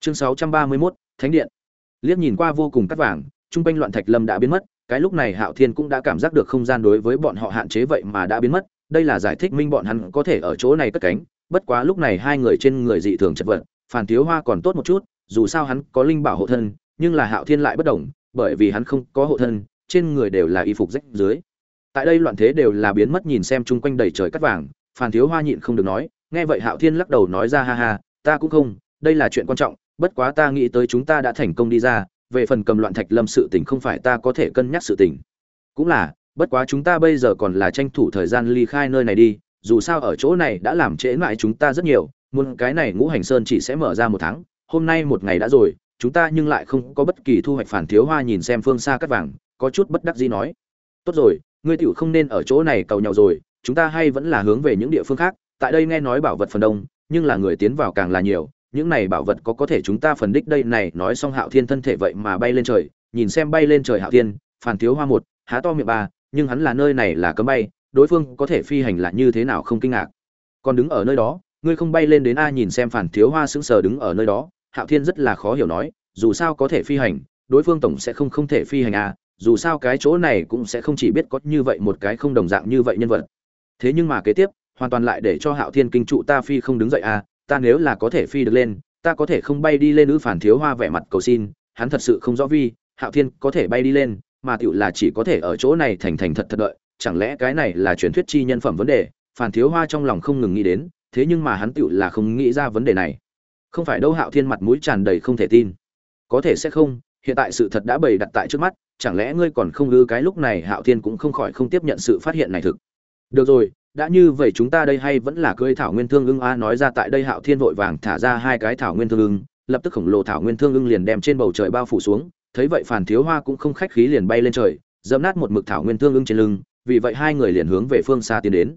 chương 631, thánh điện. Liếc nhìn qua vô cùng cắt vàng trung quanh loạn thạch lâm đã biến mất cái lúc này hạo thiên cũng đã cảm giác được không gian đối với bọn họ hạn chế vậy mà đã biến mất đây là giải thích minh bọn hắn có thể ở chỗ này cất cánh bất quá lúc này hai người trên người dị thường chật vật phản thiếu hoa còn tốt một chút dù sao hắn có linh bảo hộ thân nhưng là hạo thiên lại bất đồng bởi vì hắn không có hộ thân trên người đều là y phục rách dưới. Tại đây loạn thế đều là biến mất nhìn xem chung quanh đầy trời cắt vàng phản thiếu hoa nhịn không được nói nghe vậy hạo thiên lắc đầu nói ra ha ha ta cũng không đây là chuyện quan trọng bất quá ta nghĩ tới chúng ta đã thành công đi ra, về phần cầm loạn thạch lâm sự tình không phải ta có thể cân nhắc sự tình. Cũng là, bất quá chúng ta bây giờ còn là tranh thủ thời gian ly khai nơi này đi, dù sao ở chỗ này đã làm trễ lại chúng ta rất nhiều, muốn cái này ngũ hành sơn chỉ sẽ mở ra một tháng, hôm nay một ngày đã rồi, chúng ta nhưng lại không có bất kỳ thu hoạch phản thiếu hoa nhìn xem phương xa cắt vàng, có chút bất đắc dĩ nói. Tốt rồi, ngươi tiểu không nên ở chỗ này cầu nhau rồi, chúng ta hay vẫn là hướng về những địa phương khác, tại đây nghe nói bảo vật phần đông, nhưng là người tiến vào càng là nhiều những này bảo vật có có thể chúng ta phần đích đây này, nói xong hạo thiên thân thể vậy mà bay lên trời, nhìn xem bay lên trời hạo thiên, phản thiếu hoa một, há to miệng ba, nhưng hắn là nơi này là cấm bay, đối phương có thể phi hành là như thế nào không kinh ngạc. Còn đứng ở nơi đó, ngươi không bay lên đến a nhìn xem phản thiếu hoa sững sờ đứng ở nơi đó, hạo thiên rất là khó hiểu nói, dù sao có thể phi hành, đối phương tổng sẽ không không thể phi hành a, dù sao cái chỗ này cũng sẽ không chỉ biết có như vậy một cái không đồng dạng như vậy nhân vật. Thế nhưng mà kế tiếp, hoàn toàn lại để cho hạo thiên kinh trụ ta phi không đứng dậy a ta nếu là có thể phi được lên, ta có thể không bay đi lên ư phản thiếu hoa vẻ mặt cầu xin, hắn thật sự không rõ vi, hạo thiên có thể bay đi lên, mà tựu là chỉ có thể ở chỗ này thành thành thật thật đợi, chẳng lẽ cái này là truyền thuyết chi nhân phẩm vấn đề, phản thiếu hoa trong lòng không ngừng nghĩ đến, thế nhưng mà hắn tựu là không nghĩ ra vấn đề này. Không phải đâu hạo thiên mặt mũi tràn đầy không thể tin. Có thể sẽ không, hiện tại sự thật đã bày đặt tại trước mắt, chẳng lẽ ngươi còn không ư cái lúc này hạo thiên cũng không khỏi không tiếp nhận sự phát hiện này thực. Được rồi đã như vậy chúng ta đây hay vẫn là cưới thảo nguyên thương ưng a nói ra tại đây hạo thiên vội vàng thả ra hai cái thảo nguyên thương ưng, lập tức khổng lồ thảo nguyên thương ưng liền đem trên bầu trời bao phủ xuống, thấy vậy phản thiếu hoa cũng không khách khí liền bay lên trời, dẫm nát một mực thảo nguyên thương ưng trên lưng, vì vậy hai người liền hướng về phương xa tiến đến.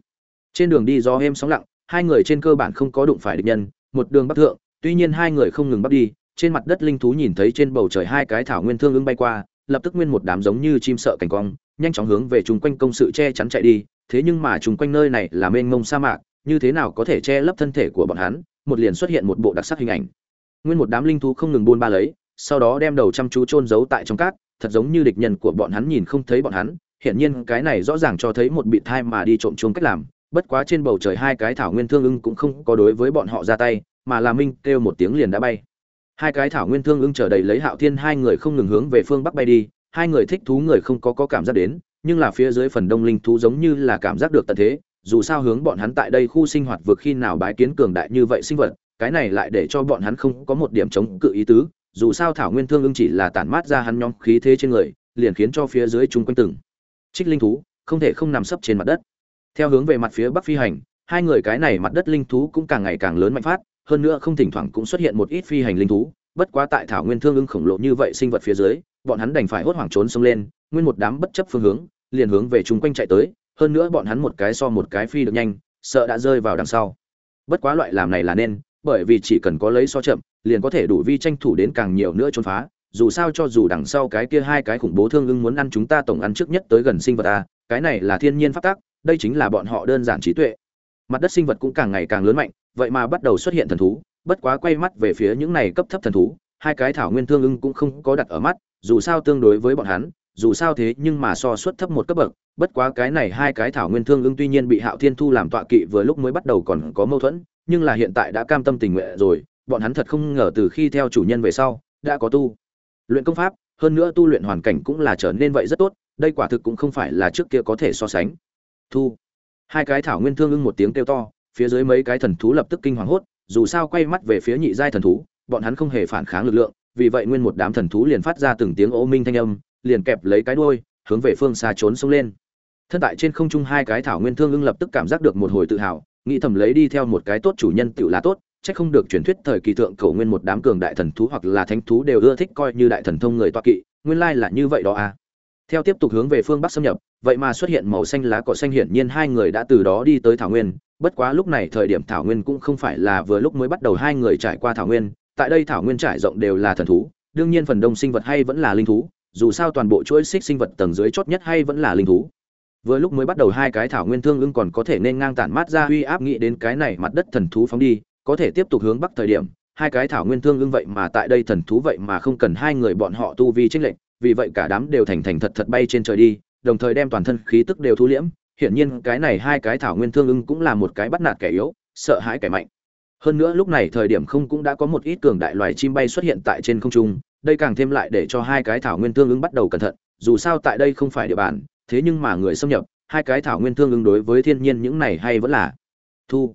Trên đường đi do êm sóng lặng, hai người trên cơ bản không có đụng phải địch nhân, một đường bắc thượng, tuy nhiên hai người không ngừng bắc đi, trên mặt đất linh thú nhìn thấy trên bầu trời hai cái thảo nguyên thương ưng bay qua, lập tức nguyên một đám giống như chim sợ cảnh cong nhanh chóng hướng về chung quanh công sự che chắn chạy đi thế nhưng mà chung quanh nơi này là mênh mông sa mạc, như thế nào có thể che lấp thân thể của bọn hắn, một liền xuất hiện một bộ đặc sắc hình ảnh. Nguyên một đám linh thú không ngừng buôn ba lấy, sau đó đem đầu chăm chú chôn giấu tại trong cát, thật giống như địch nhân của bọn hắn nhìn không thấy bọn hắn, hiển nhiên cái này rõ ràng cho thấy một bị thai mà đi trộm chuông cách làm, bất quá trên bầu trời hai cái thảo nguyên thương ưng cũng không có đối với bọn họ ra tay, mà là minh kêu một tiếng liền đã bay. Hai cái thảo nguyên thương ưng trở đầy lấy hạo thiên hai người không ngừng hướng về phương bắc bay đi, hai người thích thú người không có có cảm giác đến nhưng là phía dưới phần đông linh thú giống như là cảm giác được tận thế, dù sao hướng bọn hắn tại đây khu sinh hoạt vượt khi nào bái kiến cường đại như vậy sinh vật, cái này lại để cho bọn hắn không có một điểm chống cự ý tứ, dù sao thảo nguyên thương ưng chỉ là tản mát ra hắn nhóm khí thế trên người, liền khiến cho phía dưới chúng quanh từng trích linh thú không thể không nằm sấp trên mặt đất. Theo hướng về mặt phía bắc phi hành, hai người cái này mặt đất linh thú cũng càng ngày càng lớn mạnh phát, hơn nữa không thỉnh thoảng cũng xuất hiện một ít phi hành linh thú, bất quá tại thảo nguyên thương ưng khổng lồ như vậy sinh vật phía dưới, bọn hắn đành phải hốt hoảng trốn xông lên, nguyên một đám bất chấp phương hướng liền hướng về chúng quanh chạy tới hơn nữa bọn hắn một cái so một cái phi được nhanh sợ đã rơi vào đằng sau. Bất quá loại làm này là nên bởi vì chỉ cần có lấy so chậm liền có thể đủ vi tranh thủ đến càng nhiều nữa trốn phá. Dù sao cho dù đằng sau cái kia hai cái khủng bố thương ưng muốn ăn chúng ta tổng ăn trước nhất tới gần sinh vật a cái này là thiên nhiên pháp tắc, đây chính là bọn họ đơn giản trí tuệ. Mặt đất sinh vật cũng càng ngày càng lớn mạnh vậy mà bắt đầu xuất hiện thần thú bất quá quay mắt về phía những này cấp thấp thần thú hai cái thảo nguyên thương ưng cũng không có đặt ở mắt dù sao tương đối với bọn hắn dù sao thế nhưng mà so suất thấp một cấp bậc, bất quá cái này hai cái thảo nguyên thương ưng tuy nhiên bị hạo thiên thu làm tọa kỵ vừa lúc mới bắt đầu còn có mâu thuẫn, nhưng là hiện tại đã cam tâm tình nguyện rồi, bọn hắn thật không ngờ từ khi theo chủ nhân về sau, đã có tu luyện công pháp, hơn nữa tu luyện hoàn cảnh cũng là trở nên vậy rất tốt, đây quả thực cũng không phải là trước kia có thể so sánh. Thu, hai cái thảo nguyên thương ưng một tiếng kêu to, phía dưới mấy cái thần thú lập tức kinh hoàng hốt, dù sao quay mắt về phía nhị giai thần thú, bọn hắn không hề phản kháng lực lượng, vì vậy nguyên một đám thần thú liền phát ra từng tiếng ô minh thanh âm liền kẹp lấy cái đuôi, hướng về phương xa trốn xông lên. Thân tại trên không trung hai cái thảo nguyên thương ưng lập tức cảm giác được một hồi tự hào, nghĩ thầm lấy đi theo một cái tốt chủ nhân tiểu là tốt, chắc không được truyền thuyết thời kỳ thượng cầu nguyên một đám cường đại thần thú hoặc là thánh thú đều ưa thích coi như đại thần thông người toa kỵ, nguyên lai là như vậy đó à. Theo tiếp tục hướng về phương bắc xâm nhập, vậy mà xuất hiện màu xanh lá cỏ xanh hiển nhiên hai người đã từ đó đi tới thảo nguyên, bất quá lúc này thời điểm thảo nguyên cũng không phải là vừa lúc mới bắt đầu hai người trải qua thảo nguyên, tại đây thảo nguyên trải rộng đều là thần thú, đương nhiên phần đông sinh vật hay vẫn là linh thú dù sao toàn bộ chuỗi xích sinh vật tầng dưới chót nhất hay vẫn là linh thú. Vừa lúc mới bắt đầu hai cái thảo nguyên thương ưng còn có thể nên ngang tản mát ra uy áp nghĩ đến cái này mặt đất thần thú phóng đi, có thể tiếp tục hướng bắc thời điểm, hai cái thảo nguyên thương ưng vậy mà tại đây thần thú vậy mà không cần hai người bọn họ tu vi trích lệnh vì vậy cả đám đều thành thành thật thật bay trên trời đi, đồng thời đem toàn thân khí tức đều thu liễm. Hiển nhiên cái này hai cái thảo nguyên thương ưng cũng là một cái bắt nạt kẻ yếu, sợ hãi kẻ mạnh. Hơn nữa lúc này thời điểm không cũng đã có một ít cường đại loài chim bay xuất hiện tại trên không trung đây càng thêm lại để cho hai cái thảo nguyên thương ứng bắt đầu cẩn thận, dù sao tại đây không phải địa bàn, thế nhưng mà người xâm nhập, hai cái thảo nguyên thương ứng đối với thiên nhiên những này hay vẫn là thu.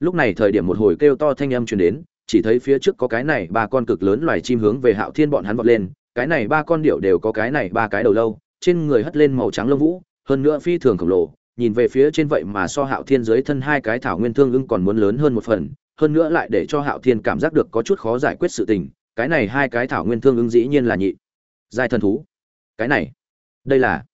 Lúc này thời điểm một hồi kêu to thanh âm truyền đến, chỉ thấy phía trước có cái này ba con cực lớn loài chim hướng về hạo thiên bọn hắn vọt lên, cái này ba con điệu đều có cái này ba cái đầu lâu, trên người hất lên màu trắng lông vũ, hơn nữa phi thường khổng lồ, nhìn về phía trên vậy mà so hạo thiên dưới thân hai cái thảo nguyên thương ưng còn muốn lớn hơn một phần, hơn nữa lại để cho hạo thiên cảm giác được có chút khó giải quyết sự tình cái này hai cái thảo nguyên thương ứng dĩ nhiên là nhị. Giai thần thú. Cái này. Đây là.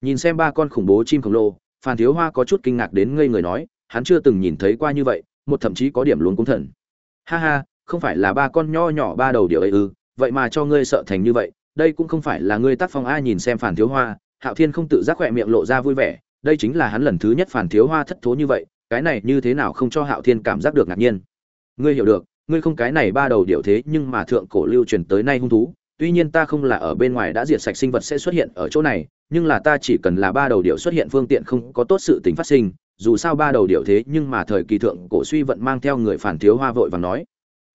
Nhìn xem ba con khủng bố chim khổng lồ, phan thiếu hoa có chút kinh ngạc đến ngây người nói, hắn chưa từng nhìn thấy qua như vậy, một thậm chí có điểm luống cúng thần. Ha ha, không phải là ba con nho nhỏ ba đầu điệu ấy ư, vậy mà cho ngươi sợ thành như vậy, đây cũng không phải là ngươi tác phong a nhìn xem phản thiếu hoa, hạo thiên không tự giác khỏe miệng lộ ra vui vẻ, đây chính là hắn lần thứ nhất phản thiếu hoa thất thố như vậy, cái này như thế nào không cho hạo thiên cảm giác được ngạc nhiên. Ngươi hiểu được ngươi không cái này ba đầu điệu thế nhưng mà thượng cổ lưu truyền tới nay hung thú, tuy nhiên ta không là ở bên ngoài đã diệt sạch sinh vật sẽ xuất hiện ở chỗ này, nhưng là ta chỉ cần là ba đầu điệu xuất hiện phương tiện không có tốt sự tính phát sinh, dù sao ba đầu điệu thế nhưng mà thời kỳ thượng cổ suy vận mang theo người phản thiếu hoa vội và nói.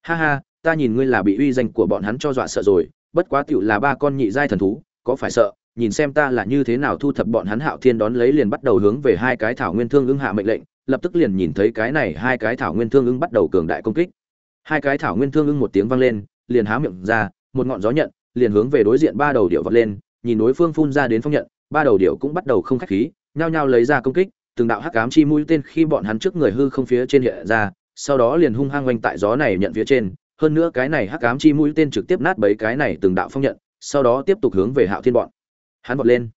Ha ha, ta nhìn ngươi là bị uy danh của bọn hắn cho dọa sợ rồi, bất quá tựu là ba con nhị giai thần thú, có phải sợ? Nhìn xem ta là như thế nào thu thập bọn hắn hạo thiên đón lấy liền bắt đầu hướng về hai cái thảo nguyên thương ưng hạ mệnh lệnh, lập tức liền nhìn thấy cái này hai cái thảo nguyên thương ưng bắt đầu cường đại công kích hai cái thảo nguyên thương ưng một tiếng vang lên, liền há miệng ra, một ngọn gió nhận, liền hướng về đối diện ba đầu điệu vọt lên, nhìn đối phương phun ra đến phong nhận, ba đầu điệu cũng bắt đầu không khách khí, nhao nhao lấy ra công kích, từng đạo hắc ám chi mũi tên khi bọn hắn trước người hư không phía trên hiện ra, sau đó liền hung hăng oanh tại gió này nhận phía trên. Hơn nữa cái này hắc ám chi mũi tên trực tiếp nát bấy cái này từng đạo phong nhận, sau đó tiếp tục hướng về hạo thiên bọn. Hắn vọt lên.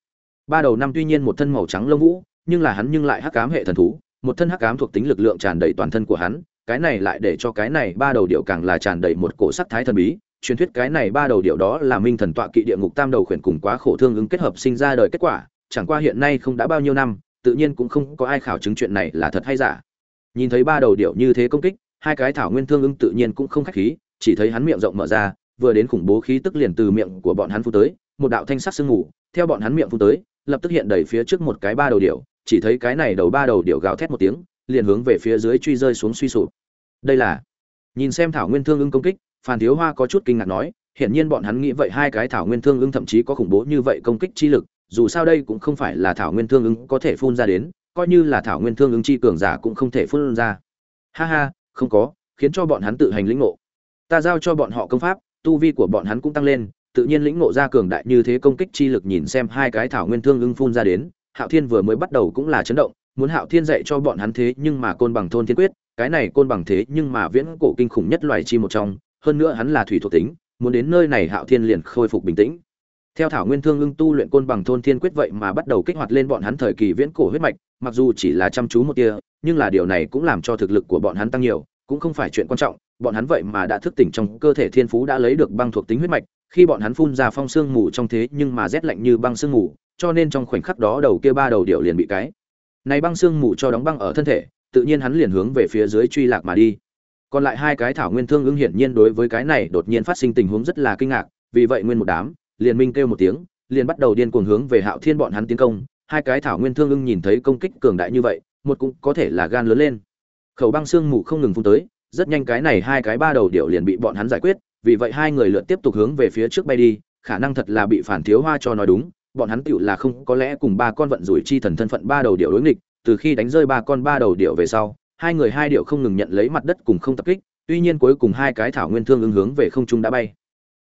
Ba đầu năm tuy nhiên một thân màu trắng lông vũ, nhưng là hắn nhưng lại hắc ám hệ thần thú, một thân hắc ám thuộc tính lực lượng tràn đầy toàn thân của hắn cái này lại để cho cái này ba đầu điệu càng là tràn đầy một cổ sắc thái thần bí. Truyền thuyết cái này ba đầu điệu đó là minh thần tọa kỵ địa ngục tam đầu khuyển cùng quá khổ thương ứng kết hợp sinh ra đời kết quả, chẳng qua hiện nay không đã bao nhiêu năm, tự nhiên cũng không có ai khảo chứng chuyện này là thật hay giả. Nhìn thấy ba đầu điệu như thế công kích, hai cái thảo nguyên thương ưng tự nhiên cũng không khách khí, chỉ thấy hắn miệng rộng mở ra, vừa đến khủng bố khí tức liền từ miệng của bọn hắn phun tới, một đạo thanh sắc sương ngủ theo bọn hắn miệng phun tới, lập tức hiện đầy phía trước một cái ba đầu điệu chỉ thấy cái này đầu ba đầu điệu gào thét một tiếng, liền hướng về phía dưới truy rơi xuống suy sụp đây là, nhìn xem thảo nguyên thương ưng công kích, phan thiếu hoa có chút kinh ngạc nói, hiển nhiên bọn hắn nghĩ vậy hai cái thảo nguyên thương ưng thậm chí có khủng bố như vậy công kích chi lực, dù sao đây cũng không phải là thảo nguyên thương ưng có thể phun ra đến, coi như là thảo nguyên thương ưng chi cường giả cũng không thể phun ra. Ha ha, không có, khiến cho bọn hắn tự hành lĩnh ngộ. Ta giao cho bọn họ công pháp, tu vi của bọn hắn cũng tăng lên, tự nhiên lĩnh ngộ ra cường đại như thế công kích chi lực nhìn xem hai cái thảo nguyên thương ưng phun ra đến, hạo thiên vừa mới bắt đầu cũng là chấn động, muốn hạo thiên dạy cho bọn hắn thế nhưng mà côn bằng thôn thiên quyết cái này côn bằng thế nhưng mà viễn cổ kinh khủng nhất loài chi một trong, hơn nữa hắn là thủy thuộc tính, muốn đến nơi này hạo thiên liền khôi phục bình tĩnh. Theo thảo nguyên thương ưng tu luyện côn bằng thôn thiên quyết vậy mà bắt đầu kích hoạt lên bọn hắn thời kỳ viễn cổ huyết mạch, mặc dù chỉ là chăm chú một tia, nhưng là điều này cũng làm cho thực lực của bọn hắn tăng nhiều, cũng không phải chuyện quan trọng, bọn hắn vậy mà đã thức tỉnh trong cơ thể thiên phú đã lấy được băng thuộc tính huyết mạch, khi bọn hắn phun ra phong sương mù trong thế nhưng mà rét lạnh như băng sương mù, cho nên trong khoảnh khắc đó đầu kia ba đầu điệu liền bị cái này băng sương mù cho đóng băng ở thân thể tự nhiên hắn liền hướng về phía dưới truy lạc mà đi. Còn lại hai cái thảo nguyên thương ứng hiển nhiên đối với cái này đột nhiên phát sinh tình huống rất là kinh ngạc, vì vậy nguyên một đám, liền minh kêu một tiếng, liền bắt đầu điên cuồng hướng về hạo thiên bọn hắn tiến công. Hai cái thảo nguyên thương ưng nhìn thấy công kích cường đại như vậy, một cũng có thể là gan lớn lên. Khẩu băng xương mù không ngừng phun tới, rất nhanh cái này hai cái ba đầu điệu liền bị bọn hắn giải quyết, vì vậy hai người lượt tiếp tục hướng về phía trước bay đi, khả năng thật là bị phản thiếu hoa cho nói đúng, bọn hắn tựu là không có lẽ cùng ba con vận rủi chi thần thân phận ba đầu điệu đối nghịch từ khi đánh rơi ba con ba đầu điệu về sau, hai người hai điệu không ngừng nhận lấy mặt đất cùng không tập kích, tuy nhiên cuối cùng hai cái thảo nguyên thương ứng hướng về không trung đã bay.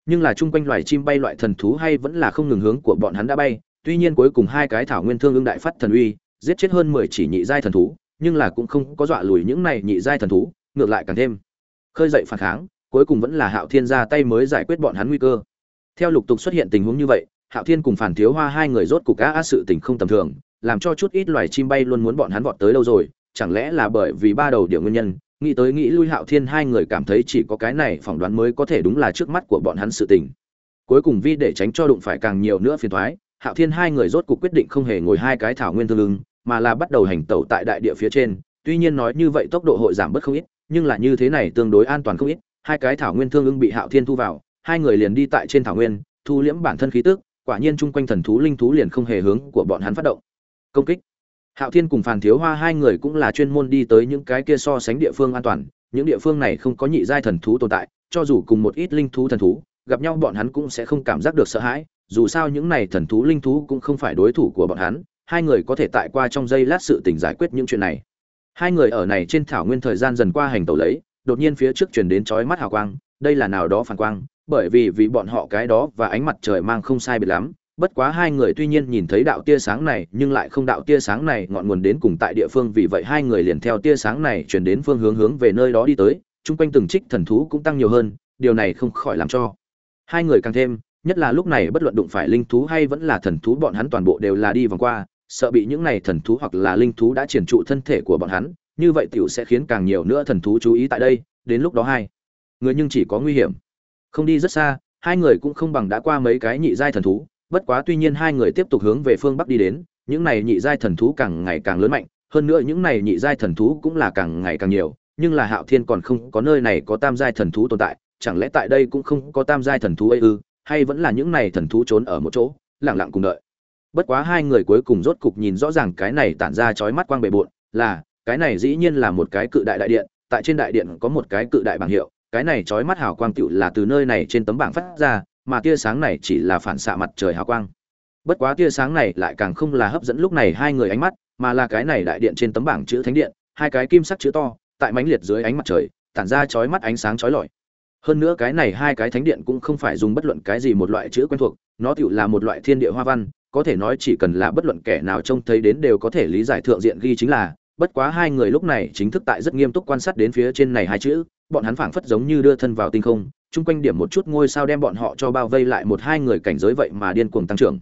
Nhưng là chung quanh loài chim bay loại thần thú hay vẫn là không ngừng hướng của bọn hắn đã bay, tuy nhiên cuối cùng hai cái thảo nguyên thương ứng đại phát thần uy, giết chết hơn mười chỉ nhị giai thần thú, nhưng là cũng không có dọa lùi những này nhị giai thần thú, ngược lại càng thêm khơi dậy phản kháng, cuối cùng vẫn là hạo thiên ra tay mới giải quyết bọn hắn nguy cơ. Theo lục tục xuất hiện tình huống như vậy, hạo thiên cùng phản thiếu hoa hai người rốt cục á sự tình không tầm thường làm cho chút ít loài chim bay luôn muốn bọn hắn vọt tới đâu rồi, chẳng lẽ là bởi vì ba đầu điều nguyên nhân? Nghĩ tới nghĩ lui hạo thiên hai người cảm thấy chỉ có cái này phỏng đoán mới có thể đúng là trước mắt của bọn hắn sự tình. Cuối cùng vi để tránh cho đụng phải càng nhiều nữa phiền thoái hạo thiên hai người rốt cuộc quyết định không hề ngồi hai cái thảo nguyên thương lưng, mà là bắt đầu hành tẩu tại đại địa phía trên. Tuy nhiên nói như vậy tốc độ hội giảm bớt không ít, nhưng là như thế này tương đối an toàn không ít. Hai cái thảo nguyên thương ưng bị hạo thiên thu vào, hai người liền đi tại trên thảo nguyên, thu liễm bản thân khí tức, quả nhiên chung quanh thần thú linh thú liền không hề hướng của bọn hắn phát động công kích. Hạo thiên cùng phàn thiếu hoa hai người cũng là chuyên môn đi tới những cái kia so sánh địa phương an toàn, những địa phương này không có nhị giai thần thú tồn tại, cho dù cùng một ít linh thú thần thú, gặp nhau bọn hắn cũng sẽ không cảm giác được sợ hãi, dù sao những này thần thú linh thú cũng không phải đối thủ của bọn hắn, hai người có thể tại qua trong giây lát sự tình giải quyết những chuyện này. Hai người ở này trên thảo nguyên thời gian dần qua hành tẩu lấy, đột nhiên phía trước truyền đến chói mắt hào quang, đây là nào đó phản quang, bởi vì vì bọn họ cái đó và ánh mặt trời mang không sai biệt lắm bất quá hai người tuy nhiên nhìn thấy đạo tia sáng này, nhưng lại không đạo tia sáng này ngọn nguồn đến cùng tại địa phương, vì vậy hai người liền theo tia sáng này chuyển đến phương hướng hướng về nơi đó đi tới, chung quanh từng trích thần thú cũng tăng nhiều hơn, điều này không khỏi làm cho hai người càng thêm, nhất là lúc này bất luận đụng phải linh thú hay vẫn là thần thú bọn hắn toàn bộ đều là đi vòng qua, sợ bị những này thần thú hoặc là linh thú đã triển trụ thân thể của bọn hắn, như vậy tiểu sẽ khiến càng nhiều nữa thần thú chú ý tại đây, đến lúc đó hai người nhưng chỉ có nguy hiểm. Không đi rất xa, hai người cũng không bằng đã qua mấy cái nhị giai thần thú bất quá tuy nhiên hai người tiếp tục hướng về phương bắc đi đến, những này nhị giai thần thú càng ngày càng lớn mạnh, hơn nữa những này nhị giai thần thú cũng là càng ngày càng nhiều, nhưng là hạo thiên còn không có nơi này có tam giai thần thú tồn tại, chẳng lẽ tại đây cũng không có tam giai thần thú ấy ư, hay vẫn là những này thần thú trốn ở một chỗ, lặng lặng cùng đợi. Bất quá hai người cuối cùng rốt cục nhìn rõ ràng cái này tản ra chói mắt quang bề bộn, là, cái này dĩ nhiên là một cái cự đại đại điện, tại trên đại điện có một cái cự đại bảng hiệu, cái này chói mắt hào quang tựu là từ nơi này trên tấm bảng phát ra mà tia sáng này chỉ là phản xạ mặt trời hào quang. Bất quá tia sáng này lại càng không là hấp dẫn lúc này hai người ánh mắt, mà là cái này đại điện trên tấm bảng chữ thánh điện, hai cái kim sắc chữ to, tại mảnh liệt dưới ánh mặt trời, tản ra chói mắt ánh sáng chói lọi. Hơn nữa cái này hai cái thánh điện cũng không phải dùng bất luận cái gì một loại chữ quen thuộc, nó tựu là một loại thiên địa hoa văn, có thể nói chỉ cần là bất luận kẻ nào trông thấy đến đều có thể lý giải thượng diện ghi chính là, bất quá hai người lúc này chính thức tại rất nghiêm túc quan sát đến phía trên này hai chữ, bọn hắn phảng phất giống như đưa thân vào tinh không chung quanh điểm một chút ngôi sao đem bọn họ cho bao vây lại một hai người cảnh giới vậy mà điên cuồng tăng trưởng.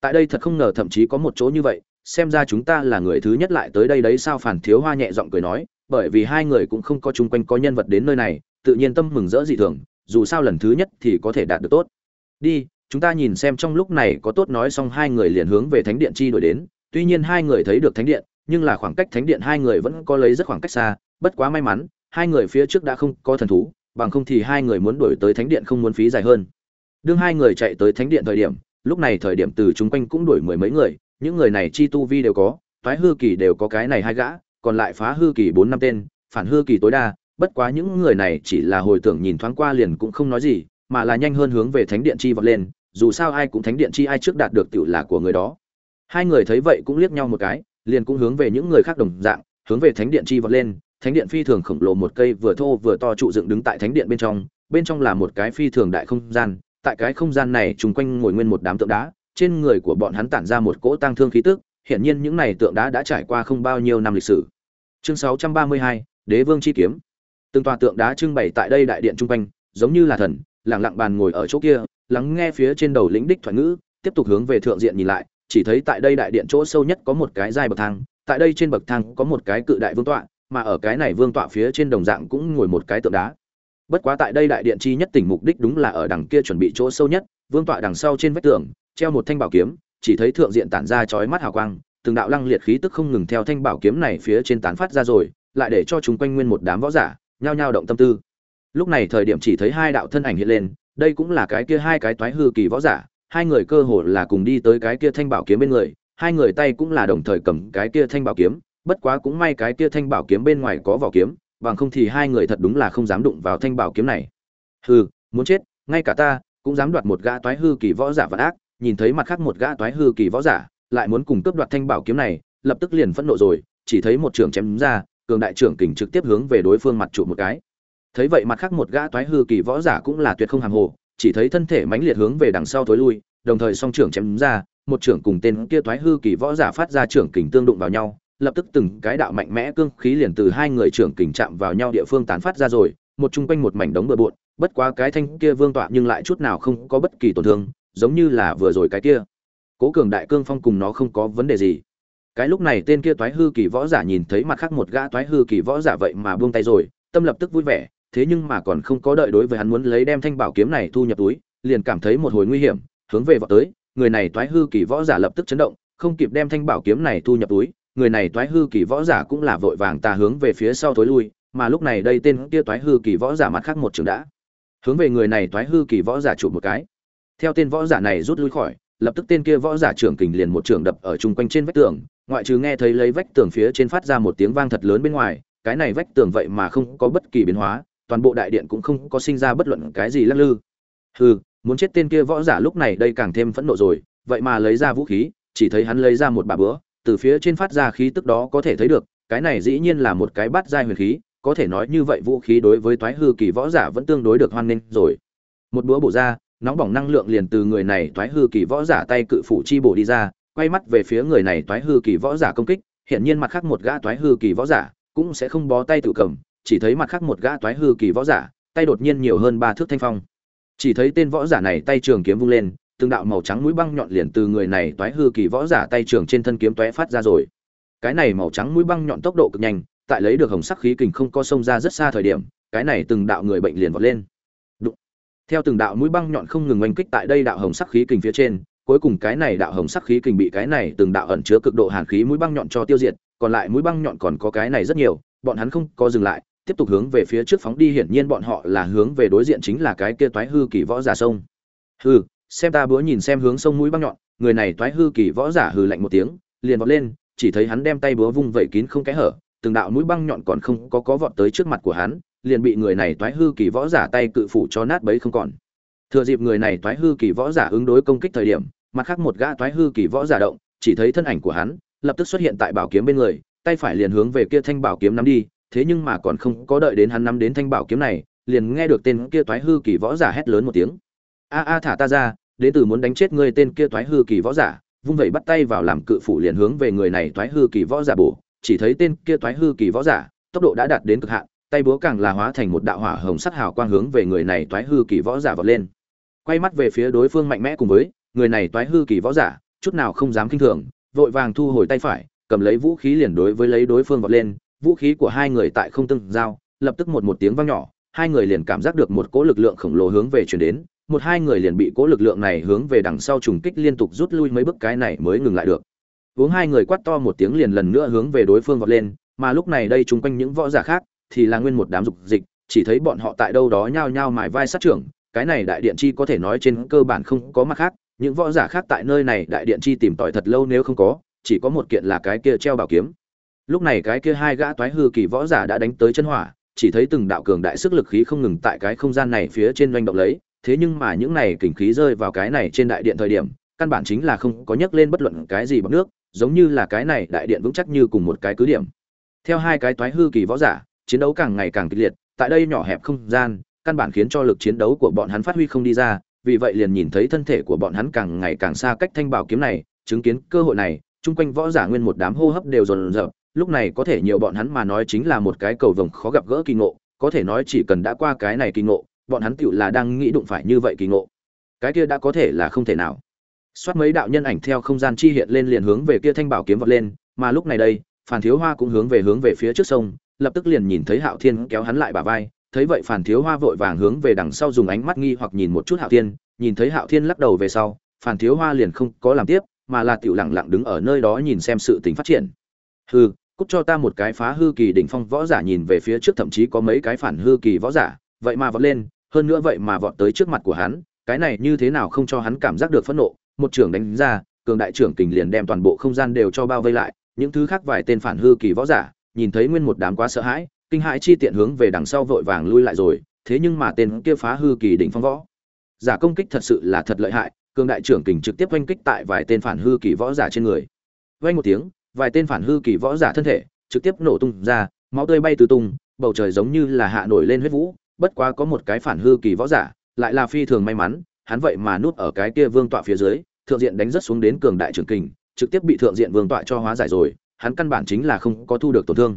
Tại đây thật không ngờ thậm chí có một chỗ như vậy, xem ra chúng ta là người thứ nhất lại tới đây đấy sao phản thiếu hoa nhẹ giọng cười nói, bởi vì hai người cũng không có chung quanh có nhân vật đến nơi này, tự nhiên tâm mừng rỡ dị thường, dù sao lần thứ nhất thì có thể đạt được tốt. Đi, chúng ta nhìn xem trong lúc này có tốt nói xong hai người liền hướng về thánh điện chi đổi đến, tuy nhiên hai người thấy được thánh điện, nhưng là khoảng cách thánh điện hai người vẫn có lấy rất khoảng cách xa, bất quá may mắn, hai người phía trước đã không có thần thú bằng không thì hai người muốn đổi tới thánh điện không muốn phí dài hơn. Đương hai người chạy tới thánh điện thời điểm, lúc này thời điểm từ chúng quanh cũng đuổi mười mấy người, những người này chi tu vi đều có phái hư kỳ đều có cái này hai gã, còn lại phá hư kỳ bốn năm tên, phản hư kỳ tối đa, bất quá những người này chỉ là hồi tưởng nhìn thoáng qua liền cũng không nói gì, mà là nhanh hơn hướng về thánh điện chi vọt lên, dù sao ai cũng thánh điện chi ai trước đạt được tiểu là của người đó. Hai người thấy vậy cũng liếc nhau một cái, liền cũng hướng về những người khác đồng dạng, hướng về thánh điện chi vọt lên thánh điện phi thường khổng lồ một cây vừa thô vừa to trụ dựng đứng tại thánh điện bên trong bên trong là một cái phi thường đại không gian tại cái không gian này chung quanh ngồi nguyên một đám tượng đá trên người của bọn hắn tản ra một cỗ tang thương khí tức hiển nhiên những này tượng đá đã trải qua không bao nhiêu năm lịch sử. Chương 632, đế vương chi kiếm. Từng tòa tượng đá trưng bày tại đây đại điện chung quanh giống như là thần lặng lặng bàn ngồi ở chỗ kia lắng nghe phía trên đầu lĩnh đích thoại ngữ tiếp tục hướng về thượng diện nhìn lại chỉ thấy tại đây đại điện chỗ sâu nhất có một cái dài bậc thang tại đây trên bậc thang có một cái cự đại vương tọa mà ở cái này vương tọa phía trên đồng dạng cũng ngồi một cái tượng đá. Bất quá tại đây đại điện chi nhất tỉnh mục đích đúng là ở đằng kia chuẩn bị chỗ sâu nhất, vương tọa đằng sau trên vách tường, treo một thanh bảo kiếm, chỉ thấy thượng diện tản ra chói mắt hào quang, từng đạo lăng liệt khí tức không ngừng theo thanh bảo kiếm này phía trên tán phát ra rồi, lại để cho chúng quanh nguyên một đám võ giả nhao nhao động tâm tư. Lúc này thời điểm chỉ thấy hai đạo thân ảnh hiện lên, đây cũng là cái kia hai cái toái hư kỳ võ giả, hai người cơ hồ là cùng đi tới cái kia thanh bảo kiếm bên người, hai người tay cũng là đồng thời cầm cái kia thanh bảo kiếm bất quá cũng may cái kia thanh bảo kiếm bên ngoài có vỏ kiếm, bằng không thì hai người thật đúng là không dám đụng vào thanh bảo kiếm này. Hừ, muốn chết, ngay cả ta cũng dám đoạt một gã toái hư kỳ võ giả vật ác, nhìn thấy mặt khác một gã toái hư kỳ võ giả, lại muốn cùng cướp đoạt thanh bảo kiếm này, lập tức liền phẫn nộ rồi, chỉ thấy một trưởng chém ra, cường đại trưởng kình trực tiếp hướng về đối phương mặt trụ một cái. Thấy vậy mặt khác một gã toái hư kỳ võ giả cũng là tuyệt không hàng hồ, chỉ thấy thân thể mãnh liệt hướng về đằng sau tối lui, đồng thời song trưởng chém ra, một trưởng cùng tên kia toái hư kỳ võ giả phát ra trưởng kình tương đụng vào nhau lập tức từng cái đạo mạnh mẽ cương khí liền từ hai người trưởng kình chạm vào nhau địa phương tán phát ra rồi, một chung quanh một mảnh đống bừa bộn, bất quá cái thanh kia vương tọa nhưng lại chút nào không có bất kỳ tổn thương, giống như là vừa rồi cái kia. Cố cường đại cương phong cùng nó không có vấn đề gì. Cái lúc này tên kia toái hư kỳ võ giả nhìn thấy mặt khác một gã toái hư kỳ võ giả vậy mà buông tay rồi, tâm lập tức vui vẻ, thế nhưng mà còn không có đợi đối với hắn muốn lấy đem thanh bảo kiếm này thu nhập túi, liền cảm thấy một hồi nguy hiểm, hướng về vọt tới, người này toái hư kỳ võ giả lập tức chấn động, không kịp đem thanh bảo kiếm này thu nhập túi người này toái hư kỳ võ giả cũng là vội vàng tà hướng về phía sau thối lui, mà lúc này đây tên kia toái hư kỳ võ giả mặt khác một trường đã. Hướng về người này toái hư kỳ võ giả chụp một cái. Theo tên võ giả này rút lui khỏi, lập tức tên kia võ giả trưởng kình liền một trường đập ở chung quanh trên vách tường, ngoại trừ nghe thấy lấy vách tường phía trên phát ra một tiếng vang thật lớn bên ngoài, cái này vách tường vậy mà không có bất kỳ biến hóa, toàn bộ đại điện cũng không có sinh ra bất luận cái gì lắc lư. Hừ, muốn chết tên kia võ giả lúc này đây càng thêm phẫn nộ rồi, vậy mà lấy ra vũ khí, chỉ thấy hắn lấy ra một bà bữa từ phía trên phát ra khí tức đó có thể thấy được, cái này dĩ nhiên là một cái bát giai huyền khí, có thể nói như vậy vũ khí đối với toái hư kỳ võ giả vẫn tương đối được hoan nghênh rồi. Một búa bổ ra, nóng bỏng năng lượng liền từ người này toái hư kỳ võ giả tay cự phủ chi bổ đi ra, quay mắt về phía người này toái hư kỳ võ giả công kích hiện nhiên mặt khác một gã toái hư kỳ võ giả cũng sẽ không bó tay tự cầm, chỉ thấy mặt khác một gã toái hư kỳ võ giả, tay đột nhiên nhiều hơn ba thước thanh phong. Chỉ thấy tên võ giả này tay trường kiếm vung lên từng đạo màu trắng mũi băng nhọn liền từ người này toái hư kỳ võ giả tay trường trên thân kiếm toé phát ra rồi. Cái này màu trắng mũi băng nhọn tốc độ cực nhanh, tại lấy được hồng sắc khí kình không có sông ra rất xa thời điểm, cái này từng đạo người bệnh liền vọt lên. Đụng. theo từng đạo mũi băng nhọn không ngừng oanh kích tại đây đạo hồng sắc khí kình phía trên, cuối cùng cái này đạo hồng sắc khí kình bị cái này từng đạo ẩn chứa cực độ hàn khí mũi băng nhọn cho tiêu diệt, còn lại mũi băng nhọn còn có cái này rất nhiều, bọn hắn không có dừng lại, tiếp tục hướng về phía trước phóng đi, hiển nhiên bọn họ là hướng về đối diện chính là cái kia toái hư kỳ võ giả sông. Hư xem ta bữa nhìn xem hướng sông mũi băng nhọn, người này toái hư kỳ võ giả hừ lạnh một tiếng, liền vọt lên, chỉ thấy hắn đem tay búa vung vẩy kín không kẽ hở, từng đạo mũi băng nhọn còn không có có vọt tới trước mặt của hắn, liền bị người này toái hư kỳ võ giả tay cự phủ cho nát bấy không còn. Thừa dịp người này toái hư kỳ võ giả ứng đối công kích thời điểm, mặt khác một gã toái hư kỳ võ giả động, chỉ thấy thân ảnh của hắn lập tức xuất hiện tại bảo kiếm bên người, tay phải liền hướng về kia thanh bảo kiếm nắm đi, thế nhưng mà còn không có đợi đến hắn nắm đến thanh bảo kiếm này, liền nghe được tên kia toái hư kỳ võ giả hét lớn một tiếng. A a, thả ta ra đến từ muốn đánh chết ngươi tên kia toái hư kỳ võ giả, vung vẩy bắt tay vào làm cự phủ liền hướng về người này toái hư kỳ võ giả bổ. Chỉ thấy tên kia toái hư kỳ võ giả, tốc độ đã đạt đến cực hạn, tay búa càng là hóa thành một đạo hỏa hồng sắc hào quang hướng về người này toái hư kỳ võ giả vọt lên. Quay mắt về phía đối phương mạnh mẽ cùng với, người này toái hư kỳ võ giả, chút nào không dám kinh thường, vội vàng thu hồi tay phải, cầm lấy vũ khí liền đối với lấy đối phương vọt lên. Vũ khí của hai người tại không tương giao, lập tức một một tiếng vang nhỏ, hai người liền cảm giác được một cỗ lực lượng khổng lồ hướng về chuyển đến một hai người liền bị cố lực lượng này hướng về đằng sau trùng kích liên tục rút lui mấy bước cái này mới ngừng lại được. Uống hai người quát to một tiếng liền lần nữa hướng về đối phương vọt lên, mà lúc này đây chung quanh những võ giả khác thì là nguyên một đám dục dịch, chỉ thấy bọn họ tại đâu đó nhao nhao mài vai sát trưởng, cái này đại điện chi có thể nói trên cơ bản không có mặt khác, những võ giả khác tại nơi này đại điện chi tìm tòi thật lâu nếu không có, chỉ có một kiện là cái kia treo bảo kiếm. Lúc này cái kia hai gã toái hư kỳ võ giả đã đánh tới chân hỏa, chỉ thấy từng đạo cường đại sức lực khí không ngừng tại cái không gian này phía trên doanh động lấy thế nhưng mà những này kình khí rơi vào cái này trên đại điện thời điểm, căn bản chính là không có nhấc lên bất luận cái gì bằng nước, giống như là cái này đại điện vững chắc như cùng một cái cứ điểm. Theo hai cái toái hư kỳ võ giả, chiến đấu càng ngày càng kịch liệt, tại đây nhỏ hẹp không gian, căn bản khiến cho lực chiến đấu của bọn hắn phát huy không đi ra, vì vậy liền nhìn thấy thân thể của bọn hắn càng ngày càng xa cách thanh bảo kiếm này, chứng kiến cơ hội này, chung quanh võ giả nguyên một đám hô hấp đều dồn dập, lúc này có thể nhiều bọn hắn mà nói chính là một cái cầu vồng khó gặp gỡ kỳ ngộ, có thể nói chỉ cần đã qua cái này kỳ ngộ bọn hắn tựu là đang nghĩ đụng phải như vậy kỳ ngộ. Cái kia đã có thể là không thể nào. Xoát mấy đạo nhân ảnh theo không gian chi hiện lên liền hướng về kia thanh bảo kiếm vọt lên, mà lúc này đây phản thiếu hoa cũng hướng về hướng về phía trước sông, lập tức liền nhìn thấy hạo thiên kéo hắn lại bà vai, thấy vậy phản thiếu hoa vội vàng hướng về đằng sau dùng ánh mắt nghi hoặc nhìn một chút hạo thiên, nhìn thấy hạo thiên lắc đầu về sau phản thiếu hoa liền không có làm tiếp, mà là tiểu lặng lặng đứng ở nơi đó nhìn xem sự tình phát triển. Hư cút cho ta một cái phá hư kỳ đỉnh phong võ giả nhìn về phía trước, thậm chí có mấy cái phản hư kỳ võ giả, vậy mà vọt lên hơn nữa vậy mà vọt tới trước mặt của hắn, cái này như thế nào không cho hắn cảm giác được phẫn nộ, một trưởng đánh ra, cường đại trưởng kình liền đem toàn bộ không gian đều cho bao vây lại, những thứ khác vài tên phản hư kỳ võ giả, nhìn thấy nguyên một đám quá sợ hãi, kinh hãi chi tiện hướng về đằng sau vội vàng lui lại rồi, thế nhưng mà tên kia phá hư kỳ đỉnh phong võ, giả công kích thật sự là thật lợi hại, cường đại trưởng kình trực tiếp oanh kích tại vài tên phản hư kỳ võ giả trên người. Vang một tiếng, vài tên phản hư kỳ võ giả thân thể trực tiếp nổ tung ra, máu tươi bay tứ tung, bầu trời giống như là hạ nổi lên huyết vũ bất quá có một cái phản hư kỳ võ giả, lại là phi thường may mắn, hắn vậy mà núp ở cái kia vương tọa phía dưới, thượng diện đánh rất xuống đến cường đại trưởng kình, trực tiếp bị thượng diện vương tọa cho hóa giải rồi, hắn căn bản chính là không có thu được tổn thương.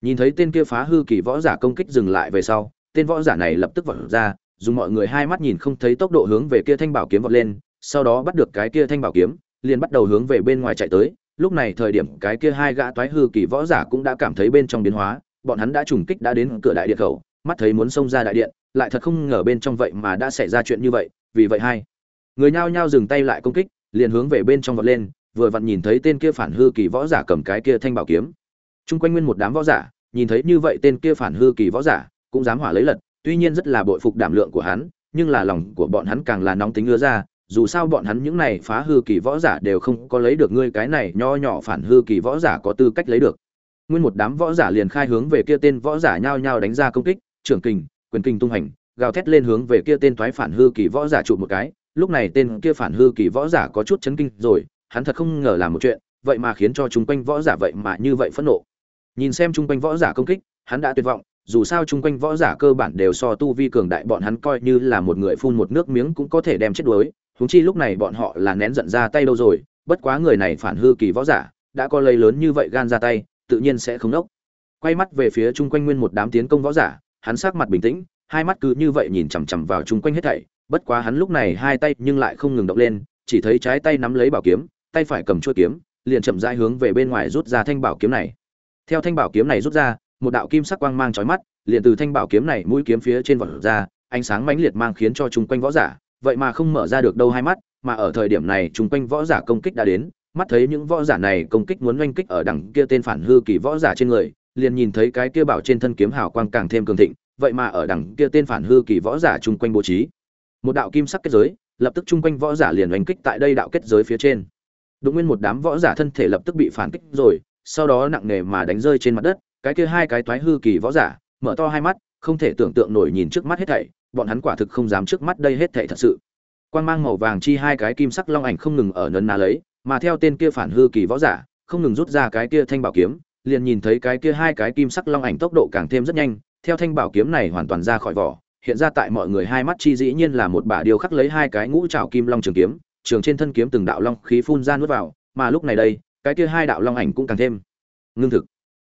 Nhìn thấy tên kia phá hư kỳ võ giả công kích dừng lại về sau, tên võ giả này lập tức vọt ra, dùng mọi người hai mắt nhìn không thấy tốc độ hướng về kia thanh bảo kiếm vọt lên, sau đó bắt được cái kia thanh bảo kiếm, liền bắt đầu hướng về bên ngoài chạy tới. Lúc này thời điểm cái kia hai gã toái hư kỳ võ giả cũng đã cảm thấy bên trong biến hóa, bọn hắn đã trùng kích đã đến cửa đại địa khẩu mắt thấy muốn xông ra đại điện, lại thật không ngờ bên trong vậy mà đã xảy ra chuyện như vậy, vì vậy hai người nhao nhao dừng tay lại công kích, liền hướng về bên trong vọt lên, vừa vặn nhìn thấy tên kia phản hư kỳ võ giả cầm cái kia thanh bảo kiếm. Chung quanh nguyên một đám võ giả, nhìn thấy như vậy tên kia phản hư kỳ võ giả, cũng dám hỏa lấy lật, tuy nhiên rất là bội phục đảm lượng của hắn, nhưng là lòng của bọn hắn càng là nóng tính ưa ra, dù sao bọn hắn những này phá hư kỳ võ giả đều không có lấy được ngươi cái này nho nhỏ phản hư kỳ võ giả có tư cách lấy được. Nguyên một đám võ giả liền khai hướng về kia tên võ giả nhao nhao đánh ra công kích trưởng kình, quyền kình tung hành, gào thét lên hướng về kia tên toái phản hư kỳ võ giả trụ một cái. Lúc này tên kia phản hư kỳ võ giả có chút chấn kinh rồi, hắn thật không ngờ làm một chuyện, vậy mà khiến cho chúng quanh võ giả vậy mà như vậy phẫn nộ. Nhìn xem chung quanh võ giả công kích, hắn đã tuyệt vọng, dù sao chung quanh võ giả cơ bản đều so tu vi cường đại, bọn hắn coi như là một người phun một nước miếng cũng có thể đem chết đuối. Huống chi lúc này bọn họ là nén giận ra tay đâu rồi, bất quá người này phản hư kỳ võ giả đã có lây lớn như vậy gan ra tay, tự nhiên sẽ không nốc quay mắt về phía chung quanh nguyên một đám tiến công võ giả hắn sắc mặt bình tĩnh, hai mắt cứ như vậy nhìn chằm chằm vào chung quanh hết thảy, bất quá hắn lúc này hai tay nhưng lại không ngừng động lên, chỉ thấy trái tay nắm lấy bảo kiếm, tay phải cầm chuôi kiếm, liền chậm rãi hướng về bên ngoài rút ra thanh bảo kiếm này. Theo thanh bảo kiếm này rút ra, một đạo kim sắc quang mang chói mắt, liền từ thanh bảo kiếm này mũi kiếm phía trên vọt ra, ánh sáng mãnh liệt mang khiến cho chung quanh võ giả, vậy mà không mở ra được đâu hai mắt, mà ở thời điểm này chung quanh võ giả công kích đã đến, mắt thấy những võ giả này công kích muốn oanh kích ở đằng kia tên phản hư kỳ võ giả trên người liền nhìn thấy cái kia bảo trên thân kiếm hào quang càng thêm cường thịnh, vậy mà ở đằng kia tên phản hư kỳ võ giả chung quanh bố trí. Một đạo kim sắc kết giới, lập tức chung quanh võ giả liền oanh kích tại đây đạo kết giới phía trên. Đụng nguyên một đám võ giả thân thể lập tức bị phản kích rồi, sau đó nặng nề mà đánh rơi trên mặt đất, cái kia hai cái toái hư kỳ võ giả, mở to hai mắt, không thể tưởng tượng nổi nhìn trước mắt hết thảy, bọn hắn quả thực không dám trước mắt đây hết thảy thật sự. Quang mang màu vàng chi hai cái kim sắc long ảnh không ngừng ở nấn ná lấy, mà theo tên kia phản hư kỳ võ giả, không ngừng rút ra cái kia thanh bảo kiếm liền nhìn thấy cái kia hai cái kim sắc long ảnh tốc độ càng thêm rất nhanh, theo thanh bảo kiếm này hoàn toàn ra khỏi vỏ, hiện ra tại mọi người hai mắt chi dĩ nhiên là một bả điêu khắc lấy hai cái ngũ trảo kim long trường kiếm, trường trên thân kiếm từng đạo long khí phun ra nuốt vào, mà lúc này đây, cái kia hai đạo long ảnh cũng càng thêm ngưng thực.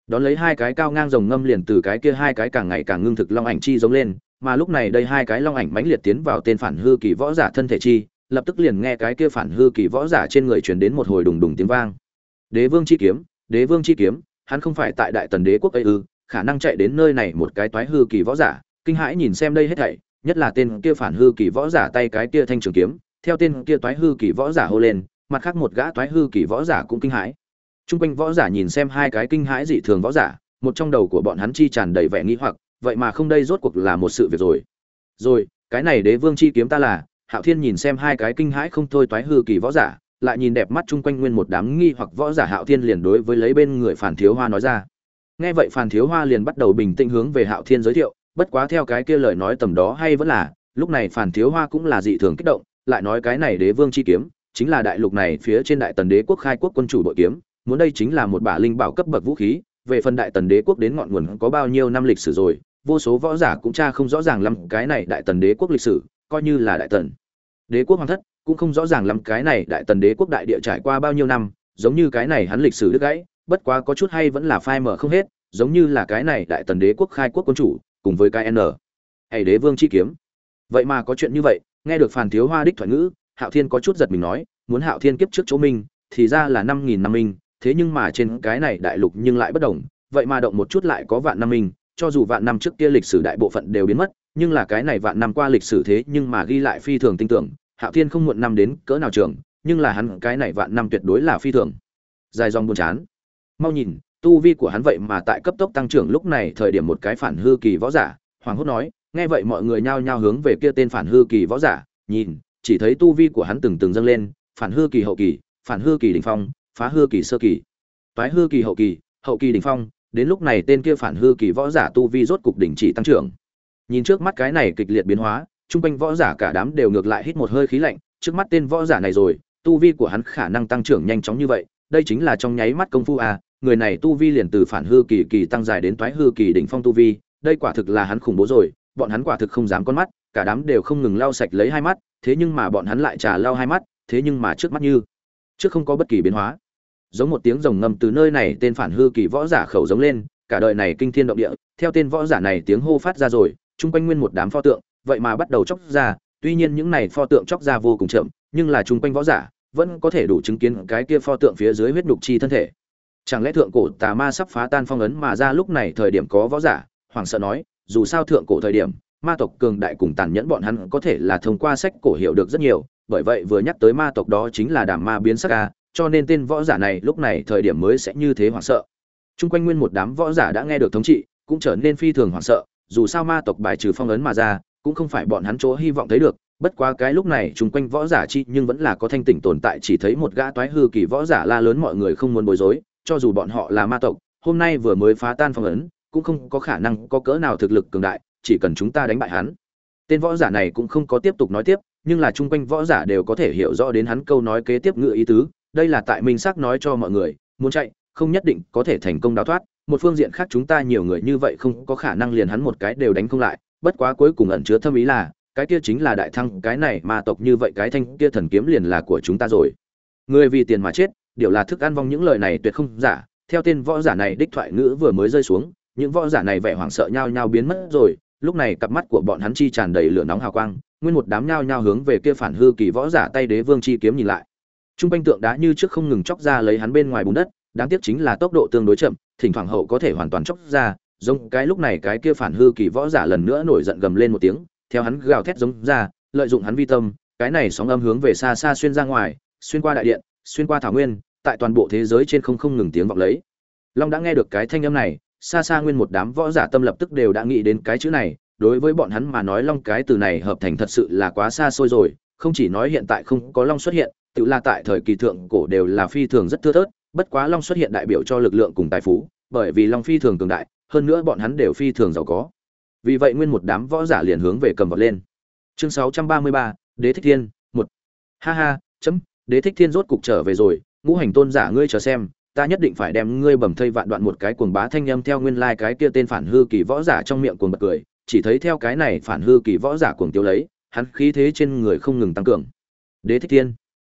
Đón lấy hai cái cao ngang rồng ngâm liền từ cái kia hai cái càng ngày càng ngưng thực long ảnh chi giống lên, mà lúc này đây hai cái long ảnh mãnh liệt tiến vào tên phản hư kỳ võ giả thân thể chi, lập tức liền nghe cái kia phản hư kỳ võ giả trên người truyền đến một hồi đùng đùng tiếng vang. Đế vương chi kiếm, đế vương chi kiếm hắn không phải tại đại tần đế quốc ấy ư khả năng chạy đến nơi này một cái toái hư kỳ võ giả kinh hãi nhìn xem đây hết thảy nhất là tên kia phản hư kỳ võ giả tay cái kia thanh trường kiếm theo tên kia toái hư kỳ võ giả hô lên mặt khác một gã toái hư kỳ võ giả cũng kinh hãi Trung quanh võ giả nhìn xem hai cái kinh hãi dị thường võ giả, một trong đầu của bọn hắn chi tràn đầy vẻ nghi hoặc, vậy mà không đây rốt cuộc là một sự việc rồi. Rồi, cái này đế vương chi kiếm ta là, Hạo Thiên nhìn xem hai cái kinh hãi không thôi toái hư kỳ võ giả, lại nhìn đẹp mắt chung quanh nguyên một đám nghi hoặc võ giả Hạo Thiên liền đối với lấy bên người Phản Thiếu Hoa nói ra. Nghe vậy Phản Thiếu Hoa liền bắt đầu bình tĩnh hướng về Hạo Thiên giới thiệu, bất quá theo cái kia lời nói tầm đó hay vẫn là, lúc này Phản Thiếu Hoa cũng là dị thường kích động, lại nói cái này đế vương chi kiếm, chính là đại lục này phía trên đại tần đế quốc khai quốc quân chủ bộ kiếm, muốn đây chính là một bả linh bảo cấp bậc vũ khí về phần đại tần đế quốc đến ngọn nguồn có bao nhiêu năm lịch sử rồi vô số võ giả cũng tra không rõ ràng lắm cái này đại tần đế quốc lịch sử coi như là đại tần đế quốc hoàng thất cũng không rõ ràng lắm cái này đại tần đế quốc đại địa trải qua bao nhiêu năm giống như cái này hắn lịch sử đứt gãy bất quá có chút hay vẫn là phai mở không hết giống như là cái này đại tần đế quốc khai quốc quân chủ cùng với cái n. Hay đế vương chi kiếm. Vậy mà có chuyện như vậy nghe được phàn thiếu hoa đích thoại ngữ hạo thiên có chút giật mình nói muốn hạo thiên kiếp trước chỗ minh thì ra là năm nghìn năm minh thế nhưng mà trên cái này đại lục nhưng lại bất đồng, vậy mà động một chút lại có vạn năm mình, cho dù vạn năm trước kia lịch sử đại bộ phận đều biến mất, nhưng là cái này vạn năm qua lịch sử thế nhưng mà ghi lại phi thường tinh tưởng, Hạo Thiên không muộn năm đến cỡ nào trường, nhưng là hắn cái này vạn năm tuyệt đối là phi thường. Dài dòng buồn chán. Mau nhìn, tu vi của hắn vậy mà tại cấp tốc tăng trưởng lúc này thời điểm một cái phản hư kỳ võ giả, Hoàng Hốt nói, nghe vậy mọi người nhao nhao hướng về kia tên phản hư kỳ võ giả, nhìn, chỉ thấy tu vi của hắn từng từng dâng lên, phản hư kỳ hậu kỳ, phản hư kỳ đỉnh phong, phá hư kỳ sơ kỳ toái hư kỳ hậu kỳ hậu kỳ đỉnh phong đến lúc này tên kia phản hư kỳ võ giả tu vi rốt cục đỉnh chỉ tăng trưởng nhìn trước mắt cái này kịch liệt biến hóa trung quanh võ giả cả đám đều ngược lại hít một hơi khí lạnh, trước mắt tên võ giả này rồi, tu vi của hắn khả năng tăng trưởng nhanh chóng như vậy, đây chính là trong nháy mắt công phu à người này tu vi liền từ phản hư kỳ kỳ tăng dài đến toái hư kỳ đỉnh phong tu vi, đây quả thực là hắn khủng bố rồi, bọn hắn quả thực không dám con mắt, cả đám đều không ngừng lau sạch lấy hai mắt, thế nhưng mà bọn hắn lại trà lau hai mắt, thế nhưng mà trước mắt như, trước không có bất kỳ biến hóa. Giống một tiếng rồng ngầm từ nơi này tên phản hư kỳ võ giả khẩu giống lên, cả đời này kinh thiên động địa, theo tên võ giả này tiếng hô phát ra rồi, chung quanh nguyên một đám pho tượng vậy mà bắt đầu chóc ra, tuy nhiên những này pho tượng chóc ra vô cùng chậm, nhưng là chung quanh võ giả vẫn có thể đủ chứng kiến cái kia pho tượng phía dưới huyết nhục chi thân thể. Chẳng lẽ thượng cổ tà ma sắp phá tan phong ấn mà ra lúc này thời điểm có võ giả? Hoàng sợ nói, dù sao thượng cổ thời điểm, ma tộc cường đại cùng tàn nhẫn bọn hắn có thể là thông qua sách cổ hiểu được rất nhiều, bởi vậy vừa nhắc tới ma tộc đó chính là đàm ma biến sắc ca cho nên tên võ giả này lúc này thời điểm mới sẽ như thế hoảng sợ. Chung quanh nguyên một đám võ giả đã nghe được thống trị, cũng trở nên phi thường hoảng sợ, dù sao ma tộc bài trừ phong ấn mà ra cũng không phải bọn hắn chỗ hy vọng thấy được, bất quá cái lúc này chung quanh võ giả chi nhưng vẫn là có thanh tỉnh tồn tại, chỉ thấy một gã toái hư kỳ võ giả la lớn mọi người không muốn bối rối, cho dù bọn họ là ma tộc, hôm nay vừa mới phá tan phong ấn, cũng không có khả năng có cỡ nào thực lực cường đại, chỉ cần chúng ta đánh bại hắn. Tên võ giả này cũng không có tiếp tục nói tiếp, nhưng là chung quanh võ giả đều có thể hiểu rõ đến hắn câu nói kế tiếp ngựa ý tứ, đây là tại minh xác nói cho mọi người, muốn chạy, không nhất định có thể thành công đào thoát, một phương diện khác chúng ta nhiều người như vậy không có khả năng liền hắn một cái đều đánh không lại bất quá cuối cùng ẩn chứa thâm ý là, cái kia chính là đại thăng, cái này ma tộc như vậy, cái thanh kia thần kiếm liền là của chúng ta rồi. Người vì tiền mà chết, điều là thức ăn vong những lời này tuyệt không giả. Theo tên võ giả này, đích thoại ngữ vừa mới rơi xuống, những võ giả này vẻ hoảng sợ nhao nhao biến mất rồi. Lúc này cặp mắt của bọn hắn chi tràn đầy lửa nóng hào quang, nguyên một đám nhao nhao hướng về kia phản hư kỳ võ giả tay đế vương chi kiếm nhìn lại. Trung quanh tượng đá như trước không ngừng chóc ra lấy hắn bên ngoài bùn đất, đáng tiếc chính là tốc độ tương đối chậm, thỉnh thoảng hậu có thể hoàn toàn chóc ra giống cái lúc này cái kia phản hư kỳ võ giả lần nữa nổi giận gầm lên một tiếng, theo hắn gào thét giống ra, lợi dụng hắn vi tâm, cái này sóng âm hướng về xa xa xuyên ra ngoài, xuyên qua đại điện, xuyên qua thảo nguyên, tại toàn bộ thế giới trên không không ngừng tiếng vọng lấy. Long đã nghe được cái thanh âm này, xa xa nguyên một đám võ giả tâm lập tức đều đã nghĩ đến cái chữ này, đối với bọn hắn mà nói long cái từ này hợp thành thật sự là quá xa xôi rồi, không chỉ nói hiện tại không có long xuất hiện, tự là tại thời kỳ thượng cổ đều là phi thường rất thưa thớt, bất quá long xuất hiện đại biểu cho lực lượng cùng tài phú, bởi vì long phi thường cường đại hơn nữa bọn hắn đều phi thường giàu có. Vì vậy nguyên một đám võ giả liền hướng về cầm vật lên. Chương 633, đế thích thiên một. Ha ha chấm đế thích thiên rốt cục trở về rồi. Ngũ hành tôn giả ngươi chờ xem ta nhất định phải đem ngươi bầm thây vạn đoạn một cái cuồng bá thanh âm theo nguyên lai like cái kia tên phản hư kỳ võ giả trong miệng cuồng bật cười chỉ thấy theo cái này phản hư kỳ võ giả cuồng tiêu lấy hắn khí thế trên người không ngừng tăng cường. Đế thích thiên.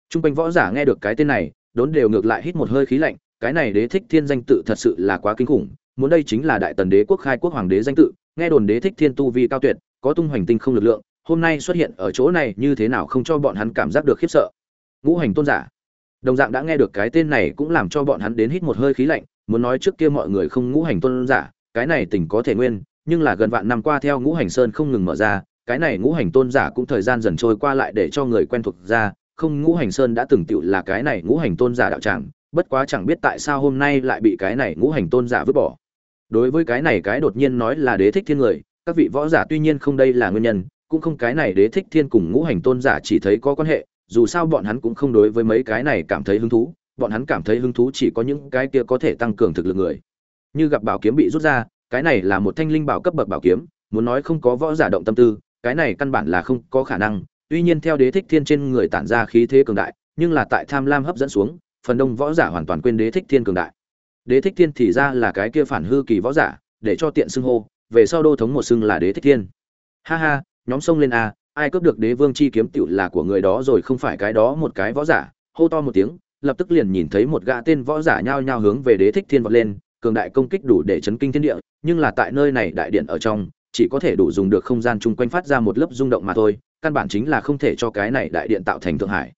Trung quanh võ giả nghe được cái tên này đốn đều ngược lại hít một hơi khí lạnh cái này đế thích thiên danh tự thật sự là quá kinh khủng muốn đây chính là đại tần đế quốc khai quốc hoàng đế danh tự, nghe đồn đế thích thiên tu vi cao tuyệt, có tung hoành tinh không lực lượng, hôm nay xuất hiện ở chỗ này như thế nào không cho bọn hắn cảm giác được khiếp sợ. Ngũ hành tôn giả. Đồng dạng đã nghe được cái tên này cũng làm cho bọn hắn đến hít một hơi khí lạnh, muốn nói trước kia mọi người không ngũ hành tôn giả, cái này tình có thể nguyên, nhưng là gần vạn năm qua theo ngũ hành sơn không ngừng mở ra, cái này ngũ hành tôn giả cũng thời gian dần trôi qua lại để cho người quen thuộc ra, không ngũ hành sơn đã từng tựu là cái này ngũ hành tôn giả đạo tràng, bất quá chẳng biết tại sao hôm nay lại bị cái này ngũ hành tôn giả vứt bỏ đối với cái này cái đột nhiên nói là đế thích thiên người, các vị võ giả tuy nhiên không đây là nguyên nhân, cũng không cái này đế thích thiên cùng ngũ hành tôn giả chỉ thấy có quan hệ, dù sao bọn hắn cũng không đối với mấy cái này cảm thấy hứng thú, bọn hắn cảm thấy hứng thú chỉ có những cái kia có thể tăng cường thực lực người. Như gặp bảo kiếm bị rút ra, cái này là một thanh linh bảo cấp bậc bảo kiếm, muốn nói không có võ giả động tâm tư, cái này căn bản là không có khả năng. Tuy nhiên theo đế thích thiên trên người tản ra khí thế cường đại, nhưng là tại tham lam hấp dẫn xuống, phần đông võ giả hoàn toàn quên đế thích thiên cường đại đế thích thiên thì ra là cái kia phản hư kỳ võ giả, để cho tiện xưng hô, về sau đô thống một xưng là đế thích thiên. Ha ha, nhóm sông lên a, ai cướp được đế vương chi kiếm tựu là của người đó rồi không phải cái đó một cái võ giả, hô to một tiếng, lập tức liền nhìn thấy một gã tên võ giả nhao nhao hướng về đế thích thiên vọt lên, cường đại công kích đủ để chấn kinh thiên địa, nhưng là tại nơi này đại điện ở trong, chỉ có thể đủ dùng được không gian chung quanh phát ra một lớp rung động mà thôi, căn bản chính là không thể cho cái này đại điện tạo thành thượng hải.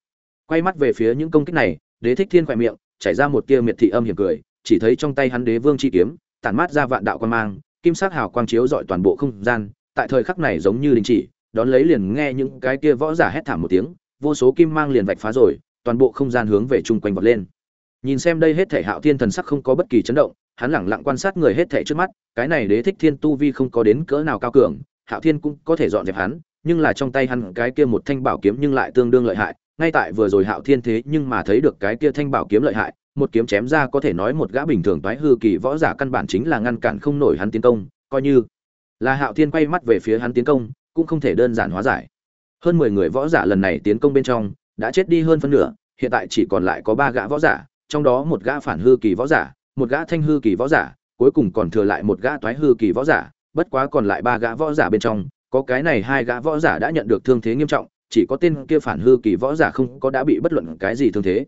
Quay mắt về phía những công kích này, đế thích thiên khoe miệng, chảy ra một tia miệt thị âm hiểm cười chỉ thấy trong tay hắn đế vương chi kiếm, tản mát ra vạn đạo quan mang, kim sắc hào quang chiếu dọi toàn bộ không gian. Tại thời khắc này giống như đình chỉ, đón lấy liền nghe những cái kia võ giả hét thảm một tiếng, vô số kim mang liền vạch phá rồi, toàn bộ không gian hướng về chung quanh vọt lên. Nhìn xem đây hết thể hạo thiên thần sắc không có bất kỳ chấn động, hắn lẳng lặng quan sát người hết thể trước mắt, cái này đế thích thiên tu vi không có đến cỡ nào cao cường, hạo thiên cũng có thể dọn dẹp hắn, nhưng là trong tay hắn cái kia một thanh bảo kiếm nhưng lại tương đương lợi hại, ngay tại vừa rồi hạo thiên thế nhưng mà thấy được cái kia thanh bảo kiếm lợi hại một kiếm chém ra có thể nói một gã bình thường toái hư kỳ võ giả căn bản chính là ngăn cản không nổi hắn tiến công, coi như là hạo thiên quay mắt về phía hắn tiến công, cũng không thể đơn giản hóa giải. Hơn mười người võ giả lần này tiến công bên trong, đã chết đi hơn phân nửa, hiện tại chỉ còn lại có ba gã võ giả, trong đó một gã phản hư kỳ võ giả, một gã thanh hư kỳ võ giả, cuối cùng còn thừa lại một gã toái hư kỳ võ giả, bất quá còn lại ba gã võ giả bên trong, có cái này hai gã võ giả đã nhận được thương thế nghiêm trọng, chỉ có tên kia phản hư kỳ võ giả không có đã bị bất luận cái gì thương thế.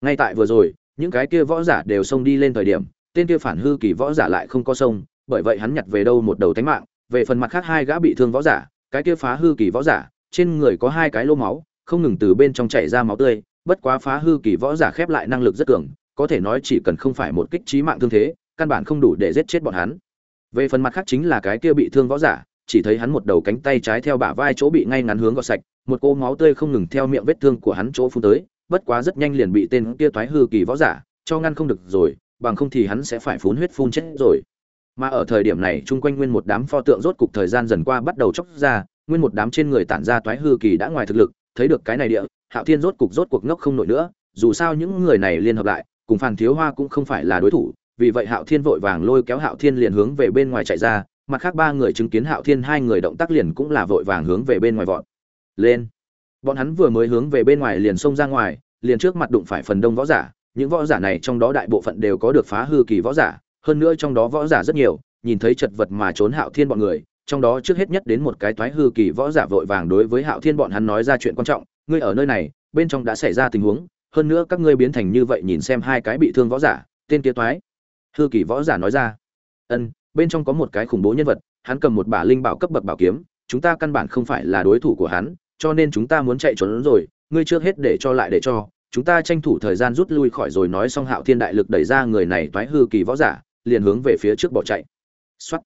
Ngay tại vừa rồi những cái kia võ giả đều xông đi lên thời điểm, tên kia phản hư kỳ võ giả lại không có sông bởi vậy hắn nhặt về đâu một đầu tánh mạng, về phần mặt khác hai gã bị thương võ giả, cái kia phá hư kỳ võ giả, trên người có hai cái lô máu, không ngừng từ bên trong chảy ra máu tươi, bất quá phá hư kỳ võ giả khép lại năng lực rất cường, có thể nói chỉ cần không phải một kích trí mạng thương thế, căn bản không đủ để giết chết bọn hắn. Về phần mặt khác chính là cái kia bị thương võ giả, chỉ thấy hắn một đầu cánh tay trái theo bả vai chỗ bị ngay ngắn hướng gọt sạch, một cô máu tươi không ngừng theo miệng vết thương của hắn chỗ phun tới bất quá rất nhanh liền bị tên kia thoái hư kỳ võ giả cho ngăn không được rồi, bằng không thì hắn sẽ phải phun huyết phun chết rồi. Mà ở thời điểm này, chung quanh nguyên một đám pho tượng rốt cục thời gian dần qua bắt đầu chóc ra, nguyên một đám trên người tản ra toái hư kỳ đã ngoài thực lực, thấy được cái này địa, hạo thiên rốt cục rốt cuộc ngốc không nổi nữa, dù sao những người này liên hợp lại, cùng phàn thiếu hoa cũng không phải là đối thủ, vì vậy hạo thiên vội vàng lôi kéo hạo thiên liền hướng về bên ngoài chạy ra, mặt khác ba người chứng kiến hạo thiên hai người động tác liền cũng là vội vàng hướng về bên ngoài vọt. Lên! Bọn hắn vừa mới hướng về bên ngoài liền xông ra ngoài, liền trước mặt đụng phải phần đông võ giả, những võ giả này trong đó đại bộ phận đều có được phá hư kỳ võ giả, hơn nữa trong đó võ giả rất nhiều, nhìn thấy chật vật mà trốn hạo thiên bọn người, trong đó trước hết nhất đến một cái toái hư kỳ võ giả vội vàng đối với hạo thiên bọn hắn nói ra chuyện quan trọng, ngươi ở nơi này, bên trong đã xảy ra tình huống, hơn nữa các ngươi biến thành như vậy nhìn xem hai cái bị thương võ giả, tên kia toái. Hư kỳ võ giả nói ra. Ân, bên trong có một cái khủng bố nhân vật, hắn cầm một bả linh bảo cấp bậc bảo kiếm, chúng ta căn bản không phải là đối thủ của hắn cho nên chúng ta muốn chạy trốn rồi, ngươi trước hết để cho lại để cho, chúng ta tranh thủ thời gian rút lui khỏi rồi nói xong hạo thiên đại lực đẩy ra người này toái hư kỳ võ giả, liền hướng về phía trước bỏ chạy. Xuất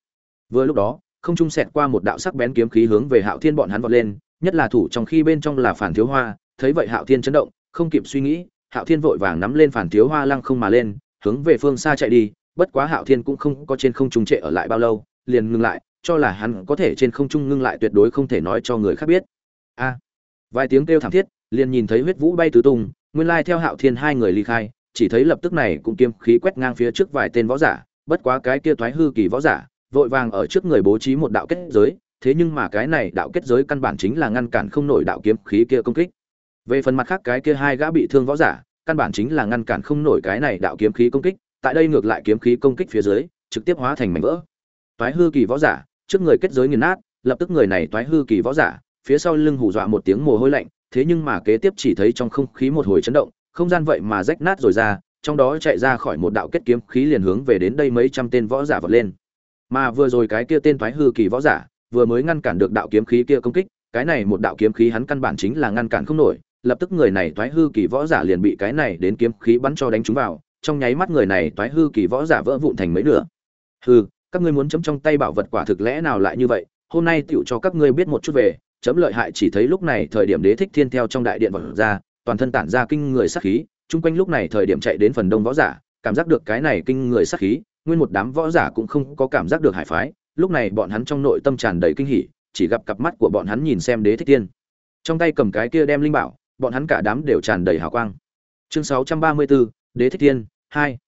vừa lúc đó, không trung xẹt qua một đạo sắc bén kiếm khí hướng về hạo thiên bọn hắn vọt lên, nhất là thủ trong khi bên trong là phản thiếu hoa, thấy vậy hạo thiên chấn động, không kịp suy nghĩ, hạo thiên vội vàng nắm lên phản thiếu hoa lăng không mà lên, hướng về phương xa chạy đi, bất quá hạo thiên cũng không có trên không trung trệ ở lại bao lâu, liền ngừng lại, cho là hắn có thể trên không trung ngưng lại tuyệt đối không thể nói cho người khác biết a. Vài tiếng kêu thảm thiết, liền nhìn thấy huyết vũ bay tứ tung, nguyên lai theo hạo thiên hai người ly khai, chỉ thấy lập tức này cũng kiếm khí quét ngang phía trước vài tên võ giả, bất quá cái kia thoái hư kỳ võ giả, vội vàng ở trước người bố trí một đạo kết giới, thế nhưng mà cái này đạo kết giới căn bản chính là ngăn cản không nổi đạo kiếm khí kia công kích. Về phần mặt khác cái kia hai gã bị thương võ giả, căn bản chính là ngăn cản không nổi cái này đạo kiếm khí công kích, tại đây ngược lại kiếm khí công kích phía dưới, trực tiếp hóa thành mảnh vỡ. Toái hư kỳ võ giả, trước người kết giới nghiền nát, lập tức người này toái hư kỳ võ giả phía sau lưng hù dọa một tiếng mồ hôi lạnh, thế nhưng mà kế tiếp chỉ thấy trong không khí một hồi chấn động, không gian vậy mà rách nát rồi ra, trong đó chạy ra khỏi một đạo kết kiếm khí liền hướng về đến đây mấy trăm tên võ giả vọt lên. Mà vừa rồi cái kia tên toái hư kỳ võ giả, vừa mới ngăn cản được đạo kiếm khí kia công kích, cái này một đạo kiếm khí hắn căn bản chính là ngăn cản không nổi, lập tức người này toái hư kỳ võ giả liền bị cái này đến kiếm khí bắn cho đánh trúng vào, trong nháy mắt người này toái hư kỳ võ giả vỡ vụn thành mấy nửa. Hư các ngươi muốn chấm trong tay bảo vật quả thực lẽ nào lại như vậy, hôm nay tựu cho các ngươi biết một chút về chấm lợi hại chỉ thấy lúc này thời điểm đế thích thiên theo trong đại điện vật ra toàn thân tản ra kinh người sát khí chung quanh lúc này thời điểm chạy đến phần đông võ giả cảm giác được cái này kinh người sát khí nguyên một đám võ giả cũng không có cảm giác được hải phái lúc này bọn hắn trong nội tâm tràn đầy kinh hỉ chỉ gặp cặp mắt của bọn hắn nhìn xem đế thích thiên. Trong tay cầm cái kia đem linh bảo bọn hắn cả đám đều tràn đầy hào quang. Chương 634, đế thích thiên hai.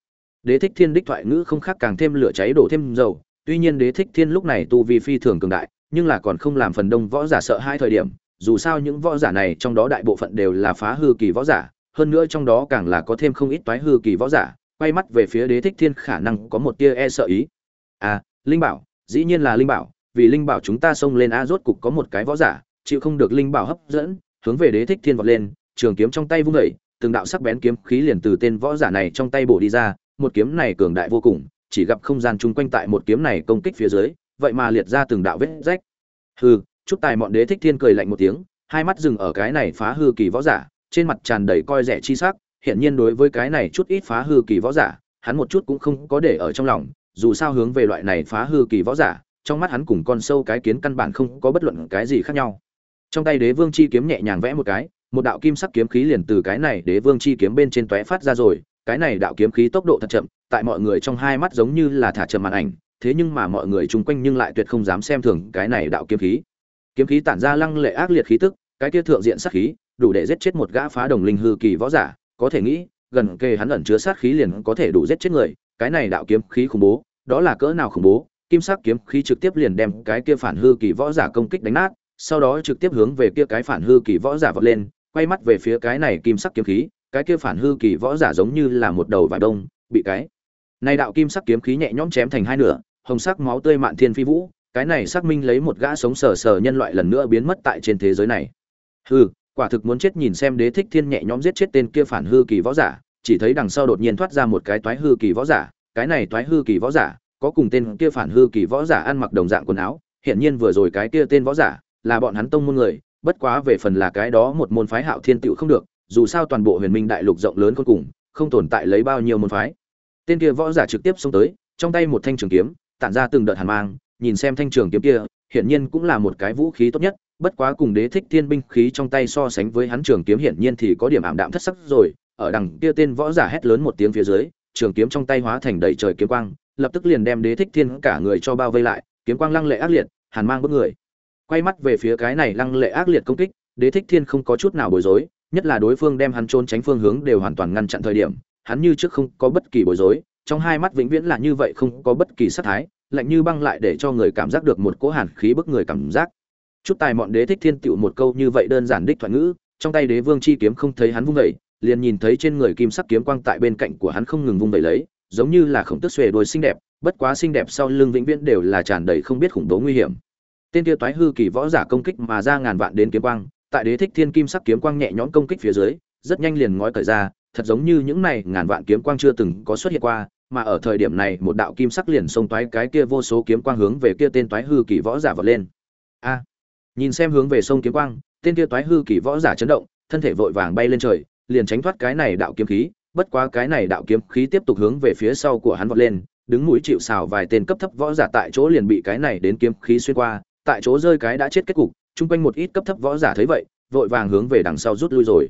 Đế thích thiên đích thoại ngữ không khác càng thêm lửa cháy đổ thêm dầu tuy nhiên đế thích thiên lúc này tu vi phi thường cường đại nhưng là còn không làm phần đông võ giả sợ hai thời điểm, dù sao những võ giả này trong đó đại bộ phận đều là phá hư kỳ võ giả, hơn nữa trong đó càng là có thêm không ít toái hư kỳ võ giả, quay mắt về phía đế thích thiên khả năng có một tia e sợ ý. À linh bảo, dĩ nhiên là linh bảo, vì linh bảo chúng ta xông lên a rốt cục có một cái võ giả, chịu không được linh bảo hấp dẫn, hướng về đế thích thiên vọt lên, trường kiếm trong tay vung vẩy từng đạo sắc bén kiếm khí liền từ tên võ giả này trong tay bổ đi ra, một kiếm này cường đại vô cùng, chỉ gặp không gian chung quanh tại một kiếm này công kích phía dưới vậy mà liệt ra từng đạo vết rách. Hư chút tài mọn đế thích thiên cười lạnh một tiếng, hai mắt dừng ở cái này phá hư kỳ võ giả, trên mặt tràn đầy coi rẻ chi sắc, hiển nhiên đối với cái này chút ít phá hư kỳ võ giả, hắn một chút cũng không có để ở trong lòng, dù sao hướng về loại này phá hư kỳ võ giả, trong mắt hắn cùng con sâu cái kiến căn bản không có bất luận cái gì khác nhau. Trong tay đế vương chi kiếm nhẹ nhàng vẽ một cái, một đạo kim sắc kiếm khí liền từ cái này đế vương chi kiếm bên trên tóe phát ra rồi, cái này đạo kiếm khí tốc độ thật chậm, tại mọi người trong hai mắt giống như là thả chậm màn ảnh thế nhưng mà mọi người chung quanh nhưng lại tuyệt không dám xem thường cái này đạo kiếm khí. Kiếm khí tản ra lăng lệ ác liệt khí tức, cái kia thượng diện sát khí, đủ để giết chết một gã phá đồng linh hư kỳ võ giả, có thể nghĩ, gần kề hắn ẩn chứa sát khí liền có thể đủ giết chết người, cái này đạo kiếm khí khủng bố, đó là cỡ nào khủng bố? Kim sắc kiếm khí trực tiếp liền đem cái kia phản hư kỳ võ giả công kích đánh nát, sau đó trực tiếp hướng về kia cái phản hư kỳ võ giả vọt lên, quay mắt về phía cái này kim sắc kiếm khí, cái kia phản hư kỳ võ giả giống như là một đầu vải đông, bị cái này đạo kim sắc kiếm khí nhẹ nhõm chém thành hai nửa hồng sắc máu tươi mạn thiên phi vũ, cái này xác minh lấy một gã sống sờ sờ nhân loại lần nữa biến mất tại trên thế giới này. Hư quả thực muốn chết nhìn xem đế thích thiên nhẹ nhõm giết chết tên kia phản hư kỳ võ giả, chỉ thấy đằng sau đột nhiên thoát ra một cái toái hư kỳ võ giả, cái này toái hư kỳ võ giả, có cùng tên kia phản hư kỳ võ giả ăn mặc đồng dạng quần áo, hiển nhiên vừa rồi cái kia tên võ giả, là bọn hắn tông môn người, bất quá về phần là cái đó một môn phái hạo thiên tựu không được, dù sao toàn bộ huyền minh đại lục rộng lớn cuối cùng, không tồn tại lấy bao nhiêu môn phái. Tên kia võ giả trực tiếp xông tới, trong tay một thanh trường kiếm tản ra từng đợt hàn mang, nhìn xem thanh trường kiếm kia, hiển nhiên cũng là một cái vũ khí tốt nhất, bất quá cùng đế thích thiên binh khí trong tay so sánh với hắn trường kiếm hiển nhiên thì có điểm ảm đạm thất sắc rồi, ở đằng kia tên võ giả hét lớn một tiếng phía dưới, trường kiếm trong tay hóa thành đầy trời kiếm quang, lập tức liền đem đế thích thiên cả người cho bao vây lại, kiếm quang lăng lệ ác liệt, hàn mang bước người. Quay mắt về phía cái này lăng lệ ác liệt công kích, đế thích thiên không có chút nào bối rối, nhất là đối phương đem hắn trốn tránh phương hướng đều hoàn toàn ngăn chặn thời điểm, hắn như trước không có bất kỳ bối rối trong hai mắt vĩnh viễn là như vậy, không có bất kỳ sát thái, lạnh như băng lại để cho người cảm giác được một cỗ hàn khí bức người cảm giác. Chút tài mọn đế thích thiên tựu một câu như vậy đơn giản đích thoại ngữ, trong tay đế vương chi kiếm không thấy hắn vung vẩy liền nhìn thấy trên người kim sắc kiếm quang tại bên cạnh của hắn không ngừng vung vẩy lấy, giống như là khổng tức xuề đôi xinh đẹp, bất quá xinh đẹp sau lưng vĩnh viễn đều là tràn đầy không biết khủng bố nguy hiểm. Tên kia toái hư kỳ võ giả công kích mà ra ngàn vạn đến kiếm quang, tại đế thích thiên kim sắc kiếm quang nhẹ nhõm công kích phía dưới, rất nhanh liền ngói cởi ra thật giống như những này ngàn vạn kiếm quang chưa từng có xuất hiện qua, mà ở thời điểm này một đạo kim sắc liền xông toái cái kia vô số kiếm quang hướng về kia tên toái hư kỳ võ giả vọt lên. A! Nhìn xem hướng về sông kiếm quang, tên kia toái hư kỳ võ giả chấn động, thân thể vội vàng bay lên trời, liền tránh thoát cái này đạo kiếm khí, bất quá cái này đạo kiếm khí tiếp tục hướng về phía sau của hắn vọt lên, đứng mũi chịu sào vài tên cấp thấp võ giả tại chỗ liền bị cái này đến kiếm khí xuyên qua, tại chỗ rơi cái đã chết kết cục, chung quanh một ít cấp thấp võ giả thấy vậy, vội vàng hướng về đằng sau rút lui rồi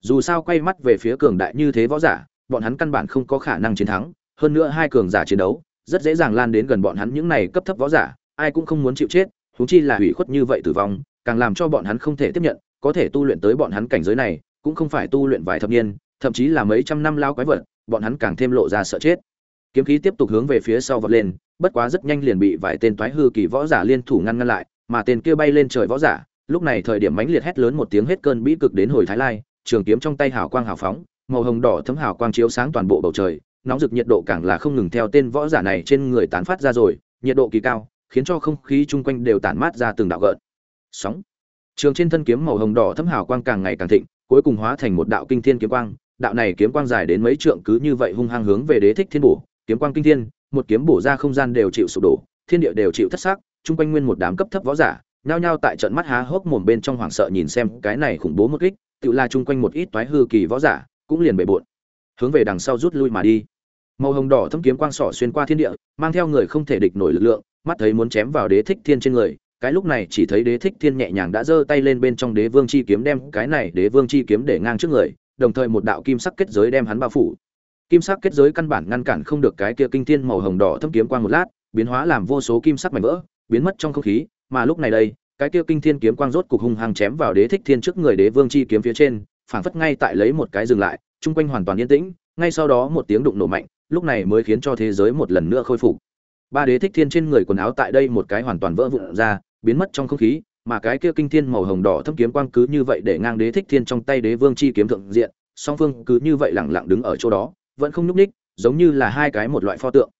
dù sao quay mắt về phía cường đại như thế võ giả, bọn hắn căn bản không có khả năng chiến thắng. Hơn nữa hai cường giả chiến đấu, rất dễ dàng lan đến gần bọn hắn những này cấp thấp võ giả, ai cũng không muốn chịu chết, huống chi là hủy khuất như vậy tử vong, càng làm cho bọn hắn không thể tiếp nhận, có thể tu luyện tới bọn hắn cảnh giới này, cũng không phải tu luyện vài thập niên, thậm chí là mấy trăm năm lao quái vật, bọn hắn càng thêm lộ ra sợ chết. Kiếm khí tiếp tục hướng về phía sau vọt lên, bất quá rất nhanh liền bị vài tên toái hư kỳ võ giả liên thủ ngăn ngăn lại, mà tên kia bay lên trời võ giả, lúc này thời điểm mãnh liệt hét lớn một tiếng hết cơn bĩ cực đến hồi thái lai trường kiếm trong tay hào quang hào phóng màu hồng đỏ thấm hào quang chiếu sáng toàn bộ bầu trời nóng rực nhiệt độ càng là không ngừng theo tên võ giả này trên người tán phát ra rồi nhiệt độ kỳ cao khiến cho không khí chung quanh đều tản mát ra từng đạo gợn. Sóng. Trường trên thân kiếm màu hồng đỏ thấm hào quang càng ngày càng thịnh cuối cùng hóa thành một đạo kinh thiên kiếm quang. Đạo này kiếm quang dài đến mấy trượng cứ như vậy hung hăng hướng về đế thích thiên bổ. Kiếm quang kinh thiên một kiếm bổ ra không gian đều chịu sụp đổ thiên địa đều chịu thất sắc, chung quanh nguyên một đám cấp thấp võ giả nhao nhao tại trận mắt há hốc mồm bên trong hoảng sợ nhìn xem cái này khủng bố một kích tự là chung quanh một ít toái hư kỳ võ giả cũng liền bề bộn, hướng về đằng sau rút lui mà đi. Màu hồng đỏ thâm kiếm quang sỏ xuyên qua thiên địa, mang theo người không thể địch nổi lực lượng, mắt thấy muốn chém vào đế thích thiên trên người, cái lúc này chỉ thấy đế thích thiên nhẹ nhàng đã giơ tay lên bên trong đế vương chi kiếm đem cái này đế vương chi kiếm để ngang trước người, đồng thời một đạo kim sắc kết giới đem hắn bao phủ. Kim sắc kết giới căn bản ngăn cản không được cái kia kinh thiên màu hồng đỏ thâm kiếm quang một lát, biến hóa làm vô số kim sắc mảnh vỡ, biến mất trong không khí, mà lúc này đây cái kia kinh thiên kiếm quang rốt cục hung hăng chém vào đế thích thiên trước người đế vương chi kiếm phía trên, phảng phất ngay tại lấy một cái dừng lại, chung quanh hoàn toàn yên tĩnh, ngay sau đó một tiếng đụng nổ mạnh, lúc này mới khiến cho thế giới một lần nữa khôi phục. Ba đế thích thiên trên người quần áo tại đây một cái hoàn toàn vỡ vụn ra, biến mất trong không khí, mà cái kia kinh thiên màu hồng đỏ thâm kiếm quang cứ như vậy để ngang đế thích thiên trong tay đế vương chi kiếm thượng diện, song phương cứ như vậy lẳng lặng đứng ở chỗ đó, vẫn không nhúc ních giống như là hai cái một loại pho tượng.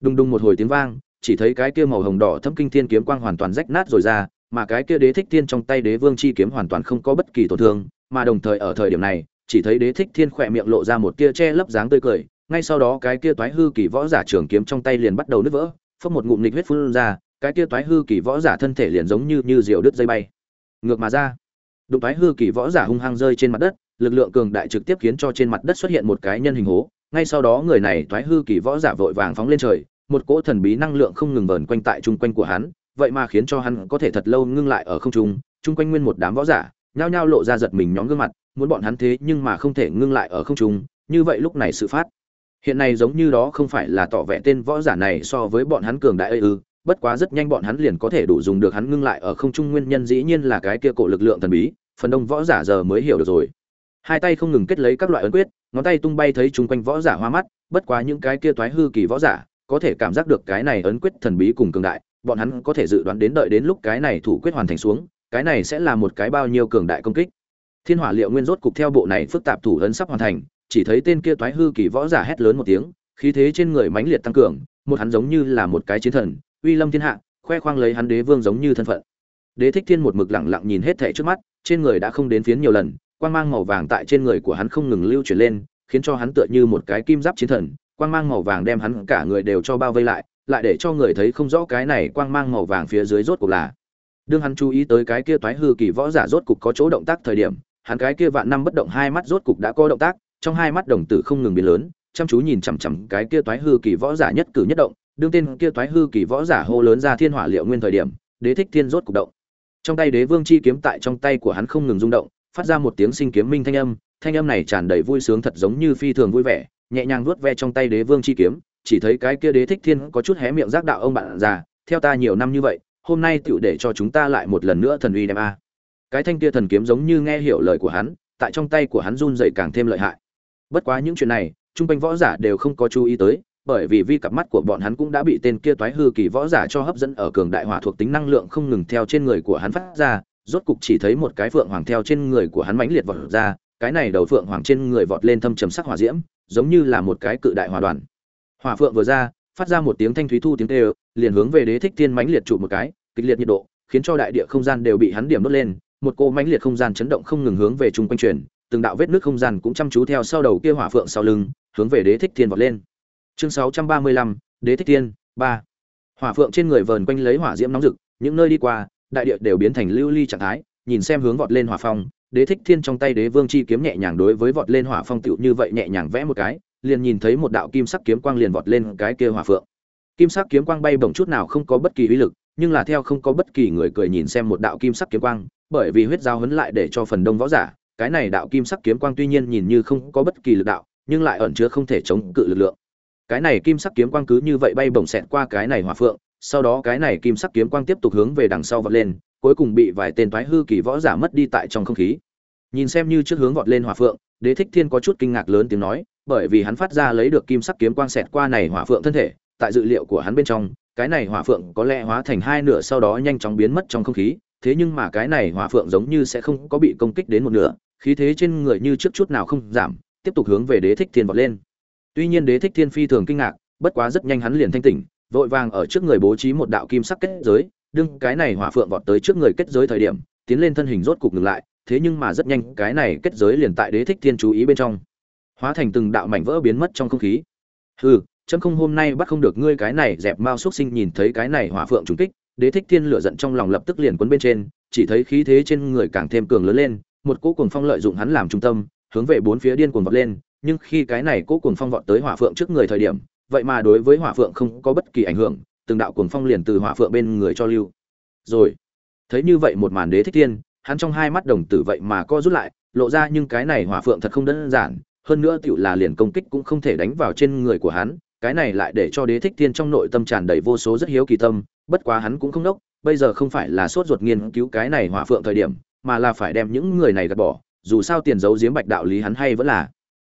Đùng đùng một hồi tiếng vang, chỉ thấy cái kia màu hồng đỏ thâm kinh thiên kiếm quang hoàn toàn rách nát rồi ra mà cái kia đế thích thiên trong tay đế vương chi kiếm hoàn toàn không có bất kỳ tổn thương, mà đồng thời ở thời điểm này, chỉ thấy đế thích thiên khỏe miệng lộ ra một tia che lấp dáng tươi cười, ngay sau đó cái kia toái hư kỳ võ giả trường kiếm trong tay liền bắt đầu nứt vỡ, phốc một ngụm nịch huyết phun ra, cái kia toái hư kỳ võ giả thân thể liền giống như như diều đứt dây bay. Ngược mà ra, đụng toái hư kỳ võ giả hung hăng rơi trên mặt đất, lực lượng cường đại trực tiếp khiến cho trên mặt đất xuất hiện một cái nhân hình hố, ngay sau đó người này toái hư kỳ võ giả vội vàng phóng lên trời, một cỗ thần bí năng lượng không ngừng vờn quanh tại chung quanh của hắn vậy mà khiến cho hắn có thể thật lâu ngưng lại ở không trung chung quanh nguyên một đám võ giả nhao nhao lộ ra giật mình nhóm gương mặt muốn bọn hắn thế nhưng mà không thể ngưng lại ở không trung như vậy lúc này sự phát. Hiện nay giống như đó không phải là tỏ vẻ tên võ giả này so với bọn hắn cường đại ư ừ, bất quá rất nhanh bọn hắn liền có thể đủ dùng được hắn ngưng lại ở không trung nguyên nhân dĩ nhiên là cái kia cổ lực lượng thần bí phần đông võ giả giờ mới hiểu được rồi. Hai tay không ngừng kết lấy các loại ấn quyết ngón tay tung bay thấy chúng quanh võ giả hoa mắt bất quá những cái kia toái hư kỳ võ giả có thể cảm giác được cái này ấn quyết thần bí cùng cường đại bọn hắn có thể dự đoán đến đợi đến lúc cái này thủ quyết hoàn thành xuống, cái này sẽ là một cái bao nhiêu cường đại công kích. Thiên hỏa liệu nguyên rốt cục theo bộ này phức tạp thủ ấn sắp hoàn thành, chỉ thấy tên kia toái hư kỳ võ giả hét lớn một tiếng, khí thế trên người mãnh liệt tăng cường, một hắn giống như là một cái chiến thần, uy lâm thiên hạ, khoe khoang lấy hắn đế vương giống như thân phận. Đế thích thiên một mực lặng lặng nhìn hết thảy trước mắt, trên người đã không đến phiến nhiều lần, quang mang màu vàng tại trên người của hắn không ngừng lưu chuyển lên, khiến cho hắn tựa như một cái kim giáp chiến thần, quang mang màu vàng đem hắn cả người đều cho bao vây lại lại để cho người thấy không rõ cái này quang mang màu vàng phía dưới rốt cuộc là. Đương hắn chú ý tới cái kia toái hư kỳ võ giả rốt cục có chỗ động tác thời điểm, hắn cái kia vạn năm bất động hai mắt rốt cục đã có động tác, trong hai mắt đồng tử không ngừng biến lớn, chăm chú nhìn chằm chằm cái kia toái hư kỳ võ giả nhất cử nhất động, đương tên kia toái hư kỳ võ giả hô lớn ra thiên hỏa liệu nguyên thời điểm, đế thích thiên rốt cục động. Trong tay đế vương chi kiếm tại trong tay của hắn không ngừng rung động, phát ra một tiếng sinh kiếm minh thanh âm thanh âm này tràn đầy vui sướng thật giống như phi thường vui vẻ, nhẹ nhàng vuốt ve trong tay đế vương chi kiếm chỉ thấy cái kia đế thích thiên có chút hé miệng giác đạo ông bạn già, theo ta nhiều năm như vậy, hôm nay tựu để cho chúng ta lại một lần nữa thần uy đem a. Cái thanh kia thần kiếm giống như nghe hiểu lời của hắn, tại trong tay của hắn run dậy càng thêm lợi hại. Bất quá những chuyện này chung quanh võ giả đều không có chú ý tới, bởi vì vi cặp mắt của bọn hắn cũng đã bị tên kia toái hư kỳ võ giả cho hấp dẫn ở cường đại hỏa thuộc tính năng lượng không ngừng theo trên người của hắn phát ra, rốt cục chỉ thấy một cái phượng hoàng theo trên người của hắn mãnh liệt vọt ra, cái này đầu phượng hoàng trên người vọt lên thâm trầm sắc hỏa diễm, giống như là một cái cự đại hỏa đoàn hỏa phượng vừa ra phát ra một tiếng thanh thúy thu tiếng tê liền hướng về đế thích thiên mãnh liệt trụ một cái kịch liệt nhiệt độ khiến cho đại địa không gian đều bị hắn điểm đốt lên một cô mãnh liệt không gian chấn động không ngừng hướng về chung quanh truyền từng đạo vết nước không gian cũng chăm chú theo sau đầu kia hỏa phượng sau lưng hướng về đế thích thiên vọt lên. Chương 635, đế thích thiên ba. Hỏa phượng trên người vờn quanh lấy hỏa diễm nóng rực những nơi đi qua đại địa đều biến thành lưu ly trạng thái nhìn xem hướng vọt lên hỏa phong đế thích thiên trong tay đế vương chi kiếm nhẹ nhàng đối với vọt lên hỏa phong tựu như vậy nhẹ nhàng vẽ một cái liền nhìn thấy một đạo kim sắc kiếm quang liền vọt lên cái kia hỏa phượng. Kim sắc kiếm quang bay bổng chút nào không có bất kỳ uy lực, nhưng là theo không có bất kỳ người cười nhìn xem một đạo kim sắc kiếm quang, bởi vì huyết giao huấn lại để cho phần đông võ giả, cái này đạo kim sắc kiếm quang tuy nhiên nhìn như không có bất kỳ lực đạo, nhưng lại ẩn chứa không thể chống cự lực lượng. Cái này kim sắc kiếm quang cứ như vậy bay bổng xẹt qua cái này hỏa phượng, sau đó cái này kim sắc kiếm quang tiếp tục hướng về đằng sau vọt lên, cuối cùng bị vài tên toái hư kỳ võ giả mất đi tại trong không khí. Nhìn xem như trước hướng vọt lên hỏa phượng, đế thích thiên có chút kinh ngạc lớn tiếng nói bởi vì hắn phát ra lấy được kim sắc kiếm quang xẹt qua này hỏa phượng thân thể, tại dự liệu của hắn bên trong, cái này hỏa phượng có lẽ hóa thành hai nửa sau đó nhanh chóng biến mất trong không khí, thế nhưng mà cái này hỏa phượng giống như sẽ không có bị công kích đến một nửa, khí thế trên người như trước chút nào không giảm, tiếp tục hướng về đế thích thiên vọt lên. Tuy nhiên đế thích thiên phi thường kinh ngạc, bất quá rất nhanh hắn liền thanh tỉnh, vội vàng ở trước người bố trí một đạo kim sắc kết giới, đương cái này hỏa phượng vọt tới trước người kết giới thời điểm, tiến lên thân hình rốt cục ngừng lại, thế nhưng mà rất nhanh cái này kết giới liền tại đế thích thiên chú ý bên trong hóa thành từng đạo mảnh vỡ biến mất trong không khí. Hừ, chấm không hôm nay bắt không được ngươi cái này dẹp mao xuất sinh nhìn thấy cái này hỏa phượng trùng kích, đế thích thiên lửa giận trong lòng lập tức liền quấn bên trên, chỉ thấy khí thế trên người càng thêm cường lớn lên, một cỗ cuồng phong lợi dụng hắn làm trung tâm, hướng về bốn phía điên cuồng vọt lên, nhưng khi cái này cỗ cuồng phong vọt tới hỏa phượng trước người thời điểm, vậy mà đối với hỏa phượng không có bất kỳ ảnh hưởng, từng đạo cuồng phong liền từ hỏa phượng bên người cho lưu. Rồi, thấy như vậy một màn đế thích thiên, hắn trong hai mắt đồng tử vậy mà co rút lại, lộ ra nhưng cái này hỏa phượng thật không đơn giản hơn nữa tựu là liền công kích cũng không thể đánh vào trên người của hắn, cái này lại để cho đế thích thiên trong nội tâm tràn đầy vô số rất hiếu kỳ tâm, bất quá hắn cũng không đốc, bây giờ không phải là sốt ruột nghiên cứu cái này hỏa phượng thời điểm, mà là phải đem những người này gạt bỏ, dù sao tiền giấu giếm bạch đạo lý hắn hay vẫn là.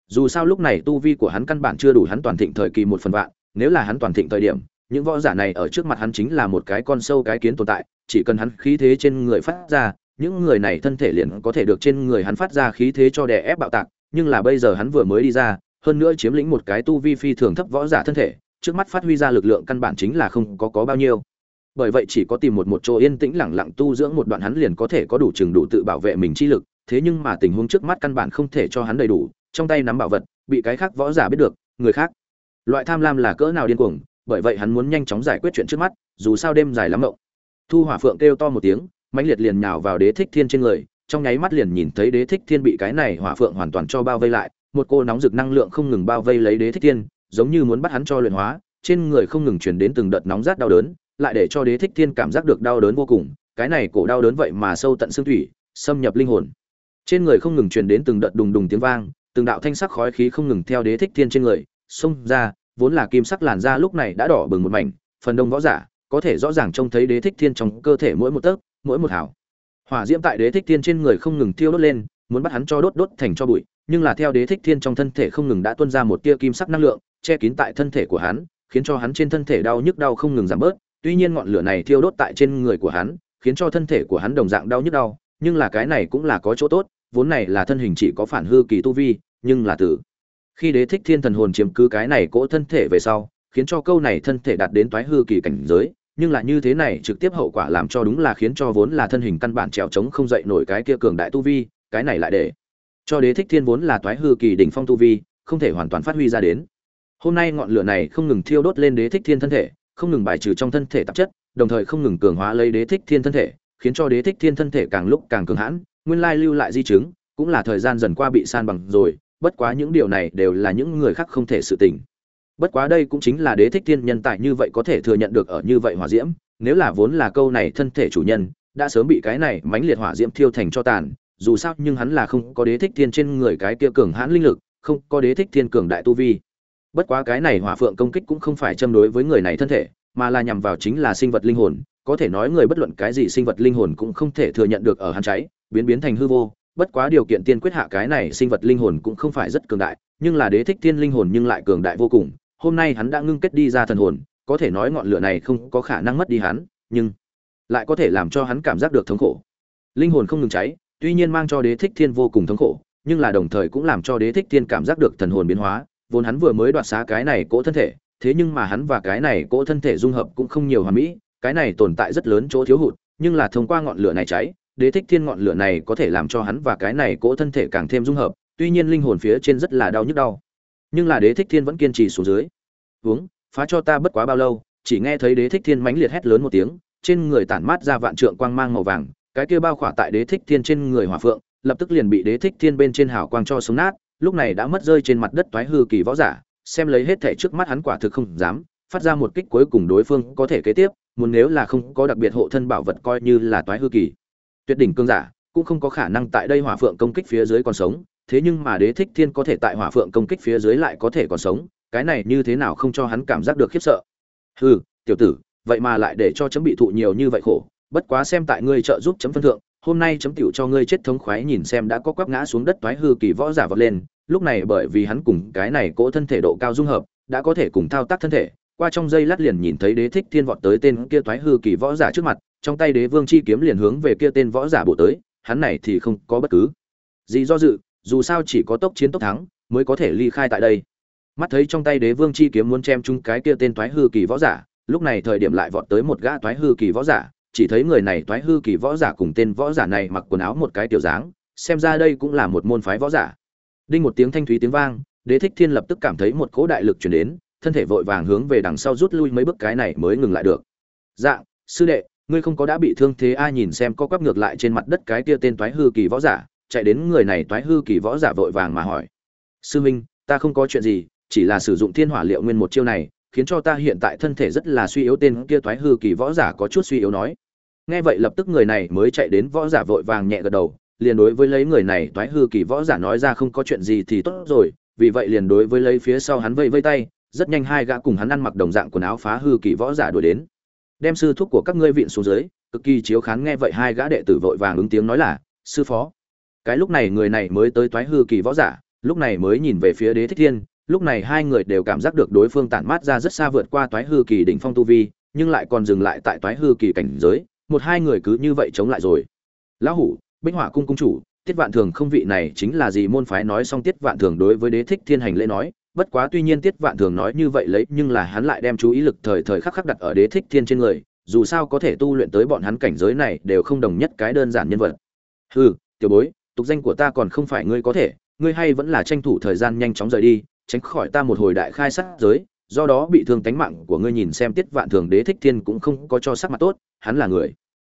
Dù sao lúc này tu vi của hắn căn bản chưa đủ hắn toàn thịnh thời kỳ một phần vạn, nếu là hắn toàn thịnh thời điểm, những võ giả này ở trước mặt hắn chính là một cái con sâu cái kiến tồn tại, chỉ cần hắn khí thế trên người phát ra, những người này thân thể liền có thể được trên người hắn phát ra khí thế cho đè ép bạo tạc nhưng là bây giờ hắn vừa mới đi ra, hơn nữa chiếm lĩnh một cái tu vi phi thường thấp võ giả thân thể, trước mắt phát huy ra lực lượng căn bản chính là không có có bao nhiêu. Bởi vậy chỉ có tìm một một chỗ yên tĩnh lặng lặng tu dưỡng một đoạn hắn liền có thể có đủ chừng đủ tự bảo vệ mình chi lực, thế nhưng mà tình huống trước mắt căn bản không thể cho hắn đầy đủ, trong tay nắm bảo vật, bị cái khác võ giả biết được, người khác. Loại tham lam là cỡ nào điên cuồng, bởi vậy hắn muốn nhanh chóng giải quyết chuyện trước mắt, dù sao đêm dài lắm mộng. Thu hỏa phượng kêu to một tiếng, mãnh liệt liền nhào vào đế thích thiên trên người trong nháy mắt liền nhìn thấy đế thích thiên bị cái này hỏa phượng hoàn toàn cho bao vây lại, một cô nóng rực năng lượng không ngừng bao vây lấy đế thích thiên, giống như muốn bắt hắn cho luyện hóa, trên người không ngừng truyền đến từng đợt nóng rát đau đớn, lại để cho đế thích thiên cảm giác được đau đớn vô cùng, cái này cổ đau đớn vậy mà sâu tận xương thủy, xâm nhập linh hồn. Trên người không ngừng truyền đến từng đợt đùng đùng tiếng vang, từng đạo thanh sắc khói khí không ngừng theo đế thích thiên trên người, xông ra, vốn là kim sắc làn da lúc này đã đỏ bừng một mảnh, phần đông võ giả có thể rõ ràng trông thấy đế thích thiên trong cơ thể mỗi một tấc, mỗi một hảo hỏa diễm tại đế thích thiên trên người không ngừng thiêu đốt lên, muốn bắt hắn cho đốt đốt thành cho bụi, nhưng là theo đế thích thiên trong thân thể không ngừng đã tuôn ra một tia kim sắc năng lượng, che kín tại thân thể của hắn, khiến cho hắn trên thân thể đau nhức đau không ngừng giảm bớt. Tuy nhiên ngọn lửa này thiêu đốt tại trên người của hắn, khiến cho thân thể của hắn đồng dạng đau nhức đau, nhưng là cái này cũng là có chỗ tốt, vốn này là thân hình chỉ có phản hư kỳ tu vi, nhưng là tử khi đế thích thiên thần hồn chiếm cứ cái này cỗ thân thể về sau, khiến cho câu này thân thể đạt đến toái hư kỳ cảnh giới nhưng là như thế này trực tiếp hậu quả làm cho đúng là khiến cho vốn là thân hình căn bản trèo trống không dậy nổi cái kia cường đại tu vi, cái này lại để cho đế thích thiên vốn là toái hư kỳ đỉnh phong tu vi, không thể hoàn toàn phát huy ra đến. Hôm nay ngọn lửa này không ngừng thiêu đốt lên đế thích thiên thân thể, không ngừng bài trừ trong thân thể tạp chất, đồng thời không ngừng cường hóa lấy đế thích thiên thân thể, khiến cho đế thích thiên thân thể càng lúc càng cường hãn, nguyên lai lưu lại di chứng, cũng là thời gian dần qua bị san bằng rồi, bất quá những điều này đều là những người khác không thể sự tình bất quá đây cũng chính là đế thích thiên nhân tài như vậy có thể thừa nhận được ở như vậy hỏa diễm, nếu là vốn là câu này thân thể chủ nhân, đã sớm bị cái này mãnh liệt hỏa diễm thiêu thành cho tàn, dù sao nhưng hắn là không có đế thích thiên trên người cái kia cường hãn linh lực, không có đế thích thiên cường đại tu vi. Bất quá cái này hỏa phượng công kích cũng không phải châm đối với người này thân thể, mà là nhằm vào chính là sinh vật linh hồn, có thể nói người bất luận cái gì sinh vật linh hồn cũng không thể thừa nhận được ở hắn cháy, biến biến thành hư vô. Bất quá điều kiện tiên quyết hạ cái này sinh vật linh hồn cũng không phải rất cường đại, nhưng là đế thích thiên linh hồn nhưng lại cường đại vô cùng hôm nay hắn đã ngưng kết đi ra thần hồn, có thể nói ngọn lửa này không có khả năng mất đi hắn, nhưng lại có thể làm cho hắn cảm giác được thống khổ. Linh hồn không ngừng cháy, tuy nhiên mang cho đế thích thiên vô cùng thống khổ, nhưng là đồng thời cũng làm cho đế thích thiên cảm giác được thần hồn biến hóa, vốn hắn vừa mới đoạt xá cái này cỗ thân thể, thế nhưng mà hắn và cái này cỗ thân thể dung hợp cũng không nhiều hoàn mỹ cái này tồn tại rất lớn chỗ thiếu hụt, nhưng là thông qua ngọn lửa này cháy, đế thích thiên ngọn lửa này có thể làm cho hắn và cái này cỗ thân thể càng thêm dung hợp, tuy nhiên linh hồn phía trên rất là đau nhức đau nhưng là đế thích thiên vẫn kiên trì xuống dưới. Uống, phá cho ta bất quá bao lâu, chỉ nghe thấy đế thích thiên mãnh liệt hét lớn một tiếng, trên người tản mát ra vạn trượng quang mang màu vàng, cái kia bao khỏa tại đế thích thiên trên người hỏa phượng, lập tức liền bị đế thích thiên bên trên hào quang cho sống nát, lúc này đã mất rơi trên mặt đất toái hư kỳ võ giả, xem lấy hết thể trước mắt hắn quả thực không dám, phát ra một kích cuối cùng đối phương có thể kế tiếp, muốn nếu là không có đặc biệt hộ thân bảo vật coi như là toái hư kỳ. Tuyệt đỉnh cương giả, cũng không có khả năng tại đây hỏa phượng công kích phía dưới còn sống thế nhưng mà đế thích thiên có thể tại hỏa phượng công kích phía dưới lại có thể còn sống, cái này như thế nào không cho hắn cảm giác được khiếp sợ. Hừ, tiểu tử, vậy mà lại để cho chấm bị thụ nhiều như vậy khổ, bất quá xem tại ngươi trợ giúp chấm phân thượng, hôm nay chấm tiểu cho ngươi chết thống khoái nhìn xem đã có quắp ngã xuống đất toái hư kỳ võ giả vọt lên, lúc này bởi vì hắn cùng cái này cỗ thân thể độ cao dung hợp, đã có thể cùng thao tác thân thể, qua trong giây lát liền nhìn thấy đế thích thiên vọt tới tên kia toái hư kỳ võ giả trước mặt, trong tay đế vương chi kiếm liền hướng về kia tên võ giả bổ tới, hắn này thì không có bất cứ gì do dự dù sao chỉ có tốc chiến tốc thắng mới có thể ly khai tại đây. Mắt thấy trong tay đế vương chi kiếm muốn chém chung cái kia tên toái hư kỳ võ giả, lúc này thời điểm lại vọt tới một gã toái hư kỳ võ giả, chỉ thấy người này toái hư kỳ võ giả cùng tên võ giả này mặc quần áo một cái tiểu dáng, xem ra đây cũng là một môn phái võ giả. Đinh một tiếng thanh thúy tiếng vang, đế thích thiên lập tức cảm thấy một cỗ đại lực chuyển đến, thân thể vội vàng hướng về đằng sau rút lui mấy bước cái này mới ngừng lại được. Dạ sư đệ, ngươi không có đã bị thương thế, ai nhìn xem có quắp ngược lại trên mặt đất cái kia tên toái hư kỳ võ giả chạy đến người này toái hư kỳ võ giả vội vàng mà hỏi. Sư minh, ta không có chuyện gì, chỉ là sử dụng thiên hỏa liệu nguyên một chiêu này, khiến cho ta hiện tại thân thể rất là suy yếu tên kia toái hư kỳ võ giả có chút suy yếu nói. Nghe vậy lập tức người này mới chạy đến võ giả vội vàng nhẹ gật đầu, liền đối với lấy người này toái hư kỳ võ giả nói ra không có chuyện gì thì tốt rồi, vì vậy liền đối với lấy phía sau hắn vây vây tay, rất nhanh hai gã cùng hắn ăn mặc đồng dạng quần áo phá hư kỳ võ giả đuổi đến. Đem sư thúc của các ngươi viện xuống dưới, cực kỳ chiếu khán nghe vậy hai gã đệ tử vội vàng ứng tiếng nói là, sư phó cái lúc này người này mới tới toái hư kỳ võ giả, lúc này mới nhìn về phía đế thích thiên, lúc này hai người đều cảm giác được đối phương tản mát ra rất xa vượt qua toái hư kỳ đỉnh phong tu vi, nhưng lại còn dừng lại tại toái hư kỳ cảnh giới, một hai người cứ như vậy chống lại rồi. Lão hủ, bích hỏa cung cung chủ, tiết vạn thường không vị này chính là gì môn phái nói xong tiết vạn thường đối với đế thích thiên hành lễ nói, bất quá tuy nhiên tiết vạn thường nói như vậy lấy, nhưng là hắn lại đem chú ý lực thời thời khắc khắc đặt ở đế thích thiên trên người, dù sao có thể tu luyện tới bọn hắn cảnh giới này đều không đồng nhất cái đơn giản nhân vật. Hừ, tiểu bối tục danh của ta còn không phải ngươi có thể, ngươi hay vẫn là tranh thủ thời gian nhanh chóng rời đi, tránh khỏi ta một hồi đại khai sát giới, do đó bị thương tánh mạng của ngươi nhìn xem tiết vạn thường đế thích thiên cũng không có cho sắc mặt tốt, hắn là người.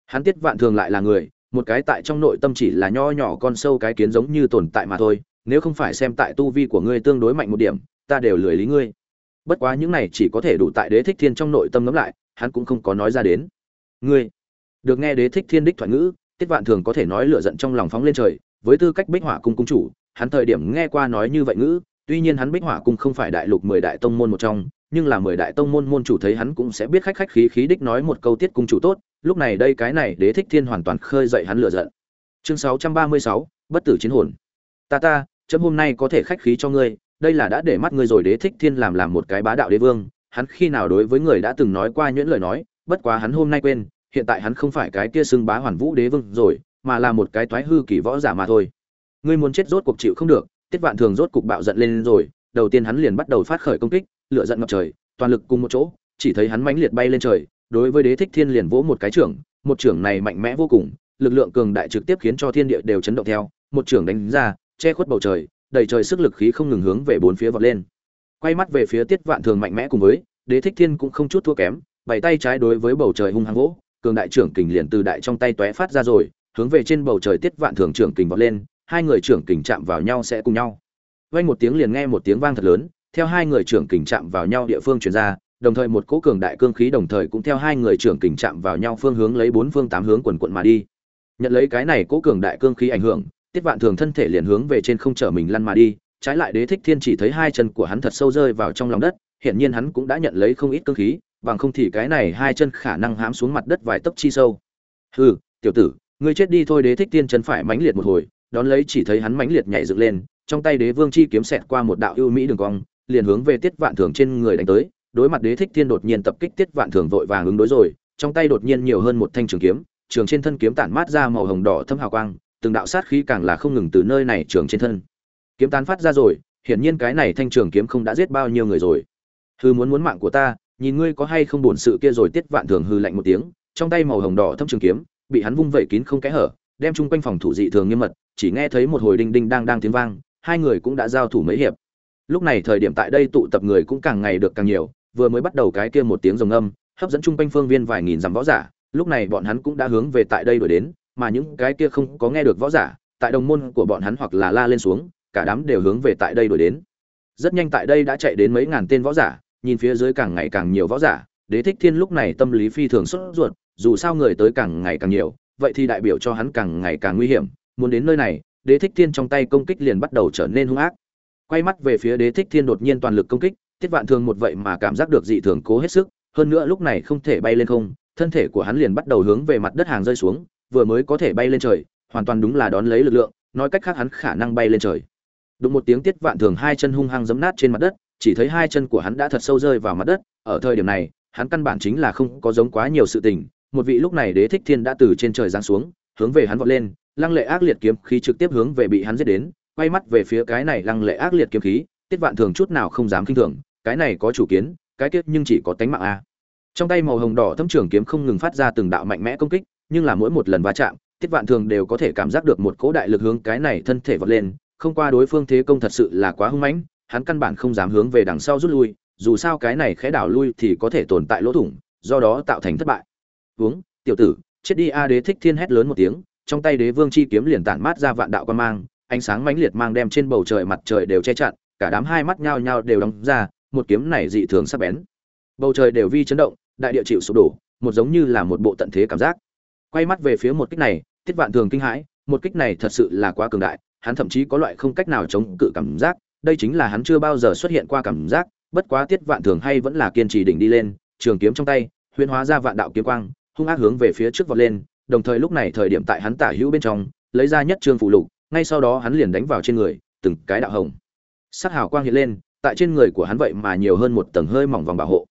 Hắn tiết vạn thường lại là người, một cái tại trong nội tâm chỉ là nho nhỏ con sâu cái kiến giống như tồn tại mà thôi, nếu không phải xem tại tu vi của ngươi tương đối mạnh một điểm, ta đều lười lý ngươi. Bất quá những này chỉ có thể đủ tại đế thích thiên trong nội tâm ngấm lại, hắn cũng không có nói ra đến. Ngươi. Được nghe đế thích thiên đích thoại ngữ, tiết vạn thường có thể nói lựa giận trong lòng phóng lên trời với tư cách bích hỏa cung cung chủ, hắn thời điểm nghe qua nói như vậy ngữ, tuy nhiên hắn bích hỏa cung không phải đại lục mười đại tông môn một trong, nhưng là mười đại tông môn môn chủ thấy hắn cũng sẽ biết khách khách khí khí đích nói một câu tiết cung chủ tốt, lúc này đây cái này đế thích thiên hoàn toàn khơi dậy hắn lựa giận. Chương sáu trăm ba mươi sáu, bất tử chiến hồn. Ta ta, chấm hôm nay có thể khách khí cho ngươi, đây là đã để mắt ngươi rồi đế thích thiên làm làm một cái bá đạo đế vương. Hắn khi nào đối với người đã từng nói qua nhuyễn lời nói, bất quá hắn hôm nay quên, hiện tại hắn không phải cái kia xưng bá hoàn vũ đế vương rồi mà là một cái toái hư kỳ võ giả mà thôi. Ngươi muốn chết rốt cuộc chịu không được, tiết vạn thường rốt cục bạo giận lên rồi, đầu tiên hắn liền bắt đầu phát khởi công kích, lửa giận ngập trời, toàn lực cùng một chỗ, chỉ thấy hắn mãnh liệt bay lên trời, đối với đế thích thiên liền vỗ một cái trưởng, một trưởng này mạnh mẽ vô cùng, lực lượng cường đại trực tiếp khiến cho thiên địa đều chấn động theo, một trưởng đánh ra, che khuất bầu trời đầy trời sức lực khí không ngừng hướng về bốn phía vọt lên. Quay mắt về phía tiết vạn thường mạnh mẽ cùng với, đế thích thiên cũng không chút thua kém, bảy tay trái đối với bầu trời hung hăng vỗ, cường đại trưởng kình liền từ đại trong tay tóe phát ra rồi hướng về trên bầu trời tiết vạn thường trưởng kình vọt lên, hai người trưởng kình chạm vào nhau sẽ cùng nhau. Vang một tiếng liền nghe một tiếng vang thật lớn, theo hai người trưởng kình chạm vào nhau địa phương truyền ra, đồng thời một cỗ cường đại cương khí đồng thời cũng theo hai người trưởng kình chạm vào nhau phương hướng lấy bốn phương tám hướng quần quận mà đi. Nhận lấy cái này cỗ cường đại cương khí ảnh hưởng, tiết vạn thường thân thể liền hướng về trên không trở mình lăn mà đi, trái lại đế thích thiên chỉ thấy hai chân của hắn thật sâu rơi vào trong lòng đất hiện nhiên hắn cũng đã nhận lấy không ít cương khí, bằng không thì cái này hai chân khả năng hãm xuống mặt đất vài tấc chi sâu. Hừ, tiểu tử ngươi chết đi thôi đế thích tiên chân phải mãnh liệt một hồi, đón lấy chỉ thấy hắn mãnh liệt nhảy dựng lên, trong tay đế vương chi kiếm xẹt qua một đạo ưu mỹ đường cong, liền hướng về tiết vạn thường trên người đánh tới, đối mặt đế thích tiên đột nhiên tập kích tiết vạn thường vội vàng ứng đối rồi, trong tay đột nhiên nhiều hơn một thanh trường kiếm, trường trên thân kiếm tản mát ra màu hồng đỏ thâm hào quang, từng đạo sát khí càng là không ngừng từ nơi này trường trên thân. Kiếm tán phát ra rồi, hiển nhiên cái này thanh trường kiếm không đã giết bao nhiêu người rồi. Hư muốn muốn mạng của ta, nhìn ngươi có hay không buồn sự kia rồi, tiết vạn thường hư lạnh một tiếng, trong tay màu hồng đỏ thâm trường kiếm bị hắn vung vẩy kín không kẽ hở, đem chung quanh phòng thủ dị thường nghiêm mật, chỉ nghe thấy một hồi đinh đinh đang đang tiếng vang, hai người cũng đã giao thủ mấy hiệp. Lúc này thời điểm tại đây tụ tập người cũng càng ngày được càng nhiều, vừa mới bắt đầu cái kia một tiếng rồng âm, hấp dẫn chung quanh phương viên vài nghìn dặm võ giả, lúc này bọn hắn cũng đã hướng về tại đây đuổi đến, mà những cái kia không có nghe được võ giả, tại đồng môn của bọn hắn hoặc là la lên xuống, cả đám đều hướng về tại đây đuổi đến. Rất nhanh tại đây đã chạy đến mấy ngàn tên võ giả, nhìn phía dưới càng ngày càng nhiều võ giả, đế thích thiên lúc này tâm lý phi thường sốt ruột dù sao người tới càng ngày càng nhiều, vậy thì đại biểu cho hắn càng ngày càng nguy hiểm. Muốn đến nơi này, đế thích thiên trong tay công kích liền bắt đầu trở nên hung ác. Quay mắt về phía đế thích thiên đột nhiên toàn lực công kích, tiết vạn thường một vậy mà cảm giác được dị thường cố hết sức, hơn nữa lúc này không thể bay lên không, thân thể của hắn liền bắt đầu hướng về mặt đất hàng rơi xuống, vừa mới có thể bay lên trời, hoàn toàn đúng là đón lấy lực lượng, nói cách khác hắn khả năng bay lên trời. Đụng một tiếng tiết vạn thường hai chân hung hăng giấm nát trên mặt đất, chỉ thấy hai chân của hắn đã thật sâu rơi vào mặt đất, ở thời điểm này, hắn căn bản chính là không có giống quá nhiều sự tình một vị lúc này đế thích thiên đã từ trên trời giáng xuống, hướng về hắn vọt lên, lăng lệ ác liệt kiếm khí trực tiếp hướng về bị hắn giết đến, quay mắt về phía cái này lăng lệ ác liệt kiếm khí, tiết vạn thường chút nào không dám kinh thường, cái này có chủ kiến, cái Tiết nhưng chỉ có tánh mạng a. Trong tay màu hồng đỏ thâm trường kiếm không ngừng phát ra từng đạo mạnh mẽ công kích, nhưng là mỗi một lần va chạm, tiết vạn thường đều có thể cảm giác được một cỗ đại lực hướng cái này thân thể vọt lên, không qua đối phương thế công thật sự là quá hung mãnh, hắn căn bản không dám hướng về đằng sau rút lui, dù sao cái này khẽ đảo lui thì có thể tồn tại lỗ thủng, do đó tạo thành thất bại uống, tiểu tử, chết đi, a đế thích thiên hét lớn một tiếng, trong tay đế vương chi kiếm liền tản mát ra vạn đạo quan mang, ánh sáng mãnh liệt mang đem trên bầu trời mặt trời đều che chặn, cả đám hai mắt nhao nhao đều đóng ra, một kiếm này dị thường sắc bén. Bầu trời đều vi chấn động, đại địa chịu sụp đổ, một giống như là một bộ tận thế cảm giác. Quay mắt về phía một kích này, tiết vạn thường kinh hãi, một kích này thật sự là quá cường đại, hắn thậm chí có loại không cách nào chống cự cảm giác, đây chính là hắn chưa bao giờ xuất hiện qua cảm giác, bất quá tiết vạn thường hay vẫn là kiên trì đỉnh đi lên, trường kiếm trong tay, huyễn hóa ra vạn đạo kiếm quang hung ác hướng về phía trước vọt lên, đồng thời lúc này thời điểm tại hắn tả hữu bên trong, lấy ra nhất trương phụ lục, ngay sau đó hắn liền đánh vào trên người, từng cái đạo hồng. Sắc hào quang hiện lên, tại trên người của hắn vậy mà nhiều hơn một tầng hơi mỏng vòng bảo hộ.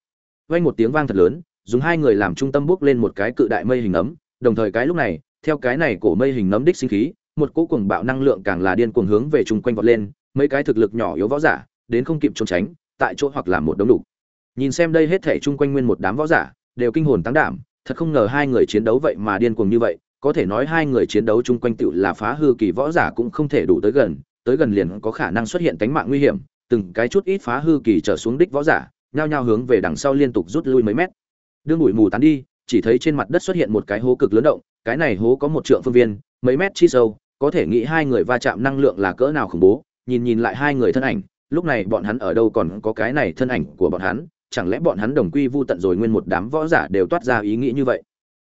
Vang một tiếng vang thật lớn, dùng hai người làm trung tâm bước lên một cái cự đại mây hình ấm, đồng thời cái lúc này, theo cái này cổ mây hình nấm đích sinh khí, một cỗ cuồng bạo năng lượng càng là điên cuồng hướng về chung quanh vọt lên, mấy cái thực lực nhỏ yếu võ giả, đến không kịp trốn tránh, tại chỗ hoặc là một đống đủ nhìn xem đây hết thảy chung quanh nguyên một đám võ giả, đều kinh hồn tăng đảm thật không ngờ hai người chiến đấu vậy mà điên cuồng như vậy, có thể nói hai người chiến đấu chung quanh tựu là phá hư kỳ võ giả cũng không thể đủ tới gần tới gần liền có khả năng xuất hiện tánh mạng nguy hiểm, từng cái chút ít phá hư kỳ trở xuống đích võ giả, nhao nhao hướng về đằng sau liên tục rút lui mấy mét. Đương bụi mù tán đi, chỉ thấy trên mặt đất xuất hiện một cái hố cực lớn động, cái này hố có một trượng phương viên, mấy mét chi sâu, có thể nghĩ hai người va chạm năng lượng là cỡ nào khủng bố, nhìn nhìn lại hai người thân ảnh, lúc này bọn hắn ở đâu còn có cái này thân ảnh của bọn hắn chẳng lẽ bọn hắn đồng quy vu tận rồi nguyên một đám võ giả đều toát ra ý nghĩ như vậy?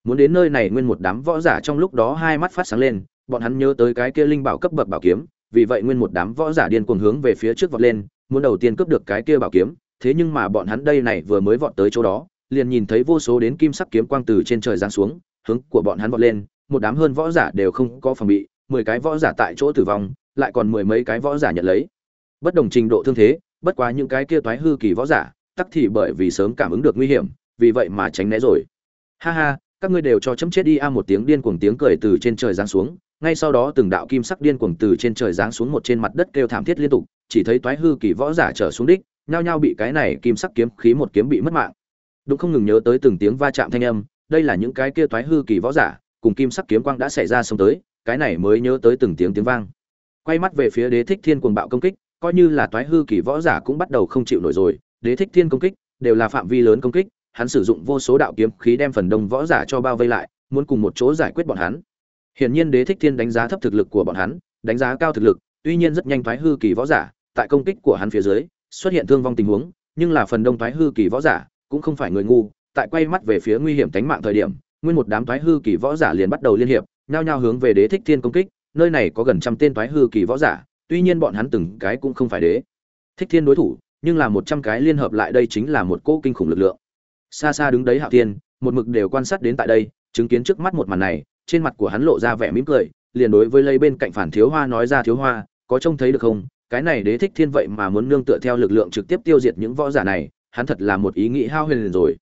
Muốn đến nơi này nguyên một đám võ giả trong lúc đó hai mắt phát sáng lên, bọn hắn nhớ tới cái kia linh bảo cấp bậc bảo kiếm, vì vậy nguyên một đám võ giả điên cuồng hướng về phía trước vọt lên, muốn đầu tiên cướp được cái kia bảo kiếm, thế nhưng mà bọn hắn đây này vừa mới vọt tới chỗ đó, liền nhìn thấy vô số đến kim sắc kiếm quang từ trên trời giáng xuống, hướng của bọn hắn vọt lên, một đám hơn võ giả đều không có phòng bị, mười cái võ giả tại chỗ tử vong, lại còn mười mấy cái võ giả nhận lấy. Bất đồng trình độ thương thế, bất quá những cái kia toái hư kỳ võ giả tắc thì bởi vì sớm cảm ứng được nguy hiểm, vì vậy mà tránh né rồi. Ha ha, các ngươi đều cho chấm chết đi a một tiếng điên cuồng tiếng cười từ trên trời giáng xuống, ngay sau đó từng đạo kim sắc điên cuồng từ trên trời giáng xuống một trên mặt đất kêu thảm thiết liên tục, chỉ thấy toái hư kỳ võ giả trở xuống đích, nhao nhao bị cái này kim sắc kiếm khí một kiếm bị mất mạng. Đúng không ngừng nhớ tới từng tiếng va chạm thanh âm, đây là những cái kia toái hư kỳ võ giả, cùng kim sắc kiếm quang đã xảy ra xông tới, cái này mới nhớ tới từng tiếng tiếng vang. Quay mắt về phía đế thích thiên cuồng bạo công kích, coi như là toái hư kỳ võ giả cũng bắt đầu không chịu nổi rồi đế thích thiên công kích, đều là phạm vi lớn công kích, hắn sử dụng vô số đạo kiếm khí đem phần đông võ giả cho bao vây lại, muốn cùng một chỗ giải quyết bọn hắn. Hiển nhiên đế thích thiên đánh giá thấp thực lực của bọn hắn, đánh giá cao thực lực, tuy nhiên rất nhanh thoái hư kỳ võ giả, tại công kích của hắn phía dưới, xuất hiện thương vong tình huống, nhưng là phần đông thoái hư kỳ võ giả cũng không phải người ngu, tại quay mắt về phía nguy hiểm tánh mạng thời điểm, nguyên một đám thoái hư kỳ võ giả liền bắt đầu liên hiệp, nhao nhao hướng về đế thích thiên công kích, nơi này có gần trăm tên thoái hư kỳ võ giả, tuy nhiên bọn hắn từng cái cũng không phải đế. Thích thiên đối thủ nhưng là một trăm cái liên hợp lại đây chính là một cỗ kinh khủng lực lượng. Xa xa đứng đấy hạo thiên, một mực đều quan sát đến tại đây, chứng kiến trước mắt một màn này, trên mặt của hắn lộ ra vẻ mỉm cười, liền đối với lấy bên cạnh phản thiếu hoa nói ra thiếu hoa, có trông thấy được không? Cái này đế thích thiên vậy mà muốn nương tựa theo lực lượng trực tiếp tiêu diệt những võ giả này, hắn thật là một ý nghĩ hao huyền rồi.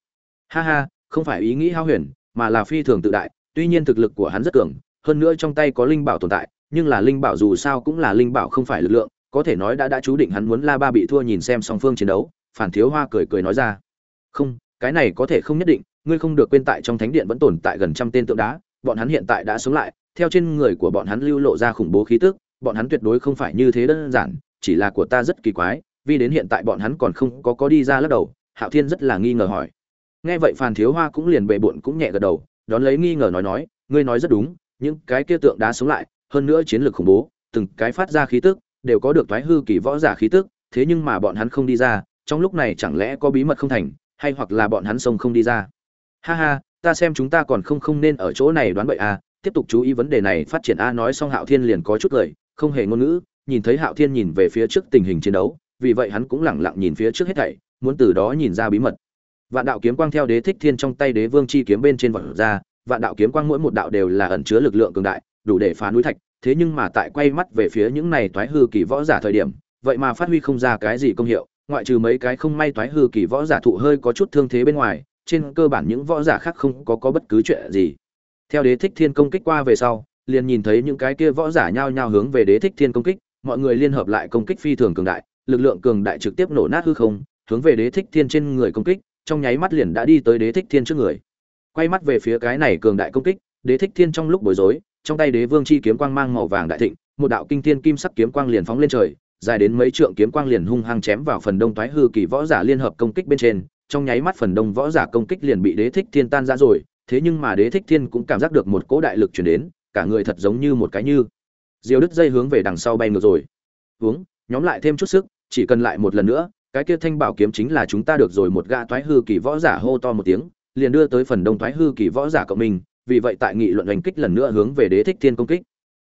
Ha ha, không phải ý nghĩ hao huyền, mà là phi thường tự đại, tuy nhiên thực lực của hắn rất cường, hơn nữa trong tay có linh bảo tồn tại, nhưng là linh bảo dù sao cũng là linh bảo không phải lực lượng có thể nói đã đã chú định hắn muốn la ba bị thua nhìn xem song phương chiến đấu, phản thiếu hoa cười cười nói ra. Không, cái này có thể không nhất định, ngươi không được quên tại trong thánh điện vẫn tồn tại gần trăm tên tượng đá, bọn hắn hiện tại đã sống lại, theo trên người của bọn hắn lưu lộ ra khủng bố khí tức, bọn hắn tuyệt đối không phải như thế đơn giản, chỉ là của ta rất kỳ quái, vì đến hiện tại bọn hắn còn không có có đi ra lắc đầu, hạo thiên rất là nghi ngờ hỏi. Nghe vậy phàn thiếu hoa cũng liền bệ bộn cũng nhẹ gật đầu, đón lấy nghi ngờ nói nói, ngươi nói rất đúng, những cái kia tượng đá sống lại, hơn nữa chiến lược khủng bố, từng cái phát ra khí tức đều có được thoái hư kỳ võ giả khí tức thế nhưng mà bọn hắn không đi ra trong lúc này chẳng lẽ có bí mật không thành hay hoặc là bọn hắn sông không đi ra? Ha ha ta xem chúng ta còn không không nên ở chỗ này đoán bậy à tiếp tục chú ý vấn đề này phát triển a nói xong hạo thiên liền có chút lời, không hề ngôn ngữ nhìn thấy hạo thiên nhìn về phía trước tình hình chiến đấu vì vậy hắn cũng lẳng lặng nhìn phía trước hết thảy muốn từ đó nhìn ra bí mật. Vạn đạo kiếm quang theo đế thích thiên trong tay đế vương chi kiếm bên trên vật ra vạn đạo kiếm quang mỗi một đạo đều là ẩn chứa lực lượng cường đại đủ để phá núi thạch thế nhưng mà tại quay mắt về phía những này toái hư kỳ võ giả thời điểm, vậy mà phát huy không ra cái gì công hiệu, ngoại trừ mấy cái không may toái hư kỳ võ giả thụ hơi có chút thương thế bên ngoài, trên cơ bản những võ giả khác không có có bất cứ chuyện gì. Theo đế thích thiên công kích qua về sau, liền nhìn thấy những cái kia võ giả nhao nhao hướng về đế thích thiên công kích, mọi người liên hợp lại công kích phi thường cường đại, lực lượng cường đại trực tiếp nổ nát hư không, hướng về đế thích thiên trên người công kích, trong nháy mắt liền đã đi tới đế thích thiên trước người. Quay mắt về phía cái này cường đại công kích, đế thích thiên trong lúc bối rối trong tay đế vương chi kiếm quang mang màu vàng đại thịnh, một đạo kinh thiên kim sắc kiếm quang liền phóng lên trời, dài đến mấy trượng kiếm quang liền hung hăng chém vào phần đông toái hư kỳ võ giả liên hợp công kích bên trên, trong nháy mắt phần đông võ giả công kích liền bị đế thích thiên tan ra rồi, thế nhưng mà đế thích thiên cũng cảm giác được một cỗ đại lực chuyển đến, cả người thật giống như một cái như diều đứt dây hướng về đằng sau bay ngược rồi. Uống, nhóm lại thêm chút sức, chỉ cần lại một lần nữa, cái kia thanh bảo kiếm chính là chúng ta được rồi, một gã toái hư kỳ võ giả hô to một tiếng, liền đưa tới phần đông toái hư kỳ võ giả cộng mình vì vậy tại nghị luận hành kích lần nữa hướng về đế thích thiên công kích.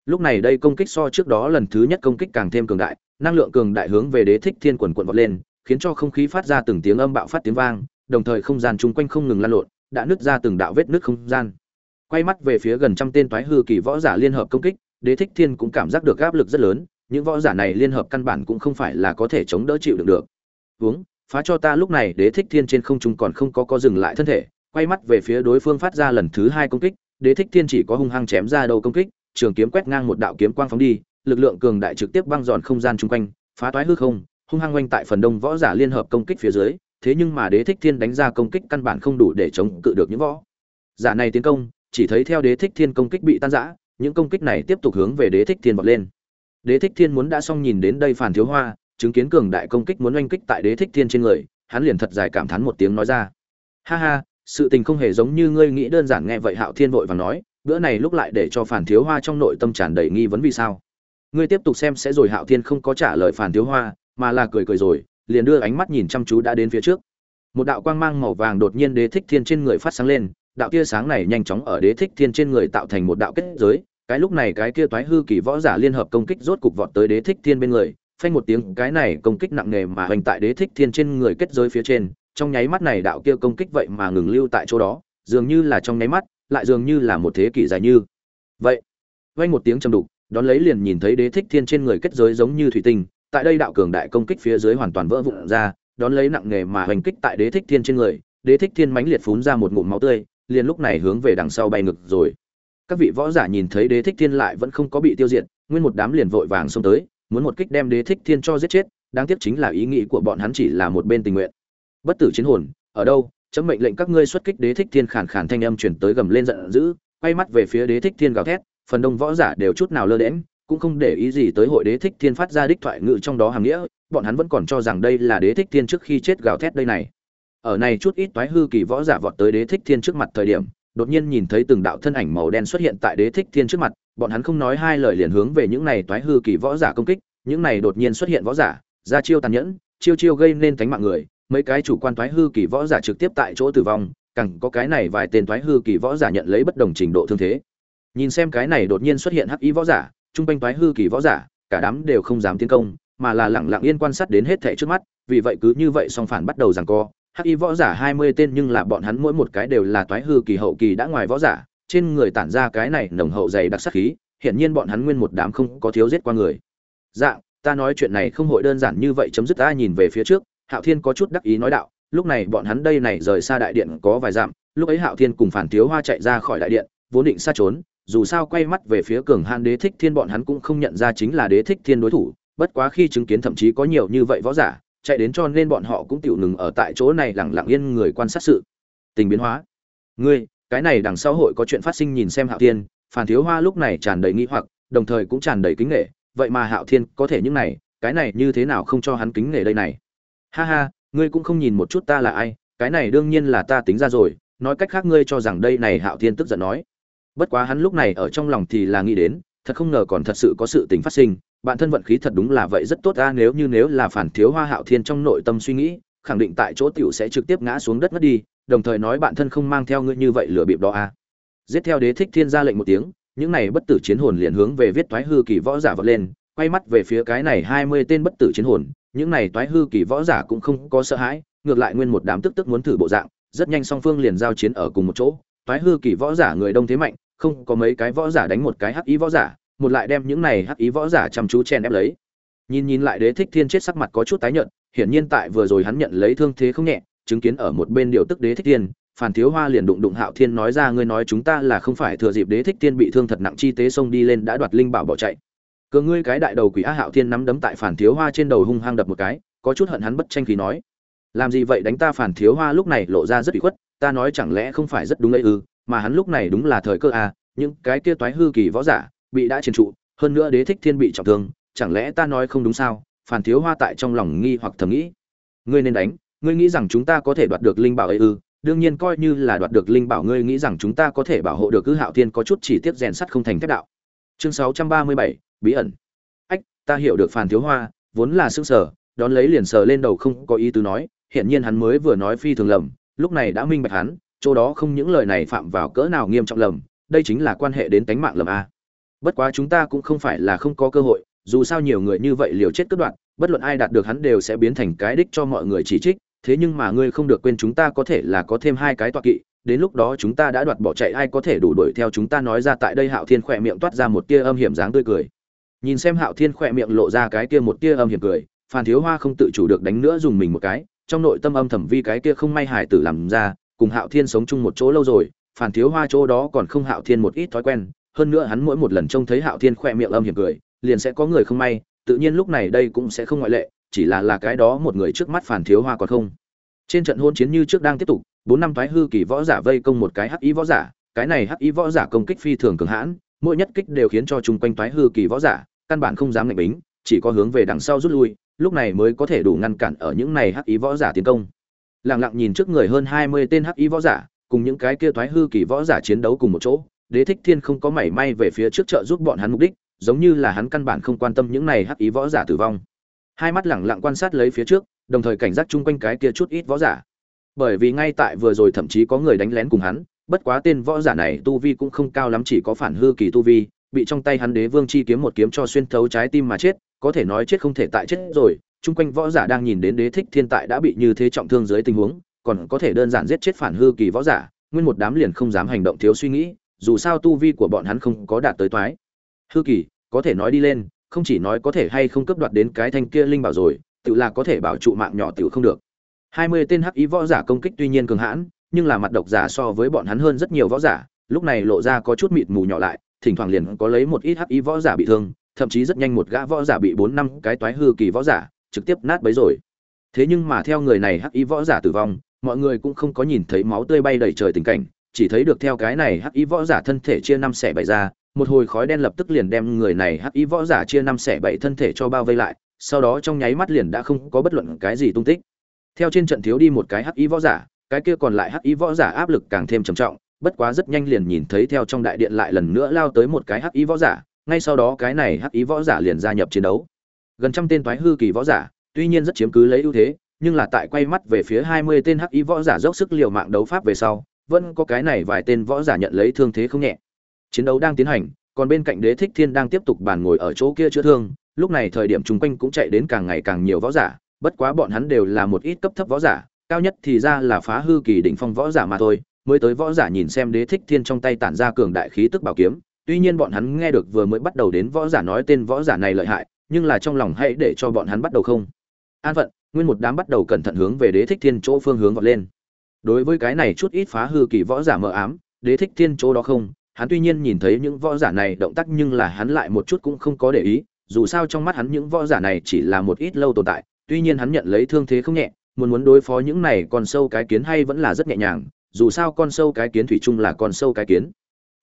Lúc này đây công kích so trước đó lần thứ nhất công kích càng thêm cường đại, năng lượng cường đại hướng về đế thích thiên quần quận vọt lên, khiến cho không khí phát ra từng tiếng âm bạo phát tiếng vang, đồng thời không gian chung quanh không ngừng lan lộn, đã nứt ra từng đạo vết nứt không gian. Quay mắt về phía gần trăm tên toái hư kỳ võ giả liên hợp công kích, đế thích thiên cũng cảm giác được áp lực rất lớn, những võ giả này liên hợp căn bản cũng không phải là có thể chống đỡ chịu được được. Uống, phá cho ta lúc này, đế thích thiên trên không trung còn không có có dừng lại thân thể quay mắt về phía đối phương phát ra lần thứ hai công kích, đế thích thiên chỉ có hung hăng chém ra đầu công kích, trường kiếm quét ngang một đạo kiếm quang phóng đi, lực lượng cường đại trực tiếp băng dọn không gian chung quanh, phá toái hư không, hung hăng oanh tại phần đông võ giả liên hợp công kích phía dưới, thế nhưng mà đế thích thiên đánh ra công kích căn bản không đủ để chống cự được những võ giả này tiến công, chỉ thấy theo đế thích thiên công kích bị tan rã, những công kích này tiếp tục hướng về đế thích thiên vọt lên. Đế thích thiên muốn đã xong nhìn đến đây phản thiếu hoa, chứng kiến cường đại công kích muốn oanh kích tại đế thích thiên trên người, hắn liền thật dài cảm thán một tiếng nói ra. Ha ha sự tình không hề giống như ngươi nghĩ đơn giản nghe vậy hạo thiên vội và nói, bữa này lúc lại để cho phản thiếu hoa trong nội tâm tràn đầy nghi vấn vì sao. Ngươi tiếp tục xem sẽ rồi hạo thiên không có trả lời phản thiếu hoa, mà là cười cười rồi, liền đưa ánh mắt nhìn chăm chú đã đến phía trước. Một đạo quang mang màu vàng đột nhiên đế thích thiên trên người phát sáng lên, đạo tia sáng này nhanh chóng ở đế thích thiên trên người tạo thành một đạo kết giới, cái lúc này cái kia toái hư kỳ võ giả liên hợp công kích rốt cục vọt tới đế thích thiên bên người, phanh một tiếng, cái này công kích nặng nề mà hoành tại đế thích thiên trên người kết giới phía trên trong nháy mắt này đạo kia công kích vậy mà ngừng lưu tại chỗ đó, dường như là trong nháy mắt, lại dường như là một thế kỷ dài như. Vậy, vang một tiếng trầm đục, đón lấy liền nhìn thấy đế thích thiên trên người kết giới giống như thủy tinh, tại đây đạo cường đại công kích phía dưới hoàn toàn vỡ vụn ra, đón lấy nặng nghề mà hành kích tại đế thích thiên trên người, đế thích thiên mãnh liệt phún ra một ngụm máu tươi, liền lúc này hướng về đằng sau bay ngực rồi. Các vị võ giả nhìn thấy đế thích thiên lại vẫn không có bị tiêu diệt, nguyên một đám liền vội vàng xông tới, muốn một kích đem đế thích thiên cho giết chết, đáng tiếc chính là ý nghĩ của bọn hắn chỉ là một bên tình nguyện bất tử chiến hồn, ở đâu? Chấm mệnh lệnh các ngươi xuất kích đế thích thiên khàn khàn thanh âm chuyển tới gầm lên giận dữ, quay mắt về phía đế thích thiên gào thét, phần đông võ giả đều chút nào lơ đễm cũng không để ý gì tới hội đế thích thiên phát ra đích thoại ngự trong đó hàm nghĩa, bọn hắn vẫn còn cho rằng đây là đế thích thiên trước khi chết gào thét đây này. Ở này chút ít toái hư kỳ võ giả vọt tới đế thích thiên trước mặt thời điểm, đột nhiên nhìn thấy từng đạo thân ảnh màu đen xuất hiện tại đế thích thiên trước mặt, bọn hắn không nói hai lời liền hướng về những này toái hư kỳ võ giả công kích, những này đột nhiên xuất hiện võ giả, ra chiêu tàn nhẫn, chiêu chiêu gây nên tánh mạng người mấy cái chủ quan thoái hư kỳ võ giả trực tiếp tại chỗ tử vong, càng có cái này vài tên thoái hư kỳ võ giả nhận lấy bất đồng trình độ thương thế. Nhìn xem cái này đột nhiên xuất hiện hắc y võ giả chung quanh thoái hư kỳ võ giả, cả đám đều không dám tiến công, mà là lẳng lặng yên quan sát đến hết thảy trước mắt, vì vậy cứ như vậy song phản bắt đầu giằng co. Hắc y võ giả hai mươi tên nhưng là bọn hắn mỗi một cái đều là toái hư kỳ hậu kỳ đã ngoài võ giả, trên người tản ra cái này nồng hậu dày đặc sắc khí, hiển nhiên bọn hắn nguyên một đám không có thiếu giết qua người. Dạng ta nói chuyện này không hội đơn giản như vậy chấm dứt ta nhìn về phía trước hạo thiên có chút đắc ý nói đạo, lúc này bọn hắn đây này rời xa đại điện có vài dặm, lúc ấy hạo thiên cùng phản thiếu hoa chạy ra khỏi đại điện, vốn định xa trốn, dù sao quay mắt về phía cường han đế thích thiên bọn hắn cũng không nhận ra chính là đế thích thiên đối thủ, bất quá khi chứng kiến thậm chí có nhiều như vậy võ giả, chạy đến cho nên bọn họ cũng tiểu ngừng ở tại chỗ này lặng lặng yên người quan sát sự. Tình biến hóa. Ngươi, cái này đằng sau hội có chuyện phát sinh nhìn xem hạo thiên. Phản thiếu hoa lúc này tràn đầy nghi hoặc, đồng thời cũng tràn đầy kính nghệ vậy mà hạo thiên có thể những này, cái này như thế nào không cho hắn kính nghệ đây này? Ha ha, ngươi cũng không nhìn một chút ta là ai, cái này đương nhiên là ta tính ra rồi, nói cách khác ngươi cho rằng đây này hạo thiên tức giận nói. Bất quá hắn lúc này ở trong lòng thì là nghĩ đến, thật không ngờ còn thật sự có sự tình phát sinh Bạn thân vận khí thật đúng là vậy rất tốt ta nếu như nếu là phản thiếu hoa hạo thiên trong nội tâm suy nghĩ, khẳng định tại chỗ tiểu sẽ trực tiếp ngã xuống đất mất đi, đồng thời nói bạn thân không mang theo ngươi như vậy lửa bịp đó a. Giết theo đế thích thiên ra lệnh một tiếng, những này bất tử chiến hồn liền hướng về viết thoái hư kỳ võ giả vật lên, quay mắt về phía cái này hai mươi tên bất tử chiến hồn những này toái hư kỳ võ giả cũng không có sợ hãi, ngược lại nguyên một đám tức tức muốn thử bộ dạng, rất nhanh song phương liền giao chiến ở cùng một chỗ. Toái hư kỳ võ giả người đông thế mạnh, không có mấy cái võ giả đánh một cái hắc ý võ giả, một lại đem những này hắc ý võ giả chăm chú chen ép lấy. Nhìn nhìn lại đế thích thiên chết sắc mặt có chút tái nhợt, hiển nhiên tại vừa rồi hắn nhận lấy thương thế không nhẹ, chứng kiến ở một bên điều tức đế thích thiên phản thiếu hoa liền đụng đụng hạo thiên nói ra, ngươi nói chúng ta là không phải thừa dịp đế thích thiên bị thương thật nặng chi tế xông đi lên đã đoạt linh bảo bỏ chạy cường ngươi cái đại đầu quỷ a hạo thiên nắm đấm tại phản thiếu hoa trên đầu hung hăng đập một cái, có chút hận hắn bất tranh khí nói. Làm gì vậy đánh ta phản thiếu hoa lúc này lộ ra rất bị khuất, ta nói chẳng lẽ không phải rất đúng ấy ư, mà hắn lúc này đúng là thời cơ à những cái kia toái hư kỳ võ giả bị đã chiến trụ, hơn nữa đế thích thiên bị trọng thương, chẳng lẽ ta nói không đúng sao? Phản thiếu hoa tại trong lòng nghi hoặc thầm nghĩ. Ngươi nên đánh, ngươi nghĩ rằng chúng ta có thể đoạt được linh bảo ấy ư? Đương nhiên coi như là đoạt được linh bảo ngươi nghĩ rằng chúng ta có thể bảo hộ được cứ hạo thiên có chút chỉ tiết rèn sắt không thành thép đạo. Chương sáu trăm ba mươi bảy bí ẩn. Ách, ta hiểu được phàn thiếu hoa, vốn là xương sở đón lấy liền sờ lên đầu không có ý tứ nói hiện nhiên hắn mới vừa nói phi thường lầm, lúc này đã minh bạch hắn, chỗ đó không những lời này phạm vào cỡ nào nghiêm trọng lầm, đây chính là quan hệ đến tánh mạng lầm a. Bất quá chúng ta cũng không phải là không có cơ hội, dù sao nhiều người như vậy liều chết cướp đoạt, bất luận ai đạt được hắn đều sẽ biến thành cái đích cho mọi người chỉ trích, thế nhưng mà ngươi không được quên chúng ta có thể là có thêm hai cái tọa kỵ, đến lúc đó chúng ta đã đoạt bỏ chạy, ai có thể đủ đuổi theo chúng ta nói ra tại đây hạo thiên khỏe miệng toát ra một tia âm hiểm dáng tươi cười nhìn xem hạo thiên khỏe miệng lộ ra cái kia một tia âm hiểm cười, phan thiếu hoa không tự chủ được đánh nữa dùng mình một cái, trong nội tâm âm thầm vi cái kia không may hải tử làm ra, cùng hạo thiên sống chung một chỗ lâu rồi, phan thiếu hoa chỗ đó còn không hạo thiên một ít thói quen, hơn nữa hắn mỗi một lần trông thấy hạo thiên khỏe miệng âm hiểm cười, liền sẽ có người không may, tự nhiên lúc này đây cũng sẽ không ngoại lệ, chỉ là là cái đó một người trước mắt phản thiếu hoa còn không. Trên trận hôn chiến như trước đang tiếp tục, bốn năm thoái hư kỳ võ giả vây công một cái hắc ý võ giả, cái này hắc ý võ giả công kích phi thường cường hãn, mỗi nhất kích đều khiến cho chung quanh thoái hư kỳ võ giả căn bản không dám ngạnh bính, chỉ có hướng về đằng sau rút lui, lúc này mới có thể đủ ngăn cản ở những này hắc ý võ giả tiến công. Lẳng lặng nhìn trước người hơn hai mươi tên hắc ý võ giả, cùng những cái kia thoái hư kỳ võ giả chiến đấu cùng một chỗ, đế thích thiên không có mảy may về phía trước trợ giúp bọn hắn mục đích, giống như là hắn căn bản không quan tâm những này hắc ý võ giả tử vong. Hai mắt lẳng lặng quan sát lấy phía trước, đồng thời cảnh giác chung quanh cái kia chút ít võ giả. Bởi vì ngay tại vừa rồi thậm chí có người đánh lén cùng hắn, bất quá tên võ giả này tu vi cũng không cao lắm, chỉ có phản hư kỳ tu vi bị trong tay hắn đế vương chi kiếm một kiếm cho xuyên thấu trái tim mà chết, có thể nói chết không thể tại chết rồi, chung quanh võ giả đang nhìn đến đế thích thiên tại đã bị như thế trọng thương dưới tình huống, còn có thể đơn giản giết chết phản hư kỳ võ giả, nguyên một đám liền không dám hành động thiếu suy nghĩ, dù sao tu vi của bọn hắn không có đạt tới toái. Hư kỳ, có thể nói đi lên, không chỉ nói có thể hay không cấp đoạt đến cái thanh kia linh bảo rồi, tự là có thể bảo trụ mạng nhỏ tiểu không được. Hai mươi tên hắc ý võ giả công kích tuy nhiên cường hãn, nhưng là mặt độc giả so với bọn hắn hơn rất nhiều võ giả, lúc này lộ ra có chút mịt mù nhỏ lại thỉnh thoảng liền có lấy một ít hắc ý võ giả bị thương, thậm chí rất nhanh một gã võ giả bị bốn năm cái toái hư kỳ võ giả trực tiếp nát bấy rồi. Thế nhưng mà theo người này hắc ý võ giả tử vong, mọi người cũng không có nhìn thấy máu tươi bay đầy trời tình cảnh, chỉ thấy được theo cái này hắc ý võ giả thân thể chia năm xẻ bảy ra, một hồi khói đen lập tức liền đem người này hắc ý võ giả chia năm xẻ bảy thân thể cho bao vây lại, sau đó trong nháy mắt liền đã không có bất luận cái gì tung tích. Theo trên trận thiếu đi một cái hắc ý võ giả, cái kia còn lại hắc ý võ giả áp lực càng thêm trầm trọng bất quá rất nhanh liền nhìn thấy theo trong đại điện lại lần nữa lao tới một cái hắc ý võ giả, ngay sau đó cái này hắc ý võ giả liền gia nhập chiến đấu. Gần trăm tên thoái hư kỳ võ giả, tuy nhiên rất chiếm cứ lấy ưu thế, nhưng là tại quay mắt về phía hai mươi tên hắc ý võ giả dốc sức liều mạng đấu pháp về sau, vẫn có cái này vài tên võ giả nhận lấy thương thế không nhẹ. Chiến đấu đang tiến hành, còn bên cạnh đế thích thiên đang tiếp tục bàn ngồi ở chỗ kia chữa thương, lúc này thời điểm chung quanh cũng chạy đến càng ngày càng nhiều võ giả, bất quá bọn hắn đều là một ít cấp thấp võ giả, cao nhất thì ra là phá hư kỳ đỉnh phong võ giả mà thôi mới tới võ giả nhìn xem đế thích thiên trong tay tản ra cường đại khí tức bảo kiếm. Tuy nhiên bọn hắn nghe được vừa mới bắt đầu đến võ giả nói tên võ giả này lợi hại, nhưng là trong lòng hãy để cho bọn hắn bắt đầu không? An phận, nguyên một đám bắt đầu cẩn thận hướng về đế thích thiên chỗ phương hướng vọt lên. Đối với cái này chút ít phá hư kỳ võ giả mờ ám, đế thích thiên chỗ đó không? Hắn tuy nhiên nhìn thấy những võ giả này động tác nhưng là hắn lại một chút cũng không có để ý, dù sao trong mắt hắn những võ giả này chỉ là một ít lâu tồn tại. Tuy nhiên hắn nhận lấy thương thế không nhẹ, muốn muốn đối phó những này còn sâu cái kiến hay vẫn là rất nhẹ nhàng dù sao con sâu cái kiến thủy chung là con sâu cái kiến.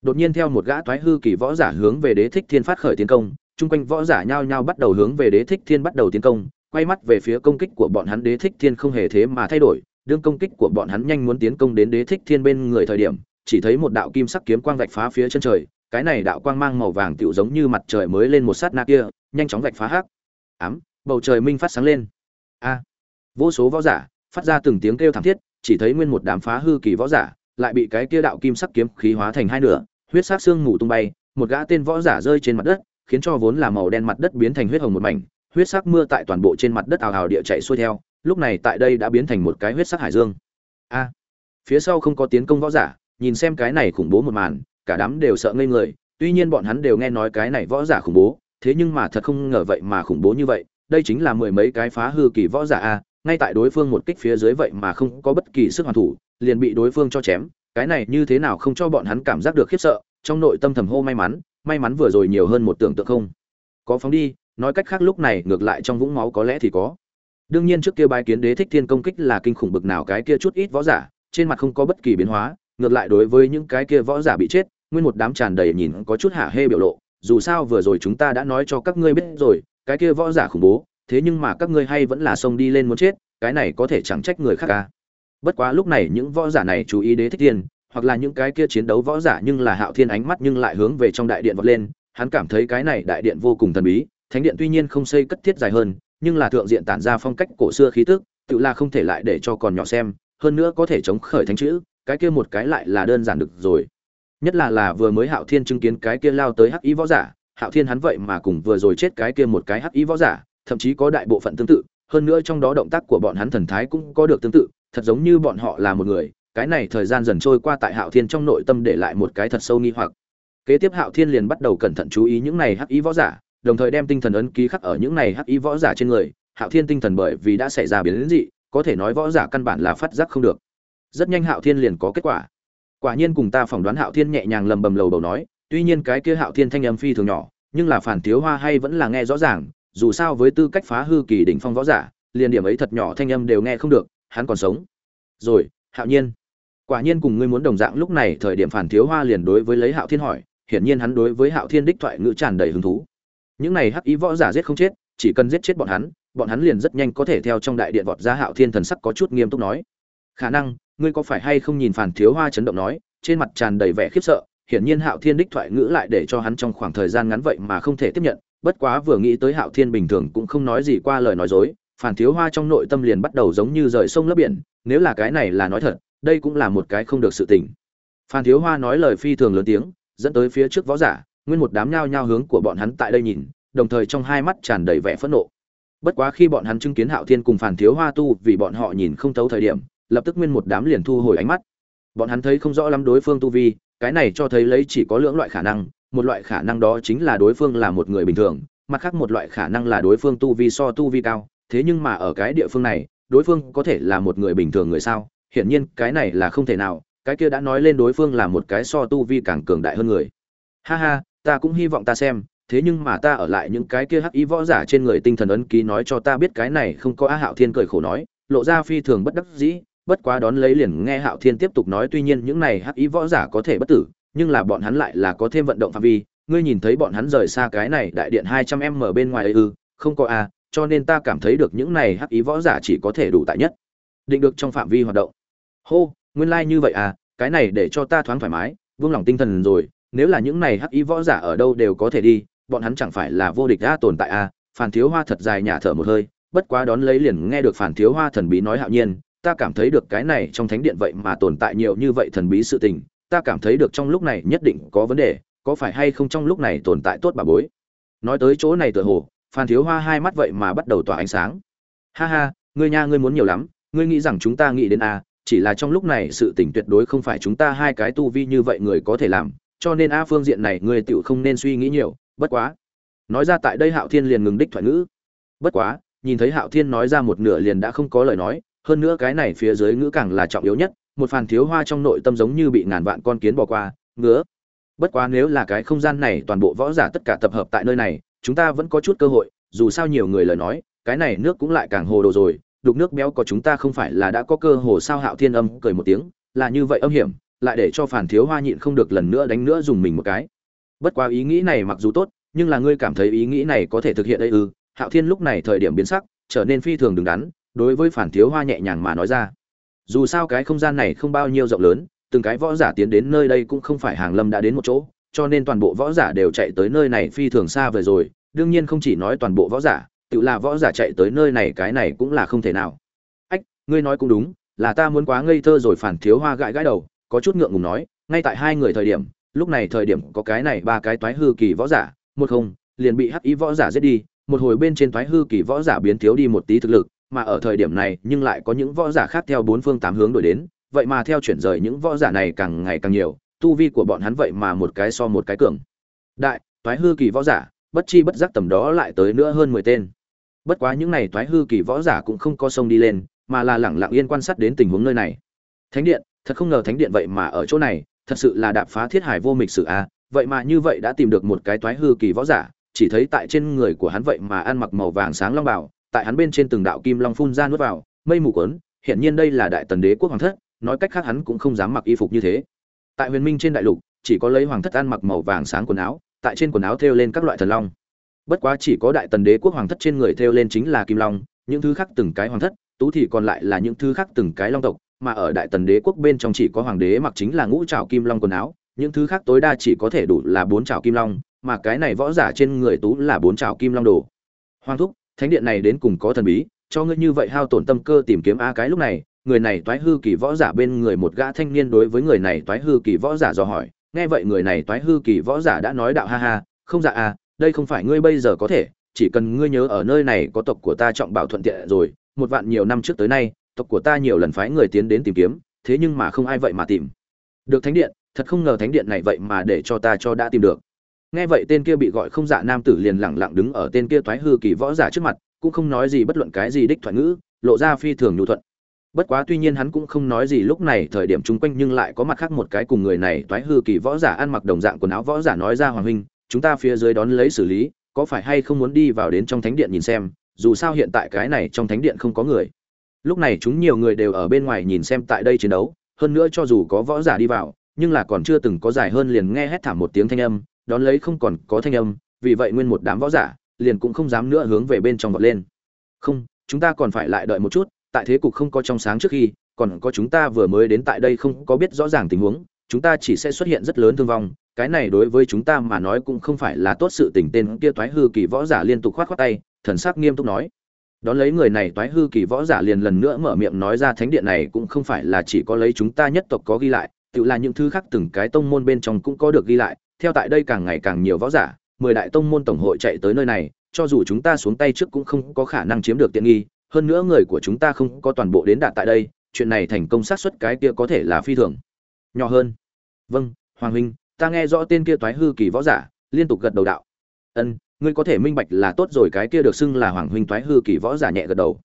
Đột nhiên theo một gã toái hư kỳ võ giả hướng về đế thích thiên phát khởi tiến công, chung quanh võ giả nhao nhao bắt đầu hướng về đế thích thiên bắt đầu tiến công, quay mắt về phía công kích của bọn hắn đế thích thiên không hề thế mà thay đổi, đương công kích của bọn hắn nhanh muốn tiến công đến đế thích thiên bên người thời điểm, chỉ thấy một đạo kim sắc kiếm quang vạch phá phía chân trời, cái này đạo quang mang màu vàng tựu giống như mặt trời mới lên một sát na kia, nhanh chóng vạch phá hắc. Ám, bầu trời minh phát sáng lên. A. Vô số võ giả phát ra từng tiếng kêu thảm thiết chỉ thấy nguyên một đám phá hư kỳ võ giả lại bị cái kia đạo kim sắc kiếm khí hóa thành hai nửa, huyết sắc xương mù tung bay, một gã tên võ giả rơi trên mặt đất, khiến cho vốn là màu đen mặt đất biến thành huyết hồng một mảnh, huyết sắc mưa tại toàn bộ trên mặt đất ào ào địa chạy xuôi theo, lúc này tại đây đã biến thành một cái huyết sắc hải dương. A! Phía sau không có tiến công võ giả, nhìn xem cái này khủng bố một màn, cả đám đều sợ ngây người, tuy nhiên bọn hắn đều nghe nói cái này võ giả khủng bố, thế nhưng mà thật không ngờ vậy mà khủng bố như vậy, đây chính là mười mấy cái phá hư kỳ võ giả a ngay tại đối phương một kích phía dưới vậy mà không có bất kỳ sức hoàn thủ, liền bị đối phương cho chém. Cái này như thế nào không cho bọn hắn cảm giác được khiếp sợ, trong nội tâm thầm hô may mắn may mắn vừa rồi nhiều hơn một tưởng tượng không. Có phóng đi, nói cách khác lúc này ngược lại trong vũng máu có lẽ thì có. Đương nhiên trước kia bái kiến đế thích thiên công kích là kinh khủng bực nào cái kia chút ít võ giả, trên mặt không có bất kỳ biến hóa, ngược lại đối với những cái kia võ giả bị chết, nguyên một đám tràn đầy nhìn có chút hạ hê biểu lộ. Dù sao vừa rồi chúng ta đã nói cho các ngươi biết rồi, cái kia võ giả khủng bố thế nhưng mà các ngươi hay vẫn là xông đi lên muốn chết, cái này có thể chẳng trách người khác ca bất quá lúc này những võ giả này chú ý đế thích thiên, hoặc là những cái kia chiến đấu võ giả nhưng là hạo thiên ánh mắt nhưng lại hướng về trong đại điện vọt lên, hắn cảm thấy cái này đại điện vô cùng thần bí, thánh điện tuy nhiên không xây cất thiết dài hơn, nhưng là thượng diện tản ra phong cách cổ xưa khí tức, tự là không thể lại để cho còn nhỏ xem, hơn nữa có thể chống khởi thánh chữ, cái kia một cái lại là đơn giản được rồi. Nhất là là vừa mới hạo thiên chứng kiến cái kia lao tới hắc ý võ giả, hạo thiên hắn vậy mà cùng vừa rồi chết cái kia một cái hắc ý võ giả thậm chí có đại bộ phận tương tự, hơn nữa trong đó động tác của bọn hắn thần thái cũng có được tương tự, thật giống như bọn họ là một người, cái này thời gian dần trôi qua tại hạo thiên trong nội tâm để lại một cái thật sâu nghi hoặc. Kế tiếp hạo thiên liền bắt đầu cẩn thận chú ý những này hắc ý võ giả, đồng thời đem tinh thần ấn ký khắc ở những này hắc ý võ giả trên người. Hạo thiên tinh thần bởi vì đã xảy ra biến dị, có thể nói võ giả căn bản là phát giác không được. Rất nhanh hạo thiên liền có kết quả. Quả nhiên cùng ta phỏng đoán hạo thiên nhẹ nhàng lầm bầm lầu bầu nói, tuy nhiên cái kia hạo thiên thanh âm phi thường nhỏ, nhưng là phản thiếu hoa hay vẫn là nghe rõ ràng dù sao với tư cách phá hư kỳ đỉnh phong võ giả, liền điểm ấy thật nhỏ thanh âm đều nghe không được, hắn còn sống. Rồi, hạo nhiên. Quả nhiên cùng ngươi muốn đồng dạng lúc này, thời điểm phản thiếu hoa liền đối với lấy hạo thiên hỏi, hiển nhiên hắn đối với hạo thiên đích thoại ngữ tràn đầy hứng thú. Những này hắc ý võ giả giết không chết, chỉ cần giết chết bọn hắn bọn hắn liền rất nhanh có thể theo trong đại điện vọt ra hạo thiên thần sắc có chút nghiêm túc nói. Khả năng, ngươi có phải hay không nhìn phản thiếu hoa chấn động nói, trên mặt tràn đầy vẻ khiếp sợ, hiển nhiên hạo thiên đích thoại ngữ lại để cho hắn trong khoảng thời gian ngắn vậy mà không thể tiếp nhận bất quá vừa nghĩ tới hạo thiên bình thường cũng không nói gì qua lời nói dối, phản thiếu hoa trong nội tâm liền bắt đầu giống như rời sông lấp biển, nếu là cái này là nói thật, đây cũng là một cái không được sự tình. Phan thiếu hoa nói lời phi thường lớn tiếng, dẫn tới phía trước võ giả, nguyên một đám nhao nhao hướng của bọn hắn tại đây nhìn, đồng thời trong hai mắt tràn đầy vẻ phẫn nộ. Bất quá khi bọn hắn chứng kiến hạo thiên cùng phản thiếu hoa tu vì bọn họ nhìn không thấu thời điểm, lập tức nguyên một đám liền thu hồi ánh mắt. Bọn hắn thấy không rõ lắm đối phương tu vi, cái này cho thấy lấy chỉ có lưỡng loại khả năng một loại khả năng đó chính là đối phương là một người bình thường, mặt khác một loại khả năng là đối phương tu vi so tu vi cao. Thế nhưng mà ở cái địa phương này, đối phương có thể là một người bình thường người sao? Hiển nhiên, cái này là không thể nào. Cái kia đã nói lên đối phương là một cái so tu vi càng cường đại hơn người. Ha ha, ta cũng hy vọng ta xem. Thế nhưng mà ta ở lại những cái kia hắc ý võ giả trên người tinh thần ấn ký nói cho ta biết cái này không có á hạo thiên cười khổ nói, lộ ra phi thường bất đắc dĩ. Bất quá đón lấy liền nghe hạo thiên tiếp tục nói, tuy nhiên những này hắc ý võ giả có thể bất tử nhưng là bọn hắn lại là có thêm vận động phạm vi. Ngươi nhìn thấy bọn hắn rời xa cái này đại điện hai trăm m bên ngoài ấy ư? Không có a cho nên ta cảm thấy được những này hắc ý võ giả chỉ có thể đủ tại nhất. Định được trong phạm vi hoạt động. Hô, nguyên lai như vậy à cái này để cho ta thoáng thoải mái vương lòng tinh thần rồi. Nếu là những này hắc ý võ giả ở đâu đều có thể đi, bọn hắn chẳng phải là vô địch đã tồn tại à? Phản thiếu hoa thật dài nhả thở một hơi, bất quá đón lấy liền nghe được phản thiếu hoa thần bí nói hạo nhiên. Ta cảm thấy được cái này trong thánh điện vậy mà tồn tại nhiều như vậy thần bí sự tình ta cảm thấy được trong lúc này nhất định có vấn đề, có phải hay không trong lúc này tồn tại tốt bà bối? Nói tới chỗ này tựa hồ, phan thiếu hoa hai mắt vậy mà bắt đầu tỏa ánh sáng. Ha ha, ngươi nha, ngươi muốn nhiều lắm, ngươi nghĩ rằng chúng ta nghĩ đến a, chỉ là trong lúc này sự tỉnh tuyệt đối không phải chúng ta hai cái tu vi như vậy người có thể làm, cho nên a phương diện này ngươi tựu không nên suy nghĩ nhiều, bất quá. Nói ra tại đây hạo thiên liền ngừng đích thoại ngữ. Bất quá, nhìn thấy hạo thiên nói ra một nửa liền đã không có lời nói, hơn nữa cái này phía dưới ngữ càng là trọng yếu nhất một phàn thiếu hoa trong nội tâm giống như bị ngàn vạn con kiến bỏ qua, ngứa. Bất quá nếu là cái không gian này toàn bộ võ giả tất cả tập hợp tại nơi này, chúng ta vẫn có chút cơ hội, dù sao nhiều người lời nói, cái này nước cũng lại càng hồ đồ rồi, đục nước béo có chúng ta không phải là đã có cơ hồ sao hạo thiên âm cười một tiếng, là như vậy âm hiểm, lại để cho phản thiếu hoa nhịn không được lần nữa đánh nữa dùng mình một cái. Bất quá ý nghĩ này mặc dù tốt, nhưng là ngươi cảm thấy ý nghĩ này có thể thực hiện đây ư? Hạo thiên lúc này thời điểm biến sắc, trở nên phi thường đứng đắn, đối với phản thiếu hoa nhẹ nhàng mà nói ra dù sao cái không gian này không bao nhiêu rộng lớn, từng cái võ giả tiến đến nơi đây cũng không phải hàng lâm đã đến một chỗ, cho nên toàn bộ võ giả đều chạy tới nơi này phi thường xa về rồi. Đương nhiên không chỉ nói toàn bộ võ giả, tự là võ giả chạy tới nơi này cái này cũng là không thể nào. Ách, ngươi nói cũng đúng, là ta muốn quá ngây thơ rồi phản thiếu hoa gãi gãi đầu, có chút ngượng ngùng nói, ngay tại hai người thời điểm, lúc này thời điểm có cái này ba cái toái hư kỳ võ giả, một không, liền bị hắc ý võ giả giết đi, một hồi bên trên toái hư kỳ võ giả biến thiếu đi một tí thực lực mà ở thời điểm này nhưng lại có những võ giả khác theo bốn phương tám hướng đổi đến, vậy mà theo chuyển rời những võ giả này càng ngày càng nhiều, tu vi của bọn hắn vậy mà một cái so một cái cường. Đại thoái hư kỳ võ giả, bất chi bất giác tầm đó lại tới nữa hơn mười tên. Bất quá những này thoái hư kỳ võ giả cũng không có sông đi lên, mà là lẳng lặng yên quan sát đến tình huống nơi này. Thánh điện, thật không ngờ thánh điện vậy mà ở chỗ này, thật sự là đạp phá thiết hải vô mịch sự a, vậy mà như vậy đã tìm được một cái thoái hư kỳ võ giả, chỉ thấy tại trên người của hắn vậy mà ăn mặc màu vàng sáng long bảo tại hắn bên trên từng đạo kim long phun ra nuốt vào, mây mù cuốn. hiện nhiên đây là đại tần đế quốc hoàng thất, nói cách khác hắn cũng không dám mặc y phục như thế tại huyền minh trên đại lục, chỉ có lấy hoàng thất ăn mặc màu vàng sáng quần áo, tại trên quần áo thêu lên các loại thần long bất quá chỉ có đại tần đế quốc hoàng thất trên người thêu lên chính là kim long, những thứ khác từng cái hoàng thất, tú thì còn lại là những thứ khác từng cái long tộc, mà ở đại tần đế quốc bên trong chỉ có hoàng đế mặc chính là ngũ trảo kim long quần áo, những thứ khác tối đa chỉ có thể đủ là bốn trảo kim long, mà cái này võ giả trên người tú là bốn trảo kim long đồ hoàng thúc thánh điện này đến cùng có thần bí, cho ngươi như vậy hao tổn tâm cơ tìm kiếm a cái lúc này, người này toái hư kỳ võ giả bên người một gã thanh niên đối với người này toái hư kỳ võ giả dò hỏi. Nghe vậy người này toái hư kỳ võ giả đã nói đạo ha ha, không dạ à đây không phải ngươi bây giờ có thể, chỉ cần ngươi nhớ ở nơi này có tộc của ta trọng bảo thuận tiện rồi, một vạn nhiều năm trước tới nay, tộc của ta nhiều lần phái người tiến đến tìm kiếm, thế nhưng mà không ai vậy mà tìm. Được thánh điện, thật không ngờ thánh điện này vậy mà để cho ta cho đã tìm được nghe vậy tên kia bị gọi không dạ nam tử liền lẳng lặng đứng ở tên kia toái hư kỳ võ giả trước mặt, cũng không nói gì bất luận cái gì đích thoại ngữ, lộ ra phi thường nhu thuận. Bất quá tuy nhiên hắn cũng không nói gì lúc này thời điểm chung quanh nhưng lại có mặt khác một cái cùng người này toái hư kỳ võ giả ăn mặc đồng dạng quần áo võ giả nói ra hoàng huynh, chúng ta phía dưới đón lấy xử lý, có phải hay không muốn đi vào đến trong thánh điện nhìn xem, dù sao hiện tại cái này trong thánh điện không có người. Lúc này chúng nhiều người đều ở bên ngoài nhìn xem tại đây chiến đấu, hơn nữa cho dù có võ giả đi vào, nhưng là còn chưa từng có dài hơn liền nghe hét thảm một tiếng thanh âm đón lấy không còn có thanh âm, vì vậy nguyên một đám võ giả liền cũng không dám nữa hướng về bên trong vọt lên. Không, chúng ta còn phải lại đợi một chút, tại thế cục không có trong sáng trước khi, còn có chúng ta vừa mới đến tại đây không có biết rõ ràng tình huống, chúng ta chỉ sẽ xuất hiện rất lớn thương vong, cái này đối với chúng ta mà nói cũng không phải là tốt sự tình, tên kia toái hư kỳ võ giả liên tục khoát khoát tay, thần sắc nghiêm túc nói. Đón lấy người này toái hư kỳ võ giả liền lần nữa mở miệng nói ra thánh điện này cũng không phải là chỉ có lấy chúng ta nhất tộc có ghi lại, tự là những thứ khác từng cái tông môn bên trong cũng có được ghi lại theo tại đây càng ngày càng nhiều võ giả, mười đại tông môn tổng hội chạy tới nơi này, cho dù chúng ta xuống tay trước cũng không có khả năng chiếm được tiện nghi, hơn nữa người của chúng ta không có toàn bộ đến đạt tại đây, chuyện này thành công xác suất cái kia có thể là phi thường. Nhỏ hơn. Vâng hoàng huynh, ta nghe rõ tên kia toái hư kỳ võ giả, liên tục gật đầu đạo. Ân, ngươi có thể minh bạch là tốt rồi, cái kia được xưng là hoàng huynh toái hư kỳ võ giả nhẹ gật đầu.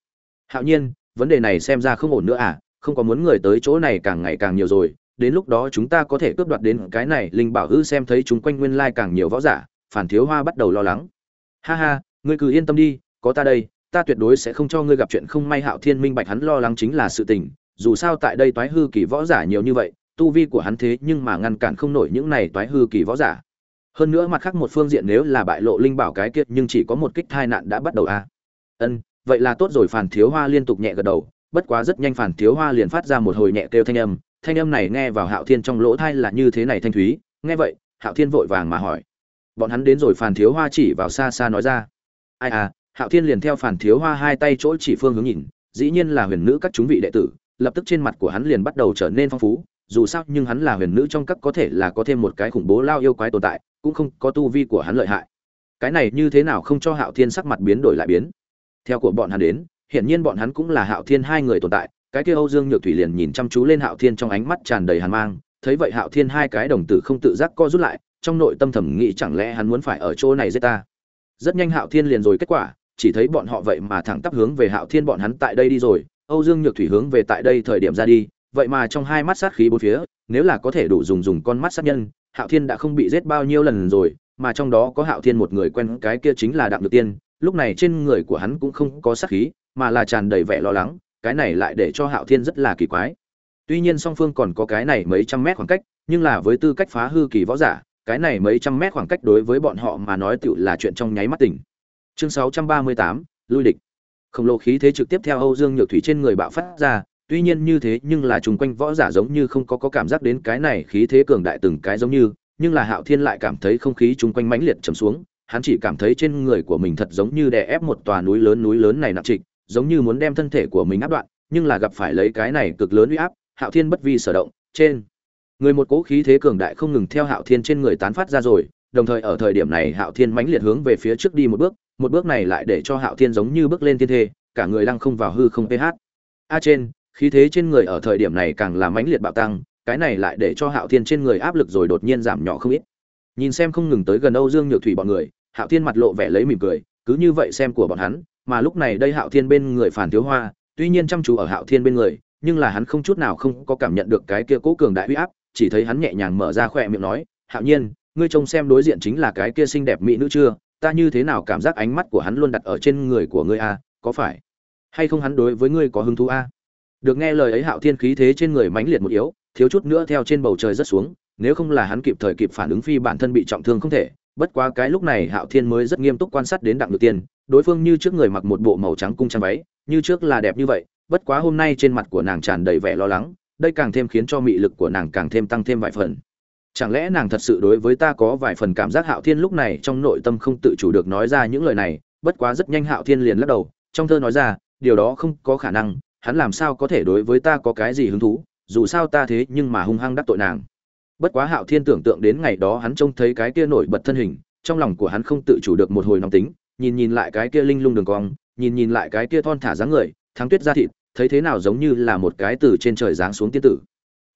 Hạo nhiên, vấn đề này xem ra không ổn nữa à không có muốn người tới chỗ này càng ngày càng nhiều rồi đến lúc đó chúng ta có thể cướp đoạt đến cái này, linh bảo hư xem thấy chúng quanh nguyên lai càng nhiều võ giả, phản thiếu hoa bắt đầu lo lắng. Ha ha, ngươi cứ yên tâm đi, có ta đây, ta tuyệt đối sẽ không cho ngươi gặp chuyện không may hạo thiên minh bạch hắn lo lắng chính là sự tình. Dù sao tại đây toái hư kỳ võ giả nhiều như vậy, tu vi của hắn thế nhưng mà ngăn cản không nổi những này toái hư kỳ võ giả. Hơn nữa mặt khác một phương diện nếu là bại lộ linh bảo cái kiệt nhưng chỉ có một kích thai nạn đã bắt đầu a à. ân, vậy là tốt rồi, phản thiếu hoa liên tục nhẹ gật đầu, bất quá rất nhanh phản thiếu hoa liền phát ra một hồi nhẹ kêu thanh âm thanh âm này nghe vào hạo thiên trong lỗ thai là như thế này thanh thúy, nghe vậy, hạo thiên vội vàng mà hỏi. Bọn hắn đến rồi phản thiếu hoa chỉ vào xa xa nói ra. Ai à hạo thiên liền theo phản thiếu hoa hai tay chỗ chỉ phương hướng nhìn, dĩ nhiên là huyền nữ các chúng vị đệ tử, lập tức trên mặt của hắn liền bắt đầu trở nên phong phú, dù sao nhưng hắn là huyền nữ trong các có thể là có thêm một cái khủng bố lao yêu quái tồn tại, cũng không có tu vi của hắn lợi hại. Cái này như thế nào không cho hạo thiên sắc mặt biến đổi lại biến. Theo của bọn hắn đến, hiển nhiên bọn hắn cũng là hạo thiên hai người tồn tại cái kia âu dương nhược thủy liền nhìn chăm chú lên hạo thiên trong ánh mắt tràn đầy hàn mang, thấy vậy hạo thiên hai cái đồng tử không tự giác co rút lại, trong nội tâm thầm nghĩ chẳng lẽ hắn muốn phải ở chỗ này giết ta. Rất nhanh hạo thiên liền rồi kết quả, chỉ thấy bọn họ vậy mà thẳng tắp hướng về hạo thiên bọn hắn tại đây đi rồi, âu dương nhược thủy hướng về tại đây thời điểm ra đi, vậy mà trong hai mắt sát khí bốn phía, nếu là có thể đủ dùng dùng con mắt sát nhân, hạo thiên đã không bị giết bao nhiêu lần rồi, mà trong đó có hạo thiên một người quen cái kia chính là đặng Nhược tiên, lúc này trên người của hắn cũng không có sát khí, mà là tràn đầy vẻ lo lắng cái này lại để cho hạo thiên rất là kỳ quái. Tuy nhiên song phương còn có cái này mấy trăm mét khoảng cách nhưng là với tư cách phá hư kỳ võ giả cái này mấy trăm mét khoảng cách đối với bọn họ mà nói tựu là chuyện trong nháy mắt tỉnh. Chương 638, lui địch. Khổng lồ khí thế trực tiếp theo âu dương nhược thủy trên người bạo phát ra tuy nhiên như thế nhưng là chung quanh võ giả giống như không có, có cảm giác đến cái này khí thế cường đại từng cái giống như nhưng là hạo thiên lại cảm thấy không khí chung quanh mãnh liệt trầm xuống hắn chỉ cảm thấy trên người của mình thật giống như đè ép một tòa núi lớn núi lớn này nặng trịch giống như muốn đem thân thể của mình áp đoạn, nhưng là gặp phải lấy cái này cực lớn uy áp, hạo thiên bất vi sở động, trên. Người một cỗ khí thế cường đại không ngừng theo hạo thiên trên người tán phát ra rồi, đồng thời ở thời điểm này hạo thiên mãnh liệt hướng về phía trước đi một bước một bước này lại để cho hạo thiên giống như bước lên thiên thê, cả người lăng không vào hư không ph a trên, khí thế trên người ở thời điểm này càng là mãnh liệt bạo tăng, cái này lại để cho hạo thiên trên người áp lực rồi đột nhiên giảm nhỏ không ít. Nhìn xem không ngừng tới gần âu dương nhược thủy bọn người, hạo thiên mặt lộ vẻ lấy mỉm cười, cứ như vậy xem của bọn hắn mà lúc này đây hạo thiên bên người phản thiếu hoa, tuy nhiên chăm chú ở hạo thiên bên người, nhưng là hắn không chút nào không có cảm nhận được cái kia cố cường đại uy áp, chỉ thấy hắn nhẹ nhàng mở ra khỏe miệng nói, hạo nhiên, ngươi trông xem đối diện chính là cái kia xinh đẹp mỹ nữ chưa? Ta như thế nào cảm giác ánh mắt của hắn luôn đặt ở trên người của ngươi a, có phải hay không hắn đối với ngươi có hứng thú a? Được nghe lời ấy, hạo thiên khí thế trên người mãnh liệt một yếu, thiếu chút nữa theo trên bầu trời rất xuống, nếu không là hắn kịp thời kịp phản ứng phi bản thân bị trọng thương không thể. Bất quá cái lúc này hạo thiên mới rất nghiêm túc quan sát đến đặng được tiên đối phương như trước người mặc một bộ màu trắng cung trang váy, như trước là đẹp như vậy, bất quá hôm nay trên mặt của nàng tràn đầy vẻ lo lắng, đây càng thêm khiến cho mị lực của nàng càng thêm tăng thêm vài phần. Chẳng lẽ nàng thật sự đối với ta có vài phần cảm giác hạo thiên lúc này trong nội tâm không tự chủ được nói ra những lời này, bất quá rất nhanh hạo thiên liền lắc đầu, trong thơ nói ra, điều đó không có khả năng, hắn làm sao có thể đối với ta có cái gì hứng thú, dù sao ta thế nhưng mà hung hăng đắc tội nàng. Bất quá hạo thiên tưởng tượng đến ngày đó hắn trông thấy cái kia nổi bật thân hình, trong lòng của hắn không tự chủ được một hồi nóng tính nhìn nhìn lại cái kia linh lung đường cong, nhìn nhìn lại cái kia thon thả dáng người, thắng tuyết ra thịt, thấy thế nào giống như là một cái từ trên trời giáng xuống tiên tử.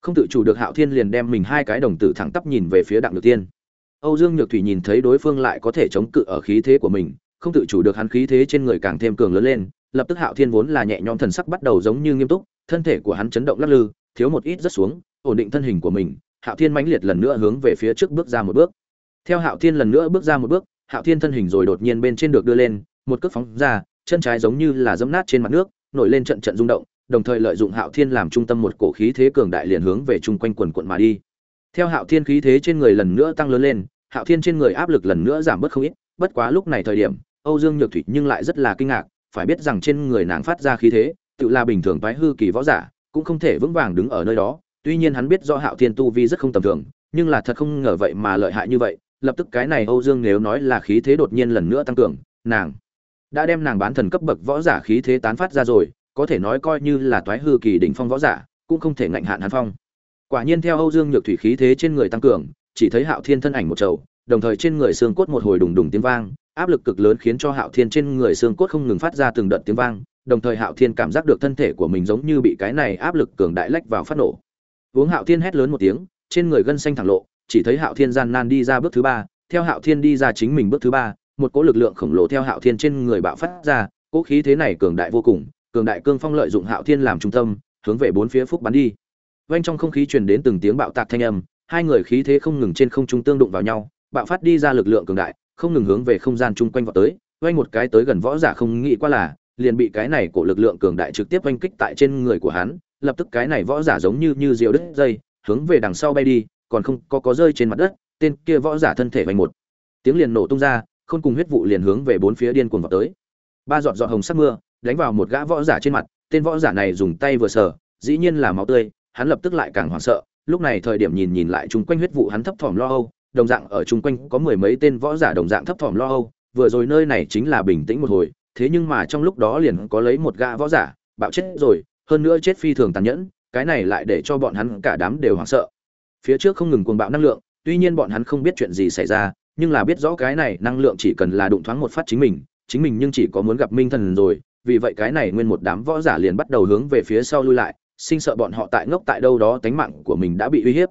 Không tự chủ được hạo thiên liền đem mình hai cái đồng tử thẳng tắp nhìn về phía đặng nhược tiên. Âu dương nhược thủy nhìn thấy đối phương lại có thể chống cự ở khí thế của mình, không tự chủ được hắn khí thế trên người càng thêm cường lớn lên, lập tức hạo thiên vốn là nhẹ nhõm thần sắc bắt đầu giống như nghiêm túc, thân thể của hắn chấn động lắc lư, thiếu một ít rất xuống, ổn định thân hình của mình, hạo thiên mãnh liệt lần nữa hướng về phía trước bước ra một bước. Theo hạo thiên lần nữa bước ra một bước hạo thiên thân hình rồi đột nhiên bên trên được đưa lên, một cước phóng ra, chân trái giống như là dẫm nát trên mặt nước, nổi lên trận trận rung động, đồng thời lợi dụng hạo thiên làm trung tâm một cổ khí thế cường đại liền hướng về chung quanh quần quần mà đi. Theo hạo thiên khí thế trên người lần nữa tăng lớn lên, hạo thiên trên người áp lực lần nữa giảm bớt không ít, bất quá lúc này thời điểm, âu dương nhược thủy nhưng lại rất là kinh ngạc, phải biết rằng trên người nàng phát ra khí thế, tự là bình thường phái hư kỳ võ giả, cũng không thể vững vàng đứng ở nơi đó, tuy nhiên hắn biết do hạo thiên tu vi rất không tầm thường, nhưng là thật không ngờ vậy mà lợi hại như vậy lập tức cái này âu dương nếu nói là khí thế đột nhiên lần nữa tăng cường, nàng đã đem nàng bán thần cấp bậc võ giả khí thế tán phát ra rồi, có thể nói coi như là toái hư kỳ đỉnh phong võ giả, cũng không thể ngạnh hạn hắn phong. Quả nhiên theo âu dương nhược thủy khí thế trên người tăng cường, chỉ thấy hạo thiên thân ảnh một trầu, đồng thời trên người xương cốt một hồi đùng đùng tiếng vang, áp lực cực lớn khiến cho hạo thiên trên người xương cốt không ngừng phát ra từng đợt tiếng vang, đồng thời hạo thiên cảm giác được thân thể của mình giống như bị cái này áp lực cường đại lách vào phát nổ. Uống hạo thiên hét lớn một tiếng, trên người gân xanh thẳng lộ chỉ thấy hạo thiên gian nan đi ra bước thứ ba, theo hạo thiên đi ra chính mình bước thứ ba, một cỗ lực lượng khổng lồ theo hạo thiên trên người bạo phát ra, cỗ khí thế này cường đại vô cùng, cường đại cương phong lợi dụng hạo thiên làm trung tâm, hướng về bốn phía phúc bắn đi. Vang trong không khí truyền đến từng tiếng bạo tạc thanh âm, hai người khí thế không ngừng trên không trung tương đụng vào nhau, bạo phát đi ra lực lượng cường đại, không ngừng hướng về không gian chung quanh vọt tới, vang một cái tới gần võ giả không nghĩ qua là, liền bị cái này cổ lực lượng cường đại trực tiếp vang kích tại trên người của hắn, lập tức cái này võ giả giống như như diều đứt dây, hướng về đằng sau bay đi còn không có có rơi trên mặt đất, tên kia võ giả thân thể vành một. Tiếng liền nổ tung ra, khôn cùng huyết vụ liền hướng về bốn phía điên cuồng vào tới. Ba giọt giọt hồng sắc mưa, đánh vào một gã võ giả trên mặt, tên võ giả này dùng tay vừa sờ, dĩ nhiên là máu tươi, hắn lập tức lại càng hoảng sợ, lúc này thời điểm nhìn nhìn lại chung quanh huyết vụ hắn thấp thỏm lo âu, đồng dạng ở chung quanh có mười mấy tên võ giả đồng dạng thấp thỏm lo âu, vừa rồi nơi này chính là bình tĩnh một hồi, thế nhưng mà trong lúc đó liền có lấy một gã võ giả, bạo chết rồi, hơn nữa chết phi thường tàn nhẫn, cái này lại để cho bọn hắn cả đám đều hoảng sợ phía trước không ngừng cuồng bạo năng lượng, tuy nhiên bọn hắn không biết chuyện gì xảy ra, nhưng là biết rõ cái này năng lượng chỉ cần là đụng thoáng một phát chính mình chính mình nhưng chỉ có muốn gặp minh thần rồi. Vì vậy cái này nguyên một đám võ giả liền bắt đầu hướng về phía sau lui lại, sinh sợ bọn họ tại ngốc tại đâu đó tánh mạng của mình đã bị uy hiếp.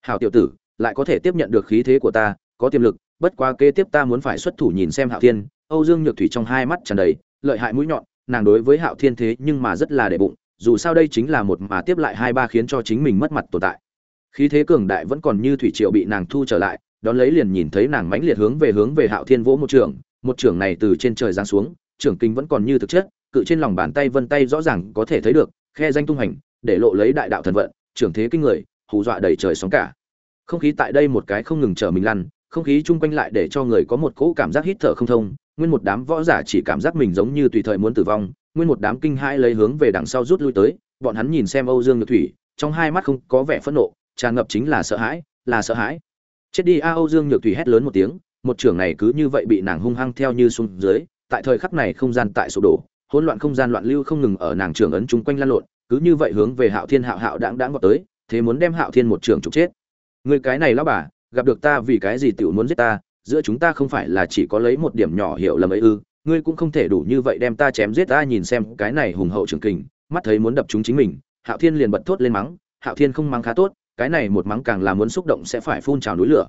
Hảo tiểu tử, lại có thể tiếp nhận được khí thế của ta, có tiềm lực, bất quá kế tiếp ta muốn phải xuất thủ nhìn xem hạo thiên. Âu dương nhược thủy trong hai mắt tràn đầy lợi hại mũi nhọn, nàng đối với hạo thiên thế nhưng mà rất là để bụng, dù sao đây chính là một mà tiếp lại hai ba khiến cho chính mình mất mặt tồn tại khí thế cường đại vẫn còn như thủy triều bị nàng thu trở lại, đón lấy liền nhìn thấy nàng mãnh liệt hướng về hướng về hạo thiên vỗ một trường một trường này từ trên trời giáng xuống trưởng kinh vẫn còn như thực chất, cự trên lòng bàn tay vân tay rõ ràng có thể thấy được, khe danh tung hành, để lộ lấy đại đạo thần vận trưởng thế kinh người, hù dọa đầy trời sóng cả. Không khí tại đây một cái không ngừng trở mình lăn, không khí chung quanh lại để cho người có một cỗ cảm giác hít thở không thông, nguyên một đám võ giả chỉ cảm giác mình giống như tùy thời muốn tử vong, nguyên một đám kinh hãi lấy hướng về đằng sau rút lui tới, bọn hắn nhìn xem âu dương nhược thủy, trong hai mắt không có vẻ phẫn nộ tràn ngập chính là sợ hãi, là sợ hãi. Chết đi, a âu dương nhược thủy hét lớn một tiếng, một trưởng này cứ như vậy bị nàng hung hăng theo như xuống dưới, tại thời khắc này không gian tại sụp đổ, hỗn loạn không gian loạn lưu không ngừng ở nàng trưởng ấn chung quanh lan lộn, cứ như vậy hướng về hạo thiên hạo hạo đãng đãng vào tới, thế muốn đem hạo thiên một trưởng trục chết. Người cái này lão bà, gặp được ta vì cái gì tiểu muốn giết ta, giữa chúng ta không phải là chỉ có lấy một điểm nhỏ hiểu lầm ấy ư, ngươi cũng không thể đủ như vậy đem ta chém giết, ta nhìn xem cái này hùng hậu trưởng kình, mắt thấy muốn đập chúng chính mình, hạo thiên liền bật thốt lên mắng, hạo thiên không mắng khá tốt cái này một mắng càng là muốn xúc động sẽ phải phun trào núi lửa.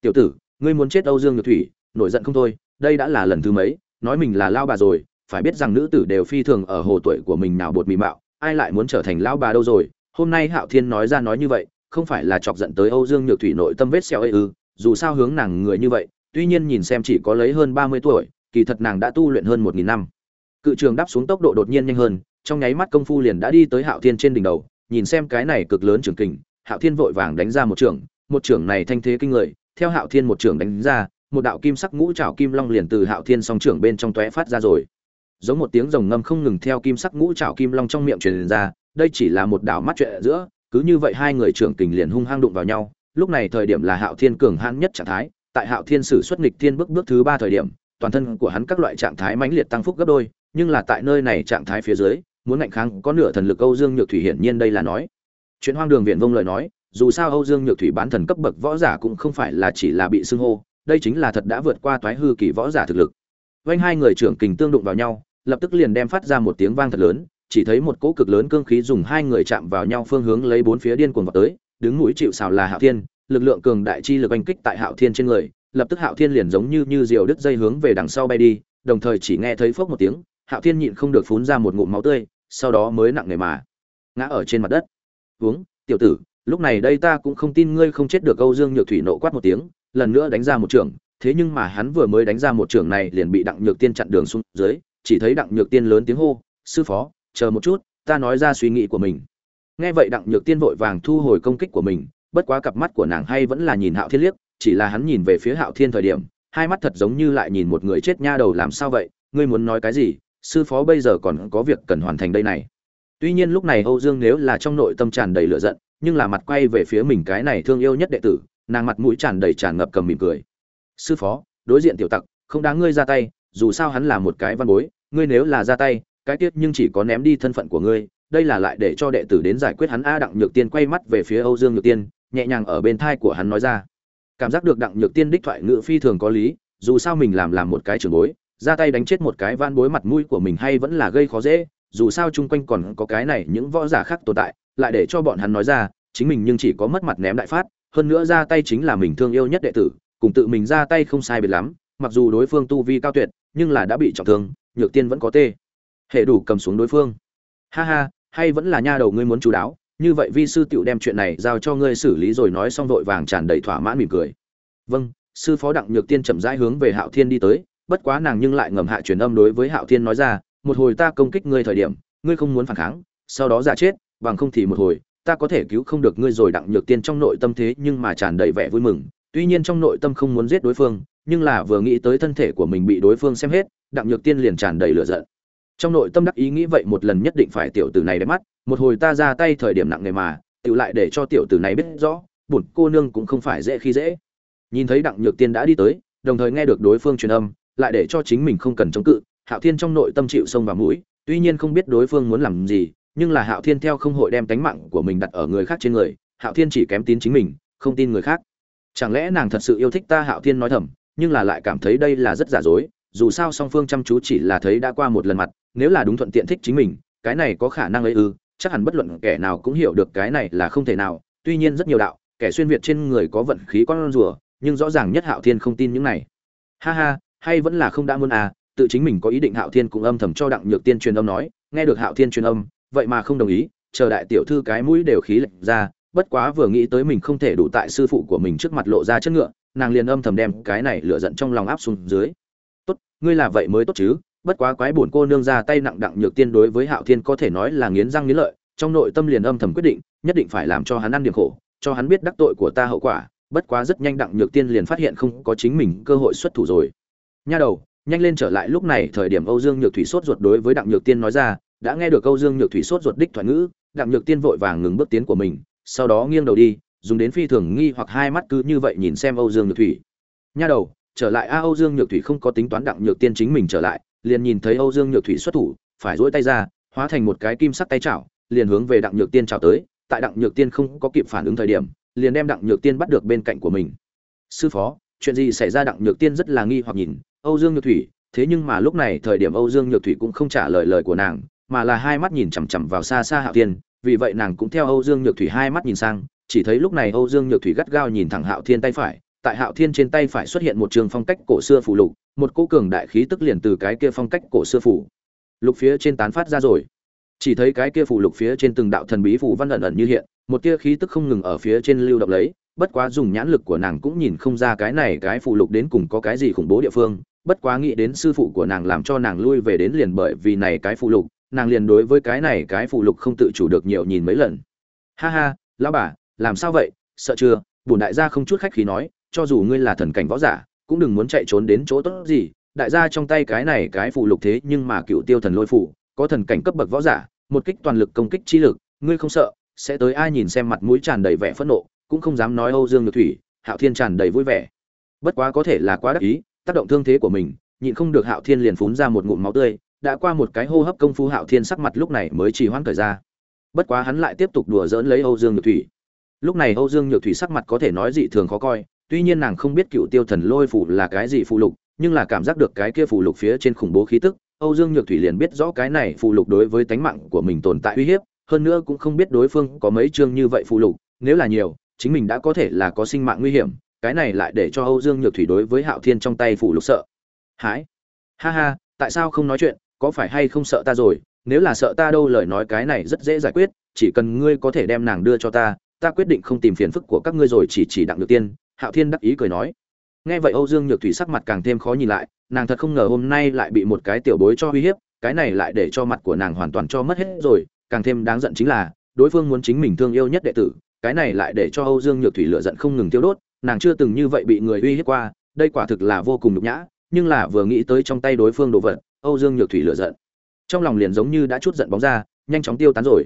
Tiểu tử, ngươi muốn chết âu dương nhược thủy, nổi giận không thôi, đây đã là lần thứ mấy, nói mình là lao bà rồi, phải biết rằng nữ tử đều phi thường ở hồ tuổi của mình nào bột mì mạo, ai lại muốn trở thành lao bà đâu rồi? Hôm nay hạo thiên nói ra nói như vậy, không phải là chọc giận tới âu dương nhược thủy nội tâm vết xẹo ấy ư, dù sao hướng nàng người như vậy, tuy nhiên nhìn xem chỉ có lấy hơn ba mươi tuổi, kỳ thật nàng đã tu luyện hơn một nghìn năm. Cự trường đáp xuống tốc độ đột nhiên nhanh hơn, trong nháy mắt công phu liền đã đi tới hạo thiên trên đỉnh đầu, nhìn xem cái này cực lớn trường kình hạo thiên vội vàng đánh ra một trường một trường này thanh thế kinh người, theo hạo thiên một trường đánh ra, một đạo kim sắc ngũ trảo kim long liền từ hạo thiên song trưởng bên trong tóe phát ra rồi. Giống một tiếng rồng ngâm không ngừng theo kim sắc ngũ trảo kim long trong miệng truyền ra, đây chỉ là một đảo mắt chuyện giữa, cứ như vậy hai người trưởng kình liền hung hăng đụng vào nhau, lúc này thời điểm là hạo thiên cường hãn nhất trạng thái, tại hạo thiên sử xuất nghịch thiên bước bước thứ ba thời điểm, toàn thân của hắn các loại trạng thái mãnh liệt tăng phúc gấp đôi, nhưng là tại nơi này trạng thái phía dưới, muốn ngạnh kháng có nửa thần lực âu dương nhược thủy hiển nhiên đây là nói chuyện hoang đường viện vông lời nói, dù sao âu dương nhược thủy bán thần cấp bậc võ giả cũng không phải là chỉ là bị xưng hô, đây chính là thật đã vượt qua toái hư kỳ võ giả thực lực. Vanh hai người trưởng kình tương đụng vào nhau, lập tức liền đem phát ra một tiếng vang thật lớn, chỉ thấy một cỗ cực lớn cương khí dùng hai người chạm vào nhau phương hướng lấy bốn phía điên cuồng vào tới, đứng mũi chịu xào là hạo thiên, lực lượng cường đại chi lực oanh kích tại hạo thiên trên người, lập tức hạo thiên liền giống như như diều đứt dây hướng về đằng sau bay đi, đồng thời chỉ nghe thấy phốc một tiếng, hạo thiên nhịn không được phun ra một ngụm máu tươi, sau đó mới nặng nề mà ngã ở trên mặt đất uống tiểu tử lúc này đây ta cũng không tin ngươi không chết được Âu Dương Nhược Thủy nộ quát một tiếng, lần nữa đánh ra một trường, thế nhưng mà hắn vừa mới đánh ra một trường này liền bị Đặng Nhược Tiên chặn đường xuống dưới, chỉ thấy Đặng Nhược Tiên lớn tiếng hô, "Sư phó, chờ một chút, ta nói ra suy nghĩ của mình." Nghe vậy Đặng Nhược Tiên vội vàng thu hồi công kích của mình, bất quá cặp mắt của nàng hay vẫn là nhìn Hạo Thiên liếc, chỉ là hắn nhìn về phía Hạo Thiên thời điểm, hai mắt thật giống như lại nhìn một người chết nha đầu làm sao vậy, ngươi muốn nói cái gì? Sư phó bây giờ còn có việc cần hoàn thành đây này. Tuy nhiên lúc này Âu Dương nếu là trong nội tâm tràn đầy lửa giận, nhưng là mặt quay về phía mình cái này thương yêu nhất đệ tử, nàng mặt mũi tràn đầy tràn ngập cầm mỉm cười. "Sư phó, đối diện tiểu tặc, không đáng ngươi ra tay, dù sao hắn là một cái văn bối, ngươi nếu là ra tay, cái tiết nhưng chỉ có ném đi thân phận của ngươi, đây là lại để cho đệ tử đến giải quyết hắn a." Đặng Nhược Tiên quay mắt về phía Âu Dương Nhược Tiên, nhẹ nhàng ở bên thai của hắn nói ra. Cảm giác được Đặng Nhược Tiên đích thoại ngữ phi thường có lý, dù sao mình làm làm một cái trưởng bối, ra tay đánh chết một cái van bối mặt mũi của mình hay vẫn là gây khó dễ, dù sao chung quanh còn có cái này những võ giả khác tồn tại, lại để cho bọn hắn nói ra, chính mình nhưng chỉ có mất mặt ném đại phát, hơn nữa ra tay chính là mình thương yêu nhất đệ tử, cùng tự mình ra tay không sai biệt lắm, mặc dù đối phương tu vi cao tuyệt, nhưng là đã bị trọng thương, nhược tiên vẫn có tê. Hệ đủ cầm xuống đối phương. Ha ha, hay vẫn là nha đầu ngươi muốn chú đáo, như vậy vi sư tiểu đem chuyện này giao cho ngươi xử lý rồi nói xong vội vàng tràn đầy thỏa mãn mỉm cười. Vâng, sư phó đặng nhược tiên chậm rãi hướng về Hạo Thiên đi tới, bất quá nàng nhưng lại ngầm hạ truyền âm đối với Hạo Thiên nói ra, một hồi ta công kích ngươi thời điểm, ngươi không muốn phản kháng, sau đó giả chết, bằng không thì một hồi, ta có thể cứu không được ngươi rồi đặng nhược tiên trong nội tâm thế nhưng mà tràn đầy vẻ vui mừng. Tuy nhiên trong nội tâm không muốn giết đối phương nhưng là vừa nghĩ tới thân thể của mình bị đối phương xem hết đặng nhược tiên liền tràn đầy lửa giận. Trong nội tâm đắc ý nghĩ vậy một lần nhất định phải tiểu tử này đẹp mắt một hồi ta ra tay thời điểm nặng nề mà tự lại để cho tiểu tử này biết rõ bổn cô nương cũng không phải dễ khi dễ. Nhìn thấy đặng nhược tiên đã đi tới đồng thời nghe được đối phương truyền âm lại để cho chính mình không cần chống cự hạo thiên trong nội tâm chịu sông vào mũi, tuy nhiên không biết đối phương muốn làm gì, nhưng là hạo thiên theo không hội đem tánh mạng của mình đặt ở người khác trên người, hạo thiên chỉ kém tín chính mình, không tin người khác. Chẳng lẽ nàng thật sự yêu thích ta? Hạo thiên nói thầm, nhưng là lại cảm thấy đây là rất giả dối, dù sao song phương chăm chú chỉ là thấy đã qua một lần mặt, nếu là đúng thuận tiện thích chính mình, cái này có khả năng ấy ư, chắc hẳn bất luận kẻ nào cũng hiểu được cái này là không thể nào, tuy nhiên rất nhiều đạo, kẻ xuyên việt trên người có vận khí con rùa, nhưng rõ ràng nhất hạo thiên không tin những này. Ha ha, hay vẫn là không đã muốn à tự chính mình có ý định hạo thiên cũng âm thầm cho đặng nhược tiên truyền âm nói, nghe được hạo thiên truyền âm, vậy mà không đồng ý, chờ đại tiểu thư cái mũi đều khí lệnh ra, bất quá vừa nghĩ tới mình không thể đủ tại sư phụ của mình trước mặt lộ ra chất ngựa, nàng liền âm thầm đem cái này lựa giận trong lòng áp xuống dưới. Tốt, ngươi là vậy mới tốt chứ, bất quá quái buồn cô nương ra tay nặng đặng nhược tiên đối với hạo thiên có thể nói là nghiến răng nghiến lợi, trong nội tâm liền âm thầm quyết định, nhất định phải làm cho hắn ăn điểm khổ, cho hắn biết đắc tội của ta hậu quả, bất quá rất nhanh đặng nhược tiên liền phát hiện không có chính mình cơ hội xuất thủ rồi. Nha đầu nhanh lên trở lại lúc này, thời điểm âu dương nhược thủy sốt ruột đối với đặng nhược tiên nói ra, đã nghe được âu dương nhược thủy sốt ruột đích thoại ngữ, đặng nhược tiên vội vàng ngừng bước tiến của mình, sau đó nghiêng đầu đi, dùng đến phi thường nghi hoặc hai mắt cứ như vậy nhìn xem âu dương nhược thủy. Nha đầu, trở lại a, âu dương nhược thủy không có tính toán đặng nhược tiên chính mình trở lại, liền nhìn thấy âu dương nhược thủy xuất thủ, phải duỗi tay ra, hóa thành một cái kim sắc tay chảo, liền hướng về đặng nhược tiên chào tới, tại đặng nhược tiên không có kịp phản ứng thời điểm, liền đem đặng nhược tiên bắt được bên cạnh của mình. Sư phó, chuyện gì xảy ra? Đặng nhược tiên rất là nghi hoặc nhìn âu dương nhược thủy, thế nhưng mà lúc này thời điểm âu dương nhược thủy cũng không trả lời lời của nàng, mà là hai mắt nhìn chằm chằm vào xa xa hạo Thiên. vì vậy nàng cũng theo âu dương nhược thủy hai mắt nhìn sang, chỉ thấy lúc này âu dương nhược thủy gắt gao nhìn thẳng hạo thiên tay phải, tại hạo thiên trên tay phải xuất hiện một trường phong cách cổ xưa phù lục, một cỗ cường đại khí tức liền từ cái kia phong cách cổ xưa phù lục phía trên tán phát ra rồi chỉ thấy cái kia phù lục phía trên từng đạo thần bí phù văn ẩn ẩn như hiện, một tia khí tức không ngừng ở phía trên lưu động lấy, bất quá dùng nhãn lực của nàng cũng nhìn không ra cái này cái phụ lục đến cùng có cái gì khủng bố địa phương bất quá nghĩ đến sư phụ của nàng làm cho nàng lui về đến liền bởi vì này cái phụ lục, nàng liền đối với cái này cái phụ lục không tự chủ được nhiều nhìn mấy lần. Ha ha, lão bà, làm sao vậy? Sợ chưa? Bùn đại gia không chút khách khí nói, cho dù ngươi là thần cảnh võ giả, cũng đừng muốn chạy trốn đến chỗ tốt gì. Đại gia trong tay cái này cái phụ lục thế nhưng mà cựu tiêu thần lôi phụ có thần cảnh cấp bậc võ giả, một kích toàn lực công kích chi lực, ngươi không sợ, sẽ tới ai nhìn xem mặt mũi tràn đầy vẻ phẫn nộ, cũng không dám nói âu dương nhược thủy, hạo thiên tràn đầy vui vẻ. Bất quá có thể là quá đắc ý tác động thương thế của mình, nhịn không được hạo thiên liền phún ra một ngụm máu tươi, đã qua một cái hô hấp công phu hạo thiên sắc mặt lúc này mới trì hoãn thời ra. Bất quá hắn lại tiếp tục đùa dỡn lấy âu dương nhược thủy. Lúc này âu dương nhược thủy sắc mặt có thể nói dị thường khó coi, tuy nhiên nàng không biết cựu tiêu thần lôi phủ là cái gì phụ lục, nhưng là cảm giác được cái kia phụ lục phía trên khủng bố khí tức, âu dương nhược thủy liền biết rõ cái này phụ lục đối với tánh mạng của mình tồn tại uy hiếp, hơn nữa cũng không biết đối phương có mấy chương như vậy phụ lục, nếu là nhiều, chính mình đã có thể là có sinh mạng nguy hiểm cái này lại để cho âu dương nhược thủy đối với hạo thiên trong tay phủ lục sợ. Hãi. Ha ha, tại sao không nói chuyện, có phải hay không sợ ta rồi, nếu là sợ ta đâu lời nói cái này rất dễ giải quyết, chỉ cần ngươi có thể đem nàng đưa cho ta ta quyết định không tìm phiền phức của các ngươi rồi chỉ chỉ đặng được tiên, hạo thiên đắc ý cười nói. Nghe vậy âu dương nhược thủy sắc mặt càng thêm khó nhìn lại, nàng thật không ngờ hôm nay lại bị một cái tiểu bối cho uy hiếp, cái này lại để cho mặt của nàng hoàn toàn cho mất hết rồi, càng thêm đáng giận chính là, đối phương muốn chính mình thương yêu nhất đệ tử, cái này lại để cho âu dương nhược thủy lửa giận không ngừng tiêu đốt nàng chưa từng như vậy bị người uy hiếp qua, đây quả thực là vô cùng nhục nhã, nhưng là vừa nghĩ tới trong tay đối phương đồ vật, âu dương nhược thủy lựa giận. Trong lòng liền giống như đã chút giận bóng ra, nhanh chóng tiêu tán rồi.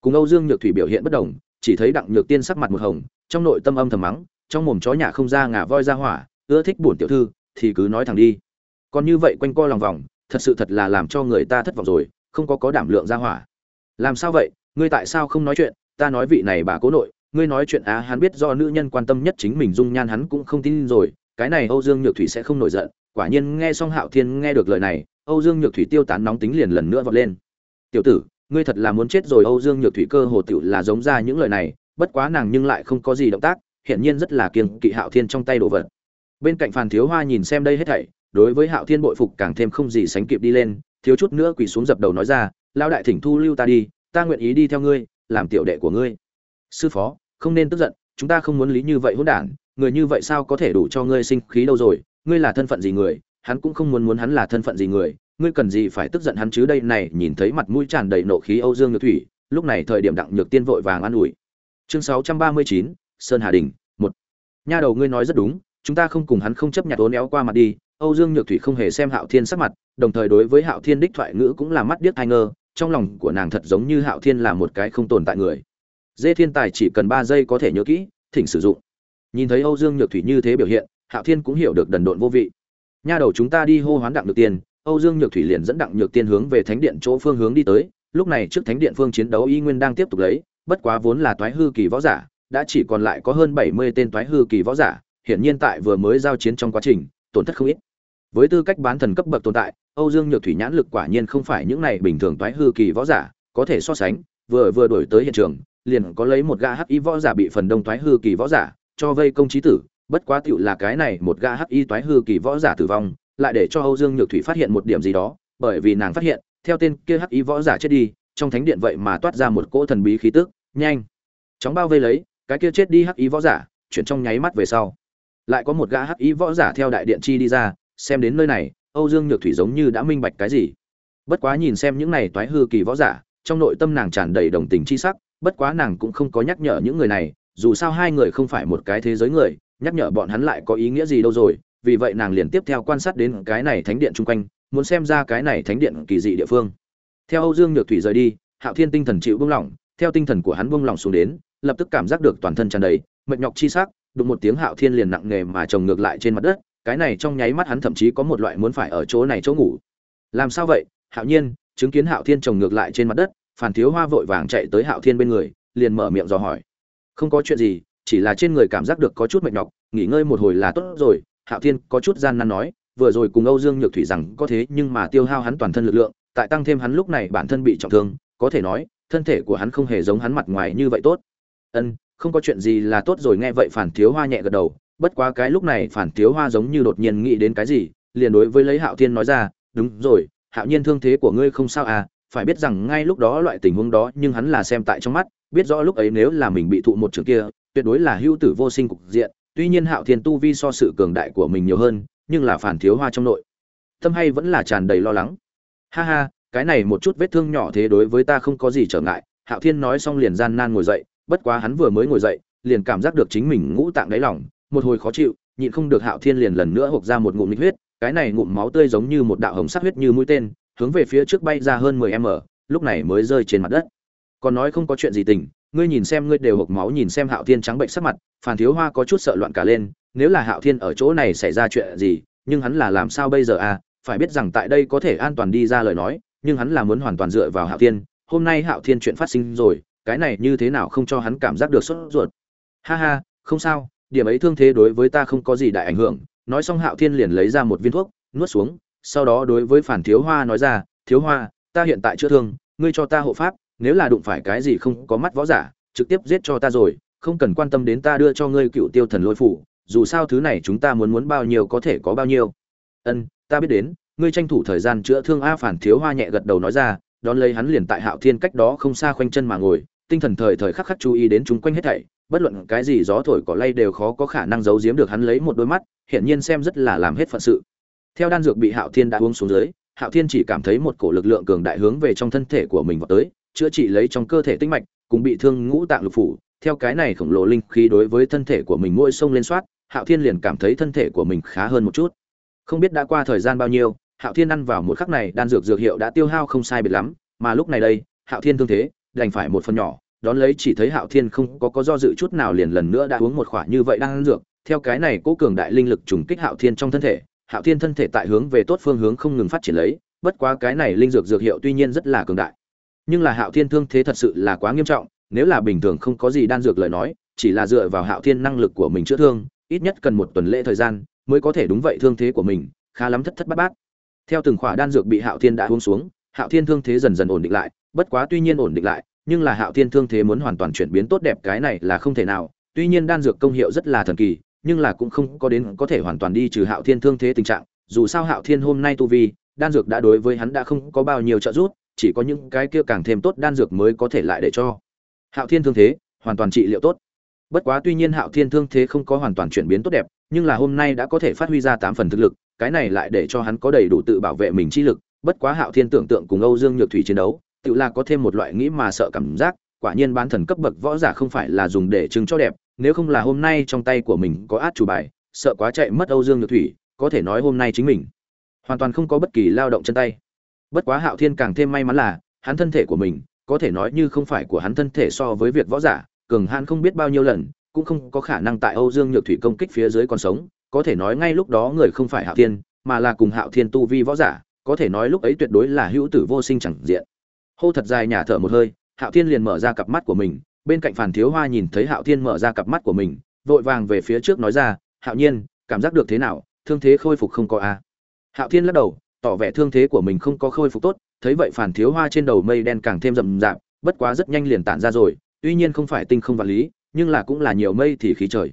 Cùng âu dương nhược thủy biểu hiện bất đồng, chỉ thấy đặng nhược tiên sắc mặt một hồng, trong nội tâm âm thầm mắng, trong mồm chó nhà không ra ngả voi ra hỏa, ưa thích bổn tiểu thư, thì cứ nói thẳng đi. Còn như vậy quanh co lòng vòng, thật sự thật là làm cho người ta thất vọng rồi, không có có đảm lượng ra hỏa. Làm sao vậy? Ngươi tại sao không nói chuyện? Ta nói vị này bà cố nội ngươi nói chuyện á, hắn biết do nữ nhân quan tâm nhất chính mình dung nhan hắn cũng không tin rồi, cái này âu dương nhược thủy sẽ không nổi giận, quả nhiên nghe xong hạo thiên nghe được lời này, âu dương nhược thủy tiêu tán nóng tính liền lần nữa vọt lên. Tiểu tử, ngươi thật là muốn chết rồi, âu dương nhược thủy cơ hồ tiểu là giống ra những lời này, bất quá nàng nhưng lại không có gì động tác hiện nhiên rất là kiêng kỵ hạo thiên trong tay đồ vật. Bên cạnh phàn thiếu hoa nhìn xem đây hết thảy, đối với hạo thiên bội phục càng thêm không gì sánh kịp đi lên, thiếu chút nữa quỳ xuống dập đầu nói ra lao đại thỉnh thu lưu ta đi, ta nguyện ý đi theo ngươi, làm tiểu đệ của ngươi sư phó, không nên tức giận, chúng ta không muốn lý như vậy hỗn đản, người như vậy sao có thể đủ cho ngươi sinh khí đâu rồi, ngươi là thân phận gì người, hắn cũng không muốn muốn hắn là thân phận gì người, ngươi cần gì phải tức giận hắn chứ đây này, nhìn thấy mặt mũi tràn đầy nộ khí âu dương nhược thủy, lúc này thời điểm đặng nhược tiên vội vàng an ủi. Chương sáu trăm ba mươi chín, sơn hà đình, một. Nha đầu ngươi nói rất đúng, chúng ta không cùng hắn không chấp nhận ố néo qua mặt đi, âu dương nhược thủy không hề xem hạo thiên sắc mặt, đồng thời đối với hạo thiên đích thoại ngữ cũng là mắt điếc ai ngơ, trong lòng của nàng thật giống như hạo thiên là một cái không tồn tại người dê thiên tài chỉ cần ba giây có thể nhớ kỹ, thỉnh sử dụng. Nhìn thấy âu dương nhược thủy như thế biểu hiện, hạo thiên cũng hiểu được đần độn vô vị. Nha đầu chúng ta đi hô hoán đặng được tiền âu dương nhược thủy liền dẫn đặng nhược tiên hướng về thánh điện chỗ phương hướng đi tới, lúc này trước thánh điện phương chiến đấu y nguyên đang tiếp tục lấy, bất quá vốn là toái hư kỳ võ giả, đã chỉ còn lại có hơn bảy mươi tên toái hư kỳ võ giả, hiển nhiên tại vừa mới giao chiến trong quá trình, tổn thất không ít. Với tư cách bán thần cấp bậc tồn tại, âu dương nhược thủy nhãn lực quả nhiên không phải những này bình thường toái hư kỳ võ giả có thể so sánh, vừa vừa đổi tới hiện trường liền có lấy một gã hắc y võ giả bị phần đông thoái hư kỳ võ giả cho vây công trí tử, bất quá tựu là cái này một gã hắc y thoái hư kỳ võ giả tử vong, lại để cho âu dương nhược thủy phát hiện một điểm gì đó, bởi vì nàng phát hiện, theo tên kia hắc y võ giả chết đi, trong thánh điện vậy mà toát ra một cỗ thần bí khí tức, nhanh. Chóng bao vây lấy, cái kia chết đi hắc y võ giả, chuyển trong nháy mắt về sau. Lại có một gã hắc y võ giả theo đại điện chi đi ra, xem đến nơi này, âu dương nhược thủy giống như đã minh bạch cái gì. Bất quá nhìn xem những này toái hư kỳ võ giả, trong nội tâm nàng tràn đầy đồng tình chi sắc bất quá nàng cũng không có nhắc nhở những người này, dù sao hai người không phải một cái thế giới người, nhắc nhở bọn hắn lại có ý nghĩa gì đâu rồi, vì vậy nàng liền tiếp theo quan sát đến cái này thánh điện chung quanh, muốn xem ra cái này thánh điện kỳ dị địa phương. Theo âu dương nhược thủy rời đi, hạo thiên tinh thần chịu buông lỏng, theo tinh thần của hắn buông lỏng xuống đến, lập tức cảm giác được toàn thân tràn đầy, mệt nhọc chi sắc, đụng một tiếng hạo thiên liền nặng nề mà chồng ngược lại trên mặt đất, cái này trong nháy mắt hắn thậm chí có một loại muốn phải ở chỗ này chỗ ngủ. Làm sao vậy? Hạo nhiên, chứng kiến hạo thiên chồng ngược lại trên mặt đất phản thiếu hoa vội vàng chạy tới hạo thiên bên người, liền mở miệng dò hỏi. Không có chuyện gì, chỉ là trên người cảm giác được có chút mệt nhọc, nghỉ ngơi một hồi là tốt rồi, hạo thiên có chút gian nan nói, vừa rồi cùng âu dương nhược thủy rằng có thế nhưng mà tiêu hao hắn toàn thân lực lượng, tại tăng thêm hắn lúc này bản thân bị trọng thương, có thể nói, thân thể của hắn không hề giống hắn mặt ngoài như vậy tốt. Ân, không có chuyện gì là tốt rồi, nghe vậy phản thiếu hoa nhẹ gật đầu, bất quá cái lúc này phản thiếu hoa giống như đột nhiên nghĩ đến cái gì, liền đối với lấy hạo thiên nói ra, đúng rồi, hạo nhiên thương thế của ngươi không sao à phải biết rằng ngay lúc đó loại tình huống đó nhưng hắn là xem tại trong mắt, biết rõ lúc ấy nếu là mình bị thụ một trường kia, tuyệt đối là hữu tử vô sinh cục diện, tuy nhiên hạo thiên tu vi so sự cường đại của mình nhiều hơn, nhưng là phản thiếu hoa trong nội. Tâm hay vẫn là tràn đầy lo lắng. Ha ha, cái này một chút vết thương nhỏ thế đối với ta không có gì trở ngại, hạo thiên nói xong liền gian nan ngồi dậy, bất quá hắn vừa mới ngồi dậy, liền cảm giác được chính mình ngũ tạng đáy lỏng, một hồi khó chịu, nhịn không được hạo thiên liền lần nữa hộc ra một ngụm nghịch huyết, cái này ngụm máu tươi giống như một đạo hồng sắc huyết như mũi tên hướng về phía trước bay ra hơn mười m lúc này mới rơi trên mặt đất. Còn nói không có chuyện gì tình, ngươi nhìn xem ngươi đều hộc máu nhìn xem hạo thiên trắng bệnh sắc mặt Phan thiếu hoa có chút sợ loạn cả lên, nếu là hạo thiên ở chỗ này xảy ra chuyện gì, nhưng hắn là làm sao bây giờ à phải biết rằng tại đây có thể an toàn đi ra lời nói, nhưng hắn là muốn hoàn toàn dựa vào hạo thiên, hôm nay hạo thiên chuyện phát sinh rồi, cái này như thế nào không cho hắn cảm giác được sốt ruột. Ha ha, không sao, điểm ấy thương thế đối với ta không có gì đại ảnh hưởng, nói xong hạo thiên liền lấy ra một viên thuốc, nuốt xuống sau đó đối với phản thiếu hoa nói ra, thiếu hoa, ta hiện tại chữa thương, ngươi cho ta hộ pháp, nếu là đụng phải cái gì không có mắt võ giả, trực tiếp giết cho ta rồi, không cần quan tâm đến ta đưa cho ngươi cựu tiêu thần lôi phủ, dù sao thứ này chúng ta muốn muốn bao nhiêu có thể có bao nhiêu. Ân, ta biết đến, ngươi tranh thủ thời gian chữa thương a phản thiếu hoa nhẹ gật đầu nói ra, đón lấy hắn liền tại hạo thiên cách đó không xa khoanh chân mà ngồi, tinh thần thời thời khắc khắc chú ý đến chúng quanh hết thảy, bất luận cái gì gió thổi cỏ lay đều khó có khả năng giấu giếm được hắn lấy một đôi mắt, hiển nhiên xem rất là làm hết phận sự theo đan dược bị hạo thiên đã uống xuống dưới, hạo thiên chỉ cảm thấy một cổ lực lượng cường đại hướng về trong thân thể của mình vào tới, chữa trị lấy trong cơ thể tinh mạch, cùng bị thương ngũ tạng lục phủ. Theo cái này khổng lồ linh khí đối với thân thể của mình mỗi sông lên soát, hạo thiên liền cảm thấy thân thể của mình khá hơn một chút. Không biết đã qua thời gian bao nhiêu, hạo thiên ăn vào một khắc này đan dược dược hiệu đã tiêu hao không sai biệt lắm, mà lúc này đây, hạo thiên thương thế, đành phải một phần nhỏ, đón lấy chỉ thấy hạo thiên không có có do dự chút nào liền lần nữa đã uống một khỏa như vậy đang ăn dược. Theo cái này cố cường đại linh lực trùng kích hạo thiên trong thân thể hạo thiên thân thể tại hướng về tốt phương hướng không ngừng phát triển lấy, bất quá cái này linh dược dược hiệu tuy nhiên rất là cường đại. Nhưng là hạo thiên thương thế thật sự là quá nghiêm trọng, nếu là bình thường không có gì đan dược lời nói, chỉ là dựa vào hạo thiên năng lực của mình chữa thương, ít nhất cần một tuần lễ thời gian mới có thể đúng vậy thương thế của mình, khá lắm thất thất bát bát. Theo từng khỏa đan dược bị hạo thiên đã uống xuống, hạo thiên thương thế dần dần ổn định lại, bất quá tuy nhiên ổn định lại, nhưng là hạo thiên thương thế muốn hoàn toàn chuyển biến tốt đẹp cái này là không thể nào, tuy nhiên đan dược công hiệu rất là thần kỳ nhưng là cũng không có đến có thể hoàn toàn đi trừ hạo thiên thương thế tình trạng, dù sao hạo thiên hôm nay tu vi, đan dược đã đối với hắn đã không có bao nhiêu trợ giúp, chỉ có những cái kia càng thêm tốt đan dược mới có thể lại để cho. Hạo thiên thương thế, hoàn toàn trị liệu tốt. Bất quá tuy nhiên hạo thiên thương thế không có hoàn toàn chuyển biến tốt đẹp, nhưng là hôm nay đã có thể phát huy ra tám phần thực lực, cái này lại để cho hắn có đầy đủ tự bảo vệ mình chi lực, bất quá hạo thiên tưởng tượng cùng âu dương nhược thủy chiến đấu tựa là có thêm một loại nghĩ mà sợ cảm giác, quả nhiên bán thần cấp bậc võ giả không phải là dùng để chứng cho đẹp nếu không là hôm nay trong tay của mình có át chủ bài, sợ quá chạy mất âu dương nhược thủy, có thể nói hôm nay chính mình hoàn toàn không có bất kỳ lao động chân tay. Bất quá hạo thiên càng thêm may mắn là, hắn thân thể của mình, có thể nói như không phải của hắn thân thể so với việc võ giả, cường hãn không biết bao nhiêu lần, cũng không có khả năng tại âu dương nhược thủy công kích phía dưới còn sống, có thể nói ngay lúc đó người không phải hạo thiên, mà là cùng hạo thiên tu vi võ giả, có thể nói lúc ấy tuyệt đối là hữu tử vô sinh chẳng diện. Hô thật dài nhả thở một hơi, hạo thiên liền mở ra cặp mắt của mình bên cạnh phản thiếu hoa nhìn thấy hạo thiên mở ra cặp mắt của mình, vội vàng về phía trước nói ra, hạo nhiên, cảm giác được thế nào? Thương thế khôi phục không có a hạo thiên lắc đầu, tỏ vẻ thương thế của mình không có khôi phục tốt, thấy vậy phản thiếu hoa trên đầu mây đen càng thêm rậm rạp, bất quá rất nhanh liền tản ra rồi, tuy nhiên không phải tinh không vật lý, nhưng là cũng là nhiều mây thì khí trời.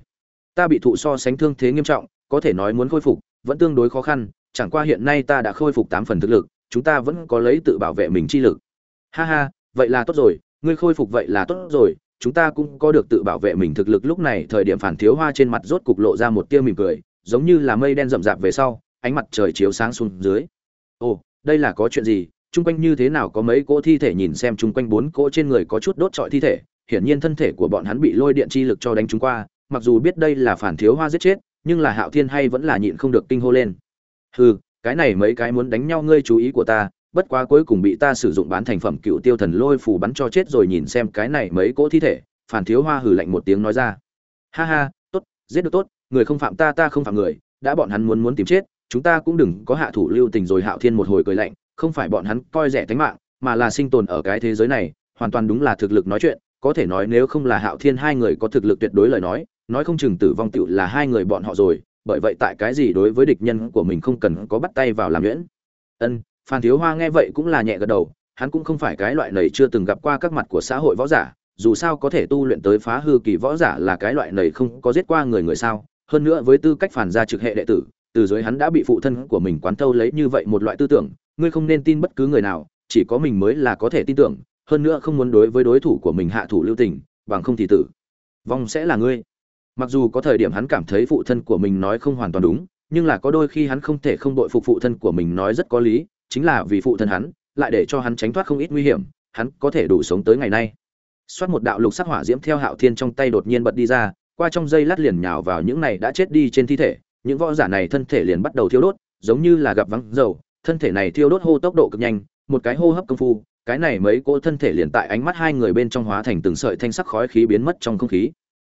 Ta bị thụ so sánh thương thế nghiêm trọng, có thể nói muốn khôi phục, vẫn tương đối khó khăn, chẳng qua hiện nay ta đã khôi phục tám phần thực lực, chúng ta vẫn có lấy tự bảo vệ mình chi lực. Ha ha, vậy là tốt rồi, ngươi khôi phục vậy là tốt rồi chúng ta cũng có được tự bảo vệ mình thực lực lúc này, thời điểm phản thiếu hoa trên mặt rốt cục lộ ra một tia mỉm cười, giống như là mây đen rậm rạp về sau, ánh mặt trời chiếu sáng xuống dưới. Ồ, đây là có chuyện gì? Chung quanh như thế nào có mấy cỗ thi thể? Nhìn xem chung quanh bốn cỗ trên người có chút đốt trọi thi thể, hiển nhiên thân thể của bọn hắn bị lôi điện chi lực cho đánh chúng qua. Mặc dù biết đây là phản thiếu hoa giết chết, nhưng là hạo thiên hay vẫn là nhịn không được kinh hô lên. Hừ, cái này mấy cái muốn đánh nhau, ngươi chú ý của ta bất quá cuối cùng bị ta sử dụng bán thành phẩm cựu tiêu thần lôi phủ bắn cho chết rồi nhìn xem cái này mấy cỗ thi thể, phản thiếu hoa hừ lạnh một tiếng nói ra. Ha ha, tốt, giết được tốt, người không phạm ta ta không phạm người, đã bọn hắn muốn muốn tìm chết, chúng ta cũng đừng có hạ thủ lưu tình rồi hạo thiên một hồi cười lạnh, không phải bọn hắn coi rẻ tánh mạng, mà là sinh tồn ở cái thế giới này, hoàn toàn đúng là thực lực nói chuyện, có thể nói nếu không là hạo thiên hai người có thực lực tuyệt đối lời nói nói không chừng tử vong tựu là hai người bọn họ rồi, bởi vậy tại cái gì đối với địch nhân của mình không cần có bắt tay vào làm nhuyễn. Ân phan thiếu hoa nghe vậy cũng là nhẹ gật đầu, hắn cũng không phải cái loại này chưa từng gặp qua các mặt của xã hội võ giả, dù sao có thể tu luyện tới phá hư kỳ võ giả là cái loại này không có giết qua người người sao. Hơn nữa với tư cách phản gia trực hệ đệ tử, từ dưới hắn đã bị phụ thân của mình quán thâu lấy như vậy một loại tư tưởng, ngươi không nên tin bất cứ người nào, chỉ có mình mới là có thể tin tưởng, hơn nữa không muốn đối với đối thủ của mình hạ thủ lưu tình, bằng không thì tử. Vong sẽ là ngươi. Mặc dù có thời điểm hắn cảm thấy phụ thân của mình nói không hoàn toàn đúng, nhưng là có đôi khi hắn không thể không đội phục phụ thân của mình nói rất có lý chính là vì phụ thân hắn, lại để cho hắn tránh thoát không ít nguy hiểm, hắn có thể đủ sống tới ngày nay. Xoát một đạo lục sắc hỏa diễm theo hạo thiên trong tay đột nhiên bật đi ra, qua trong dây lát liền nhào vào những này đã chết đi trên thi thể, những võ giả này thân thể liền bắt đầu thiêu đốt, giống như là gặp vắng dầu, thân thể này thiêu đốt hô tốc độ cực nhanh, một cái hô hấp công phu, cái này mấy cô thân thể liền tại ánh mắt hai người bên trong hóa thành từng sợi thanh sắc khói khí biến mất trong không khí.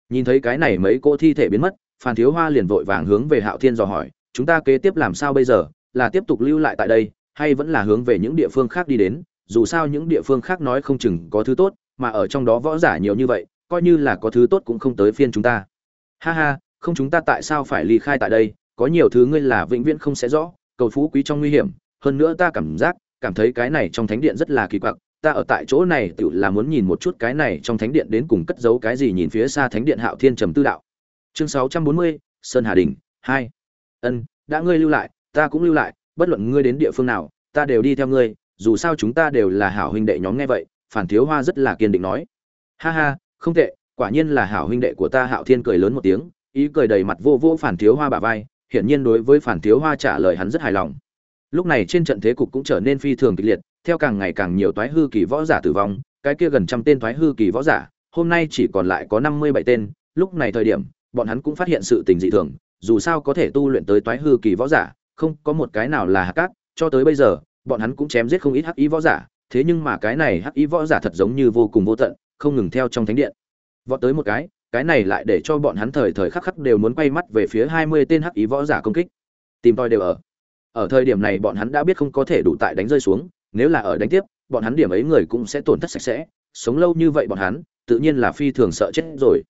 Nhìn thấy cái này mấy cô thi thể biến mất, phan thiếu hoa liền vội vàng hướng về hạo thiên dò hỏi, chúng ta kế tiếp làm sao bây giờ? Là tiếp tục lưu lại tại đây hay vẫn là hướng về những địa phương khác đi đến, dù sao những địa phương khác nói không chừng có thứ tốt, mà ở trong đó võ giả nhiều như vậy, coi như là có thứ tốt cũng không tới phiên chúng ta. Ha ha, không chúng ta tại sao phải ly khai tại đây, có nhiều thứ ngươi là vĩnh viễn không sẽ rõ, cầu phú quý trong nguy hiểm, hơn nữa ta cảm giác, cảm thấy cái này trong thánh điện rất là kỳ quặc, ta ở tại chỗ này tự là muốn nhìn một chút cái này trong thánh điện đến cùng cất giấu cái gì nhìn phía xa thánh điện hạo thiên trầm tư đạo. Chương sáu trăm bốn mươi, sơn hà đình, hai. Ân, đã ngươi lưu lại, ta cũng lưu lại bất luận ngươi đến địa phương nào, ta đều đi theo ngươi, dù sao chúng ta đều là hảo huynh đệ nhóm nghe vậy, phản thiếu hoa rất là kiên định nói. Ha ha, không tệ, quả nhiên là hảo huynh đệ của ta hạo thiên cười lớn một tiếng, ý cười đầy mặt vô vô phản thiếu hoa bả vai, hiển nhiên đối với phản thiếu hoa trả lời hắn rất hài lòng. Lúc này trên trận thế cục cũng trở nên phi thường kịch liệt, theo càng ngày càng nhiều toái hư kỳ võ giả tử vong, cái kia gần trăm tên toái hư kỳ võ giả, hôm nay chỉ còn lại có năm mươi bảy tên, lúc này thời điểm, bọn hắn cũng phát hiện sự tình dị thường, dù sao có thể tu luyện tới toái hư kỳ võ giả không có một cái nào là hắc cát, cho tới bây giờ, bọn hắn cũng chém giết không ít hắc ý võ giả, thế nhưng mà cái này hắc ý võ giả thật giống như vô cùng vô tận, không ngừng theo trong thánh điện. Vọt tới một cái cái này lại để cho bọn hắn thời thời khắc khắc đều muốn quay mắt về phía hai mươi tên hắc ý võ giả công kích. Tìm tòi đều ở. Ở thời điểm này bọn hắn đã biết không có thể đủ tại đánh rơi xuống, nếu là ở đánh tiếp, bọn hắn điểm ấy người cũng sẽ tổn thất sạch sẽ. Sống lâu như vậy bọn hắn, tự nhiên là phi thường sợ chết rồi.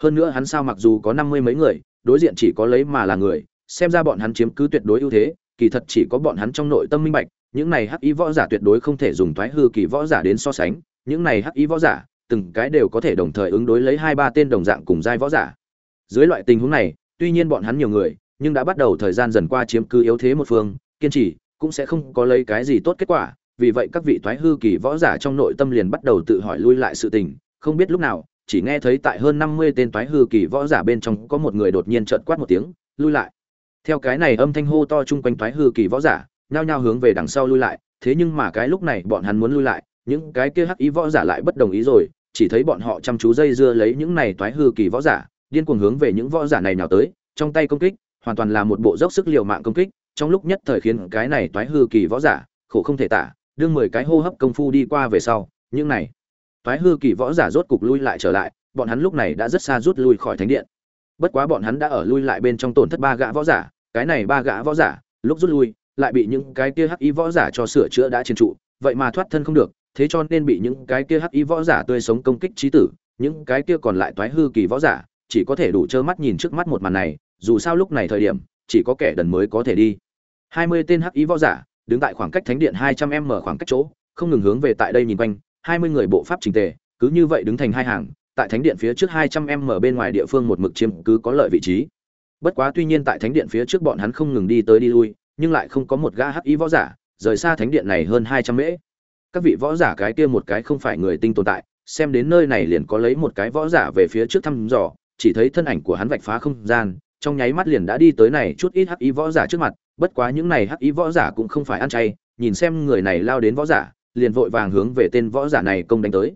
Hơn nữa hắn sao mặc dù có năm mươi mấy người, đối diện chỉ có lấy mà là người xem ra bọn hắn chiếm cứ tuyệt đối ưu thế, kỳ thật chỉ có bọn hắn trong nội tâm minh bạch, những này hắc ý võ giả tuyệt đối không thể dùng thoái hư kỳ võ giả đến so sánh, những này hắc ý võ giả, từng cái đều có thể đồng thời ứng đối lấy hai ba tên đồng dạng cùng giai võ giả. Dưới loại tình huống này, tuy nhiên bọn hắn nhiều người, nhưng đã bắt đầu thời gian dần qua chiếm cứ yếu thế một phương, kiên trì, cũng sẽ không có lấy cái gì tốt kết quả, vì vậy các vị thoái hư kỳ võ giả trong nội tâm liền bắt đầu tự hỏi lui lại sự tình, không biết lúc nào, chỉ nghe thấy tại hơn năm mươi tên thoái hư kỳ võ giả bên trong có một người đột nhiên trợn quát một tiếng, lui lại! Theo cái này âm thanh hô to chung quanh thoái hư kỳ võ giả, nhao nhao hướng về đằng sau lui lại, thế nhưng mà cái lúc này bọn hắn muốn lui lại, những cái kia hắc ý võ giả lại bất đồng ý rồi, chỉ thấy bọn họ chăm chú dây dưa lấy những này thoái hư kỳ võ giả, điên cuồng hướng về những võ giả này nào tới, trong tay công kích, hoàn toàn là một bộ dốc sức liều mạng công kích, trong lúc nhất thời khiến cái này toái hư kỳ võ giả khổ không thể tả, đương mười cái hô hấp công phu đi qua về sau, những này toái hư kỳ võ giả rốt cục lui lại trở lại, bọn hắn lúc này đã rất xa rút lui khỏi thánh điện bất quá bọn hắn đã ở lui lại bên trong tổn thất ba gã võ giả, cái này ba gã võ giả, lúc rút lui, lại bị những cái kia hắc y võ giả cho sửa chữa đã chiến trụ, vậy mà thoát thân không được, thế cho nên bị những cái kia hắc y võ giả tươi sống công kích trí tử, những cái kia còn lại toái hư kỳ võ giả, chỉ có thể đủ trơ mắt nhìn trước mắt một màn này, dù sao lúc này thời điểm, chỉ có kẻ đần mới có thể đi. Hai mươi tên hắc ý võ giả, đứng tại khoảng cách thánh điện hai trăm m khoảng cách chỗ, không ngừng hướng về tại đây nhìn quanh, hai mươi người bộ pháp trình tề, cứ như vậy đứng thành hai hàng tại thánh điện phía trước hai trăm m bên ngoài địa phương một mực chiếm cứ có lợi vị trí. Bất quá tuy nhiên tại thánh điện phía trước bọn hắn không ngừng đi tới đi lui, nhưng lại không có một gã hắc ý võ giả, rời xa thánh điện này hơn hai trăm mễ. Các vị võ giả cái kia một cái không phải người tinh tồn tại, xem đến nơi này liền có lấy một cái võ giả về phía trước thăm dò, chỉ thấy thân ảnh của hắn vạch phá không gian, trong nháy mắt liền đã đi tới này chút ít hắc ý võ giả trước mặt, bất quá những này hắc ý võ giả cũng không phải ăn chay, nhìn xem người này lao đến võ giả, liền vội vàng hướng về tên võ giả này công đánh tới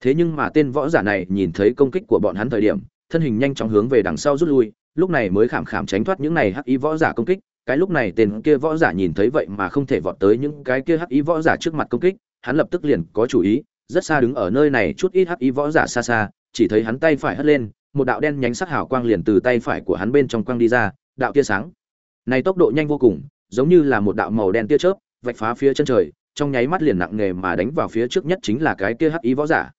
thế nhưng mà tên võ giả này nhìn thấy công kích của bọn hắn thời điểm, thân hình nhanh chóng hướng về đằng sau rút lui, lúc này mới khảm khảm tránh thoát những này hắc ý võ giả công kích. Cái lúc này tên kia võ giả nhìn thấy vậy mà không thể vọt tới những cái kia hắc ý võ giả trước mặt công kích, hắn lập tức liền có chủ ý, rất xa đứng ở nơi này chút ít hắc ý võ giả xa xa, chỉ thấy hắn tay phải hất lên, một đạo đen nhánh sắc hào quang liền từ tay phải của hắn bên trong quang đi ra, đạo tia sáng. Này tốc độ nhanh vô cùng, giống như là một đạo màu đen tia chớp, vạch phá phía chân trời, trong nháy mắt liền nặng nề mà đánh vào phía trước nhất chính là cái kia hắc ý võ giả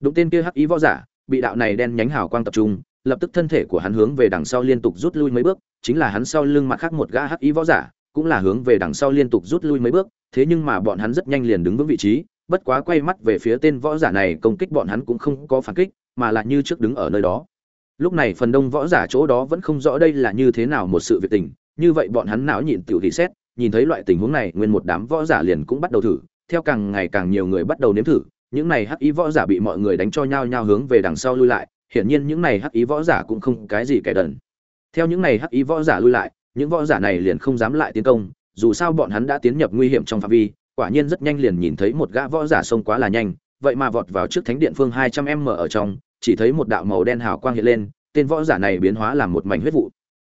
đụng tên kia hắc ý võ giả, bị đạo này đen nhánh hào quang tập trung, lập tức thân thể của hắn hướng về đằng sau liên tục rút lui mấy bước, chính là hắn sau lưng mặt khác một gã hắc ý võ giả, cũng là hướng về đằng sau liên tục rút lui mấy bước, thế nhưng mà bọn hắn rất nhanh liền đứng vững vị trí, bất quá quay mắt về phía tên võ giả này công kích bọn hắn cũng không có phản kích, mà là như trước đứng ở nơi đó. Lúc này phần đông võ giả chỗ đó vẫn không rõ đây là như thế nào một sự việc tình, như vậy bọn hắn não nhịn tiểu thị xét, nhìn thấy loại tình huống này, nguyên một đám võ giả liền cũng bắt đầu thử, theo càng ngày càng nhiều người bắt đầu nếm thử những này hắc ý võ giả bị mọi người đánh cho nhau nhau hướng về đằng sau lui lại, hiển nhiên những này hắc ý võ giả cũng không cái gì kẻ đần. Theo những này hắc ý võ giả lui lại, những võ giả này liền không dám lại tiến công, dù sao bọn hắn đã tiến nhập nguy hiểm trong phạm vi, quả nhiên rất nhanh liền nhìn thấy một gã võ giả xông quá là nhanh, vậy mà vọt vào trước thánh điện phương hai trăm m ở trong, chỉ thấy một đạo màu đen hào quang hiện lên, tên võ giả này biến hóa làm một mảnh huyết vụ.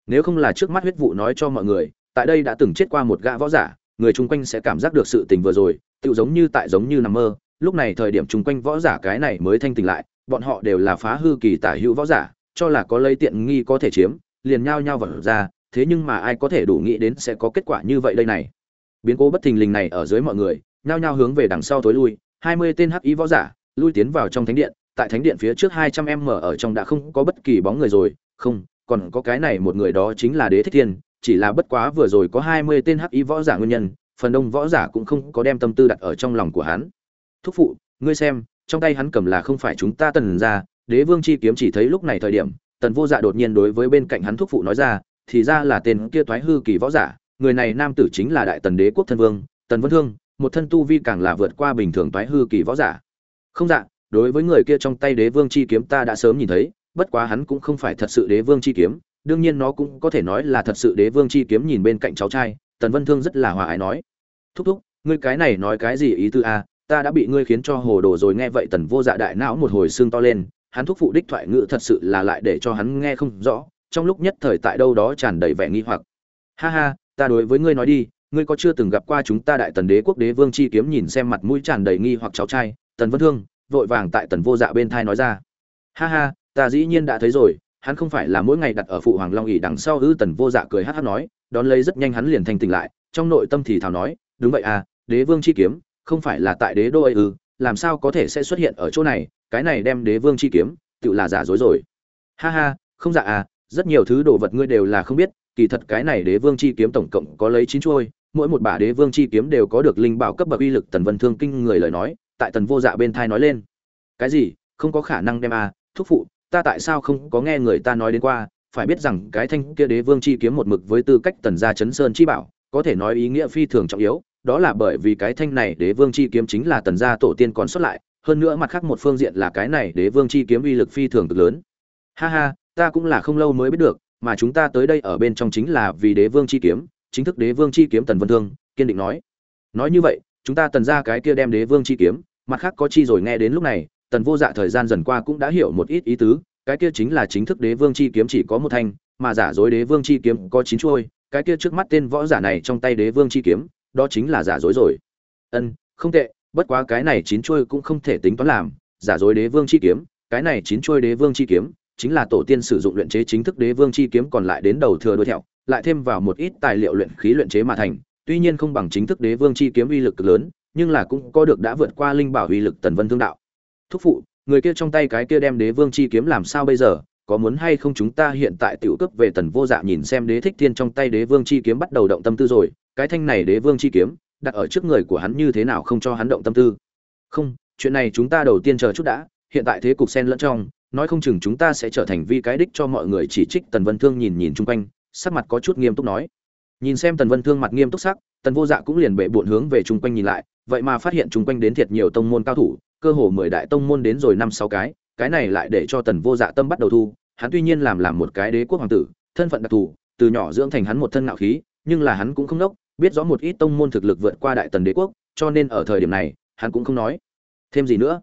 Nếu không là trước mắt huyết vụ nói cho mọi người, tại đây đã từng chết qua một gã võ giả, người chung quanh sẽ cảm giác được sự tình vừa rồi tự giống như tại giống như nằm mơ lúc này thời điểm chung quanh võ giả cái này mới thanh tỉnh lại, bọn họ đều là phá hư kỳ tả hữu võ giả, cho là có lấy tiện nghi có thể chiếm, liền nhao nhao vật ra, thế nhưng mà ai có thể đủ nghĩ đến sẽ có kết quả như vậy đây này. Biến cố bất thình lình này ở dưới mọi người, nhao nhao hướng về đằng sau tối lui, hai mươi tên hắc ý võ giả, lui tiến vào trong thánh điện, tại thánh điện phía trước hai trăm em mở ở trong đã không có bất kỳ bóng người rồi, không, còn có cái này một người đó chính là đế thích thiên, chỉ là bất quá vừa rồi có hai mươi tên hắc ý võ giả nguyên nhân, phần đông võ giả cũng không có đem tâm tư đặt ở trong lòng của hắn thúc phụ, ngươi xem, trong tay hắn cầm là không phải chúng ta tần ra đế vương chi kiếm chỉ thấy lúc này thời điểm, tần vô dạ đột nhiên đối với bên cạnh hắn thúc phụ nói ra, thì ra là tên kia toái hư kỳ võ giả, người này nam tử chính là đại tần đế quốc thân vương, tần vân thương, một thân tu vi càng là vượt qua bình thường toái hư kỳ võ giả. Không dạ đối với người kia trong tay đế vương chi kiếm ta đã sớm nhìn thấy, bất quá hắn cũng không phải thật sự đế vương chi kiếm, đương nhiên nó cũng có thể nói là thật sự đế vương chi kiếm nhìn bên cạnh cháu trai, tần vân thương rất là hòa ái nói. Thúc thúc, ngươi cái này nói cái gì ý tư a ta đã bị ngươi khiến cho hồ đồ rồi. Nghe vậy tần vô dạ đại não một hồi xương to lên, hắn thúc phụ đích thoại ngữ thật sự là lại để cho hắn nghe không rõ, trong lúc nhất thời tại đâu đó tràn đầy vẻ nghi hoặc. Ha ha, ta đối với ngươi nói đi, ngươi có chưa từng gặp qua chúng ta đại tần đế quốc đế vương chi kiếm nhìn xem mặt mũi tràn đầy nghi hoặc cháu trai, tần vân thương, vội vàng tại tần vô dạ bên thai nói ra. Ha ha, ta dĩ nhiên đã thấy rồi, hắn không phải là mỗi ngày đặt ở phụ hoàng long ỉ đằng sau ư? Tần vô dạ cười hát hát nói, đón lấy rất nhanh hắn liền thanh tỉnh lại, trong nội tâm thì thào nói, đúng vậy à đế vương chi kiếm không phải là tại đế đô ấy ư, làm sao có thể sẽ xuất hiện ở chỗ này, cái này đem đế vương chi kiếm, tự là giả dối rồi. Ha ha, không dạ à rất nhiều thứ đồ vật ngươi đều là không biết, kỳ thật cái này đế vương chi kiếm tổng cộng có lấy chín chuôi, mỗi một bả đế vương chi kiếm đều có được linh bảo cấp bậc uy lực tần vân thương kinh người lời nói, tại tần vô dạ bên thai nói lên. Cái gì, không có khả năng đem à thúc phụ, ta tại sao không có nghe người ta nói đến qua, phải biết rằng cái thanh kia đế vương chi kiếm một mực với tư cách tần gia chấn sơn chi bảo, có thể nói ý nghĩa phi thường trọng yếu đó là bởi vì cái thanh này đế vương chi kiếm chính là tần gia tổ tiên còn xuất lại, hơn nữa mặt khác một phương diện là cái này đế vương chi kiếm uy lực phi thường cực lớn. Ha ha, ta cũng là không lâu mới biết được, mà chúng ta tới đây ở bên trong chính là vì đế vương chi kiếm, chính thức đế vương chi kiếm tần vân thương, kiên định nói. Nói như vậy, chúng ta tần ra cái kia đem đế vương chi kiếm, mặt khác có chi rồi nghe đến lúc này, tần vô dạ thời gian dần qua cũng đã hiểu một ít ý tứ, cái kia chính là chính thức đế vương chi kiếm chỉ có một thanh, mà giả dối đế vương chi kiếm có chín chuôi, cái kia trước mắt tên võ giả này trong tay đế vương chi kiếm đó chính là giả dối rồi. Ân, không tệ, bất quá cái này chín chuôi cũng không thể tính toán làm, giả dối đế vương chi kiếm, cái này chín chuôi đế vương chi kiếm, chính là tổ tiên sử dụng luyện chế chính thức đế vương chi kiếm còn lại đến đầu thừa đuôi thẹo lại thêm vào một ít tài liệu luyện khí luyện chế mà thành, tuy nhiên không bằng chính thức đế vương chi kiếm uy lực lớn, nhưng là cũng có được đã vượt qua linh bảo uy lực tần vân thương đạo. Thúc phụ, người kia trong tay cái kia đem đế vương chi kiếm làm sao bây giờ, có muốn hay không chúng ta hiện tại tiểu cướp về tần vô dạ nhìn xem đế thích thiên trong tay đế vương chi kiếm bắt đầu động tâm tư rồi cái thanh này đế vương chi kiếm, đặt ở trước người của hắn như thế nào không cho hắn động tâm tư. Không, chuyện này chúng ta đầu tiên chờ chút đã, hiện tại thế cục sen lẫn trong, nói không chừng chúng ta sẽ trở thành vi cái đích cho mọi người chỉ trích tần vân thương nhìn nhìn chung quanh, sắc mặt có chút nghiêm túc nói. Nhìn xem tần vân thương mặt nghiêm túc sắc, tần vô dạ cũng liền bệ bộn hướng về chung quanh nhìn lại, vậy mà phát hiện chung quanh đến thiệt nhiều tông môn cao thủ, cơ hồ mười đại tông môn đến rồi năm sáu cái cái này lại để cho tần vô dạ tâm bắt đầu thu, hắn tuy nhiên làm làm một cái đế quốc hoàng tử, thân phận đặc thù, từ nhỏ dưỡng thành hắn một thân ngạo khí, nhưng là hắn cũng không đốc biết rõ một ít tông môn thực lực vượt qua đại tần đế quốc, cho nên ở thời điểm này, hắn cũng không nói. Thêm gì nữa?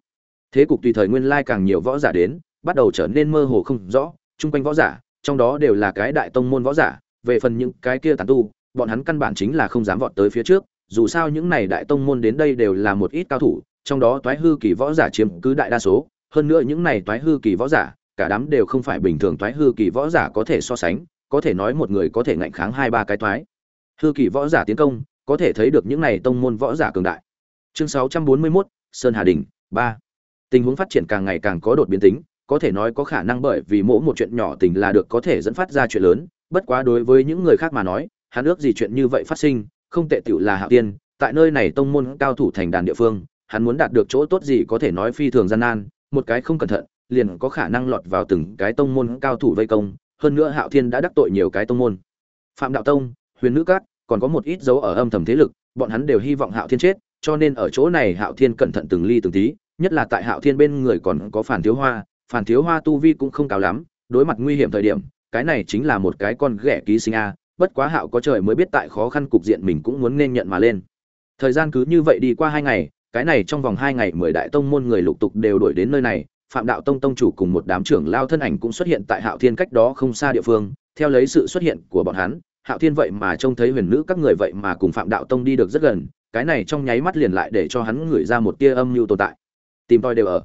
Thế cục tùy thời nguyên lai càng nhiều võ giả đến, bắt đầu trở nên mơ hồ không rõ, chung quanh võ giả, trong đó đều là cái đại tông môn võ giả, về phần những cái kia tàn tu, bọn hắn căn bản chính là không dám vọt tới phía trước, dù sao những này đại tông môn đến đây đều là một ít cao thủ, trong đó toái hư kỳ võ giả chiếm cứ đại đa số, hơn nữa những này toái hư kỳ võ giả, cả đám đều không phải bình thường toái hư kỳ võ giả có thể so sánh, có thể nói một người có thể ngạnh kháng hai ba cái toái hư kỳ võ giả tiến công có thể thấy được những này tông môn võ giả cường đại. Chương 641, sơn hà đình ba. Tình huống phát triển càng ngày càng có đột biến tính có thể nói có khả năng bởi vì mỗi một chuyện nhỏ tình là được có thể dẫn phát ra chuyện lớn bất quá đối với những người khác mà nói hắn ước gì chuyện như vậy phát sinh không tệ tựu là hạo tiên tại nơi này tông môn cao thủ thành đàn địa phương hắn muốn đạt được chỗ tốt gì có thể nói phi thường gian nan một cái không cẩn thận liền có khả năng lọt vào từng cái tông môn cao thủ vây công hơn nữa hạo thiên đã đắc tội nhiều cái tông môn. Phạm đạo tông huyền nữ cát còn có một ít dấu ở âm thầm thế lực, bọn hắn đều hy vọng hạo thiên chết, cho nên ở chỗ này hạo thiên cẩn thận từng ly từng tí, nhất là tại hạo thiên bên người còn có phản thiếu hoa, phản thiếu hoa tu vi cũng không cao lắm, đối mặt nguy hiểm thời điểm, cái này chính là một cái con ghẻ ký sinh a, bất quá hạo có trời mới biết tại khó khăn cục diện mình cũng muốn nên nhận mà lên. Thời gian cứ như vậy đi qua hai ngày, cái này trong vòng hai ngày mười đại tông môn người lục tục đều đổi đến nơi này, phạm đạo tông tông chủ cùng một đám trưởng lao thân ảnh cũng xuất hiện tại hạo thiên cách đó không xa địa phương, theo lấy sự xuất hiện của bọn hắn hạo thiên vậy mà trông thấy huyền nữ các người vậy mà cùng phạm đạo tông đi được rất gần, cái này trong nháy mắt liền lại để cho hắn ngửi ra một tia âm mưu tồn tại. Tìm tôi đều ở.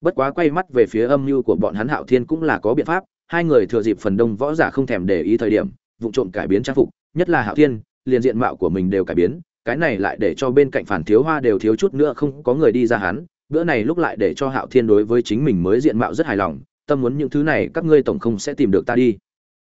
Bất quá quay mắt về phía âm mưu của bọn hắn hạo thiên cũng là có biện pháp, hai người thừa dịp phần đông võ giả không thèm để ý thời điểm, vụ trộm cải biến trang phục, nhất là hạo thiên, liền diện mạo của mình đều cải biến, cái này lại để cho bên cạnh phản thiếu hoa đều thiếu chút nữa không có người đi ra hắn, bữa này lúc lại để cho hạo thiên đối với chính mình mới diện mạo rất hài lòng, tâm muốn những thứ này các ngươi tổng không sẽ tìm được ta đi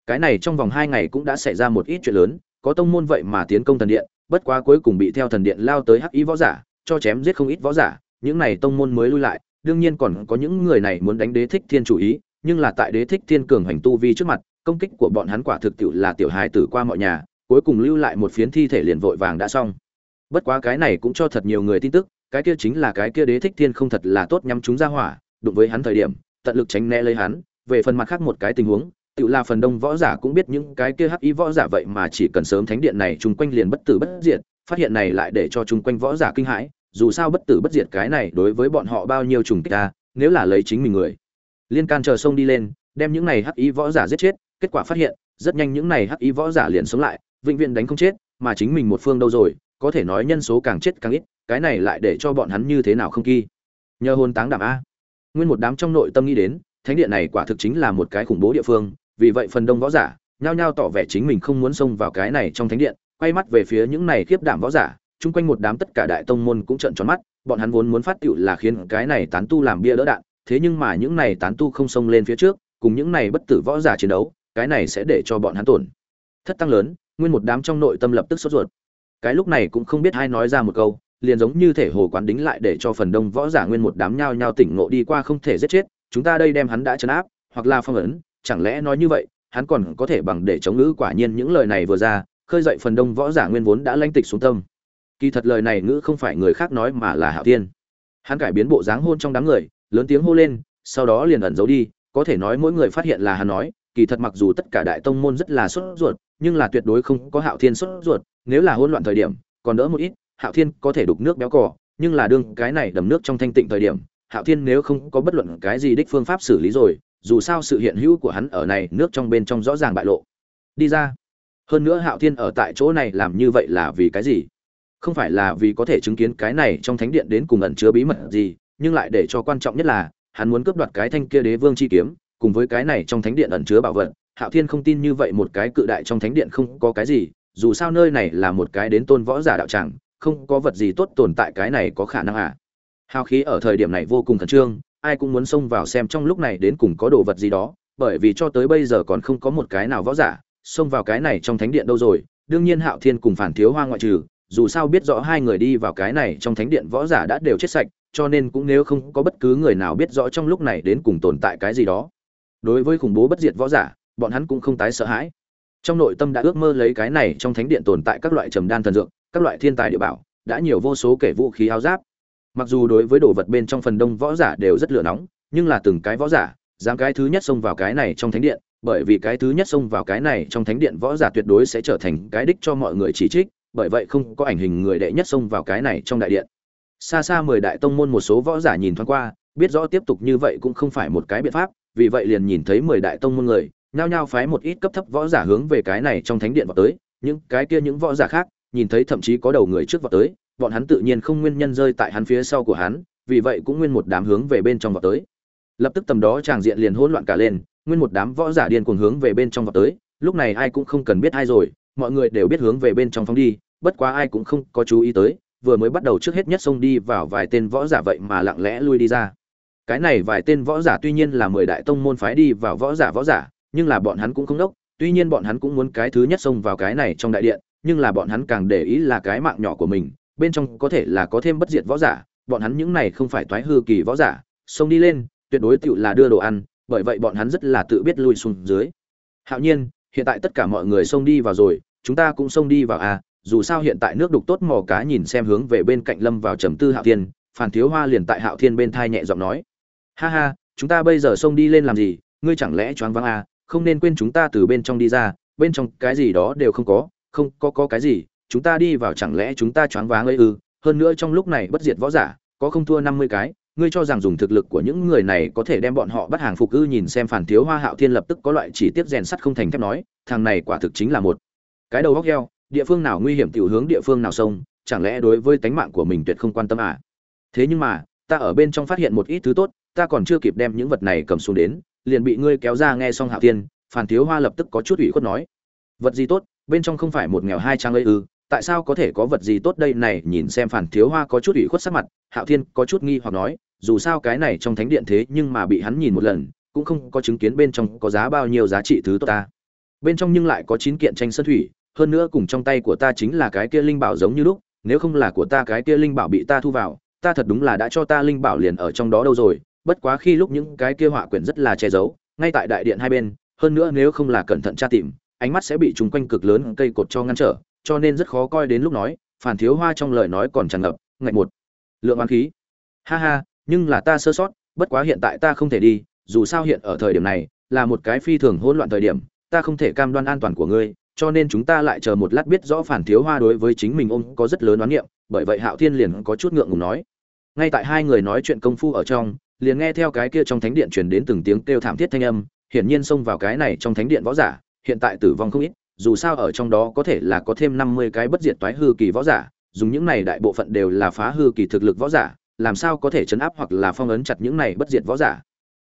cái này trong vòng hai ngày cũng đã xảy ra một ít chuyện lớn, có tông môn vậy mà tiến công thần điện, bất quá cuối cùng bị theo thần điện lao tới hắc ý võ giả, cho chém giết không ít võ giả, những này tông môn mới lui lại, đương nhiên còn có những người này muốn đánh đế thích thiên chủ ý, nhưng là tại đế thích thiên cường hành tu vi trước mặt, công kích của bọn hắn quả thực tiệu là tiểu hài tử qua mọi nhà, cuối cùng lưu lại một phiến thi thể liền vội vàng đã xong. Bất quá cái này cũng cho thật nhiều người tin tức, cái kia chính là cái kia đế thích thiên không thật là tốt nhắm chúng ra hỏa, đụng với hắn thời điểm, tận lực tránh né lấy hắn, về phần mặt khác một cái tình huống tự là phần đông võ giả cũng biết những cái kia hắc y võ giả vậy mà chỉ cần sớm thánh điện này chung quanh liền bất tử bất diệt, phát hiện này lại để cho chung quanh võ giả kinh hãi, dù sao bất tử bất diệt cái này đối với bọn họ bao nhiêu trùng kích ta nếu là lấy chính mình người. Liên can chờ sông đi lên, đem những này hắc y võ giả giết chết, kết quả phát hiện, rất nhanh những này hắc y võ giả liền sống lại, vĩnh viễn đánh không chết, mà chính mình một phương đâu rồi, có thể nói nhân số càng chết càng ít, cái này lại để cho bọn hắn như thế nào không kỳ. Nhờ hồn táng đảm a. Nguyên một đám trong nội tâm nghĩ đến, thánh điện này quả thực chính là một cái khủng bố địa phương vì vậy phần đông võ giả nhao nhao tỏ vẻ chính mình không muốn xông vào cái này trong thánh điện, quay mắt về phía những này khiếp đảm võ giả, chung quanh một đám tất cả đại tông môn cũng trợn tròn mắt, bọn hắn vốn muốn phát tựu là khiến cái này tán tu làm bia đỡ đạn, thế nhưng mà những này tán tu không xông lên phía trước, cùng những này bất tử võ giả chiến đấu, cái này sẽ để cho bọn hắn tổn thất tăng lớn, nguyên một đám trong nội tâm lập tức sốt ruột. Cái lúc này cũng không biết ai nói ra một câu, liền giống như thể hồ quán đính lại để cho phần đông võ giả nguyên một đám nhao nhao tỉnh ngộ đi qua không thể giết chết, chúng ta đây đem hắn đã chấn áp, hoặc là phong ấn chẳng lẽ nói như vậy, hắn còn có thể bằng để chống ngữ quả nhiên những lời này vừa ra, khơi dậy phần đông võ giả nguyên vốn đã lanh tịch xuống tâm. Kỳ thật lời này ngữ không phải người khác nói mà là hạo tiên hắn cải biến bộ dáng hôn trong đám người, lớn tiếng hô lên, sau đó liền ẩn giấu đi, có thể nói mỗi người phát hiện là hắn nói, kỳ thật mặc dù tất cả đại tông môn rất là sốt ruột, nhưng là tuyệt đối không có hạo thiên sốt ruột, nếu là hỗn loạn thời điểm, còn đỡ một ít, hạo thiên có thể đục nước béo cỏ nhưng là đương cái này đầm nước trong thanh tịnh thời điểm, hạo thiên nếu không có bất luận cái gì đích phương pháp xử lý rồi dù sao sự hiện hữu của hắn ở này, nước trong bên trong rõ ràng bại lộ. Đi ra. Hơn nữa hạo thiên ở tại chỗ này làm như vậy là vì cái gì? Không phải là vì có thể chứng kiến cái này trong thánh điện đến cùng ẩn chứa bí mật gì, nhưng lại để cho quan trọng nhất là, hắn muốn cướp đoạt cái thanh kia đế vương chi kiếm, cùng với cái này trong thánh điện ẩn chứa bảo vật. Hạo thiên không tin như vậy một cái cự đại trong thánh điện không có cái gì, dù sao nơi này là một cái đến tôn võ giả đạo tràng, không có vật gì tốt tồn tại cái này có khả năng à? Hào khí ở thời điểm này vô cùng khẩn trương ai cũng muốn xông vào xem trong lúc này đến cùng có đồ vật gì đó, bởi vì cho tới bây giờ còn không có một cái nào võ giả, xông vào cái này trong thánh điện đâu rồi. Đương nhiên hạo thiên cùng phản thiếu hoa ngoại trừ, dù sao biết rõ hai người đi vào cái này trong thánh điện võ giả đã đều chết sạch, cho nên cũng nếu không có bất cứ người nào biết rõ trong lúc này đến cùng tồn tại cái gì đó. Đối với khủng bố bất diệt võ giả, bọn hắn cũng không tái sợ hãi. Trong nội tâm đã ước mơ lấy cái này trong thánh điện tồn tại các loại trầm đan thần dược, các loại thiên tài địa bảo, đã nhiều vô số kể vũ khí áo giáp mặc dù đối với đồ vật bên trong phần đông võ giả đều rất lửa nóng, nhưng là từng cái võ giả, dám cái thứ nhất xông vào cái này trong thánh điện, bởi vì cái thứ nhất xông vào cái này trong thánh điện võ giả tuyệt đối sẽ trở thành cái đích cho mọi người chỉ trích, bởi vậy không có ảnh hình người đệ nhất xông vào cái này trong đại điện. Xa xa mười đại tông môn một số võ giả nhìn thoáng qua, biết rõ tiếp tục như vậy cũng không phải một cái biện pháp, vì vậy liền nhìn thấy mười đại tông môn người, nhao nhao phái một ít cấp thấp võ giả hướng về cái này trong thánh điện vào tới, những cái kia những võ giả khác, nhìn thấy thậm chí có đầu người trước vào tới bọn hắn tự nhiên không nguyên nhân rơi tại hắn phía sau của hắn, vì vậy cũng nguyên một đám hướng về bên trong vọt tới. Lập tức tầm đó tràng diện liền hỗn loạn cả lên, nguyên một đám võ giả điên cuồng hướng về bên trong vọt tới, lúc này ai cũng không cần biết ai rồi, mọi người đều biết hướng về bên trong phóng đi, bất quá ai cũng không có chú ý tới, vừa mới bắt đầu trước hết nhất xông đi vào vài tên võ giả vậy mà lặng lẽ lui đi ra. Cái này vài tên võ giả tuy nhiên là mười đại tông môn phái đi vào võ giả võ giả, nhưng là bọn hắn cũng không đốc, tuy nhiên bọn hắn cũng muốn cái thứ nhất xông vào cái này trong đại điện, nhưng là bọn hắn càng để ý là cái mạng nhỏ của mình bên trong có thể là có thêm bất diệt võ giả, bọn hắn những này không phải toái hư kỳ võ giả, xông đi lên, tuyệt đối tựu là đưa đồ ăn, bởi vậy bọn hắn rất là tự biết lui xuống dưới. Hạo nhiên, hiện tại tất cả mọi người xông đi vào rồi, chúng ta cũng xông đi vào à dù sao hiện tại nước đục tốt mò cá nhìn xem hướng về bên cạnh lâm vào trầm tư hạo thiên, phản thiếu hoa liền tại hạo thiên bên thai nhẹ giọng nói. Ha ha, chúng ta bây giờ xông đi lên làm gì, ngươi chẳng lẽ choáng váng à không nên quên chúng ta từ bên trong đi ra, bên trong cái gì đó đều không có không có có cái gì chúng ta đi vào chẳng lẽ chúng ta choáng váng ấy ư? Hơn nữa trong lúc này bất diệt võ giả, có không thua năm mươi cái, ngươi cho rằng dùng thực lực của những người này có thể đem bọn họ bắt hàng phục ư? Nhìn xem phản thiếu hoa hạo thiên lập tức có loại chỉ tiếp rèn sắt không thành thép nói, thằng này quả thực chính là một cái đầu góc heo, địa phương nào nguy hiểm tiểu hướng địa phương nào sông, chẳng lẽ đối với tánh mạng của mình tuyệt không quan tâm à? Thế nhưng mà, ta ở bên trong phát hiện một ít thứ tốt, ta còn chưa kịp đem những vật này cầm xuống đến, liền bị ngươi kéo ra nghe xong hạo thiên, phản thiếu hoa lập tức có chút ủy khuất nói, vật gì tốt, bên trong không phải một nghèo hai trang ấy ư? Tại sao có thể có vật gì tốt đây? Này, nhìn xem phản thiếu hoa có chút ủy khuất sắc mặt, hạo thiên có chút nghi hoặc nói, dù sao cái này trong thánh điện thế nhưng mà bị hắn nhìn một lần, cũng không có chứng kiến bên trong có giá bao nhiêu giá trị thứ tốt ta. Bên trong nhưng lại có chín kiện tranh sơn thủy, hơn nữa cùng trong tay của ta chính là cái kia linh bảo giống như lúc, nếu không là của ta cái kia linh bảo bị ta thu vào, ta thật đúng là đã cho ta linh bảo liền ở trong đó đâu rồi, bất quá khi lúc những cái kia họa quyển rất là che giấu, ngay tại đại điện hai bên, hơn nữa nếu không là cẩn thận tra tìm, ánh mắt sẽ bị chúng quanh cực lớn cây cột cho ngăn trở cho nên rất khó coi đến lúc nói, phản thiếu hoa trong lời nói còn tràn ngập, ngạch một. Lượng oán khí. Ha ha, nhưng là ta sơ sót, bất quá hiện tại ta không thể đi, dù sao hiện ở thời điểm này, là một cái phi thường hỗn loạn thời điểm, ta không thể cam đoan an toàn của ngươi, cho nên chúng ta lại chờ một lát biết rõ phản thiếu hoa đối với chính mình ôm có rất lớn đoán niệm, bởi vậy hạo thiên liền có chút ngượng ngùng nói. Ngay tại hai người nói chuyện công phu ở trong, liền nghe theo cái kia trong thánh điện truyền đến từng tiếng kêu thảm thiết thanh âm, hiển nhiên xông vào cái này trong thánh điện võ giả, hiện tại tử vong không ít dù sao ở trong đó có thể là có thêm năm mươi cái bất diệt toái hư kỳ võ giả, dùng những này đại bộ phận đều là phá hư kỳ thực lực võ giả, làm sao có thể chấn áp hoặc là phong ấn chặt những này bất diệt võ giả?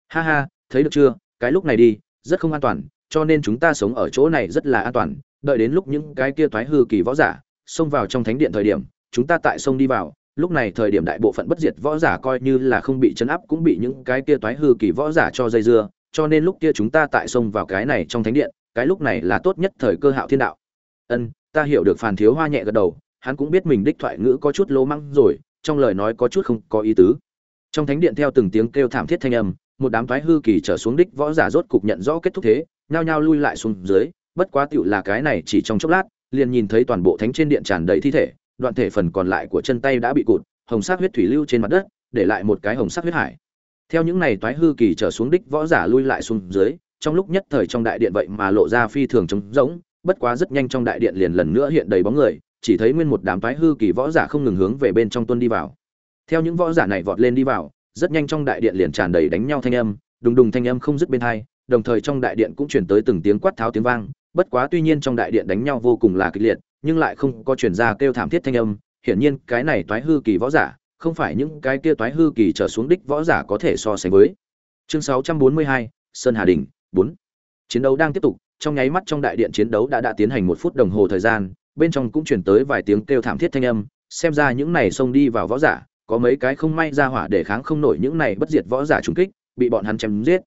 Ha ha, thấy được chưa? Cái lúc này đi, rất không an toàn, cho nên chúng ta sống ở chỗ này rất là an toàn. Đợi đến lúc những cái kia toái hư kỳ võ giả xông vào trong thánh điện thời điểm, chúng ta tại sông đi vào. Lúc này thời điểm đại bộ phận bất diệt võ giả coi như là không bị chấn áp cũng bị những cái kia toái hư kỳ võ giả cho dây dưa, cho nên lúc kia chúng ta tại sông vào cái này trong thánh điện cái lúc này là tốt nhất thời cơ hạo thiên đạo. Ân, ta hiểu được phàn thiếu hoa nhẹ gật đầu, hắn cũng biết mình đích thoại ngữ có chút lố măng rồi, trong lời nói có chút không có ý tứ. Trong thánh điện theo từng tiếng kêu thảm thiết thanh âm, một đám thoái hư kỳ trở xuống đích võ giả rốt cục nhận rõ kết thúc thế, nhao nhao lui lại xuống dưới, bất quá tựu là cái này chỉ trong chốc lát, liền nhìn thấy toàn bộ thánh trên điện tràn đầy thi thể, đoạn thể phần còn lại của chân tay đã bị cụt, hồng sắc huyết thủy lưu trên mặt đất, để lại một cái hồng sắc huyết hải. Theo những này toái hư kỳ trở xuống đích võ giả lui lại xuống dưới trong lúc nhất thời trong đại điện vậy mà lộ ra phi thường trống rỗng bất quá rất nhanh trong đại điện liền lần nữa hiện đầy bóng người chỉ thấy nguyên một đám phái hư kỳ võ giả không ngừng hướng về bên trong tuân đi vào. Theo những võ giả này vọt lên đi vào rất nhanh trong đại điện liền tràn đầy đánh nhau thanh âm đùng đùng thanh âm không dứt bên hai đồng thời trong đại điện cũng truyền tới từng tiếng quát tháo tiếng vang bất quá tuy nhiên trong đại điện đánh nhau vô cùng là kịch liệt nhưng lại không có truyền ra kêu thảm thiết thanh âm hiển nhiên cái này toái hư kỳ võ giả không phải những cái kia toái hư kỳ trở xuống đích võ giả có thể so sánh với. Chương 642, sơn hà đình 4. chiến đấu đang tiếp tục, trong nháy mắt trong đại điện chiến đấu đã đã tiến hành một phút đồng hồ thời gian, bên trong cũng chuyển tới vài tiếng kêu thảm thiết thanh âm, xem ra những này xông đi vào võ giả, có mấy cái không may ra hỏa để kháng không nổi những này bất diệt võ giả trúng kích, bị bọn hắn chém giết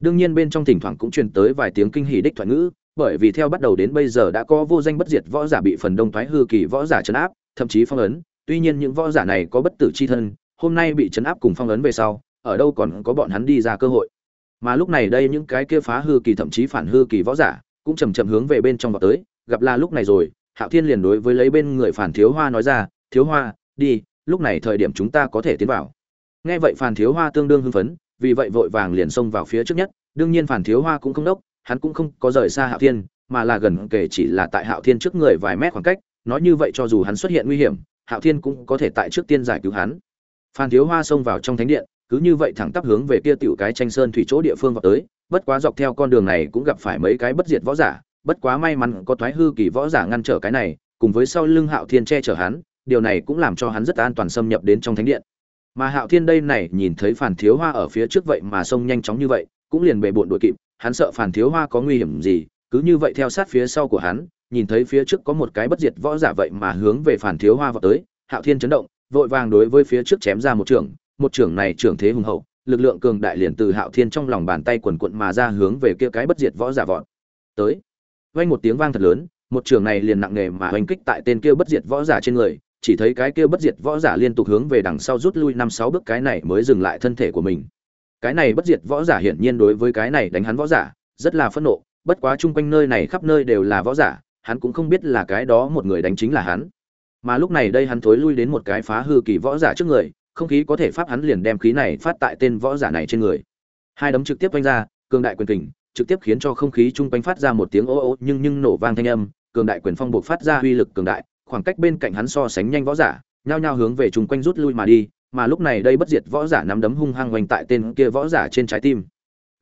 đương nhiên bên trong thỉnh thoảng cũng truyền tới vài tiếng kinh hỉ đích thoại ngữ, bởi vì theo bắt đầu đến bây giờ đã có vô danh bất diệt võ giả bị phần đông thoái hư kỳ võ giả chấn áp, thậm chí phong ấn, tuy nhiên những võ giả này có bất tử chi thân, hôm nay bị chấn áp cùng phong ấn về sau, ở đâu còn có bọn hắn đi ra cơ hội mà lúc này đây những cái kia phá hư kỳ thậm chí phản hư kỳ võ giả cũng chầm chậm hướng về bên trong vào tới. Gặp là lúc này rồi, hạo thiên liền đối với lấy bên người phản thiếu hoa nói ra, thiếu hoa, đi, lúc này thời điểm chúng ta có thể tiến vào. Nghe vậy phản thiếu hoa tương đương hưng phấn, vì vậy vội vàng liền xông vào phía trước nhất. Đương nhiên phản thiếu hoa cũng không đốc, hắn cũng không có rời xa hạo thiên, mà là gần kể chỉ là tại hạo thiên trước người vài mét khoảng cách. Nói như vậy cho dù hắn xuất hiện nguy hiểm, hạo thiên cũng có thể tại trước tiên giải cứu hắn. Phan thiếu hoa xông vào trong thánh điện cứ như vậy thẳng tắp hướng về kia tiểu cái tranh sơn thủy chỗ địa phương vào tới, bất quá dọc theo con đường này cũng gặp phải mấy cái bất diệt võ giả, bất quá may mắn có thoái hư kỳ võ giả ngăn trở cái này, cùng với sau lưng hạo thiên che chở hắn, điều này cũng làm cho hắn rất an toàn xâm nhập đến trong thánh điện. Mà hạo thiên đây này nhìn thấy phản thiếu hoa ở phía trước vậy mà xông nhanh chóng như vậy, cũng liền bệ bội đuổi kịp, hắn sợ phản thiếu hoa có nguy hiểm gì, cứ như vậy theo sát phía sau của hắn, nhìn thấy phía trước có một cái bất diệt võ giả vậy mà hướng về phản thiếu hoa vào tới, hạo thiên chấn động, vội vàng đối với phía trước chém ra một trường một trường này trưởng thế hùng hậu, lực lượng cường đại liền từ hạo thiên trong lòng bàn tay quần quận mà ra hướng về kia cái bất diệt võ giả vọt. Tới, vang một tiếng vang thật lớn, một trường này liền nặng nề mà hoành kích tại tên kia bất diệt võ giả trên người, chỉ thấy cái kia bất diệt võ giả liên tục hướng về đằng sau rút lui năm sáu bước cái này mới dừng lại thân thể của mình. Cái này bất diệt võ giả hiển nhiên đối với cái này đánh hắn võ giả, rất là phẫn nộ, bất quá chung quanh nơi này khắp nơi đều là võ giả, hắn cũng không biết là cái đó một người đánh chính là hắn. Mà lúc này đây hắn thối lui đến một cái phá hư kỳ võ giả trước người không khí có thể pháp hắn liền đem khí này phát tại tên võ giả này trên người. Hai đấm trực tiếp quanh ra, cường đại quyền kình, trực tiếp khiến cho không khí chung quanh phát ra một tiếng ô ô nhưng nhưng nổ vang thanh âm, cường đại quyền phong buộc phát ra uy lực cường đại, khoảng cách bên cạnh hắn so sánh nhanh võ giả, nhao nhao hướng về chung quanh rút lui mà đi, mà lúc này đây bất diệt võ giả nắm đấm hung hăng oanh tại tên kia võ giả trên trái tim.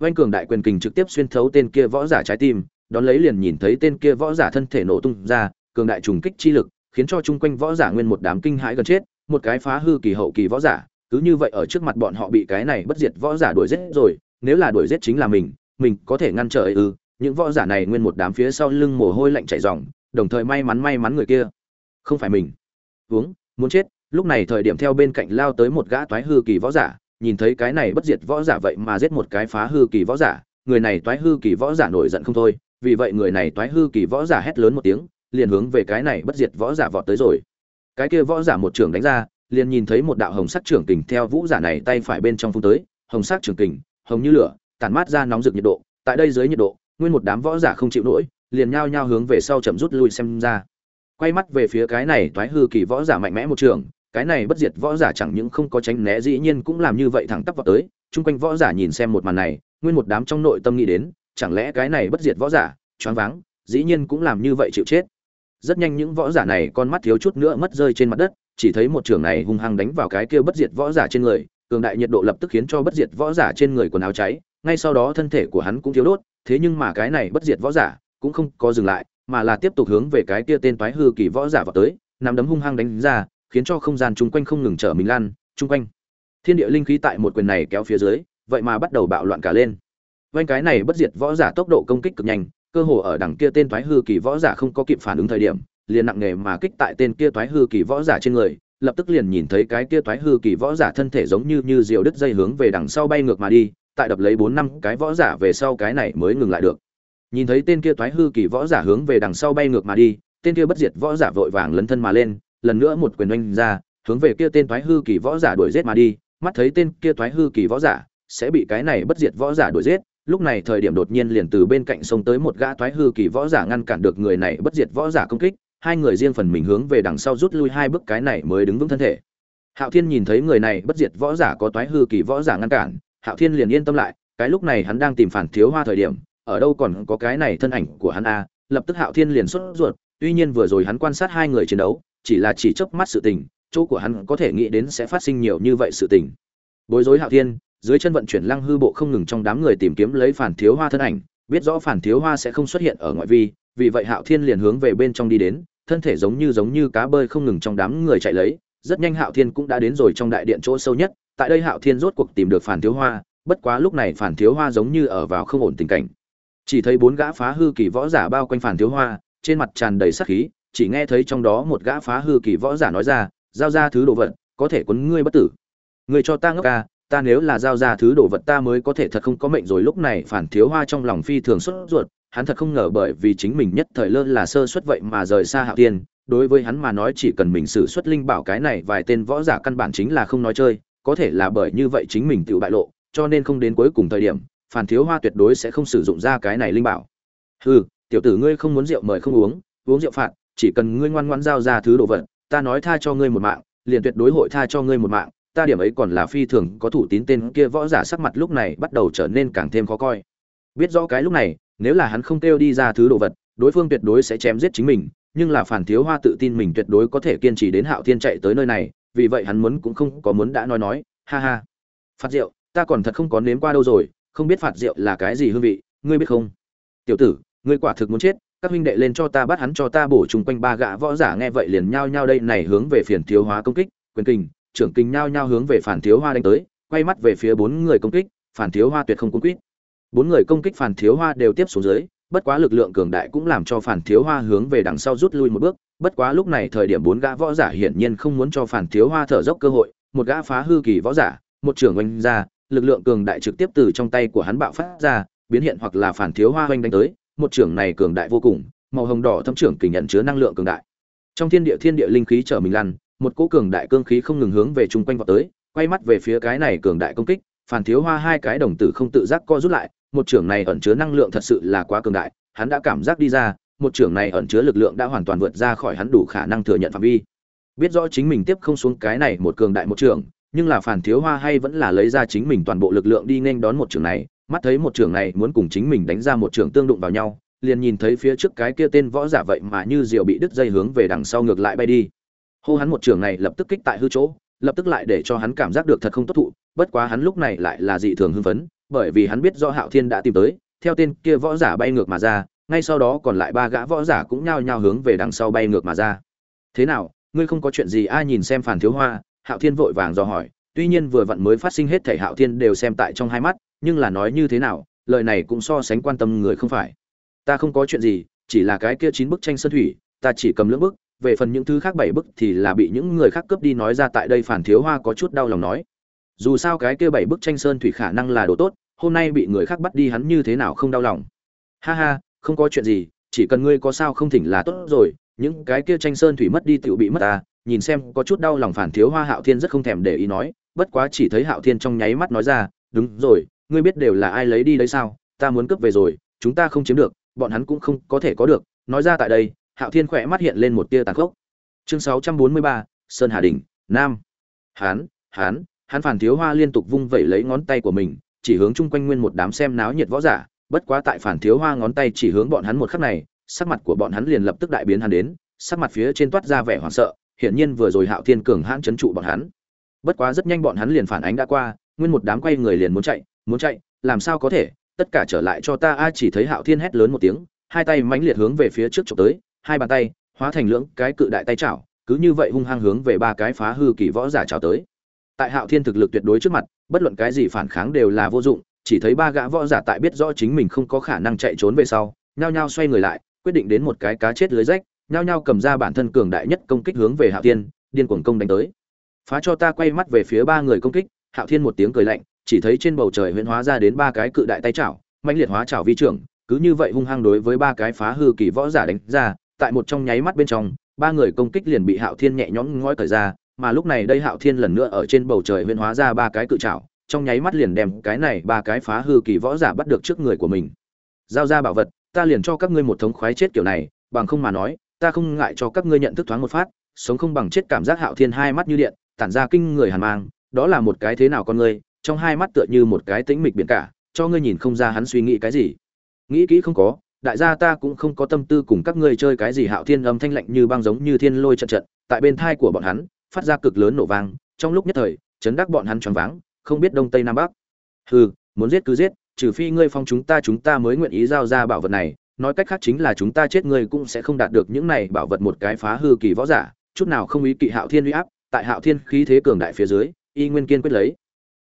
Oanh cường đại quyền kình trực tiếp xuyên thấu tên kia võ giả trái tim, đón lấy liền nhìn thấy tên kia võ giả thân thể nổ tung ra, cường đại trùng kích chi lực, khiến cho chung quanh võ giả nguyên một đám kinh hãi gần chết một cái phá hư kỳ hậu kỳ võ giả, cứ như vậy ở trước mặt bọn họ bị cái này bất diệt võ giả đuổi giết rồi, nếu là đuổi giết chính là mình mình có thể ngăn trở ư? Những võ giả này nguyên một đám phía sau lưng mồ hôi lạnh chảy ròng, đồng thời may mắn may mắn người kia. Không phải mình. Uống muốn chết. Lúc này thời điểm theo bên cạnh lao tới một gã toái hư kỳ võ giả, nhìn thấy cái này bất diệt võ giả vậy mà giết một cái phá hư kỳ võ giả, người này toái hư kỳ võ giả nổi giận không thôi, vì vậy người này toái hư kỳ võ giả hét lớn một tiếng, liền hướng về cái này bất diệt võ giả vọt tới rồi cái kia võ giả một trường đánh ra, liền nhìn thấy một đạo hồng sắc trưởng kình theo vũ giả này tay phải bên trong phung tới, hồng sắc trưởng kình, hồng như lửa, tản mát ra nóng rực nhiệt độ, tại đây dưới nhiệt độ, nguyên một đám võ giả không chịu nổi, liền nhao nhao hướng về sau chậm rút lui xem ra. Quay mắt về phía cái này toái hư kỳ võ giả mạnh mẽ một trường cái này bất diệt võ giả chẳng những không có tránh né, dĩ nhiên cũng làm như vậy thẳng tắp vào tới, chung quanh võ giả nhìn xem một màn này, nguyên một đám trong nội tâm nghĩ đến, chẳng lẽ cái này bất diệt võ giả, choáng váng, dĩ nhiên cũng làm như vậy chịu chết rất nhanh những võ giả này con mắt thiếu chút nữa mất rơi trên mặt đất, chỉ thấy một trường này hung hăng đánh vào cái kia bất diệt võ giả trên người, cường đại nhiệt độ lập tức khiến cho bất diệt võ giả trên người quần áo cháy, ngay sau đó thân thể của hắn cũng thiếu đốt, thế nhưng mà cái này bất diệt võ giả cũng không có dừng lại, mà là tiếp tục hướng về cái kia tên toái hư kỳ võ giả vào tới, nắm đấm hung hăng đánh ra, khiến cho không gian chung quanh không ngừng trở mình lan, chung quanh. Thiên địa linh khí tại một quyền này kéo phía dưới, vậy mà bắt đầu bạo loạn cả lên. Vanh cái này bất diệt võ giả tốc độ công kích cực nhanh cơ hồ ở đằng kia tên toái hư kỳ võ giả không có kịp phản ứng thời điểm, liền nặng nề mà kích tại tên kia toái hư kỳ võ giả trên người, lập tức liền nhìn thấy cái kia toái hư kỳ võ giả thân thể giống như như diều đứt dây hướng về đằng sau bay ngược mà đi, tại đập lấy bốn năm cái võ giả về sau cái này mới ngừng lại được. Nhìn thấy tên kia toái hư kỳ võ giả hướng về đằng sau bay ngược mà đi, tên kia bất diệt võ giả vội vàng lấn thân mà lên, lần nữa một quyền oanh ra, hướng về kia tên toái hư kỳ võ giả đuổi giết mà đi, mắt thấy tên kia toái hư kỳ võ giả sẽ bị cái này bất diệt võ giả đuổi giết lúc này thời điểm đột nhiên liền từ bên cạnh sông tới một gã toái hư kỳ võ giả ngăn cản được người này bất diệt võ giả công kích, hai người riêng phần mình hướng về đằng sau rút lui hai bước cái này mới đứng vững thân thể. Hạo thiên nhìn thấy người này bất diệt võ giả có toái hư kỳ võ giả ngăn cản, hạo thiên liền yên tâm lại, cái lúc này hắn đang tìm phản thiếu hoa thời điểm, ở đâu còn có cái này thân ảnh của hắn a, lập tức hạo thiên liền xuất ruột, tuy nhiên vừa rồi hắn quan sát hai người chiến đấu, chỉ là chỉ chớp mắt sự tình, chỗ của hắn có thể nghĩ đến sẽ phát sinh nhiều như vậy sự tình. Bối rối hạo thiên dưới chân vận chuyển lăng hư bộ không ngừng trong đám người tìm kiếm lấy phản thiếu hoa thân ảnh, biết rõ phản thiếu hoa sẽ không xuất hiện ở ngoại vi, vì vậy hạo thiên liền hướng về bên trong đi đến, thân thể giống như giống như cá bơi không ngừng trong đám người chạy lấy, rất nhanh hạo thiên cũng đã đến rồi trong đại điện chỗ sâu nhất, tại đây hạo thiên rốt cuộc tìm được phản thiếu hoa, bất quá lúc này phản thiếu hoa giống như ở vào không ổn tình cảnh. Chỉ thấy bốn gã phá hư kỳ võ giả bao quanh phản thiếu hoa, trên mặt tràn đầy sắc khí, chỉ nghe thấy trong đó một gã phá hư kỳ võ giả nói ra, giao ra thứ đồ vật, có thể quấn ngươi bất tử. Ngươi cho ta ngốc ca ta nếu là giao ra thứ đồ vật ta mới có thể thật không có mệnh rồi. Lúc này phản thiếu hoa trong lòng phi thường xuất ruột, hắn thật không ngờ bởi vì chính mình nhất thời lơ là sơ suất vậy mà rời xa hạo tiên đối với hắn mà nói chỉ cần mình xử xuất linh bảo cái này vài tên võ giả căn bản chính là không nói chơi, có thể là bởi như vậy chính mình tự bại lộ, cho nên không đến cuối cùng thời điểm, phản thiếu hoa tuyệt đối sẽ không sử dụng ra cái này linh bảo. Hừ, tiểu tử ngươi không muốn rượu mời không uống uống rượu phạt, chỉ cần ngươi ngoan ngoãn giao ra thứ đồ vật, ta nói tha cho ngươi một mạng, liền tuyệt đối hội tha cho ngươi một mạng ta điểm ấy còn là phi thường có thủ tín tên kia võ giả sắc mặt lúc này bắt đầu trở nên càng thêm khó coi. Biết rõ cái lúc này, nếu là hắn không kêu đi ra thứ đồ vật, đối phương tuyệt đối sẽ chém giết chính mình, nhưng là phản thiếu hoa tự tin mình tuyệt đối có thể kiên trì đến hạo thiên chạy tới nơi này, vì vậy hắn muốn cũng không có muốn đã nói nói, ha ha. Phạt rượu, ta còn thật không có nếm qua đâu rồi, không biết phạt rượu là cái gì hương vị, ngươi biết không? Tiểu tử, ngươi quả thực muốn chết, các huynh đệ lên cho ta bắt hắn cho ta bổ chung quanh ba gã võ giả nghe vậy liền nhao nhao đây này hướng về phiền thiếu hóa công kích, quyền kình trưởng kình nhao nhao hướng về phản thiếu hoa đánh tới, quay mắt về phía bốn người công kích, phản thiếu hoa tuyệt không cuốn quýt. Bốn người công kích phản thiếu hoa đều tiếp xuống dưới, bất quá lực lượng cường đại cũng làm cho phản thiếu hoa hướng về đằng sau rút lui một bước, bất quá lúc này thời điểm bốn gã võ giả hiển nhiên không muốn cho phản thiếu hoa thở dốc cơ hội, một gã phá hư kỳ võ giả, một trưởng oanh ra, lực lượng cường đại trực tiếp từ trong tay của hắn bạo phát ra, biến hiện hoặc là phản thiếu hoa oanh đánh tới, một trưởng này cường đại vô cùng, màu hồng đỏ thâm trưởng kình nhận chứa năng lượng cường đại. Trong thiên địa thiên địa linh khí trở mình lăn một cỗ cường đại cương khí không ngừng hướng về chung quanh vọt tới, quay mắt về phía cái này cường đại công kích phản thiếu hoa hai cái đồng tử không tự giác co rút lại, một trưởng này ẩn chứa năng lượng thật sự là quá cường đại, hắn đã cảm giác đi ra, một trưởng này ẩn chứa lực lượng đã hoàn toàn vượt ra khỏi hắn đủ khả năng thừa nhận phạm vi. Biết rõ chính mình tiếp không xuống cái này một cường đại một trưởng, nhưng là phản thiếu hoa hay vẫn là lấy ra chính mình toàn bộ lực lượng đi nghênh đón một trưởng này, mắt thấy một trưởng này muốn cùng chính mình đánh ra một trưởng tương đụng vào nhau, liền nhìn thấy phía trước cái kia tên võ giả vậy mà như diều bị đứt dây hướng về đằng sau ngược lại bay đi hô hắn một trường này lập tức kích tại hư chỗ, lập tức lại để cho hắn cảm giác được thật không tốt thụ, bất quá hắn lúc này lại là dị thường hưng phấn, bởi vì hắn biết do hạo thiên đã tìm tới, theo tên kia võ giả bay ngược mà ra, ngay sau đó còn lại ba gã võ giả cũng nhao nhao hướng về đằng sau bay ngược mà ra. Thế nào, ngươi không có chuyện gì ai nhìn xem phản thiếu hoa, hạo thiên vội vàng do hỏi, tuy nhiên vừa vặn mới phát sinh hết thể hạo thiên đều xem tại trong hai mắt, nhưng là nói như thế nào, lời này cũng so sánh quan tâm người không phải. Ta không có chuyện gì, chỉ là cái kia chín bức tranh sơn thủy, ta chỉ cầm lưỡng bức về phần những thứ khác bảy bức thì là bị những người khác cướp đi nói ra tại đây phản thiếu hoa có chút đau lòng nói. Dù sao cái kia bảy bức tranh sơn thủy khả năng là đồ tốt, hôm nay bị người khác bắt đi hắn như thế nào không đau lòng. Ha ha, không có chuyện gì, chỉ cần ngươi có sao không thỉnh là tốt rồi, những cái kia tranh sơn thủy mất đi tựu bị mất ta nhìn xem có chút đau lòng phản thiếu hoa hạo thiên rất không thèm để ý nói, bất quá chỉ thấy hạo thiên trong nháy mắt nói ra, đúng rồi, ngươi biết đều là ai lấy đi đấy sao, ta muốn cướp về rồi, chúng ta không chiếm được, bọn hắn cũng không có thể có được. Nói ra tại đây hạo thiên khỏe mắt hiện lên một tia tàn khốc. Chương sáu trăm bốn mươi ba sơn hà Đỉnh, nam. Hán hán Hán phản thiếu hoa liên tục vung vẩy lấy ngón tay của mình chỉ hướng chung quanh nguyên một đám xem náo nhiệt võ giả. Bất quá tại phản thiếu hoa ngón tay chỉ hướng bọn hắn một khắc này sắc mặt của bọn hắn liền lập tức đại biến hắn đến sắc mặt phía trên toát ra vẻ hoảng sợ hiển nhiên vừa rồi hạo thiên cường hãn chấn trụ bọn hắn. Bất quá rất nhanh bọn hắn liền phản ánh đã qua nguyên một đám quay người liền muốn chạy muốn chạy làm sao có thể tất cả trở lại cho ta a chỉ thấy hạo thiên hét lớn một tiếng hai tay mãnh liệt hướng về phía trước chụp tới hai bàn tay, hóa thành lưỡng cái cự đại tay chảo, cứ như vậy hung hăng hướng về ba cái phá hư kỳ võ giả chảo tới. Tại hạo thiên thực lực tuyệt đối trước mặt, bất luận cái gì phản kháng đều là vô dụng, chỉ thấy ba gã võ giả tại biết rõ chính mình không có khả năng chạy trốn về sau, nhao nhao xoay người lại, quyết định đến một cái cá chết lưới rách, nhao nhao cầm ra bản thân cường đại nhất công kích hướng về hạo thiên, điên cuồng công đánh tới. Phá cho ta quay mắt về phía ba người công kích, hạo thiên một tiếng cười lạnh, chỉ thấy trên bầu trời huyễn hóa ra đến ba cái cự đại tay chảo mạnh liệt hóa chảo vi trưởng, cứ như vậy hung hăng đối với ba cái phá hư kỳ võ giả đánh ra tại một trong nháy mắt bên trong, ba người công kích liền bị hạo thiên nhẹ nhõm ngói cởi ra, mà lúc này đây hạo thiên lần nữa ở trên bầu trời huyễn hóa ra ba cái cự trảo, trong nháy mắt liền đem cái này ba cái phá hư kỳ võ giả bắt được trước người của mình. Giao ra bảo vật, ta liền cho các ngươi một thống khoái chết kiểu này, bằng không mà nói, ta không ngại cho các ngươi nhận thức thoáng một phát, sống không bằng chết cảm giác hạo thiên hai mắt như điện, tản ra kinh người hàn mang, đó là một cái thế nào con ngươi, trong hai mắt tựa như một cái tĩnh mịch biển cả, cho ngươi nhìn không ra hắn suy nghĩ cái gì. Nghĩ kỹ không có đại gia ta cũng không có tâm tư cùng các ngươi chơi cái gì hạo thiên âm thanh lạnh như băng giống như thiên lôi trận trận, tại bên thai của bọn hắn, phát ra cực lớn nổ vang, trong lúc nhất thời, chấn đắc bọn hắn choáng váng, không biết đông tây nam bắc. Hừ, muốn giết cứ giết, trừ phi ngươi phong chúng ta chúng ta mới nguyện ý giao ra bảo vật này, nói cách khác chính là chúng ta chết ngươi cũng sẽ không đạt được những này bảo vật một cái phá hư kỳ võ giả, chút nào không ý kỵ hạo thiên uy áp, tại hạo thiên khí thế cường đại phía dưới, y nguyên kiên quyết lấy.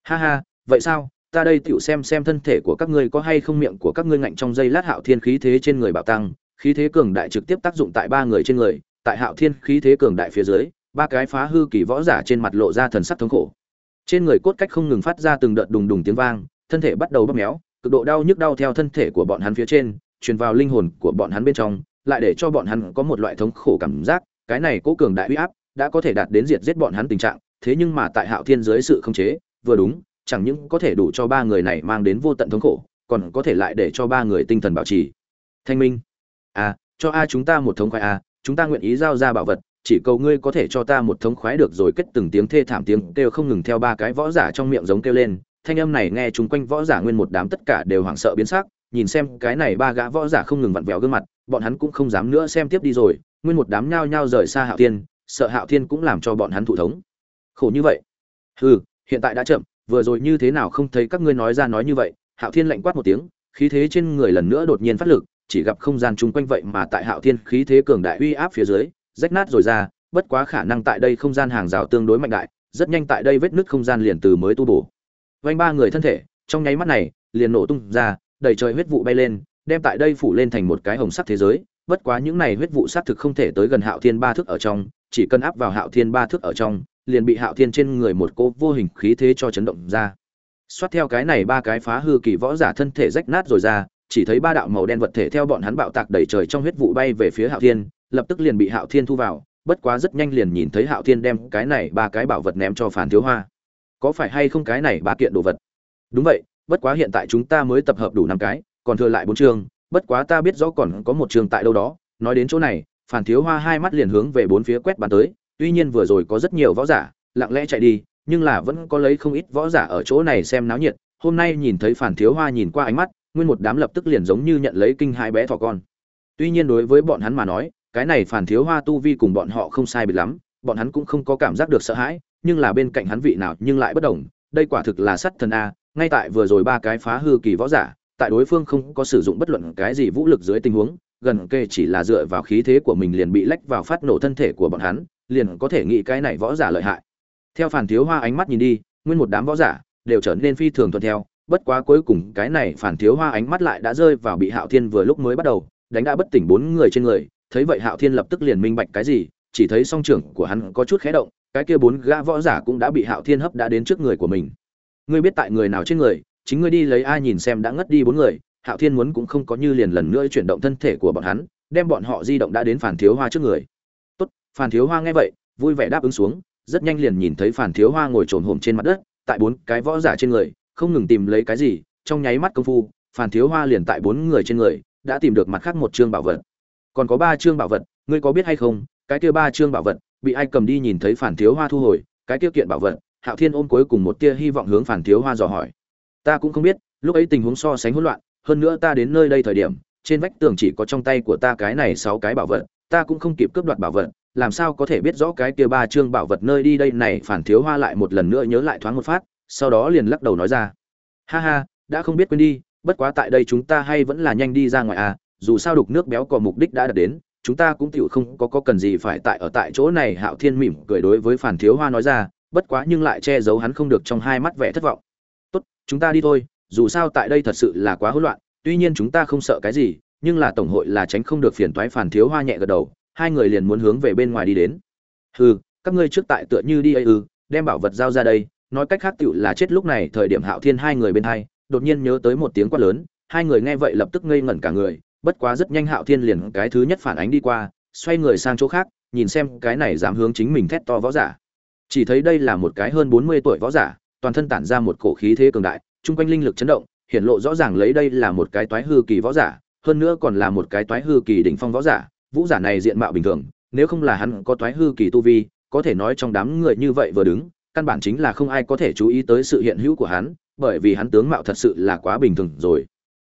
Ha ha, vậy sao? Ta đây tựu xem xem thân thể của các ngươi có hay không miệng của các ngươi ngạnh trong dây lát hạo thiên khí thế trên người bảo tăng, khí thế cường đại trực tiếp tác dụng tại ba người trên người, tại hạo thiên khí thế cường đại phía dưới, ba cái phá hư kỳ võ giả trên mặt lộ ra thần sắc thống khổ. Trên người cốt cách không ngừng phát ra từng đợt đùng đùng tiếng vang, thân thể bắt đầu bóp méo, cực độ đau nhức đau theo thân thể của bọn hắn phía trên, truyền vào linh hồn của bọn hắn bên trong, lại để cho bọn hắn có một loại thống khổ cảm giác, cái này cố cường đại uy áp đã có thể đạt đến diệt giết bọn hắn tình trạng, thế nhưng mà tại hạo thiên dưới sự khống chế, vừa đúng chẳng những có thể đủ cho ba người này mang đến vô tận thống khổ, còn có thể lại để cho ba người tinh thần bảo trì. Thanh minh à cho a chúng ta một thống khoái a, chúng ta nguyện ý giao ra bảo vật, chỉ cầu ngươi có thể cho ta một thống khoái được rồi kết từng tiếng thê thảm tiếng kêu không ngừng theo ba cái võ giả trong miệng giống kêu lên. Thanh âm này nghe chúng quanh võ giả nguyên một đám tất cả đều hoảng sợ biến sắc, nhìn xem cái này ba gã võ giả không ngừng vặn vẹo gương mặt, bọn hắn cũng không dám nữa xem tiếp đi rồi. Nguyên một đám nhao nhao rời xa hạo thiên, sợ hạo thiên cũng làm cho bọn hắn thụ thống. Khổ như vậy. Hừ, hiện tại đã chậm vừa rồi như thế nào không thấy các ngươi nói ra nói như vậy, hạo thiên lạnh quát một tiếng, khí thế trên người lần nữa đột nhiên phát lực, chỉ gặp không gian chung quanh vậy mà tại hạo thiên khí thế cường đại uy áp phía dưới, rách nát rồi ra, bất quá khả năng tại đây không gian hàng rào tương đối mạnh đại, rất nhanh tại đây vết nứt không gian liền từ mới tu bổ. Vanh ba người thân thể, trong nháy mắt này, liền nổ tung ra, đầy trời huyết vụ bay lên, đem tại đây phủ lên thành một cái hồng sắc thế giới, bất quá những này huyết vụ sát thực không thể tới gần hạo thiên ba thước ở trong, chỉ cần áp vào hạo thiên ba thước ở trong liền bị hạo thiên trên người một cô vô hình khí thế cho chấn động ra. Xoát theo cái này ba cái phá hư kỳ võ giả thân thể rách nát rồi ra, chỉ thấy ba đạo màu đen vật thể theo bọn hắn bạo tạc đầy trời trong huyết vụ bay về phía hạo thiên, lập tức liền bị hạo thiên thu vào, bất quá rất nhanh liền nhìn thấy hạo thiên đem cái này ba cái bảo vật ném cho phản thiếu hoa. Có phải hay không cái này ba kiện đồ vật? Đúng vậy, bất quá hiện tại chúng ta mới tập hợp đủ năm cái, còn thừa lại bốn chương bất quá ta biết rõ còn có một chương tại đâu đó. Nói đến chỗ này, phản thiếu hoa hai mắt liền hướng về bốn phía quét bàn tới tuy nhiên vừa rồi có rất nhiều võ giả, lặng lẽ chạy đi, nhưng là vẫn có lấy không ít võ giả ở chỗ này xem náo nhiệt. Hôm nay nhìn thấy phản thiếu hoa nhìn qua ánh mắt, nguyên một đám lập tức liền giống như nhận lấy kinh hai bé thỏ con. Tuy nhiên đối với bọn hắn mà nói, cái này phản thiếu hoa tu vi cùng bọn họ không sai biệt lắm, bọn hắn cũng không có cảm giác được sợ hãi, nhưng là bên cạnh hắn vị nào nhưng lại bất đồng, đây quả thực là sắt thần a, ngay tại vừa rồi ba cái phá hư kỳ võ giả, tại đối phương không có sử dụng bất luận cái gì vũ lực dưới tình huống, gần kề chỉ là dựa vào khí thế của mình liền bị lách vào phát nổ thân thể của bọn hắn liền có thể nghĩ cái này võ giả lợi hại. Theo phản thiếu hoa ánh mắt nhìn đi, nguyên một đám võ giả đều trở nên phi thường thuận theo, bất quá cuối cùng cái này phản thiếu hoa ánh mắt lại đã rơi vào bị hạo thiên vừa lúc mới bắt đầu, đánh đã bất tỉnh bốn người trên người, thấy vậy hạo thiên lập tức liền minh bạch cái gì, chỉ thấy song trưởng của hắn có chút khé động, cái kia bốn gã võ giả cũng đã bị hạo thiên hấp đã đến trước người của mình. Ngươi biết tại người nào trên người, chính ngươi đi lấy ai nhìn xem đã ngất đi bốn người, hạo thiên muốn cũng không có như liền lần nữa chuyển động thân thể của bọn hắn, đem bọn họ di động đã đến phản thiếu hoa trước người phản thiếu hoa nghe vậy, vui vẻ đáp ứng xuống, rất nhanh liền nhìn thấy phản thiếu hoa ngồi trồn hổm trên mặt đất, tại bốn cái võ giả trên người, không ngừng tìm lấy cái gì, trong nháy mắt công phu phản thiếu hoa liền tại bốn người trên người, đã tìm được mặt khác một chương bảo vật. Còn có ba chương bảo vật, ngươi có biết hay không? Cái kia ba chương bảo vật, bị ai cầm đi nhìn thấy phản thiếu hoa thu hồi, cái kia kiện bảo vật, hạo thiên ôm cuối cùng một tia hy vọng hướng phản thiếu hoa dò hỏi. Ta cũng không biết, lúc ấy tình huống so sánh hỗn loạn, hơn nữa ta đến nơi đây thời điểm, trên vách tường chỉ có trong tay của ta cái này sáu cái bảo vật, ta cũng không kịp cướp đoạt bảo vật làm sao có thể biết rõ cái kia ba chương bảo vật nơi đi đây này phản thiếu hoa lại một lần nữa nhớ lại thoáng một phát sau đó liền lắc đầu nói ra. Ha ha đã không biết quên đi bất quá tại đây chúng ta hay vẫn là nhanh đi ra ngoài à dù sao đục nước béo có mục đích đã đạt đến chúng ta cũng tựu không có, có cần gì phải tại ở tại chỗ này hạo thiên mỉm cười đối với phản thiếu hoa nói ra bất quá nhưng lại che giấu hắn không được trong hai mắt vẻ thất vọng. Tốt chúng ta đi thôi dù sao tại đây thật sự là quá hỗn loạn tuy nhiên chúng ta không sợ cái gì nhưng là tổng hội là tránh không được phiền toái phản thiếu hoa nhẹ gật đầu hai người liền muốn hướng về bên ngoài đi đến. Hừ, các ngươi trước tại tựa như đi ấy ư, đem bảo vật giao ra đây, nói cách khác tựu là chết lúc này, thời điểm hạo thiên hai người bên hai, đột nhiên nhớ tới một tiếng quát lớn, hai người nghe vậy lập tức ngây ngẩn cả người, bất quá rất nhanh hạo thiên liền cái thứ nhất phản ánh đi qua, xoay người sang chỗ khác, nhìn xem cái này dám hướng chính mình thét to võ giả. Chỉ thấy đây là một cái hơn bốn mươi tuổi võ giả, toàn thân tản ra một cổ khí thế cường đại, chung quanh linh lực chấn động hiện lộ rõ ràng lấy đây là một cái toái hư kỳ võ giả, hơn nữa còn là một cái toái hư kỳ đỉnh phong võ giả vũ giả này diện mạo bình thường, nếu không là hắn có toái hư kỳ tu vi, có thể nói trong đám người như vậy vừa đứng, căn bản chính là không ai có thể chú ý tới sự hiện hữu của hắn, bởi vì hắn tướng mạo thật sự là quá bình thường rồi.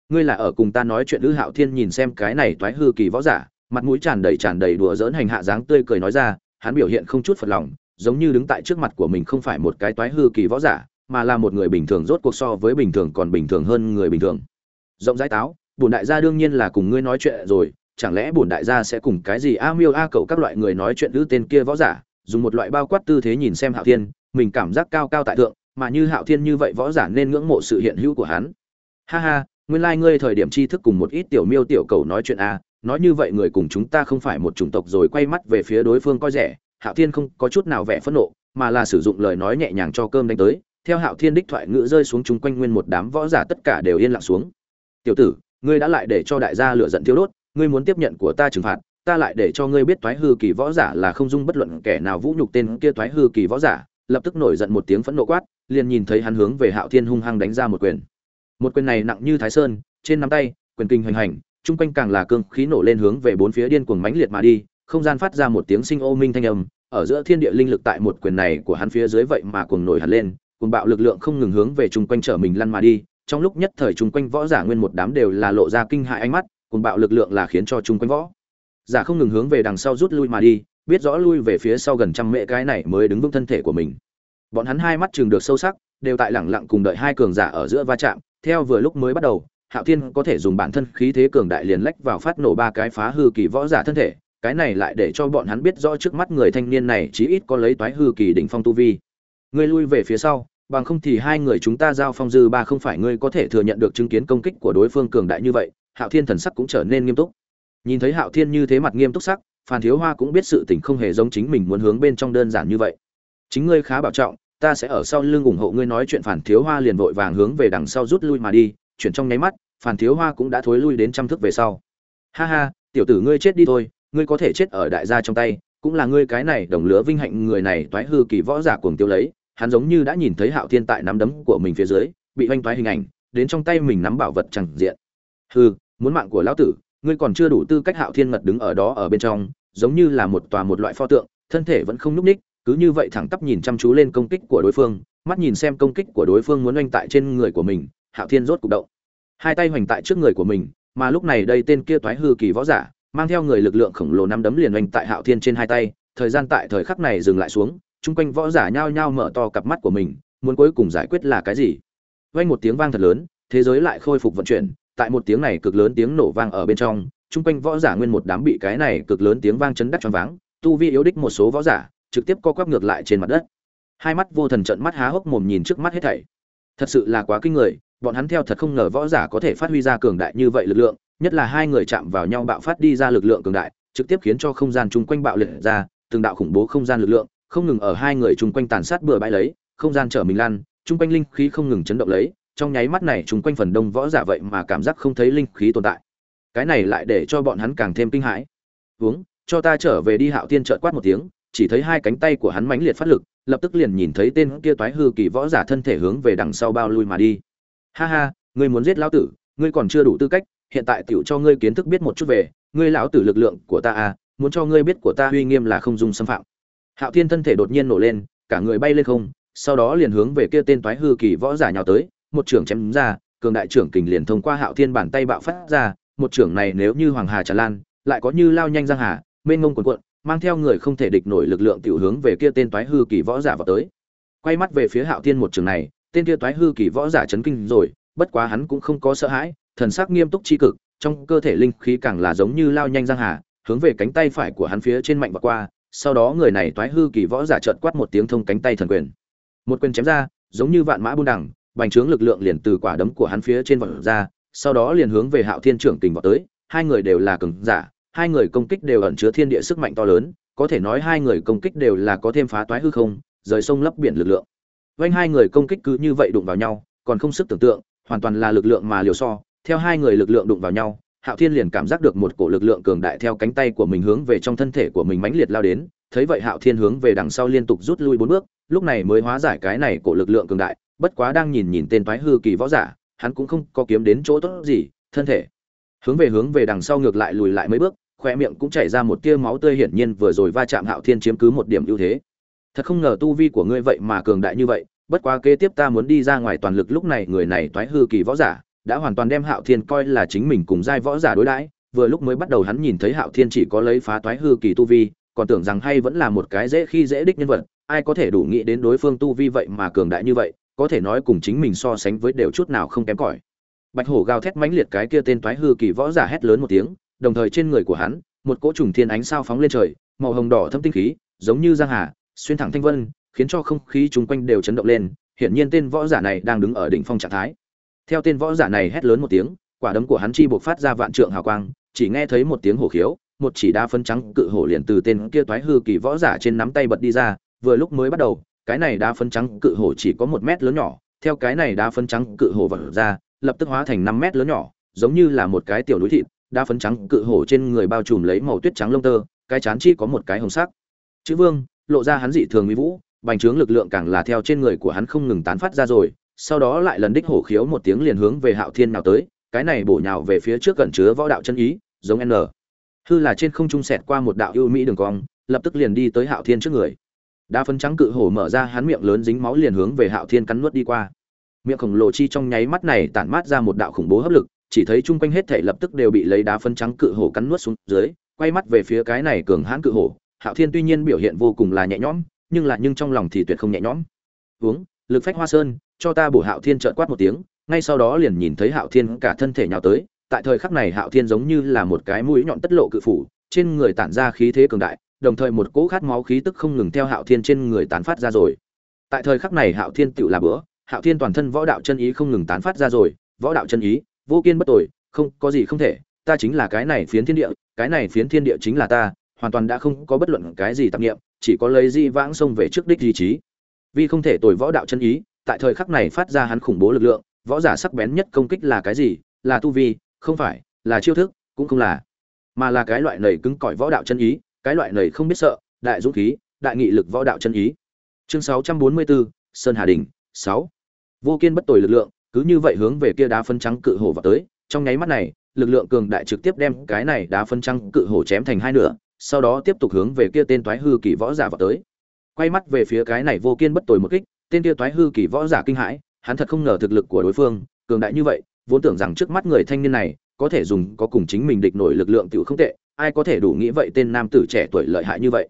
Ngươi là ở cùng ta nói chuyện lữ hạo thiên nhìn xem cái này toái hư kỳ võ giả, mặt mũi tràn đầy tràn đầy đùa dỡn hành hạ dáng tươi cười nói ra, hắn biểu hiện không chút phật lòng, giống như đứng tại trước mặt của mình không phải một cái toái hư kỳ võ giả, mà là một người bình thường rốt cuộc so với bình thường còn bình thường hơn người bình thường. Rộng rãi táo, bổn đại gia đương nhiên là cùng ngươi nói chuyện rồi chẳng lẽ bổn đại gia sẽ cùng cái gì a miêu a cậu các loại người nói chuyện nữ tên kia võ giả, dùng một loại bao quát tư thế nhìn xem hạo thiên, mình cảm giác cao cao tại thượng, mà như hạo thiên như vậy võ giả nên ngưỡng mộ sự hiện hữu của hắn. Ha ha, nguyên lai ngươi thời điểm tri thức cùng một ít tiểu miêu tiểu cầu nói chuyện a, nói như vậy người cùng chúng ta không phải một chủng tộc rồi quay mắt về phía đối phương coi rẻ, hạo thiên không có chút nào vẻ phẫn nộ, mà là sử dụng lời nói nhẹ nhàng cho cơm đánh tới, theo hạo thiên đích thoại ngữ rơi xuống chung quanh nguyên một đám võ giả tất cả đều yên lặng xuống. Tiểu tử, ngươi đã lại để cho đại gia lựa giận thiếu đốt ngươi muốn tiếp nhận của ta trừng phạt, ta lại để cho ngươi biết toái hư kỳ võ giả là không dung bất luận kẻ nào vũ nhục tên kia toái hư kỳ võ giả, lập tức nổi giận một tiếng phẫn nộ quát, liền nhìn thấy hắn hướng về hạo thiên hung hăng đánh ra một quyền. Một quyền này nặng như thái sơn, trên nắm tay, quyền kinh hoành hành, chung quanh càng là cương khí nổ lên hướng về bốn phía điên cuồng mãnh liệt mà đi, không gian phát ra một tiếng sinh ô minh thanh âm, ở giữa thiên địa linh lực tại một quyền này của hắn phía dưới vậy mà cuồng nổi hẳn lên, cuồng bạo lực lượng không ngừng hướng về chung quanh trở mình lăn mà đi, trong lúc nhất thời chung quanh võ giả nguyên một đám đều là lộ ra kinh hại ánh mắt cùng bạo lực lượng là khiến cho chung quanh võ. Giả không ngừng hướng về đằng sau rút lui mà đi, biết rõ lui về phía sau gần trăm mễ cái này mới đứng vững thân thể của mình. Bọn hắn hai mắt chừng được sâu sắc, đều tại lẳng lặng cùng đợi hai cường giả ở giữa va chạm. Theo vừa lúc mới bắt đầu, hạo thiên có thể dùng bản thân khí thế cường đại liền lách vào phát nổ ba cái phá hư kỳ võ giả thân thể, cái này lại để cho bọn hắn biết rõ trước mắt người thanh niên này chí ít có lấy toái hư kỳ đỉnh phong tu vi. Ngươi lui về phía sau, bằng không thì hai người chúng ta giao phong dư ba không phải ngươi có thể thừa nhận được chứng kiến công kích của đối phương cường đại như vậy hạo thiên thần sắc cũng trở nên nghiêm túc. Nhìn thấy hạo thiên như thế mặt nghiêm túc sắc, phan thiếu hoa cũng biết sự tình không hề giống chính mình muốn hướng bên trong đơn giản như vậy. Chính ngươi khá bảo trọng, ta sẽ ở sau lưng ủng hộ ngươi nói chuyện. Phản thiếu hoa liền vội vàng hướng về đằng sau rút lui mà đi, chuyển trong nháy mắt phản thiếu hoa cũng đã thối lui đến trăm thước về sau. Ha ha, tiểu tử ngươi chết đi thôi, ngươi có thể chết ở đại gia trong tay, cũng là ngươi cái này đồng lứa vinh hạnh người này toái hư kỳ võ giả cuồng tiêu lấy, hắn giống như đã nhìn thấy hạo thiên tại nắm đấm của mình phía dưới, bị oanh toái hình ảnh, đến trong tay mình nắm bảo vật chẳng diện. Hư muốn mạng của lão tử, ngươi còn chưa đủ tư cách hạo thiên mật đứng ở đó ở bên trong, giống như là một tòa một loại pho tượng, thân thể vẫn không nhúc ních cứ như vậy thẳng tắp nhìn chăm chú lên công kích của đối phương, mắt nhìn xem công kích của đối phương muốn oanh tại trên người của mình, hạo thiên rốt cục động. Hai tay hoành tại trước người của mình, mà lúc này đây tên kia toái hư kỳ võ giả, mang theo người lực lượng khổng lồ nắm đấm liền oanh tại hạo thiên trên hai tay, thời gian tại thời khắc này dừng lại xuống, chung quanh võ giả nhao nhao mở to cặp mắt của mình, muốn cuối cùng giải quyết là cái gì? Vang một tiếng vang thật lớn, thế giới lại khôi phục vận chuyển tại một tiếng này cực lớn tiếng nổ vang ở bên trong, chung quanh võ giả nguyên một đám bị cái này cực lớn tiếng vang chấn đắc choáng váng, tu vi yếu đích một số võ giả, trực tiếp co quắp ngược lại trên mặt đất. Hai mắt vô thần trận mắt há hốc mồm nhìn trước mắt hết thảy. Thật sự là quá kinh người, bọn hắn theo thật không ngờ võ giả có thể phát huy ra cường đại như vậy lực lượng, nhất là hai người chạm vào nhau bạo phát đi ra lực lượng cường đại, trực tiếp khiến cho không gian chung quanh bạo liệt ra, từng đạo khủng bố không gian lực lượng, không ngừng ở hai người chung quanh tàn sát bừa bãi lấy, không gian trở mình lan chung quanh linh khí không ngừng chấn động lấy trong nháy mắt này chúng quanh phần đông võ giả vậy mà cảm giác không thấy linh khí tồn tại. Cái này lại để cho bọn hắn càng thêm kinh hãi. Uống, cho ta trở về đi. Hạo tiên trợn quát một tiếng, chỉ thấy hai cánh tay của hắn mãnh liệt phát lực, lập tức liền nhìn thấy tên kia toái hư kỳ võ giả thân thể hướng về đằng sau bao lui mà đi. Ha ha, ngươi muốn giết lão tử, ngươi còn chưa đủ tư cách, hiện tại tiểu cho ngươi kiến thức biết một chút về, ngươi lão tử lực lượng của ta à muốn cho ngươi biết của ta uy nghiêm là không dung xâm phạm. Hạo thiên thân thể đột nhiên nổ lên, cả người bay lên không, sau đó liền hướng về kia tên toái hư kỳ võ giả nhào tới một trưởng chém ra, cường đại trưởng kình liền thông qua hạo thiên bàn tay bạo phát ra, một trưởng này nếu như hoàng hà tràn lan, lại có như lao nhanh giang hà, mênh ngông cuồn cuộn, mang theo người không thể địch nổi lực lượng tiểu hướng về kia tên toái hư kỳ võ giả vào tới. Quay mắt về phía hạo thiên một trường này, tên kia toái hư kỳ võ giả chấn kinh rồi, bất quá hắn cũng không có sợ hãi, thần sắc nghiêm túc chi cực, trong cơ thể linh khí càng là giống như lao nhanh giang hà, hướng về cánh tay phải của hắn phía trên mạnh và qua, sau đó người này toái hư kỳ võ giả chợt quát một tiếng thông cánh tay thần quyền. Một quyền chém ra, giống như vạn mã buôn đẳng bành trướng lực lượng liền từ quả đấm của hắn phía trên vọt ra, sau đó liền hướng về hạo thiên trưởng kình vọt tới. Hai người đều là cường giả, hai người công kích đều ẩn chứa thiên địa sức mạnh to lớn, có thể nói hai người công kích đều là có thêm phá toái hư không, rời sông lấp biển lực lượng. Vanh hai người công kích cứ như vậy đụng vào nhau, còn không sức tưởng tượng, hoàn toàn là lực lượng mà liều so, theo hai người lực lượng đụng vào nhau, hạo thiên liền cảm giác được một cổ lực lượng cường đại theo cánh tay của mình hướng về trong thân thể của mình mãnh liệt lao đến, thấy vậy hạo thiên hướng về đằng sau liên tục rút lui bốn bước, lúc này mới hóa giải cái này cổ lực lượng cường đại bất quá đang nhìn nhìn tên toái hư kỳ võ giả, hắn cũng không có kiếm đến chỗ tốt gì, thân thể. Hướng về hướng về đằng sau ngược lại lùi lại mấy bước khoe miệng cũng chảy ra một tia máu tươi hiển nhiên vừa rồi va chạm hạo thiên chiếm cứ một điểm ưu thế. Thật không ngờ tu vi của ngươi vậy mà cường đại như vậy, bất quá kế tiếp ta muốn đi ra ngoài toàn lực lúc này người này toái hư kỳ võ giả, đã hoàn toàn đem hạo thiên coi là chính mình cùng giai võ giả đối đãi, vừa lúc mới bắt đầu hắn nhìn thấy hạo thiên chỉ có lấy phá toái hư kỳ tu vi, còn tưởng rằng hay vẫn là một cái dễ khi dễ đích nhân vật, ai có thể đủ nghĩ đến đối phương tu vi vậy mà cường đại như vậy có thể nói cùng chính mình so sánh với đều chút nào không kém cỏi. Bạch hổ gào thét mãnh liệt cái kia tên toái hư kỳ võ giả hét lớn một tiếng, đồng thời trên người của hắn, một cỗ trùng thiên ánh sao phóng lên trời, màu hồng đỏ thâm tinh khí, giống như giang hà, xuyên thẳng thanh vân, khiến cho không khí chung quanh đều chấn động lên, hiển nhiên tên võ giả này đang đứng ở đỉnh phong trạng thái. Theo tên võ giả này hét lớn một tiếng, quả đấm của hắn chi buộc phát ra vạn trượng hào quang, chỉ nghe thấy một tiếng hổ khiếu, một chỉ đa phân trắng cự hổ liền từ tên kia toái hư kỳ võ giả trên nắm tay bật đi ra, vừa lúc mới bắt đầu cái này đá phấn trắng cự hổ chỉ có một mét lớn nhỏ, theo cái này đá phấn trắng cự hổ vật ra, lập tức hóa thành năm mét lớn nhỏ, giống như là một cái tiểu núi thịt, đá phấn trắng cự hổ trên người bao trùm lấy màu tuyết trắng lông tơ, cái chán chi có một cái hồng sắc. Chữ vương, lộ ra hắn dị thường uy vũ, bành trướng lực lượng càng là theo trên người của hắn không ngừng tán phát ra rồi, sau đó lại lần đích hổ khiếu một tiếng liền hướng về hạo thiên nào tới, cái này bổ nhào về phía trước cẩn chứa võ đạo chân ý, giống n. Hư là trên không trung sẹt qua một đạo ưu mỹ đường cong, lập tức liền đi tới hạo thiên trước người đá phấn trắng cự hổ mở ra, hắn miệng lớn dính máu liền hướng về hạo thiên cắn nuốt đi qua. Miệng khổng lồ chi trong nháy mắt này tản mát ra một đạo khủng bố hấp lực, chỉ thấy chung quanh hết thể lập tức đều bị lấy đá phấn trắng cự hổ cắn nuốt xuống dưới, quay mắt về phía cái này cường hãn cự hổ. Hạo thiên tuy nhiên biểu hiện vô cùng là nhẹ nhõm, nhưng là nhưng trong lòng thì tuyệt không nhẹ nhõm. Uống, lực phách hoa sơn, cho ta bổ hạo thiên trợn quát một tiếng. Ngay sau đó liền nhìn thấy hạo thiên cả thân thể nhào tới, tại thời khắc này hạo thiên giống như là một cái mũi nhọn tất lộ cự phủ, trên người tản ra khí thế cường đại đồng thời một cỗ khát máu khí tức không ngừng theo hạo thiên trên người tán phát ra rồi. Tại thời khắc này hạo thiên tựu là bữa hạo thiên toàn thân võ đạo chân ý không ngừng tán phát ra rồi võ đạo chân ý vô kiên bất tồi, không có gì không thể ta chính là cái này phiến thiên địa cái này phiến thiên địa chính là ta hoàn toàn đã không có bất luận cái gì tạp niệm chỉ có lấy di vãng xông về trước đích ý chí vì không thể tồi võ đạo chân ý tại thời khắc này phát ra hắn khủng bố lực lượng võ giả sắc bén nhất công kích là cái gì? Là tu vi không phải là chiêu thức cũng không là mà là cái loại nảy cứng cỏi võ đạo chân ý cái loại này không biết sợ đại dũng khí đại nghị lực võ đạo chân ý chương 644, sơn hà đình 6. vô kiên bất tồi lực lượng cứ như vậy hướng về kia đá phân trắng cự hổ vào tới trong nháy mắt này lực lượng cường đại trực tiếp đem cái này đá phân trắng cự hổ chém thành hai nửa sau đó tiếp tục hướng về kia tên toái hư kỳ võ giả vào tới quay mắt về phía cái này vô kiên bất tồi một kích tên kia toái hư kỳ võ giả kinh hãi hắn thật không ngờ thực lực của đối phương cường đại như vậy vốn tưởng rằng trước mắt người thanh niên này có thể dùng có cùng chính mình địch nổi lực lượng tiểu không tệ ai có thể đủ nghĩ vậy tên nam tử trẻ tuổi lợi hại như vậy?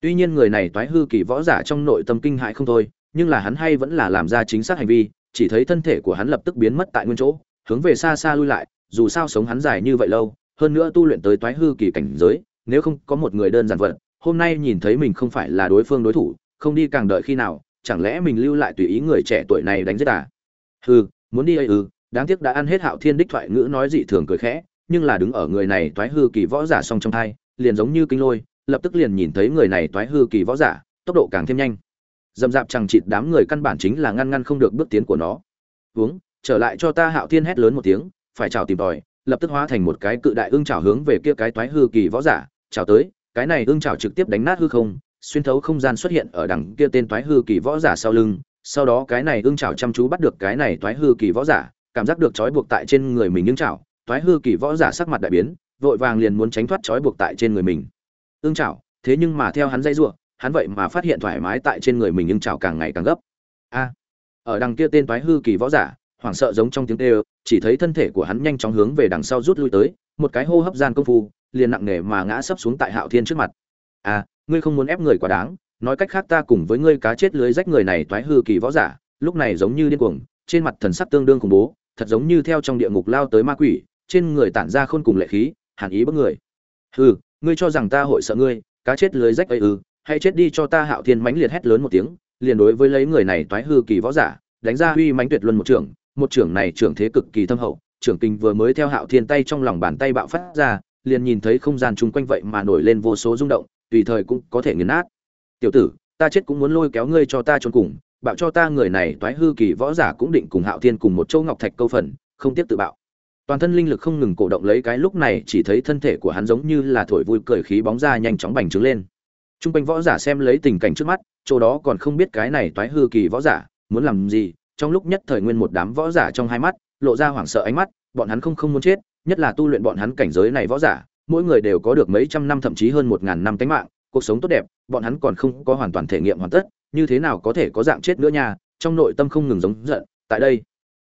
Tuy nhiên người này toái hư kỳ võ giả trong nội tâm kinh hãi không thôi, nhưng là hắn hay vẫn là làm ra chính xác hành vi, chỉ thấy thân thể của hắn lập tức biến mất tại nguyên chỗ, hướng về xa xa lui lại, dù sao sống hắn dài như vậy lâu, hơn nữa tu luyện tới toái hư kỳ cảnh giới, nếu không có một người đơn giản vật, hôm nay nhìn thấy mình không phải là đối phương đối thủ, không đi càng đợi khi nào, chẳng lẽ mình lưu lại tùy ý người trẻ tuổi này đánh giết à? Hừ, muốn đi ấy ư, đáng tiếc đã ăn hết hạo thiên đích thoại ngữ nói dị thường cười khẽ nhưng là đứng ở người này toái hư kỳ võ giả song trong thai, liền giống như kinh lôi, lập tức liền nhìn thấy người này toái hư kỳ võ giả, tốc độ càng thêm nhanh. Dầm dạp chẳng chịt đám người căn bản chính là ngăn ngăn không được bước tiến của nó. Uống trở lại cho ta. Hạo thiên hét lớn một tiếng, phải chào tìm tòi, lập tức hóa thành một cái cự đại ương chảo hướng về kia cái toái hư kỳ võ giả, chào tới, cái này ương chảo trực tiếp đánh nát hư không, xuyên thấu không gian xuất hiện ở đằng kia tên toái hư kỳ võ giả sau lưng, sau đó cái này ương chảo chăm chú bắt được cái này toái hư kỳ võ giả, cảm giác được trói buộc tại trên người mình ương chảo toái hư kỳ võ giả sắc mặt đại biến, vội vàng liền muốn tránh thoát trói buộc tại trên người mình. Ương chảo thế nhưng mà theo hắn dây giụa hắn vậy mà phát hiện thoải mái tại trên người mình ương chảo càng ngày càng gấp. A, ở đằng kia tên toái hư kỳ võ giả, hoảng sợ giống trong tiếng kêu, chỉ thấy thân thể của hắn nhanh chóng hướng về đằng sau rút lui tới, một cái hô hấp gian công phu, liền nặng nề mà ngã sấp xuống tại hạo thiên trước mặt. A, ngươi không muốn ép người quá đáng, nói cách khác ta cùng với ngươi cá chết lưới rách người này toái hư kỳ võ giả, lúc này giống như điên cuồng, trên mặt thần sắc tương đương khủng bố, thật giống như theo trong địa ngục lao tới ma quỷ trên người tản ra khôn cùng lệ khí, hàn ý bất người. Hừ, ngươi cho rằng ta hội sợ ngươi, cá chết lưới rách ấy ư, hãy chết đi cho ta hạo thiên mãnh liệt hét lớn một tiếng, liền đối với lấy người này toái hư kỳ võ giả, đánh ra uy mãnh tuyệt luân một trưởng một trưởng này trưởng thế cực kỳ thâm hậu, trưởng kinh vừa mới theo hạo thiên tay trong lòng bàn tay bạo phát ra, liền nhìn thấy không gian chung quanh vậy mà nổi lên vô số rung động, tùy thời cũng có thể nghiền nát. Tiểu tử, ta chết cũng muốn lôi kéo ngươi cho ta trốn cùng, bạo cho ta người này toái hư kỳ võ giả cũng định cùng hạo thiên cùng một châu ngọc thạch câu phần, không tiếp tự bạo toàn thân linh lực không ngừng cổ động lấy cái lúc này chỉ thấy thân thể của hắn giống như là thổi vui cười khí bóng ra nhanh chóng bành trướng lên. Trung quanh võ giả xem lấy tình cảnh trước mắt, chỗ đó còn không biết cái này toái hư kỳ võ giả muốn làm gì, trong lúc nhất thời nguyên một đám võ giả trong hai mắt, lộ ra hoảng sợ ánh mắt, bọn hắn không không muốn chết, nhất là tu luyện bọn hắn cảnh giới này võ giả, mỗi người đều có được mấy trăm năm thậm chí hơn một ngàn năm tánh mạng, cuộc sống tốt đẹp, bọn hắn còn không có hoàn toàn thể nghiệm hoàn tất, như thế nào có thể có dạng chết nữa nha, trong nội tâm không ngừng giống giận, tại đây,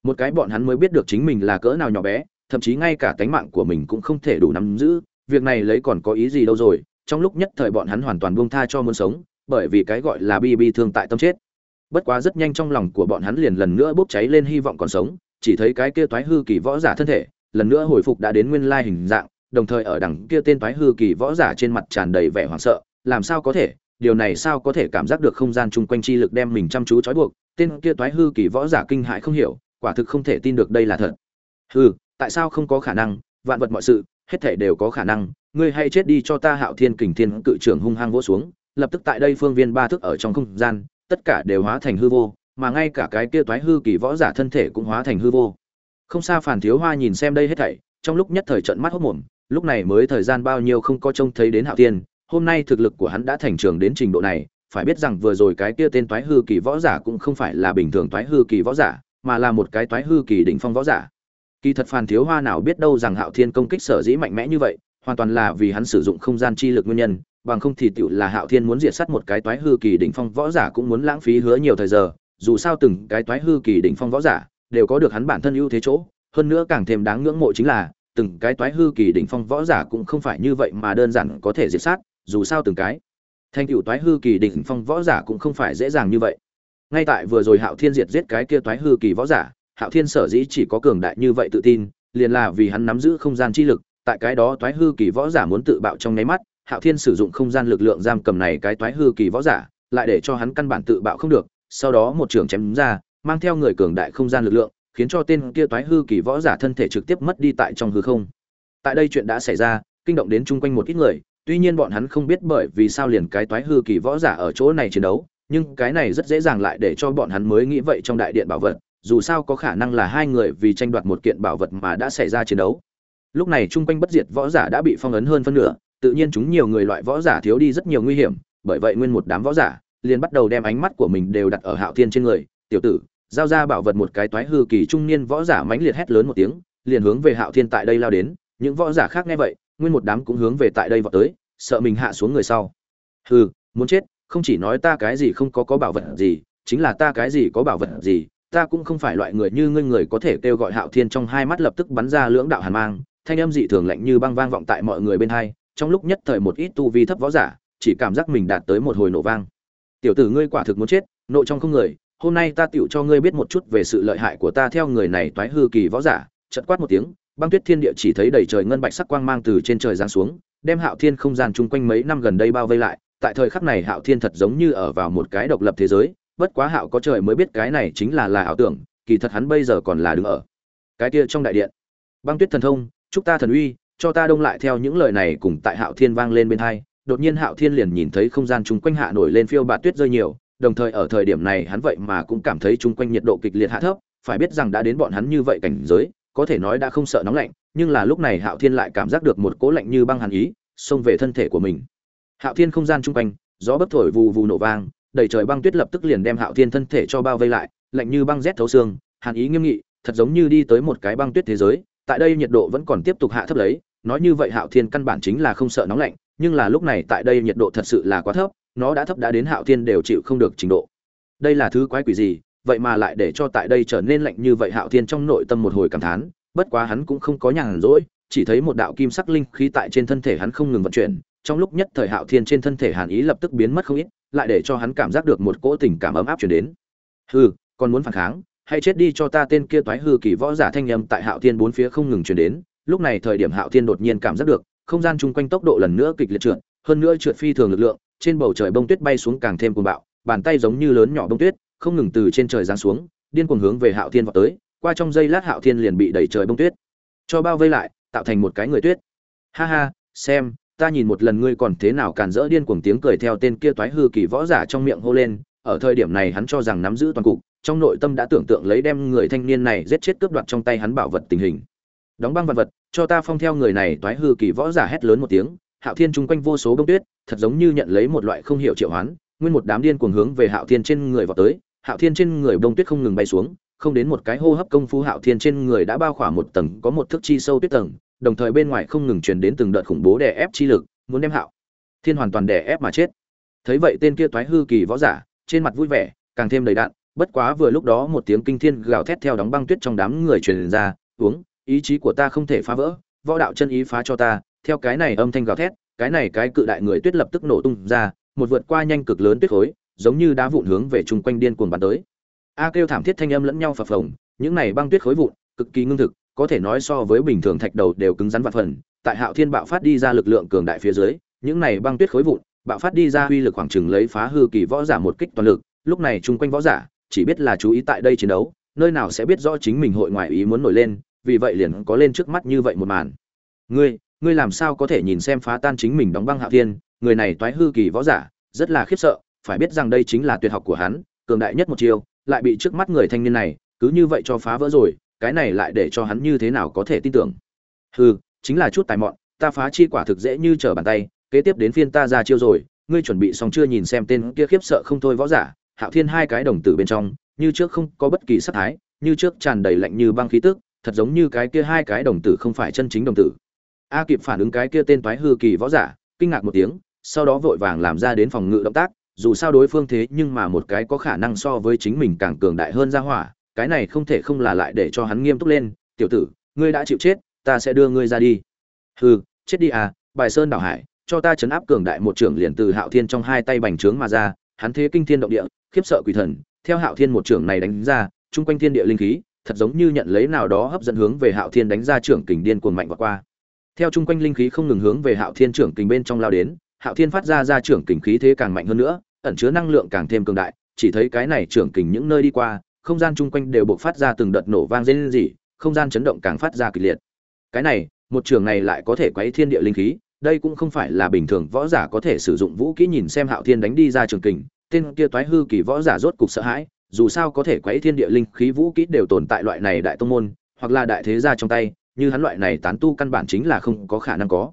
một cái bọn hắn mới biết được chính mình là cỡ nào nhỏ bé, thậm chí ngay cả tánh mạng của mình cũng không thể đủ nắm giữ, việc này lấy còn có ý gì đâu rồi, trong lúc nhất thời bọn hắn hoàn toàn buông tha cho muốn sống, bởi vì cái gọi là bi bi thương tại tâm chết. Bất quá rất nhanh trong lòng của bọn hắn liền lần nữa bốc cháy lên hy vọng còn sống, chỉ thấy cái kia toái hư kỳ võ giả thân thể, lần nữa hồi phục đã đến nguyên lai hình dạng, đồng thời ở đằng kia tên toái hư kỳ võ giả trên mặt tràn đầy vẻ hoảng sợ, làm sao có thể, điều này sao có thể cảm giác được không gian chung quanh chi lực đem mình chăm chú trói buộc, tên kia toái hư kỳ võ giả kinh hãi không hiểu, quả thực không thể tin được đây là thật. Hừ, tại sao không có khả năng, vạn vật mọi sự, hết thảy đều có khả năng, ngươi hay chết đi cho ta Hạo Thiên Kình Thiên cự trưởng hung hăng vỗ xuống, lập tức tại đây phương viên ba thước ở trong không gian tất cả đều hóa thành hư vô mà ngay cả cái kia toái hư kỳ võ giả thân thể cũng hóa thành hư vô. Không xa phản thiếu hoa nhìn xem đây hết thảy trong lúc nhất thời trận mắt hốc mồm lúc này mới thời gian bao nhiêu không có trông thấy đến hạo thiên hôm nay thực lực của hắn đã thành trường đến trình độ này phải biết rằng vừa rồi cái kia tên toái hư kỳ võ giả cũng không phải là bình thường toái hư kỳ võ giả mà là một cái toái hư kỳ đỉnh phong võ giả. Kỳ thật Phan thiếu hoa nào biết đâu rằng hạo thiên công kích sở dĩ mạnh mẽ như vậy, hoàn toàn là vì hắn sử dụng không gian chi lực nguyên nhân, bằng không thì tiểu là hạo thiên muốn diệt sát một cái toái hư kỳ đỉnh phong võ giả cũng muốn lãng phí hứa nhiều thời giờ, dù sao từng cái toái hư kỳ đỉnh phong võ giả đều có được hắn bản thân ưu thế chỗ. Hơn nữa càng thêm đáng ngưỡng mộ chính là, từng cái toái hư kỳ đỉnh phong võ giả cũng không phải như vậy mà đơn giản có thể diệt sát, dù sao từng cái. Thành tựu toái hư kỳ đỉnh phong võ giả cũng không phải dễ dàng như vậy ngay tại vừa rồi hạo thiên diệt giết cái kia toái hư kỳ võ giả, hạo thiên sở dĩ chỉ có cường đại như vậy tự tin, liền là vì hắn nắm giữ không gian chi lực, tại cái đó toái hư kỳ võ giả muốn tự bạo trong nháy mắt, hạo thiên sử dụng không gian lực lượng giam cầm này cái toái hư kỳ võ giả, lại để cho hắn căn bản tự bạo không được, sau đó một trường chém ra, mang theo người cường đại không gian lực lượng, khiến cho tên kia toái hư kỳ võ giả thân thể trực tiếp mất đi tại trong hư không. Tại đây chuyện đã xảy ra, kinh động đến chung quanh một ít người, tuy nhiên bọn hắn không biết bởi vì sao liền cái toái hư kỳ võ giả ở chỗ này chiến đấu nhưng cái này rất dễ dàng lại để cho bọn hắn mới nghĩ vậy trong đại điện bảo vật, dù sao có khả năng là hai người vì tranh đoạt một kiện bảo vật mà đã xảy ra chiến đấu. Lúc này chung quanh bất diệt võ giả đã bị phong ấn hơn phân nửa, tự nhiên chúng nhiều người loại võ giả thiếu đi rất nhiều nguy hiểm, bởi vậy nguyên một đám võ giả liền bắt đầu đem ánh mắt của mình đều đặt ở hạo thiên trên người. Tiểu tử, giao ra bảo vật một cái toái hư kỳ trung niên võ giả mãnh liệt hét lớn một tiếng, liền hướng về hạo thiên tại đây lao đến. Những võ giả khác nghe vậy, nguyên một đám cũng hướng về tại đây vọt tới, sợ mình hạ xuống người sau. Hừ, muốn chết không chỉ nói ta cái gì không có có bảo vật gì, chính là ta cái gì có bảo vật gì, ta cũng không phải loại người như ngươi người có thể kêu gọi hạo thiên trong hai mắt lập tức bắn ra lưỡng đạo hàn mang, thanh âm dị thường lạnh như băng vang vọng tại mọi người bên hai, trong lúc nhất thời một ít tu vi thấp võ giả, chỉ cảm giác mình đạt tới một hồi nổ vang. Tiểu tử ngươi quả thực muốn chết nộ trong không người, hôm nay ta tiểu cho ngươi biết một chút về sự lợi hại của ta theo người này toái hư kỳ võ giả. Chợt quát một tiếng, băng tuyết thiên địa chỉ thấy đầy trời ngân bạch sắc quang mang từ trên trời giáng xuống, đem hạo thiên không gian chung quanh mấy năm gần đây bao vây lại tại thời khắc này hạo thiên thật giống như ở vào một cái độc lập thế giới, bất quá hạo có trời mới biết cái này chính là là ảo tưởng, kỳ thật hắn bây giờ còn là đứng ở cái kia trong đại điện. Băng tuyết thần thông, chúc ta thần uy, cho ta đông lại theo những lời này cùng tại hạo thiên vang lên bên hai, đột nhiên hạo thiên liền nhìn thấy không gian chung quanh hạ nổi lên phiêu bạt tuyết rơi nhiều, đồng thời ở thời điểm này hắn vậy mà cũng cảm thấy chung quanh nhiệt độ kịch liệt hạ thấp, phải biết rằng đã đến bọn hắn như vậy cảnh giới, có thể nói đã không sợ nóng lạnh, nhưng là lúc này hạo thiên lại cảm giác được một cỗ lạnh như băng hàn ý, xông về thân thể của mình hạo thiên không gian chung quanh, gió bấc thổi vù vù nổ vang, đầy trời băng tuyết lập tức liền đem hạo thiên thân thể cho bao vây lại, lạnh như băng rét thấu xương, hàn ý nghiêm nghị, thật giống như đi tới một cái băng tuyết thế giới, tại đây nhiệt độ vẫn còn tiếp tục hạ thấp lấy, nói như vậy hạo thiên căn bản chính là không sợ nóng lạnh, nhưng là lúc này tại đây nhiệt độ thật sự là quá thấp, nó đã thấp đã đến hạo thiên đều chịu không được trình độ. Đây là thứ quái quỷ gì, vậy mà lại để cho tại đây trở nên lạnh như vậy hạo thiên trong nội tâm một hồi cảm thán, bất quá hắn cũng không có nhàn rỗi, chỉ thấy một đạo kim sắc linh khí tại trên thân thể hắn không ngừng vận chuyển trong lúc nhất thời hạo thiên trên thân thể hàn ý lập tức biến mất không ít, lại để cho hắn cảm giác được một cỗ tình cảm ấm áp truyền đến. Hừ, còn muốn phản kháng hay chết đi cho ta tên kia toái hư kỳ võ giả thanh âm tại hạo thiên bốn phía không ngừng truyền đến. Lúc này thời điểm hạo thiên đột nhiên cảm giác được, không gian chung quanh tốc độ lần nữa kịch liệt trượt, hơn nữa trượt phi thường lực lượng, trên bầu trời bông tuyết bay xuống càng thêm cuồng bạo, bàn tay giống như lớn nhỏ bông tuyết, không ngừng từ trên trời giáng xuống, điên cuồng hướng về hạo thiên vọt tới, qua trong giây lát hạo thiên liền bị đẩy trời bông tuyết, cho bao vây lại, tạo thành một cái người tuyết. Ha ha, xem ta nhìn một lần ngươi còn thế nào càn rỡ điên cuồng tiếng cười theo tên kia toái hư kỳ võ giả trong miệng hô lên, ở thời điểm này hắn cho rằng nắm giữ toàn cục, trong nội tâm đã tưởng tượng lấy đem người thanh niên này giết chết cướp đoạt trong tay hắn bảo vật tình hình. Đóng băng vật vật, cho ta phong theo người này, toái hư kỳ võ giả hét lớn một tiếng, hạo thiên chung quanh vô số bông tuyết, thật giống như nhận lấy một loại không hiểu triệu hoán, nguyên một đám điên cuồng hướng về hạo thiên trên người vào tới, hạo thiên trên người bông tuyết không ngừng bay xuống, không đến một cái hô hấp công phu hạo thiên trên người đã bao khỏa một tầng, có một thước chi sâu tuyết tầng đồng thời bên ngoài không ngừng truyền đến từng đợt khủng bố đè ép chi lực, muốn đem hạo thiên hoàn toàn đè ép mà chết. Thấy vậy tên kia toái hư kỳ võ giả, trên mặt vui vẻ, càng thêm đầy đạn bất quá vừa lúc đó một tiếng kinh thiên gào thét theo đóng băng tuyết trong đám người truyền ra, uống, ý chí của ta không thể phá vỡ, võ đạo chân ý phá cho ta. Theo cái này âm thanh gào thét, cái này cái cự đại người tuyết lập tức nổ tung ra, một vượt qua nhanh cực lớn tuyết khối, giống như đá vụn hướng về chung quanh điên cuồng bắn tới. A kêu thảm thiết thanh âm lẫn nhau phập phồng, những này băng tuyết khối vụn, cực kỳ ngưng thực có thể nói so với bình thường thạch đầu đều cứng rắn vạn phần, tại hạo thiên bạo phát đi ra lực lượng cường đại phía dưới, những này băng tuyết khối vụn, bạo phát đi ra uy lực khoảng chừng lấy phá hư kỳ võ giả một kích toàn lực, lúc này chung quanh võ giả, chỉ biết là chú ý tại đây chiến đấu, nơi nào sẽ biết rõ chính mình hội ngoại ý muốn nổi lên, vì vậy liền có lên trước mắt như vậy một màn. Ngươi ngươi làm sao có thể nhìn xem phá tan chính mình đóng băng hạo thiên? Người này toái hư kỳ võ giả, rất là khiếp sợ, phải biết rằng đây chính là tuyệt học của hắn, cường đại nhất một chiêu, lại bị trước mắt người thanh niên này, cứ như vậy cho phá vỡ rồi cái này lại để cho hắn như thế nào có thể tin tưởng? Hừ, chính là chút tài mọn, ta phá chi quả thực dễ như trở bàn tay, kế tiếp đến phiên ta ra chiêu rồi, ngươi chuẩn bị xong chưa nhìn xem tên kia khiếp sợ không thôi võ giả, hạo thiên hai cái đồng tử bên trong, như trước không có bất kỳ sắc thái, như trước tràn đầy lạnh như băng khí tức, thật giống như cái kia hai cái đồng tử không phải chân chính đồng tử. A kịp phản ứng cái kia tên toái hư kỳ võ giả, kinh ngạc một tiếng, sau đó vội vàng làm ra đến phòng ngự động tác, dù sao đối phương thế nhưng mà một cái có khả năng so với chính mình càng cường đại hơn ra hỏa cái này không thể không là lại để cho hắn nghiêm túc lên, tiểu tử, ngươi đã chịu chết, ta sẽ đưa ngươi ra đi. Hừ, chết đi à bài sơn đảo hải, cho ta chấn áp cường đại một trưởng liền từ hạo thiên trong hai tay bành trướng mà ra, hắn thế kinh thiên động địa, khiếp sợ quỷ thần, theo hạo thiên một trưởng này đánh ra, chung quanh thiên địa linh khí, thật giống như nhận lấy nào đó hấp dẫn hướng về hạo thiên đánh ra trưởng kình điên cuồng mạnh và qua. Theo chung quanh linh khí không ngừng hướng về hạo thiên trưởng kình bên trong lao đến, hạo thiên phát ra ra trưởng kình khí thế càng mạnh hơn nữa, ẩn chứa năng lượng càng thêm cường đại, chỉ thấy cái này trưởng kình những nơi đi qua không gian chung quanh đều bộc phát ra từng đợt nổ vang rên gì, không gian chấn động càng phát ra kịch liệt. Cái này một trường này lại có thể quấy thiên địa linh khí đây cũng không phải là bình thường võ giả có thể sử dụng vũ kỹ nhìn xem hạo thiên đánh đi ra trường kình tên kia toái hư kỳ võ giả rốt cục sợ hãi dù sao có thể quấy thiên địa linh khí vũ kỹ đều tồn tại loại này đại tông môn hoặc là đại thế gia trong tay như hắn loại này tán tu căn bản chính là không có khả năng có.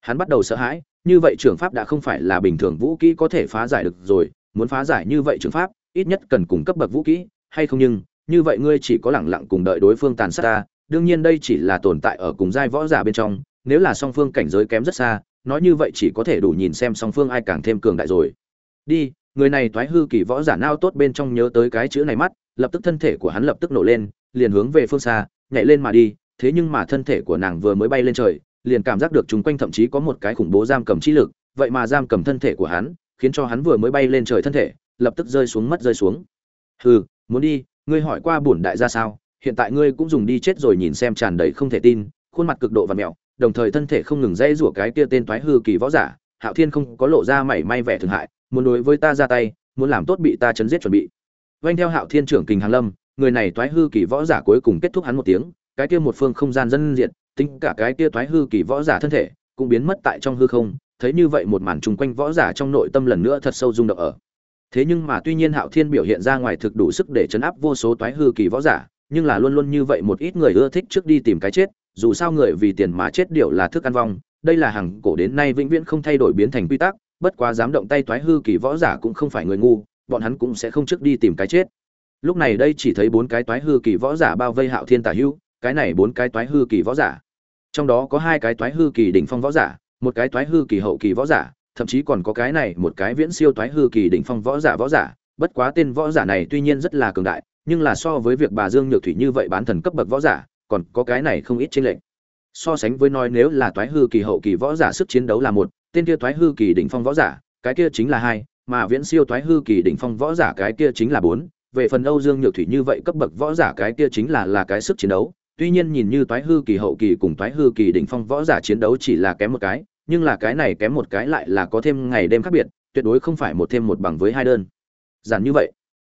Hắn bắt đầu sợ hãi như vậy trường pháp đã không phải là bình thường vũ kỹ có thể phá giải được rồi muốn phá giải như vậy trường pháp ít nhất cần cung cấp bậc vũ kỹ hay không nhưng, như vậy ngươi chỉ có lẳng lặng cùng đợi đối phương tàn sát ta, đương nhiên đây chỉ là tồn tại ở cùng giai võ giả bên trong, nếu là song phương cảnh giới kém rất xa, nói như vậy chỉ có thể đủ nhìn xem song phương ai càng thêm cường đại rồi. Đi, người này thoái hư kỳ võ giả nao tốt bên trong nhớ tới cái chữ này mắt, lập tức thân thể của hắn lập tức nổ lên, liền hướng về phương xa, nhảy lên mà đi, thế nhưng mà thân thể của nàng vừa mới bay lên trời, liền cảm giác được chung quanh thậm chí có một cái khủng bố giam cầm trí lực, vậy mà giam cầm thân thể của hắn, khiến cho hắn vừa mới bay lên trời thân thể, lập tức rơi xuống mất rơi xuống. Hừ muốn đi, ngươi hỏi qua bổn đại gia sao? Hiện tại ngươi cũng dùng đi chết rồi nhìn xem tràn đầy không thể tin, khuôn mặt cực độ và mẹo đồng thời thân thể không ngừng dây rủa cái kia tên toái hư kỳ võ giả, hạo thiên không có lộ ra mảy may vẻ thương hại, muốn đối với ta ra tay, muốn làm tốt bị ta chấn giết chuẩn bị. Vanh theo hạo thiên trưởng kình hàn lâm, người này toái hư kỳ võ giả cuối cùng kết thúc hắn một tiếng, cái kia một phương không gian dân diện tính cả cái kia toái hư kỳ võ giả thân thể cũng biến mất tại trong hư không, thấy như vậy một màn chung quanh võ giả trong nội tâm lần nữa thật sâu rung động ở thế nhưng mà tuy nhiên hạo thiên biểu hiện ra ngoài thực đủ sức để chấn áp vô số toái hư kỳ võ giả, nhưng là luôn luôn như vậy một ít người ưa thích trước đi tìm cái chết, dù sao người vì tiền mà chết điệu là thức ăn vong, đây là hàng cổ đến nay vĩnh viễn không thay đổi biến thành quy tắc, bất quá dám động tay toái hư kỳ võ giả cũng không phải người ngu, bọn hắn cũng sẽ không trước đi tìm cái chết. Lúc này đây chỉ thấy bốn cái toái hư kỳ võ giả bao vây hạo thiên tả hưu cái này bốn cái toái hư kỳ võ giả. Trong đó có hai cái toái hư kỳ đỉnh phong võ giả, một cái toái hư kỳ hậu kỳ võ giả thậm chí còn có cái này một cái viễn siêu toái hư kỳ đỉnh phong võ giả võ giả, bất quá tên võ giả này tuy nhiên rất là cường đại, nhưng là so với việc bà dương nhược thủy như vậy bán thần cấp bậc võ giả, còn có cái này không ít chênh lệch. So sánh với nói nếu là toái hư kỳ hậu kỳ võ giả sức chiến đấu là một, tên kia toái hư kỳ đỉnh phong võ giả, cái kia chính là hai, mà viễn siêu toái hư kỳ đỉnh phong võ giả cái kia chính là bốn. Về phần âu dương nhược thủy như vậy cấp bậc võ giả cái kia chính là là cái sức chiến đấu, tuy nhiên nhìn như toái hư kỳ hậu kỳ cùng toái hư kỳ đỉnh phong võ giả chiến đấu chỉ là kém một cái nhưng là cái này kém một cái lại là có thêm ngày đêm khác biệt tuyệt đối không phải một thêm một bằng với hai đơn. Giản như vậy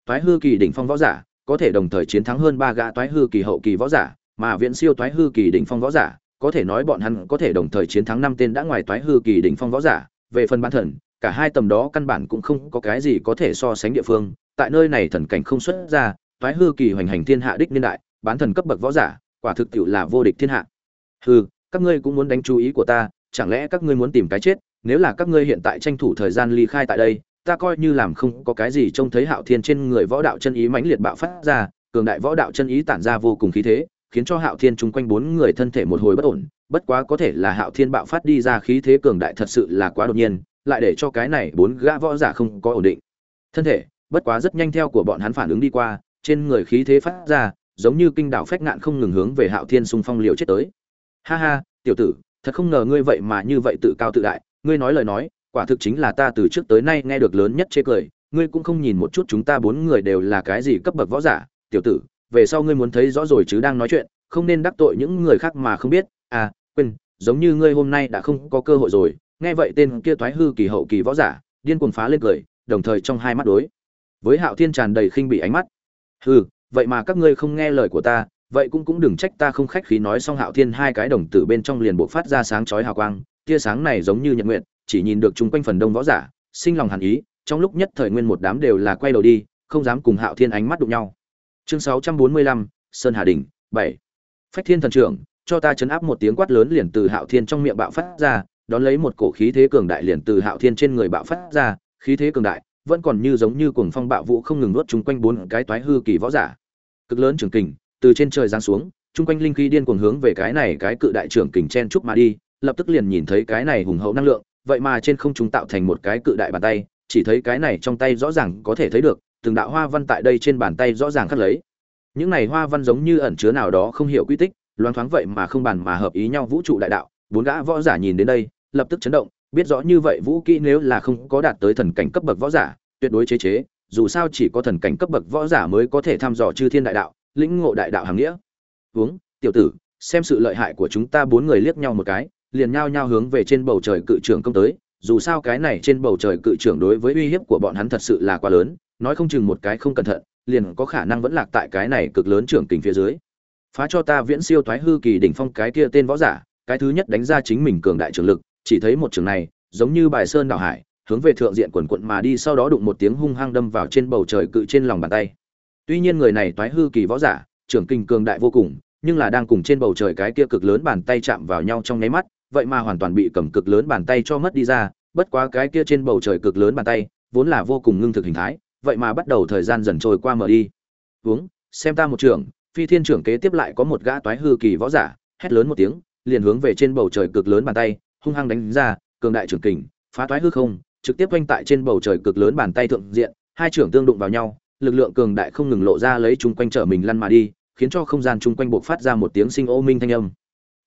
toái hư kỳ đỉnh phong võ giả có thể đồng thời chiến thắng hơn ba gã toái hư kỳ hậu kỳ võ giả mà viễn siêu toái hư kỳ đỉnh phong võ giả có thể nói bọn hắn có thể đồng thời chiến thắng năm tên đã ngoài toái hư kỳ đỉnh phong võ giả. Về phần bản thần cả hai tầm đó căn bản cũng không có cái gì có thể so sánh địa phương. Tại nơi này thần cảnh không xuất ra toái hư kỳ hoành hành thiên hạ đích niên đại bán thần cấp bậc võ giả quả thực tiểu là vô địch thiên hạ. Hừ, các ngươi cũng muốn đánh chú ý của ta chẳng lẽ các ngươi muốn tìm cái chết, nếu là các ngươi hiện tại tranh thủ thời gian ly khai tại đây, ta coi như làm không có cái gì trông thấy hạo thiên trên người võ đạo chân ý mãnh liệt bạo phát ra, cường đại võ đạo chân ý tản ra vô cùng khí thế, khiến cho hạo thiên chung quanh bốn người thân thể một hồi bất ổn, bất quá có thể là hạo thiên bạo phát đi ra khí thế cường đại thật sự là quá đột nhiên, lại để cho cái này bốn gã võ giả không có ổn định. Thân thể, bất quá rất nhanh theo của bọn hắn phản ứng đi qua, trên người khí thế phát ra, giống như kinh đảo phách ngạn không ngừng hướng về hạo thiên xung phong liều chết tới. Ha ha, tiểu tử thật không ngờ ngươi vậy mà như vậy tự cao tự đại ngươi nói lời nói quả thực chính là ta từ trước tới nay nghe được lớn nhất chê cười ngươi cũng không nhìn một chút chúng ta bốn người đều là cái gì cấp bậc võ giả tiểu tử về sau ngươi muốn thấy rõ rồi chứ đang nói chuyện không nên đắc tội những người khác mà không biết à quên giống như ngươi hôm nay đã không có cơ hội rồi nghe vậy tên kia thoái hư kỳ hậu kỳ võ giả điên cuồng phá lên cười đồng thời trong hai mắt đối với hạo thiên tràn đầy khinh bị ánh mắt Hừ, vậy mà các ngươi không nghe lời của ta vậy cũng cũng đừng trách ta không khách khí nói xong hạo thiên hai cái đồng tử bên trong liền bộ phát ra sáng chói hào quang, tia sáng này giống như nhật nguyện chỉ nhìn được chung quanh phần đông võ giả, sinh lòng hàn ý, trong lúc nhất thời nguyên một đám đều là quay đầu đi, không dám cùng hạo thiên ánh mắt đụng nhau. Chương sáu trăm bốn mươi lăm, sơn hà đình bảy. Phách thiên thần trưởng, cho ta chấn áp một tiếng quát lớn liền từ hạo thiên trong miệng bạo phát ra, đón lấy một cổ khí thế cường đại liền từ hạo thiên trên người bạo phát ra, khí thế cường đại, vẫn còn như giống như cuồng phong bạo vũ không ngừng nuốt chung quanh bốn cái toái hư kỳ võ giả. Cực lớn trường kình từ trên trời giáng xuống, chung quanh linh khí điên cuồng hướng về cái này cái cự đại trưởng kình chen chúc mà đi, lập tức liền nhìn thấy cái này hùng hậu năng lượng, vậy mà trên không trung tạo thành một cái cự đại bàn tay, chỉ thấy cái này trong tay rõ ràng có thể thấy được, từng đạo hoa văn tại đây trên bàn tay rõ ràng khắc lấy. Những này hoa văn giống như ẩn chứa nào đó không hiểu quy tích, loáng thoáng vậy mà không bàn mà hợp ý nhau vũ trụ đại đạo, bốn gã võ giả nhìn đến đây, lập tức chấn động, biết rõ như vậy vũ kỹ nếu là không có đạt tới thần cảnh cấp bậc võ giả, tuyệt đối chế chế, dù sao chỉ có thần cảnh cấp bậc võ giả mới có thể thăm dò chư thiên đại đạo lĩnh ngộ đại đạo hàng nghĩa. Uống, tiểu tử, xem sự lợi hại của chúng ta bốn người liếc nhau một cái, liền nhao nhao hướng về trên bầu trời cự trưởng công tới. Dù sao cái này trên bầu trời cự trưởng đối với uy hiếp của bọn hắn thật sự là quá lớn, nói không chừng một cái không cẩn thận, liền có khả năng vẫn lạc tại cái này cực lớn trưởng kình phía dưới. Phá cho ta viễn siêu thoái hư kỳ đỉnh phong cái kia tên võ giả, cái thứ nhất đánh ra chính mình cường đại trường lực, chỉ thấy một trường này, giống như bài sơn đảo hải, hướng về thượng diện quần quận mà đi, sau đó đụng một tiếng hung hăng đâm vào trên bầu trời cự trên lòng bàn tay tuy nhiên người này toái hư kỳ võ giả, trưởng kinh cường đại vô cùng, nhưng là đang cùng trên bầu trời cái kia cực lớn bàn tay chạm vào nhau trong nháy mắt, vậy mà hoàn toàn bị cầm cực lớn bàn tay cho mất đi ra, bất quá cái kia trên bầu trời cực lớn bàn tay, vốn là vô cùng ngưng thực hình thái, vậy mà bắt đầu thời gian dần trôi qua mở đi. Uống, xem ta một trưởng, phi thiên trưởng kế tiếp lại có một gã toái hư kỳ võ giả, hét lớn một tiếng, liền hướng về trên bầu trời cực lớn bàn tay, hung hăng đánh ra, cường đại trưởng kình, phá toái hư không, trực tiếp quanh tại trên bầu trời cực lớn bàn tay thượng diện, hai trưởng tương đụng vào nhau lực lượng cường đại không ngừng lộ ra lấy chúng quanh trở mình lăn mà đi, khiến cho không gian chung quanh buộc phát ra một tiếng sinh ô minh thanh âm.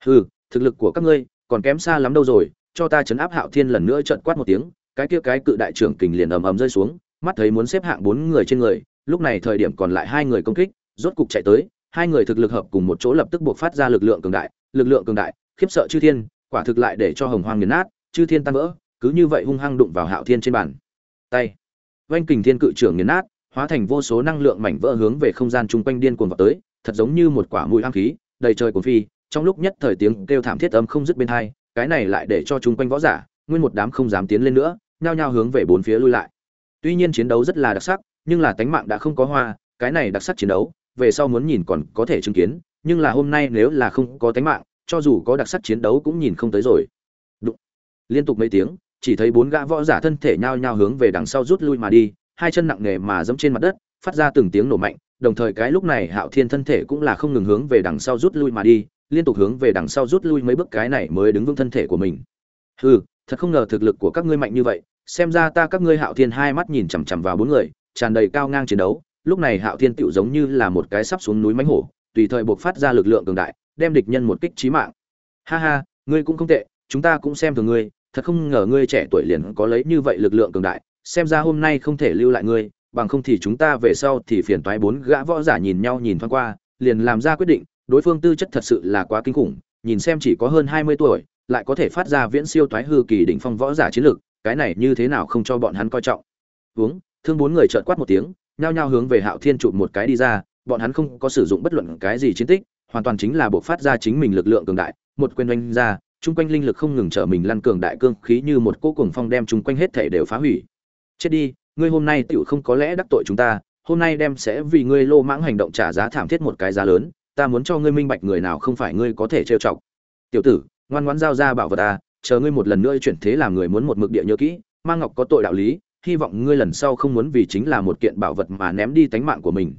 Hừ, thực lực của các ngươi còn kém xa lắm đâu rồi, cho ta chấn áp hạo thiên lần nữa trợn quát một tiếng, cái kia cái cự đại trưởng kình liền ầm ầm rơi xuống, mắt thấy muốn xếp hạng bốn người trên người, lúc này thời điểm còn lại hai người công kích, rốt cục chạy tới, hai người thực lực hợp cùng một chỗ lập tức buộc phát ra lực lượng cường đại, lực lượng cường đại, khiếp sợ chư thiên, quả thực lại để cho hồng hoang nghiền nát, chư thiên tan vỡ, cứ như vậy hung hăng đụng vào hạo thiên trên bàn. Tay. Oanh kình thiên cự trưởng nghiền nát hóa thành vô số năng lượng mảnh vỡ hướng về không gian chung quanh điên cuồng vào tới, thật giống như một quả mũi am khí, đầy trời cuồng phi, trong lúc nhất thời tiếng kêu thảm thiết âm không dứt bên hai, cái này lại để cho chung quanh võ giả, nguyên một đám không dám tiến lên nữa, nhao nhao hướng về bốn phía lui lại tuy nhiên chiến đấu rất là đặc sắc, nhưng là tánh mạng đã không có hoa, cái này đặc sắc chiến đấu, về sau muốn nhìn còn có thể chứng kiến, nhưng là hôm nay nếu là không có tánh mạng, cho dù có đặc sắc chiến đấu cũng nhìn không tới rồi Đụng. liên tục mấy tiếng, chỉ thấy bốn gã võ giả thân thể nhao nhao hướng về đằng sau rút lui mà đi hai chân nặng nề mà dẫm trên mặt đất, phát ra từng tiếng nổ mạnh, đồng thời cái lúc này hạo thiên thân thể cũng là không ngừng hướng về đằng sau rút lui mà đi, liên tục hướng về đằng sau rút lui mấy bước cái này mới đứng vững thân thể của mình. Hừ, thật không ngờ thực lực của các ngươi mạnh như vậy, xem ra ta các ngươi hạo thiên hai mắt nhìn chằm chằm vào bốn người, tràn đầy cao ngang chiến đấu, lúc này hạo thiên tựu giống như là một cái sắp xuống núi mánh hổ, tùy thời buộc phát ra lực lượng cường đại, đem địch nhân một kích trí mạng. Ha ha, ngươi cũng không tệ, chúng ta cũng xem thường ngươi, thật không ngờ ngươi trẻ tuổi liền có lấy như vậy lực lượng cường đại xem ra hôm nay không thể lưu lại ngươi, bằng không thì chúng ta về sau thì phiền toái bốn gã võ giả nhìn nhau nhìn thoáng qua, liền làm ra quyết định, đối phương tư chất thật sự là quá kinh khủng, nhìn xem chỉ có hơn hai mươi tuổi, lại có thể phát ra viễn siêu toái hư kỳ đỉnh phong võ giả chiến lược cái này như thế nào không cho bọn hắn coi trọng. Uống, thương bốn người trợn quát một tiếng, nhao nhao hướng về hạo thiên chụp một cái đi ra, bọn hắn không có sử dụng bất luận cái gì chiến tích, hoàn toàn chính là buộc phát ra chính mình lực lượng cường đại, một quyền oanh ra, chung quanh linh lực không ngừng trở mình lăn cường đại cương khí như một cỗ cuồng phong đem chung quanh hết thể đều phá hủy chết đi, ngươi hôm nay tựu không có lẽ đắc tội chúng ta, hôm nay đem sẽ vì ngươi lô mãng hành động trả giá thảm thiết một cái giá lớn, ta muốn cho ngươi minh bạch người nào không phải ngươi có thể trêu chọc. Tiểu tử, ngoan ngoãn giao ra bảo vật ta, chờ ngươi một lần nữa chuyển thế làm người muốn một mực địa nhớ kỹ, Ma ngọc có tội đạo lý, hy vọng ngươi lần sau không muốn vì chính là một kiện bảo vật mà ném đi tánh mạng của mình.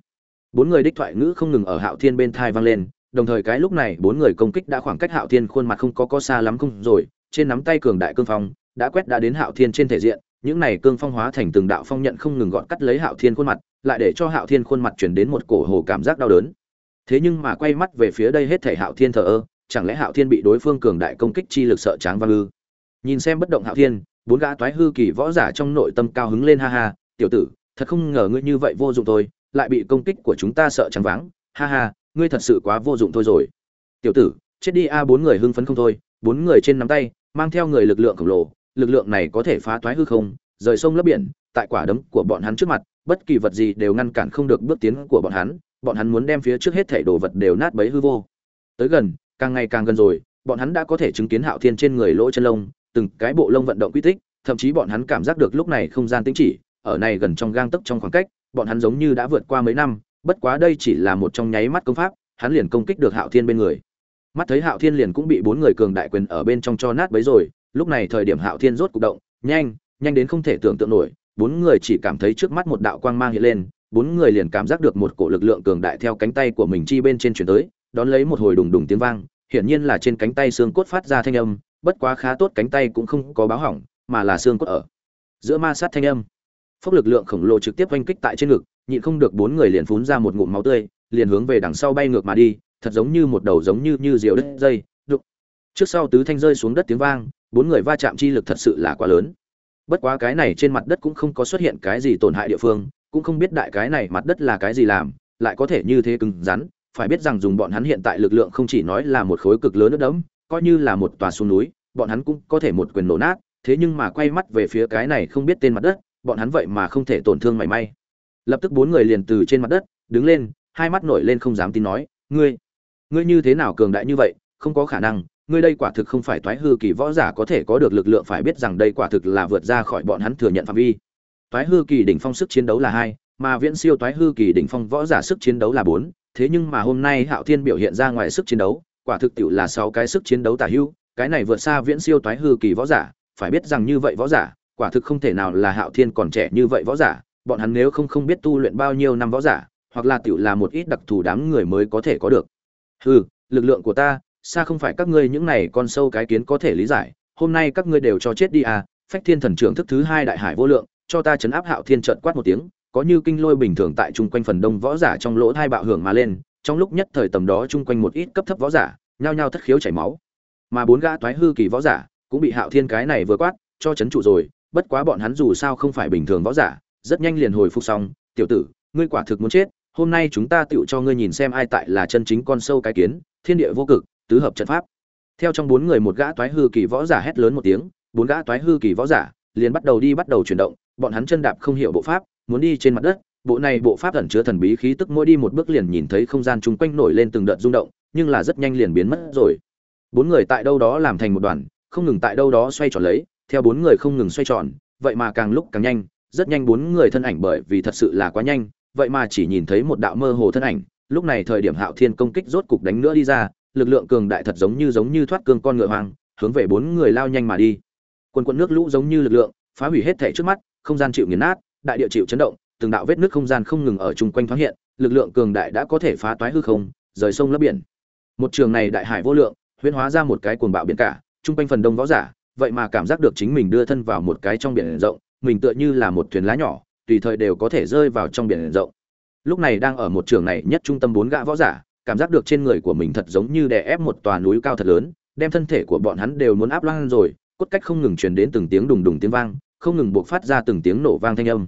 Bốn người đích thoại ngữ không ngừng ở hạo thiên bên thai vang lên, đồng thời cái lúc này bốn người công kích đã khoảng cách hạo thiên khuôn mặt không có có xa lắm không rồi, trên nắm tay cường đại cương phong, đã quét đã đến hạo thiên trên thể diện những này cương phong hóa thành từng đạo phong nhận không ngừng gọn cắt lấy hạo thiên khuôn mặt, lại để cho hạo thiên khuôn mặt chuyển đến một cổ hồ cảm giác đau đớn. Thế nhưng mà quay mắt về phía đây hết thể hạo thiên thờ ơ, chẳng lẽ hạo thiên bị đối phương cường đại công kích chi lực sợ tráng vang ư? Nhìn xem bất động hạo thiên, bốn gã toái hư kỳ võ giả trong nội tâm cao hứng lên ha ha, tiểu tử, thật không ngờ ngươi như vậy vô dụng thôi, lại bị công kích của chúng ta sợ trắng váng. Ha ha, ngươi thật sự quá vô dụng thôi rồi. Tiểu tử, chết đi a, bốn người hưng phấn không thôi. Bốn người trên nắm tay, mang theo người lực lượng khổng lồ lực lượng này có thể phá thoái hư không, rời sông lấp biển, tại quả đấm của bọn hắn trước mặt, bất kỳ vật gì đều ngăn cản không được bước tiến của bọn hắn bọn hắn muốn đem phía trước hết thảy đồ vật đều nát bấy hư vô. Tới gần, càng ngày càng gần rồi, bọn hắn đã có thể chứng kiến hạo thiên trên người lỗ chân lông, từng cái bộ lông vận động quy tích, thậm chí bọn hắn cảm giác được lúc này không gian tĩnh chỉ, ở này gần trong gang tấc trong khoảng cách, bọn hắn giống như đã vượt qua mấy năm, bất quá đây chỉ là một trong nháy mắt công pháp, hắn liền công kích được hạo thiên bên người. Mắt thấy hạo thiên liền cũng bị bốn người cường đại quyền ở bên trong cho nát bấy rồi lúc này thời điểm hạo thiên rốt cục động, nhanh nhanh đến không thể tưởng tượng nổi, bốn người chỉ cảm thấy trước mắt một đạo quang mang hiện lên, bốn người liền cảm giác được một cổ lực lượng cường đại theo cánh tay của mình chi bên trên chuyển tới, đón lấy một hồi đùng đùng tiếng vang, hiển nhiên là trên cánh tay xương cốt phát ra thanh âm, bất quá khá tốt cánh tay cũng không có báo hỏng, mà là xương cốt ở giữa ma sát thanh âm. Phốc lực lượng khổng lồ trực tiếp oanh kích tại trên ngực, nhịn không được bốn người liền phun ra một ngụm máu tươi, liền hướng về đằng sau bay ngược mà đi, thật giống như một đầu giống như như diều đất dây đụng trước sau tứ thanh rơi xuống đất tiếng vang bốn người va chạm chi lực thật sự là quá lớn. Bất quá cái này trên mặt đất cũng không có xuất hiện cái gì tổn hại địa phương, cũng không biết đại cái này mặt đất là cái gì làm, lại có thể như thế cứng rắn, phải biết rằng dùng bọn hắn hiện tại lực lượng không chỉ nói là một khối cực lớn nước đẫm, coi như là một tòa xuống núi, bọn hắn cũng có thể một quyền nổ nát, thế nhưng mà quay mắt về phía cái này không biết tên mặt đất, bọn hắn vậy mà không thể tổn thương mảy may. Lập tức bốn người liền từ trên mặt đất, đứng lên, hai mắt nổi lên không dám tin nói, ngươi ngươi như thế nào cường đại như vậy, không có khả năng ngươi đây quả thực không phải toái hư kỳ võ giả có thể có được lực lượng phải biết rằng đây quả thực là vượt ra khỏi bọn hắn thừa nhận phạm vi. Toái hư kỳ đỉnh phong sức chiến đấu là hai, mà viễn siêu toái hư kỳ đỉnh phong võ giả sức chiến đấu là bốn. Thế nhưng mà hôm nay hạo thiên biểu hiện ra ngoài sức chiến đấu, quả thực tiệu là sáu cái sức chiến đấu tả hưu, cái này vượt xa viễn siêu toái hư kỳ võ giả, phải biết rằng như vậy võ giả, quả thực không thể nào là hạo thiên còn trẻ như vậy võ giả, bọn hắn nếu không không biết tu luyện bao nhiêu năm võ giả, hoặc là tiểu là một ít đặc thù đám người mới có thể có được. Hừ, lực lượng của ta xa không phải các ngươi những này con sâu cái kiến có thể lý giải, hôm nay các ngươi đều cho chết đi à phách thiên thần trưởng thức thứ hai đại hải vô lượng, cho ta chấn áp hạo thiên trận quát một tiếng, có như kinh lôi bình thường tại chung quanh phần đông võ giả trong lỗ thai bạo hưởng mà lên, trong lúc nhất thời tầm đó chung quanh một ít cấp thấp võ giả, nhao nhao thất khiếu chảy máu. Mà bốn gã toái hư kỳ võ giả cũng bị hạo thiên cái này vừa quát, cho chấn trụ rồi, bất quá bọn hắn dù sao không phải bình thường võ giả, rất nhanh liền hồi phục xong, tiểu tử, ngươi quả thực muốn chết, hôm nay chúng ta tựu cho ngươi nhìn xem ai tại là chân chính con sâu cái kiến, thiên địa vô cực tứ hợp trận pháp. Theo trong bốn người một gã toái hư kỳ võ giả hét lớn một tiếng, bốn gã toái hư kỳ võ giả liền bắt đầu đi bắt đầu chuyển động, bọn hắn chân đạp không hiểu bộ pháp, muốn đi trên mặt đất, bộ này bộ pháp ẩn chứa thần bí khí tức mỗi đi một bước liền nhìn thấy không gian chung quanh nổi lên từng đợt rung động, nhưng là rất nhanh liền biến mất rồi. Bốn người tại đâu đó làm thành một đoàn, không ngừng tại đâu đó xoay tròn lấy, theo bốn người không ngừng xoay tròn, vậy mà càng lúc càng nhanh, rất nhanh bốn người thân ảnh bởi vì thật sự là quá nhanh, vậy mà chỉ nhìn thấy một đạo mơ hồ thân ảnh, lúc này thời điểm hạo thiên công kích rốt cục đánh nữa đi ra lực lượng cường đại thật giống như giống như thoát cương con ngựa hoang, hướng về bốn người lao nhanh mà đi. Quần quần nước lũ giống như lực lượng, phá hủy hết thảy trước mắt, không gian chịu nghiền nát, đại địa chịu chấn động, từng đạo vết nước không gian không ngừng ở chung quanh thoáng hiện, lực lượng cường đại đã có thể phá toái hư không, rời sông lấp biển. Một trường này đại hải vô lượng, huyễn hóa ra một cái cuồng bạo biển cả, chung quanh phần đông võ giả, vậy mà cảm giác được chính mình đưa thân vào một cái trong biển rộng, mình tựa như là một thuyền lá nhỏ, tùy thời đều có thể rơi vào trong biển rộng. Lúc này đang ở một trường này nhất trung tâm bốn gã võ giả cảm giác được trên người của mình thật giống như đè ép một tòa núi cao thật lớn, đem thân thể của bọn hắn đều muốn áp loang rồi, cốt cách không ngừng truyền đến từng tiếng đùng đùng tiếng vang, không ngừng buộc phát ra từng tiếng nổ vang thanh âm.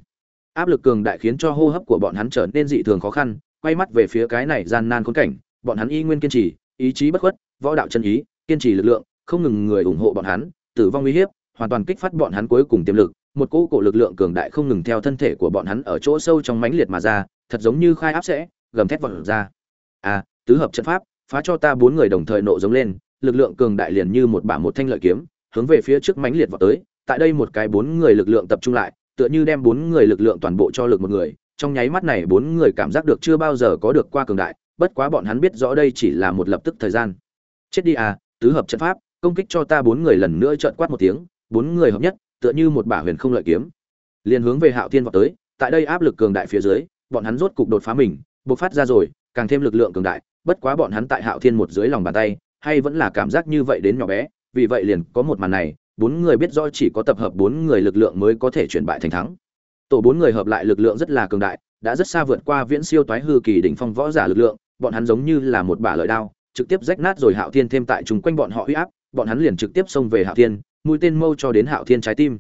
Áp lực cường đại khiến cho hô hấp của bọn hắn trở nên dị thường khó khăn, quay mắt về phía cái này gian nan khốn cảnh, bọn hắn y nguyên kiên trì, ý chí bất khuất, võ đạo chân ý, kiên trì lực lượng, không ngừng người ủng hộ bọn hắn, tử vong uy hiếp, hoàn toàn kích phát bọn hắn cuối cùng tiềm lực, một cỗ cổ lực lượng cường đại không ngừng theo thân thể của bọn hắn ở chỗ sâu trong mãnh liệt mà ra, thật giống như khai áp sẽ gầm thét vọt ra. À tứ hợp trận pháp, phá cho ta bốn người đồng thời nộ giống lên, lực lượng cường đại liền như một bả một thanh lợi kiếm, hướng về phía trước mãnh liệt vọt tới, tại đây một cái bốn người lực lượng tập trung lại, tựa như đem bốn người lực lượng toàn bộ cho lực một người, trong nháy mắt này bốn người cảm giác được chưa bao giờ có được qua cường đại, bất quá bọn hắn biết rõ đây chỉ là một lập tức thời gian. Chết đi à tứ hợp trận pháp, công kích cho ta bốn người lần nữa trợn quát một tiếng, bốn người hợp nhất, tựa như một bả huyền không lợi kiếm. Liền hướng về hạo thiên vọt tới, tại đây áp lực cường đại phía dưới, bọn hắn rốt cục đột phá mình, bộc phát ra rồi, càng thêm lực lượng cường đại bất quá bọn hắn tại hạo thiên một dưới lòng bàn tay, hay vẫn là cảm giác như vậy đến nhỏ bé, vì vậy liền có một màn này, bốn người biết rõ chỉ có tập hợp bốn người lực lượng mới có thể chuyển bại thành thắng. Tổ bốn người hợp lại lực lượng rất là cường đại, đã rất xa vượt qua viễn siêu toái hư kỳ đỉnh phong võ giả lực lượng, bọn hắn giống như là một bả lợi đao, trực tiếp rách nát rồi hạo thiên thêm tại chúng quanh bọn họ huy áp, bọn hắn liền trực tiếp xông về hạo thiên, mũi tên mâu cho đến hạo thiên trái tim.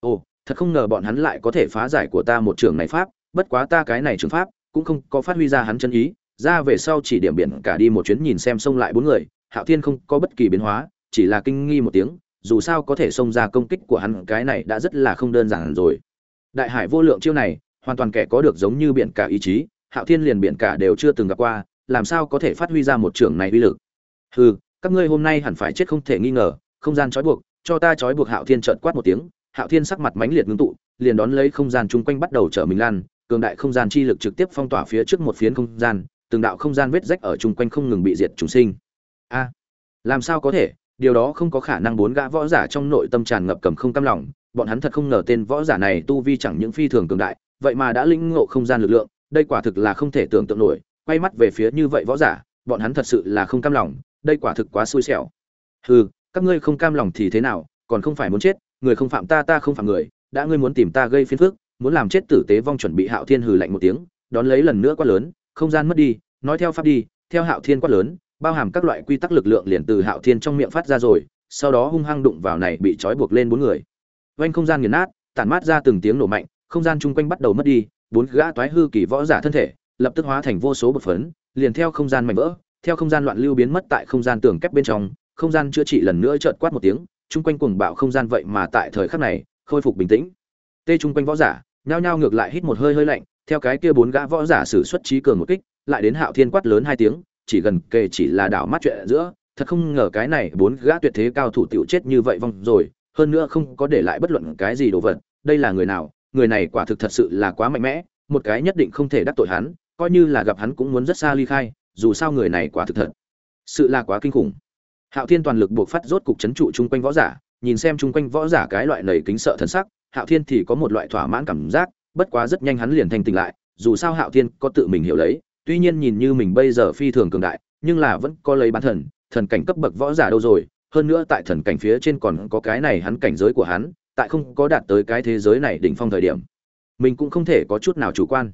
Ồ, thật không ngờ bọn hắn lại có thể phá giải của ta một trường này pháp, bất quá ta cái này trường pháp cũng không có phát huy ra hắn chân ý ra về sau chỉ điểm biển cả đi một chuyến nhìn xem xông lại bốn người, hạo thiên không có bất kỳ biến hóa, chỉ là kinh nghi một tiếng, dù sao có thể xông ra công kích của hắn, cái này đã rất là không đơn giản rồi. Đại hải vô lượng chiêu này, hoàn toàn kẻ có được giống như biển cả ý chí, hạo thiên liền biển cả đều chưa từng gặp qua, làm sao có thể phát huy ra một trường này uy lực? Hừ, các ngươi hôm nay hẳn phải chết không thể nghi ngờ, không gian trói buộc, cho ta trói buộc hạo thiên trợn quát một tiếng, hạo thiên sắc mặt mãnh liệt ngưng tụ, liền đón lấy không gian chung quanh bắt đầu trở mình lan, cường đại không gian chi lực trực tiếp phong tỏa phía trước một phiến không gian từng đạo không gian vết rách ở chung quanh không ngừng bị diệt trùng sinh. A, làm sao có thể? Điều đó không có khả năng bốn gã võ giả trong nội tâm tràn ngập cầm không cam lòng. Bọn hắn thật không ngờ tên võ giả này tu vi chẳng những phi thường cường đại, vậy mà đã lĩnh ngộ không gian lực lượng, đây quả thực là không thể tưởng tượng nổi. Quay mắt về phía như vậy võ giả, bọn hắn thật sự là không cam lòng, đây quả thực quá xui xẻo. Hừ, các ngươi không cam lòng thì thế nào? Còn không phải muốn chết, người không phạm ta ta không phạm người. Đã ngươi muốn tìm ta gây phiền phức, muốn làm chết tử tế vong chuẩn bị hạo thiên hừ lạnh một tiếng, đón lấy lần nữa quá lớn không gian mất đi, nói theo pháp đi, theo hạo thiên quát lớn, bao hàm các loại quy tắc lực lượng liền từ hạo thiên trong miệng phát ra rồi, sau đó hung hăng đụng vào này bị trói buộc lên bốn người. Vanh không gian nghiền nát, tản mát ra từng tiếng nổ mạnh, không gian chung quanh bắt đầu mất đi, bốn gã toái hư kỳ võ giả thân thể, lập tức hóa thành vô số bột phấn, liền theo không gian mạnh vỡ, theo không gian loạn lưu biến mất tại không gian tường kép bên trong, không gian chữa trị lần nữa chợt quát một tiếng, chung quanh cuồng bạo không gian vậy mà tại thời khắc này khôi phục bình tĩnh. Tê chung quanh võ giả, nhao nhao ngược lại hít một hơi hơi lạnh theo cái kia bốn gã võ giả sử xuất trí cường một kích, lại đến hạo thiên quát lớn hai tiếng, chỉ gần kề chỉ là đảo mắt chuyện giữa, thật không ngờ cái này bốn gã tuyệt thế cao thủ tiểu chết như vậy vong rồi, hơn nữa không có để lại bất luận cái gì đồ vật, đây là người nào? Người này quả thực thật sự là quá mạnh mẽ, một cái nhất định không thể đắc tội hắn, coi như là gặp hắn cũng muốn rất xa ly khai, dù sao người này quả thực thật sự là quá kinh khủng. Hạo thiên toàn lực buộc phát rốt cục chấn trụ chung quanh võ giả, nhìn xem chung quanh võ giả cái loại nầy kính sợ thần sắc, hạo thiên thì có một loại thỏa mãn cảm giác bất quá rất nhanh hắn liền thành tỉnh lại, dù sao hạo thiên có tự mình hiểu lấy, tuy nhiên nhìn như mình bây giờ phi thường cường đại, nhưng là vẫn có lấy bán thần thần cảnh cấp bậc võ giả đâu rồi, hơn nữa tại thần cảnh phía trên còn có cái này hắn cảnh giới của hắn, tại không có đạt tới cái thế giới này đỉnh phong thời điểm, mình cũng không thể có chút nào chủ quan.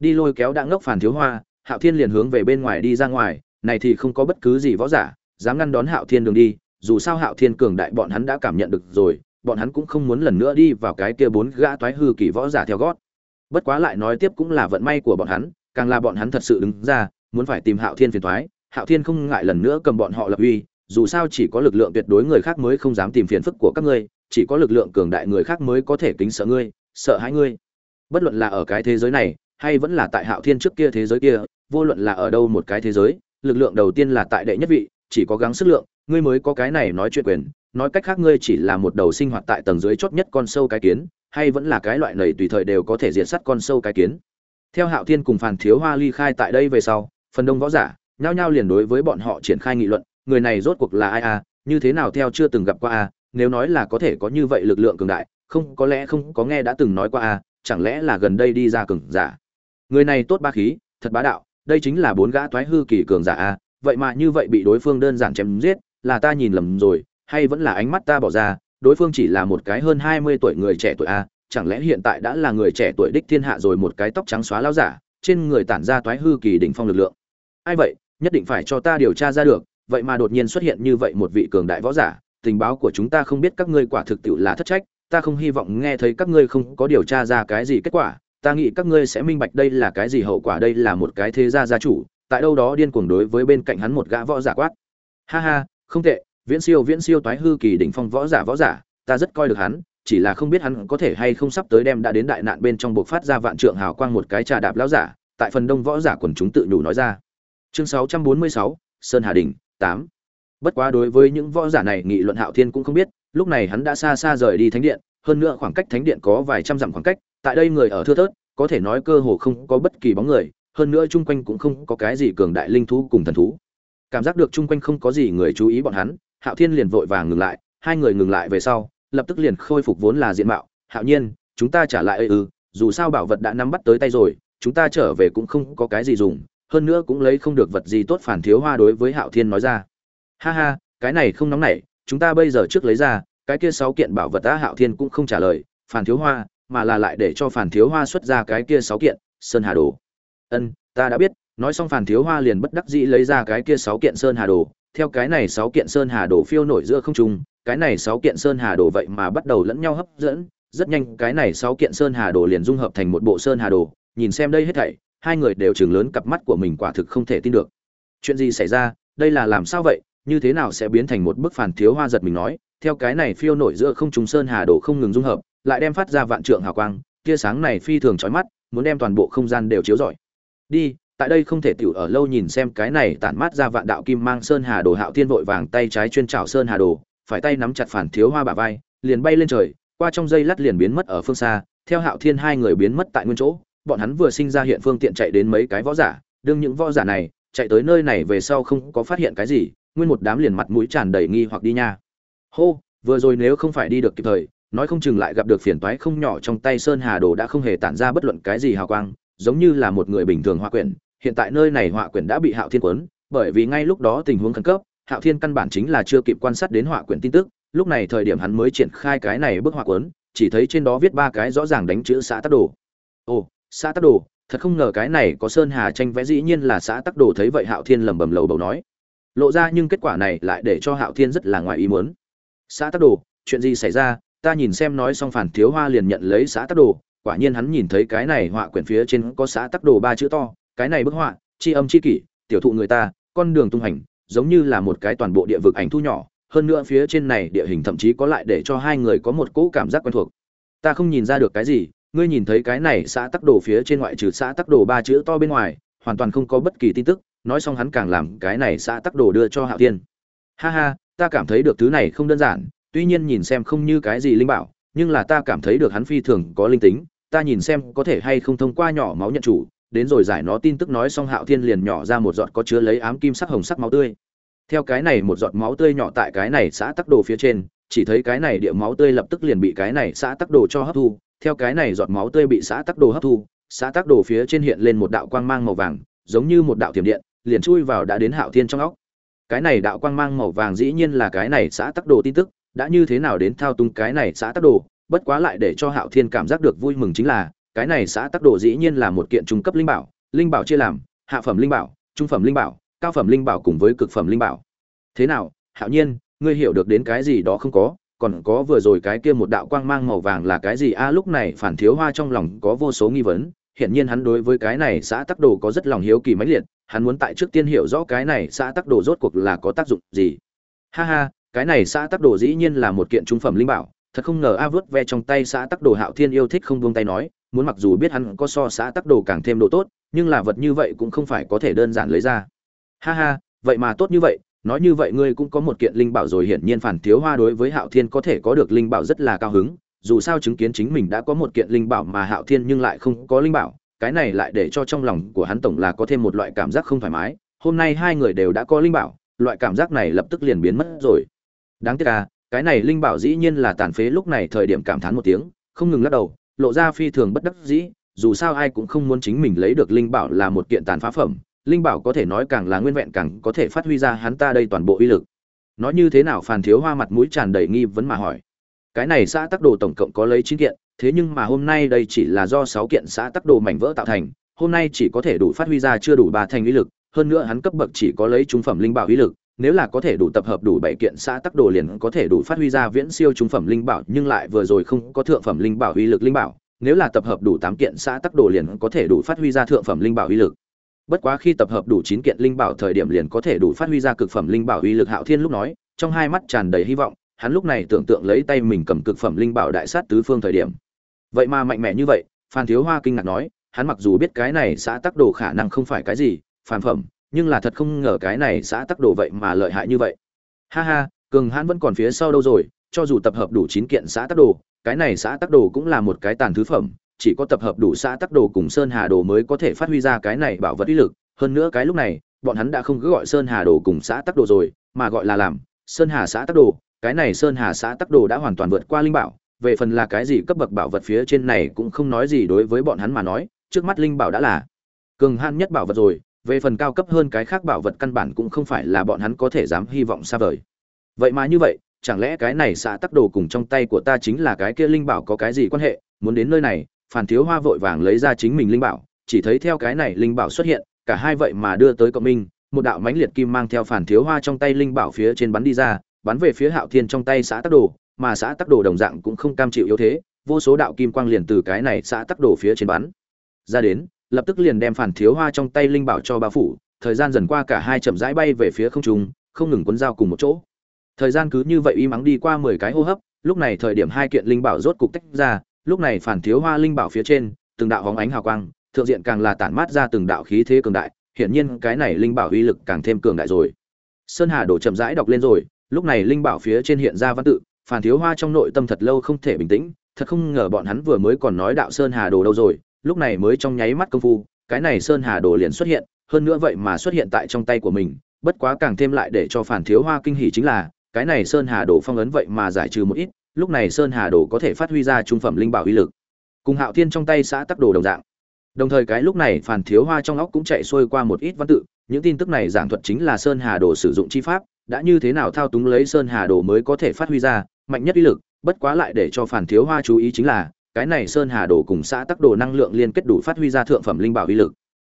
Đi lôi kéo đã ngốc phản thiếu hoa, hạo thiên liền hướng về bên ngoài đi ra ngoài, này thì không có bất cứ gì võ giả, dám ngăn đón hạo thiên đường đi, dù sao hạo thiên cường đại bọn hắn đã cảm nhận được rồi bọn hắn cũng không muốn lần nữa đi vào cái kia bốn gã toái hư kỳ võ giả theo gót bất quá lại nói tiếp cũng là vận may của bọn hắn, càng là bọn hắn thật sự đứng ra, muốn phải tìm hạo thiên phiền toái. hạo thiên không ngại lần nữa cầm bọn họ lập uy, dù sao chỉ có lực lượng tuyệt đối người khác mới không dám tìm phiền phức của các ngươi, chỉ có lực lượng cường đại người khác mới có thể kính sợ ngươi, sợ hãi ngươi bất luận là ở cái thế giới này, hay vẫn là tại hạo thiên trước kia thế giới kia, vô luận là ở đâu một cái thế giới, lực lượng đầu tiên là tại đệ nhất vị, chỉ có gắng sức lượng, ngươi mới có cái này nói chuyện quyền nói cách khác ngươi chỉ là một đầu sinh hoạt tại tầng dưới chót nhất con sâu cái kiến, hay vẫn là cái loại nầy tùy thời đều có thể diệt sát con sâu cái kiến. Theo hạo thiên cùng phàn thiếu hoa ly khai tại đây về sau, phần đông võ giả nhao nhao liền đối với bọn họ triển khai nghị luận, người này rốt cuộc là ai à như thế nào theo chưa từng gặp qua à nếu nói là có thể có như vậy lực lượng cường đại, không, có lẽ không có nghe đã từng nói qua à chẳng lẽ là gần đây đi ra cường giả? Người này tốt ba khí, thật bá đạo, đây chính là bốn gã toái hư kỳ cường giả à vậy mà như vậy bị đối phương đơn giản chém giết, là ta nhìn lầm rồi hay vẫn là ánh mắt ta bỏ ra, đối phương chỉ là một cái hơn hai mươi tuổi người trẻ tuổi a chẳng lẽ hiện tại đã là người trẻ tuổi đích thiên hạ rồi một cái tóc trắng xóa lao giả, trên người tản ra toái hư kỳ đỉnh phong lực lượng. Ai vậy, nhất định phải cho ta điều tra ra được, vậy mà đột nhiên xuất hiện như vậy một vị cường đại võ giả, tình báo của chúng ta không biết các ngươi quả thực tiệu là thất trách, ta không hy vọng nghe thấy các ngươi không có điều tra ra cái gì kết quả, ta nghĩ các ngươi sẽ minh bạch đây là cái gì hậu quả, đây là một cái thế gia gia chủ, tại đâu đó điên cuồng đối với bên cạnh hắn một gã võ giả quát. Ha ha, không tệ viễn siêu viễn siêu toái hư kỳ đỉnh phong võ giả võ giả ta rất coi được hắn chỉ là không biết hắn có thể hay không sắp tới đem đã đến đại nạn bên trong buộc phát ra vạn trượng hào quang một cái trà đạp lão giả tại phần đông võ giả quần chúng tự nhủ nói ra chương 646, sơn hà đình 8. bất quá đối với những võ giả này nghị luận hạo thiên cũng không biết lúc này hắn đã xa xa rời đi thánh điện hơn nữa khoảng cách thánh điện có vài trăm dặm khoảng cách tại đây người ở thưa thớt có thể nói cơ hồ không có bất kỳ bóng người hơn nữa chung quanh cũng không có cái gì cường đại linh thú cùng thần thú cảm giác được chung quanh không có gì người chú ý bọn hắn hạo thiên liền vội vàng ngừng lại, hai người ngừng lại về sau, lập tức liền khôi phục vốn là diện mạo. Hạo nhiên, chúng ta trả lại ư, dù sao bảo vật đã nắm bắt tới tay rồi, chúng ta trở về cũng không có cái gì dùng, hơn nữa cũng lấy không được vật gì tốt phản thiếu hoa đối với hạo thiên nói ra. Ha ha, cái này không nóng nảy, chúng ta bây giờ trước lấy ra, cái kia sáu kiện bảo vật đã hạo thiên cũng không trả lời, phản thiếu hoa, mà là lại để cho phản thiếu hoa xuất ra cái kia sáu kiện, sơn hà đồ. Ân, ta đã biết, nói xong phản thiếu hoa liền bất đắc dĩ lấy ra cái kia sáu kiện sơn hà đồ theo cái này sáu kiện sơn hà đồ phiêu nổi giữa không trung, cái này sáu kiện sơn hà đồ vậy mà bắt đầu lẫn nhau hấp dẫn. Rất nhanh, cái này sáu kiện sơn hà đồ liền dung hợp thành một bộ sơn hà đồ. Nhìn xem đây hết thảy, hai người đều trừng lớn cặp mắt của mình quả thực không thể tin được. Chuyện gì xảy ra? Đây là làm sao vậy? Như thế nào sẽ biến thành một bức phản thiếu hoa giật mình nói? Theo cái này phiêu nổi giữa không trung sơn hà đồ không ngừng dung hợp, lại đem phát ra vạn trượng hào quang. Tia sáng này phi thường chói mắt, muốn đem toàn bộ không gian đều chiếu rọi. Đi tại đây không thể tiểu ở lâu nhìn xem cái này tản mát ra vạn đạo kim mang sơn hà đồ, hạo thiên vội vàng tay trái chuyên trảo sơn hà đồ, phải tay nắm chặt phản thiếu hoa bả vai, liền bay lên trời, qua trong dây lát liền biến mất ở phương xa. Theo hạo thiên hai người biến mất tại nguyên chỗ, bọn hắn vừa sinh ra hiện phương tiện chạy đến mấy cái võ giả, đương những võ giả này chạy tới nơi này về sau không có phát hiện cái gì, nguyên một đám liền mặt mũi tràn đầy nghi hoặc đi nha. Hô, vừa rồi nếu không phải đi được kịp thời, nói không chừng lại gặp được phiền toái không nhỏ trong tay sơn hà đồ đã không hề tản ra bất luận cái gì hào quang, giống như là một người bình thường hoa quyển hiện tại nơi này họa quyển đã bị hạo thiên quấn bởi vì ngay lúc đó tình huống khẩn cấp hạo thiên căn bản chính là chưa kịp quan sát đến họa quyển tin tức lúc này thời điểm hắn mới triển khai cái này bức họa cuốn, chỉ thấy trên đó viết ba cái rõ ràng đánh chữ xã tắc đồ. Ồ, xã tắc đồ, thật không ngờ cái này có sơn hà tranh vẽ dĩ nhiên là xã tắc đồ thấy vậy Hạo Thiên lẩm bẩm lầu bầu nói. Lộ ra nhưng kết quả này lại để cho Hạo Thiên rất là ngoài ý muốn. Xã tắc đồ, chuyện gì xảy ra? Ta nhìn xem nói xong phản thiếu hoa liền nhận lấy xã tắc đồ, quả nhiên hắn nhìn thấy cái này họa quyển phía trên có xã tắc đồ ba chữ to, cái này bức họa, chi âm chi kỷ, tiểu thụ người ta, con đường tung hành, giống như là một cái toàn bộ địa vực ảnh thu nhỏ, hơn nữa phía trên này địa hình thậm chí có lại để cho hai người có một cỗ cảm giác quen thuộc ta không nhìn ra được cái gì ngươi nhìn thấy cái này xã tắc đồ phía trên ngoại trừ xã tắc đồ ba chữ to bên ngoài hoàn toàn không có bất kỳ tin tức nói xong hắn càng làm cái này xã tắc đồ đưa cho hạo tiên. ha ha ta cảm thấy được thứ này không đơn giản tuy nhiên nhìn xem không như cái gì linh bảo nhưng là ta cảm thấy được hắn phi thường có linh tính ta nhìn xem có thể hay không thông qua nhỏ máu nhận chủ đến rồi giải nó tin tức nói xong hạo thiên liền nhỏ ra một giọt có chứa lấy ám kim sắc hồng sắc máu tươi. Theo cái này một giọt máu tươi nhỏ tại cái này xã tắc đồ phía trên, chỉ thấy cái này địa máu tươi lập tức liền bị cái này xã tắc đồ cho hấp thu. Theo cái này giọt máu tươi bị xã tắc đồ hấp thu, xã tắc đồ phía trên hiện lên một đạo quang mang màu vàng, giống như một đạo tiềm điện, liền chui vào đã đến hạo thiên trong óc. Cái này đạo quang mang màu vàng dĩ nhiên là cái này xã tắc đồ tin tức, đã như thế nào đến thao túng cái này xã tắc đồ, bất quá lại để cho hạo thiên cảm giác được vui mừng chính là cái này xã tắc đồ dĩ nhiên là một kiện trung cấp linh bảo linh bảo chia làm, hạ phẩm linh bảo, trung phẩm linh bảo, cao phẩm linh bảo cùng với cực phẩm linh bảo. Thế nào, hạo nhiên, ngươi hiểu được đến cái gì đó không có, còn có vừa rồi cái kia một đạo quang mang màu vàng là cái gì? A, lúc này phản thiếu hoa trong lòng có vô số nghi vấn hiện nhiên hắn đối với cái này xã tắc đồ có rất lòng hiếu kỳ mãnh liệt, hắn muốn tại trước tiên hiểu rõ cái này xã tắc đồ rốt cuộc là có tác dụng gì. Ha ha, cái này xã tắc đồ dĩ nhiên là một kiện trung phẩm linh bảo, thật không ngờ a vớt ve trong tay xã tắc đồ hạo thiên yêu thích không buông tay nói muốn mặc dù biết hắn có so xã tắc đồ càng thêm độ tốt, nhưng là vật như vậy cũng không phải có thể đơn giản lấy ra. Ha ha, vậy mà tốt như vậy, nói như vậy ngươi cũng có một kiện linh bảo rồi, hiển nhiên phản thiếu hoa đối với hạo thiên có thể có được linh bảo rất là cao hứng, dù sao chứng kiến chính mình đã có một kiện linh bảo mà hạo thiên nhưng lại không có linh bảo, cái này lại để cho trong lòng của hắn tổng là có thêm một loại cảm giác không thoải mái, hôm nay hai người đều đã có linh bảo, loại cảm giác này lập tức liền biến mất rồi. Đáng tiếc à cái này linh bảo dĩ nhiên là tàn phế lúc này, thời điểm cảm thán một tiếng, không ngừng lắc đầu lộ ra phi thường bất đắc dĩ, dù sao ai cũng không muốn chính mình lấy được linh bảo là một kiện tàn phá phẩm, linh bảo có thể nói càng là nguyên vẹn càng có thể phát huy ra hắn ta đây toàn bộ uy lực. Nói như thế nào phàn thiếu hoa mặt mũi tràn đầy nghi vấn mà hỏi. Cái này xã tắc đồ tổng cộng có lấy chín kiện, thế nhưng mà hôm nay đây chỉ là do sáu kiện xã tắc đồ mảnh vỡ tạo thành, hôm nay chỉ có thể đủ phát huy ra chưa đủ ba thành uy lực, hơn nữa hắn cấp bậc chỉ có lấy trung phẩm linh bảo uy lực nếu là có thể đủ tập hợp đủ bảy kiện xã tắc đồ liền có thể đủ phát huy ra viễn siêu trung phẩm linh bảo, nhưng lại vừa rồi không có thượng phẩm linh bảo uy lực linh bảo, nếu là tập hợp đủ tám kiện xã tắc đồ liền có thể đủ phát huy ra thượng phẩm linh bảo uy lực. Bất quá khi tập hợp đủ chín kiện linh bảo thời điểm liền có thể đủ phát huy ra cực phẩm linh bảo uy lực hạo thiên lúc nói, trong hai mắt tràn đầy hy vọng, hắn lúc này tưởng tượng lấy tay mình cầm cực phẩm linh bảo đại sát tứ phương thời điểm. Vậy mà mạnh mẽ như vậy, phan thiếu hoa kinh ngạc nói, hắn mặc dù biết cái này xã tắc đồ khả năng không phải cái gì phản phẩm nhưng là thật không ngờ cái này xã tắc đồ vậy mà lợi hại như vậy. Ha ha, cường hãn vẫn còn phía sau đâu rồi, cho dù tập hợp đủ chín kiện xã tắc đồ, cái này xã tắc đồ cũng là một cái tàn thứ phẩm, chỉ có tập hợp đủ xã tắc đồ cùng sơn hà đồ mới có thể phát huy ra cái này bảo vật uy lực. Hơn nữa cái lúc này, bọn hắn đã không cứ gọi sơn hà đồ cùng xã tắc đồ rồi, mà gọi là làm sơn hà xã tắc đồ. Cái này sơn hà xã tắc đồ đã hoàn toàn vượt qua linh bảo, về phần là cái gì cấp bậc bảo vật phía trên này cũng không nói gì đối với bọn hắn mà nói, trước mắt linh bảo đã là cường hãn nhất bảo vật rồi về phần cao cấp hơn cái khác bảo vật căn bản cũng không phải là bọn hắn có thể dám hy vọng xa vời. Vậy mà như vậy, chẳng lẽ cái này xã tắc đồ cùng trong tay của ta chính là cái kia linh bảo có cái gì quan hệ? Muốn đến nơi này phản thiếu hoa vội vàng lấy ra chính mình linh bảo, chỉ thấy theo cái này linh bảo xuất hiện, cả hai vậy mà đưa tới cộng minh, một đạo mãnh liệt kim mang theo phản thiếu hoa trong tay linh bảo phía trên bắn đi ra, bắn về phía hạo thiên trong tay xã tắc đồ, mà xã tắc đồ đồng dạng cũng không cam chịu yếu thế, vô số đạo kim quang liền từ cái này xã tắc đồ phía trên bắn ra đến lập tức liền đem phản thiếu hoa trong tay linh bảo cho bao phủ, thời gian dần qua cả hai chậm rãi bay về phía không trung, không ngừng cuốn dao cùng một chỗ. Thời gian cứ như vậy y mắng đi qua mười cái hô hấp, lúc này thời điểm hai kiện linh bảo rốt cục tách ra, lúc này phản thiếu hoa linh bảo phía trên, từng đạo hóng ánh hào quang, thượng diện càng là tản mát ra từng đạo khí thế cường đại, hiển nhiên cái này linh bảo uy lực càng thêm cường đại rồi. Sơn hà đổ chậm rãi đọc lên rồi, lúc này linh bảo phía trên hiện ra văn tự, phản thiếu hoa trong nội tâm thật lâu không thể bình tĩnh, thật không ngờ bọn hắn vừa mới còn nói đạo sơn hà đồ đâu rồi lúc này mới trong nháy mắt công phu, cái này sơn hà đồ liền xuất hiện, hơn nữa vậy mà xuất hiện tại trong tay của mình, bất quá càng thêm lại để cho phản thiếu hoa kinh hỉ chính là, cái này sơn hà đồ phong ấn vậy mà giải trừ một ít, lúc này sơn hà đồ có thể phát huy ra trung phẩm linh bảo uy lực. Cùng hạo thiên trong tay xã tắc đồ đồng dạng. Đồng thời cái lúc này phản thiếu hoa trong óc cũng chạy xuôi qua một ít văn tự, những tin tức này giảng thuật chính là sơn hà đồ sử dụng chi pháp, đã như thế nào thao túng lấy sơn hà đồ mới có thể phát huy ra mạnh nhất uy lực, bất quá lại để cho phản thiếu hoa chú ý chính là cái này sơn hà đồ cùng xã tắc đồ năng lượng liên kết đủ phát huy ra thượng phẩm linh bảo uy lực.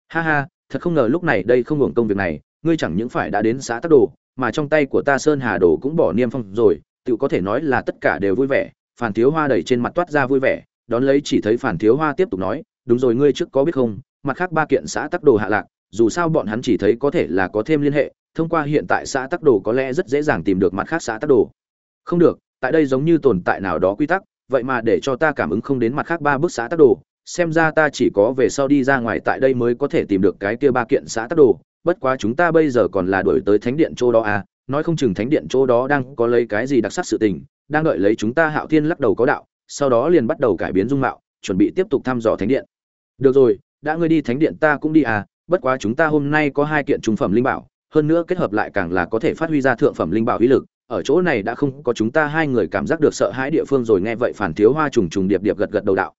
Ha ha, thật không ngờ lúc này đây không hưởng công việc này, ngươi chẳng những phải đã đến xã tắc đồ, mà trong tay của ta sơn hà đồ cũng bỏ niêm phong rồi, tự có thể nói là tất cả đều vui vẻ, phản thiếu hoa đẩy trên mặt toát ra vui vẻ, đón lấy chỉ thấy phản thiếu hoa tiếp tục nói, đúng rồi, ngươi trước có biết không, mặt khác ba kiện xã tắc đồ hạ lạc, dù sao bọn hắn chỉ thấy có thể là có thêm liên hệ, thông qua hiện tại xã tắc đồ có lẽ rất dễ dàng tìm được mặt khác xã tắc đồ. Không được, tại đây giống như tồn tại nào đó quy tắc vậy mà để cho ta cảm ứng không đến mặt khác ba bức xã tắc đồ, xem ra ta chỉ có về sau đi ra ngoài tại đây mới có thể tìm được cái kia ba kiện xã tắc đồ, bất quá chúng ta bây giờ còn là đuổi tới thánh điện chỗ đó à nói không chừng thánh điện chỗ đó đang có lấy cái gì đặc sắc sự tình, đang đợi lấy chúng ta hạo thiên lắc đầu có đạo, sau đó liền bắt đầu cải biến dung mạo, chuẩn bị tiếp tục thăm dò thánh điện. Được rồi, đã ngươi đi thánh điện ta cũng đi à bất quá chúng ta hôm nay có hai kiện trung phẩm linh bảo, hơn nữa kết hợp lại càng là có thể phát huy ra thượng phẩm linh bảo uy lực ở chỗ này đã không có chúng ta hai người cảm giác được sợ hãi địa phương rồi, nghe vậy phản thiếu hoa trùng trùng điệp điệp gật gật đầu đạo.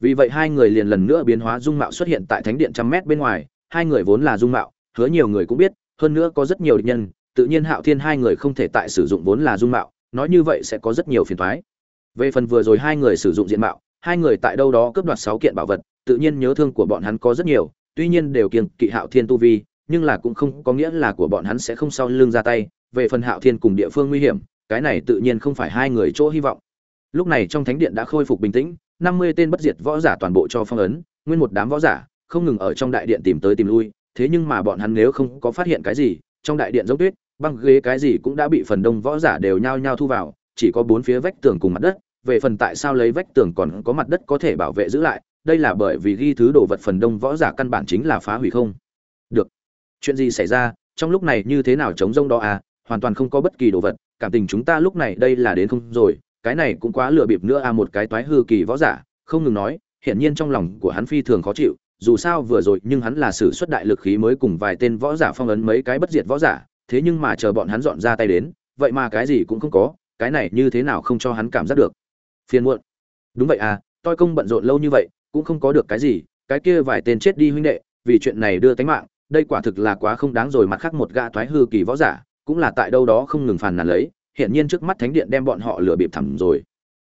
Vì vậy hai người liền lần nữa biến hóa dung mạo xuất hiện tại thánh điện trăm mét bên ngoài, hai người vốn là dung mạo, hứa nhiều người cũng biết, hơn nữa có rất nhiều địch nhân, tự nhiên hạo thiên hai người không thể tại sử dụng vốn là dung mạo, nói như vậy sẽ có rất nhiều phiền thoái về phần vừa rồi hai người sử dụng diện mạo, hai người tại đâu đó cướp đoạt sáu kiện bảo vật, tự nhiên nhớ thương của bọn hắn có rất nhiều, tuy nhiên đều kiêng kỵ hạo thiên tu vi, nhưng là cũng không có nghĩa là của bọn hắn sẽ không sau lưng ra tay về phần hạo thiên cùng địa phương nguy hiểm, cái này tự nhiên không phải hai người chỗ hy vọng. Lúc này trong thánh điện đã khôi phục bình tĩnh, năm mươi tên bất diệt võ giả toàn bộ cho phong ấn, nguyên một đám võ giả, không ngừng ở trong đại điện tìm tới tìm lui, thế nhưng mà bọn hắn nếu không có phát hiện cái gì, trong đại điện giống tuyết, băng ghế cái gì cũng đã bị phần đông võ giả đều nhao nhao thu vào, chỉ có bốn phía vách tường cùng mặt đất, về phần tại sao lấy vách tường còn có mặt đất có thể bảo vệ giữ lại, đây là bởi vì ghi thứ đồ vật phần đông võ giả căn bản chính là phá hủy không. Được. Chuyện gì xảy ra? Trong lúc này như thế nào chống rông đó à? Hoàn toàn không có bất kỳ đồ vật, cảm tình chúng ta lúc này đây là đến không rồi, cái này cũng quá lừa bịp nữa à một cái toái hư kỳ võ giả, không ngừng nói, hiển nhiên trong lòng của hắn phi thường khó chịu, dù sao vừa rồi nhưng hắn là sử xuất đại lực khí mới cùng vài tên võ giả phong ấn mấy cái bất diệt võ giả, thế nhưng mà chờ bọn hắn dọn ra tay đến, vậy mà cái gì cũng không có, cái này như thế nào không cho hắn cảm giác được. Phiền muộn. Đúng vậy à tôi công bận rộn lâu như vậy, cũng không có được cái gì, cái kia vài tên chết đi huynh đệ, vì chuyện này đưa tánh mạng, đây quả thực là quá không đáng rồi mặt khác một gã thoái hư kỳ võ giả cũng là tại đâu đó không ngừng phàn nàn lấy hiện nhiên trước mắt thánh điện đem bọn họ lừa bịp thẳm rồi.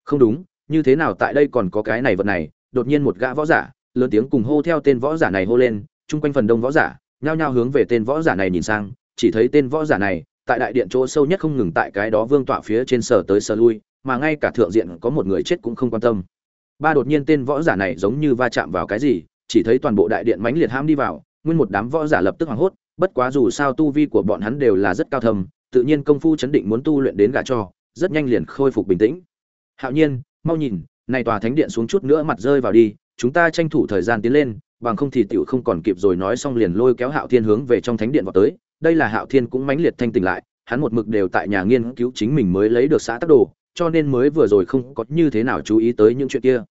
Không đúng, như thế nào tại đây còn có cái này vật này, đột nhiên một gã võ giả, lớn tiếng cùng hô theo tên võ giả này hô lên, chung quanh phần đông võ giả, nhao nhao hướng về tên võ giả này nhìn sang, chỉ thấy tên võ giả này, tại đại điện chỗ sâu nhất không ngừng tại cái đó vương tọa phía trên sở tới sở lui, mà ngay cả thượng diện có một người chết cũng không quan tâm. Ba đột nhiên tên võ giả này giống như va chạm vào cái gì, chỉ thấy toàn bộ đại điện mãnh liệt ham đi vào, nguyên một đám võ giả lập tức hoảng hốt bất quá dù sao tu vi của bọn hắn đều là rất cao thầm tự nhiên công phu chấn định muốn tu luyện đến gà cho, rất nhanh liền khôi phục bình tĩnh. Hạo nhiên, mau nhìn, này tòa thánh điện xuống chút nữa mặt rơi vào đi, chúng ta tranh thủ thời gian tiến lên, bằng không thì tiểu không còn kịp rồi nói xong liền lôi kéo hạo thiên hướng về trong thánh điện vào tới. Đây là hạo thiên cũng mãnh liệt thanh tỉnh lại, hắn một mực đều tại nhà nghiên cứu chính mình mới lấy được xã tắc đồ, cho nên mới vừa rồi không có như thế nào chú ý tới những chuyện kia.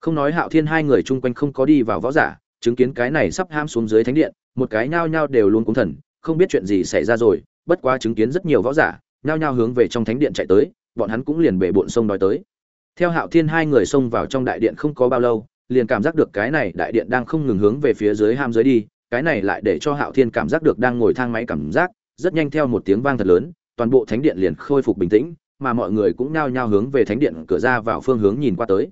Không nói hạo thiên hai người chung quanh không có đi vào võ giả chứng kiến cái này sắp ham xuống dưới thánh điện, một cái nhao nhao đều luôn cúng thần, không biết chuyện gì xảy ra rồi, bất quá chứng kiến rất nhiều võ giả, nhao nhao hướng về trong thánh điện chạy tới, bọn hắn cũng liền bể bộn sông nói tới. Theo hạo thiên hai người xông vào trong đại điện không có bao lâu, liền cảm giác được cái này đại điện đang không ngừng hướng về phía dưới ham dưới đi, cái này lại để cho hạo thiên cảm giác được đang ngồi thang máy cảm giác, rất nhanh theo một tiếng vang thật lớn, toàn bộ thánh điện liền khôi phục bình tĩnh, mà mọi người cũng nhao nhao hướng về thánh điện cửa ra vào phương hướng nhìn qua tới.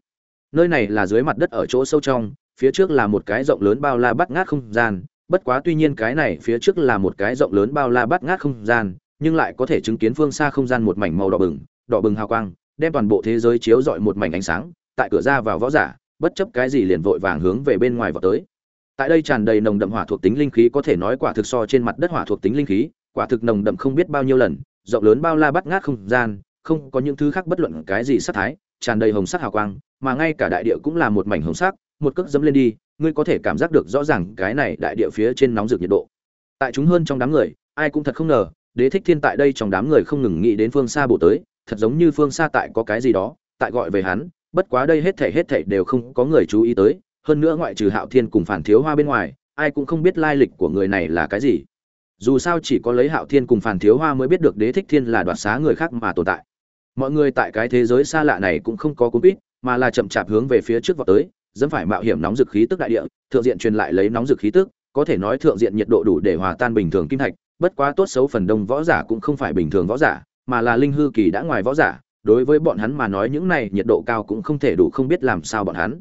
Nơi này là dưới mặt đất ở chỗ sâu trong phía trước là một cái rộng lớn bao la bắt ngát không gian, bất quá tuy nhiên cái này phía trước là một cái rộng lớn bao la bắt ngát không gian, nhưng lại có thể chứng kiến phương xa không gian một mảnh màu đỏ bừng đỏ bừng hào quang, đem toàn bộ thế giới chiếu rọi một mảnh ánh sáng, tại cửa ra vào võ giả, bất chấp cái gì liền vội vàng hướng về bên ngoài vào tới. Tại đây tràn đầy nồng đậm hỏa thuộc tính linh khí có thể nói quả thực so trên mặt đất hỏa thuộc tính linh khí, quả thực nồng đậm không biết bao nhiêu lần, rộng lớn bao la bắt ngát không gian, không có những thứ khác bất luận cái gì sát thái, tràn đầy hồng sắc hào quang, mà ngay cả đại địa cũng là một mảnh hồng sắc một cước dẫm lên đi ngươi có thể cảm giác được rõ ràng cái này đại địa phía trên nóng rực nhiệt độ. Tại chúng hơn trong đám người ai cũng thật không ngờ đế thích thiên tại đây trong đám người không ngừng nghĩ đến phương xa bổ tới thật giống như phương xa tại có cái gì đó tại gọi về hắn bất quá đây hết thảy hết thảy đều không có người chú ý tới hơn nữa ngoại trừ hạo thiên cùng phản thiếu hoa bên ngoài ai cũng không biết lai lịch của người này là cái gì. Dù sao chỉ có lấy hạo thiên cùng phản thiếu hoa mới biết được đế thích thiên là đoạt xá người khác mà tồn tại. Mọi người tại cái thế giới xa lạ này cũng không có cú biết, mà là chậm chạp hướng về phía trước vọt tới dẫm phải mạo hiểm nóng dực khí tức đại địa, thượng diện truyền lại lấy nóng dực khí tức, có thể nói thượng diện nhiệt độ đủ để hòa tan bình thường kim thạch, bất quá tốt xấu phần đông võ giả cũng không phải bình thường võ giả, mà là linh hư kỳ đã ngoài võ giả, đối với bọn hắn mà nói những này nhiệt độ cao cũng không thể đủ không biết làm sao bọn hắn.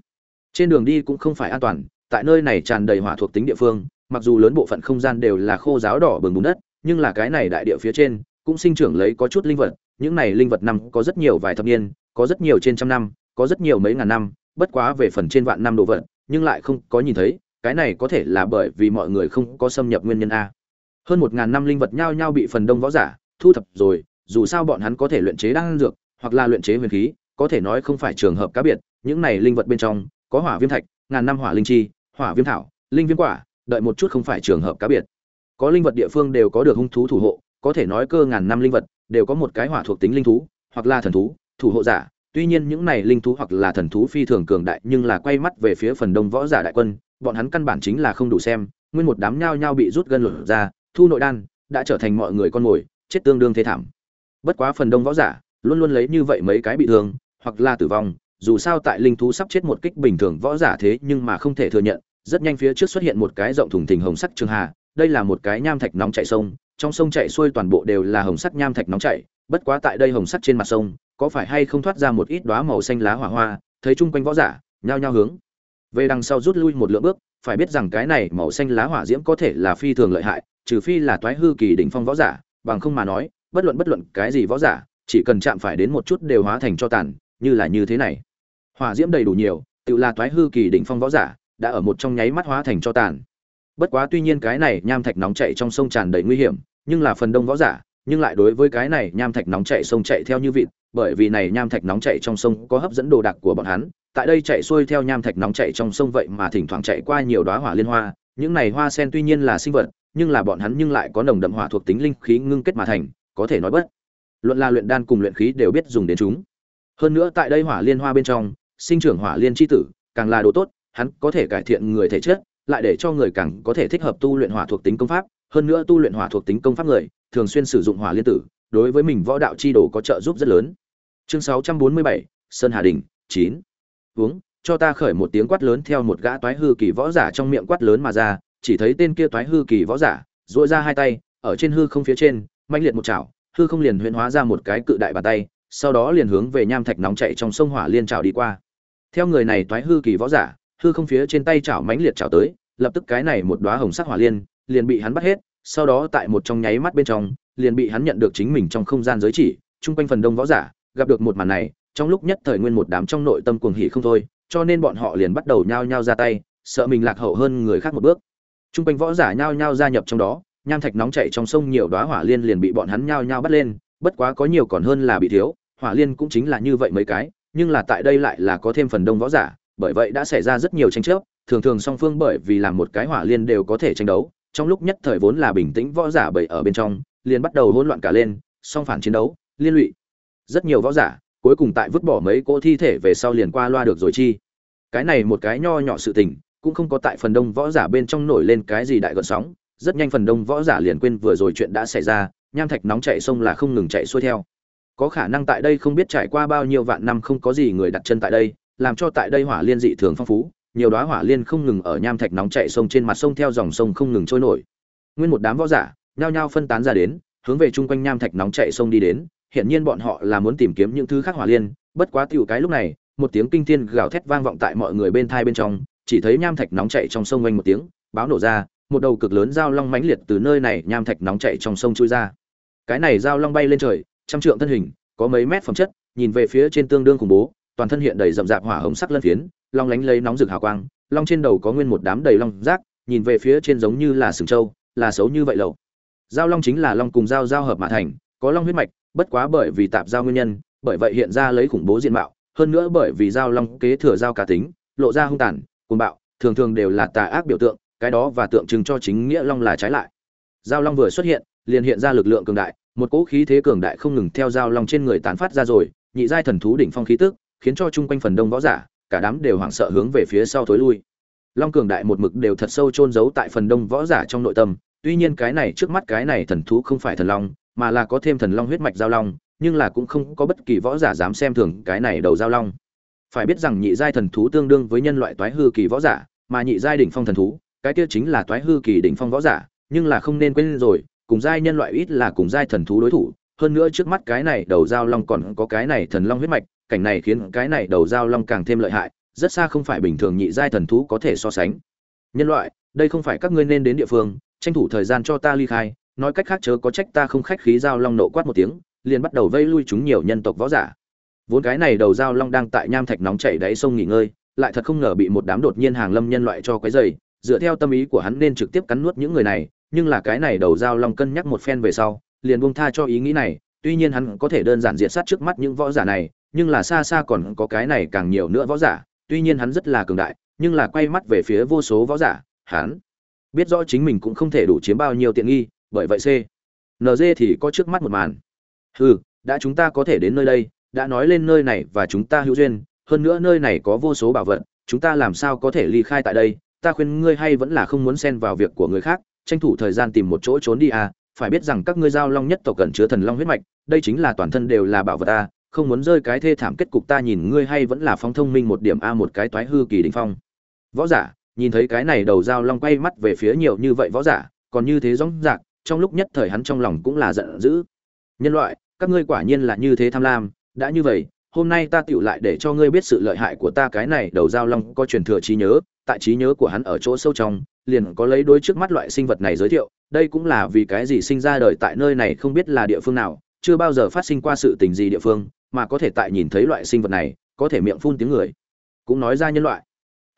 Trên đường đi cũng không phải an toàn, tại nơi này tràn đầy hỏa thuộc tính địa phương, mặc dù lớn bộ phận không gian đều là khô giáo đỏ bừng bùn đất, nhưng là cái này đại địa phía trên, cũng sinh trưởng lấy có chút linh vật, những này linh vật năm có rất nhiều vài thập niên, có rất nhiều trên trăm năm, có rất nhiều mấy ngàn năm bất quá về phần trên vạn năm đồ vật, nhưng lại không có nhìn thấy, cái này có thể là bởi vì mọi người không có xâm nhập nguyên nhân a. Hơn một ngàn năm linh vật nhau nhau bị phần đông võ giả thu thập rồi, dù sao bọn hắn có thể luyện chế đan dược, hoặc là luyện chế huyền khí, có thể nói không phải trường hợp cá biệt, những này linh vật bên trong, có hỏa viêm thạch, ngàn năm hỏa linh chi, hỏa viêm thảo, linh viêm quả, đợi một chút không phải trường hợp cá biệt. Có linh vật địa phương đều có được hung thú thủ hộ, có thể nói cơ ngàn năm linh vật đều có một cái hỏa thuộc tính linh thú, hoặc là thần thú, thủ hộ giả tuy nhiên những này linh thú hoặc là thần thú phi thường cường đại nhưng là quay mắt về phía phần đông võ giả đại quân, bọn hắn căn bản chính là không đủ xem, nguyên một đám nhao nhao bị rút gân lửa ra, thu nội đan, đã trở thành mọi người con mồi, chết tương đương thế thảm. Bất quá phần đông võ giả luôn luôn lấy như vậy mấy cái bị thương, hoặc là tử vong, dù sao tại linh thú sắp chết một kích bình thường võ giả thế nhưng mà không thể thừa nhận, rất nhanh phía trước xuất hiện một cái rộng thùng thình hồng sắc trường hà, đây là một cái nham thạch nóng chảy sông, trong sông chảy xuôi toàn bộ đều là hồng sắc nham thạch nóng chảy, bất quá tại đây hồng sắc trên mặt sông có phải hay không thoát ra một ít đóa màu xanh lá hỏa hoa, thấy chung quanh võ giả, nhao nhao hướng. Về đằng sau rút lui một lượng bước, phải biết rằng cái này màu xanh lá hỏa diễm có thể là phi thường lợi hại, trừ phi là toái hư kỳ đỉnh phong võ giả, bằng không mà nói, bất luận bất luận cái gì võ giả, chỉ cần chạm phải đến một chút đều hóa thành cho tàn, như là như thế này. Hỏa diễm đầy đủ nhiều, tự là toái hư kỳ đỉnh phong võ giả, đã ở một trong nháy mắt hóa thành cho tàn. Bất quá tuy nhiên cái này nham thạch nóng chảy trong sông tràn đầy nguy hiểm, nhưng là phần đông võ giả, nhưng lại đối với cái này nham thạch nóng chảy sông chạy theo như vịt bởi vì này nham thạch nóng chảy trong sông có hấp dẫn đồ đạc của bọn hắn, tại đây chạy xuôi theo nham thạch nóng chảy trong sông vậy mà thỉnh thoảng chạy qua nhiều đóa hỏa liên hoa, những này hoa sen tuy nhiên là sinh vật, nhưng là bọn hắn nhưng lại có nồng đậm hỏa thuộc tính linh khí ngưng kết mà thành, có thể nói bất. Luận là luyện đan cùng luyện khí đều biết dùng đến chúng. Hơn nữa tại đây hỏa liên hoa bên trong, sinh trưởng hỏa liên chi tử, càng là đồ tốt, hắn có thể cải thiện người thể chất, lại để cho người càng có thể thích hợp tu luyện hỏa thuộc tính công pháp. Hơn nữa tu luyện hỏa thuộc tính công pháp người, thường xuyên sử dụng hỏa liên tử, đối với mình võ đạo chi đồ có trợ giúp rất lớn chương 647, sơn hà đình 9. uống cho ta khởi một tiếng quát lớn theo một gã toái hư kỳ võ giả trong miệng quát lớn mà ra chỉ thấy tên kia toái hư kỳ võ giả duỗi ra hai tay ở trên hư không phía trên manh liệt một chảo hư không liền huyễn hóa ra một cái cự đại bàn tay sau đó liền hướng về nham thạch nóng chạy trong sông hỏa liên chảo đi qua theo người này toái hư kỳ võ giả hư không phía trên tay chảo mãnh liệt chảo tới lập tức cái này một đóa hồng sắc hỏa liên liền bị hắn bắt hết sau đó tại một trong nháy mắt bên trong liền bị hắn nhận được chính mình trong không gian giới chỉ chung quanh phần đông võ giả gặp được một màn này, trong lúc nhất thời nguyên một đám trong nội tâm cuồng hỉ không thôi, cho nên bọn họ liền bắt đầu nhao nhao ra tay, sợ mình lạc hậu hơn người khác một bước. Chung quanh võ giả nhao nhao gia nhập trong đó, nham thạch nóng chảy trong sông nhiều đóa hỏa liên liền bị bọn hắn nhao nhao bắt lên, bất quá có nhiều còn hơn là bị thiếu, hỏa liên cũng chính là như vậy mấy cái, nhưng là tại đây lại là có thêm phần đông võ giả, bởi vậy đã xảy ra rất nhiều tranh chấp, thường thường song phương bởi vì làm một cái hỏa liên đều có thể tranh đấu, trong lúc nhất thời vốn là bình tĩnh võ giả bởi ở bên trong, liền bắt đầu hỗn loạn cả lên, song phản chiến đấu, liên lụy rất nhiều võ giả, cuối cùng tại vứt bỏ mấy cỗ thi thể về sau liền qua loa được rồi chi. Cái này một cái nho nhỏ sự tình, cũng không có tại phần đông võ giả bên trong nổi lên cái gì đại gợn sóng. Rất nhanh phần đông võ giả liền quên vừa rồi chuyện đã xảy ra, nham thạch nóng chạy sông là không ngừng chạy xuôi theo. Có khả năng tại đây không biết trải qua bao nhiêu vạn năm không có gì người đặt chân tại đây, làm cho tại đây hỏa liên dị thường phong phú, nhiều đóa hỏa liên không ngừng ở nham thạch nóng chạy sông trên mặt sông theo dòng sông không ngừng trôi nổi. Nguyên một đám võ giả, nhao nhao phân tán ra đến, hướng về chung quanh nham thạch nóng chạy sông đi đến hiện nhiên bọn họ là muốn tìm kiếm những thứ khác hỏa liên, bất quá tiểu cái lúc này, một tiếng kinh thiên gào thét vang vọng tại mọi người bên thai bên trong, chỉ thấy nham thạch nóng chạy trong sông quanh một tiếng, báo nổ ra, một đầu cực lớn dao long mãnh liệt từ nơi này nham thạch nóng chạy trong sông chui ra. Cái này dao long bay lên trời, trăm trượng thân hình, có mấy mét phẩm chất, nhìn về phía trên tương đương khủng bố, toàn thân hiện đầy rậm rạp hỏa hồng sắc lân phiến, long lánh lấy nóng rực hào quang, long trên đầu có nguyên một đám đầy long rác, nhìn về phía trên giống như là sừng trâu, là xấu như vậy lầu giao long chính là long cùng giao giao hợp mà thành, có long huyết mạch bất quá bởi vì tạp giao nguyên nhân, bởi vậy hiện ra lấy khủng bố diện mạo, hơn nữa bởi vì giao long kế thừa giao cá tính, lộ ra hung tàn, cuồng bạo, thường thường đều là tà ác biểu tượng, cái đó và tượng trưng cho chính nghĩa long là trái lại. Giao long vừa xuất hiện, liền hiện ra lực lượng cường đại, một cỗ khí thế cường đại không ngừng theo giao long trên người tán phát ra rồi, nhị giai thần thú đỉnh phong khí tức, khiến cho chung quanh phần đông võ giả, cả đám đều hoảng sợ hướng về phía sau thối lui. Long cường đại một mực đều thật sâu chôn giấu tại phần đông võ giả trong nội tâm, tuy nhiên cái này trước mắt cái này thần thú không phải thần long mà là có thêm thần long huyết mạch giao long, nhưng là cũng không có bất kỳ võ giả dám xem thường cái này đầu giao long. Phải biết rằng nhị giai thần thú tương đương với nhân loại toái hư kỳ võ giả, mà nhị giai đỉnh phong thần thú, cái kia chính là toái hư kỳ đỉnh phong võ giả, nhưng là không nên quên rồi, cùng giai nhân loại ít là cùng giai thần thú đối thủ, hơn nữa trước mắt cái này đầu giao long còn có cái này thần long huyết mạch, cảnh này khiến cái này đầu giao long càng thêm lợi hại, rất xa không phải bình thường nhị giai thần thú có thể so sánh. Nhân loại, đây không phải các ngươi nên đến địa phương, tranh thủ thời gian cho ta ly khai nói cách khác chớ có trách ta không khách khí giao long nộ quát một tiếng, liền bắt đầu vây lui chúng nhiều nhân tộc võ giả. Vốn cái này đầu giao long đang tại nham thạch nóng chảy đáy sông nghỉ ngơi, lại thật không ngờ bị một đám đột nhiên hàng lâm nhân loại cho quấy dày dựa theo tâm ý của hắn nên trực tiếp cắn nuốt những người này, nhưng là cái này đầu giao long cân nhắc một phen về sau, liền buông tha cho ý nghĩ này, tuy nhiên hắn có thể đơn giản diệt sát trước mắt những võ giả này, nhưng là xa xa còn có cái này càng nhiều nữa võ giả, tuy nhiên hắn rất là cường đại, nhưng là quay mắt về phía vô số võ giả, hắn biết rõ chính mình cũng không thể đủ chiếm bao nhiêu tiện nghi bởi vậy c. Nd thì có trước mắt một màn. Hừ đã chúng ta có thể đến nơi đây, đã nói lên nơi này và chúng ta hữu duyên, hơn nữa nơi này có vô số bảo vật, chúng ta làm sao có thể ly khai tại đây? Ta khuyên ngươi hay vẫn là không muốn xen vào việc của người khác, tranh thủ thời gian tìm một chỗ trốn đi à? Phải biết rằng các ngươi giao long nhất tộc cần chứa thần long huyết mạch, đây chính là toàn thân đều là bảo vật a không muốn rơi cái thê thảm kết cục ta nhìn ngươi hay vẫn là phong thông minh một điểm a, một cái toái hư kỳ đỉnh phong. Võ giả, nhìn thấy cái này đầu giao long quay mắt về phía nhiều như vậy võ giả, còn như thế rõ rạc trong lúc nhất thời hắn trong lòng cũng là giận dữ. Nhân loại, các ngươi quả nhiên là như thế tham lam, đã như vậy, hôm nay ta tựu lại để cho ngươi biết sự lợi hại của ta cái này, đầu giao long có truyền thừa trí nhớ, tại trí nhớ của hắn ở chỗ sâu trong, liền có lấy đối trước mắt loại sinh vật này giới thiệu, đây cũng là vì cái gì sinh ra đời tại nơi này không biết là địa phương nào, chưa bao giờ phát sinh qua sự tình gì địa phương, mà có thể tại nhìn thấy loại sinh vật này, có thể miệng phun tiếng người. Cũng nói ra nhân loại.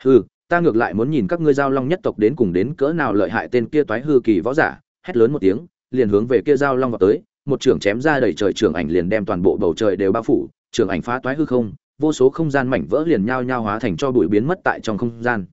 Hừ, ta ngược lại muốn nhìn các ngươi giao long nhất tộc đến cùng đến cỡ nào lợi hại tên kia toái hư kỳ võ giả hét lớn một tiếng, liền hướng về kia giao long vào tới, một trưởng chém ra đầy trời trưởng ảnh liền đem toàn bộ bầu trời đều bao phủ, trưởng ảnh phá toái hư không, vô số không gian mảnh vỡ liền nhao nhao hóa thành cho bụi biến mất tại trong không gian.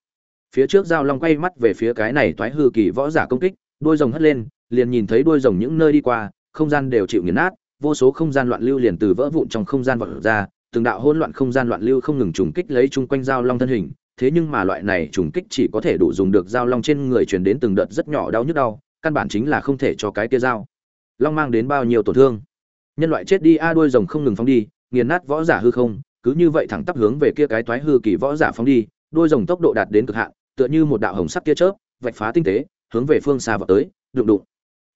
Phía trước giao long quay mắt về phía cái này toái hư kỳ võ giả công kích, đuôi rồng hất lên, liền nhìn thấy đuôi rồng những nơi đi qua, không gian đều chịu nghiền nát, vô số không gian loạn lưu liền từ vỡ vụn trong không gian vọt ra, từng đạo hỗn loạn không gian loạn lưu không ngừng trùng kích lấy chung quanh giao long thân hình, thế nhưng mà loại này trùng kích chỉ có thể đủ dùng được giao long trên người truyền đến từng đợt rất nhỏ đau nhức đau căn bản chính là không thể cho cái kia dao long mang đến bao nhiêu tổn thương. Nhân loại chết đi, a đuôi rồng không ngừng phóng đi, nghiền nát võ giả hư không, cứ như vậy thẳng tắp hướng về kia cái toái hư kỳ võ giả phóng đi, đuôi rồng tốc độ đạt đến cực hạn, tựa như một đạo hồng sắc kia chớp, vạch phá tinh tế, hướng về phương xa vào tới, đụng đụng.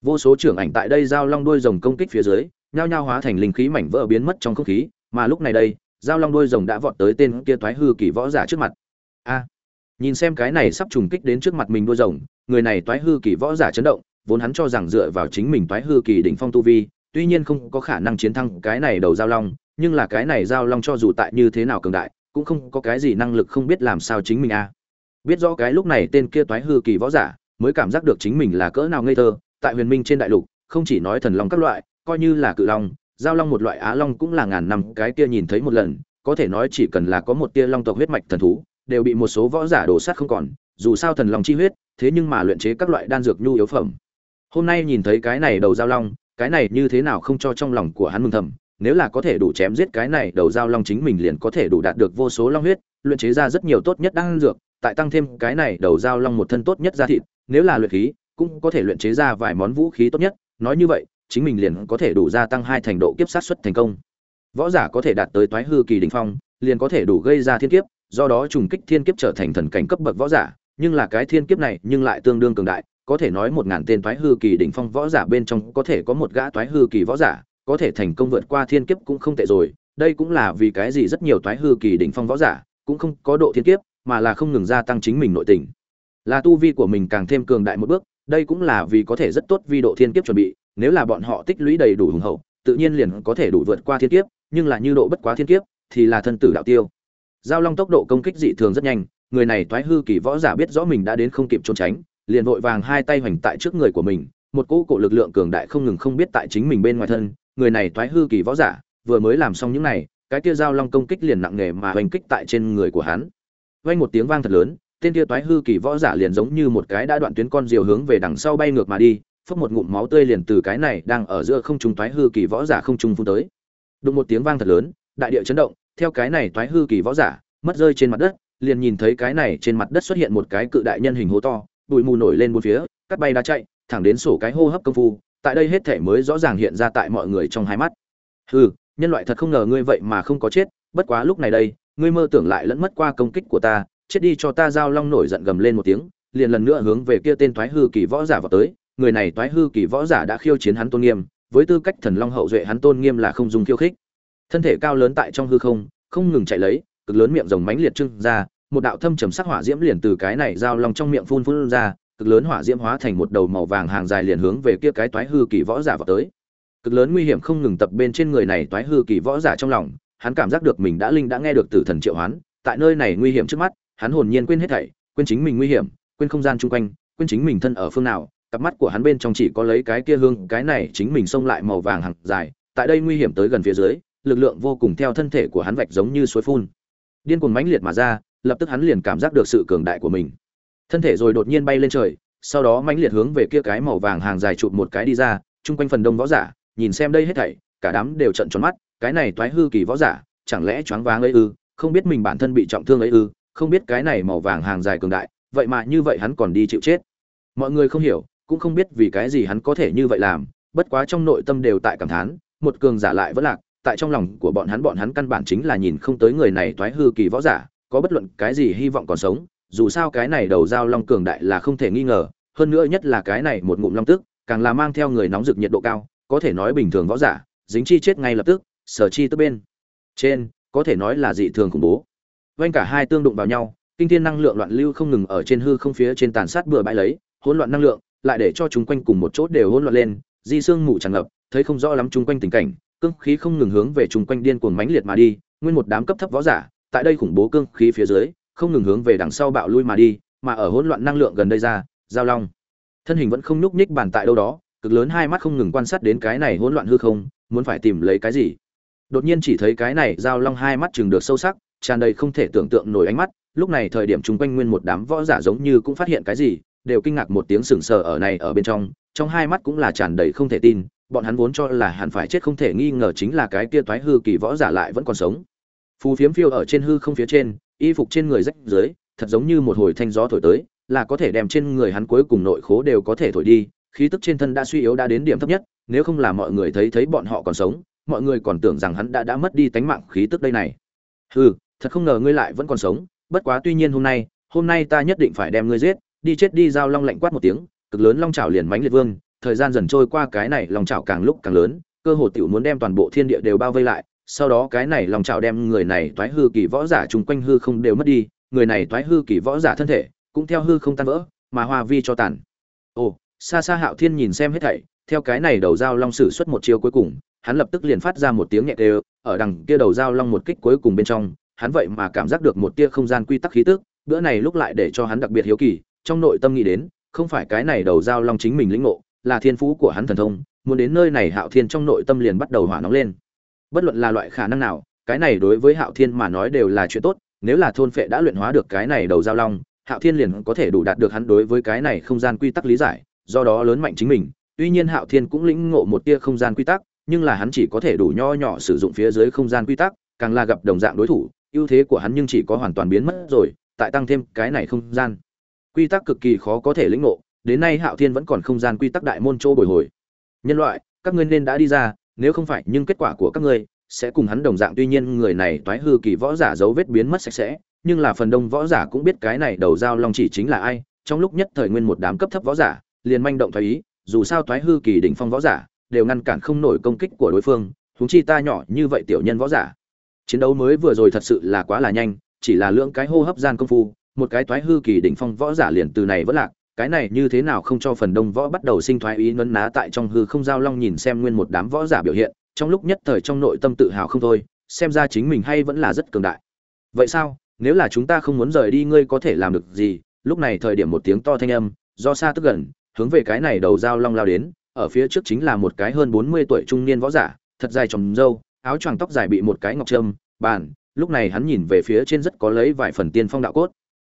Vô số trưởng ảnh tại đây giao long đuôi rồng công kích phía dưới, nhao nhao hóa thành linh khí mảnh vỡ biến mất trong không khí, mà lúc này đây, giao long đuôi rồng đã vọt tới tên kia toái hư kỳ võ giả trước mặt. A, nhìn xem cái này sắp trùng kích đến trước mặt mình đuôi rồng người này toái hư kỳ võ giả chấn động, vốn hắn cho rằng dựa vào chính mình toái hư kỳ đỉnh phong tu vi, tuy nhiên không có khả năng chiến thắng cái này đầu giao long, nhưng là cái này giao long cho dù tại như thế nào cường đại, cũng không có cái gì năng lực không biết làm sao chính mình a. Biết rõ cái lúc này tên kia toái hư kỳ võ giả, mới cảm giác được chính mình là cỡ nào ngây thơ, tại huyền minh trên đại lục, không chỉ nói thần long các loại, coi như là cự long, giao long một loại á long cũng là ngàn năm, cái kia nhìn thấy một lần, có thể nói chỉ cần là có một tia long tộc huyết mạch thần thú, đều bị một số võ giả đổ sát không còn dù sao thần long chi huyết, thế nhưng mà luyện chế các loại đan dược nhu yếu phẩm. Hôm nay nhìn thấy cái này đầu giao long, cái này như thế nào không cho trong lòng của hắn mừng thầm, nếu là có thể đủ chém giết cái này đầu giao long chính mình liền có thể đủ đạt được vô số long huyết, luyện chế ra rất nhiều tốt nhất đan dược, tại tăng thêm cái này đầu giao long một thân tốt nhất ra thịt, nếu là luyện khí, cũng có thể luyện chế ra vài món vũ khí tốt nhất. Nói như vậy, chính mình liền có thể đủ gia tăng hai thành độ kiếp sát xuất thành công. Võ giả có thể đạt tới toái hư kỳ đỉnh phong, liền có thể đủ gây ra thiên kiếp, do đó trùng kích thiên kiếp trở thành thần cảnh cấp bậc võ giả nhưng là cái thiên kiếp này nhưng lại tương đương cường đại, có thể nói một ngàn tên toái hư kỳ đỉnh phong võ giả bên trong có thể có một gã toái hư kỳ võ giả, có thể thành công vượt qua thiên kiếp cũng không tệ rồi. Đây cũng là vì cái gì rất nhiều toái hư kỳ đỉnh phong võ giả cũng không có độ thiên kiếp, mà là không ngừng gia tăng chính mình nội tình. Là tu vi của mình càng thêm cường đại một bước, đây cũng là vì có thể rất tốt vi độ thiên kiếp chuẩn bị, nếu là bọn họ tích lũy đầy đủ hùng hậu, tự nhiên liền có thể đủ vượt qua thiên kiếp, nhưng là như độ bất quá thiên kiếp, thì là thân tử đạo tiêu. Giao long tốc độ công kích dị thường rất nhanh người này toái hư kỳ võ giả biết rõ mình đã đến không kịp trốn tránh, liền vội vàng hai tay hoành tại trước người của mình, một cỗ cổ lực lượng cường đại không ngừng không biết tại chính mình bên ngoài thân, người này toái hư kỳ võ giả, vừa mới làm xong những này, cái kia giao long công kích liền nặng nề mà hoành kích tại trên người của hắn. Vang một tiếng vang thật lớn, tên kia toái hư kỳ võ giả liền giống như một cái đã đoạn tuyến con diều hướng về đằng sau bay ngược mà đi, phốc một ngụm máu tươi liền từ cái này đang ở giữa không trung toái hư kỳ võ giả không trung phun tới. Đụng một tiếng vang thật lớn, đại địa chấn động, theo cái này toái hư kỳ võ giả, mất rơi trên mặt đất liền nhìn thấy cái này trên mặt đất xuất hiện một cái cự đại nhân hình hố to, bụi mù nổi lên bốn phía, cắt bay đá chạy, thẳng đến sổ cái hô hấp công phu, tại đây hết thể mới rõ ràng hiện ra tại mọi người trong hai mắt. Hừ, nhân loại thật không ngờ ngươi vậy mà không có chết, bất quá lúc này đây, ngươi mơ tưởng lại lẫn mất qua công kích của ta, chết đi cho ta giao long nổi giận gầm lên một tiếng, liền lần nữa hướng về kia tên toái hư kỳ võ giả vào tới, người này toái hư kỳ võ giả đã khiêu chiến hắn tôn nghiêm, với tư cách thần long hậu duệ hắn tôn nghiêm là không dùng khiêu khích. Thân thể cao lớn tại trong hư không không ngừng chạy lấy cực lớn miệng rồng mánh liệt trưng ra, một đạo thâm trầm sắc hỏa diễm liền từ cái này giao long trong miệng phun phun ra, cực lớn hỏa diễm hóa thành một đầu màu vàng hàng dài liền hướng về kia cái toái hư kỳ võ giả vào tới. Cực lớn nguy hiểm không ngừng tập bên trên người này toái hư kỳ võ giả trong lòng, hắn cảm giác được mình đã linh đã nghe được tử thần triệu hoán, tại nơi này nguy hiểm trước mắt, hắn hồn nhiên quên hết thảy, quên chính mình nguy hiểm, quên không gian chung quanh, quên chính mình thân ở phương nào, cặp mắt của hắn bên trong chỉ có lấy cái kia hương, cái này chính mình xông lại màu vàng hàng dài, tại đây nguy hiểm tới gần phía dưới, lực lượng vô cùng theo thân thể của hắn vạch giống như suối phun điên cuồng mãnh liệt mà ra, lập tức hắn liền cảm giác được sự cường đại của mình. Thân thể rồi đột nhiên bay lên trời, sau đó mãnh liệt hướng về kia cái màu vàng hàng dài chụp một cái đi ra, chung quanh phần đông võ giả, nhìn xem đây hết thảy, cả đám đều trận tròn mắt, cái này toái hư kỳ võ giả, chẳng lẽ choáng váng ấy ư, không biết mình bản thân bị trọng thương ấy ư, không biết cái này màu vàng hàng dài cường đại, vậy mà như vậy hắn còn đi chịu chết. Mọi người không hiểu, cũng không biết vì cái gì hắn có thể như vậy làm, bất quá trong nội tâm đều tại cảm thán, một cường giả lại vẫn lạc tại trong lòng của bọn hắn bọn hắn căn bản chính là nhìn không tới người này toái hư kỳ võ giả, có bất luận cái gì hy vọng còn sống, dù sao cái này đầu dao long cường đại là không thể nghi ngờ, hơn nữa nhất là cái này một ngụm long tức, càng là mang theo người nóng rực nhiệt độ cao, có thể nói bình thường võ giả, dính chi chết ngay lập tức, sở chi tức bên trên, có thể nói là dị thường khủng bố. Vanh cả hai tương đụng vào nhau, kinh thiên năng lượng loạn lưu không ngừng ở trên hư không phía trên tàn sát bừa bãi lấy, hỗn loạn năng lượng, lại để cho chúng quanh cùng một chốt đều hỗn loạn lên, di xương mù tràn ngập, thấy không rõ lắm chung quanh tình cảnh cương khí không ngừng hướng về chung quanh điên cuồng mãnh liệt mà đi, nguyên một đám cấp thấp võ giả, tại đây khủng bố cương khí phía dưới, không ngừng hướng về đằng sau bạo lui mà đi, mà ở hỗn loạn năng lượng gần đây ra, giao long. Thân hình vẫn không nhúc nhích bàn tại đâu đó, cực lớn hai mắt không ngừng quan sát đến cái này hỗn loạn hư không, muốn phải tìm lấy cái gì. Đột nhiên chỉ thấy cái này giao long hai mắt chừng được sâu sắc, tràn đầy không thể tưởng tượng nổi ánh mắt, lúc này thời điểm chung quanh nguyên một đám võ giả giống như cũng phát hiện cái gì, đều kinh ngạc một tiếng sững sờ ở này ở bên trong trong hai mắt cũng là tràn đầy không thể tin, bọn hắn vốn cho là hẳn phải chết không thể nghi ngờ chính là cái kia toái hư kỳ võ giả lại vẫn còn sống. Phù phiếm phiêu ở trên hư không phía trên, y phục trên người rách dưới, thật giống như một hồi thanh gió thổi tới, là có thể đem trên người hắn cuối cùng nội khố đều có thể thổi đi, khí tức trên thân đã suy yếu đã đến điểm thấp nhất, nếu không là mọi người thấy thấy bọn họ còn sống, mọi người còn tưởng rằng hắn đã đã mất đi tánh mạng khí tức đây này. Hừ, thật không ngờ ngươi lại vẫn còn sống, bất quá tuy nhiên hôm nay hôm nay ta nhất định phải đem ngươi giết, đi chết đi, giao long lạnh quát một tiếng cực lớn long chảo liền mãnh liệt vương, thời gian dần trôi qua cái này long chảo càng lúc càng lớn, cơ hồ tiểu muốn đem toàn bộ thiên địa đều bao vây lại, sau đó cái này long chảo đem người này toái hư kỳ võ giả chung quanh hư không đều mất đi, người này toái hư kỳ võ giả thân thể cũng theo hư không tan vỡ, mà hoa vi cho tàn. Ồ xa xa hạo thiên nhìn xem hết thảy, theo cái này đầu dao long sử xuất một chiêu cuối cùng, hắn lập tức liền phát ra một tiếng nhẹ đều, ở đằng kia đầu dao long một kích cuối cùng bên trong, hắn vậy mà cảm giác được một tia không gian quy tắc khí tức, bữa này lúc lại để cho hắn đặc biệt hiếu kỳ, trong nội tâm nghĩ đến không phải cái này đầu giao long chính mình lĩnh ngộ, là thiên phú của hắn thần thông, muốn đến nơi này hạo thiên trong nội tâm liền bắt đầu hỏa nóng lên. Bất luận là loại khả năng nào, cái này đối với hạo thiên mà nói đều là chuyện tốt, nếu là thôn phệ đã luyện hóa được cái này đầu giao long, hạo thiên liền có thể đủ đạt được hắn đối với cái này không gian quy tắc lý giải, do đó lớn mạnh chính mình. Tuy nhiên hạo thiên cũng lĩnh ngộ một tia không gian quy tắc, nhưng là hắn chỉ có thể đủ nho nhỏ sử dụng phía dưới không gian quy tắc, càng là gặp đồng dạng đối thủ, ưu thế của hắn nhưng chỉ có hoàn toàn biến mất rồi, tại tăng thêm cái này không gian quy tắc cực kỳ khó có thể lĩnh ngộ, đến nay hạo thiên vẫn còn không gian quy tắc đại môn chỗ bồi hồi. Nhân loại, các ngươi nên đã đi ra, nếu không phải nhưng kết quả của các ngươi, sẽ cùng hắn đồng dạng. Tuy nhiên người này toái hư kỳ võ giả dấu vết biến mất sạch sẽ, nhưng là phần đông võ giả cũng biết cái này đầu dao long chỉ chính là ai. Trong lúc nhất thời nguyên một đám cấp thấp võ giả, liền manh động thoái ý, dù sao toái hư kỳ đỉnh phong võ giả, đều ngăn cản không nổi công kích của đối phương, huống chi ta nhỏ như vậy tiểu nhân võ giả. Chiến đấu mới vừa rồi thật sự là quá là nhanh, chỉ là lượng cái hô hấp gian công phu một cái toái hư kỳ đỉnh phong võ giả liền từ này vỡ lạc, cái này như thế nào không cho phần đông võ bắt đầu sinh thoái ý nấn ná tại trong hư không giao long nhìn xem nguyên một đám võ giả biểu hiện, trong lúc nhất thời trong nội tâm tự hào không thôi, xem ra chính mình hay vẫn là rất cường đại. Vậy sao? Nếu là chúng ta không muốn rời đi, ngươi có thể làm được gì? Lúc này thời điểm một tiếng to thanh âm, do xa tức gần, hướng về cái này đầu giao long lao đến, ở phía trước chính là một cái hơn bốn mươi tuổi trung niên võ giả, thật dài trồng râu, áo choàng tóc dài bị một cái ngọc trâm, bàn, lúc này hắn nhìn về phía trên rất có lấy vài phần tiên phong đạo cốt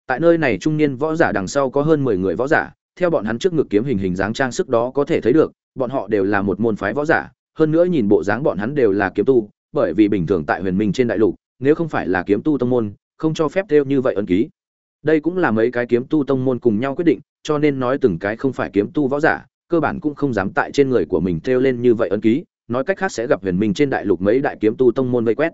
tại nơi này trung niên võ giả đằng sau có hơn mười người võ giả, theo bọn hắn trước ngực kiếm hình hình dáng trang sức đó có thể thấy được, bọn họ đều là một môn phái võ giả, hơn nữa nhìn bộ dáng bọn hắn đều là kiếm tu, bởi vì bình thường tại huyền minh trên đại lục, nếu không phải là kiếm tu tông môn, không cho phép theo như vậy ân ký. Đây cũng là mấy cái kiếm tu tông môn cùng nhau quyết định, cho nên nói từng cái không phải kiếm tu võ giả, cơ bản cũng không dám tại trên người của mình theo lên như vậy ân ký, nói cách khác sẽ gặp huyền minh trên đại lục mấy đại kiếm tu tông môn vây quét.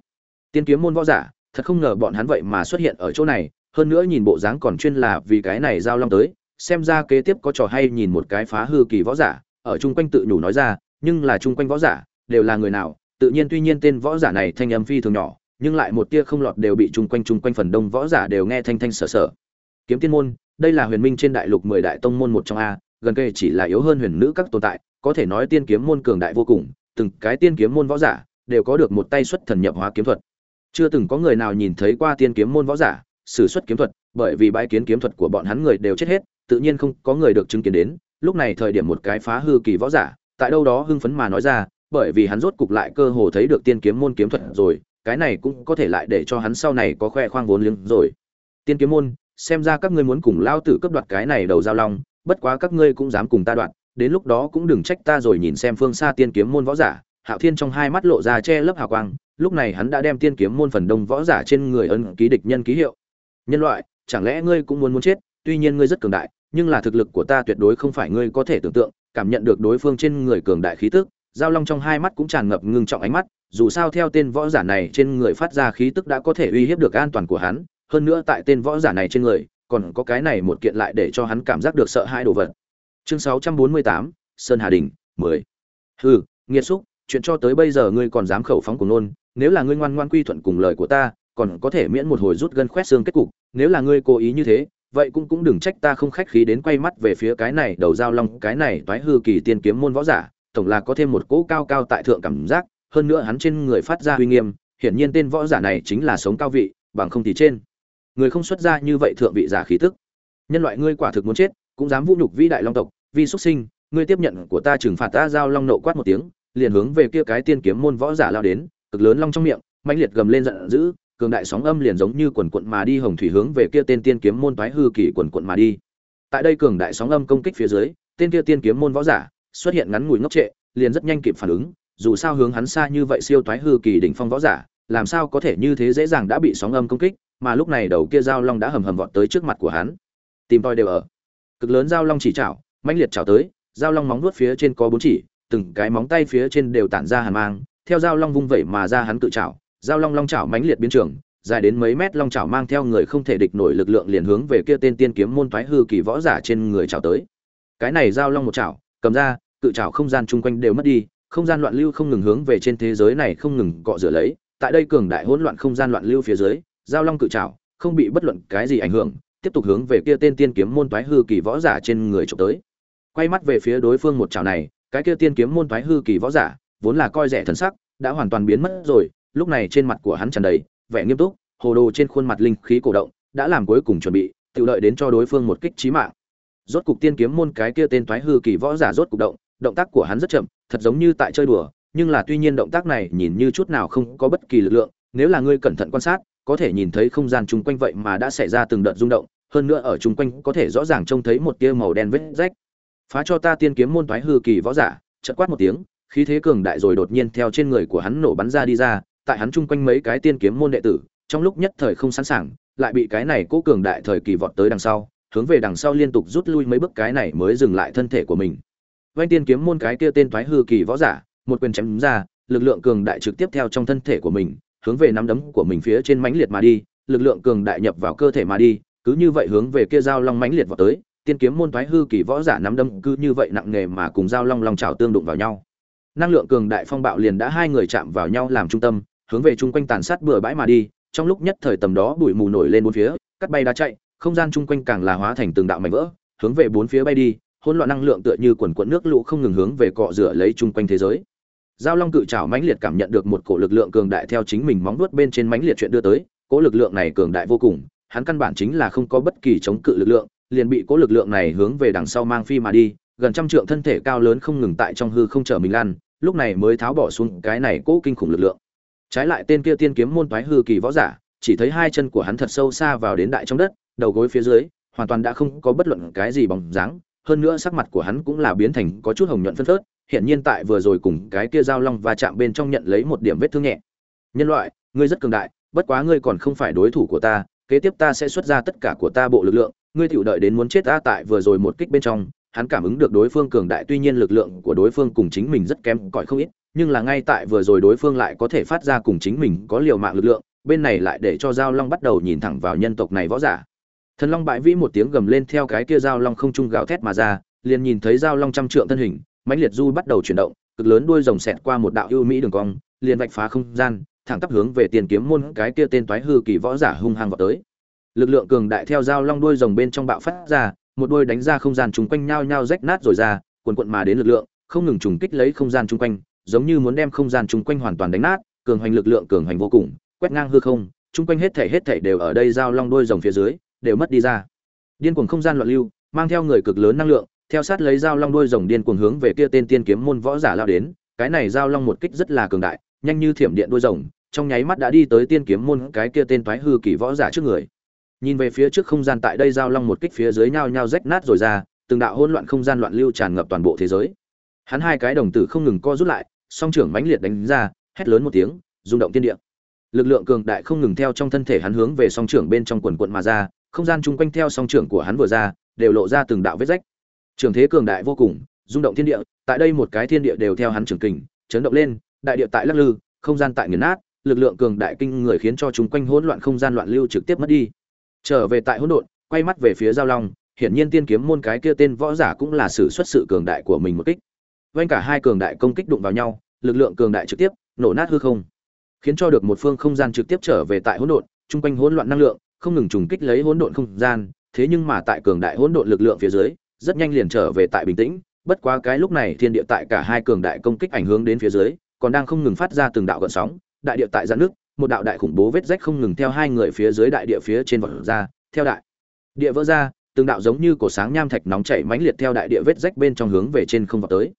Tiên kiếm môn võ giả, thật không ngờ bọn hắn vậy mà xuất hiện ở chỗ này hơn nữa nhìn bộ dáng còn chuyên là vì cái này giao long tới, xem ra kế tiếp có trò hay nhìn một cái phá hư kỳ võ giả, ở chung quanh tự nhủ nói ra, nhưng là chung quanh võ giả, đều là người nào, tự nhiên tuy nhiên tên võ giả này thanh âm phi thường nhỏ, nhưng lại một tia không lọt đều bị chung quanh chung quanh phần đông võ giả đều nghe thanh thanh sở sở. Kiếm tiên môn, đây là huyền minh trên đại lục mười đại tông môn một trong a, gần kề chỉ là yếu hơn huyền nữ các tồn tại, có thể nói tiên kiếm môn cường đại vô cùng, từng cái tiên kiếm môn võ giả đều có được một tay xuất thần nhập hóa kiếm thuật. Chưa từng có người nào nhìn thấy qua tiên kiếm môn võ giả sử xuất kiếm thuật, bởi vì bãi kiến kiếm thuật của bọn hắn người đều chết hết, tự nhiên không có người được chứng kiến đến. Lúc này thời điểm một cái phá hư kỳ võ giả, tại đâu đó hưng phấn mà nói ra, bởi vì hắn rốt cục lại cơ hồ thấy được tiên kiếm môn kiếm thuật rồi, cái này cũng có thể lại để cho hắn sau này có khoe khoang vốn liếng rồi. Tiên kiếm môn, xem ra các ngươi muốn cùng lao tử cấp đoạt cái này đầu giao long, bất quá các ngươi cũng dám cùng ta đoạt, đến lúc đó cũng đừng trách ta rồi nhìn xem phương xa tiên kiếm môn võ giả. Hạo thiên trong hai mắt lộ ra che lấp hào quang, lúc này hắn đã đem tiên kiếm môn phần đông võ giả trên người ân ký địch nhân ký hiệu nhân loại chẳng lẽ ngươi cũng muốn muốn chết? Tuy nhiên ngươi rất cường đại nhưng là thực lực của ta tuyệt đối không phải ngươi có thể tưởng tượng. Cảm nhận được đối phương trên người cường đại khí tức giao long trong hai mắt cũng tràn ngập ngưng trọng ánh mắt. Dù sao theo tên võ giả này trên người phát ra khí tức đã có thể uy hiếp được an toàn của hắn hơn nữa tại tên võ giả này trên người còn có cái này một kiện lại để cho hắn cảm giác được sợ hãi đồ vật. Chương 648, sơn hà đình 10. hừ nghiệt xúc chuyện cho tới bây giờ ngươi còn dám khẩu phóng của nôn nếu là ngươi ngoan ngoan quy thuận cùng lời của ta còn có thể miễn một hồi rút gân khoét xương kết cục, nếu là ngươi cố ý như thế, vậy cũng cũng đừng trách ta không khách khí đến quay mắt về phía cái này đầu dao long, cái này toái hư kỳ tiên kiếm môn võ giả, tổng là có thêm một cỗ cao cao tại thượng cảm giác, hơn nữa hắn trên người phát ra uy nghiêm, hiển nhiên tên võ giả này chính là sống cao vị, bằng không thì trên, người không xuất ra như vậy thượng vị giả khí tức. Nhân loại ngươi quả thực muốn chết, cũng dám vũ nhục vĩ đại long tộc, vi xuất sinh, ngươi tiếp nhận của ta trừng phạt ta giao long nộ quát một tiếng, liền hướng về kia cái tiên kiếm môn võ giả lao đến, cực lớn long trong miệng, mãnh liệt gầm lên giận dữ cường đại sóng âm liền giống như quần quận mà đi, hồng thủy hướng về kia tên tiên kiếm môn toái hư kỳ quần quận mà đi. Tại đây cường đại sóng âm công kích phía dưới, tên kia tiên kiếm môn võ giả xuất hiện ngắn ngủi ngốc trệ, liền rất nhanh kịp phản ứng, dù sao hướng hắn xa như vậy siêu toái hư kỳ đỉnh phong võ giả, làm sao có thể như thế dễ dàng đã bị sóng âm công kích, mà lúc này đầu kia dao long đã hầm hầm vọt tới trước mặt của hắn. Tìm tôi đều ở. Cực lớn dao long chỉ chảo, mãnh liệt chảo tới dao long móng vuốt phía trên có bốn chỉ, từng cái móng tay phía trên đều tản ra hàn mang, theo dao long vung vẩy mà ra hắn tự chảo dao long long chảo mãnh liệt biến trường, dài đến mấy mét long chảo mang theo người không thể địch nổi lực lượng liền hướng về kia tên tiên kiếm môn phái hư kỳ võ giả trên người chảo tới. Cái này dao long một chảo, cầm ra, cự chảo không gian chung quanh đều mất đi, không gian loạn lưu không ngừng hướng về trên thế giới này không ngừng cọ rửa lấy, tại đây cường đại hỗn loạn không gian loạn lưu phía dưới, giao long cự chảo không bị bất luận cái gì ảnh hưởng, tiếp tục hướng về kia tên tiên kiếm môn phái hư kỳ võ giả trên người chụp tới. Quay mắt về phía đối phương một chảo này, cái kia tiên kiếm môn phái hư kỳ võ giả, vốn là coi rẻ thần sắc, đã hoàn toàn biến mất rồi lúc này trên mặt của hắn tràn đầy vẻ nghiêm túc, hồ đồ trên khuôn mặt linh khí cổ động, đã làm cuối cùng chuẩn bị, tự lợi đến cho đối phương một kích chí mạng. Rốt cục tiên kiếm môn cái kia tên toái hư kỳ võ giả rốt cục động động tác của hắn rất chậm, thật giống như tại chơi đùa, nhưng là tuy nhiên động tác này nhìn như chút nào không có bất kỳ lực lượng, nếu là ngươi cẩn thận quan sát, có thể nhìn thấy không gian chung quanh vậy mà đã xảy ra từng đợt rung động, hơn nữa ở chung quanh có thể rõ ràng trông thấy một tia màu đen vết rách. Phá cho ta tiên kiếm môn thoái hư kỳ võ giả, chợt quát một tiếng, khí thế cường đại rồi đột nhiên theo trên người của hắn nổ bắn ra đi ra tại hắn chung quanh mấy cái tiên kiếm môn đệ tử trong lúc nhất thời không sẵn sàng lại bị cái này cố cường đại thời kỳ vọt tới đằng sau hướng về đằng sau liên tục rút lui mấy bước cái này mới dừng lại thân thể của mình vanh tiên kiếm môn cái kia tên thoái hư kỳ võ giả một quyền chém ra lực lượng cường đại trực tiếp theo trong thân thể của mình hướng về nắm đấm của mình phía trên mãnh liệt mà đi, lực lượng cường đại nhập vào cơ thể mà đi, cứ như vậy hướng về kia dao long mãnh liệt vào tới, tiên kiếm môn thoái hư kỳ võ giả nắm đấm cứ như vậy nặng nghề mà cùng dao long long chảo tương đụng vào nhau. Năng lượng cường đại phong bạo liền đã hai người chạm vào nhau làm trung tâm, hướng về chung quanh tàn sát bừa bãi mà đi, trong lúc nhất thời tầm đó bụi mù nổi lên bốn phía, cắt bay đá chạy, không gian chung quanh càng là hóa thành từng đạo mảnh vỡ, hướng về bốn phía bay đi, hỗn loạn năng lượng tựa như quần quận nước lũ không ngừng hướng về cọ rửa lấy chung quanh thế giới. Giao long cự trảo mãnh liệt cảm nhận được một cổ lực lượng cường đại theo chính mình móng vuốt bên trên mãnh liệt chuyện đưa tới cỗ lực lượng này cường đại vô cùng hắn căn bản chính là không có bất kỳ chống cự lực lượng liền bị cỗ lực lượng này hướng về đằng sau mang phi mà đi gần trăm trượng thân thể cao lớn không ngừng tại trong hư không chở mình lăn lúc này mới tháo bỏ xuống cái này cỗ kinh khủng lực lượng trái lại tên kia tiên kiếm môn toái hư kỳ võ giả, chỉ thấy hai chân của hắn thật sâu xa vào đến đại trong đất, đầu gối phía dưới, hoàn toàn đã không có bất luận cái gì bóng dáng, hơn nữa sắc mặt của hắn cũng là biến thành có chút hồng nhuận phân phớt hiện nhiên tại vừa rồi cùng cái kia giao long và chạm bên trong nhận lấy một điểm vết thương nhẹ. Nhân loại, ngươi rất cường đại, bất quá ngươi còn không phải đối thủ của ta, kế tiếp ta sẽ xuất ra tất cả của ta bộ lực lượng, ngươi tiểu đợi đến muốn chết ta tại vừa rồi một kích bên trong. Hắn cảm ứng được đối phương cường đại, tuy nhiên lực lượng của đối phương cùng chính mình rất kém, cỏi không ít nhưng là ngay tại vừa rồi đối phương lại có thể phát ra cùng chính mình có liều mạng lực lượng, bên này lại để cho giao long bắt đầu nhìn thẳng vào nhân tộc này võ giả. Thần long bại vĩ một tiếng gầm lên theo cái kia giao long không trung gào thét mà ra, liền nhìn thấy giao long trăm trượng thân hình, mãnh liệt du bắt đầu chuyển động, cực lớn đuôi rồng xẹt qua một đạo ưu mỹ đường cong, liền vạch phá không gian, thẳng tắp hướng về tiền kiếm môn cái kia tên toái hư kỳ võ giả hung hăng vọt tới. Lực lượng cường đại theo giao long đuôi rồng bên trong bạo phát ra, một đuôi đánh ra không gian trùng quanh nhau nhau rách nát rồi ra, cuồn cuộn mà đến lực lượng, không ngừng trùng kích lấy không gian chung quanh giống như muốn đem không gian chung quanh hoàn toàn đánh nát, cường hoành lực lượng cường hoành vô cùng, quét ngang hư không, chung quanh hết thể hết thể đều ở đây giao long đôi rồng phía dưới, đều mất đi ra. Điên cuồng không gian loạn lưu, mang theo người cực lớn năng lượng, theo sát lấy dao long đôi rồng điên cuồng hướng về kia tên tiên kiếm môn võ giả lao đến, cái này dao long một kích rất là cường đại, nhanh như thiểm điện đôi rồng, trong nháy mắt đã đi tới tiên kiếm môn cái kia tên toái hư kỳ võ giả trước người. Nhìn về phía trước không gian tại đây dao long một kích phía dưới nhao nhao rách nát rồi ra, từng đạo hỗn loạn không gian loạn lưu tràn ngập toàn bộ thế giới. Hắn hai cái đồng tử không ngừng co rút lại song trưởng mãnh liệt đánh ra, hét lớn một tiếng, rung động thiên địa. Lực lượng cường đại không ngừng theo trong thân thể hắn hướng về song trưởng bên trong quần quần mà ra, không gian chung quanh theo song trưởng của hắn vừa ra, đều lộ ra từng đạo vết rách. Trường thế cường đại vô cùng, rung động thiên địa, tại đây một cái thiên địa đều theo hắn trưởng kình, chấn động lên, đại địa tại lắc lư, không gian tại nghiền nát, lực lượng cường đại kinh người khiến cho chúng quanh hỗn loạn không gian loạn lưu trực tiếp mất đi. Trở về tại hỗn độn, quay mắt về phía giao long, hiển nhiên tiên kiếm môn cái kia tên võ giả cũng là sự xuất sự cường đại của mình một kích quanh cả hai cường đại công kích đụng vào nhau, lực lượng cường đại trực tiếp, nổ nát hư không. Khiến cho được một phương không gian trực tiếp trở về tại hỗn độn, chung quanh hỗn loạn năng lượng, không ngừng trùng kích lấy hỗn độn không gian. Thế nhưng mà tại cường đại hỗn độn lực lượng phía dưới, rất nhanh liền trở về tại bình tĩnh. Bất quá cái lúc này thiên địa tại cả hai cường đại công kích ảnh hưởng đến phía dưới, còn đang không ngừng phát ra từng đạo gợn sóng. Đại địa tại giãn nước, một đạo đại khủng bố vết rách không ngừng theo hai người phía dưới đại địa phía trên vọt ra, theo đại địa vỡ ra, từng đạo giống như cổ sáng nham thạch nóng chảy mãnh liệt theo đại địa vết rách bên trong hướng về trên không vọt tới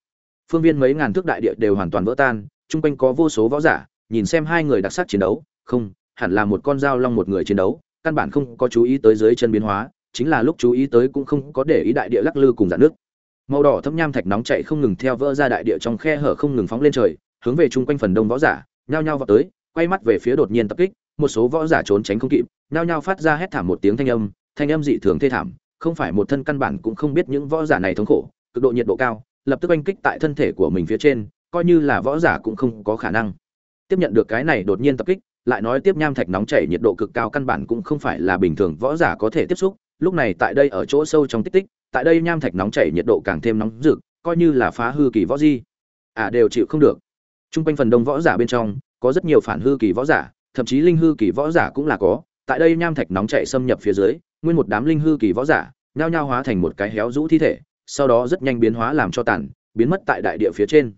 phương viên mấy ngàn thước đại địa đều hoàn toàn vỡ tan, chung quanh có vô số võ giả, nhìn xem hai người đặc sắc chiến đấu, không, hẳn là một con dao long một người chiến đấu, căn bản không có chú ý tới dưới chân biến hóa, chính là lúc chú ý tới cũng không có để ý đại địa lắc lư cùng dạn nước. Màu đỏ thâm nham thạch nóng chảy không ngừng theo vỡ ra đại địa trong khe hở không ngừng phóng lên trời, hướng về chung quanh phần đông võ giả, nhao nhao vào tới, quay mắt về phía đột nhiên tập kích, một số võ giả trốn tránh không kịp, nhao nhao phát ra hét thảm một tiếng thanh âm thanh âm dị thường thê thảm, không phải một thân căn bản cũng không biết những võ giả này thống khổ, cực độ nhiệt độ cao lập tức oanh kích tại thân thể của mình phía trên, coi như là võ giả cũng không có khả năng. Tiếp nhận được cái này đột nhiên tập kích, lại nói tiếp nham thạch nóng chảy nhiệt độ cực cao căn bản cũng không phải là bình thường võ giả có thể tiếp xúc, lúc này tại đây ở chỗ sâu trong tích tích, tại đây nham thạch nóng chảy nhiệt độ càng thêm nóng rực, coi như là phá hư kỳ võ di. À đều chịu không được. Trung quanh phần đông võ giả bên trong, có rất nhiều phản hư kỳ võ giả, thậm chí linh hư kỳ võ giả cũng là có. Tại đây nham thạch nóng chảy xâm nhập phía dưới, nguyên một đám linh hư kỳ võ giả, nhao nhao hóa thành một cái héo rũ thi thể sau đó rất nhanh biến hóa làm cho tàn, biến mất tại đại địa phía trên.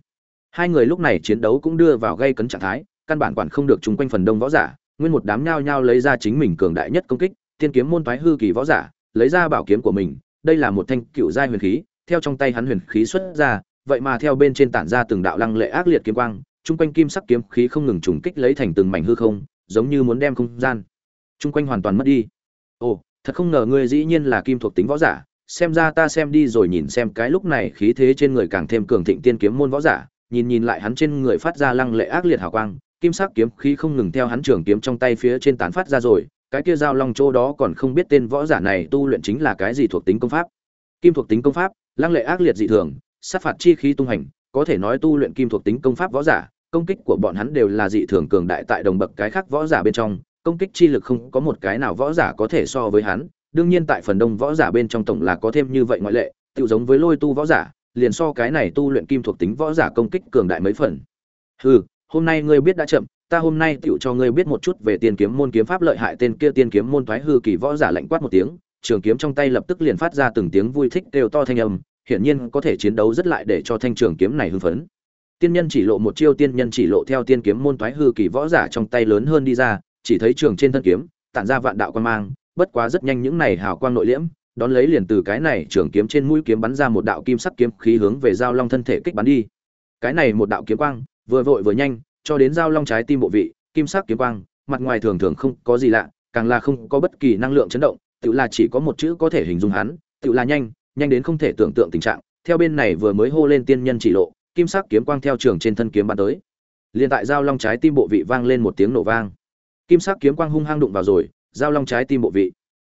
Hai người lúc này chiến đấu cũng đưa vào gây cấn trạng thái, căn bản quản không được chúng quanh phần đông võ giả, nguyên một đám nhao nhao lấy ra chính mình cường đại nhất công kích, tiên kiếm môn phái hư kỳ võ giả, lấy ra bảo kiếm của mình, đây là một thanh cựu giai huyền khí, theo trong tay hắn huyền khí xuất ra, vậy mà theo bên trên tản ra từng đạo lăng lệ ác liệt kiếm quang, chung quanh kim sắc kiếm khí không ngừng trùng kích lấy thành từng mảnh hư không, giống như muốn đem không gian, chung quanh hoàn toàn mất đi. Ồ, thật không ngờ ngươi dĩ nhiên là kim thuộc tính võ giả xem ra ta xem đi rồi nhìn xem cái lúc này khí thế trên người càng thêm cường thịnh tiên kiếm môn võ giả nhìn nhìn lại hắn trên người phát ra lăng lệ ác liệt hào quang kim sắc kiếm khí không ngừng theo hắn trường kiếm trong tay phía trên tán phát ra rồi, cái kia giao long chỗ đó còn không biết tên võ giả này tu luyện chính là cái gì thuộc tính công pháp. Kim thuộc tính công pháp, lăng lệ ác liệt dị thường, sát phạt chi khí tung hành, có thể nói tu luyện kim thuộc tính công pháp võ giả, công kích của bọn hắn đều là dị thường cường đại tại đồng bậc cái khác võ giả bên trong, công kích chi lực không có một cái nào võ giả có thể so với hắn, đương nhiên tại phần đông võ giả bên trong tổng là có thêm như vậy ngoại lệ, tự giống với lôi tu võ giả, liền so cái này tu luyện kim thuộc tính võ giả công kích cường đại mấy phần. Hừ, hôm nay ngươi biết đã chậm ta hôm nay tựu cho ngươi biết một chút về tiên kiếm môn kiếm pháp lợi hại tên kia tiên kiếm môn thoái hư kỳ võ giả lạnh quát một tiếng trường kiếm trong tay lập tức liền phát ra từng tiếng vui thích đều to thanh âm hiển nhiên có thể chiến đấu rất lại để cho thanh trường kiếm này hưng phấn tiên nhân chỉ lộ một chiêu tiên nhân chỉ lộ theo tiên kiếm môn thoái hư kỳ võ giả trong tay lớn hơn đi ra chỉ thấy trường trên thân kiếm tản ra vạn đạo quan mang bất quá rất nhanh những này hào quang nội liễm đón lấy liền từ cái này trường kiếm trên mũi kiếm bắn ra một đạo kim sắc kiếm khí hướng về giao long thân thể kích bắn đi. Cái này một đạo kiếm quang vừa vội vừa nhanh cho đến giao long trái tim bộ vị, kim sắc kiếm quang, mặt ngoài thường thường không có gì lạ, càng là không có bất kỳ năng lượng chấn động, tự là chỉ có một chữ có thể hình dung hắn, tự là nhanh, nhanh đến không thể tưởng tượng tình trạng. Theo bên này vừa mới hô lên tiên nhân chỉ lộ kim sắc kiếm quang theo trường trên thân kiếm bắn tới. Liền tại giao long trái tim bộ vị vang lên một tiếng nổ vang. Kim sắc kiếm quang hung hăng đụng vào rồi giao long trái tim bộ vị.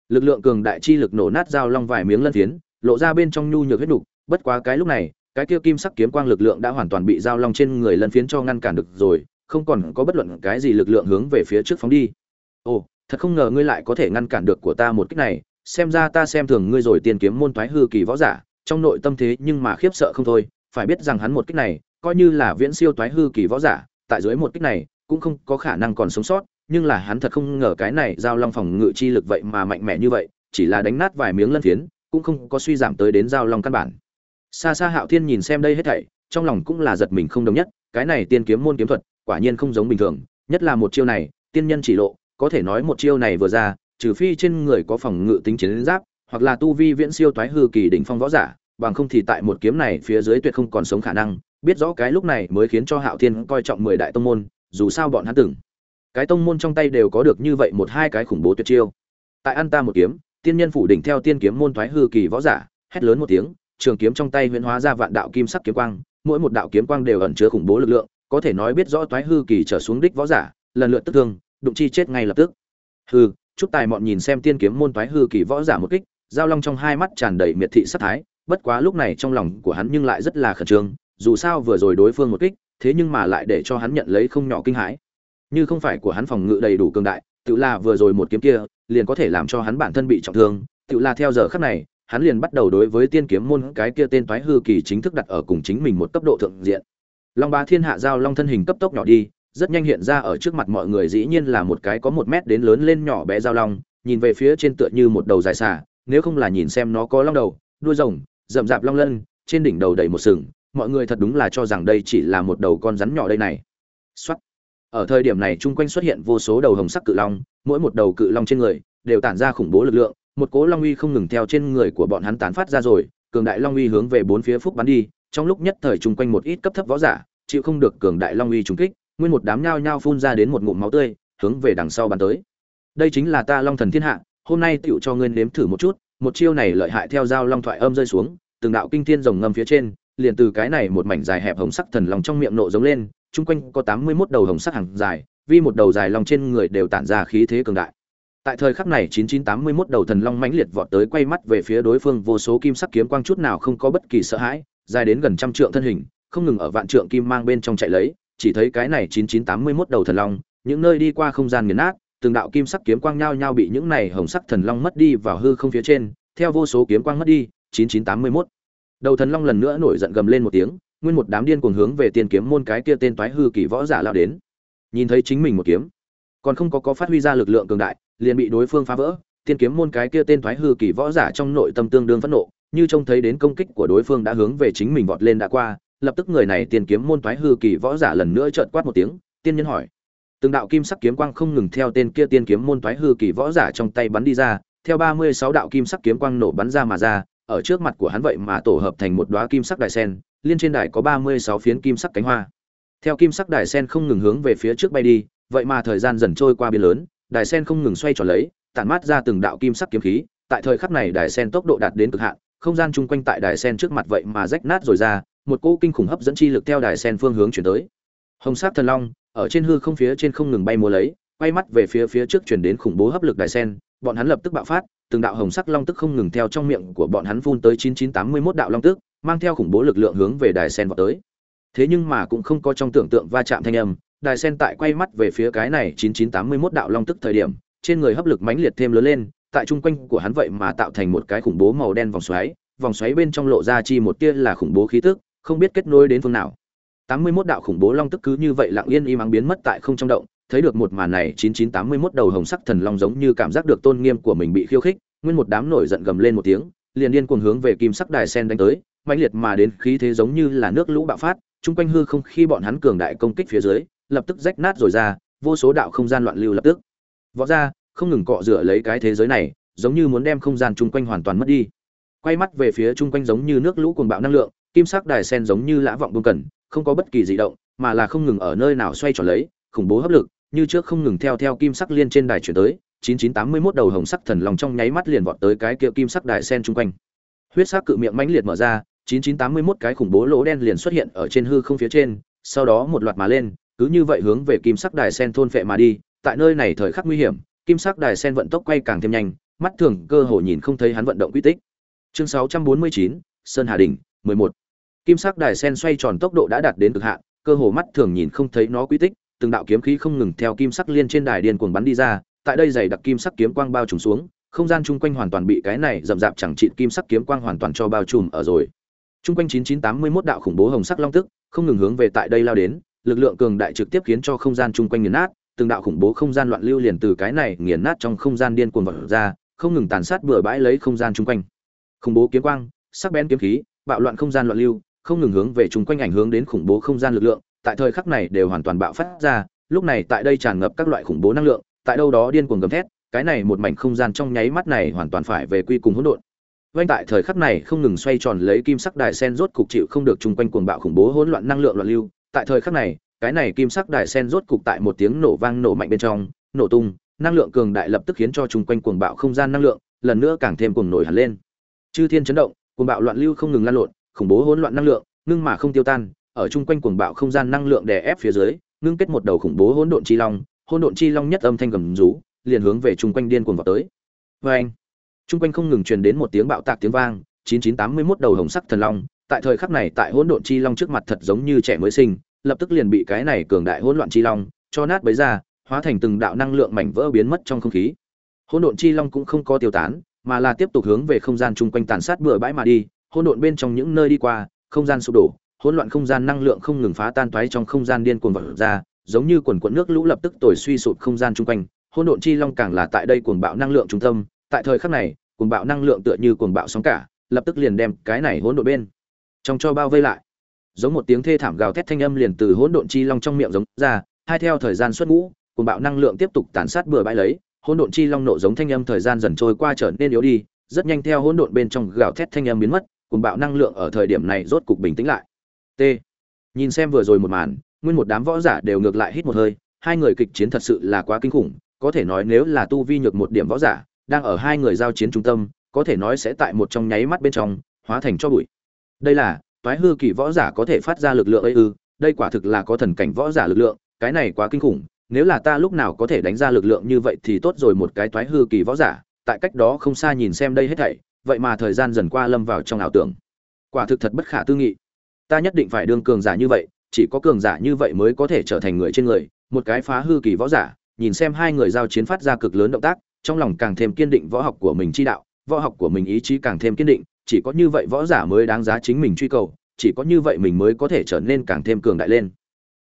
Lực lượng cường đại chi lực nổ nát giao long vài miếng lân phiến, lộ ra bên trong nhu nhược huyết đục bất quá cái lúc này, cái kia kim sắc kiếm quang lực lượng đã hoàn toàn bị giao long trên người lân phiến cho ngăn cản được rồi, không còn có bất luận cái gì lực lượng hướng về phía trước phóng đi. Ồ, thật không ngờ ngươi lại có thể ngăn cản được của ta một cách này. Xem ra ta xem thường ngươi rồi, tiên kiếm môn thoái hư kỳ võ giả, trong nội tâm thế nhưng mà khiếp sợ không thôi. Phải biết rằng hắn một cách này, coi như là viễn siêu thoái hư kỳ võ giả, tại dưới một cách này, cũng không có khả năng còn sống sót nhưng là hắn thật không ngờ cái này giao long phòng ngự chi lực vậy mà mạnh mẽ như vậy, chỉ là đánh nát vài miếng lân phiến, cũng không có suy giảm tới đến giao long căn bản. Xa xa hạo thiên nhìn xem đây hết thảy, trong lòng cũng là giật mình không đồng nhất, cái này tiên kiếm môn kiếm thuật, quả nhiên không giống bình thường, nhất là một chiêu này, tiên nhân chỉ lộ, có thể nói một chiêu này vừa ra, trừ phi trên người có phòng ngự tính chiến giáp, hoặc là tu vi viễn siêu toái hư kỳ đỉnh phong võ giả, bằng không thì tại một kiếm này phía dưới tuyệt không còn sống khả năng, biết rõ cái lúc này mới khiến cho hạo thiên coi trọng mười đại tông môn, dù sao bọn hắn từng cái tông môn trong tay đều có được như vậy một hai cái khủng bố tuyệt chiêu. Tại an ta một kiếm, tiên nhân phủ đỉnh theo tiên kiếm môn thoái hư kỳ võ giả, hét lớn một tiếng, trường kiếm trong tay huyễn hóa ra vạn đạo kim sắc kiếm quang, mỗi một đạo kiếm quang đều ẩn chứa khủng bố lực lượng, có thể nói biết rõ thoái hư kỳ trở xuống đích võ giả, lần lượt tức thương, đụng chi chết ngay lập tức. Hư chút tài mọn nhìn xem tiên kiếm môn thoái hư kỳ võ giả một kích, giao long trong hai mắt tràn đầy miệt thị sát thái, bất quá lúc này trong lòng của hắn nhưng lại rất là khẩn trương, dù sao vừa rồi đối phương một kích, thế nhưng mà lại để cho hắn nhận lấy không nhỏ kinh hãi như không phải của hắn phòng ngự đầy đủ cường đại, tự là vừa rồi một kiếm kia, liền có thể làm cho hắn bản thân bị trọng thương. Tự là theo giờ khắc này, hắn liền bắt đầu đối với tiên kiếm môn cái kia tên toái hư kỳ chính thức đặt ở cùng chính mình một cấp độ thượng diện. Long ba thiên hạ giao long thân hình cấp tốc nhỏ đi, rất nhanh hiện ra ở trước mặt mọi người dĩ nhiên là một cái có một mét đến lớn lên nhỏ bé giao long, nhìn về phía trên tựa như một đầu dài xả nếu không là nhìn xem nó có long đầu, đuôi rồng, rậm rạp long lân, trên đỉnh đầu đầy một sừng, mọi người thật đúng là cho rằng đây chỉ là một đầu con rắn nhỏ đây này. Xuất ở thời điểm này chung quanh xuất hiện vô số đầu hồng sắc cự long, mỗi một đầu cự long trên người đều tản ra khủng bố lực lượng, một cỗ long uy không ngừng theo trên người của bọn hắn tán phát ra rồi, cường đại long uy hướng về bốn phía phúc bắn đi, trong lúc nhất thời chung quanh một ít cấp thấp võ giả, chịu không được cường đại long uy trúng kích, nguyên một đám nhao nhao phun ra đến một ngụm máu tươi, hướng về đằng sau bắn tới. Đây chính là ta long thần thiên hạ, hôm nay tựu cho ngươi nếm thử một chút, một chiêu này lợi hại theo dao long thoại âm rơi xuống, từng đạo kinh thiên rồng ngầm phía trên liền từ cái này một mảnh dài hẹp hồng sắc thần long trong miệng nộ giống lên chung quanh có tám mươi 81 đầu hồng sắc hàng dài, vì một đầu dài long trên người đều tản ra khí thế cường đại. Tại thời khắc này 9981 đầu thần long mãnh liệt vọt tới quay mắt về phía đối phương vô số kim sắc kiếm quang chút nào không có bất kỳ sợ hãi, dài đến gần trăm trượng thân hình, không ngừng ở vạn trượng kim mang bên trong chạy lấy, chỉ thấy cái này 9981 đầu thần long, những nơi đi qua không gian nghiền nát, từng đạo kim sắc kiếm quang nhao nhao bị những này hồng sắc thần long mất đi vào hư không phía trên, theo vô số kiếm quang mất đi, 9981. Đầu thần long lần nữa nổi giận gầm lên một tiếng, nguyên một đám điên cuồng hướng về tiên kiếm môn cái kia tên toái hư kỳ võ giả lao đến. Nhìn thấy chính mình một kiếm còn không có có phát huy ra lực lượng cường đại liền bị đối phương phá vỡ. Tiên kiếm môn cái kia tên toái hư kỳ võ giả trong nội tâm tương đương phẫn nộ như trông thấy đến công kích của đối phương đã hướng về chính mình vọt lên đã qua lập tức người này tiên kiếm môn toái hư kỳ võ giả lần nữa trợn quát một tiếng tiên nhân hỏi. Từng đạo kim sắc kiếm quang không ngừng theo tên kia tiên kiếm môn toái hư kỳ võ giả trong tay bắn đi ra theo ba mươi sáu đạo kim sắc kiếm quang nổ bắn ra mà ra ở trước mặt của hắn vậy mà tổ hợp thành một đóa kim sắc đài sen, liên trên đài có ba mươi sáu phiến kim sắc cánh hoa. Theo kim sắc đài sen không ngừng hướng về phía trước bay đi, vậy mà thời gian dần trôi qua biên lớn, đài sen không ngừng xoay tròn lấy, tản mát ra từng đạo kim sắc kiếm khí, tại thời khắc này đài sen tốc độ đạt đến cực hạn, không gian chung quanh tại đài sen trước mặt vậy mà rách nát rồi ra, một cỗ kinh khủng hấp dẫn chi lực theo đài sen phương hướng chuyển tới. Hồng sắc thần long, ở trên hư không phía trên không ngừng bay múa lấy, quay mắt về phía phía trước chuyển đến khủng bố hấp lực đài sen, bọn hắn lập tức bạo phát từng đạo hồng sắc long tức không ngừng theo trong miệng của bọn hắn phun tới 9981 đạo long tức, mang theo khủng bố lực lượng hướng về đài sen vọt tới. Thế nhưng mà cũng không có trong tưởng tượng va chạm thanh âm, đài sen tại quay mắt về phía cái này 9981 đạo long tức thời điểm, trên người hấp lực mãnh liệt thêm lớn lên, tại trung quanh của hắn vậy mà tạo thành một cái khủng bố màu đen vòng xoáy, vòng xoáy bên trong lộ ra chi một tia là khủng bố khí tức, không biết kết nối đến phương nào. 81 đạo khủng bố long tức cứ như vậy lặng yên im ắng biến mất tại không trong động, thấy được một màn này 9981 đầu hồng sắc thần long giống như cảm giác được tôn nghiêm của mình bị khiêu khích, nguyên một đám nổi giận gầm lên một tiếng, liền điên cuồng hướng về kim sắc đài sen đánh tới, mãnh liệt mà đến khí thế giống như là nước lũ bạo phát, trung quanh hư không khi bọn hắn cường đại công kích phía dưới, lập tức rách nát rồi ra, vô số đạo không gian loạn lưu lập tức. Võ ra, không ngừng cọ rửa lấy cái thế giới này, giống như muốn đem không gian chung quanh hoàn toàn mất đi. Quay mắt về phía chung quanh giống như nước lũ cuồng bạo năng lượng, kim sắc đài sen giống như lã vọng buông cẩn, không có bất kỳ dị động, mà là không ngừng ở nơi nào xoay tròn lấy, khủng bố hấp lực, như trước không ngừng theo theo kim sắc liên trên đài chuyển tới, 9981 đầu hồng sắc thần long trong nháy mắt liền vọt tới cái kia kim sắc đại sen trung quanh. huyết sắc cự miệng mãnh liệt mở ra 9981 cái khủng bố lỗ đen liền xuất hiện ở trên hư không phía trên sau đó một loạt mà lên cứ như vậy hướng về kim sắc đài sen thôn phệ mà đi tại nơi này thời khắc nguy hiểm kim sắc đài sen vận tốc quay càng thêm nhanh mắt thường cơ hồ nhìn không thấy hắn vận động quy tích chương 649, sơn hà đỉnh 11. kim sắc đài sen xoay tròn tốc độ đã đạt đến cực hạn cơ hồ mắt thường nhìn không thấy nó quy tích từng đạo kiếm khí không ngừng theo kim sắc liên trên đài điên cuồng bắn đi ra, tại đây dày đặc kim sắc kiếm quang bao trùm xuống, không gian chung quanh hoàn toàn bị cái này rậm rạp chẳng trị kim sắc kiếm quang hoàn toàn cho bao trùm ở rồi. Chung quanh 9981 đạo khủng bố hồng sắc long tức, không ngừng hướng về tại đây lao đến, lực lượng cường đại trực tiếp khiến cho không gian chung quanh nghiền nát, từng đạo khủng bố không gian loạn lưu liền từ cái này nghiền nát trong không gian điên cuồng vọt ra, không ngừng tàn sát bừa bãi lấy không gian chung quanh. Khủng bố kiếm quang, sắc bén kiếm khí, bạo loạn không gian loạn lưu, không ngừng hướng về chung quanh ảnh hướng đến khủng bố không gian lực lượng tại thời khắc này đều hoàn toàn bạo phát ra lúc này tại đây tràn ngập các loại khủng bố năng lượng tại đâu đó điên cuồng gầm thét cái này một mảnh không gian trong nháy mắt này hoàn toàn phải về quy cùng hỗn độn Vành tại thời khắc này không ngừng xoay tròn lấy kim sắc đài sen rốt cục chịu không được chung quanh cuồng bạo khủng bố hỗn loạn năng lượng loạn lưu, tại thời khắc này, cái này kim sắc đài sen rốt cục tại một tiếng nổ vang nổ mạnh bên trong, nổ tung, năng lượng cường đại lập tức khiến cho chung quanh cuồng bạo không gian năng lượng, lần nữa càng thêm cuồng nổi hẳn lên. Chư thiên chấn động, cuồng bạo loạn lưu không ngừng lan lộn, khủng bố hỗn loạn năng lượng, ngưng mà không tiêu tan, ở chung quanh cuồng bạo không gian năng lượng đè ép phía dưới, ngưng kết một đầu khủng bố hỗn độn chi long, hỗn độn chi long nhất âm thanh gầm rú, liền hướng về chung quanh điên cuồng vào tới. Oeng! anh, chung quanh không ngừng truyền đến một tiếng bạo tạc tiếng vang, 9981 đầu hồng sắc thần long, tại thời khắc này tại hỗn độn chi long trước mặt thật giống như trẻ mới sinh, lập tức liền bị cái này cường đại hỗn loạn chi long cho nát bấy ra, hóa thành từng đạo năng lượng mảnh vỡ biến mất trong không khí. Hỗn độn chi long cũng không có tiêu tán, mà là tiếp tục hướng về không gian chung quanh tàn sát bừa bãi mà đi, hỗn độn bên trong những nơi đi qua, không gian sụp đổ, hỗn loạn không gian năng lượng không ngừng phá tan toái trong không gian điên cuồng vọt ra, giống như quần quần nước lũ lập tức tồi suy sụp không gian chung quanh, hỗn độn chi long càng là tại đây cuồng bạo năng lượng trung tâm, tại thời khắc này, cuồng bạo năng lượng tựa như cuồng bạo sóng cả, lập tức liền đem cái này hỗn độn bên trong cho bao vây lại. Giống một tiếng thê thảm gào thét thanh âm liền từ hỗn độn chi long trong miệng giống ra hai theo thời gian xuất ngũ cuồng bạo năng lượng tiếp tục tàn sát bừa bãi lấy hỗn độn chi long nộ giống thanh âm thời gian dần trôi qua trở nên yếu đi rất nhanh theo hỗn độn bên trong gào thét thanh âm biến mất cuồng bạo năng lượng ở thời điểm này rốt cục bình tĩnh lại t. Nhìn xem vừa rồi một màn, nguyên một đám võ giả đều ngược lại hít một hơi, hai người kịch chiến thật sự là quá kinh khủng, có thể nói nếu là tu vi nhược một điểm võ giả, đang ở hai người giao chiến trung tâm, có thể nói sẽ tại một trong nháy mắt bên trong, hóa thành cho bụi. Đây là, toái hư kỳ võ giả có thể phát ra lực lượng ấy ư, đây quả thực là có thần cảnh võ giả lực lượng, cái này quá kinh khủng, nếu là ta lúc nào có thể đánh ra lực lượng như vậy thì tốt rồi một cái toái hư kỳ võ giả, tại cách đó không xa nhìn xem đây hết thảy, vậy mà thời gian dần qua lâm vào trong ảo tưởng. Quả thực thật bất khả tư nghị ta nhất định phải đương cường giả như vậy chỉ có cường giả như vậy mới có thể trở thành người trên người một cái phá hư kỳ võ giả nhìn xem hai người giao chiến phát ra cực lớn động tác trong lòng càng thêm kiên định võ học của mình chi đạo võ học của mình ý chí càng thêm kiên định, chỉ có như vậy võ giả mới đáng giá chính mình truy cầu, chỉ có như vậy mình mới có thể trở nên càng thêm cường đại lên.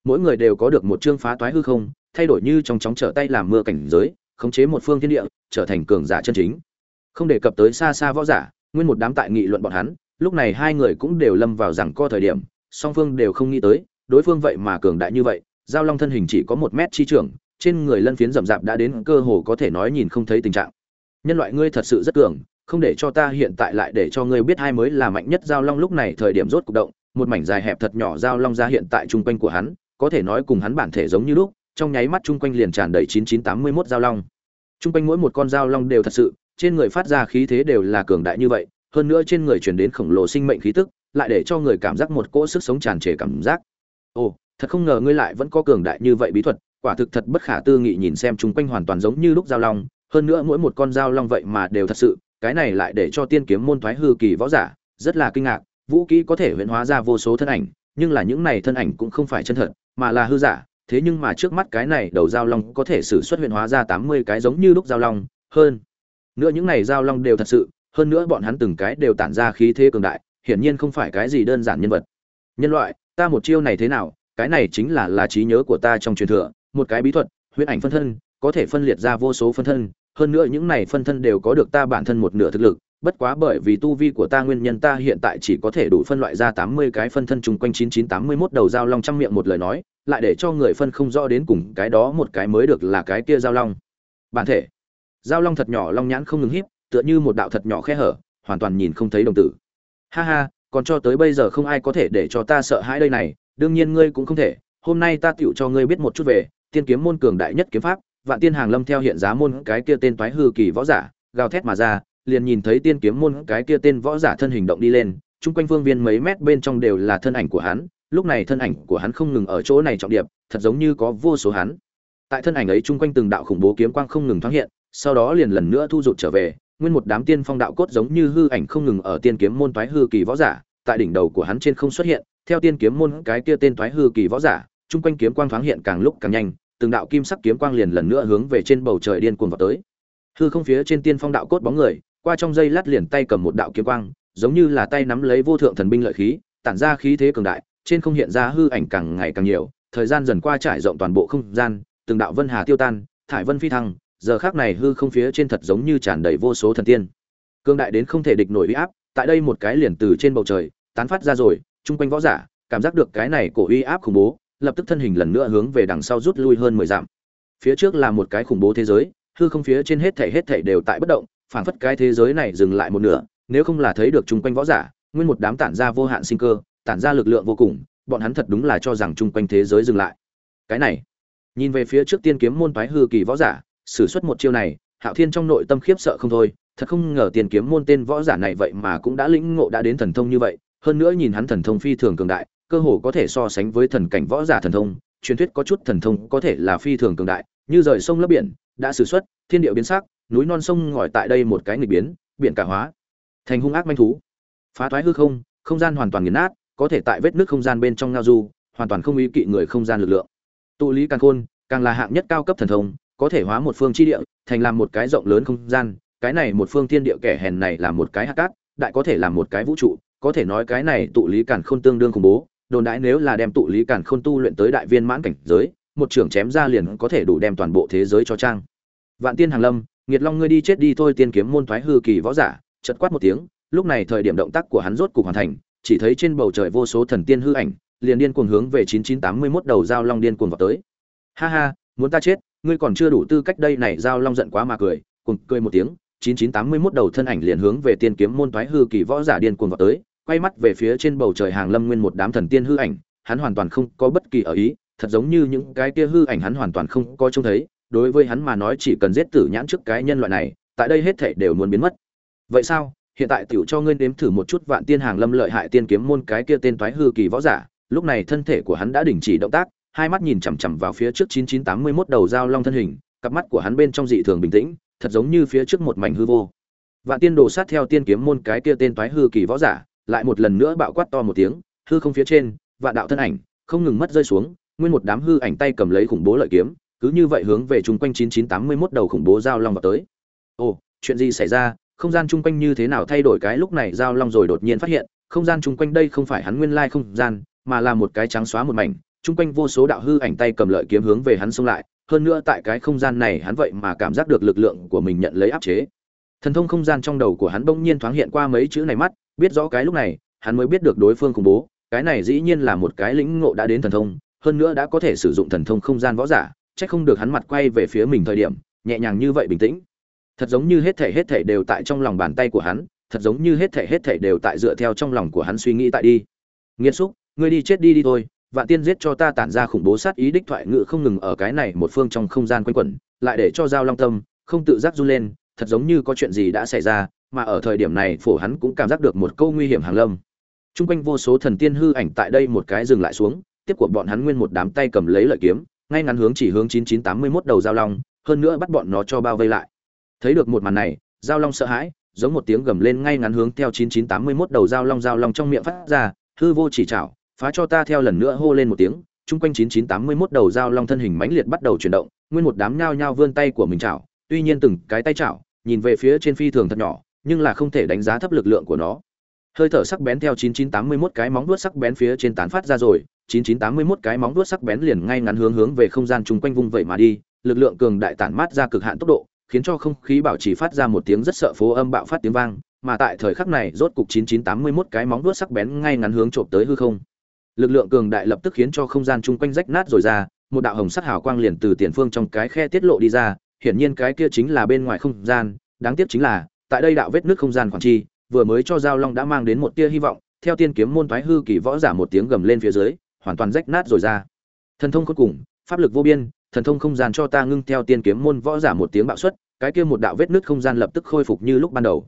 Mỗi người đều có được một chương phá toái hư không, thay đổi như trong chóng trở tay làm mưa cảnh giới, khống chế một phương thiên địa, trở thành cường giả chân chính. Không đề cập tới xa xa võ giả, nguyên một đám tại nghị luận bọn hắn, lúc này hai người cũng đều lâm vào rằng co thời điểm, song phương đều không nghĩ tới, đối phương vậy mà cường đại như vậy, giao long thân hình chỉ có một mét chi trưởng, trên người lân phiến rậm rạp đã đến cơ hồ có thể nói nhìn không thấy tình trạng. Nhân loại ngươi thật sự rất cường, không để cho ta hiện tại lại để cho ngươi biết hai mới là mạnh nhất giao long lúc này thời điểm rốt cục động một mảnh dài hẹp thật nhỏ giao long ra hiện tại trung quanh của hắn có thể nói cùng hắn bản thể giống như lúc trong nháy mắt trung quanh liền tràn đầy 9981 giao long trung quanh mỗi một con giao long đều thật sự trên người phát ra khí thế đều là cường đại như vậy hơn nữa trên người truyền đến khổng lồ sinh mệnh khí tức, lại để cho người cảm giác một cỗ sức sống tràn trề cảm giác. Ồ, thật không ngờ ngươi lại vẫn có cường đại như vậy bí thuật, quả thực thật bất khả tư nghị nhìn xem trung quanh hoàn toàn giống như lúc giao long, hơn nữa mỗi một con giao long vậy mà đều thật sự, cái này lại để cho tiên kiếm môn thoái hư kỳ võ giả rất là kinh ngạc, vũ khí có thể huyễn hóa ra vô số thân ảnh, nhưng là những này thân ảnh cũng không phải chân thật, mà là hư giả, thế nhưng mà trước mắt cái này đầu giao long có thể sử xuất huyễn hóa ra tám mươi cái giống như lúc giao long, hơn nữa những này giao long đều thật sự hơn nữa bọn hắn từng cái đều tản ra khí thế cường đại hiển nhiên không phải cái gì đơn giản nhân vật nhân loại ta một chiêu này thế nào cái này chính là là trí nhớ của ta trong truyền thừa một cái bí thuật huyễn ảnh phân thân có thể phân liệt ra vô số phân thân hơn nữa những này phân thân đều có được ta bản thân một nửa thực lực, bất quá bởi vì tu vi của ta nguyên nhân ta hiện tại chỉ có thể đủ phân loại ra 80 cái phân thân chung quanh 9981 đầu dao long trăm miệng một lời nói, lại để cho người phân không rõ đến cùng cái đó một cái mới được là cái kia dao long. Bản thể. Dao long thật nhỏ long nhãn không ngừng híp, tựa như một đạo thật nhỏ khe hở, hoàn toàn nhìn không thấy đồng tử. Ha ha, còn cho tới bây giờ không ai có thể để cho ta sợ hãi đây này, đương nhiên ngươi cũng không thể, hôm nay ta tựu cho ngươi biết một chút về tiên kiếm môn cường đại nhất kiếm pháp, vạn tiên hàng lâm theo hiện giá môn cái kia tên toái hư kỳ võ giả gào thét mà ra liền nhìn thấy tiên kiếm môn cái kia tên võ giả thân hình động đi lên chung quanh phương viên mấy mét bên trong đều là thân ảnh của hắn lúc này thân ảnh của hắn không ngừng ở chỗ này trọng điệp thật giống như có vô số hắn tại thân ảnh ấy chung quanh từng đạo khủng bố kiếm quang không ngừng thoáng hiện sau đó liền lần nữa thu rụt trở về nguyên một đám tiên phong đạo cốt giống như hư ảnh không ngừng ở tiên kiếm môn toái hư kỳ võ giả, tại đỉnh đầu của hắn trên không xuất hiện, theo tiên kiếm môn cái kia tên toái hư kỳ võ giả, chung quanh kiếm quang thoáng hiện càng lúc càng nhanh, từng đạo kim sắc kiếm quang liền lần nữa hướng về trên bầu trời điên cuồng vào tới. Hư không phía trên tiên phong đạo cốt bóng người, qua trong giây lát liền tay cầm một đạo kiếm quang, giống như là tay nắm lấy vô thượng thần binh lợi khí, tản ra khí thế cường đại, trên không hiện ra hư ảnh càng ngày càng nhiều, thời gian dần qua trải rộng toàn bộ không gian, từng đạo vân hà tiêu tan, thải vân phi thăng giờ khác này hư không phía trên thật giống như tràn đầy vô số thần tiên. Cương đại đến không thể địch nổi uy áp, tại đây một cái liền từ trên bầu trời, tán phát ra rồi, chung quanh võ giả, cảm giác được cái này cổ uy áp khủng bố, lập tức thân hình lần nữa hướng về đằng sau rút lui hơn mười dặm. Phía trước là một cái khủng bố thế giới, hư không phía trên hết thảy hết thảy đều tại bất động, phảng phất cái thế giới này dừng lại một nửa, nếu không là thấy được chung quanh võ giả, nguyên một đám tản ra vô hạn sinh cơ, tản ra lực lượng vô cùng, bọn hắn thật đúng là cho rằng chung quanh thế giới dừng lại. Cái này, nhìn về phía trước tiên kiếm môn phái hư kỳ võ giả sử xuất một chiêu này, hạo thiên trong nội tâm khiếp sợ không thôi, thật không ngờ tiền kiếm môn tên võ giả này vậy mà cũng đã lĩnh ngộ đã đến thần thông như vậy, hơn nữa nhìn hắn thần thông phi thường cường đại, cơ hồ có thể so sánh với thần cảnh võ giả thần thông, truyền thuyết có chút thần thông có thể là phi thường cường đại, như rời sông lấp biển, đã sử xuất thiên địa biến sắc, núi non sông ngòi tại đây một cái nghịch biến, biển cả hóa, thành hung ác manh thú. Phá thoái hư không không gian hoàn toàn nghiền nát, có thể tại vết nước không gian bên trong ngao du, hoàn toàn không ý kỵ người không gian lực lượng. Tụ lý càng khôn, càng là hạng nhất cao cấp thần thông có thể hóa một phương chi địa, thành làm một cái rộng lớn không gian, cái này một phương thiên địa kẻ hèn này là một cái hạt cát, đại có thể làm một cái vũ trụ, có thể nói cái này tụ lý càn khôn tương đương khủng bố, đồn đãi nếu là đem tụ lý càn khôn tu luyện tới đại viên mãn cảnh giới, một trưởng chém ra liền có thể đủ đem toàn bộ thế giới cho trang. Vạn tiên hàng lâm, nghiệt long ngươi đi chết đi thôi tiên kiếm môn thoái hư kỳ võ giả chật quát một tiếng, lúc này thời điểm động tác của hắn rốt cục hoàn thành, chỉ thấy trên bầu trời vô số thần tiên hư ảnh, liền điên cuồng hướng về 9981 đầu giao long điên cuồng vào tới. Ha ha, muốn ta chết ngươi còn chưa đủ tư cách đây này giao long giận quá mà cười, cùng cười một tiếng 9981 đầu thân ảnh liền hướng về tiên kiếm môn thoái hư kỳ võ giả điên cuồng vào tới, quay mắt về phía trên bầu trời hàng lâm nguyên một đám thần tiên hư ảnh, hắn hoàn toàn không có bất kỳ ở ý, thật giống như những cái kia hư ảnh hắn hoàn toàn không có trông thấy, đối với hắn mà nói chỉ cần giết tử nhãn trước cái nhân loại này, tại đây hết thảy đều muốn biến mất. Vậy sao? Hiện tại tiểu cho ngươi nếm thử một chút vạn tiên hàng lâm lợi hại tiên kiếm môn cái kia tên toái hư kỳ võ giả, lúc này thân thể của hắn đã đình chỉ động tác hai mắt nhìn chằm chằm vào phía trước 9981 đầu dao long thân hình cặp mắt của hắn bên trong dị thường bình tĩnh thật giống như phía trước một mảnh hư vô vạn tiên đồ sát theo tiên kiếm môn cái kia tên toái hư kỳ võ giả lại một lần nữa bạo quát to một tiếng hư không phía trên vạn đạo thân ảnh không ngừng mất rơi xuống nguyên một đám hư ảnh tay cầm lấy khủng bố lợi kiếm cứ như vậy hướng về chung quanh 9981 đầu khủng bố giao long vào tới. Ồ, chuyện gì xảy ra? Không gian chung quanh như thế nào thay đổi cái lúc này giao long rồi đột nhiên phát hiện, không gian chung quanh đây không phải hắn nguyên lai không gian, mà là một cái trắng xóa một mảnh, chung quanh vô số đạo hư ảnh tay cầm lợi kiếm hướng về hắn xông lại, hơn nữa tại cái không gian này hắn vậy mà cảm giác được lực lượng của mình nhận lấy áp chế. Thần thông không gian trong đầu của hắn bỗng nhiên thoáng hiện qua mấy chữ này mắt, biết rõ cái lúc này, hắn mới biết được đối phương khủng bố, cái này dĩ nhiên là một cái lĩnh ngộ đã đến thần thông, hơn nữa đã có thể sử dụng thần thông không gian võ giả, chắc không được hắn mặt quay về phía mình thời điểm nhẹ nhàng như vậy bình tĩnh. Thật giống như hết thể hết thể đều tại trong lòng bàn tay của hắn thật giống như hết thể hết thể đều tại dựa theo trong lòng của hắn suy nghĩ tại đi. Nghiêm xúc ngươi đi chết đi đi thôi vạn tiên giết cho ta tản ra khủng bố sát ý đích thoại ngự không ngừng ở cái này một phương trong không gian quanh quẩn lại để cho giao long tâm không tự giác run lên thật giống như có chuyện gì đã xảy ra mà ở thời điểm này phổ hắn cũng cảm giác được một câu nguy hiểm hàng lâm Trung quanh vô số thần tiên hư ảnh tại đây một cái dừng lại xuống, tiếp của bọn hắn nguyên một đám tay cầm lấy lợi kiếm, ngay ngắn hướng chỉ hướng 9981 đầu giao long, hơn nữa bắt bọn nó cho bao vây lại. Thấy được một màn này, giao long sợ hãi, giống một tiếng gầm lên ngay ngắn hướng theo 9981 đầu giao long giao long trong miệng phát ra, hư vô chỉ trảo phá cho ta theo lần nữa hô lên một tiếng, chung quanh 9981 đầu dao long thân hình mãnh liệt bắt đầu chuyển động, nguyên một đám nhao nhao vươn tay của mình chảo, tuy nhiên từng cái tay chảo, nhìn về phía trên phi thường thật nhỏ, nhưng là không thể đánh giá thấp lực lượng của nó. Hơi thở sắc bén theo 9981 cái móng vuốt sắc bén phía trên tán phát ra rồi, 9981 cái móng vuốt sắc bén liền ngay ngắn hướng hướng về không gian chung quanh vung vậy mà đi, lực lượng cường đại tản mát ra cực hạn tốc độ, khiến cho không khí bảo trì phát ra một tiếng rất sợ phố âm bạo phát tiếng vang, mà tại thời khắc này rốt cục 9981 cái móng vuốt sắc bén ngay ngắn hướng chộp tới hư không. Lực lượng cường đại lập tức khiến cho không gian chung quanh rách nát rồi ra, một đạo hồng sắc hào quang liền từ tiền phương trong cái khe tiết lộ đi ra, hiển nhiên cái kia chính là bên ngoài không gian, đáng tiếc chính là, tại đây đạo vết nước không gian khoảng chi, vừa mới cho giao long đã mang đến một tia hy vọng, theo tiên kiếm môn thoái hư kỳ võ giả một tiếng gầm lên phía dưới, hoàn toàn rách nát rồi ra. Thần thông cuối cùng pháp lực vô biên thần thông không gian cho ta ngưng theo tiên kiếm môn võ giả một tiếng bạo xuất cái kia một đạo vết nứt không gian lập tức khôi phục như lúc ban đầu.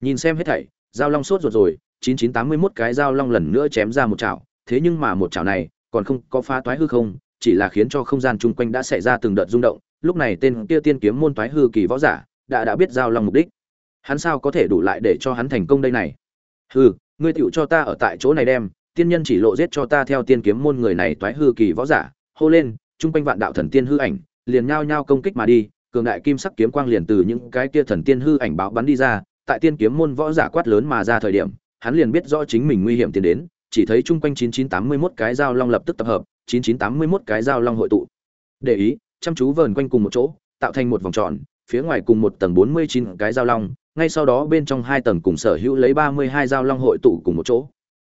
Nhìn xem hết thảy giao long sốt ruột rồi 9981 cái giao long lần nữa chém ra một chảo thế nhưng mà một chảo này còn không có phá toái hư không, chỉ là khiến cho không gian chung quanh đã xảy ra từng đợt rung động, lúc này tên kia tiên kiếm môn toái hư kỳ võ giả đã đã biết giao long mục đích. Hắn sao có thể đủ lại để cho hắn thành công đây này? Hư ngươi tựu cho ta ở tại chỗ này đem, tiên nhân chỉ lộ giết cho ta theo tiên kiếm môn người này toái hư kỳ võ giả, hô lên, chung quanh vạn đạo thần tiên hư ảnh, liền nhao nhao công kích mà đi, cường đại kim sắc kiếm quang liền từ những cái kia thần tiên hư ảnh báo bắn đi ra, tại tiên kiếm môn võ giả quát lớn mà ra thời điểm, hắn liền biết rõ chính mình nguy hiểm tiến đến chỉ thấy chung quanh 9981 cái dao long lập tức tập hợp 9981 cái dao long hội tụ. Để ý, chăm chú vờn quanh cùng một chỗ, tạo thành một vòng tròn, phía ngoài cùng một tầng 49 cái dao long, ngay sau đó bên trong hai tầng cùng sở hữu lấy 32 dao long hội tụ cùng một chỗ.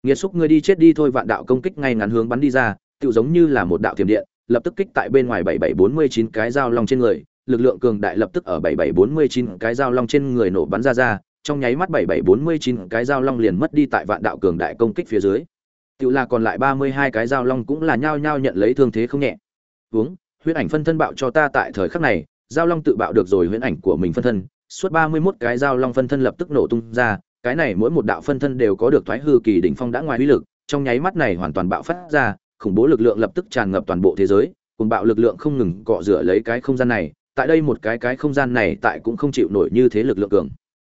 Nghiệt xúc ngươi đi chết đi thôi, vạn đạo công kích ngay ngắn hướng bắn đi ra, tựu giống như là một đạo thiểm điện, lập tức kích tại bên ngoài 7749 cái dao long trên người, lực lượng cường đại lập tức ở 7749 cái dao long trên người nổ bắn ra ra trong nháy mắt 7749 cái dao long liền mất đi tại vạn đạo cường đại công kích phía dưới tự là còn lại 32 cái dao long cũng là nhao nhao nhận lấy thương thế không nhẹ uống huyễn ảnh phân thân bạo cho ta tại thời khắc này dao long tự bạo được rồi huyễn ảnh của mình phân thân suốt 31 cái dao long phân thân lập tức nổ tung ra cái này mỗi một đạo phân thân đều có được thoái hư kỳ đỉnh phong đã ngoài uy lực, trong nháy mắt này hoàn toàn bạo phát ra, khủng bố lực lượng lập tức tràn ngập toàn bộ thế giới, cùng bạo lực lượng không ngừng cọ rửa lấy cái không gian này, tại đây một cái cái không gian này tại cũng không chịu nổi như thế lực lượng cường.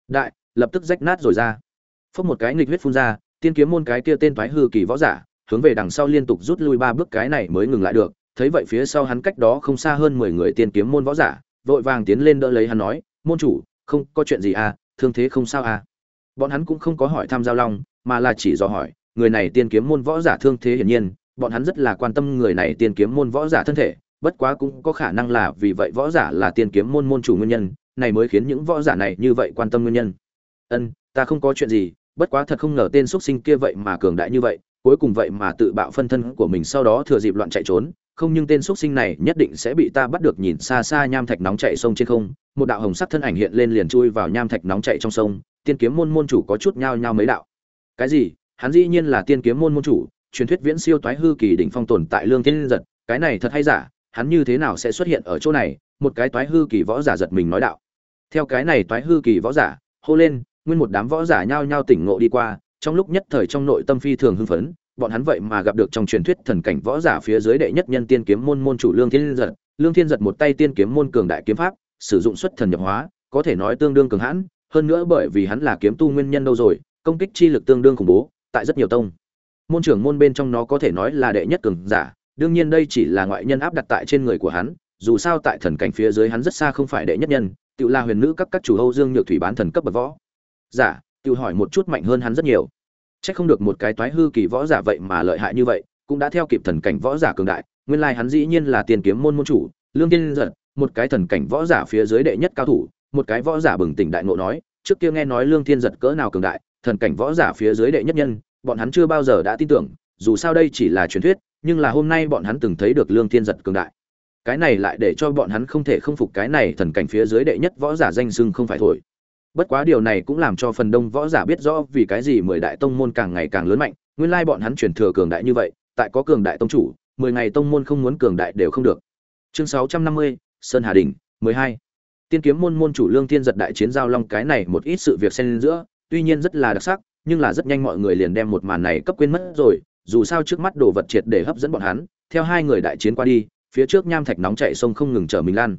Đại, lập tức rách nát rồi ra. Phốc một cái nghịch huyết phun ra, tiên kiếm môn cái kia tên thoái hư kỳ võ giả, hướng về đằng sau liên tục rút lui ba bước cái này mới ngừng lại được, thấy vậy phía sau hắn cách đó không xa hơn 10 người tiên kiếm môn võ giả, vội vàng tiến lên đỡ lấy hắn nói, "Môn chủ, không có chuyện gì à, thương thế không sao à?" bọn hắn cũng không có hỏi thăm giao long mà là chỉ do hỏi người này tiên kiếm môn võ giả thương thế hiển nhiên bọn hắn rất là quan tâm người này tiên kiếm môn võ giả thân thể bất quá cũng có khả năng là vì vậy võ giả là tiên kiếm môn môn chủ nguyên nhân này mới khiến những võ giả này như vậy quan tâm nguyên nhân. Ân, ta không có chuyện gì, bất quá thật không ngờ tên xuất sinh kia vậy mà cường đại như vậy, cuối cùng vậy mà tự bạo phân thân của mình sau đó thừa dịp loạn chạy trốn, không nhưng tên xuất sinh này nhất định sẽ bị ta bắt được nhìn xa xa nham thạch nóng chạy sông trên không, một đạo hồng sắc thân ảnh hiện lên liền chui vào nham thạch nóng chạy trong sông, tiên kiếm môn môn chủ có chút nhao nhao mấy đạo. Cái gì? Hắn dĩ nhiên là tiên kiếm môn môn chủ, truyền thuyết viễn siêu toái hư kỳ đỉnh phong tồn tại lương thiên giật, cái này thật hay giả, hắn như thế nào sẽ xuất hiện ở chỗ này? Một cái toái hư kỳ võ giả giật mình nói đạo theo cái này toái hư kỳ võ giả, hô lên, nguyên một đám võ giả nhao nhao tỉnh ngộ đi qua, trong lúc nhất thời trong nội tâm phi thường hưng phấn, bọn hắn vậy mà gặp được trong truyền thuyết thần cảnh võ giả phía dưới đệ nhất nhân tiên kiếm môn môn chủ lương thiên giật. Lương thiên giật một tay tiên kiếm môn cường đại kiếm pháp, sử dụng xuất thần nhập hóa, có thể nói tương đương cường hãn, hơn nữa bởi vì hắn là kiếm tu nguyên nhân đâu rồi, công kích chi lực tương đương khủng bố, tại rất nhiều tông. Môn trưởng môn bên trong nó có thể nói là đệ nhất cường giả, đương nhiên đây chỉ là ngoại nhân áp đặt tại trên người của hắn, dù sao tại thần cảnh phía dưới hắn rất xa không phải đệ nhất nhân tự là huyền nữ các các chủ âu dương nhược thủy bán thần cấp bậc võ. Giả tự hỏi một chút mạnh hơn hắn rất nhiều. Chắc không được một cái toái hư kỳ võ giả vậy mà lợi hại như vậy, cũng đã theo kịp thần cảnh võ giả cường đại, nguyên lai hắn dĩ nhiên là tiền kiếm môn môn chủ, lương tiên giật, một cái thần cảnh võ giả phía dưới đệ nhất cao thủ, một cái võ giả bừng tỉnh đại ngộ nói, trước kia nghe nói lương thiên giật cỡ nào cường đại, thần cảnh võ giả phía dưới đệ nhất nhân, bọn hắn chưa bao giờ đã tin tưởng, dù sao đây chỉ là truyền thuyết, nhưng là hôm nay bọn hắn từng thấy được lương thiên giật cường đại cái này lại để cho bọn hắn không thể không phục cái này thần cảnh phía dưới đệ nhất võ giả danh sưng không phải thổi. Bất quá điều này cũng làm cho phần đông võ giả biết rõ vì cái gì mười đại tông môn càng ngày càng lớn mạnh, nguyên lai bọn hắn truyền thừa cường đại như vậy, tại có cường đại tông chủ, mười ngày tông môn không muốn cường đại đều không được. Chương sáu trăm năm mươi, sơn hà đình mười hai. Tiên kiếm môn môn chủ lương thiên giật đại chiến giao long cái này một ít sự việc xen giữa, tuy nhiên rất là đặc sắc, nhưng là rất nhanh mọi người liền đem một màn này cấp quên mất rồi, dù sao trước mắt đồ vật triệt để hấp dẫn bọn hắn, theo hai người đại chiến qua đi phía trước nham thạch nóng chảy sông không ngừng chở mình lan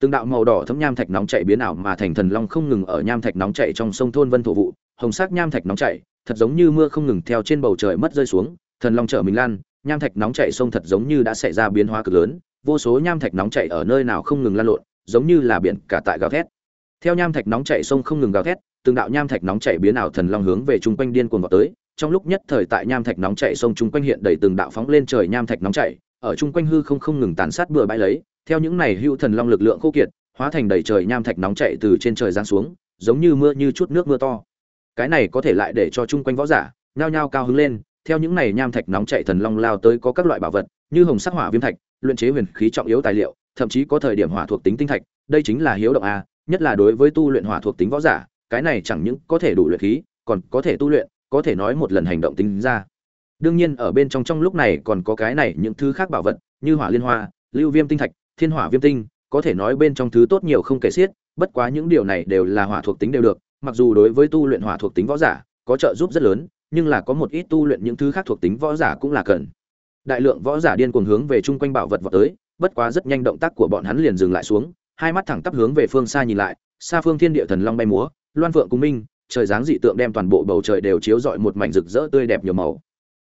từng đạo màu đỏ thấm nham thạch nóng chảy biến ảo mà thành thần long không ngừng ở nham thạch nóng chảy trong sông thôn vân thổ vụ hồng sắc nham thạch nóng chảy thật giống như mưa không ngừng theo trên bầu trời mất rơi xuống thần long chở mình lan nham thạch nóng chảy sông thật giống như đã xảy ra biến hóa cực lớn vô số nham thạch nóng chảy ở nơi nào không ngừng lan lộn giống như là biển cả tại gào thét theo nham thạch nóng chảy sông không ngừng gào thét từng đạo nham thạch nóng chảy biến ảo thần long hướng về trung quanh điên cuồng vào tới trong lúc nhất thời tại nham thạch nóng chảy sông trung quanh hiện đầy từng đạo phóng lên trời nham thạch nóng chảy ở trung quanh hư không không ngừng tàn sát bừa bãi lấy theo những này hưu thần long lực lượng khô kiệt hóa thành đầy trời nham thạch nóng chảy từ trên trời giáng xuống giống như mưa như chút nước mưa to cái này có thể lại để cho trung quanh võ giả nhao nhao cao hứng lên theo những này nham thạch nóng chảy thần long lao tới có các loại bảo vật như hồng sắc hỏa viêm thạch luyện chế huyền khí trọng yếu tài liệu thậm chí có thời điểm hỏa thuộc tính tinh thạch, đây chính là hiếu động a, nhất là đối với tu luyện hỏa thuộc tính võ giả, cái này chẳng những có thể đủ luyện khí, còn có thể tu luyện, có thể nói một lần hành động tính ra. Đương nhiên ở bên trong trong lúc này còn có cái này những thứ khác bảo vật, như hỏa liên hoa, lưu viêm tinh thạch, thiên hỏa viêm tinh, có thể nói bên trong thứ tốt nhiều không kể xiết bất quá những điều này đều là hỏa thuộc tính đều được mặc dù đối với tu luyện hỏa thuộc tính võ giả có trợ giúp rất lớn nhưng là có một ít tu luyện những thứ khác thuộc tính võ giả cũng là cần. Đại lượng võ giả điên cuồng hướng về chung quanh bảo vật vọt tới bất quá rất nhanh động tác của bọn hắn liền dừng lại xuống hai mắt thẳng tắp hướng về phương xa nhìn lại xa phương thiên địa thần long bay múa loan phượng cùng minh trời dáng dị tượng đem toàn bộ bầu trời đều chiếu rọi một mảnh rực rỡ tươi đẹp nhiều màu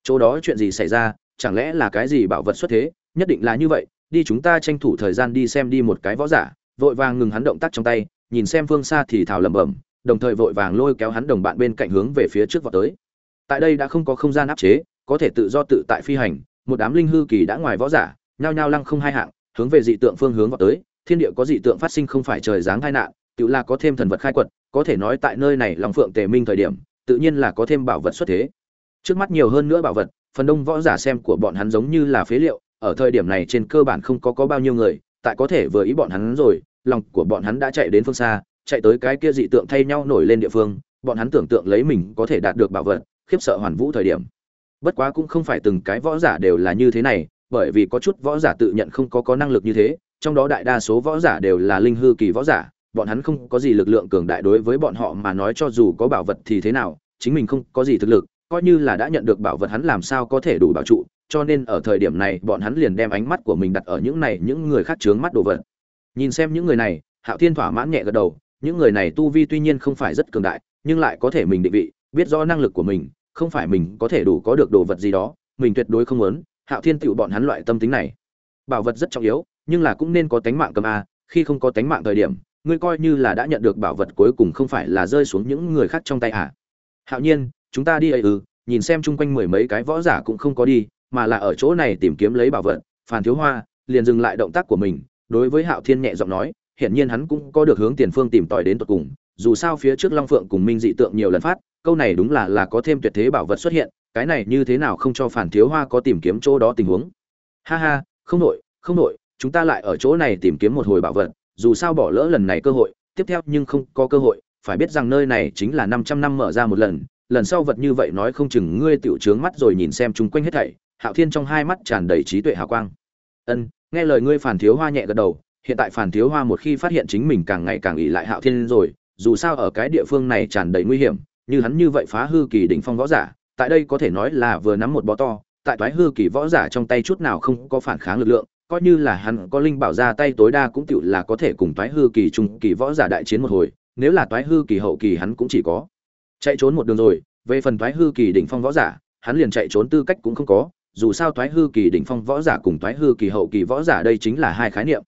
chỗ đó chuyện gì xảy ra, chẳng lẽ là cái gì bảo vật xuất thế? Nhất định là như vậy, đi chúng ta tranh thủ thời gian đi xem đi một cái võ giả. Vội vàng ngừng hắn động tác trong tay, nhìn xem phương xa thì thào lẩm bẩm, đồng thời vội vàng lôi kéo hắn đồng bạn bên cạnh hướng về phía trước vọt tới. Tại đây đã không có không gian áp chế, có thể tự do tự tại phi hành, một đám linh hư kỳ đã ngoài võ giả, nhao nhao lăng không hai hạng, hướng về dị tượng phương hướng vọt tới. Thiên địa có dị tượng phát sinh không phải trời giáng tai nạn, tự là có thêm thần vật khai quật, có thể nói tại nơi này lòng phượng tề minh thời điểm, tự nhiên là có thêm bảo vật xuất thế trước mắt nhiều hơn nữa bảo vật, phần đông võ giả xem của bọn hắn giống như là phế liệu, ở thời điểm này trên cơ bản không có có bao nhiêu người, tại có thể vừa ý bọn hắn rồi, lòng của bọn hắn đã chạy đến phương xa, chạy tới cái kia dị tượng thay nhau nổi lên địa phương, bọn hắn tưởng tượng lấy mình có thể đạt được bảo vật, khiếp sợ hoàn vũ thời điểm. Bất quá cũng không phải từng cái võ giả đều là như thế này, bởi vì có chút võ giả tự nhận không có có năng lực như thế, trong đó đại đa số võ giả đều là linh hư kỳ võ giả, bọn hắn không có gì lực lượng cường đại đối với bọn họ mà nói cho dù có bảo vật thì thế nào, chính mình không có gì thực lực coi như là đã nhận được bảo vật hắn làm sao có thể đủ bảo trụ, cho nên ở thời điểm này bọn hắn liền đem ánh mắt của mình đặt ở những này những người khác chướng mắt đồ vật. Nhìn xem những người này, hạo thiên thỏa mãn nhẹ gật đầu, những người này tu vi tuy nhiên không phải rất cường đại, nhưng lại có thể mình định vị, biết rõ năng lực của mình, không phải mình có thể đủ có được đồ vật gì đó, mình tuyệt đối không muốn, hạo thiên tựu bọn hắn loại tâm tính này. Bảo vật rất trọng yếu, nhưng là cũng nên có tánh mạng cầm a, khi không có tánh mạng thời điểm, ngươi coi như là đã nhận được bảo vật cuối cùng không phải là rơi xuống những người khác trong tay à hạo nhiên chúng ta đi ấy ư, nhìn xem chung quanh mười mấy cái võ giả cũng không có đi, mà là ở chỗ này tìm kiếm lấy bảo vật. Phàn thiếu hoa liền dừng lại động tác của mình, đối với hạo thiên nhẹ giọng nói, hiển nhiên hắn cũng có được hướng tiền phương tìm tòi đến tận cùng, dù sao phía trước long phượng cùng minh dị tượng nhiều lần phát, câu này đúng là là có thêm tuyệt thế bảo vật xuất hiện, cái này như thế nào không cho phản thiếu hoa có tìm kiếm chỗ đó tình huống. Ha ha, không nội không nội chúng ta lại ở chỗ này tìm kiếm một hồi bảo vật, dù sao bỏ lỡ lần này cơ hội, tiếp theo nhưng không có cơ hội, phải biết rằng nơi này chính là 500 năm mở ra một lần lần sau vật như vậy nói không chừng ngươi tiểu trướng mắt rồi nhìn xem chung quanh hết thảy, hạo thiên trong hai mắt tràn đầy trí tuệ hào quang. Ân, nghe lời ngươi phản thiếu hoa nhẹ gật đầu, hiện tại phản thiếu hoa một khi phát hiện chính mình càng ngày càng ỉ lại hạo thiên rồi, dù sao ở cái địa phương này tràn đầy nguy hiểm, như hắn như vậy phá hư kỳ đỉnh phong võ giả, tại đây có thể nói là vừa nắm một bó to, tại toái hư kỳ võ giả trong tay chút nào không có phản kháng lực lượng, coi như là hắn có linh bảo ra tay tối đa cũng tựu là có thể cùng toái hư kỳ trung kỳ võ giả đại chiến một hồi, nếu là toái hư kỳ hậu kỳ hắn cũng chỉ có chạy trốn một đường rồi, về phần Thoái hư kỳ đỉnh phong võ giả, hắn liền chạy trốn tư cách cũng không có, dù sao Thoái hư kỳ đỉnh phong võ giả cùng Thoái hư kỳ hậu kỳ võ giả đây chính là hai khái niệm.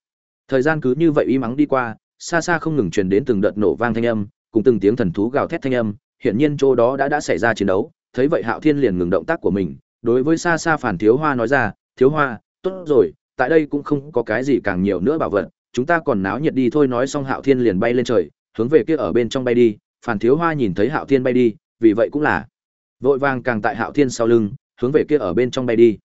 Thời gian cứ như vậy y mắng đi qua, xa xa không ngừng truyền đến từng đợt nổ vang thanh âm, cùng từng tiếng thần thú gào thét thanh âm, hiển nhiên chỗ đó đã đã xảy ra chiến đấu, thấy vậy hạo thiên liền ngừng động tác của mình, đối với xa xa phản thiếu hoa nói ra, thiếu hoa, tốt rồi, tại đây cũng không có cái gì càng nhiều nữa bảo vật, chúng ta còn náo nhiệt đi thôi. Nói xong hạo thiên liền bay lên trời, hướng về kia ở bên trong bay đi phản thiếu hoa nhìn thấy hạo thiên bay đi, vì vậy cũng là vội vàng càng tại hạo thiên sau lưng, hướng về kia ở bên trong bay đi.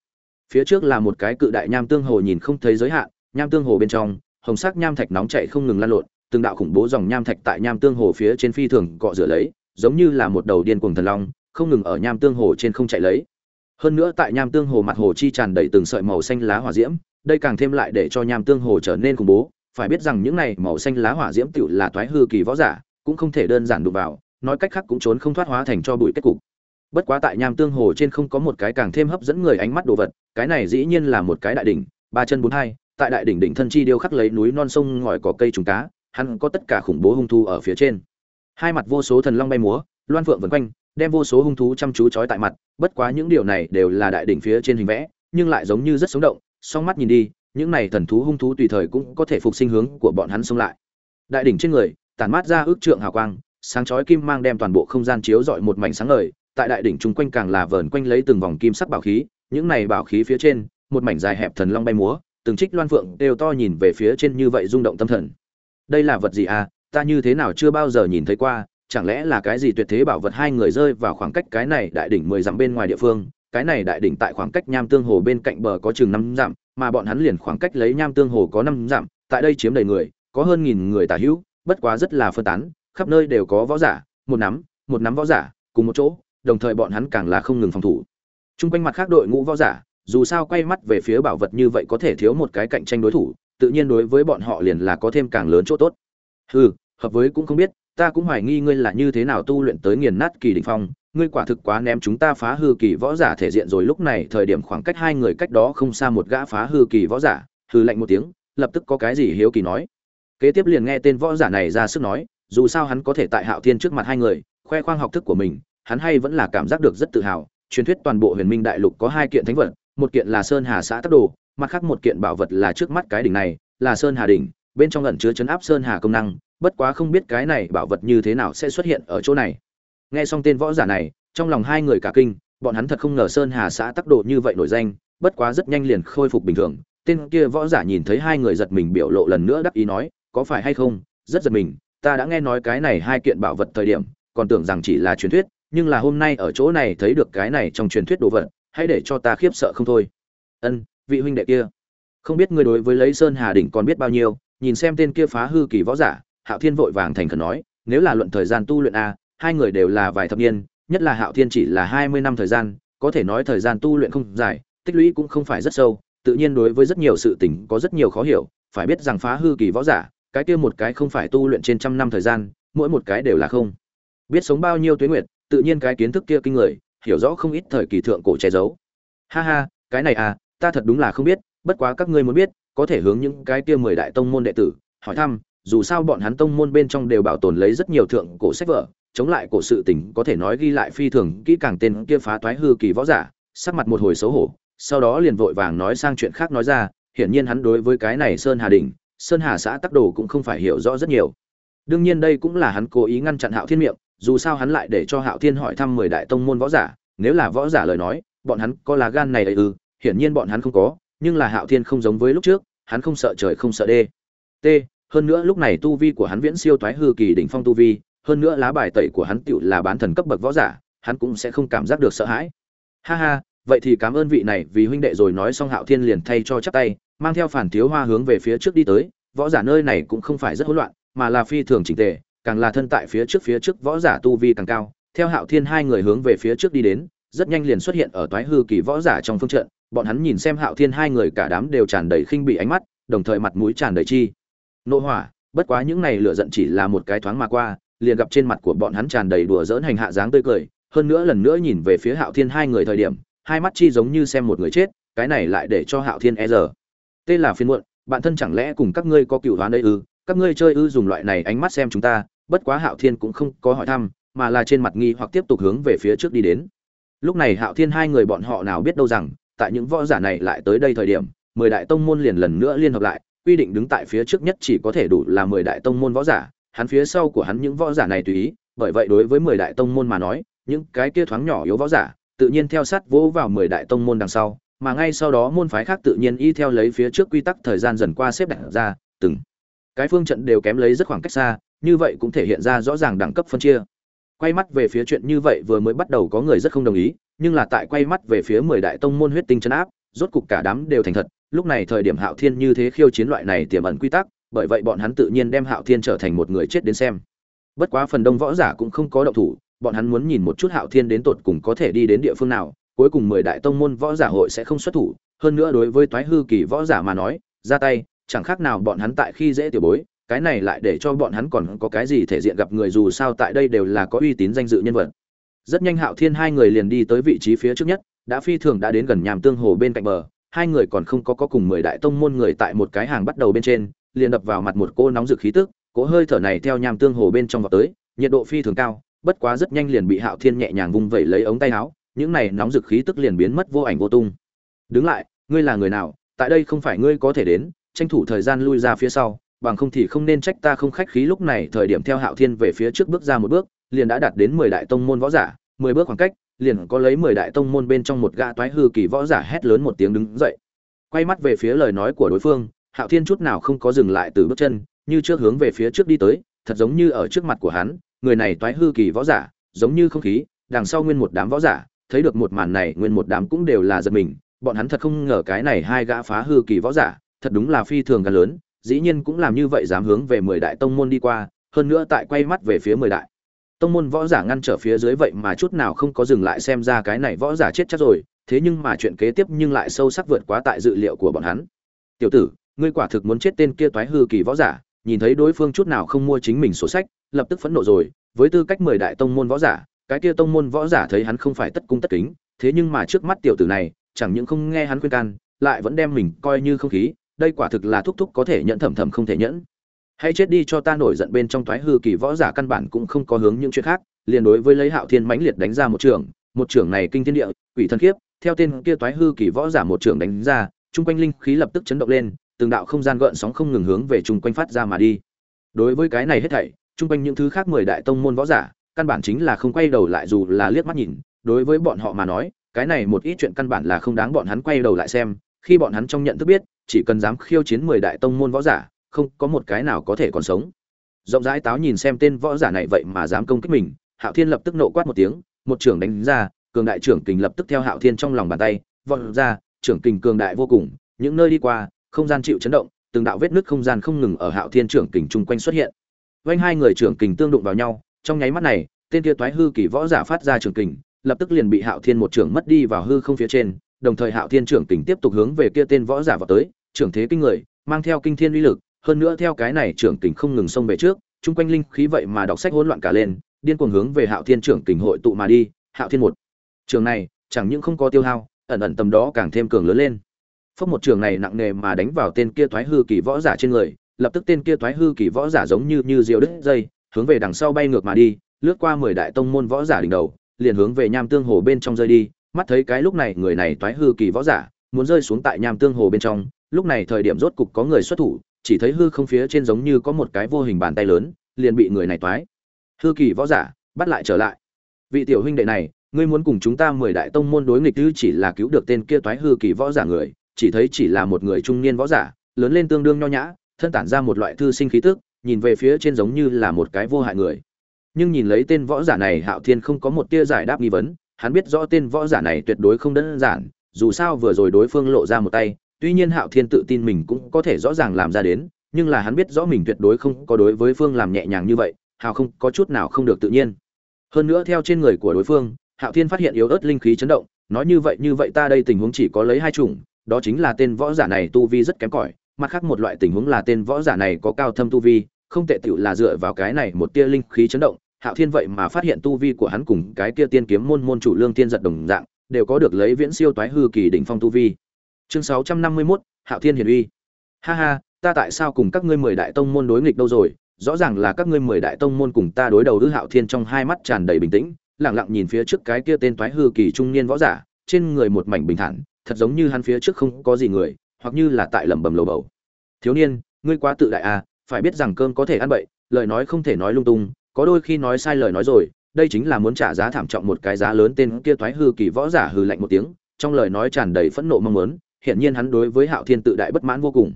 Phía trước là một cái cự đại nham tương hồ nhìn không thấy giới hạn, nham tương hồ bên trong, hồng sắc nham thạch nóng chảy không ngừng lan lộn, từng đạo khủng bố dòng nham thạch tại nham tương hồ phía trên phi thường cọ rửa lấy, giống như là một đầu điên cuồng thần long, không ngừng ở nham tương hồ trên không chạy lấy. Hơn nữa tại nham tương hồ mặt hồ chi tràn đầy từng sợi màu xanh lá hỏa diễm, đây càng thêm lại để cho nham tương hồ trở nên khủng bố. Phải biết rằng những này màu xanh lá hỏa diễm tựu là toái hư kỳ võ giả cũng không thể đơn giản đụng vào, nói cách khác cũng trốn không thoát hóa thành cho bụi kết cục. Bất quá tại nham tương hồ trên không có một cái càng thêm hấp dẫn người ánh mắt đồ vật, cái này dĩ nhiên là một cái đại đỉnh, ba chân bốn hai, tại đại đỉnh đỉnh thân chi điêu khắc lấy núi non sông ngòi cỏ cây trùng cá, hắn có tất cả khủng bố hung thu ở phía trên. Hai mặt vô số thần long bay múa, loan phượng vần quanh, đem vô số hung thú chăm chú trói tại mặt, bất quá những điều này đều là đại đỉnh phía trên hình vẽ, nhưng lại giống như rất sống động, song mắt nhìn đi, những này thần thú hung thú tùy thời cũng có thể phục sinh hướng của bọn hắn xông lại. Đại đỉnh trên người tản mát ra ước trượng hào quang, sáng chói kim mang đem toàn bộ không gian chiếu rọi một mảnh sáng ngời, tại đại đỉnh trung quanh càng là vờn quanh lấy từng vòng kim sắc bảo khí, những này bảo khí phía trên, một mảnh dài hẹp thần long bay múa, từng trích loan phượng đều to nhìn về phía trên như vậy rung động tâm thần. Đây là vật gì à? Ta như thế nào chưa bao giờ nhìn thấy qua, chẳng lẽ là cái gì tuyệt thế bảo vật hai người rơi vào khoảng cách cái này đại đỉnh mười dặm bên ngoài địa phương, cái này đại đỉnh tại khoảng cách nham tương hồ bên cạnh bờ có chừng năm dặm, mà bọn hắn liền khoảng cách lấy nham tương hồ có năm dặm, tại đây chiếm đầy người, có hơn nghìn người tả hữu bất quá rất là phân tán, khắp nơi đều có võ giả, một nắm một nắm võ giả, cùng một chỗ, đồng thời bọn hắn càng là không ngừng phòng thủ. Chung quanh mặt khác đội ngũ võ giả, dù sao quay mắt về phía bảo vật như vậy có thể thiếu một cái cạnh tranh đối thủ, tự nhiên đối với bọn họ liền là có thêm càng lớn chỗ tốt. Hừ, hợp với cũng không biết, ta cũng hoài nghi ngươi là như thế nào tu luyện tới nghiền nát kỳ đỉnh phong, ngươi quả thực quá ném chúng ta phá hư kỳ võ giả thể diện rồi lúc này thời điểm khoảng cách hai người cách đó không xa một gã phá hư kỳ võ giả, hừ lạnh một tiếng, lập tức có cái gì hiếu kỳ nói kế tiếp liền nghe tên võ giả này ra sức nói, dù sao hắn có thể tại hạo thiên trước mặt hai người, khoe khoang học thức của mình, hắn hay vẫn là cảm giác được rất tự hào. Truyền thuyết toàn bộ huyền minh đại lục có hai kiện thánh vật, một kiện là sơn hà xã tắc đồ, mặt khác một kiện bảo vật là trước mắt cái đỉnh này, là sơn hà đỉnh, bên trong ẩn chứa chấn áp sơn hà công năng, bất quá không biết cái này bảo vật như thế nào sẽ xuất hiện ở chỗ này. Nghe xong tên võ giả này, trong lòng hai người cả kinh, bọn hắn thật không ngờ sơn hà xã tắc đồ như vậy nổi danh, bất quá rất nhanh liền khôi phục bình thường. Tên kia võ giả nhìn thấy hai người giật mình biểu lộ lần nữa đắc ý nói có phải hay không, rất giật mình, ta đã nghe nói cái này hai kiện bảo vật thời điểm, còn tưởng rằng chỉ là truyền thuyết, nhưng là hôm nay ở chỗ này thấy được cái này trong truyền thuyết đồ vật, hãy để cho ta khiếp sợ không thôi. Ân, vị huynh đệ kia. Không biết ngươi đối với lấy sơn hà đỉnh còn biết bao nhiêu, nhìn xem tên kia phá hư kỳ võ giả, hạo thiên vội vàng thành khẩn nói, nếu là luận thời gian tu luyện a, hai người đều là vài thập niên, nhất là hạo thiên chỉ là hai mươi năm thời gian, có thể nói thời gian tu luyện không dài, tích lũy cũng không phải rất sâu, tự nhiên đối với rất nhiều sự tình có rất nhiều khó hiểu, phải biết rằng phá hư kỳ võ giả cái kia một cái không phải tu luyện trên trăm năm thời gian, mỗi một cái đều là không biết sống bao nhiêu tuế nguyệt, tự nhiên cái kiến thức kia kinh người, hiểu rõ không ít thời kỳ thượng cổ che giấu ha ha, cái này à ta thật đúng là không biết, bất quá các ngươi muốn biết, có thể hướng những cái kia mười đại tông môn đệ tử, hỏi thăm, dù sao bọn hắn tông môn bên trong đều bảo tồn lấy rất nhiều thượng cổ sách vở, chống lại cổ sự tình có thể nói ghi lại phi thường kỹ càng tên kia phá toái hư kỳ võ giả, sắc mặt một hồi xấu hổ, sau đó liền vội vàng nói sang chuyện khác nói ra, hiển nhiên hắn đối với cái này sơn hà đỉnh sơn hà xã tắc đồ cũng không phải hiểu rõ rất nhiều. Đương nhiên đây cũng là hắn cố ý ngăn chặn hạo thiên miệng, dù sao hắn lại để cho hạo thiên hỏi thăm mười đại tông môn võ giả, nếu là võ giả lời nói, bọn hắn có là gan này ấy ư, hiển nhiên bọn hắn không có, nhưng là hạo thiên không giống với lúc trước, hắn không sợ trời không sợ đê. T, hơn nữa lúc này tu vi của hắn viễn siêu toái hư kỳ đỉnh phong tu vi, hơn nữa lá bài tẩy của hắn tựu là bán thần cấp bậc võ giả, hắn cũng sẽ không cảm giác được sợ hãi. Ha ha, vậy thì cảm ơn vị này vì huynh đệ rồi nói xong hạo thiên liền thay cho chắp tay mang theo phản thiếu hoa hướng về phía trước đi tới, võ giả nơi này cũng không phải rất hỗn loạn, mà là phi thường chỉnh tề, càng là thân tại phía trước phía trước võ giả tu vi càng cao, theo hạo thiên hai người hướng về phía trước đi đến, rất nhanh liền xuất hiện ở toái hư kỳ võ giả trong phương trận, bọn hắn nhìn xem hạo thiên hai người cả đám đều tràn đầy khinh bị ánh mắt, đồng thời mặt mũi tràn đầy chi. Nộ hỏa, bất quá những này lửa giận chỉ là một cái thoáng mà qua, liền gặp trên mặt của bọn hắn tràn đầy đùa dỡn hành hạ dáng tươi cười, hơn nữa lần nữa nhìn về phía hạo thiên hai người thời điểm, hai mắt chi giống như xem một người chết, cái này lại để cho hạo thiên e giờ tên là phiên muộn, bạn thân chẳng lẽ cùng các ngươi có cựu đoán đây ư? Các ngươi chơi ư dùng loại này ánh mắt xem chúng ta, bất quá hạo thiên cũng không có hỏi thăm, mà là trên mặt nghi hoặc tiếp tục hướng về phía trước đi đến. Lúc này hạo thiên hai người bọn họ nào biết đâu rằng, tại những võ giả này lại tới đây thời điểm, mười đại tông môn liền lần nữa liên hợp lại, quy định đứng tại phía trước nhất chỉ có thể đủ là mười đại tông môn võ giả, hắn phía sau của hắn những võ giả này tùy ý, bởi vậy đối với mười đại tông môn mà nói, những cái kia thoáng nhỏ yếu võ giả, tự nhiên theo sát vỗ vào mười đại tông môn đằng sau mà ngay sau đó môn phái khác tự nhiên y theo lấy phía trước quy tắc thời gian dần qua xếp đặt ra, từng cái phương trận đều kém lấy rất khoảng cách xa, như vậy cũng thể hiện ra rõ ràng đẳng cấp phân chia. Quay mắt về phía chuyện như vậy vừa mới bắt đầu có người rất không đồng ý, nhưng là tại quay mắt về phía mười đại tông môn huyết tinh chân áp, rốt cục cả đám đều thành thật, lúc này thời điểm hạo thiên như thế khiêu chiến loại này tiềm ẩn quy tắc, bởi vậy bọn hắn tự nhiên đem hạo thiên trở thành một người chết đến xem. Bất quá phần đông võ giả cũng không có động thủ, bọn hắn muốn nhìn một chút hạo thiên đến tột cùng có thể đi đến địa phương nào cuối cùng mười đại tông môn võ giả hội sẽ không xuất thủ, hơn nữa đối với toái hư kỳ võ giả mà nói, ra tay, chẳng khác nào bọn hắn tại khi dễ tiểu bối, cái này lại để cho bọn hắn còn có cái gì thể diện gặp người dù sao tại đây đều là có uy tín danh dự nhân vật. Rất nhanh hạo thiên hai người liền đi tới vị trí phía trước nhất, đã phi thường đã đến gần nhàm tương hồ bên cạnh bờ, hai người còn không có có cùng mười đại tông môn người tại một cái hàng bắt đầu bên trên, liền đập vào mặt một cô nóng rực khí tức, cỗ hơi thở này theo nhàm tương hồ bên trong vào tới, nhiệt độ phi thường cao, bất quá rất nhanh liền bị hạo thiên nhẹ nhàng vung vẩy lấy ống tay áo những này nóng dực khí tức liền biến mất vô ảnh vô tung. Đứng lại, ngươi là người nào? Tại đây không phải ngươi có thể đến, tranh thủ thời gian lui ra phía sau, bằng không thì không nên trách ta không khách khí lúc này thời điểm theo hạo thiên về phía trước bước ra một bước, liền đã đạt đến mười đại tông môn võ giả, mười bước khoảng cách, liền có lấy mười đại tông môn bên trong một gã toái hư kỳ võ giả hét lớn một tiếng đứng dậy. Quay mắt về phía lời nói của đối phương, hạo thiên chút nào không có dừng lại từ bước chân, như trước hướng về phía trước đi tới, thật giống như ở trước mặt của hắn, người này toái hư kỳ võ giả, giống như không khí, đằng sau nguyên một đám võ giả thấy được một màn này, nguyên một đám cũng đều là giật mình. Bọn hắn thật không ngờ cái này hai gã phá hư kỳ võ giả, thật đúng là phi thường gần lớn, dĩ nhiên cũng làm như vậy dám hướng về mười đại tông môn đi qua, hơn nữa tại quay mắt về phía mười đại. Tông môn võ giả ngăn trở phía dưới vậy mà chút nào không có dừng lại xem ra cái này võ giả chết chắc rồi, thế nhưng mà chuyện kế tiếp nhưng lại sâu sắc vượt quá tại dự liệu của bọn hắn. Tiểu tử, ngươi quả thực muốn chết tên kia toái hư kỳ võ giả. Nhìn thấy đối phương chút nào không mua chính mình sổ sách, lập tức phẫn nộ rồi. Với tư cách mười đại tông môn võ giả cái kia tông môn võ giả thấy hắn không phải tất cung tất kính, thế nhưng mà trước mắt tiểu tử này, chẳng những không nghe hắn khuyên can, lại vẫn đem mình coi như không khí, đây quả thực là thúc thúc có thể nhẫn thầm thầm không thể nhẫn. Hãy chết đi cho ta nổi giận bên trong toái hư kỳ võ giả căn bản cũng không có hướng những chuyện khác, liền đối với lấy hạo thiên mãnh liệt đánh ra một trường một trường này kinh thiên địa, quỷ thần khiếp, theo tên kia toái hư kỳ võ giả một trường đánh ra trung quanh linh khí lập tức chấn động lên, từng đạo không gian gợn sóng không ngừng hướng về trung quanh phát ra mà đi. Đối với cái này hết thảy trung quanh những thứ khác mười đại tông môn võ giả căn bản chính là không quay đầu lại dù là liếc mắt nhìn, đối với bọn họ mà nói, cái này một ít chuyện căn bản là không đáng bọn hắn quay đầu lại xem, khi bọn hắn trong nhận thức biết, chỉ cần dám khiêu chiến mười đại tông môn võ giả, không có một cái nào có thể còn sống. Rộng rãi táo nhìn xem tên võ giả này vậy mà dám công kích mình, hạo thiên lập tức nộ quát một tiếng, một trưởng đánh ra, cường đại trưởng kình lập tức theo hạo thiên trong lòng bàn tay, vọt ra, trưởng kình cường đại vô cùng, những nơi đi qua, không gian chịu chấn động, từng đạo vết nứt không gian không ngừng ở hạo thiên trưởng kình chung quanh xuất hiện. Vanh hai người trưởng kình tương đụng vào nhau trong nháy mắt này, tên kia toái hư kỳ võ giả phát ra trường kình, lập tức liền bị hạo thiên một trưởng mất đi vào hư không phía trên, đồng thời hạo thiên trưởng kình tiếp tục hướng về kia tên võ giả vào tới, trưởng thế kinh người, mang theo kinh thiên uy lực, hơn nữa theo cái này trưởng kình không ngừng xông về trước, chung quanh linh khí vậy mà đọc sách hỗn loạn cả lên, điên cuồng hướng về hạo thiên trưởng kình hội tụ mà đi, hạo thiên một. Trường này, chẳng những không có tiêu hao, ẩn ẩn tầm đó càng thêm cường lớn lên. Phốc một trường này nặng nề mà đánh vào tên kia thoái hư kỳ võ giả trên người, lập tức tên kia thoái hư kỳ võ giả giống như như diều đứt dây hướng về đằng sau bay ngược mà đi, lướt qua mười đại tông môn võ giả đỉnh đầu, liền hướng về nham tương hồ bên trong rơi đi. Mắt thấy cái lúc này người này toái hư kỳ võ giả, muốn rơi xuống tại nham tương hồ bên trong, lúc này thời điểm rốt cục có người xuất thủ, chỉ thấy hư không phía trên giống như có một cái vô hình bàn tay lớn, liền bị người này toái. Hư kỳ võ giả, bắt lại trở lại. Vị tiểu huynh đệ này, ngươi muốn cùng chúng ta mười đại tông môn đối nghịch chứ, chỉ là cứu được tên kia toái hư kỳ võ giả người, chỉ thấy chỉ là một người trung niên võ giả, lớn lên tương đương nho nhã, thân tản ra một loại thư sinh khí tức nhìn về phía trên giống như là một cái vô hại người. Nhưng nhìn lấy tên võ giả này, hạo thiên không có một tia giải đáp nghi vấn, hắn biết rõ tên võ giả này tuyệt đối không đơn giản, dù sao vừa rồi đối phương lộ ra một tay, tuy nhiên hạo thiên tự tin mình cũng có thể rõ ràng làm ra đến, nhưng là hắn biết rõ mình tuyệt đối không có đối với phương làm nhẹ nhàng như vậy hào không, có chút nào không được tự nhiên. Hơn nữa theo trên người của đối phương, hạo thiên phát hiện yếu ớt linh khí chấn động, nói như vậy như vậy ta đây tình huống chỉ có lấy hai chủng, đó chính là tên võ giả này tu vi rất kém cỏi mặt khác một loại tình huống là tên võ giả này có cao thâm tu vi không tệ tựu là dựa vào cái này một tia linh khí chấn động. Hạo thiên vậy mà phát hiện tu vi của hắn cùng cái kia tiên kiếm môn môn chủ lương tiên giật đồng dạng đều có được lấy viễn siêu toái hư kỳ đỉnh phong tu vi. Chương sáu trăm năm mươi 651, hạo thiên hiển uy. Ha ha ta tại sao cùng các ngươi mười đại tông môn đối nghịch đâu rồi? Rõ ràng là các ngươi mười đại tông môn cùng ta đối đầu ư hạo thiên trong hai mắt tràn đầy bình tĩnh lẳng lặng nhìn phía trước cái kia tên toái hư kỳ trung niên võ giả trên người một mảnh bình thản thật giống như hắn phía trước không có gì người hoặc như là tại lẩm bẩm lầu bầu. Thiếu niên, ngươi quá tự đại à phải biết rằng cơm có thể ăn bậy, lời nói không thể nói lung tung, có đôi khi nói sai lời nói rồi, đây chính là muốn trả giá thảm trọng một cái giá lớn tên kia thoái hư kỳ võ giả hừ lạnh một tiếng, trong lời nói tràn đầy phẫn nộ mong muốn hiện nhiên hắn đối với hạo thiên tự đại bất mãn vô cùng.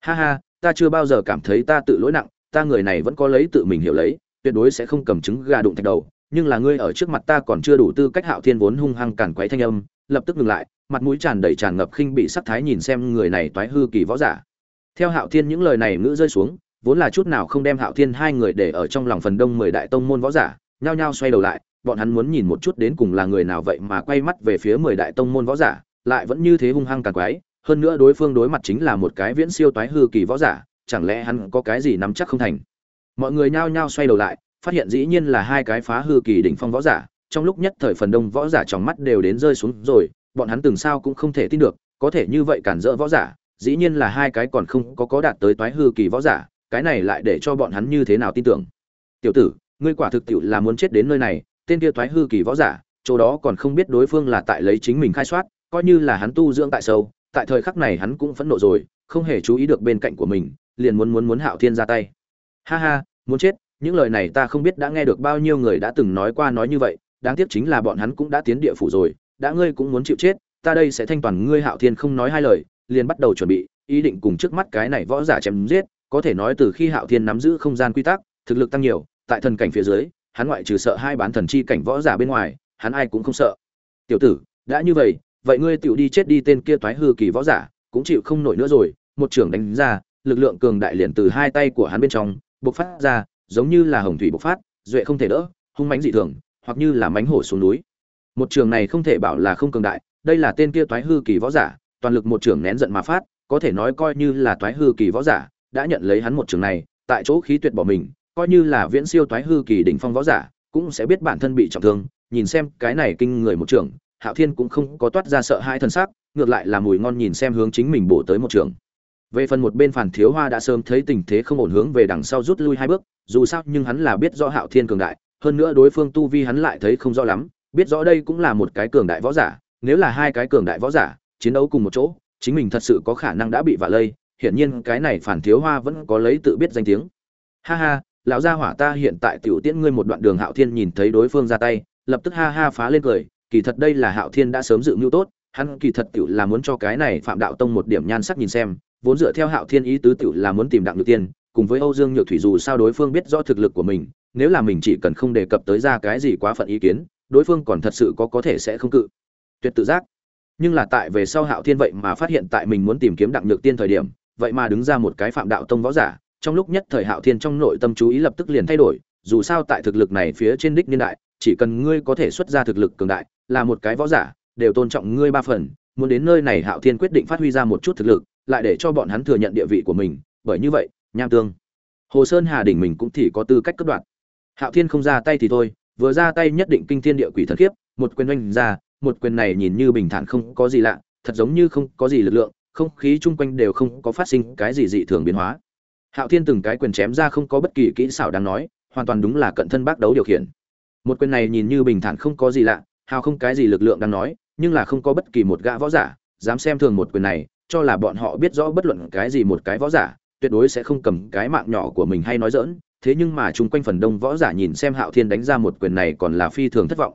Ha ha, ta chưa bao giờ cảm thấy ta tự lỗi nặng, ta người này vẫn có lấy tự mình hiểu lấy, tuyệt đối sẽ không cầm trứng gà đụng thạch đầu, nhưng là ngươi ở trước mặt ta còn chưa đủ tư cách hạo thiên vốn hung hăng cản quấy thanh âm lập tức ngừng lại, mặt mũi tràn đầy tràn ngập khinh bị sắc thái nhìn xem người này toái hư kỳ võ giả. Theo hạo thiên những lời này ngữ rơi xuống, vốn là chút nào không đem hạo thiên hai người để ở trong lòng phần đông mười đại tông môn võ giả, nhao nhao xoay đầu lại, bọn hắn muốn nhìn một chút đến cùng là người nào vậy mà quay mắt về phía mười đại tông môn võ giả, lại vẫn như thế hung hăng càng quái, hơn nữa đối phương đối mặt chính là một cái viễn siêu toái hư kỳ võ giả, chẳng lẽ hắn có cái gì nắm chắc không thành? Mọi người nhao nhao xoay đầu lại, phát hiện dĩ nhiên là hai cái phá hư kỳ đỉnh phong võ giả trong lúc nhất thời phần đông võ giả trong mắt đều đến rơi xuống rồi, bọn hắn từng sao cũng không thể tin được, có thể như vậy cản rỡ võ giả, dĩ nhiên là hai cái còn không có có đạt tới toái hư kỳ võ giả, cái này lại để cho bọn hắn như thế nào tin tưởng. Tiểu tử, ngươi quả thực tiểu là muốn chết đến nơi này, tên kia toái hư kỳ võ giả, chỗ đó còn không biết đối phương là tại lấy chính mình khai soát, coi như là hắn tu dưỡng tại sâu, tại thời khắc này hắn cũng phẫn nộ rồi, không hề chú ý được bên cạnh của mình, liền muốn muốn muốn hạo thiên ra tay. Ha ha, muốn chết, những lời này ta không biết đã nghe được bao nhiêu người đã từng nói qua nói như vậy đáng tiếc chính là bọn hắn cũng đã tiến địa phủ rồi, đã ngươi cũng muốn chịu chết, ta đây sẽ thanh toàn ngươi hạo thiên không nói hai lời, liền bắt đầu chuẩn bị, ý định cùng trước mắt cái này võ giả chém giết, có thể nói từ khi hạo thiên nắm giữ không gian quy tắc, thực lực tăng nhiều, tại thần cảnh phía dưới, hắn ngoại trừ sợ hai bán thần chi cảnh võ giả bên ngoài, hắn ai cũng không sợ. Tiểu tử, đã như vậy vậy ngươi tiểu đi chết đi tên kia toái hư kỳ võ giả, cũng chịu không nổi nữa rồi, một trưởng đánh ra, lực lượng cường đại liền từ hai tay của hắn bên trong, bộc phát ra, giống như là hồng thủy bộc phát, duệ không thể đỡ, hung mãnh dị thường hoặc như là mánh hổ xuống núi. Một trường này không thể bảo là không cường đại, đây là tên kia toái hư kỳ võ giả, toàn lực một trường nén giận mà phát, có thể nói coi như là toái hư kỳ võ giả, đã nhận lấy hắn một trường này, tại chỗ khí tuyệt bỏ mình, coi như là viễn siêu toái hư kỳ đỉnh phong võ giả, cũng sẽ biết bản thân bị trọng thương, nhìn xem cái này kinh người một trường, hạo thiên cũng không có toát ra sợ hai thân xác ngược lại là mùi ngon nhìn xem hướng chính mình bổ tới một trường. Về phần một bên phản thiếu hoa đã sớm thấy tình thế không ổn hướng về đằng sau rút lui hai bước, dù sao nhưng hắn là biết rõ hạo thiên cường đại hơn nữa đối phương tu vi hắn lại thấy không rõ lắm, biết rõ đây cũng là một cái cường đại võ giả, nếu là hai cái cường đại võ giả chiến đấu cùng một chỗ, chính mình thật sự có khả năng đã bị vạ lây, hiển nhiên cái này phản thiếu hoa vẫn có lấy tự biết danh tiếng. Ha ha, lão gia hỏa ta hiện tại tiểu tiễn ngươi một đoạn đường hạo thiên nhìn thấy đối phương ra tay, lập tức ha ha phá lên cười, kỳ thật đây là hạo thiên đã sớm dự mưu tốt, hắn kỳ thật tiểu là muốn cho cái này phạm đạo tông một điểm nhan sắc nhìn xem, vốn dựa theo hạo thiên ý tứ tiểu là muốn tìm đặng nhược tiên, cùng với âu dương nhược thủy dù sao đối phương biết rõ thực lực của mình nếu là mình chỉ cần không đề cập tới ra cái gì quá phận ý kiến, đối phương còn thật sự có có thể sẽ không cự. Tuyệt tự giác. Nhưng là tại về sau hạo thiên vậy mà phát hiện tại mình muốn tìm kiếm đặng nhược tiên thời điểm, vậy mà đứng ra một cái phạm đạo tông võ giả, trong lúc nhất thời hạo thiên trong nội tâm chú ý lập tức liền thay đổi, dù sao tại thực lực này phía trên đích niên đại, chỉ cần ngươi có thể xuất ra thực lực cường đại, là một cái võ giả, đều tôn trọng ngươi ba phần, muốn đến nơi này hạo thiên quyết định phát huy ra một chút thực lực, lại để cho bọn hắn thừa nhận địa vị của mình, bởi như vậy, nham tương. Hồ sơn hà đỉnh mình cũng thì có tư cách cất đoạn hạo thiên không ra tay thì thôi, vừa ra tay nhất định kinh thiên địa quỷ thần khiếp, một quyền oanh ra, một quyền này nhìn như bình thản không có gì lạ, thật giống như không có gì lực lượng, không khí chung quanh đều không có phát sinh cái gì dị thường biến hóa. Hạo thiên từng cái quyền chém ra không có bất kỳ kỹ xảo đáng nói, hoàn toàn đúng là cận thân bác đấu điều khiển. Một quyền này nhìn như bình thản không có gì lạ, hào không cái gì lực lượng đáng nói, nhưng là không có bất kỳ một gã võ giả, dám xem thường một quyền này, cho là bọn họ biết rõ bất luận cái gì một cái võ giả, tuyệt đối sẽ không cầm cái mạng nhỏ của mình hay nói dỡn thế nhưng mà chung quanh phần đông võ giả nhìn xem hạo thiên đánh ra một quyền này còn là phi thường thất vọng.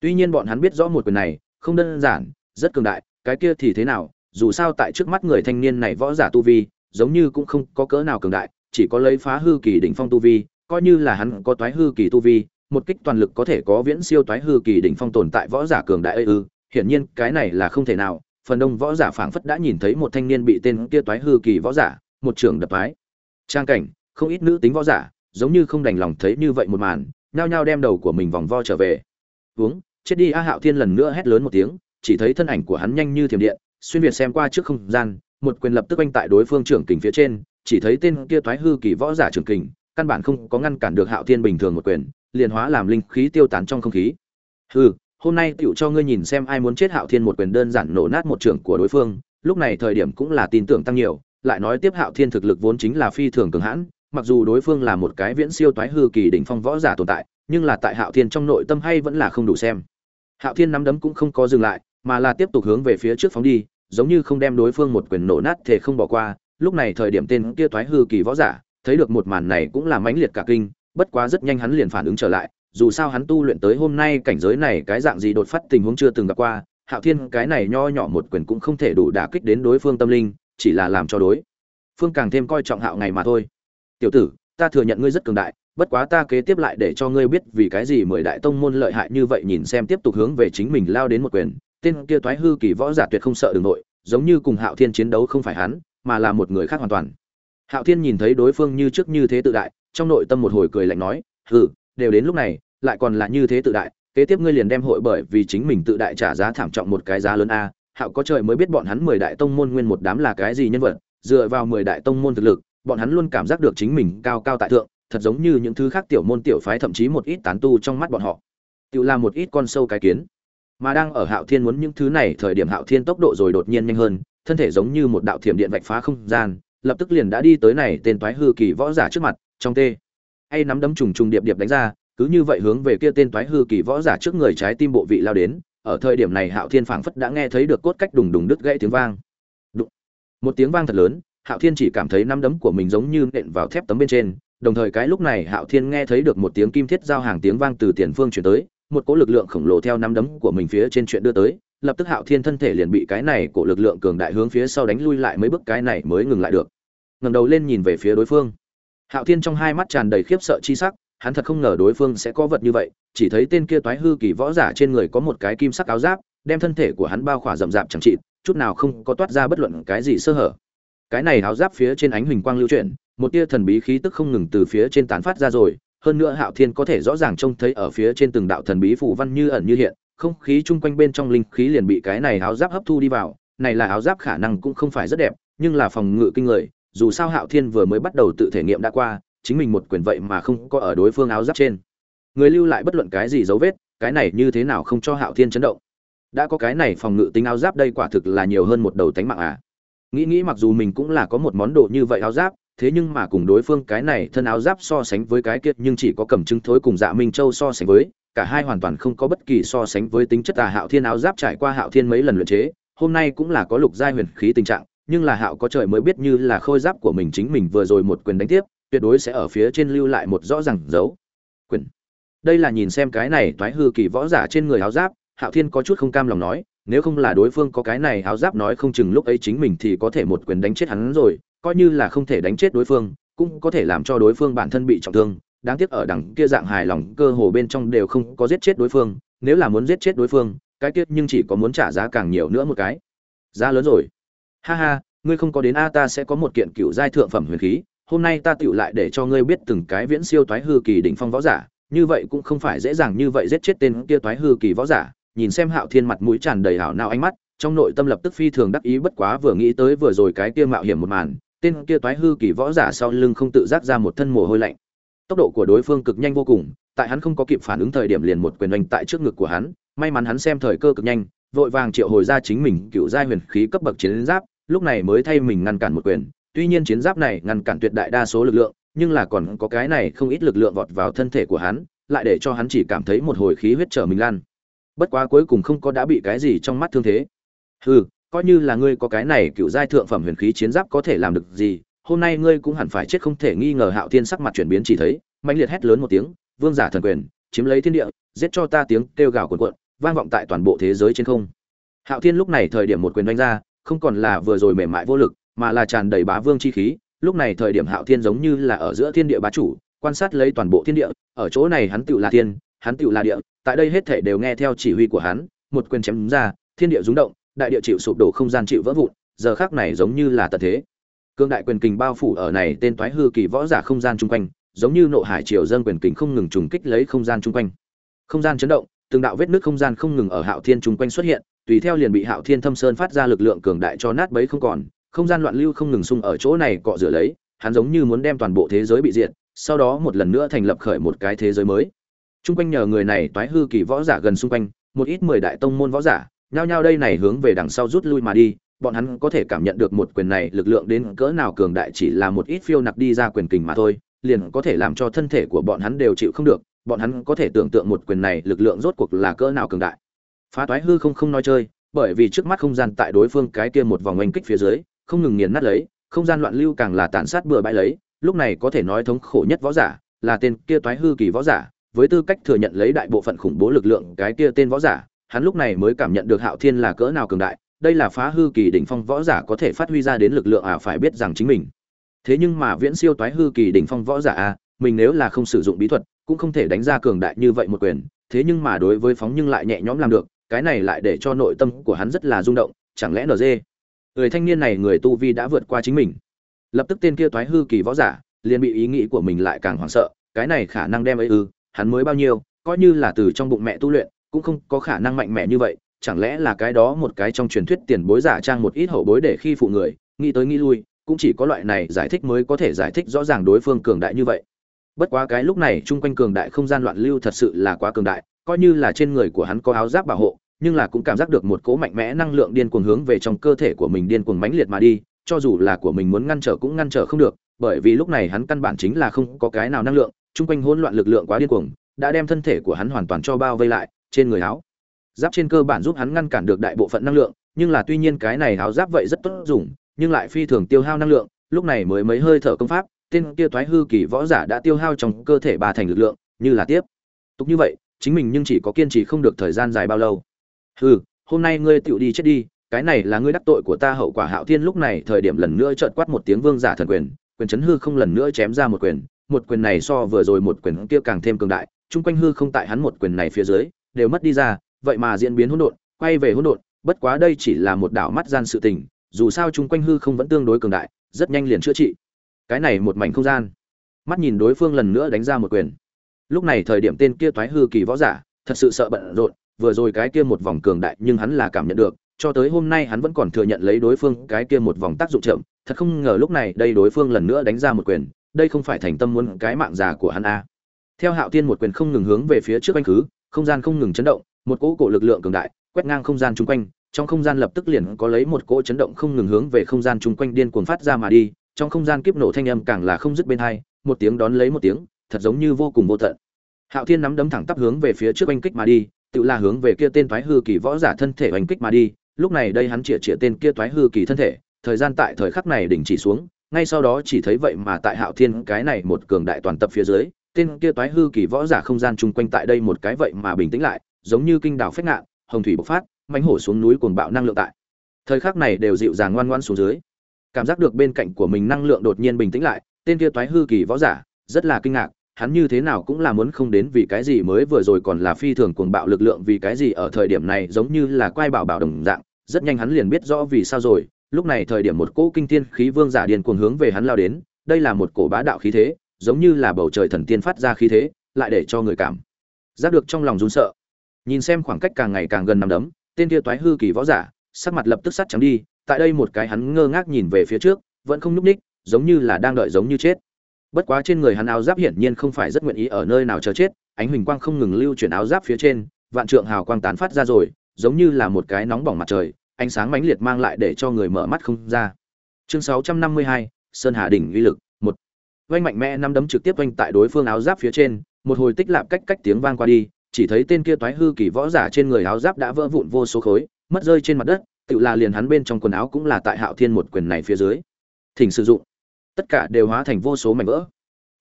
Tuy nhiên bọn hắn biết rõ một quyền này không đơn giản, rất cường đại, cái kia thì thế nào, dù sao tại trước mắt người thanh niên này võ giả tu vi, giống như cũng không có cỡ nào cường đại, chỉ có lấy phá hư kỳ đỉnh phong tu vi, coi như là hắn có toái hư kỳ tu vi, một kích toàn lực có thể có viễn siêu toái hư kỳ đỉnh phong tồn tại võ giả cường đại ư, hiển nhiên cái này là không thể nào, phần đông võ giả phảng phất đã nhìn thấy một thanh niên bị tên kia toái hư kỳ võ giả, một trưởng đập phái trang cảnh, không ít nữ tính võ giả giống như không đành lòng thấy như vậy một màn, nhao nhao đem đầu của mình vòng vo trở về. Uống, chết đi a hạo thiên lần nữa hét lớn một tiếng, chỉ thấy thân ảnh của hắn nhanh như thiểm điện, xuyên việt xem qua trước không gian, một quyền lập tức oanh tại đối phương trưởng kình phía trên, chỉ thấy tên kia thoái hư kỳ võ giả trưởng kình, căn bản không có ngăn cản được hạo thiên bình thường một quyền, liền hóa làm linh khí tiêu tán trong không khí. Hư hôm nay tựu cho ngươi nhìn xem ai muốn chết hạo thiên một quyền đơn giản nổ nát một trưởng của đối phương, lúc này thời điểm cũng là tin tưởng tăng nhiều, lại nói tiếp hạo thiên thực lực vốn chính là phi thường cường hãn mặc dù đối phương là một cái viễn siêu toái hư kỳ đỉnh phong võ giả tồn tại, nhưng là tại hạo thiên trong nội tâm hay vẫn là không đủ xem. Hạo thiên nắm đấm cũng không có dừng lại, mà là tiếp tục hướng về phía trước phóng đi, giống như không đem đối phương một quyền nổ nát thể không bỏ qua. Lúc này thời điểm tên kia toái hư kỳ võ giả, thấy được một màn này cũng là mãnh liệt cả kinh, bất quá rất nhanh hắn liền phản ứng trở lại, dù sao hắn tu luyện tới hôm nay cảnh giới này cái dạng gì đột phát tình huống chưa từng gặp qua, hạo thiên cái này nho nhỏ một quyền cũng không thể đủ đả kích đến đối phương tâm linh, chỉ là làm cho đối phương càng thêm coi trọng hạo ngày mà thôi tiểu tử, ta thừa nhận ngươi rất cường đại, bất quá ta kế tiếp lại để cho ngươi biết vì cái gì mười đại tông môn lợi hại như vậy nhìn xem tiếp tục hướng về chính mình lao đến một quyền. Tên kia Thoái hư kỳ võ giả tuyệt không sợ đường nội, giống như cùng hạo thiên chiến đấu không phải hắn, mà là một người khác hoàn toàn. Hạo thiên nhìn thấy đối phương như trước như thế tự đại, trong nội tâm một hồi cười lạnh nói, hừ, đều đến lúc này, lại còn là như thế tự đại, kế tiếp ngươi liền đem hội bởi vì chính mình tự đại trả giá thảm trọng một cái giá lớn a. Hạo có trời mới biết bọn hắn mười đại tông môn nguyên một đám là cái gì nhân vật, dựa vào mười đại tông môn thực lực bọn hắn luôn cảm giác được chính mình cao cao tại thượng, thật giống như những thứ khác tiểu môn tiểu phái thậm chí một ít tán tu trong mắt bọn họ. Tự làm một ít con sâu cái kiến. Mà đang ở hạo thiên muốn những thứ này, thời điểm hạo thiên tốc độ rồi đột nhiên nhanh hơn, thân thể giống như một đạo thiểm điện vạch phá không gian, lập tức liền đã đi tới này tên toái hư kỳ võ giả trước mặt, trong tê. Hay nắm đấm trùng trùng điệp điệp đánh ra, cứ như vậy hướng về kia tên toái hư kỳ võ giả trước người trái tim bộ vị lao đến, ở thời điểm này hạo thiên phảng phất đã nghe thấy được cốt cách đùng đùng đứt gãy tiếng vang. Đụng. một tiếng vang thật lớn hạo thiên chỉ cảm thấy nắm đấm của mình giống như nện vào thép tấm bên trên, đồng thời cái lúc này hạo thiên nghe thấy được một tiếng kim thiết giao hàng tiếng vang từ tiền phương chuyển tới, một cỗ lực lượng khổng lồ theo nắm đấm của mình phía trên chuyện đưa tới, lập tức hạo thiên thân thể liền bị cái này của lực lượng cường đại hướng phía sau đánh lui lại mấy bước, cái này mới ngừng lại được. Ngẩng đầu lên nhìn về phía đối phương. Hạo thiên trong hai mắt tràn đầy khiếp sợ chi sắc, hắn thật không ngờ đối phương sẽ có vật như vậy, chỉ thấy tên kia toái hư kỳ võ giả trên người có một cái kim sắc áo giáp, đem thân thể của hắn bao khỏa rậm rạp chẳng trị chút nào không có toát ra bất luận cái gì sơ hở cái này áo giáp phía trên ánh huỳnh quang lưu chuyển, một tia thần bí khí tức không ngừng từ phía trên tán phát ra rồi, hơn nữa hạo thiên có thể rõ ràng trông thấy ở phía trên từng đạo thần bí phủ văn như ẩn như hiện, không khí chung quanh bên trong linh khí liền bị cái này áo giáp hấp thu đi vào, này là áo giáp khả năng cũng không phải rất đẹp, nhưng là phòng ngự kinh người, dù sao hạo thiên vừa mới bắt đầu tự thể nghiệm đã qua, chính mình một quyền vậy mà không có ở đối phương áo giáp trên. Người lưu lại bất luận cái gì dấu vết, cái này như thế nào không cho hạo thiên chấn động? Đã có cái này phòng ngự tính áo giáp đây quả thực là nhiều hơn một đầu tánh mạng à? Nghĩ nghĩ mặc dù mình cũng là có một món đồ như vậy áo giáp, thế nhưng mà cùng đối phương cái này thân áo giáp so sánh với cái kiệt nhưng chỉ có cầm chứng thối cùng dạ minh châu so sánh với, cả hai hoàn toàn không có bất kỳ so sánh với tính chất tà hạo thiên áo giáp trải qua hạo thiên mấy lần luyện chế, hôm nay cũng là có lục giai huyền khí tình trạng, nhưng là hạo có trời mới biết như là khôi giáp của mình chính mình vừa rồi một quyền đánh tiếp, tuyệt đối sẽ ở phía trên lưu lại một rõ ràng dấu. Quyền. Đây là nhìn xem cái này thoái hư kỳ võ giả trên người áo giáp, hạo thiên có chút không cam lòng nói nếu không là đối phương có cái này áo giáp nói không chừng lúc ấy chính mình thì có thể một quyền đánh chết hắn rồi, coi như là không thể đánh chết đối phương, cũng có thể làm cho đối phương bản thân bị trọng thương. Đáng tiếc ở đằng kia dạng hài lòng cơ hồ bên trong đều không có giết chết đối phương, nếu là muốn giết chết đối phương, cái tiếc nhưng chỉ có muốn trả giá càng nhiều nữa một cái. Giá lớn rồi. Ha ha, ngươi không có đến a, ta sẽ có một kiện cựu giai thượng phẩm huyền khí, hôm nay ta tựu lại để cho ngươi biết từng cái viễn siêu toái hư kỳ đỉnh phong võ giả, như vậy cũng không phải dễ dàng như vậy giết chết tên kia toái hư kỳ võ giả nhìn xem hạo thiên mặt mũi tràn đầy hảo nào ánh mắt, trong nội tâm lập tức phi thường đắc ý bất quá vừa nghĩ tới vừa rồi cái kia mạo hiểm một màn, tên kia toái hư kỳ võ giả sau lưng không tự giác ra một thân mồ hôi lạnh. Tốc độ của đối phương cực nhanh vô cùng, tại hắn không có kịp phản ứng thời điểm liền một quyền đánh tại trước ngực của hắn, may mắn hắn xem thời cơ cực nhanh, vội vàng triệu hồi ra chính mình cựu giai huyền khí cấp bậc chiến giáp, lúc này mới thay mình ngăn cản một quyền. Tuy nhiên chiến giáp này ngăn cản tuyệt đại đa số lực lượng, nhưng là còn có cái này không ít lực lượng vọt vào thân thể của hắn, lại để cho hắn chỉ cảm thấy một hồi khí huyết trở mình lan bất quá cuối cùng không có đã bị cái gì trong mắt thương thế. Hừ, coi như là ngươi có cái này cựu giai thượng phẩm huyền khí chiến giáp có thể làm được gì, hôm nay ngươi cũng hẳn phải chết không thể nghi ngờ hạo thiên sắc mặt chuyển biến chỉ thấy mạnh liệt hét lớn một tiếng, vương giả thần quyền, chiếm lấy thiên địa, giết cho ta tiếng kêu gào cuộn cuộn, vang vọng tại toàn bộ thế giới trên không. Hạo thiên lúc này thời điểm một quyền đánh ra, không còn là vừa rồi mềm mại vô lực, mà là tràn đầy bá vương chi khí. Lúc này thời điểm hạo thiên giống như là ở giữa thiên địa bá chủ, quan sát lấy toàn bộ thiên địa, ở chỗ này hắn tựu là thiên hắn tựu là địa, tại đây hết thể đều nghe theo chỉ huy của hắn, một quyền chém ra, thiên địa rung động, đại địa chịu sụp đổ, không gian chịu vỡ vụn, giờ khắc này giống như là tận thế. Cương đại quyền kình bao phủ ở này tên toái hư kỳ võ giả không gian chung quanh, giống như nộ hải triều dân quyền kình không ngừng trùng kích lấy không gian chung quanh. Không gian chấn động, từng đạo vết nứt không gian không ngừng ở hạo thiên chung quanh xuất hiện, tùy theo liền bị hạo thiên thâm sơn phát ra lực lượng cường đại cho nát bấy không còn, không gian loạn lưu không ngừng xung ở chỗ này cọ rửa lấy, hắn giống như muốn đem toàn bộ thế giới bị diệt, sau đó một lần nữa thành lập khởi một cái thế giới mới. Trung quanh nhờ người này toái hư kỳ võ giả gần xung quanh, một ít mười đại tông môn võ giả, nhao nhao đây này hướng về đằng sau rút lui mà đi, bọn hắn có thể cảm nhận được một quyền này lực lượng đến cỡ nào cường đại chỉ là một ít phiêu nặc đi ra quyền kình mà thôi, liền có thể làm cho thân thể của bọn hắn đều chịu không được, bọn hắn có thể tưởng tượng một quyền này lực lượng rốt cuộc là cỡ nào cường đại. Phá toái hư không không nói chơi, bởi vì trước mắt không gian tại đối phương cái kia một vòng oanh kích phía dưới, không ngừng nghiền nát lấy, không gian loạn lưu càng là tàn sát bừa bãi lấy, lúc này có thể nói thống khổ nhất võ giả là tên kia toái hư kỳ võ giả với tư cách thừa nhận lấy đại bộ phận khủng bố lực lượng cái kia tên võ giả, hắn lúc này mới cảm nhận được hạo thiên là cỡ nào cường đại, đây là phá hư kỳ đỉnh phong võ giả có thể phát huy ra đến lực lượng à phải biết rằng chính mình. Thế nhưng mà viễn siêu toái hư kỳ đỉnh phong võ giả à mình nếu là không sử dụng bí thuật, cũng không thể đánh ra cường đại như vậy một quyền. Thế nhưng mà đối với phóng nhưng lại nhẹ nhõm làm được, cái này lại để cho nội tâm của hắn rất là rung động, chẳng lẽ nd người thanh niên này người tu vi đã vượt qua chính mình. Lập tức tên kia toái hư kỳ võ giả liền bị ý nghĩ của mình lại càng hoảng sợ, cái này khả năng đem ấy ư? Hắn mới bao nhiêu, coi như là từ trong bụng mẹ tu luyện, cũng không có khả năng mạnh mẽ như vậy, chẳng lẽ là cái đó một cái trong truyền thuyết tiền bối giả trang một ít hậu bối để khi phụ người, nghĩ tới nghĩ lui, cũng chỉ có loại này giải thích mới có thể giải thích rõ ràng đối phương cường đại như vậy. Bất quá cái lúc này chung quanh cường đại không gian loạn lưu thật sự là quá cường đại, coi như là trên người của hắn có áo giáp bảo hộ, nhưng là cũng cảm giác được một cỗ mạnh mẽ năng lượng điên cuồng hướng về trong cơ thể của mình điên cuồng mãnh liệt mà đi, cho dù là của mình muốn ngăn trở cũng ngăn trở không được, bởi vì lúc này hắn căn bản chính là không có cái nào năng lượng chung quanh hỗn loạn lực lượng quá điên cuồng, đã đem thân thể của hắn hoàn toàn cho bao vây lại trên người áo. Giáp trên cơ bản giúp hắn ngăn cản được đại bộ phận năng lượng, nhưng là tuy nhiên cái này áo giáp vậy rất tốt dùng, nhưng lại phi thường tiêu hao năng lượng, lúc này mới mấy hơi thở công pháp, tên kia thoái hư kỳ võ giả đã tiêu hao trong cơ thể ba thành lực lượng, như là tiếp. Tục như vậy, chính mình nhưng chỉ có kiên trì không được thời gian dài bao lâu. Hư hôm nay ngươi tiểu đi chết đi, cái này là ngươi đắc tội của ta hậu quả hạo thiên lúc này thời điểm lần nữa chợt quát một tiếng vương giả thần quyền quyền chấn hư không lần nữa chém ra một quyền một quyền này so vừa rồi một quyền kia càng thêm cường đại, chung quanh hư không tại hắn một quyền này phía dưới, đều mất đi ra, vậy mà diễn biến hỗn độn, quay về hỗn độn, bất quá đây chỉ là một đảo mắt gian sự tình, dù sao chung quanh hư không vẫn tương đối cường đại, rất nhanh liền chữa trị. Cái này một mảnh không gian. Mắt nhìn đối phương lần nữa đánh ra một quyền. Lúc này thời điểm tên kia toái hư kỳ võ giả, thật sự sợ bận rộn, vừa rồi cái kia một vòng cường đại nhưng hắn là cảm nhận được, cho tới hôm nay hắn vẫn còn thừa nhận lấy đối phương cái kia một vòng tác dụng chậm, thật không ngờ lúc này đây đối phương lần nữa đánh ra một quyền đây không phải thành tâm muốn cái mạng già của hắn a à. theo hạo tiên một quyền không ngừng hướng về phía trước anh khứ, không gian không ngừng chấn động, một cỗ cổ lực lượng cường đại, quét ngang không gian chung quanh, trong không gian lập tức liền có lấy một cỗ chấn động không ngừng hướng về không gian chung quanh điên cuồng phát ra mà đi, trong không gian kiếp nổ thanh âm càng là không dứt bên hai, một tiếng đón lấy một tiếng, thật giống như vô cùng vô tận hạo thiên nắm đấm thẳng tắp hướng về phía trước anh kích mà đi, tự là hướng về kia tên toái hư kỳ võ giả thân thể anh kích mà đi, lúc này đây hắn chĩa chĩa tên kia toái hư kỳ thân thể, thời gian tại thời khắc này đình chỉ xuống ngay sau đó chỉ thấy vậy mà tại hạo thiên cái này một cường đại toàn tập phía dưới, tên kia toái hư kỳ võ giả không gian chung quanh tại đây một cái vậy mà bình tĩnh lại, giống như kinh đảo phách ngạn, hồng thủy bộc phát mánh hổ xuống núi cuồng bạo năng lượng tại. Thời khắc này đều dịu dàng ngoan ngoãn xuống dưới. Cảm giác được bên cạnh của mình năng lượng đột nhiên bình tĩnh lại, tên kia toái hư kỳ võ giả, rất là kinh ngạc, hắn như thế nào cũng là muốn không đến vì cái gì mới vừa rồi còn là phi thường cuồng bạo lực lượng vì cái gì ở thời điểm này giống như là quay bảo bảo đồng dạng, rất nhanh hắn liền biết rõ vì sao rồi lúc này thời điểm một cỗ kinh thiên khí vương giả điên cuồng hướng về hắn lao đến, đây là một cổ bá đạo khí thế, giống như là bầu trời thần tiên phát ra khí thế, lại để cho người cảm giác được trong lòng run sợ. Nhìn xem khoảng cách càng ngày càng gần nằm đấm, tên kia toái hư kỳ võ giả, sắc mặt lập tức sắt trắng đi, tại đây một cái hắn ngơ ngác nhìn về phía trước, vẫn không nhúc ních giống như là đang đợi giống như chết. Bất quá trên người hắn áo giáp hiển nhiên không phải rất nguyện ý ở nơi nào chờ chết, ánh huỳnh quang không ngừng lưu chuyển áo giáp phía trên, vạn trượng hào quang tán phát ra rồi, giống như là một cái nóng bỏng mặt trời ánh sáng mãnh liệt mang lại để cho người mở mắt không ra. Chương 652, sơn hà đỉnh uy lực một. Vành mạnh mẽ năm đấm trực tiếp vành tại đối phương áo giáp phía trên một hồi tích lạp cách cách tiếng vang qua đi chỉ thấy tên kia toái hư kỳ võ giả trên người áo giáp đã vỡ vụn vô số khối mất rơi trên mặt đất tự là liền hắn bên trong quần áo cũng là tại hạo thiên một quyền này phía dưới. Thỉnh sử dụng. Tất cả đều hóa thành vô số mảnh vỡ.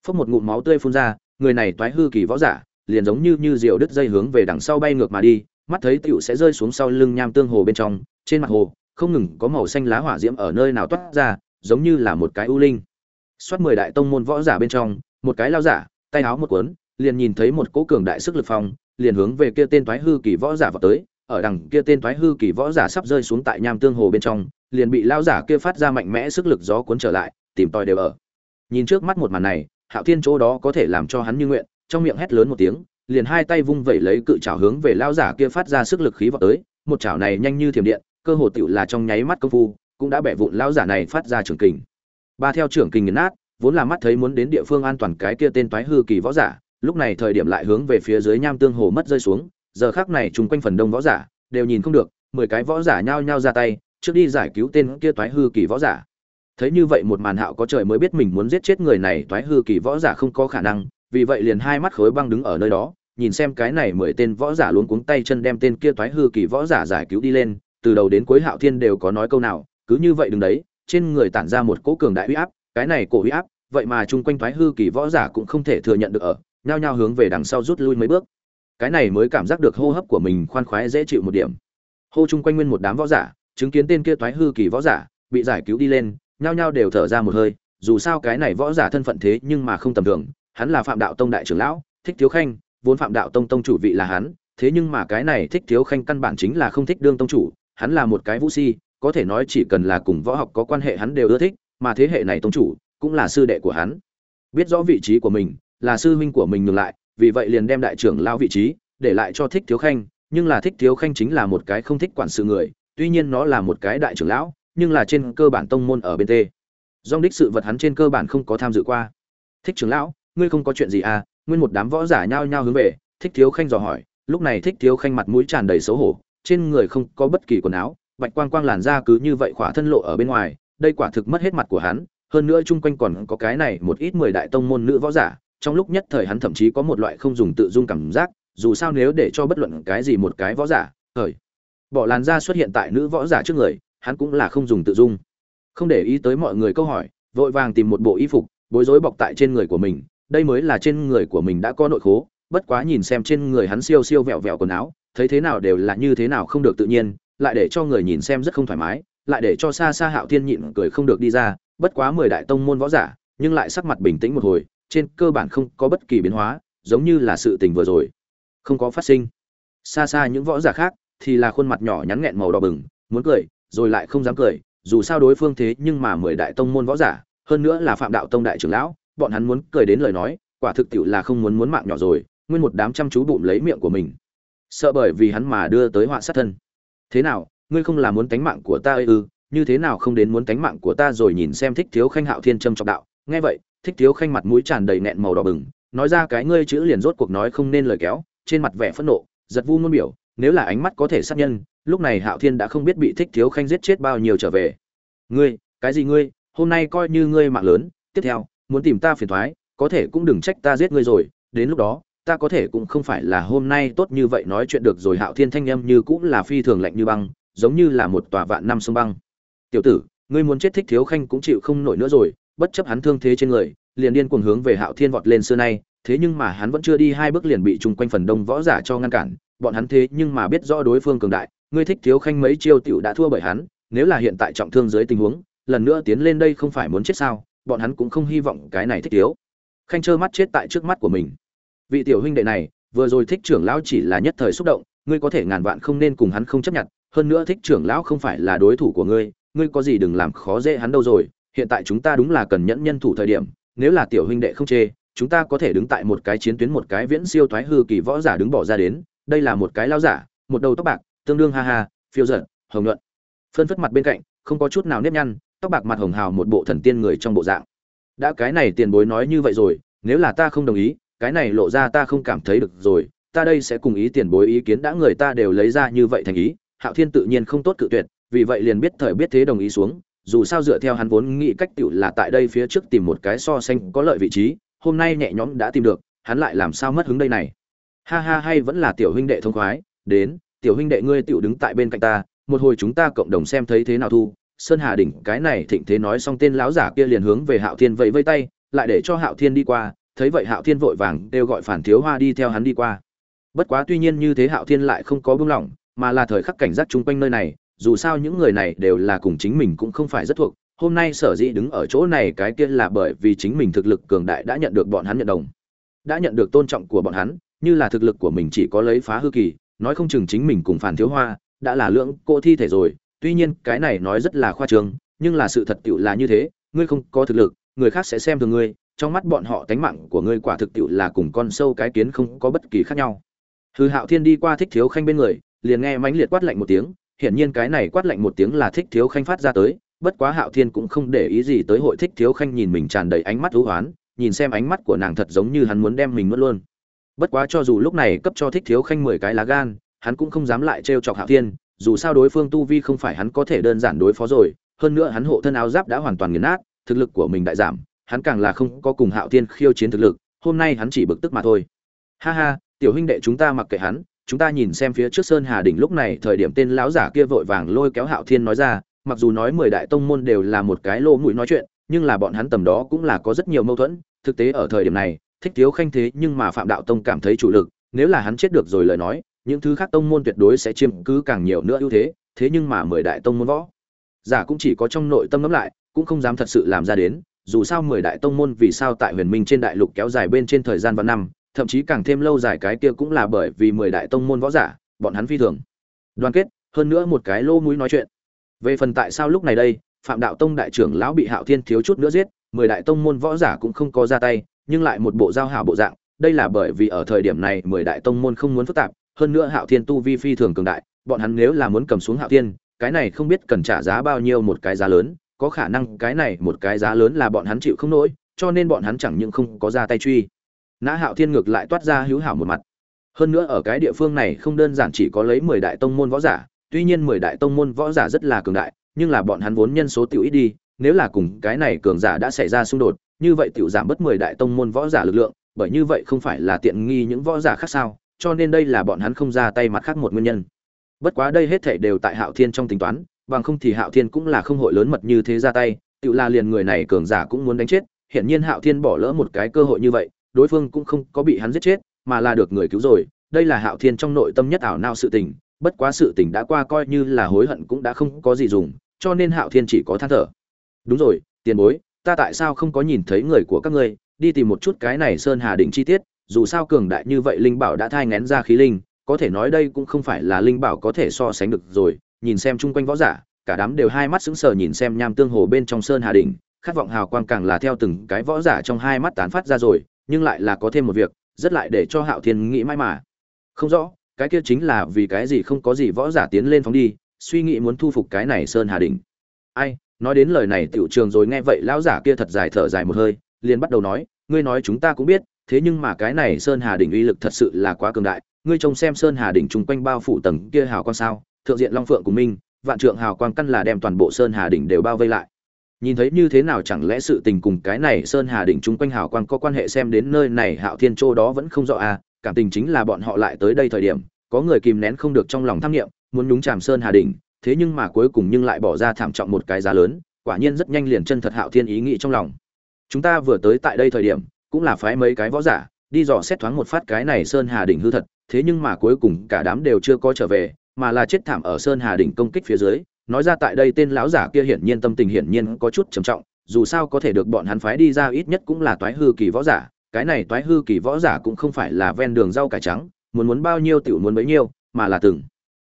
Phốc một ngụm máu tươi phun ra người này toái hư kỳ võ giả liền giống như như diều đứt dây hướng về đằng sau bay ngược mà đi mắt thấy tiểu sẽ rơi xuống sau lưng nham tương hồ bên trong, trên mặt hồ, không ngừng có màu xanh lá hỏa diễm ở nơi nào toát ra, giống như là một cái u linh. Xoát mười đại tông môn võ giả bên trong, một cái lao giả, tay áo một cuốn, liền nhìn thấy một cỗ cường đại sức lực phong, liền hướng về kia tên toái hư kỳ võ giả vào tới, ở đằng kia tên toái hư kỳ võ giả sắp rơi xuống tại nham tương hồ bên trong, liền bị lao giả kia phát ra mạnh mẽ sức lực gió cuốn trở lại, tìm tòi đều ở. Nhìn trước mắt một màn này, hạo thiên chỗ đó có thể làm cho hắn như nguyện, trong miệng hét lớn một tiếng liền hai tay vung vẩy lấy cự trảo hướng về lao giả kia phát ra sức lực khí vào tới, một chảo này nhanh như thiểm điện, cơ hồ tựu là trong nháy mắt công phu, cũng đã bẻ vụn lao giả này phát ra trường kình. Ba theo trưởng kình nghiền nát, vốn là mắt thấy muốn đến địa phương an toàn cái kia tên toái hư kỳ võ giả, lúc này thời điểm lại hướng về phía dưới nham tương hồ mất rơi xuống, giờ khác này chung quanh phần đông võ giả đều nhìn không được, mười cái võ giả nhao nhao ra tay, trước đi giải cứu tên kia toái hư kỳ võ giả. Thấy như vậy một màn hạo có trời mới biết mình muốn giết chết người này, toái hư kỳ võ giả không có khả năng vì vậy liền hai mắt khối băng đứng ở nơi đó, nhìn xem cái này mười tên võ giả luôn cuống tay chân đem tên kia toái hư kỳ võ giả giải cứu đi lên, từ đầu đến cuối hạo thiên đều có nói câu nào, cứ như vậy đứng đấy, trên người tản ra một cỗ cường đại uy áp, cái này cổ uy áp, vậy mà chung quanh toái hư kỳ võ giả cũng không thể thừa nhận được ở, nhao nhao hướng về đằng sau rút lui mấy bước. Cái này mới cảm giác được hô hấp của mình khoan khoái dễ chịu một điểm. Hô chung quanh nguyên một đám võ giả, chứng kiến tên kia toái hư kỳ võ giả, bị giải cứu đi lên, nhao nhao đều thở ra một hơi, dù sao cái này võ giả thân phận thế nhưng mà không tầm thường hắn là phạm đạo tông đại trưởng lão, thích thiếu khanh, vốn phạm đạo tông tông chủ vị là hắn, thế nhưng mà cái này thích thiếu khanh căn bản chính là không thích đương tông chủ, hắn là một cái vũ si, có thể nói chỉ cần là cùng võ học có quan hệ hắn đều ưa thích, mà thế hệ này tông chủ cũng là sư đệ của hắn. Biết rõ vị trí của mình, là sư huynh của mình ngược lại, vì vậy liền đem đại trưởng lao vị trí để lại cho thích thiếu khanh, nhưng là thích thiếu khanh chính là một cái không thích quản sự người, tuy nhiên nó là một cái đại trưởng lão, nhưng là trên cơ bản tông môn ở bên tê. Dong đích sự vật hắn trên cơ bản không có tham dự qua. Thích trưởng lão ngươi không có chuyện gì à nguyên một đám võ giả nhao nhao hướng về, thích thiếu khanh dò hỏi. Lúc này thích thiếu khanh mặt mũi tràn đầy xấu hổ, trên người không có bất kỳ quần áo, bạch quang quang làn da cứ như vậy khỏa thân lộ ở bên ngoài, đây quả thực mất hết mặt của hắn. Hơn nữa chung quanh còn có cái này một ít mười đại tông môn nữ võ giả, trong lúc nhất thời hắn thậm chí có một loại không dùng tự dung cảm giác, dù sao nếu để cho bất luận cái gì một cái võ giả khởi bỏ làn da xuất hiện tại nữ võ giả trước người, hắn cũng là không dùng tự dung. Không để ý tới mọi người câu hỏi, vội vàng tìm một bộ y phục, bối rối bọc tại trên người của mình đây mới là trên người của mình đã có nội khố, bất quá nhìn xem trên người hắn siêu siêu vẹo vẹo quần áo, thấy thế nào đều là như thế nào không được tự nhiên, lại để cho người nhìn xem rất không thoải mái, lại để cho xa xa hạo thiên nhịn cười không được đi ra, bất quá mười đại tông môn võ giả, nhưng lại sắc mặt bình tĩnh một hồi, trên cơ bản không có bất kỳ biến hóa, giống như là sự tình vừa rồi. Không có phát sinh. Xa xa những võ giả khác thì là khuôn mặt nhỏ nhắn nghẹn màu đỏ bừng, muốn cười, rồi lại không dám cười, dù sao đối phương thế nhưng mà mười đại tông môn võ giả, hơn nữa là phạm đạo tông đại trưởng lão bọn hắn muốn cười đến lời nói, quả thực tiệu là không muốn muốn mạng nhỏ rồi, nguyên một đám chăm chú bụng lấy miệng của mình. Sợ bởi vì hắn mà đưa tới họa sát thân. Thế nào, ngươi không là muốn tánh mạng của ta ư như thế nào không đến muốn tánh mạng của ta rồi nhìn xem thích thiếu khanh hạo thiên trâm trọng đạo. Nghe vậy, thích thiếu khanh mặt mũi tràn đầy nẹn màu đỏ bừng, nói ra cái ngươi chữ liền rốt cuộc nói không nên lời kéo, trên mặt vẻ phẫn nộ, giật vu ngôn biểu, nếu là ánh mắt có thể sát nhân, lúc này hạo thiên đã không biết bị thích thiếu khanh giết chết bao nhiêu trở về. Ngươi, cái gì ngươi? Hôm nay coi như ngươi mạng lớn, tiếp theo muốn tìm ta phiền thoái, có thể cũng đừng trách ta giết ngươi rồi, đến lúc đó, ta có thể cũng không phải là hôm nay tốt như vậy nói chuyện được rồi, hạo thiên thanh âm như cũng là phi thường lạnh như băng, giống như là một tòa vạn năm sông băng. Tiểu tử, ngươi muốn chết thích thiếu khanh cũng chịu không nổi nữa rồi, bất chấp hắn thương thế trên người, liền điên cuồng hướng về hạo thiên vọt lên xưa nay, thế nhưng mà hắn vẫn chưa đi hai bước liền bị chung quanh phần đông võ giả cho ngăn cản, bọn hắn thế nhưng mà biết rõ đối phương cường đại, ngươi thích thiếu khanh mấy chiêu tiểu đã thua bởi hắn, nếu là hiện tại trọng thương dưới tình huống, lần nữa tiến lên đây không phải muốn chết sao? Bọn hắn cũng không hy vọng cái này thích thiếu. Khanh trơ mắt chết tại trước mắt của mình. Vị tiểu huynh đệ này, vừa rồi thích trưởng lão chỉ là nhất thời xúc động, ngươi có thể ngàn vạn không nên cùng hắn không chấp nhận, hơn nữa thích trưởng lão không phải là đối thủ của ngươi ngươi có gì đừng làm khó dễ hắn đâu rồi, hiện tại chúng ta đúng là cần nhẫn nhân thủ thời điểm, nếu là tiểu huynh đệ không chê, chúng ta có thể đứng tại một cái chiến tuyến một cái viễn siêu thoái hư kỳ võ giả đứng bỏ ra đến, đây là một cái lao giả, một đầu tóc bạc, tương đương ha ha, phiêu giận hồng nhuận. Phân phất mặt bên cạnh, không có chút nào nếp nhăn tóc bạc mặt hồng hào một bộ thần tiên người trong bộ dạng. Đã cái này tiền bối nói như vậy rồi, nếu là ta không đồng ý, cái này lộ ra ta không cảm thấy được rồi, ta đây sẽ cùng ý tiền bối ý kiến đã người ta đều lấy ra như vậy thành ý, hạo thiên tự nhiên không tốt cự tuyệt, vì vậy liền biết thời biết thế đồng ý xuống, dù sao dựa theo hắn vốn nghĩ cách tựu là tại đây phía trước tìm một cái so sánh có lợi vị trí, hôm nay nhẹ nhõm đã tìm được, hắn lại làm sao mất hứng đây này. Ha ha hay vẫn là tiểu huynh đệ thông khoái, đến, tiểu huynh đệ ngươi tựu đứng tại bên cạnh ta, một hồi chúng ta cộng đồng xem thấy thế nào thu sơn hà đỉnh, cái này thịnh thế nói xong tên lão giả kia liền hướng về hạo thiên vẫy vây tay, lại để cho hạo thiên đi qua, thấy vậy hạo thiên vội vàng đều gọi phản thiếu hoa đi theo hắn đi qua. Bất quá tuy nhiên như thế hạo thiên lại không có buông lỏng, mà là thời khắc cảnh giác chung quanh nơi này, dù sao những người này đều là cùng chính mình cũng không phải rất thuộc, hôm nay sở dĩ đứng ở chỗ này cái kia là bởi vì chính mình thực lực cường đại đã nhận được bọn hắn nhận đồng, đã nhận được tôn trọng của bọn hắn, như là thực lực của mình chỉ có lấy phá hư kỳ, nói không chừng chính mình cùng phản thiếu hoa đã là lượng cô thi thể rồi tuy nhiên, cái này nói rất là khoa trương, nhưng là sự thật tiệu là như thế, ngươi không có thực lực, người khác sẽ xem thường ngươi, trong mắt bọn họ tánh mạng của ngươi quả thực tiệu là cùng con sâu cái kiến không có bất kỳ khác nhau. Hư hạo thiên đi qua thích thiếu khanh bên người, liền nghe mãnh liệt quát lạnh một tiếng, hiển nhiên cái này quát lạnh một tiếng là thích thiếu khanh phát ra tới, bất quá hạo thiên cũng không để ý gì tới hội thích thiếu khanh nhìn mình tràn đầy ánh mắt thú hoán, nhìn xem ánh mắt của nàng thật giống như hắn muốn đem mình nuốt luôn. Bất quá cho dù lúc này cấp cho thích thiếu khanh mười cái lá gan, hắn cũng không dám lại trêu chọc hạo thiên dù sao đối phương tu vi không phải hắn có thể đơn giản đối phó rồi, hơn nữa hắn hộ thân áo giáp đã hoàn toàn nghiền nát, thực lực của mình đại giảm, hắn càng là không có cùng hạo thiên khiêu chiến thực lực, hôm nay hắn chỉ bực tức mà thôi. Ha ha, tiểu huynh đệ chúng ta mặc kệ hắn, chúng ta nhìn xem phía trước sơn hà đỉnh lúc này thời điểm tên lão giả kia vội vàng lôi kéo hạo thiên nói ra, mặc dù nói mười đại tông môn đều là một cái lô mũi nói chuyện, nhưng là bọn hắn tầm đó cũng là có rất nhiều mâu thuẫn, thực tế ở thời điểm này, thích thiếu khanh thế nhưng mà phạm đạo tông cảm thấy chủ lực, nếu là hắn chết được rồi lời nói những thứ khác tông môn tuyệt đối sẽ chiếm cứ càng nhiều nữa ưu thế thế nhưng mà mười đại tông môn võ giả cũng chỉ có trong nội tâm ngẫm lại, cũng không dám thật sự làm ra đến, dù sao mười đại tông môn vì sao tại huyền minh trên đại lục kéo dài bên trên thời gian và năm, thậm chí càng thêm lâu dài cái kia cũng là bởi vì mười đại tông môn võ giả, bọn hắn phi thường đoàn kết, hơn nữa một cái lô mũi nói chuyện. Về phần tại sao lúc này đây, phạm đạo tông đại trưởng lão bị hạo thiên thiếu chút nữa giết, mười đại tông môn võ giả cũng không có ra tay, nhưng lại một bộ giao hảo bộ dạng, đây là bởi vì ở thời điểm này mười đại tông môn không muốn phức tạp hơn nữa hạo thiên tu vi phi thường cường đại, bọn hắn nếu là muốn cầm xuống hạo thiên, cái này không biết cần trả giá bao nhiêu một cái giá lớn, có khả năng cái này một cái giá lớn là bọn hắn chịu không nổi, cho nên bọn hắn chẳng những không có ra tay truy. Nã hạo thiên ngược lại toát ra hữu hảo một mặt. Hơn nữa ở cái địa phương này không đơn giản chỉ có lấy mười đại tông môn võ giả, tuy nhiên mười đại tông môn võ giả rất là cường đại, nhưng là bọn hắn vốn nhân số tiểu ít đi, nếu là cùng cái này cường giả đã xảy ra xung đột, như vậy tiểu giảm bớt mười đại tông môn võ giả lực lượng, bởi như vậy không phải là tiện nghi những võ giả khác sao? Cho nên đây là bọn hắn không ra tay mặt khác một nguyên nhân. Bất quá đây hết thảy đều tại hạo thiên trong tính toán, bằng không thì hạo thiên cũng là không hội lớn mật như thế ra tay, tự là liền người này cường giả cũng muốn đánh chết, hiển nhiên hạo thiên bỏ lỡ một cái cơ hội như vậy, đối phương cũng không có bị hắn giết chết, mà là được người cứu rồi. Đây là hạo thiên trong nội tâm nhất ảo nao sự tình, bất quá sự tình đã qua coi như là hối hận cũng đã không có gì dùng, cho nên hạo thiên chỉ có than thở. Đúng rồi, tiền bối, ta tại sao không có nhìn thấy người của các ngươi? Đi tìm một chút cái này sơn hà định chi tiết dù sao cường đại như vậy linh bảo đã thai ngén ra khí linh có thể nói đây cũng không phải là linh bảo có thể so sánh được rồi. Nhìn xem chung quanh võ giả cả đám đều hai mắt sững sờ nhìn xem nham tương hồ bên trong sơn hà đỉnh, khát vọng hào quang càng là theo từng cái võ giả trong hai mắt tán phát ra rồi nhưng lại là có thêm một việc rất lại để cho hạo thiên nghĩ mãi mà. Không rõ cái kia chính là vì cái gì không có gì võ giả tiến lên phóng đi suy nghĩ muốn thu phục cái này sơn hà đỉnh. Ai nói đến lời này tiểu trường rồi nghe vậy lão giả kia thật dài thở dài một hơi liền bắt đầu nói ngươi nói chúng ta cũng biết thế nhưng mà cái này sơn hà đỉnh uy lực thật sự là quá cường đại. Ngươi trông xem sơn hà đỉnh chung quanh bao phủ tầng kia hào quang sao, thượng diện long phượng của minh, vạn trượng hào quang căn là đem toàn bộ sơn hà đỉnh đều bao vây lại. Nhìn thấy như thế nào chẳng lẽ sự tình cùng cái này sơn hà đỉnh chung quanh hào quang có quan hệ xem đến nơi này hạo thiên châu đó vẫn không rõ à cảm tình chính là bọn họ lại tới đây thời điểm, có người kìm nén không được trong lòng tham nghiệm muốn nhúng chàm sơn hà đỉnh, thế nhưng mà cuối cùng nhưng lại bỏ ra thảm trọng một cái giá lớn, quả nhiên rất nhanh liền chân thật hạo thiên ý nghĩ trong lòng. Chúng ta vừa tới tại đây thời điểm cũng là phái mấy cái võ giả, đi dò xét thoáng một phát cái này sơn hà đỉnh hư thật, thế nhưng mà cuối cùng cả đám đều chưa có trở về, mà là chết thảm ở sơn hà đỉnh công kích phía dưới. Nói ra tại đây tên lão giả kia hiển nhiên tâm tình hiển nhiên có chút trầm trọng, dù sao có thể được bọn hắn phái đi ra ít nhất cũng là toái hư kỳ võ giả, cái này toái hư kỳ võ giả cũng không phải là ven đường rau cải trắng, muốn muốn bao nhiêu tiểu muốn bấy nhiêu, mà là từng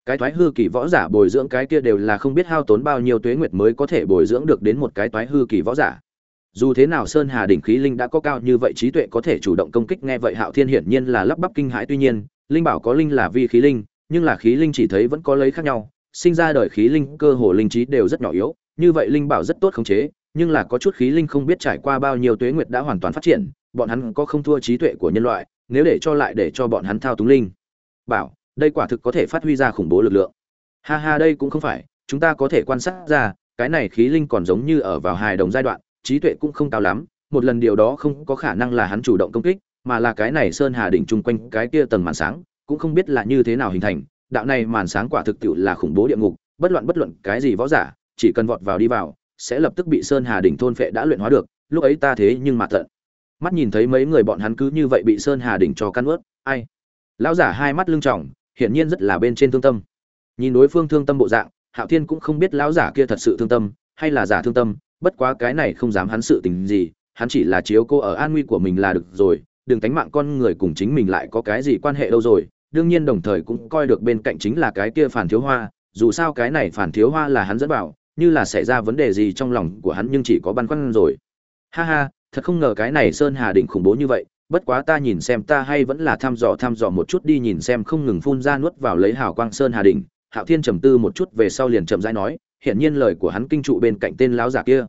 cái toái hư kỳ võ giả bồi dưỡng cái kia đều là không biết hao tốn bao nhiêu tuế nguyệt mới có thể bồi dưỡng được đến một cái toái hư kỳ võ giả dù thế nào sơn hà đỉnh khí linh đã có cao như vậy, trí tuệ có thể chủ động công kích, nghe vậy hạo thiên hiển nhiên là lắp bắp kinh hãi. Tuy nhiên, linh bảo có linh là vi khí linh, nhưng là khí linh chỉ thấy vẫn có lấy khác nhau. Sinh ra đời khí linh, cơ hồ linh trí đều rất nhỏ yếu, như vậy linh bảo rất tốt khống chế, nhưng là có chút khí linh không biết trải qua bao nhiêu tuế nguyệt đã hoàn toàn phát triển, bọn hắn có không thua trí tuệ của nhân loại, nếu để cho lại để cho bọn hắn thao túng linh. Bảo, đây quả thực có thể phát huy ra khủng bố lực lượng. Ha ha, đây cũng không phải, chúng ta có thể quan sát ra, cái này khí linh còn giống như ở vào hài đồng giai đoạn trí tuệ cũng không cao lắm, một lần điều đó không có khả năng là hắn chủ động công kích, mà là cái này sơn hà đỉnh chung quanh cái kia tầng màn sáng, cũng không biết là như thế nào hình thành, đạo này màn sáng quả thực tiệu là khủng bố địa ngục, bất luận bất luận cái gì võ giả, chỉ cần vọt vào đi vào, sẽ lập tức bị sơn hà đỉnh thôn phệ đã luyện hóa được, lúc ấy ta thế nhưng mà tận. Mắt nhìn thấy mấy người bọn hắn cứ như vậy bị sơn hà đỉnh cho căn ướt ai? Lão giả hai mắt lưng trọng hiển nhiên rất là bên trên thương tâm. Nhìn đối phương thương tâm bộ dạng, hạo thiên cũng không biết lão giả kia thật sự thương tâm, hay là giả thương tâm bất quá cái này không dám hắn sự tình gì, hắn chỉ là chiếu cô ở an nguy của mình là được rồi, đừng tánh mạng con người cùng chính mình lại có cái gì quan hệ đâu rồi. Đương nhiên đồng thời cũng coi được bên cạnh chính là cái kia phản thiếu hoa, dù sao cái này phản thiếu hoa là hắn dẫn bảo, như là xảy ra vấn đề gì trong lòng của hắn nhưng chỉ có băn khoăn rồi. Ha ha, thật không ngờ cái này sơn hà định khủng bố như vậy, bất quá ta nhìn xem ta hay vẫn là thăm dò thăm dò một chút đi nhìn xem không ngừng phun ra nuốt vào lấy hào quang sơn hà đình hạo thiên trầm tư một chút về sau liền chậm rãi nói hiển nhiên lời của hắn kinh trụ bên cạnh tên lão giả kia.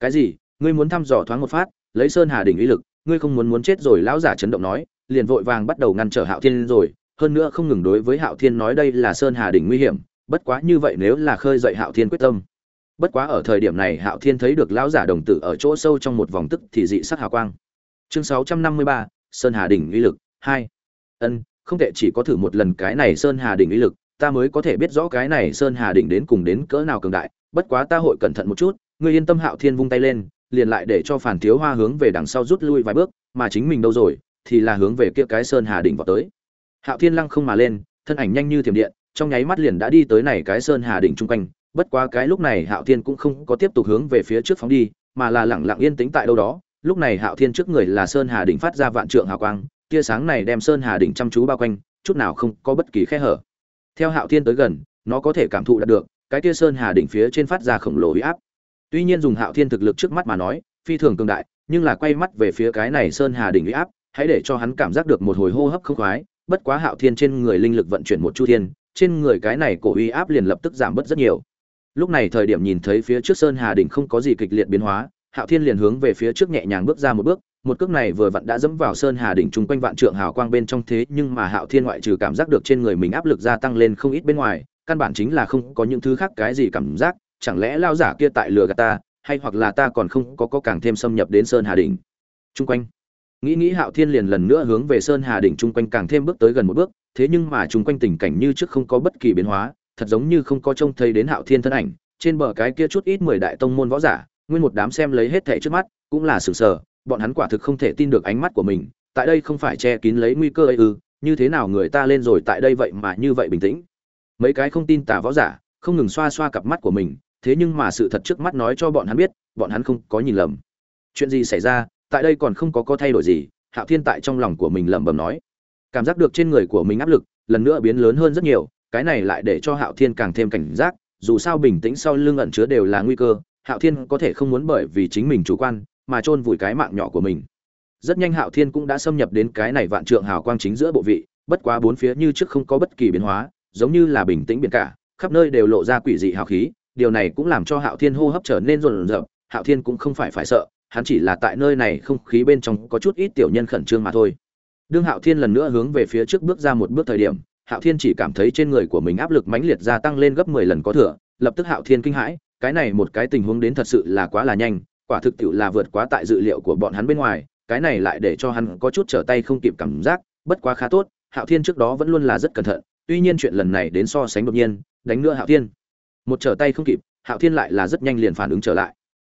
Cái gì? Ngươi muốn thăm dò thoáng một phát lấy sơn hà đỉnh uy lực ngươi không muốn muốn chết rồi lão giả chấn động nói liền vội vàng bắt đầu ngăn trở hạo thiên rồi. Hơn nữa không ngừng đối với hạo thiên nói đây là sơn hà đỉnh nguy hiểm bất quá như vậy nếu là khơi dậy hạo thiên quyết tâm. Bất quá ở thời điểm này hạo thiên thấy được lão giả đồng tử ở chỗ sâu trong một vòng tức thì dị sắc hào quang. Chương 653, sơn hà đỉnh uy lực hai. Ân không thể chỉ có thử một lần cái này sơn hà đỉnh uy lực ta mới có thể biết rõ cái này sơn hà đỉnh đến cùng đến cỡ nào cường đại, bất quá ta hội cẩn thận một chút, ngươi yên tâm hạo thiên vung tay lên, liền lại để cho phản thiếu hoa hướng về đằng sau rút lui vài bước, mà chính mình đâu rồi, thì là hướng về kia cái sơn hà đỉnh vào tới. Hạo thiên lăng không mà lên, thân ảnh nhanh như thiểm điện, trong nháy mắt liền đã đi tới này cái sơn hà đỉnh trung quanh, bất quá cái lúc này hạo thiên cũng không có tiếp tục hướng về phía trước phóng đi, mà là lẳng lặng yên tĩnh tại đâu đó. Lúc này hạo thiên trước người là sơn hà đỉnh phát ra vạn trượng hào quang, tia sáng này đem sơn hà đỉnh chăm chú bao quanh, chút nào không có bất kỳ khe hở theo hạo thiên tới gần nó có thể cảm thụ đạt được cái kia sơn hà đỉnh phía trên phát ra khổng lồ huy áp. Tuy nhiên dùng hạo thiên thực lực trước mắt mà nói phi thường cường đại nhưng là quay mắt về phía cái này sơn hà đỉnh huy áp hãy để cho hắn cảm giác được một hồi hô hấp không khoái bất quá hạo thiên trên người linh lực vận chuyển một chu thiên trên người cái này cổ uy áp liền lập tức giảm bớt rất nhiều. Lúc này thời điểm nhìn thấy phía trước sơn hà đỉnh không có gì kịch liệt biến hóa Hạo Thiên liền hướng về phía trước nhẹ nhàng bước ra một bước, một cước này vừa vặn đã dẫm vào sơn hà đỉnh trung quanh vạn trượng hào quang bên trong thế, nhưng mà Hạo Thiên ngoại trừ cảm giác được trên người mình áp lực gia tăng lên không ít bên ngoài, căn bản chính là không có những thứ khác cái gì cảm giác, chẳng lẽ lao giả kia tại lừa gạt ta, hay hoặc là ta còn không có có càng thêm xâm nhập đến sơn hà đỉnh. Trung quanh. Nghĩ nghĩ Hạo Thiên liền lần nữa hướng về sơn hà đỉnh trung quanh càng thêm bước tới gần một bước, thế nhưng mà trung quanh tình cảnh như trước không có bất kỳ biến hóa, thật giống như không có trông thấy đến Hạo Thiên thân ảnh, trên bờ cái kia chút ít mười đại tông môn võ giả, nguyên một đám xem lấy hết thẻ trước mắt, cũng là sửng sờ, bọn hắn quả thực không thể tin được ánh mắt của mình, tại đây không phải che kín lấy nguy cơ ấy ư, như thế nào người ta lên rồi tại đây vậy mà như vậy bình tĩnh. Mấy cái không tin tà võ giả, không ngừng xoa xoa cặp mắt của mình, thế nhưng mà sự thật trước mắt nói cho bọn hắn biết, bọn hắn không có nhìn lầm. Chuyện gì xảy ra, tại đây còn không có có thay đổi gì, Hạo Thiên tại trong lòng của mình lẩm bẩm nói. Cảm giác được trên người của mình áp lực, lần nữa biến lớn hơn rất nhiều, cái này lại để cho Hạo Thiên càng thêm cảnh giác, dù sao bình tĩnh sau lưng ẩn chứa đều là nguy cơ, hạo thiên có thể không muốn bởi vì chính mình chủ quan mà chôn vùi cái mạng nhỏ của mình. Rất nhanh hạo thiên cũng đã xâm nhập đến cái này vạn trượng hào quang chính giữa bộ vị, bất quá bốn phía như trước không có bất kỳ biến hóa, giống như là bình tĩnh biển cả, khắp nơi đều lộ ra quỷ dị hào khí, điều này cũng làm cho hạo thiên hô hấp trở nên rộn rợn, hạo thiên cũng không phải phải sợ, hắn chỉ là tại nơi này không khí bên trong có chút ít tiểu nhân khẩn trương mà thôi. Đương hạo thiên lần nữa hướng về phía trước bước ra một bước thời điểm, hạo thiên chỉ cảm thấy trên người của mình áp lực mãnh liệt gia tăng lên gấp mười lần có thừa, lập tức hạo thiên kinh hãi, cái này một cái tình huống đến thật sự là quá là nhanh quả thực tiệu là vượt quá tại dự liệu của bọn hắn bên ngoài, cái này lại để cho hắn có chút trở tay không kịp cảm giác, bất quá khá tốt, hạo thiên trước đó vẫn luôn là rất cẩn thận, tuy nhiên chuyện lần này đến so sánh đột nhiên, đánh nữa hạo thiên. Một trở tay không kịp, hạo thiên lại là rất nhanh liền phản ứng trở lại.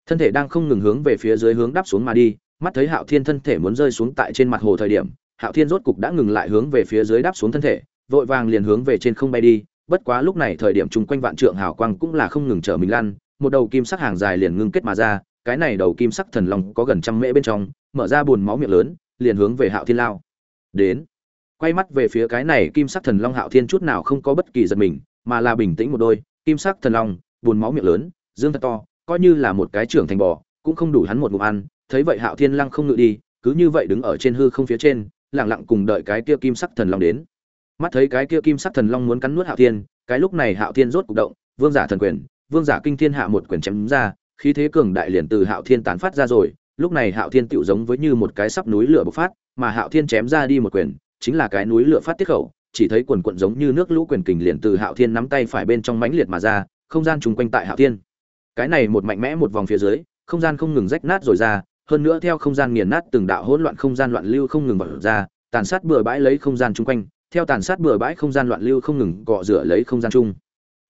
Thân thể đang không ngừng hướng về phía dưới hướng đáp xuống mà đi, mắt thấy hạo thiên thân thể muốn rơi xuống tại trên mặt hồ thời điểm, hạo thiên rốt cục đã ngừng lại hướng về phía dưới đáp xuống thân thể, vội vàng liền hướng về trên không bay đi, bất quá lúc này thời điểm chung quanh vạn trượng hào quang cũng là không ngừng trở mình lăn, một đầu kim sắc hàng dài liền ngưng kết mà ra cái này đầu kim sắc thần long có gần trăm mễ bên trong, mở ra buồn máu miệng lớn, liền hướng về hạo thiên lao. Đến. Quay mắt về phía cái này kim sắc thần long hạo thiên chút nào không có bất kỳ giật mình, mà là bình tĩnh một đôi, kim sắc thần long, buồn máu miệng lớn, dương thật to, coi như là một cái trưởng thành bò, cũng không đủ hắn một ngụm ăn, thấy vậy hạo thiên lăng không ngự đi, cứ như vậy đứng ở trên hư không phía trên, lặng lặng cùng đợi cái kia kim sắc thần long đến. Mắt thấy cái kia kim sắc thần long muốn cắn nuốt hạo thiên, cái lúc này hạo thiên rốt cục động, vương giả thần quyền, vương giả kinh thiên hạ một quyền chém ra khí thế cường đại liền từ hạo thiên tán phát ra rồi, lúc này hạo thiên tựu giống với như một cái sắp núi lửa bộc phát, mà hạo thiên chém ra đi một quyền, chính là cái núi lửa phát tiết khẩu, chỉ thấy quần quần giống như nước lũ quyền kình liền từ hạo thiên nắm tay phải bên trong mãnh liệt mà ra, không gian chung quanh tại hạo thiên. Cái này một mạnh mẽ một vòng phía dưới, không gian không ngừng rách nát rồi ra, hơn nữa theo không gian nghiền nát từng đạo hỗn loạn không gian loạn lưu không ngừng bật ra, tàn sát bừa bãi lấy không gian chung quanh, theo tàn sát bừa bãi không gian loạn lưu không ngừng cọ rửa lấy không gian chung.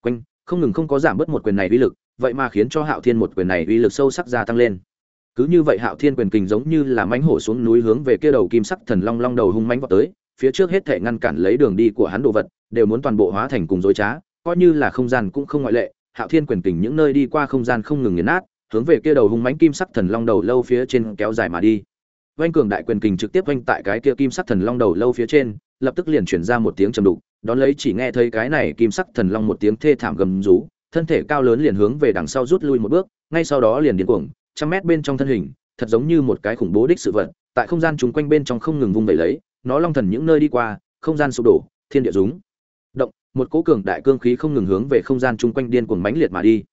Quanh, không ngừng không có giảm bớt một quyền này uy lực vậy mà khiến cho hạo thiên một quyền này uy lực sâu sắc gia tăng lên. Cứ như vậy hạo thiên quyền kình giống như là mánh hổ xuống núi hướng về kia đầu kim sắc thần long long đầu hung mãnh vọt tới phía trước hết thể ngăn cản lấy đường đi của hắn đồ vật đều muốn toàn bộ hóa thành cùng rối trá coi như là không gian cũng không ngoại lệ. Hạo thiên quyền kình những nơi đi qua không gian không ngừng nghiền nát hướng về kia đầu hung mãnh kim sắc thần long đầu lâu phía trên kéo dài mà đi. Vành cường đại quyền kình trực tiếp vành tại cái kia kim sắc thần long đầu lâu phía trên, lập tức liền chuyển ra một tiếng trầm đục, đón lấy chỉ nghe thấy cái này kim sắc thần long một tiếng thê thảm gầm rú, thân thể cao lớn liền hướng về đằng sau rút lui một bước, ngay sau đó liền điên cuồng, trăm mét bên trong thân hình, thật giống như một cái khủng bố đích sự vật, tại không gian chúng quanh bên trong không ngừng vung vẩy lấy, nó long thần những nơi đi qua, không gian sụp đổ, thiên địa rúng động, một cỗ cường đại cương khí không ngừng hướng về không gian chung quanh điên cuồng mãnh liệt mà đi.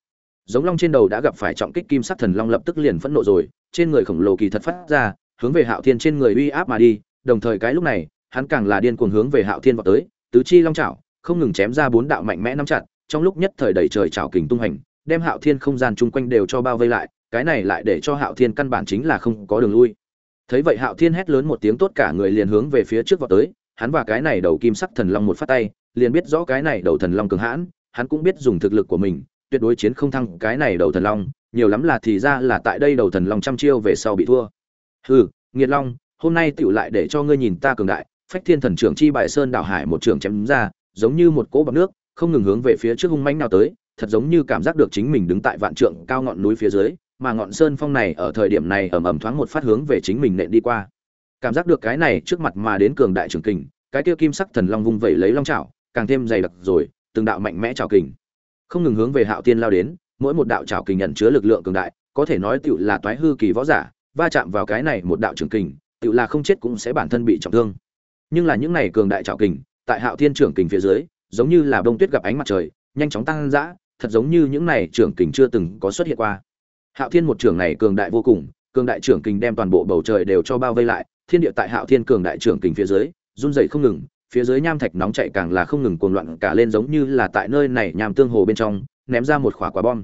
Giống long trên đầu đã gặp phải trọng kích kim sắc thần long lập tức liền phẫn nộ rồi, trên người khổng lồ kỳ thật phát ra, hướng về Hạo Thiên trên người uy áp mà đi, đồng thời cái lúc này, hắn càng là điên cuồng hướng về Hạo Thiên vọt tới, tứ chi long chảo, không ngừng chém ra bốn đạo mạnh mẽ nắm chặt, trong lúc nhất thời đầy trời trào kình tung hành, đem Hạo Thiên không gian chung quanh đều cho bao vây lại, cái này lại để cho Hạo Thiên căn bản chính là không có đường lui. Thấy vậy Hạo Thiên hét lớn một tiếng tốt cả người liền hướng về phía trước vọt tới, hắn và cái này đầu kim sắc thần long một phát tay, liền biết rõ cái này đầu thần long cường hãn, hắn cũng biết dùng thực lực của mình, tuyệt đối chiến không thăng cái này đầu thần long, nhiều lắm là thì ra là tại đây đầu thần long trăm chiêu về sau bị thua. Hừ, Nghiệt Long, hôm nay tựu lại để cho ngươi nhìn ta cường đại, Phách Thiên Thần trưởng chi bài sơn đảo hải một trường chém ra, giống như một cỗ bọc nước, không ngừng hướng về phía trước hung mãnh nào tới, thật giống như cảm giác được chính mình đứng tại vạn trượng cao ngọn núi phía dưới, mà ngọn sơn phong này ở thời điểm này ầm ầm thoáng một phát hướng về chính mình nện đi qua. Cảm giác được cái này trước mặt mà đến cường đại trường kình, cái kia kim sắc thần long vung vẩy lấy long chảo, càng thêm dày đặc rồi, từng đạo mạnh mẽ chảo kình, không ngừng hướng về Hạo Tiên lao đến, mỗi một đạo chảo kình nhận chứa lực lượng cường đại, có thể nói tựu là toái hư kỳ võ giả, va chạm vào cái này một đạo trường kình, tựu là không chết cũng sẽ bản thân bị trọng thương. Nhưng là những này cường đại trảo kình, tại Hạo Thiên trưởng kình phía dưới, giống như là bông tuyết gặp ánh mặt trời, nhanh chóng tăng dã, thật giống như những này trưởng kình chưa từng có xuất hiện qua. Hạo Thiên một trưởng này cường đại vô cùng, cường đại trưởng kình đem toàn bộ bầu trời đều cho bao vây lại, thiên địa tại Hạo Thiên cường đại trưởng kình phía dưới, run rẩy không ngừng, phía dưới nham thạch nóng chảy càng là không ngừng cuồng loạn cả lên giống như là tại nơi này nham tương hồ bên trong, ném ra một quả quả bom.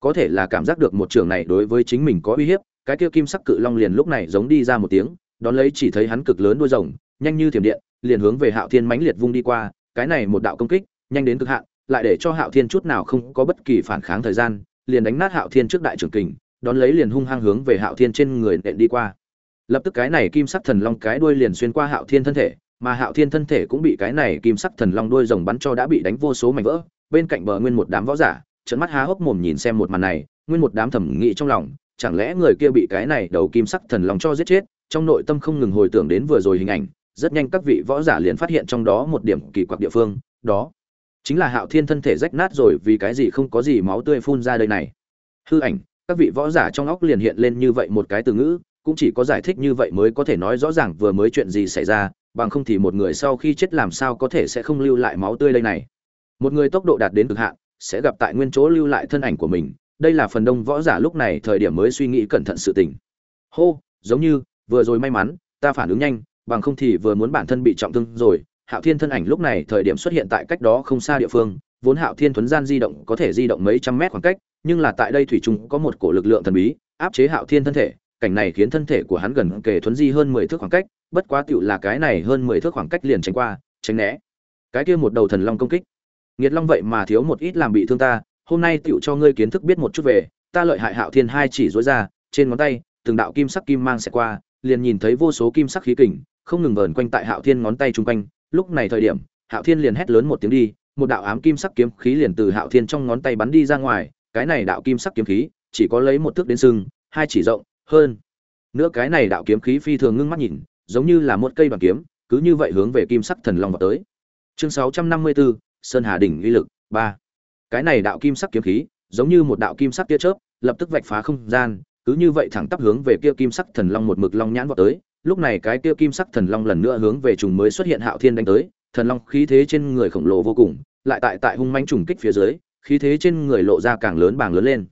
Có thể là cảm giác được một trưởng này đối với chính mình có uy hiếp, cái kia kim sắc cự long liền lúc này giống đi ra một tiếng, đón lấy chỉ thấy hắn cực lớn đuôi rồng, nhanh như thiểm điện, liền hướng về Hạo Thiên mãnh liệt vung đi qua, cái này một đạo công kích, nhanh đến cực hạn, lại để cho Hạo Thiên chút nào không có bất kỳ phản kháng thời gian, liền đánh nát Hạo Thiên trước đại trưởng kình, đón lấy liền hung hăng hướng về Hạo Thiên trên người nện đi qua. Lập tức cái này kim sắc thần long cái đuôi liền xuyên qua Hạo Thiên thân thể, mà Hạo Thiên thân thể cũng bị cái này kim sắc thần long đuôi rồng bắn cho đã bị đánh vô số mảnh vỡ, bên cạnh bờ nguyên một đám võ giả, trận mắt há hốc mồm nhìn xem một màn này, nguyên một đám thẩm nghĩ trong lòng, chẳng lẽ người kia bị cái này đầu kim sắc thần long cho giết chết, trong nội tâm không ngừng hồi tưởng đến vừa rồi hình ảnh, rất nhanh các vị võ giả liền phát hiện trong đó một điểm kỳ quặc địa phương, đó chính là Hạo Thiên thân thể rách nát rồi vì cái gì không có gì máu tươi phun ra đây này. Hư ảnh, các vị võ giả trong óc liền hiện lên như vậy một cái từ ngữ, cũng chỉ có giải thích như vậy mới có thể nói rõ ràng vừa mới chuyện gì xảy ra, bằng không thì một người sau khi chết làm sao có thể sẽ không lưu lại máu tươi đây này. một người tốc độ đạt đến cực hạn sẽ gặp tại nguyên chỗ lưu lại thân ảnh của mình đây là phần đông võ giả lúc này thời điểm mới suy nghĩ cẩn thận sự tình hô giống như vừa rồi may mắn ta phản ứng nhanh bằng không thì vừa muốn bản thân bị trọng thương rồi, hạo thiên thân ảnh lúc này thời điểm xuất hiện tại cách đó không xa địa phương, vốn hạo thiên thuấn gian di động có thể di động mấy trăm mét khoảng cách, nhưng là tại đây thủy trung có một cổ lực lượng thần bí, áp chế hạo thiên thân thể, cảnh này khiến thân thể của hắn gần kề thuấn di hơn mười thước khoảng cách, bất quá tựu là cái này hơn mười thước khoảng cách liền tránh qua, tránh né. Cái kia một đầu thần long công kích. Nghiệt long vậy mà thiếu một ít làm bị thương ta, hôm nay tựu cho ngươi kiến thức biết một chút về, ta lợi hại hạo thiên hai chỉ dối ra, trên ngón tay, từng đạo kim sắc kim mang sẽ qua, liền nhìn thấy vô số kim sắc khí kình không ngừng vờn quanh tại hạo thiên ngón tay trung quanh. Lúc này thời điểm hạo thiên liền hét lớn một tiếng đi một đạo ám kim sắc kiếm khí liền từ hạo thiên trong ngón tay bắn đi ra ngoài. Cái này đạo kim sắc kiếm khí chỉ có lấy một thước đến sưng hai chỉ rộng hơn. Nữa cái này đạo kiếm khí phi thường ngưng mắt nhìn giống như là một cây bằng kiếm cứ như vậy hướng về kim sắc thần long vào tới. Chương 654, sơn hà đỉnh uy lực ba. Cái này đạo kim sắc kiếm khí giống như một đạo kim sắc tia chớp lập tức vạch phá không gian cứ như vậy thẳng tắp hướng về kia kim sắc thần long một mực long nhãn vọt tới lúc này cái kia kim sắc thần long lần nữa hướng về trùng mới xuất hiện hạo thiên đánh tới, thần long khí thế trên người khổng lồ vô cùng, lại tại tại hung manh trùng kích phía dưới, khí thế trên người lộ ra càng lớn bàng lớn lên.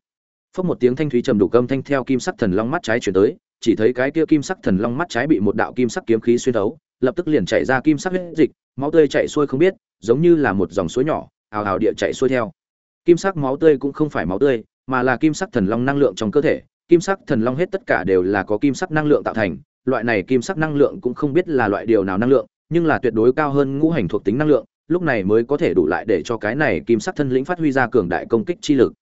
Phốc một tiếng thanh thúy trầm đủ cơm thanh theo kim sắc thần long mắt trái chuyển tới, chỉ thấy cái kia kim sắc thần long mắt trái bị một đạo kim sắc kiếm khí xuyên thấu, lập tức liền chảy ra kim sắc huyết dịch, máu tươi chảy xuôi không biết, giống như là một dòng suối nhỏ, ào ào địa chảy xuôi theo. Kim sắc máu tươi cũng không phải máu tươi, mà là kim sắc thần long năng lượng trong cơ thể, kim sắc thần long hết tất cả đều là có kim sắc năng lượng tạo thành loại này kim sắc năng lượng cũng không biết là loại điều nào năng lượng, nhưng là tuyệt đối cao hơn ngũ hành thuộc tính năng lượng, lúc này mới có thể đủ lại để cho cái này kim sắc thân lĩnh phát huy ra cường đại công kích chi lực.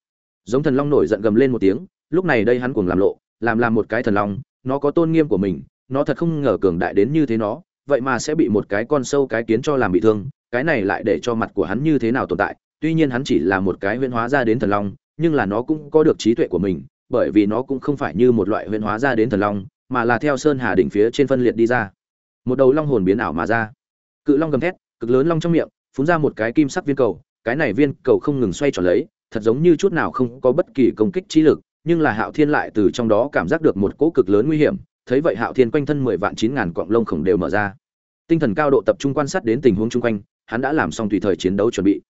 Giống thần long nổi giận gầm lên một tiếng, lúc này đây hắn cuồng làm lộ, làm làm một cái thần long, nó có tôn nghiêm của mình, nó thật không ngờ cường đại đến như thế nó, vậy mà sẽ bị một cái con sâu cái kiến cho làm bị thương, cái này lại để cho mặt của hắn như thế nào tồn tại, tuy nhiên hắn chỉ là một cái huyễn hóa ra đến thần long, nhưng là nó cũng có được trí tuệ của mình, bởi vì nó cũng không phải như một loại huyễn hóa ra đến thần long mà là theo sơn hà đỉnh phía trên phân liệt đi ra. Một đầu long hồn biến ảo mà ra. Cự long gầm thét, cực lớn long trong miệng, phun ra một cái kim sắc viên cầu, cái này viên cầu không ngừng xoay tròn lấy, thật giống như chút nào không có bất kỳ công kích trí lực, nhưng là hạo thiên lại từ trong đó cảm giác được một cỗ cực lớn nguy hiểm, thấy vậy hạo thiên quanh thân mười vạn chín ngàn cọng lông khổng đều mở ra. Tinh thần cao độ tập trung quan sát đến tình huống chung quanh, hắn đã làm xong tùy thời chiến đấu chuẩn bị.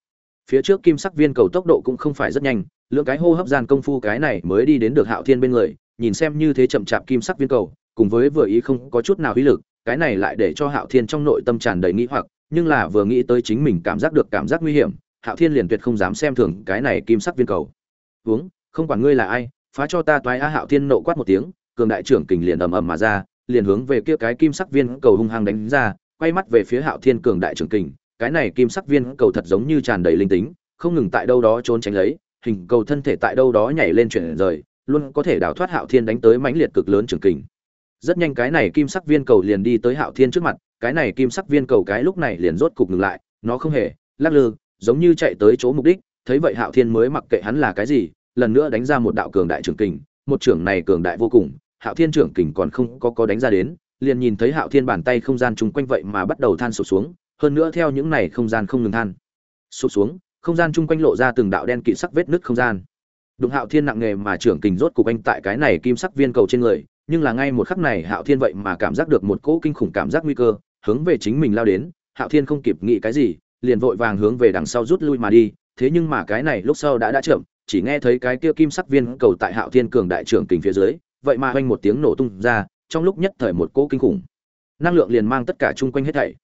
Phía trước kim sắc viên cầu tốc độ cũng không phải rất nhanh, lượng cái hô hấp gian công phu cái này mới đi đến được hạo thiên bên người nhìn xem như thế chậm chạp kim sắc viên cầu cùng với vừa ý không có chút nào ý lực cái này lại để cho hạo thiên trong nội tâm tràn đầy nghi hoặc nhưng là vừa nghĩ tới chính mình cảm giác được cảm giác nguy hiểm hạo thiên liền tuyệt không dám xem thường cái này kim sắc viên cầu. "Hướng, không quản ngươi là ai phá cho ta toái a. Hạo thiên nộ quát một tiếng cường đại trưởng kình liền ầm ầm mà ra liền hướng về kia cái kim sắc viên cầu hung hăng đánh ra quay mắt về phía hạo thiên cường đại trưởng kình cái này kim sắc viên cầu thật giống như tràn đầy linh tính không ngừng tại đâu đó trốn tránh lấy hình cầu thân thể tại đâu đó nhảy lên chuyển rời luôn có thể đào thoát hạo thiên đánh tới mãnh liệt cực lớn trường kình. Rất nhanh cái này kim sắc viên cầu liền đi tới hạo thiên trước mặt, cái này kim sắc viên cầu cái lúc này liền rốt cục ngừng lại, nó không hề, lắc lư, giống như chạy tới chỗ mục đích, thấy vậy hạo thiên mới mặc kệ hắn là cái gì, lần nữa đánh ra một đạo cường đại trường kình, một trưởng này cường đại vô cùng, hạo thiên trưởng kình còn không có có đánh ra đến, liền nhìn thấy hạo thiên bàn tay không gian chung quanh vậy mà bắt đầu than sụp xuống, hơn nữa theo những này không gian không ngừng than sụp xuống, không gian chung quanh lộ ra từng đạo đen kịt sắc vết nứt không gian đụng hạo thiên nặng nghề mà trưởng kình rốt cục anh tại cái này kim sắc viên cầu trên người, nhưng là ngay một khắc này hạo thiên vậy mà cảm giác được một cỗ kinh khủng cảm giác nguy cơ, hướng về chính mình lao đến. Hạo thiên không kịp nghĩ cái gì, liền vội vàng hướng về đằng sau rút lui mà đi. Thế nhưng mà cái này lúc sau đã đã chậm, chỉ nghe thấy cái kia kim sắc viên cầu tại hạo thiên cường đại trưởng kình phía dưới, vậy mà oanh một tiếng nổ tung ra, trong lúc nhất thời một cỗ kinh khủng năng lượng liền mang tất cả chung quanh hết thảy.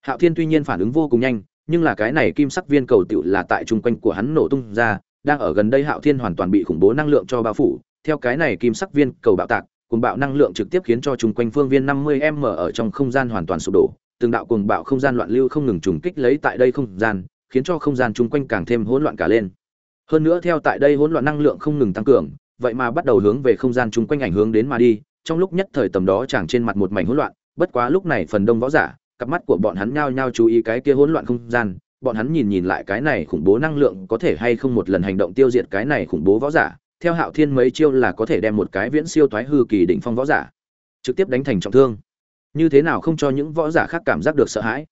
Hạo thiên tuy nhiên phản ứng vô cùng nhanh, nhưng là cái này kim sắc viên cầu tựu là tại chung quanh của hắn nổ tung ra đang ở gần đây hạo thiên hoàn toàn bị khủng bố năng lượng cho bao phủ. Theo cái này kim sắc viên cầu bạo tạc, cuồng bạo năng lượng trực tiếp khiến cho chúng quanh phương viên 50m ở trong không gian hoàn toàn sụp đổ. Từng đạo cuồng bạo không gian loạn lưu không ngừng trùng kích lấy tại đây không gian, khiến cho không gian chung quanh càng thêm hỗn loạn cả lên. Hơn nữa theo tại đây hỗn loạn năng lượng không ngừng tăng cường, vậy mà bắt đầu hướng về không gian chung quanh ảnh hướng đến mà đi. Trong lúc nhất thời tầm đó chẳng trên mặt một mảnh hỗn loạn, bất quá lúc này phần đông võ giả, cặp mắt của bọn hắn nhao nhao chú ý cái kia hỗn loạn không gian bọn hắn nhìn nhìn lại cái này khủng bố năng lượng có thể hay không một lần hành động tiêu diệt cái này khủng bố võ giả, theo hạo thiên mấy chiêu là có thể đem một cái viễn siêu thoái hư kỳ đỉnh phong võ giả trực tiếp đánh thành trọng thương. Như thế nào không cho những võ giả khác cảm giác được sợ hãi?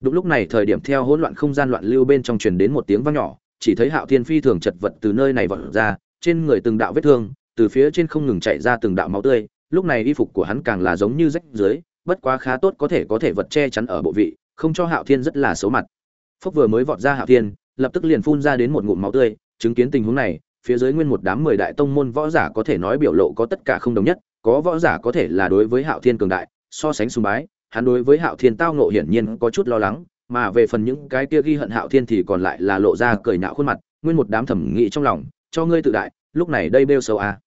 Đúng lúc này thời điểm theo hỗn loạn không gian loạn lưu bên trong truyền đến một tiếng vang nhỏ, chỉ thấy hạo thiên phi thường chật vật từ nơi này vọt ra, trên người từng đạo vết thương, từ phía trên không ngừng chạy ra từng đạo máu tươi, lúc này y phục của hắn càng là giống như rách dưới bất quá khá tốt có thể có thể vật che chắn ở bộ vị, không cho hạo thiên rất là xấu mặt phúc vừa mới vọt ra hạo thiên, lập tức liền phun ra đến một ngụm máu tươi, chứng kiến tình huống này, phía dưới nguyên một đám mười đại tông môn võ giả có thể nói biểu lộ có tất cả không đồng nhất, có võ giả có thể là đối với hạo thiên cường đại, so sánh sùng bái, hắn đối với hạo thiên tao nộ hiển nhiên có chút lo lắng, mà về phần những cái kia ghi hận hạo thiên thì còn lại là lộ ra cười nạo khuôn mặt, nguyên một đám thẩm nghị trong lòng, cho ngươi tự đại, lúc này đây bêu sâu à.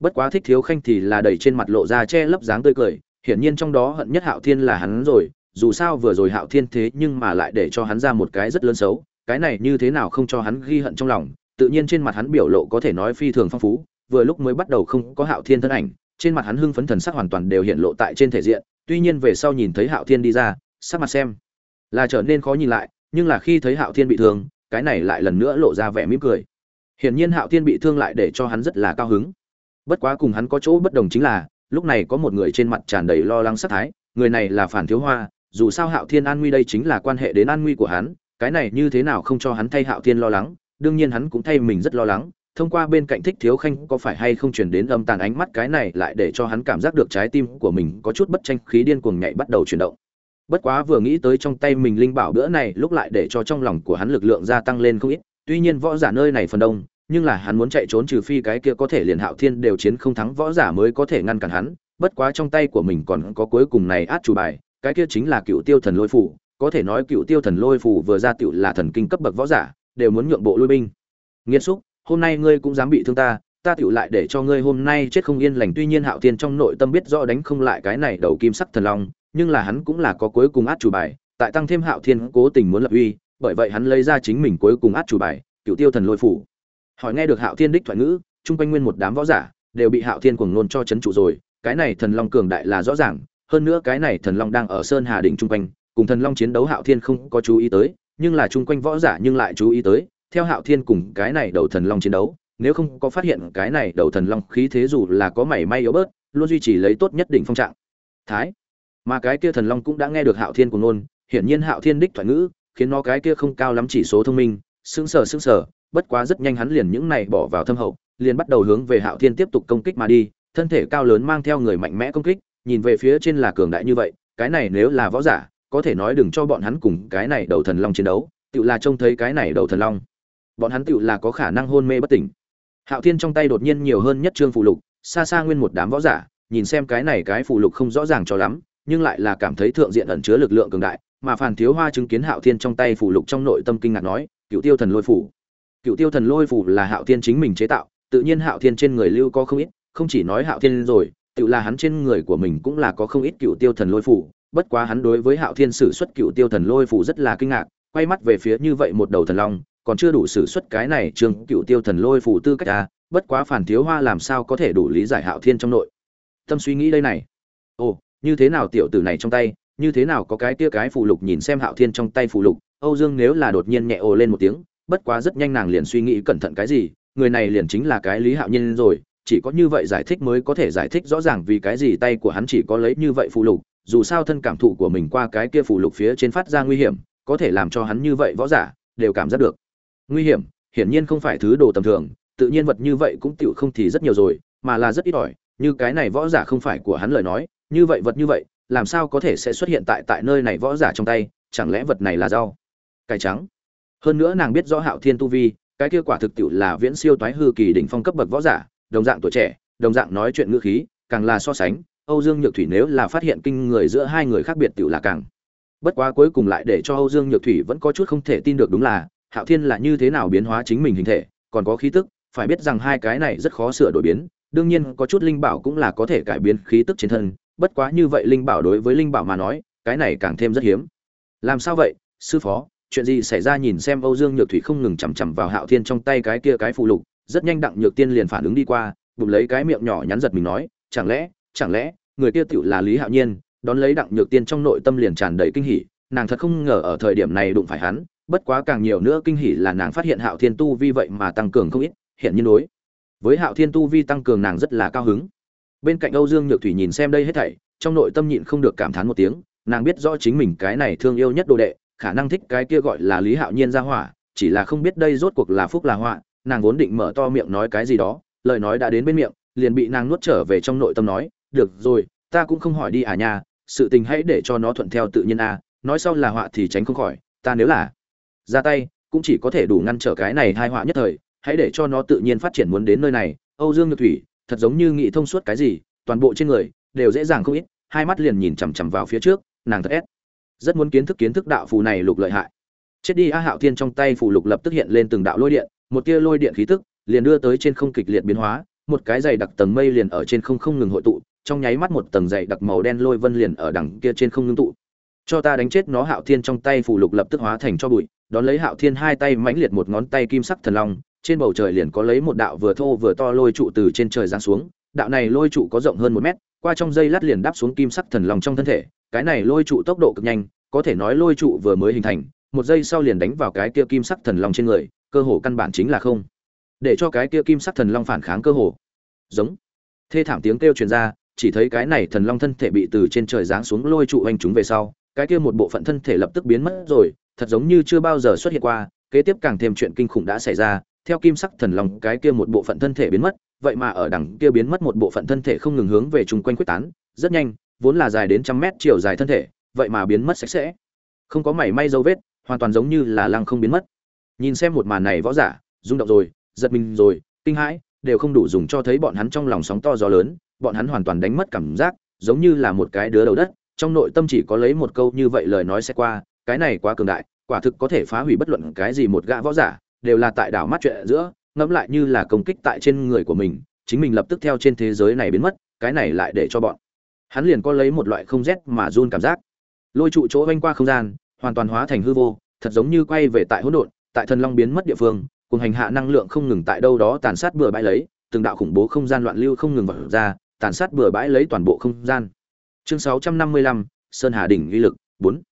bất quá thích thiếu khanh thì là đầy trên mặt lộ ra che lấp dáng tươi cười, hiển nhiên trong đó hận nhất hạo thiên là hắn rồi dù sao vừa rồi hạo thiên thế nhưng mà lại để cho hắn ra một cái rất lớn xấu, cái này như thế nào không cho hắn ghi hận trong lòng, tự nhiên trên mặt hắn biểu lộ có thể nói phi thường phong phú, vừa lúc mới bắt đầu không có hạo thiên thân ảnh, trên mặt hắn hưng phấn thần sắc hoàn toàn đều hiện lộ tại trên thể diện, tuy nhiên về sau nhìn thấy hạo thiên đi ra, sắc mặt xem là trở nên khó nhìn lại, nhưng là khi thấy hạo thiên bị thương, cái này lại lần nữa lộ ra vẻ mỉm cười. Hiển nhiên hạo thiên bị thương lại để cho hắn rất là cao hứng. Bất quá cùng hắn có chỗ bất đồng chính là, lúc này có một người trên mặt tràn đầy lo lắng sát thái, người này là phản thiếu hoa dù sao hạo thiên an nguy đây chính là quan hệ đến an nguy của hắn, cái này như thế nào không cho hắn thay hạo thiên lo lắng, đương nhiên hắn cũng thay mình rất lo lắng, thông qua bên cạnh thích thiếu khanh có phải hay không truyền đến âm tàn ánh mắt cái này lại để cho hắn cảm giác được trái tim của mình có chút bất tranh khí điên cuồng nhảy bắt đầu chuyển động. Bất quá vừa nghĩ tới trong tay mình linh bảo bữa này lúc lại để cho trong lòng của hắn lực lượng gia tăng lên không ít, tuy nhiên võ giả nơi này phần đông, nhưng là hắn muốn chạy trốn trừ phi cái kia có thể liền hạo thiên đều chiến không thắng võ giả mới có thể ngăn cản hắn, bất quá trong tay của mình còn có cuối cùng này át chủ bài cái kia chính là cựu tiêu thần lôi phủ có thể nói cựu tiêu thần lôi phủ vừa ra tựu là thần kinh cấp bậc võ giả, đều muốn nhượng bộ lui binh. Nghiêm xúc, hôm nay ngươi cũng dám bị thương ta ta tựu lại để cho ngươi hôm nay chết không yên lành. Tuy nhiên hạo thiên trong nội tâm biết rõ đánh không lại cái này đầu kim sắc thần long, nhưng là hắn cũng là có cuối cùng át chủ bài, tại tăng thêm hạo thiên cố tình muốn lập uy, bởi vậy hắn lấy ra chính mình cuối cùng át chủ bài, cựu tiêu thần lôi phủ hỏi nghe được hạo thiên đích thoại ngữ, chung quanh nguyên một đám võ giả đều bị hạo thiên cuồng nôn cho chấn trụ rồi, cái này thần long cường đại là rõ ràng hơn nữa cái này thần long đang ở sơn hà đỉnh trung quanh, cùng thần long chiến đấu hạo thiên không có chú ý tới, nhưng là chung quanh võ giả nhưng lại chú ý tới, theo hạo thiên cùng cái này đầu thần long chiến đấu, nếu không có phát hiện cái này đầu thần long khí thế dù là có mảy may yếu bớt, luôn duy trì lấy tốt nhất định phong trạng. Thái, mà cái kia thần long cũng đã nghe được hạo thiên của nôn hiển nhiên hạo thiên đích thoại ngữ, khiến nó cái kia không cao lắm chỉ số thông minh, sững sờ sững sờ, bất quá rất nhanh hắn liền những này bỏ vào thâm hậu, liền bắt đầu hướng về hạo thiên tiếp tục công kích mà đi, thân thể cao lớn mang theo người mạnh mẽ công kích nhìn về phía trên là cường đại như vậy, cái này nếu là võ giả, có thể nói đừng cho bọn hắn cùng cái này đầu thần long chiến đấu tự là trông thấy cái này đầu thần long. Bọn hắn tự là có khả năng hôn mê bất tỉnh. Hạo thiên trong tay đột nhiên nhiều hơn nhất trương phụ lục, xa xa nguyên một đám võ giả, nhìn xem cái này cái phụ lục không rõ ràng cho lắm, nhưng lại là cảm thấy thượng diện ẩn chứa lực lượng cường đại, mà phàn thiếu hoa chứng kiến hạo thiên trong tay phụ lục trong nội tâm kinh ngạc nói, cựu tiêu thần lôi phủ. Cựu tiêu thần lôi phủ là hạo thiên chính mình chế tạo, tự nhiên hạo thiên trên người lưu có không ít, không chỉ nói hạo thiên rồi tự là hắn trên người của mình cũng là có không ít cựu tiêu thần lôi phủ, bất quá hắn đối với hạo thiên sử xuất cựu tiêu thần lôi phủ rất là kinh ngạc, quay mắt về phía như vậy một đầu thần long, còn chưa đủ sử xuất cái này trường cựu tiêu thần lôi phủ tư cách à bất quá phản thiếu hoa làm sao có thể đủ lý giải hạo thiên trong nội. Tâm suy nghĩ đây này. Ồ, như thế nào tiểu tử này trong tay, như thế nào có cái tia cái phù lục nhìn xem hạo thiên trong tay phù lục, âu dương nếu là đột nhiên nhẹ ồ lên một tiếng, bất quá rất nhanh nàng liền suy nghĩ cẩn thận cái gì, người này liền chính là cái lý hạo nhiên rồi chỉ có như vậy giải thích mới có thể giải thích rõ ràng vì cái gì tay của hắn chỉ có lấy như vậy phụ lục, dù sao thân cảm thụ của mình qua cái kia phụ lục phía trên phát ra nguy hiểm, có thể làm cho hắn như vậy võ giả, đều cảm giác được. Nguy hiểm, hiển nhiên không phải thứ đồ tầm thường, tự nhiên vật như vậy cũng tựu không thì rất nhiều rồi, mà là rất ít ỏi, như cái này võ giả không phải của hắn lời nói, như vậy vật như vậy, làm sao có thể sẽ xuất hiện tại tại nơi này võ giả trong tay, chẳng lẽ vật này là rau, cải trắng? Hơn nữa nàng biết rõ hạo thiên tu vi, cái kia quả thực tiệu là viễn siêu toái hư kỳ đỉnh phong cấp bậc võ giả đồng dạng tuổi trẻ, đồng dạng nói chuyện ngữ khí, càng là so sánh, âu dương nhược thủy nếu là phát hiện kinh người giữa hai người khác biệt tiểu là càng. Bất quá cuối cùng lại để cho âu dương nhược thủy vẫn có chút không thể tin được đúng là, hạo thiên là như thế nào biến hóa chính mình hình thể, còn có khí tức, phải biết rằng hai cái này rất khó sửa đổi biến, đương nhiên có chút linh bảo cũng là có thể cải biến khí tức trên thân, bất quá như vậy linh bảo đối với linh bảo mà nói, cái này càng thêm rất hiếm. Làm sao vậy, sư phó, chuyện gì xảy ra nhìn xem âu dương nhược thủy không ngừng chằm chằm vào hạo thiên trong tay cái kia cái phụ lục rất nhanh đặng nhược tiên liền phản ứng đi qua, bụng lấy cái miệng nhỏ nhắn giật mình nói, chẳng lẽ chẳng lẽ, người kia tựu là lý hạo nhiên? Đón lấy đặng nhược tiên trong nội tâm liền tràn đầy kinh hỉ, nàng thật không ngờ ở thời điểm này đụng phải hắn, bất quá càng nhiều nữa kinh hỉ là nàng phát hiện hạo thiên tu vi vậy mà tăng cường không ít hiện nhiên đối với hạo thiên tu vi tăng cường nàng rất là cao hứng. Bên cạnh âu dương nhược thủy nhìn xem đây hết thảy, trong nội tâm nhịn không được cảm thán một tiếng, nàng biết rõ chính mình cái này thương yêu nhất đồ đệ, khả năng thích cái kia gọi là lý hạo nhiên ra hỏa, chỉ là không biết đây rốt cuộc là phúc là họa nàng vốn định mở to miệng nói cái gì đó, lời nói đã đến bên miệng, liền bị nàng nuốt trở về trong nội tâm nói, được rồi, ta cũng không hỏi đi à nha, sự tình hãy để cho nó thuận theo tự nhiên a à. nói sau là họa thì tránh không khỏi, ta nếu là ra tay, cũng chỉ có thể đủ ngăn trở cái này hai họa nhất thời, hãy để cho nó tự nhiên phát triển muốn đến nơi này âu dương nhược thủy, thật giống như nghĩ thông suốt cái gì, toàn bộ trên người đều dễ dàng không ít, hai mắt liền nhìn chằm chằm vào phía trước, nàng thật ép rất muốn kiến thức kiến thức đạo phù này lục lợi hại chết đi a hạo thiên trong tay phù lục lập tức hiện lên từng đạo lôi điện một tia lôi điện khí tức liền đưa tới trên không kịch liệt biến hóa, một cái dày đặc tầng mây liền ở trên không không ngừng hội tụ, trong nháy mắt một tầng dày đặc màu đen lôi vân liền ở đằng kia trên không ngưng tụ. Cho ta đánh chết nó hạo thiên trong tay phù lục lập tức hóa thành cho bụi, đón lấy hạo thiên hai tay mãnh liệt một ngón tay kim sắc thần long, trên bầu trời liền có lấy một đạo vừa thô vừa to lôi trụ từ trên trời giáng xuống, đạo này lôi trụ có rộng hơn một mét, qua trong dây lát liền đáp xuống kim sắc thần long trong thân thể, cái này lôi trụ tốc độ cực nhanh, có thể nói lôi trụ vừa mới hình thành, một giây sau liền đánh vào cái kia kim sắc thần long trên người cơ hồ căn bản chính là không. Để cho cái kia kim sắc thần long phản kháng cơ hồ. Giống. Thê thảm tiếng kêu truyền ra, chỉ thấy cái này thần long thân thể bị từ trên trời giáng xuống lôi trụ anh chúng về sau, cái kia một bộ phận thân thể lập tức biến mất rồi, thật giống như chưa bao giờ xuất hiện qua, kế tiếp càng thêm chuyện kinh khủng đã xảy ra, theo kim sắc thần long cái kia một bộ phận thân thể biến mất, vậy mà ở đằng kia biến mất một bộ phận thân thể không ngừng hướng về chung quanh quyết tán, rất nhanh, vốn là dài đến trăm mét chiều dài thân thể, vậy mà biến mất sạch sẽ. Không có mảy may dấu vết, hoàn toàn giống như là lăng không biến mất nhìn xem một màn này võ giả, rung động rồi, giật mình rồi, kinh hãi, đều không đủ dùng cho thấy bọn hắn trong lòng sóng to gió lớn, bọn hắn hoàn toàn đánh mất cảm giác, giống như là một cái đứa đầu đất, trong nội tâm chỉ có lấy một câu như vậy lời nói sẽ qua, cái này quá cường đại, quả thực có thể phá hủy bất luận cái gì một gã võ giả, đều là tại đảo mắt chuyện giữa, ngẫm lại như là công kích tại trên người của mình, chính mình lập tức theo trên thế giới này biến mất, cái này lại để cho bọn hắn liền có lấy một loại không rét mà run cảm giác. Lôi trụ chỗ vanh qua không gian, hoàn toàn hóa thành hư vô, thật giống như quay về tại hỗn độn tại thần long biến mất địa phương cùng hành hạ năng lượng không ngừng tại đâu đó tàn sát bừa bãi lấy từng đạo khủng bố không gian loạn lưu không ngừng vật ra tàn sát bừa bãi lấy toàn bộ không gian chương 655, sơn hà đỉnh uy lực 4.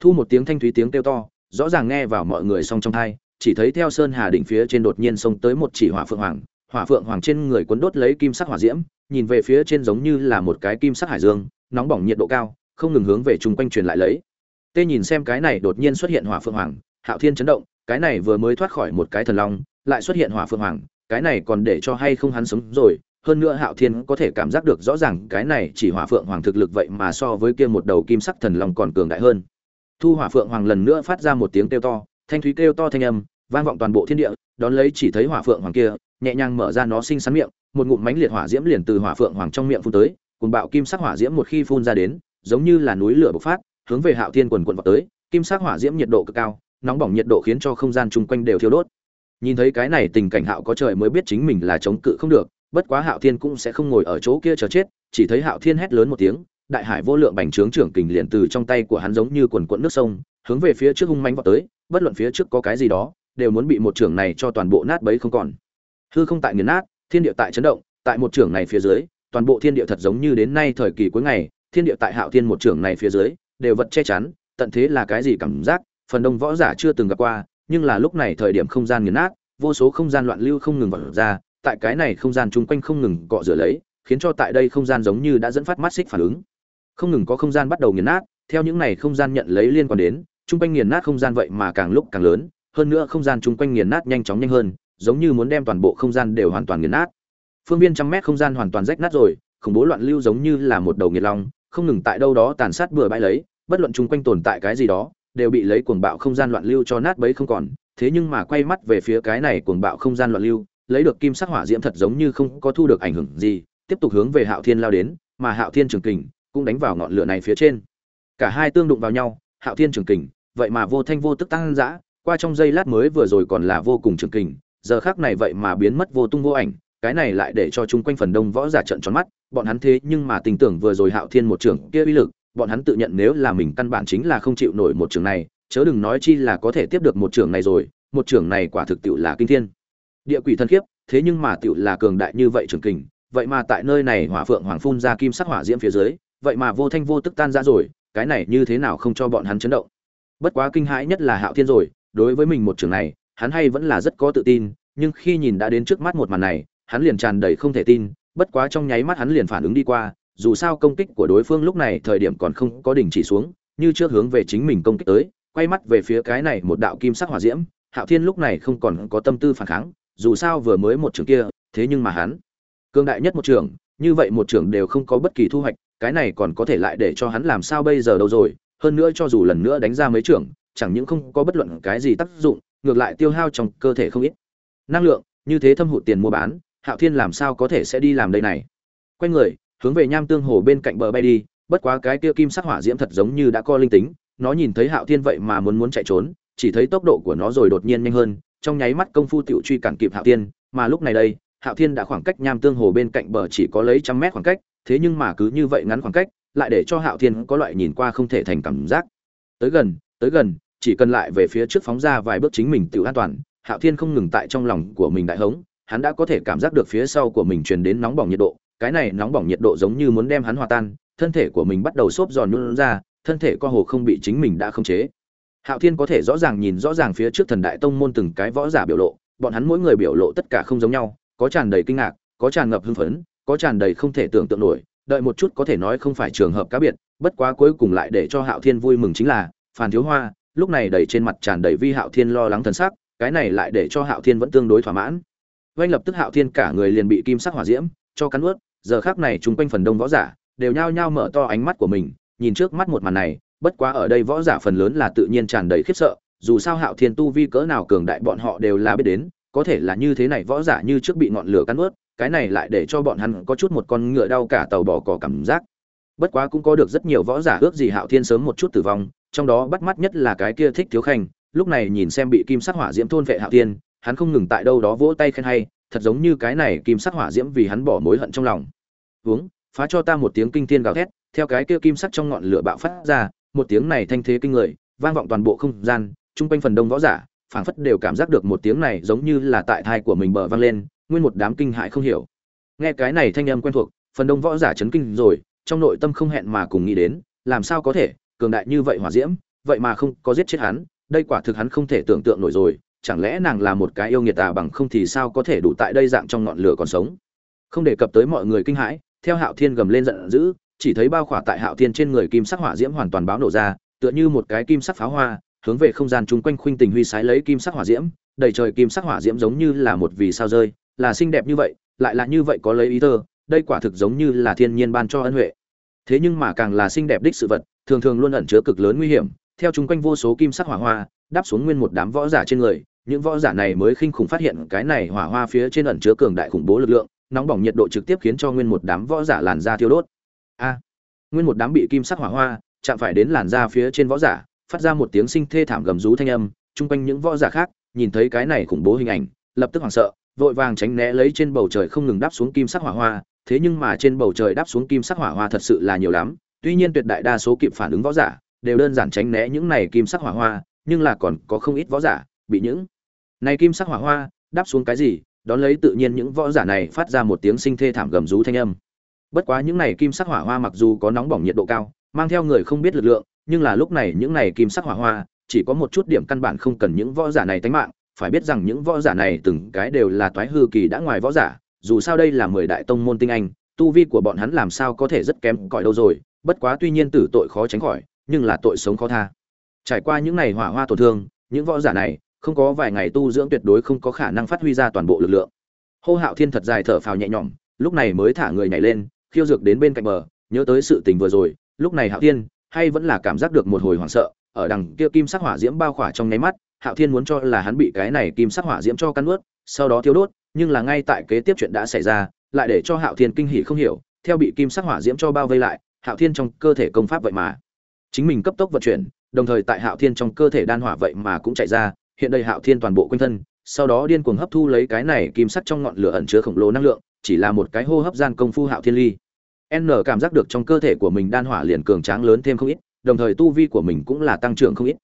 thu một tiếng thanh thúy tiếng kêu to rõ ràng nghe vào mọi người song trong thai chỉ thấy theo sơn hà đỉnh phía trên đột nhiên xông tới một chỉ hỏa phượng hoàng hỏa phượng hoàng trên người cuốn đốt lấy kim sắc hỏa diễm nhìn về phía trên giống như là một cái kim sắc hải dương nóng bỏng nhiệt độ cao không ngừng hướng về chung quanh truyền lại lấy tê nhìn xem cái này đột nhiên xuất hiện hỏa phượng hoàng hạo thiên chấn động cái này vừa mới thoát khỏi một cái thần long, lại xuất hiện hỏa phượng hoàng, cái này còn để cho hay không hắn sống rồi, hơn nữa hạo thiên có thể cảm giác được rõ ràng cái này chỉ hỏa phượng hoàng thực lực vậy mà so với kia một đầu kim sắc thần long còn cường đại hơn. Thu hỏa phượng hoàng lần nữa phát ra một tiếng kêu to, thanh thúy kêu to thanh âm, vang vọng toàn bộ thiên địa, đón lấy chỉ thấy hỏa phượng hoàng kia, nhẹ nhàng mở ra nó sinh xắn miệng, một ngụm mánh liệt hỏa diễm liền từ hỏa phượng hoàng trong miệng phun tới cùng bạo kim sắc hỏa diễm một khi phun ra đến, giống như là núi lửa bộc phát, hướng về hạo thiên quần quận vào tới, kim sắc hỏa diễm nhiệt độ cực cao nóng bỏng nhiệt độ khiến cho không gian chung quanh đều thiêu đốt. Nhìn thấy cái này tình cảnh hạo có trời mới biết chính mình là chống cự không được, bất quá hạo thiên cũng sẽ không ngồi ở chỗ kia chờ chết, chỉ thấy hạo thiên hét lớn một tiếng, đại hải vô lượng bành trướng trưởng kình liền từ trong tay của hắn giống như quần quận nước sông, hướng về phía trước hung mãnh vọt tới, bất luận phía trước có cái gì đó, đều muốn bị một trưởng này cho toàn bộ nát bấy không còn. Hư không tại nghiền nát, thiên địa tại chấn động, tại một trưởng này phía dưới, toàn bộ thiên địa thật giống như đến nay thời kỳ cuối ngày, thiên địa tại hạo thiên một trưởng này phía dưới, đều vật che chắn, tận thế là cái gì cảm giác phần đông võ giả chưa từng gặp qua nhưng là lúc này thời điểm không gian nghiền nát vô số không gian loạn lưu không ngừng vỡ ra tại cái này không gian chung quanh không ngừng cọ rửa lấy khiến cho tại đây không gian giống như đã dẫn phát mắt xích phản ứng không ngừng có không gian bắt đầu nghiền nát theo những này không gian nhận lấy liên quan đến chung quanh nghiền nát không gian vậy mà càng lúc càng lớn hơn nữa không gian chung quanh nghiền nát nhanh chóng nhanh hơn giống như muốn đem toàn bộ không gian đều hoàn toàn nghiền nát phương viên trăm mét không gian hoàn toàn rách nát rồi khủng bố loạn lưu giống như là một đầu nghiệt long không ngừng tại đâu đó tàn sát bừa bãi lấy bất luận chung quanh tồn tại cái gì đó đều bị lấy cuồng bạo không gian loạn lưu cho nát bấy không còn, thế nhưng mà quay mắt về phía cái này cuồng bạo không gian loạn lưu, lấy được kim sắc hỏa diễm thật giống như không có thu được ảnh hưởng gì, tiếp tục hướng về hạo thiên lao đến, mà hạo thiên trường kình cũng đánh vào ngọn lửa này phía trên. Cả hai tương đụng vào nhau, hạo thiên trường kình, vậy mà vô thanh vô tức tăng dã, qua trong giây lát mới vừa rồi còn là vô cùng trường kình, giờ khác này vậy mà biến mất vô tung vô ảnh, cái này lại để cho chúng quanh phần đông võ giả trận tròn mắt, bọn hắn thế nhưng mà tình tưởng vừa rồi hạo thiên một trưởng kia uy lực bọn hắn tự nhận nếu là mình căn bản chính là không chịu nổi một trường này, chớ đừng nói chi là có thể tiếp được một trường này rồi, một trường này quả thực tiệu là kinh thiên. Địa quỷ thân khiếp, thế nhưng mà tiệu là cường đại như vậy trường kình, vậy mà tại nơi này hỏa phượng hoàng phun ra kim sắc hỏa diễm phía dưới, vậy mà vô thanh vô tức tan ra rồi, cái này như thế nào không cho bọn hắn chấn động. Bất quá kinh hãi nhất là hạo thiên rồi, đối với mình một trường này, hắn hay vẫn là rất có tự tin, nhưng khi nhìn đã đến trước mắt một màn này, hắn liền tràn đầy không thể tin, bất quá trong nháy mắt hắn liền phản ứng đi qua dù sao công kích của đối phương lúc này thời điểm còn không có đỉnh chỉ xuống, như trước hướng về chính mình công kích tới, quay mắt về phía cái này một đạo kim sắc hỏa diễm, hạo thiên lúc này không còn có tâm tư phản kháng, dù sao vừa mới một trường kia, thế nhưng mà hắn cương đại nhất một trường như vậy một trường đều không có bất kỳ thu hoạch, cái này còn có thể lại để cho hắn làm sao bây giờ đâu rồi, hơn nữa cho dù lần nữa đánh ra mấy trường chẳng những không có bất luận cái gì tác dụng, ngược lại tiêu hao trong cơ thể không ít. Năng lượng, như thế thâm hụt tiền mua bán, hạo thiên làm sao có thể sẽ đi làm đây này? Quay người hướng về nham tương hồ bên cạnh bờ bay đi, bất quá cái kia kim sắc hỏa diễm thật giống như đã co linh tính, nó nhìn thấy hạo thiên vậy mà muốn muốn chạy trốn, chỉ thấy tốc độ của nó rồi đột nhiên nhanh hơn, trong nháy mắt công phu tiểu truy cản kịp hạo thiên, mà lúc này đây, hạo thiên đã khoảng cách nham tương hồ bên cạnh bờ chỉ có lấy trăm mét khoảng cách, thế nhưng mà cứ như vậy ngắn khoảng cách, lại để cho hạo thiên có loại nhìn qua không thể thành cảm giác. Tới gần tới gần, chỉ cần lại về phía trước phóng ra vài bước chính mình tự an toàn, hạo thiên không ngừng tại trong lòng của mình đại hống, hắn đã có thể cảm giác được phía sau của mình truyền đến nóng bỏng nhiệt độ cái này nóng bỏng nhiệt độ giống như muốn đem hắn hòa tan, thân thể của mình bắt đầu xốp giòn nhún ra, thân thể co hồ không bị chính mình đã khống chế hạo thiên có thể rõ ràng nhìn rõ ràng phía trước thần đại tông môn từng cái võ giả biểu lộ, bọn hắn mỗi người biểu lộ tất cả không giống nhau, có tràn đầy kinh ngạc, có tràn ngập hưng phấn, có tràn đầy không thể tưởng tượng nổi, đợi một chút có thể nói không phải trường hợp cá biệt, bất quá cuối cùng lại để cho hạo thiên vui mừng chính là phàn thiếu hoa, lúc này đầy trên mặt tràn đầy vi hạo thiên lo lắng thần sắc, cái này lại để cho hạo thiên vẫn tương đối thỏa mãn oanh lập tức hạo thiên cả người liền bị kim sắc hỏa diễm cho cắn nuốt giờ khác này chung quanh phần đông võ giả đều nhao nhao mở to ánh mắt của mình, nhìn trước mắt một màn này, bất quá ở đây võ giả phần lớn là tự nhiên tràn đầy khiếp sợ, dù sao hạo thiên tu vi cỡ nào cường đại bọn họ đều là biết đến, có thể là như thế này võ giả như trước bị ngọn lửa cắn ướt cái này lại để cho bọn hắn có chút một con ngựa đau cả tàu bỏ cỏ cảm giác. Bất quá cũng có được rất nhiều võ giả ước gì hạo thiên sớm một chút tử vong, trong đó bắt mắt nhất là cái kia thích thiếu khanh, lúc này nhìn xem bị kim sắc hỏa diễm thôn vệ hạo thiên, hắn không ngừng tại đâu đó vỗ tay khen hay, thật giống như cái này kim sắc hỏa diễm vì hắn bỏ mối hận trong lòng uống, phá cho ta một tiếng kinh thiên gào thét, theo cái kia kim sắc trong ngọn lửa bạo phát ra, một tiếng này thanh thế kinh người, vang vọng toàn bộ không gian, chung quanh phần đông võ giả, phảng phất đều cảm giác được một tiếng này giống như là tại thai của mình bờ vang lên, nguyên một đám kinh hại không hiểu. Nghe cái này thanh âm quen thuộc, phần đông võ giả chấn kinh rồi, trong nội tâm không hẹn mà cùng nghĩ đến, làm sao có thể, cường đại như vậy hỏa diễm, vậy mà không có giết chết hắn, đây quả thực hắn không thể tưởng tượng nổi rồi, chẳng lẽ nàng là một cái yêu nghiệt à bằng không thì sao có thể đủ tại đây dạng trong ngọn lửa còn sống. Không đề cập tới mọi người kinh hãi theo hạo thiên gầm lên giận dữ chỉ thấy bao khỏa tại hạo thiên trên người kim sắc hỏa diễm hoàn toàn báo nổ ra tựa như một cái kim sắc pháo hoa hướng về không gian chung quanh khuynh tình huy sái lấy kim sắc hỏa diễm đầy trời kim sắc hỏa diễm giống như là một vì sao rơi là xinh đẹp như vậy lại là như vậy có lấy ý tơ, đây quả thực giống như là thiên nhiên ban cho ân huệ. Thế nhưng mà càng là xinh đẹp đích sự vật thường thường luôn ẩn chứa cực lớn nguy hiểm theo chung quanh vô số kim sắc hỏa hoa đáp xuống nguyên một đám võ giả trên người những võ giả này mới khinh khủng phát hiện cái này hỏa hoa phía trên ẩn chứa cường đại khủng bố lực lượng nóng bỏng nhiệt độ trực tiếp khiến cho nguyên một đám võ giả làn da thiêu đốt. A, nguyên một đám bị kim sắc hỏa hoa chạm phải đến làn da phía trên võ giả, phát ra một tiếng sinh thê thảm gầm rú thanh âm, chung quanh những võ giả khác nhìn thấy cái này khủng bố hình ảnh, lập tức hoảng sợ, vội vàng tránh né lấy trên bầu trời không ngừng đáp xuống kim sắc hỏa hoa, thế nhưng mà trên bầu trời đáp xuống kim sắc hỏa hoa thật sự là nhiều lắm, tuy nhiên tuyệt đại đa số kịp phản ứng võ giả đều đơn giản tránh né những này kim sắc hỏa hoa, nhưng là còn có không ít võ giả bị những này kim sắc hỏa hoa đáp xuống cái gì đón lấy tự nhiên những võ giả này phát ra một tiếng sinh thê thảm gầm rú thanh âm. Bất quá những này kim sắc hỏa hoa mặc dù có nóng bỏng nhiệt độ cao, mang theo người không biết lực lượng, nhưng là lúc này những này kim sắc hỏa hoa, chỉ có một chút điểm căn bản không cần những võ giả này tánh mạng. Phải biết rằng những võ giả này từng cái đều là toái hư kỳ đã ngoài võ giả, dù sao đây là mười đại tông môn tinh anh, tu vi của bọn hắn làm sao có thể rất kém cỏi đâu rồi. Bất quá tuy nhiên tử tội khó tránh khỏi, nhưng là tội sống khó tha. Trải qua những này hỏa hoa tổn thương, những võ giả này không có vài ngày tu dưỡng tuyệt đối không có khả năng phát huy ra toàn bộ lực lượng. Hô hạo thiên thật dài thở phào nhẹ nhõm, lúc này mới thả người nhảy lên, khiêu dược đến bên cạnh bờ, nhớ tới sự tình vừa rồi, lúc này hạo thiên hay vẫn là cảm giác được một hồi hoảng sợ, ở đằng kia kim sắc hỏa diễm bao khỏa trong nháy mắt, hạo thiên muốn cho là hắn bị cái này kim sắc hỏa diễm cho căn ướt sau đó thiêu đốt, nhưng là ngay tại kế tiếp chuyện đã xảy ra, lại để cho hạo thiên kinh hỉ không hiểu, theo bị kim sắc hỏa diễm cho bao vây lại, hạo thiên trong cơ thể công pháp vậy mà. Chính mình cấp tốc vận chuyển, đồng thời tại hạo thiên trong cơ thể đan hỏa vậy mà cũng chạy ra hiện đây hạo thiên toàn bộ quanh thân, sau đó điên cuồng hấp thu lấy cái này kim sắt trong ngọn lửa ẩn chứa khổng lồ năng lượng, chỉ là một cái hô hấp gian công phu hạo thiên ly. N cảm giác được trong cơ thể của mình đan hỏa liền cường tráng lớn thêm không ít, đồng thời tu vi của mình cũng là tăng trưởng không ít.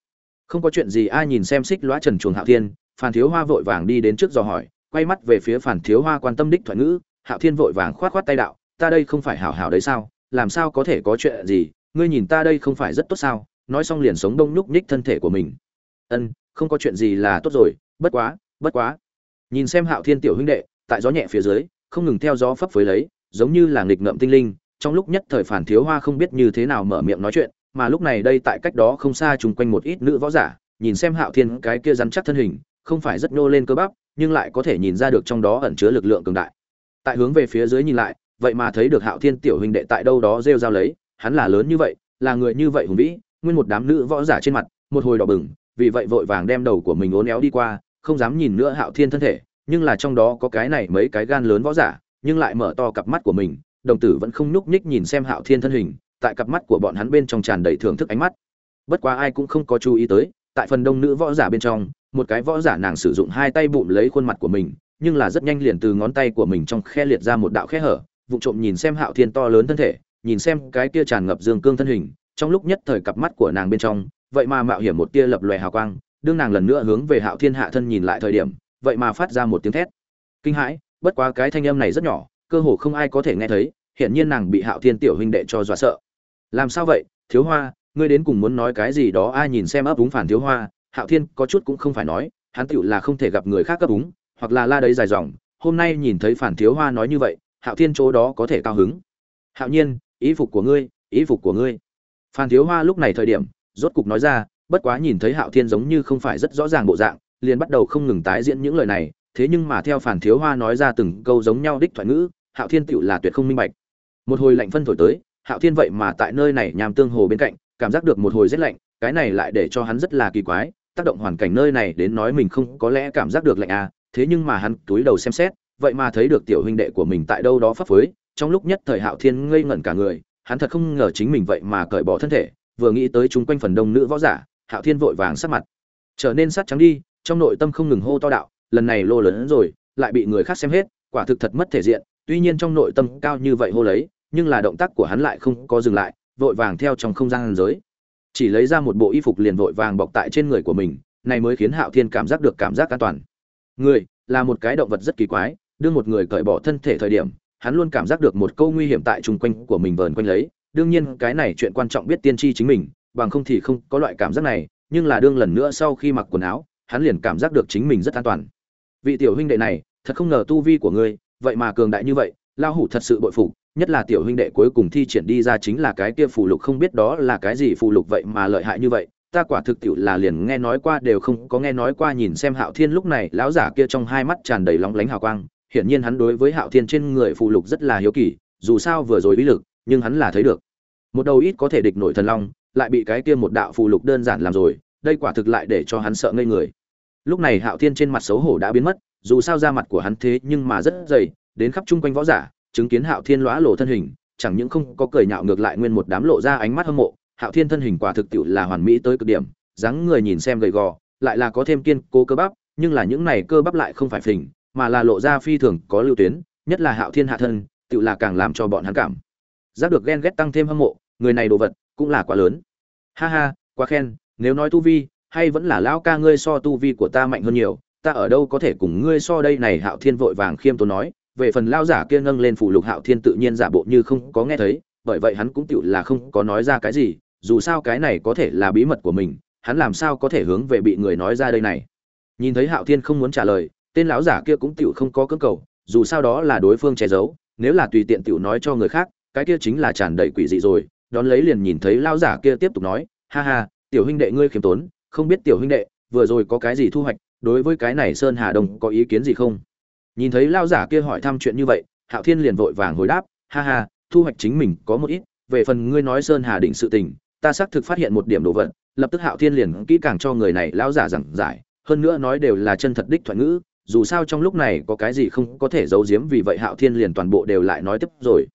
Không có chuyện gì ai nhìn xem xích lõa trần chuồng hạo thiên phản thiếu hoa vội vàng đi đến trước dò hỏi, quay mắt về phía phản thiếu hoa quan tâm đích thoại ngữ, hạo thiên vội vàng khoát khoát tay đạo, ta đây không phải hảo hảo đấy sao? Làm sao có thể có chuyện gì? Ngươi nhìn ta đây không phải rất tốt sao? Nói xong liền sống đông nhúc nhích thân thể của mình. Ân không có chuyện gì là tốt rồi, bất quá bất quá. Nhìn xem hạo thiên tiểu huynh đệ, tại gió nhẹ phía dưới, không ngừng theo gió phấp phới lấy, giống như là nghịch ngợm tinh linh, trong lúc nhất thời phản thiếu hoa không biết như thế nào mở miệng nói chuyện, mà lúc này đây tại cách đó không xa chung quanh một ít nữ võ giả, nhìn xem hạo thiên cái kia rắn chắc thân hình, không phải rất nhô lên cơ bắp, nhưng lại có thể nhìn ra được trong đó ẩn chứa lực lượng cường đại. Tại hướng về phía dưới nhìn lại, vậy mà thấy được hạo thiên tiểu huynh đệ tại đâu đó rêu rao lấy, hắn là lớn như vậy, là người như vậy hùng vĩ, nguyên một đám nữ võ giả trên mặt, một hồi đỏ bừng vì vậy vội vàng đem đầu của mình uốn éo đi qua, không dám nhìn nữa hạo thiên thân thể, nhưng là trong đó có cái này mấy cái gan lớn võ giả, nhưng lại mở to cặp mắt của mình, đồng tử vẫn không nhúc nhích nhìn xem hạo thiên thân hình, tại cặp mắt của bọn hắn bên trong tràn đầy thưởng thức ánh mắt. Bất quá ai cũng không có chú ý tới, tại phần đông nữ võ giả bên trong, một cái võ giả nàng sử dụng hai tay bụm lấy khuôn mặt của mình, nhưng là rất nhanh liền từ ngón tay của mình trong khe liệt ra một đạo khe hở, vụng trộm nhìn xem hạo thiên to lớn thân thể, nhìn xem cái kia tràn ngập dương cương thân hình, trong lúc nhất thời cặp mắt của nàng bên trong vậy mà mạo hiểm một tia lập lòe hào quang, đương nàng lần nữa hướng về hạo thiên hạ thân nhìn lại thời điểm, vậy mà phát ra một tiếng thét. Kinh hãi, bất quá cái thanh âm này rất nhỏ, cơ hồ không ai có thể nghe thấy, hiển nhiên nàng bị hạo thiên tiểu huynh đệ cho dọa sợ. Làm sao vậy, thiếu hoa, ngươi đến cùng muốn nói cái gì đó, ai nhìn xem ấp úng phản thiếu hoa, hạo thiên có chút cũng không phải nói, hắn tựu là không thể gặp người khác ấp úng, hoặc là la đấy dài dòng, hôm nay nhìn thấy phản thiếu hoa nói như vậy, hạo thiên chỗ đó có thể cao hứng. Hạo nhiên, ý phục của ngươi, ý phục của ngươi. Phan thiếu hoa lúc này thời điểm rốt cục nói ra, bất quá nhìn thấy hạo thiên giống như không phải rất rõ ràng bộ dạng, liền bắt đầu không ngừng tái diễn những lời này, thế nhưng mà theo phản thiếu hoa nói ra từng câu giống nhau đích thoại ngữ, hạo thiên tựu là tuyệt không minh bạch. Một hồi lạnh phân thổi tới, hạo thiên vậy mà tại nơi này nhàm tương hồ bên cạnh, cảm giác được một hồi rét lạnh, cái này lại để cho hắn rất là kỳ quái, tác động hoàn cảnh nơi này đến nói mình không có lẽ cảm giác được lạnh à thế nhưng mà hắn túi đầu xem xét, vậy mà thấy được tiểu huynh đệ của mình tại đâu đó phấp phới, trong lúc nhất thời hạo thiên ngây ngẩn cả người, hắn thật không ngờ chính mình vậy mà cởi bỏ thân thể vừa nghĩ tới chúng quanh phần đông nữ võ giả, hạo thiên vội vàng sắc mặt. Trở nên sát trắng đi, trong nội tâm không ngừng hô to đạo, lần này lô lớn rồi, lại bị người khác xem hết, quả thực thật mất thể diện, tuy nhiên trong nội tâm cao như vậy hô lấy, nhưng là động tác của hắn lại không có dừng lại, vội vàng theo trong không gian giới. Chỉ lấy ra một bộ y phục liền vội vàng bọc tại trên người của mình, này mới khiến hạo thiên cảm giác được cảm giác an toàn. Người, là một cái động vật rất kỳ quái, đương một người cởi bỏ thân thể thời điểm, hắn luôn cảm giác được một câu nguy hiểm tại chung quanh của mình vờn quanh lấy đương nhiên, cái này chuyện quan trọng biết tiên tri chính mình, bằng không thì không có loại cảm giác này, nhưng là đương lần nữa sau khi mặc quần áo, hắn liền cảm giác được chính mình rất an toàn. Vị tiểu huynh đệ này, thật không ngờ tu vi của ngươi, vậy mà cường đại như vậy lao hủ thật sự bội phục, nhất là tiểu huynh đệ cuối cùng thi triển đi ra chính là cái kia phù lục không biết đó là cái gì phù lục vậy mà lợi hại như vậy, ta quả thực tiểu là liền nghe nói qua đều không có nghe nói qua nhìn xem hạo thiên lúc này, lão giả kia trong hai mắt tràn đầy lóng lánh hào quang, hiển nhiên hắn đối với hạo thiên trên người phù lục rất là hiếu kỳ, dù sao vừa rồi bí lực, nhưng hắn là thấy được một đầu ít có thể địch nổi thần long, lại bị cái kia một đạo phù lục đơn giản làm rồi, đây quả thực lại để cho hắn sợ ngây người. Lúc này hạo thiên trên mặt xấu hổ đã biến mất, dù sao da mặt của hắn thế nhưng mà rất dày, đến khắp chung quanh võ giả, chứng kiến hạo thiên lóa lộ thân hình, chẳng những không có cười nhạo ngược lại nguyên một đám lộ ra ánh mắt hâm mộ, hạo thiên thân hình quả thực tiệu là hoàn mỹ tới cực điểm, dáng người nhìn xem gầy gò, lại là có thêm kiên cố cơ bắp, nhưng là những này cơ bắp lại không phải phình, mà là lộ ra phi thường có lưu tuyến, nhất là hạo thiên hạ thân tiệu là càng làm cho bọn hắn cảm giác được ghen ghét tăng thêm hâm mộ người này đồ vật cũng là quá lớn. Ha ha, quá khen, nếu nói tu vi, hay vẫn là lão ca ngươi so tu vi của ta mạnh hơn nhiều, ta ở đâu có thể cùng ngươi so đây này, hạo thiên vội vàng khiêm tốn nói. Về phần lao giả kia nâng lên phủ lục hạo thiên tự nhiên giả bộ như không có nghe thấy, bởi vậy hắn cũng tựu là không có nói ra cái gì, dù sao cái này có thể là bí mật của mình, hắn làm sao có thể hướng về bị người nói ra đây này? Nhìn thấy hạo thiên không muốn trả lời, tên lão giả kia cũng tựu không có cơ cầu, dù sao đó là đối phương che giấu, nếu là tùy tiện tựu nói cho người khác, cái kia chính là tràn đầy quỷ dị rồi đón lấy liền nhìn thấy lão giả kia tiếp tục nói, ha ha, tiểu huynh đệ ngươi khiêm tốn, không biết tiểu huynh đệ, vừa rồi có cái gì thu hoạch, đối với cái này sơn hà đông có ý kiến gì không? Nhìn thấy lao giả kia hỏi thăm chuyện như vậy, hạo thiên liền vội vàng hồi đáp, ha ha, thu hoạch chính mình có một ít, về phần ngươi nói sơn hà định sự tình, ta xác thực phát hiện một điểm đồ vật. Lập tức hạo thiên liền kỹ càng cho người này lao giả giảng giải, hơn nữa nói đều là chân thật đích thoại ngữ, dù sao trong lúc này có cái gì không có thể giấu giếm, vì vậy hạo thiên liền toàn bộ đều lại nói tiếp rồi.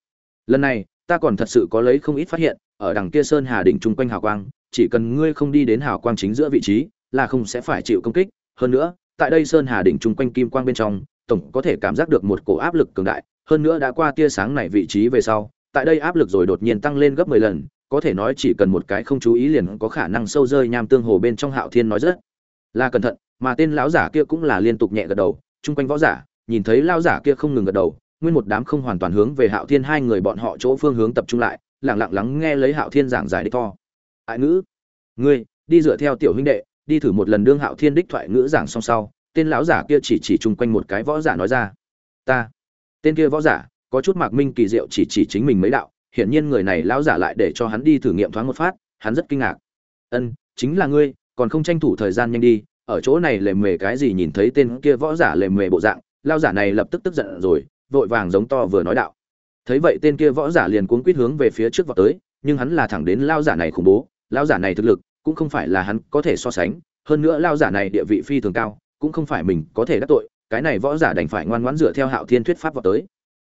Lần này ta còn thật sự có lấy không ít phát hiện, ở đằng kia sơn hà đỉnh chung quanh hào quang, chỉ cần ngươi không đi đến hào quang chính giữa vị trí, là không sẽ phải chịu công kích. Hơn nữa, tại đây sơn hà đỉnh chung quanh kim quang bên trong, tổng có thể cảm giác được một cổ áp lực cường đại. Hơn nữa đã qua tia sáng này vị trí về sau, tại đây áp lực rồi đột nhiên tăng lên gấp mười lần, có thể nói chỉ cần một cái không chú ý liền có khả năng sâu rơi nham tương hồ bên trong hạo thiên nói rất là cẩn thận, mà tên lão giả kia cũng là liên tục nhẹ gật đầu. Chung quanh võ giả, nhìn thấy lão giả kia không ngừng gật đầu nguyên một đám không hoàn toàn hướng về hạo thiên hai người bọn họ chỗ phương hướng tập trung lại, lặng lặng lắng nghe lấy hạo thiên giảng giải đích to. Ại ngữ, ngươi, đi dựa theo tiểu huynh đệ, đi thử một lần đương hạo thiên đích thoại ngữ giảng xong sau, tên lão giả kia chỉ chỉ chung quanh một cái võ giả nói ra. Ta, tên kia võ giả, có chút mạc minh kỳ diệu chỉ chỉ chính mình mấy đạo, hiển nhiên người này lão giả lại để cho hắn đi thử nghiệm thoáng một phát, hắn rất kinh ngạc. Ân, chính là ngươi, còn không tranh thủ thời gian nhanh đi, ở chỗ này lề mề cái gì nhìn thấy tên kia võ giả lề mề bộ dạng, lão giả này lập tức tức giận rồi vội vàng giống to vừa nói đạo. Thấy vậy tên kia võ giả liền cuống quýt hướng về phía trước vọt tới, nhưng hắn là thẳng đến lão giả này khủng bố lão giả này thực lực, cũng không phải là hắn có thể so sánh, hơn nữa lao giả này địa vị phi thường cao, cũng không phải mình có thể đắc tội, cái này võ giả đành phải ngoan ngoãn dựa theo hạo thiên thuyết pháp vọt tới.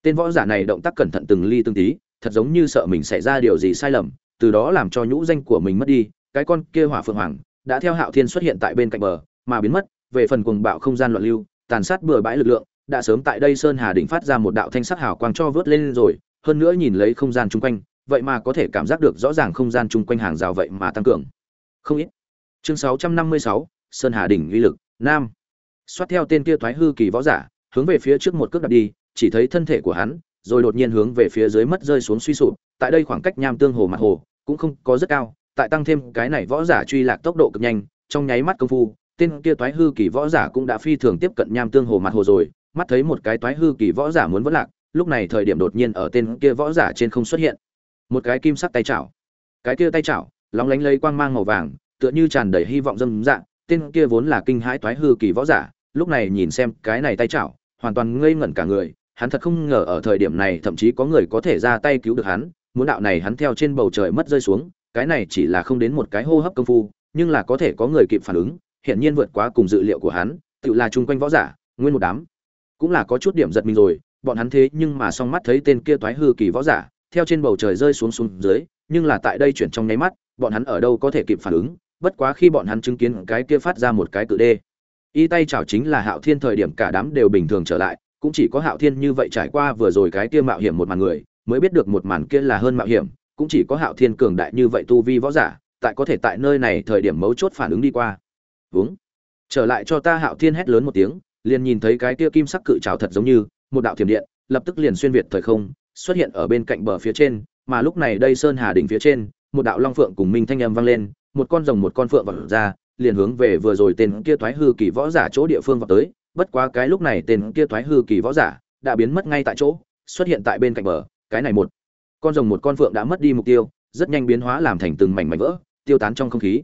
Tên võ giả này động tác cẩn thận từng ly từng tí, thật giống như sợ mình xảy ra điều gì sai lầm, từ đó làm cho nhũ danh của mình mất đi, cái con kia hỏa phượng hoàng đã theo hạo thiên xuất hiện tại bên cạnh bờ, mà biến mất, về phần cuồng bạo không gian loạn lưu, tàn sát bừa bãi lực lượng đã sớm tại đây sơn hà đỉnh phát ra một đạo thanh sắc hào quang cho vớt lên rồi hơn nữa nhìn lấy không gian chung quanh vậy mà có thể cảm giác được rõ ràng không gian chung quanh hàng rào vậy mà tăng cường. Không ít. Chương 656, sơn hà đỉnh uy lực nam. Xoát theo tên kia thoái hư kỳ võ giả hướng về phía trước một cước đặt đi chỉ thấy thân thể của hắn rồi đột nhiên hướng về phía dưới mất rơi xuống suy sụp tại đây khoảng cách nham tương hồ mặt hồ cũng không có rất cao tại tăng thêm cái này võ giả truy lạc tốc độ cực nhanh trong nháy mắt công phu tên kia toái hư kỳ võ giả cũng đã phi thường tiếp cận nham tương hồ mặt hồ rồi mắt thấy một cái toái hư kỳ võ giả muốn vỡ lạc, lúc này thời điểm đột nhiên ở tên kia võ giả trên không xuất hiện. Một cái kim sắc tay chảo. Cái kia tay chảo, lóng lánh lấy quang mang màu vàng, tựa như tràn đầy hy vọng dâm dạng tên kia vốn là kinh hãi toái hư kỳ võ giả, lúc này nhìn xem cái này tay chảo, hoàn toàn ngây ngẩn cả người, hắn thật không ngờ ở thời điểm này thậm chí có người có thể ra tay cứu được hắn, muốn đạo này hắn theo trên bầu trời mất rơi xuống, cái này chỉ là không đến một cái hô hấp công phu, nhưng là có thể có người kịp phản ứng hiện nhiên vượt quá cùng dự liệu của hắn, tự là chung quanh võ giả, nguyên một đám cũng là có chút điểm giật mình rồi, bọn hắn thế nhưng mà song mắt thấy tên kia toái hư kỳ võ giả, theo trên bầu trời rơi xuống xuống dưới, nhưng là tại đây chuyển trong nháy mắt, bọn hắn ở đâu có thể kịp phản ứng, bất quá khi bọn hắn chứng kiến cái kia phát ra một cái cự đê, y tay chảo chính là hạo thiên thời điểm cả đám đều bình thường trở lại, cũng chỉ có hạo thiên như vậy trải qua vừa rồi cái kia mạo hiểm một màn người, mới biết được một màn kia là hơn mạo hiểm, cũng chỉ có hạo thiên cường đại như vậy tu vi võ giả, tại có thể tại nơi này thời điểm mấu chốt phản ứng đi qua. Uống trở lại cho ta hạo thiên hét lớn một tiếng liền nhìn thấy cái kia kim sắc cự trảo thật giống như, một đạo thiểm điện, lập tức liền xuyên việt thời không, xuất hiện ở bên cạnh bờ phía trên, mà lúc này đây sơn hà đỉnh phía trên, một đạo long phượng cùng minh thanh âm vang lên, một con rồng một con phượng vọt ra, liền hướng về vừa rồi tên kia thoái hư kỳ võ giả chỗ địa phương vọt tới, bất quá cái lúc này tên kia thoái hư kỳ võ giả đã biến mất ngay tại chỗ, xuất hiện tại bên cạnh bờ, cái này một con rồng một con phượng đã mất đi mục tiêu, rất nhanh biến hóa làm thành từng mảnh mảnh vỡ, tiêu tán trong không khí.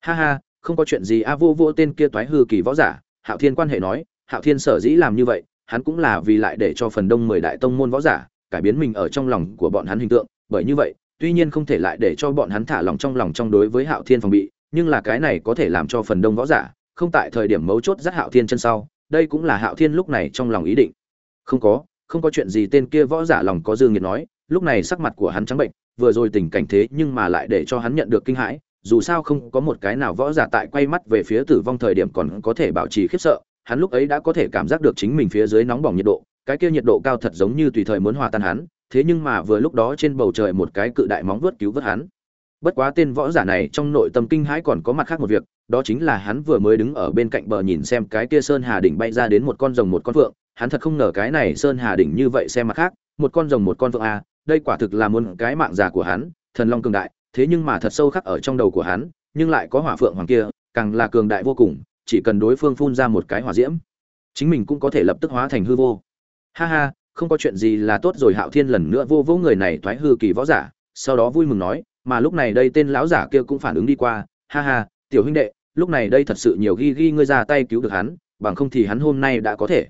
Ha ha, không có chuyện gì a, vô vô tên kia toái hư kỳ võ giả, hạo thiên quan hệ nói hạo thiên sở dĩ làm như vậy, hắn cũng là vì lại để cho phần đông mười đại tông môn võ giả cải biến mình ở trong lòng của bọn hắn hình tượng. Bởi như vậy, tuy nhiên không thể lại để cho bọn hắn thả lòng trong lòng trong đối với hạo thiên phòng bị, nhưng là cái này có thể làm cho phần đông võ giả không tại thời điểm mấu chốt dắt hạo thiên chân sau. Đây cũng là hạo thiên lúc này trong lòng ý định. Không có không có chuyện gì tên kia võ giả lòng có dương nghiệt nói, lúc này sắc mặt của hắn trắng bệnh, vừa rồi tình cảnh thế nhưng mà lại để cho hắn nhận được kinh hãi, dù sao không có một cái nào võ giả tại quay mắt về phía tử vong thời điểm còn có thể bảo trì khiếp sợ hắn lúc ấy đã có thể cảm giác được chính mình phía dưới nóng bỏng nhiệt độ cái kia nhiệt độ cao thật giống như tùy thời muốn hòa tan hắn thế nhưng mà vừa lúc đó trên bầu trời một cái cự đại móng vuốt cứu vớt hắn. Bất quá tên võ giả này trong nội tâm kinh hãi còn có mặt khác một việc đó chính là hắn vừa mới đứng ở bên cạnh bờ nhìn xem cái kia sơn hà đỉnh bay ra đến một con rồng một con phượng hắn thật không ngờ cái này sơn hà đỉnh như vậy xem mặt khác một con rồng một con phượng a à, đây quả thực là muốn cái mạng già của hắn thần long cường đại thế nhưng mà thật sâu khắc ở trong đầu của hắn nhưng lại có hỏa phượng hoàng kia càng là cường đại vô cùng chỉ cần đối phương phun ra một cái hỏa diễm, chính mình cũng có thể lập tức hóa thành hư vô. Ha ha, không có chuyện gì là tốt rồi, hạo thiên lần nữa vô vô người này thoái hư kỳ võ giả, sau đó vui mừng nói, mà lúc này đây tên lão giả kia cũng phản ứng đi qua. Ha ha, tiểu huynh đệ, lúc này đây thật sự nhiều ghi ghi ngươi ra tay cứu được hắn, bằng không thì hắn hôm nay đã có thể.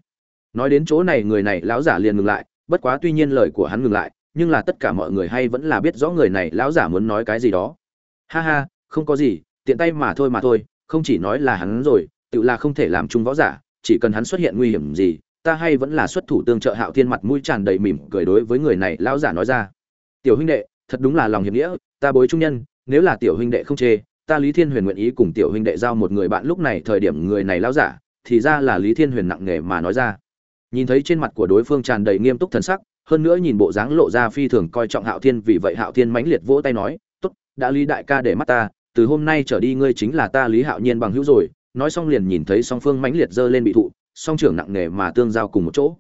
Nói đến chỗ này, người này, lão giả liền ngừng lại, bất quá tuy nhiên lời của hắn ngừng lại, nhưng là tất cả mọi người hay vẫn là biết rõ người này, lão giả muốn nói cái gì đó. Ha ha, không có gì, tiện tay mà thôi mà thôi không chỉ nói là hắn rồi, tự là không thể làm chung võ giả, chỉ cần hắn xuất hiện nguy hiểm gì, ta hay vẫn là xuất thủ tương trợ hạo thiên mặt mũi tràn đầy mỉm cười đối với người này, lão giả nói ra. Tiểu huynh đệ, thật đúng là lòng hiệp nghĩa, ta bối trung nhân, nếu là tiểu huynh đệ không chê, ta lý thiên huyền nguyện ý cùng tiểu huynh đệ giao một người bạn lúc này thời điểm người này lão giả, thì ra là lý thiên huyền nặng nề mà nói ra. Nhìn thấy trên mặt của đối phương tràn đầy nghiêm túc thần sắc, hơn nữa nhìn bộ dáng lộ ra phi thường coi trọng hạo thiên, vì vậy hạo thiên mãnh liệt vỗ tay nói, tốt, đã lý đại ca để mắt ta từ hôm nay trở đi ngươi chính là ta lý hạo nhiên bằng hữu rồi. Nói xong liền nhìn thấy song phương mãnh liệt giơ lên bị thụ, song trưởng nặng nề mà tương giao cùng một chỗ.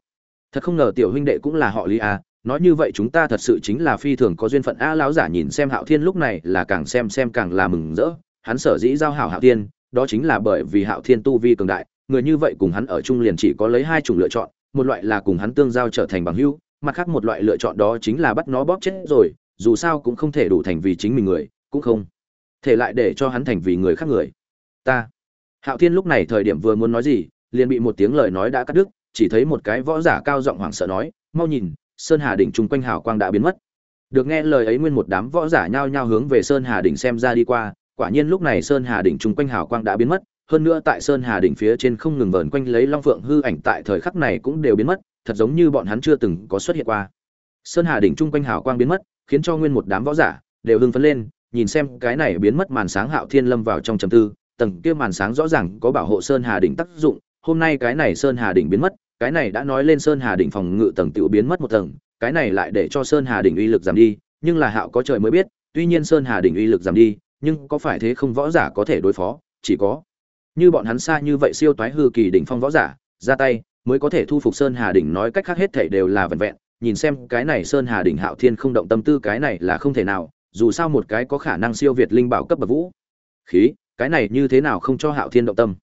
Thật không ngờ tiểu huynh đệ cũng là họ lý à nói như vậy chúng ta thật sự chính là phi thường có duyên phận. A à, lão giả nhìn xem hạo thiên lúc này là càng xem xem càng là mừng rỡ. Hắn sở dĩ giao hảo hạo thiên, đó chính là bởi vì hạo thiên tu vi cường đại, người như vậy cùng hắn ở chung liền chỉ có lấy hai chủng lựa chọn, một loại là cùng hắn tương giao trở thành bằng hữu, mặt khác một loại lựa chọn đó chính là bắt nó bóp chết rồi, dù sao cũng không thể đủ thành vì chính mình người, cũng không thể lại để cho hắn thành vì người khác người. Ta. Hạo thiên lúc này thời điểm vừa muốn nói gì, liền bị một tiếng lời nói đã cắt đứt, chỉ thấy một cái võ giả cao giọng hoảng sợ nói, mau nhìn, sơn hà đỉnh chung quanh hào quang đã biến mất. Được nghe lời ấy nguyên một đám võ giả nhao nhao hướng về sơn hà đỉnh xem ra đi qua, quả nhiên lúc này sơn hà đỉnh chung quanh hào quang đã biến mất, hơn nữa tại sơn hà đỉnh phía trên không ngừng vờn quanh lấy long phượng hư ảnh tại thời khắc này cũng đều biến mất, thật giống như bọn hắn chưa từng có xuất hiện qua. Sơn hà đỉnh chung quanh hào quang biến mất, khiến cho nguyên một đám võ giả đều hưng phấn lên nhìn xem cái này biến mất màn sáng hạo thiên lâm vào trong trầm tư, tầng kia màn sáng rõ ràng có bảo hộ sơn hà đỉnh tác dụng, hôm nay cái này sơn hà đỉnh biến mất, cái này đã nói lên sơn hà đỉnh phòng ngự tầng tiểu biến mất một tầng, cái này lại để cho sơn hà đỉnh uy lực giảm đi, nhưng là hạo có trời mới biết, tuy nhiên sơn hà đỉnh uy lực giảm đi, nhưng có phải thế không võ giả có thể đối phó, chỉ có như bọn hắn xa như vậy siêu toái hư kỳ đỉnh phong võ giả, ra tay, mới có thể thu phục sơn hà đỉnh nói cách khác hết thảy đều là vẹn vẹn, nhìn xem cái này sơn hà đỉnh hạo thiên không động tâm tư cái này là không thể nào dù sao một cái có khả năng siêu việt linh bảo cấp bậc vũ. Khí, cái này như thế nào không cho hạo thiên động tâm?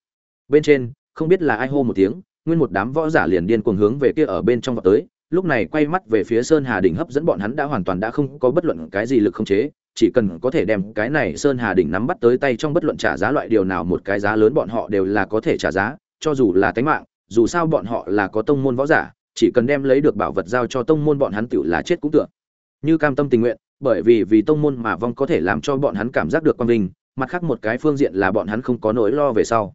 Bên trên, không biết là ai hô một tiếng, nguyên một đám võ giả liền điên cuồng hướng về kia ở bên trong vào tới, lúc này quay mắt về phía sơn hà đỉnh hấp dẫn bọn hắn đã hoàn toàn đã không có bất luận cái gì lực không chế, chỉ cần có thể đem cái này sơn hà đỉnh nắm bắt tới tay trong bất luận trả giá loại điều nào một cái giá lớn bọn họ đều là có thể trả giá, cho dù là tánh mạng, dù sao bọn họ là có tông môn võ giả, chỉ cần đem lấy được bảo vật giao cho tông môn bọn hắn tựu là chết cũng tựa. Như cam tâm tình nguyện bởi vì vì tông môn mà vong có thể làm cho bọn hắn cảm giác được quang vinh, mặt khác một cái phương diện là bọn hắn không có nỗi lo về sau.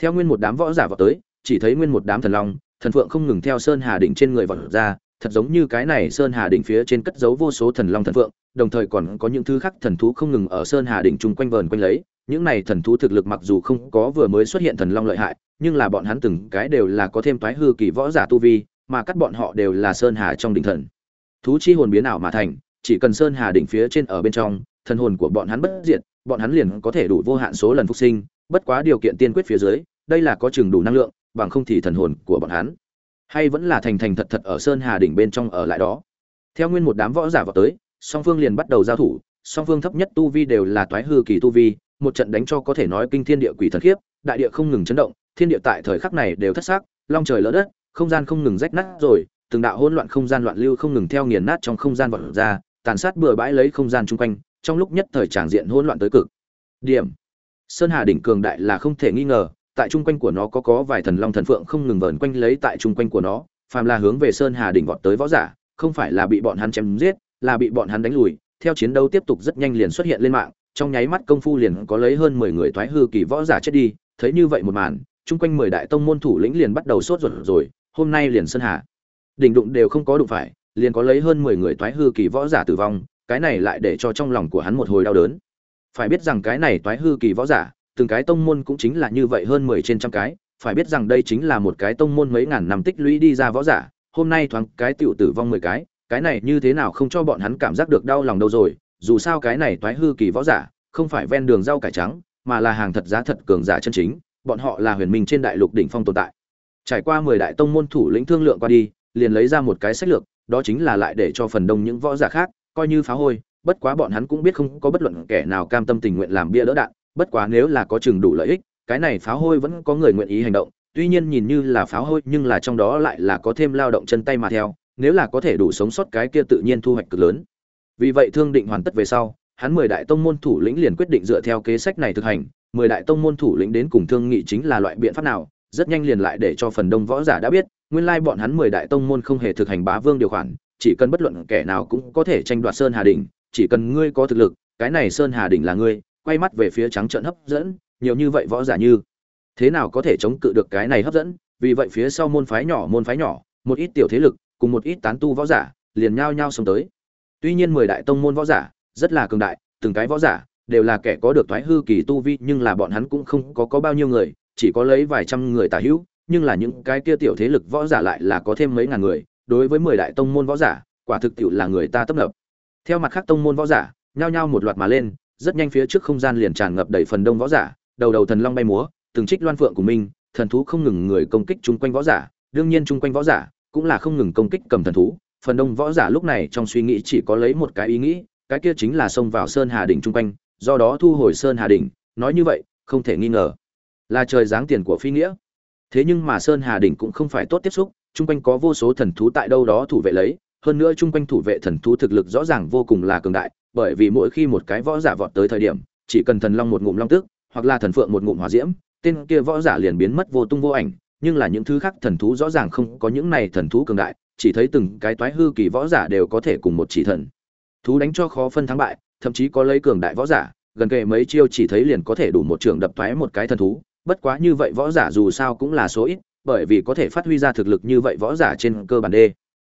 Theo nguyên một đám võ giả vào tới, chỉ thấy nguyên một đám thần long, thần phượng không ngừng theo sơn hà đỉnh trên người vọt ra, thật giống như cái này sơn hà đỉnh phía trên cất giấu vô số thần long thần phượng, đồng thời còn có những thứ khác thần thú không ngừng ở sơn hà đỉnh chung quanh vờn quanh lấy. Những này thần thú thực lực mặc dù không có vừa mới xuất hiện thần long lợi hại, nhưng là bọn hắn từng cái đều là có thêm toái hư kỳ võ giả tu vi, mà cắt bọn họ đều là sơn hà trong đỉnh thần. Thú chi hồn biến ảo mà thành chỉ cần sơn hà đỉnh phía trên ở bên trong, thần hồn của bọn hắn bất diệt, bọn hắn liền có thể đủ vô hạn số lần phục sinh, bất quá điều kiện tiên quyết phía dưới, đây là có chừng đủ năng lượng, bằng không thì thần hồn của bọn hắn hay vẫn là thành thành thật thật ở sơn hà đỉnh bên trong ở lại đó. Theo nguyên một đám võ giả vào tới, song phương liền bắt đầu giao thủ, song phương thấp nhất tu vi đều là toái hư kỳ tu vi, một trận đánh cho có thể nói kinh thiên địa quỷ thần khiếp, đại địa không ngừng chấn động, thiên địa tại thời khắc này đều thất xác, long trời lỡ đất, không gian không ngừng rách nát rồi, từng đạo hỗn loạn không gian loạn lưu không ngừng theo nghiền nát trong không gian vọt ra tàn sát bừa bãi lấy không gian chung quanh, trong lúc nhất thời tràng diện hỗn loạn tới cực. Điểm. Sơn hà đỉnh cường đại là không thể nghi ngờ, tại trung quanh của nó có có vài thần long thần phượng không ngừng vờn quanh lấy tại trung quanh của nó, phàm là hướng về sơn hà đỉnh vọt tới võ giả, không phải là bị bọn hắn chém giết, là bị bọn hắn đánh lùi, theo chiến đấu tiếp tục rất nhanh liền xuất hiện lên mạng, trong nháy mắt công phu liền có lấy hơn mười người thoái hư kỳ võ giả chết đi, thấy như vậy một màn, chung quanh mười đại tông môn thủ lĩnh liền bắt đầu sốt ruột rồi, hôm nay liền sơn hà đỉnh đụng đều không có đụng phải liền có lấy hơn mười người toái hư kỳ võ giả tử vong, cái này lại để cho trong lòng của hắn một hồi đau đớn. Phải biết rằng cái này toái hư kỳ võ giả, từng cái tông môn cũng chính là như vậy hơn mười trên trăm cái, phải biết rằng đây chính là một cái tông môn mấy ngàn năm tích lũy đi ra võ giả, hôm nay thoáng cái tiểu tử vong mười cái cái này như thế nào không cho bọn hắn cảm giác được đau lòng đâu rồi, dù sao cái này toái hư kỳ võ giả, không phải ven đường rau cải trắng, mà là hàng thật giá thật cường giả chân chính, bọn họ là huyền minh trên đại lục đỉnh phong tồn tại. Trải qua mười đại tông môn thủ lĩnh thương lượng qua đi, liền lấy ra một cái sách lược đó chính là lại để cho phần đông những võ giả khác coi như phá hôi, bất quá bọn hắn cũng biết không có bất luận kẻ nào cam tâm tình nguyện làm bia đỡ đạn, bất quá nếu là có chừng đủ lợi ích, cái này phá hôi vẫn có người nguyện ý hành động, tuy nhiên nhìn như là phá hôi nhưng là trong đó lại là có thêm lao động chân tay mà theo, nếu là có thể đủ sống sót cái kia tự nhiên thu hoạch cực lớn. Vì vậy thương định hoàn tất về sau, hắn mười đại tông môn thủ lĩnh liền quyết định dựa theo kế sách này thực hành, mười đại tông môn thủ lĩnh đến cùng thương nghị chính là loại biện pháp nào rất nhanh liền lại để cho phần đông võ giả đã biết nguyên lai bọn hắn mười đại tông môn không hề thực hành bá vương điều khoản chỉ cần bất luận kẻ nào cũng có thể tranh đoạt sơn hà đỉnh, chỉ cần ngươi có thực lực cái này sơn hà đỉnh là ngươi quay mắt về phía trắng trợn hấp dẫn nhiều như vậy võ giả như thế nào có thể chống cự được cái này hấp dẫn? Vì vậy phía sau môn phái nhỏ môn phái nhỏ một ít tiểu thế lực cùng một ít tán tu võ giả liền nhao nhao xông tới. Tuy nhiên mười đại tông môn võ giả rất là cường đại từng cái võ giả đều là kẻ có được thoái hư kỳ tu vi nhưng là bọn hắn cũng không có có bao nhiêu người chỉ có lấy vài trăm người tả hữu, nhưng là những cái kia tiểu thế lực võ giả lại là có thêm mấy ngàn người, đối với mười đại tông môn võ giả, quả thực tiệu là người ta tấp nập. Theo mặt khác tông môn võ giả, nhao nhao một loạt mà lên, rất nhanh phía trước không gian liền tràn ngập đầy phần đông võ giả, đầu đầu thần long bay múa, từng trích loan phượng của mình, thần thú không ngừng người công kích chung quanh võ giả, đương nhiên chung quanh võ giả cũng là không ngừng công kích cầm thần thú, phần đông võ giả lúc này trong suy nghĩ chỉ có lấy một cái ý nghĩ, cái kia chính là xông vào sơn hà đỉnh chung quanh, do đó thu hồi sơn hà đỉnh, nói như vậy, không thể nghi ngờ là trời giáng tiền của phi nghĩa. Thế nhưng mà sơn hà đỉnh cũng không phải tốt tiếp xúc, chung quanh có vô số thần thú tại đâu đó thủ vệ lấy, hơn nữa chung quanh thủ vệ thần thú thực lực rõ ràng vô cùng là cường đại, bởi vì mỗi khi một cái võ giả vọt tới thời điểm, chỉ cần thần long một ngụm long tức hoặc là thần phượng một ngụm hỏa diễm, tên kia võ giả liền biến mất vô tung vô ảnh, nhưng là những thứ khác thần thú rõ ràng không có những này thần thú cường đại, chỉ thấy từng cái toái hư kỳ võ giả đều có thể cùng một chỉ thần. Thú đánh cho khó phân thắng bại, thậm chí có lấy cường đại võ giả, gần kề mấy chiêu chỉ thấy liền có thể đủ một trường đập toái một cái thần thú bất quá như vậy võ giả dù sao cũng là số ít, bởi vì có thể phát huy ra thực lực như vậy võ giả trên cơ bản đê.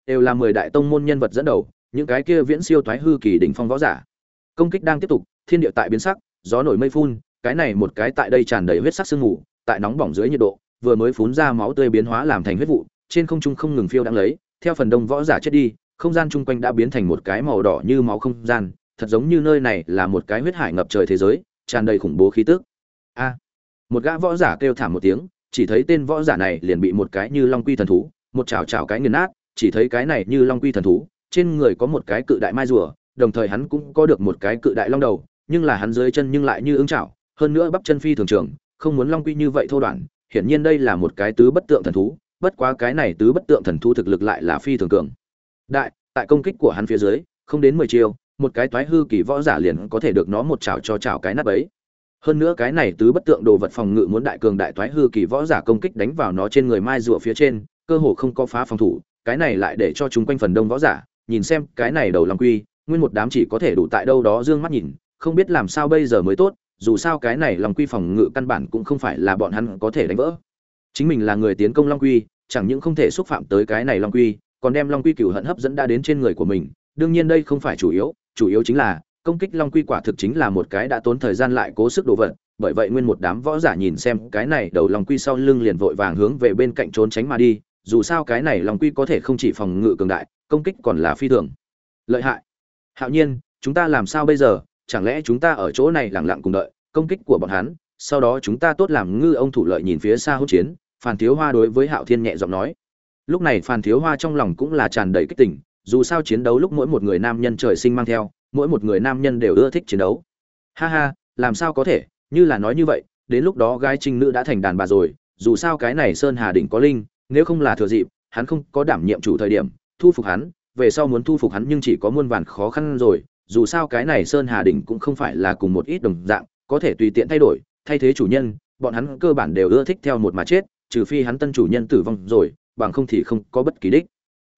Đều là mười đại tông môn nhân vật dẫn đầu, những cái kia viễn siêu thoái hư kỳ đỉnh phong võ giả. Công kích đang tiếp tục, thiên địa tại biến sắc, gió nổi mây phun, cái này một cái tại đây tràn đầy huyết sắc sương mù, tại nóng bỏng dưới nhiệt độ, vừa mới phun ra máu tươi biến hóa làm thành huyết vụ, trên không trung không ngừng phiêu đang lấy, theo phần đông võ giả chết đi, không gian chung quanh đã biến thành một cái màu đỏ như máu không gian, thật giống như nơi này là một cái huyết hải ngập trời thế giới, tràn đầy khủng bố khí tức. A! Một gã võ giả kêu thảm một tiếng, chỉ thấy tên võ giả này liền bị một cái như long quy thần thú, một chảo chảo cái nghiền nát, chỉ thấy cái này như long quy thần thú, trên người có một cái cự đại mai rùa, đồng thời hắn cũng có được một cái cự đại long đầu, nhưng là hắn dưới chân nhưng lại như ứng chảo, hơn nữa bắp chân phi thường trường, không muốn long quy như vậy thô đoạn, hiển nhiên đây là một cái tứ bất tượng thần thú, bất quá cái này tứ bất tượng thần thú thực lực lại là phi thường cường. Đại, tại công kích của hắn phía dưới, không đến mười chiêu, một cái toái hư kỳ võ giả liền có thể được nó một chảo cho chảo cái nát ấy hơn nữa cái này tứ bất tượng đồ vật phòng ngự muốn đại cường đại toái hư kỳ võ giả công kích đánh vào nó trên người mai rùa phía trên, cơ hồ không có phá phòng thủ, cái này lại để cho chúng quanh phần đông võ giả nhìn xem cái này đầu long quy, nguyên một đám chỉ có thể đủ tại đâu đó dương mắt nhìn, không biết làm sao bây giờ mới tốt, dù sao cái này long quy phòng ngự căn bản cũng không phải là bọn hắn có thể đánh vỡ. Chính mình là người tiến công long quy, chẳng những không thể xúc phạm tới cái này long quy, còn đem long quy cửu hận hấp dẫn đã đến trên người của mình, đương nhiên đây không phải chủ yếu chủ yếu chính là công kích long quy quả thực chính là một cái đã tốn thời gian lại cố sức đồ vật bởi vậy nguyên một đám võ giả nhìn xem cái này đầu long quy sau lưng liền vội vàng hướng về bên cạnh trốn tránh mà đi dù sao cái này long quy có thể không chỉ phòng ngự cường đại công kích còn là phi thường. Lợi hại. Hạo nhiên chúng ta làm sao bây giờ? Chẳng lẽ chúng ta ở chỗ này lẳng lặng cùng đợi công kích của bọn hắn sau đó chúng ta tốt làm ngư ông thủ lợi nhìn phía xa hỗn chiến Phan Thiếu Hoa đối với Hạo Thiên nhẹ giọng nói. Lúc này Phan Thiếu Hoa trong lòng cũng là tràn đầy kích tình dù sao chiến đấu lúc mỗi một người nam nhân trời sinh mang theo, mỗi một người nam nhân đều ưa thích chiến đấu. Ha ha, làm sao có thể, như là nói như vậy, đến lúc đó gái trinh nữ đã thành đàn bà rồi, dù sao cái này Sơn Hà đỉnh có linh, nếu không là thừa dịp, hắn không có đảm nhiệm chủ thời điểm, thu phục hắn, về sau muốn thu phục hắn nhưng chỉ có muôn vàn khó khăn rồi, dù sao cái này Sơn Hà đỉnh cũng không phải là cùng một ít đồng dạng, có thể tùy tiện thay đổi, thay thế chủ nhân, bọn hắn cơ bản đều ưa thích theo một mà chết, trừ phi hắn tân chủ nhân tử vong rồi, bằng không thì không có bất kỳ đích.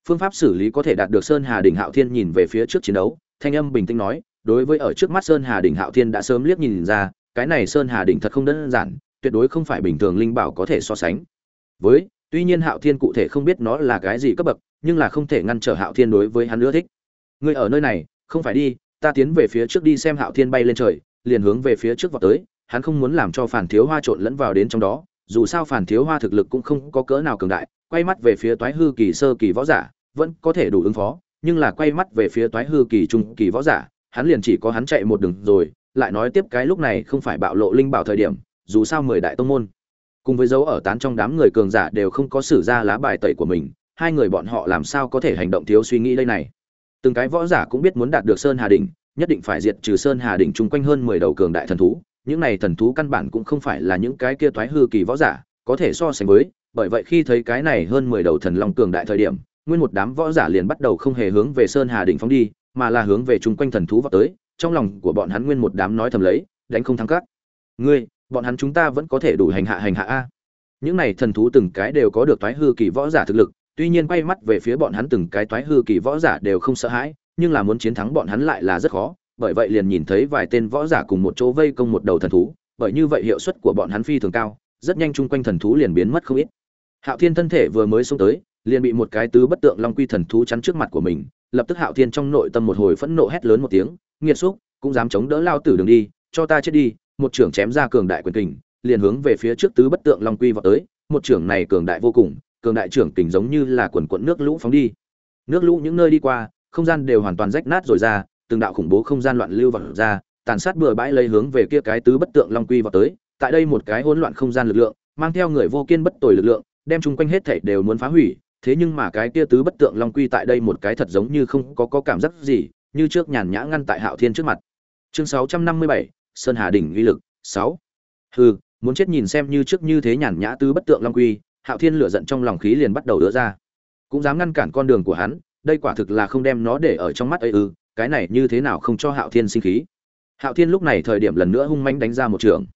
Phương pháp xử lý có thể đạt được Sơn Hà đỉnh Hạo Thiên nhìn về phía trước chiến đấu, thanh âm bình tĩnh nói, đối với ở trước mắt Sơn Hà đỉnh Hạo Thiên đã sớm liếc nhìn ra, cái này Sơn Hà đỉnh thật không đơn giản, tuyệt đối không phải bình thường linh bảo có thể so sánh. Với, tuy nhiên Hạo Thiên cụ thể không biết nó là cái gì cấp bậc, nhưng là không thể ngăn trở Hạo Thiên đối với hắn nữa thích. Ngươi ở nơi này, không phải đi, ta tiến về phía trước đi xem Hạo Thiên bay lên trời, liền hướng về phía trước vọt tới, hắn không muốn làm cho Phản Thiếu Hoa trộn lẫn vào đến trong đó, dù sao phản thiếu hoa thực lực cũng không có cỡ nào cường đại quay mắt về phía toái hư kỳ sơ kỳ võ giả vẫn có thể đủ ứng phó nhưng là quay mắt về phía toái hư kỳ trung kỳ võ giả, hắn liền chỉ có hắn chạy một đường rồi, lại nói tiếp cái lúc này không phải bạo lộ linh bảo thời điểm, dù sao mười đại tông môn. Cùng với dấu ở tán trong đám người cường giả đều không có sử ra lá bài tẩy của mình, hai người bọn họ làm sao có thể hành động thiếu suy nghĩ đây này? Từng cái võ giả cũng biết muốn đạt được sơn hà đình nhất định phải diệt trừ sơn hà đình chung quanh hơn mười đầu cường đại thần thú. Những này thần thú căn bản cũng không phải là những cái kia toái hư kỳ võ giả, có thể so sánh với, bởi vậy khi thấy cái này hơn mười đầu thần long cường đại thời điểm nguyên một đám võ giả liền bắt đầu không hề hướng về sơn hà đỉnh phóng đi mà là hướng về chung quanh thần thú vào tới trong lòng của bọn hắn nguyên một đám nói thầm lấy đánh không thắng cắt ngươi bọn hắn chúng ta vẫn có thể đủ hành hạ hành hạ a những này thần thú từng cái đều có được toái hư kỳ võ giả thực lực tuy nhiên quay mắt về phía bọn hắn từng cái toái hư kỳ võ giả đều không sợ hãi nhưng là muốn chiến thắng bọn hắn lại là rất khó bởi vậy liền nhìn thấy vài tên võ giả cùng một chỗ vây công một đầu thần thú, bởi như vậy hiệu suất của bọn hắn phi thường cao, rất nhanh chung quanh thần thú liền biến mất không ít. Hạo Thiên thân thể vừa mới xuống tới, liền bị một cái tứ bất tượng long quy thần thú chắn trước mặt của mình, lập tức Hạo Thiên trong nội tâm một hồi phẫn nộ hét lớn một tiếng, nghiệt xúc, cũng dám chống đỡ lao tử đường đi, cho ta chết đi, một trưởng chém ra cường đại quyền kình, liền hướng về phía trước tứ bất tượng long quy vào tới, một trưởng này cường đại vô cùng, cường đại trưởng kình giống như là quần quận nước lũ phóng đi. Nước lũ những nơi đi qua, không gian đều hoàn toàn rách nát rồi ra, từng đạo khủng bố không gian loạn lưu vào ra, tàn sát bừa bãi lấy hướng về kia cái tứ bất tượng long quy vào tới. Tại đây một cái hỗn loạn không gian lực lượng, mang theo người vô kiên bất tồi lực lượng, đem chung quanh hết thảy đều muốn phá hủy. Thế nhưng mà cái kia tứ bất tượng long quy tại đây một cái thật giống như không có có cảm giác gì, như trước nhàn nhã ngăn tại Hạo Thiên trước mặt. Chương 657, Sơn Hà đỉnh uy lực 6. Hừ, muốn chết nhìn xem như trước như thế nhàn nhã tứ bất tượng long quy, Hạo Thiên lửa giận trong lòng khí liền bắt đầu đỡ ra. Cũng dám ngăn cản con đường của hắn, đây quả thực là không đem nó để ở trong mắt ấy ư, cái này như thế nào không cho hạo thiên sinh khí hạo thiên lúc này thời điểm lần nữa hung manh đánh ra một trưởng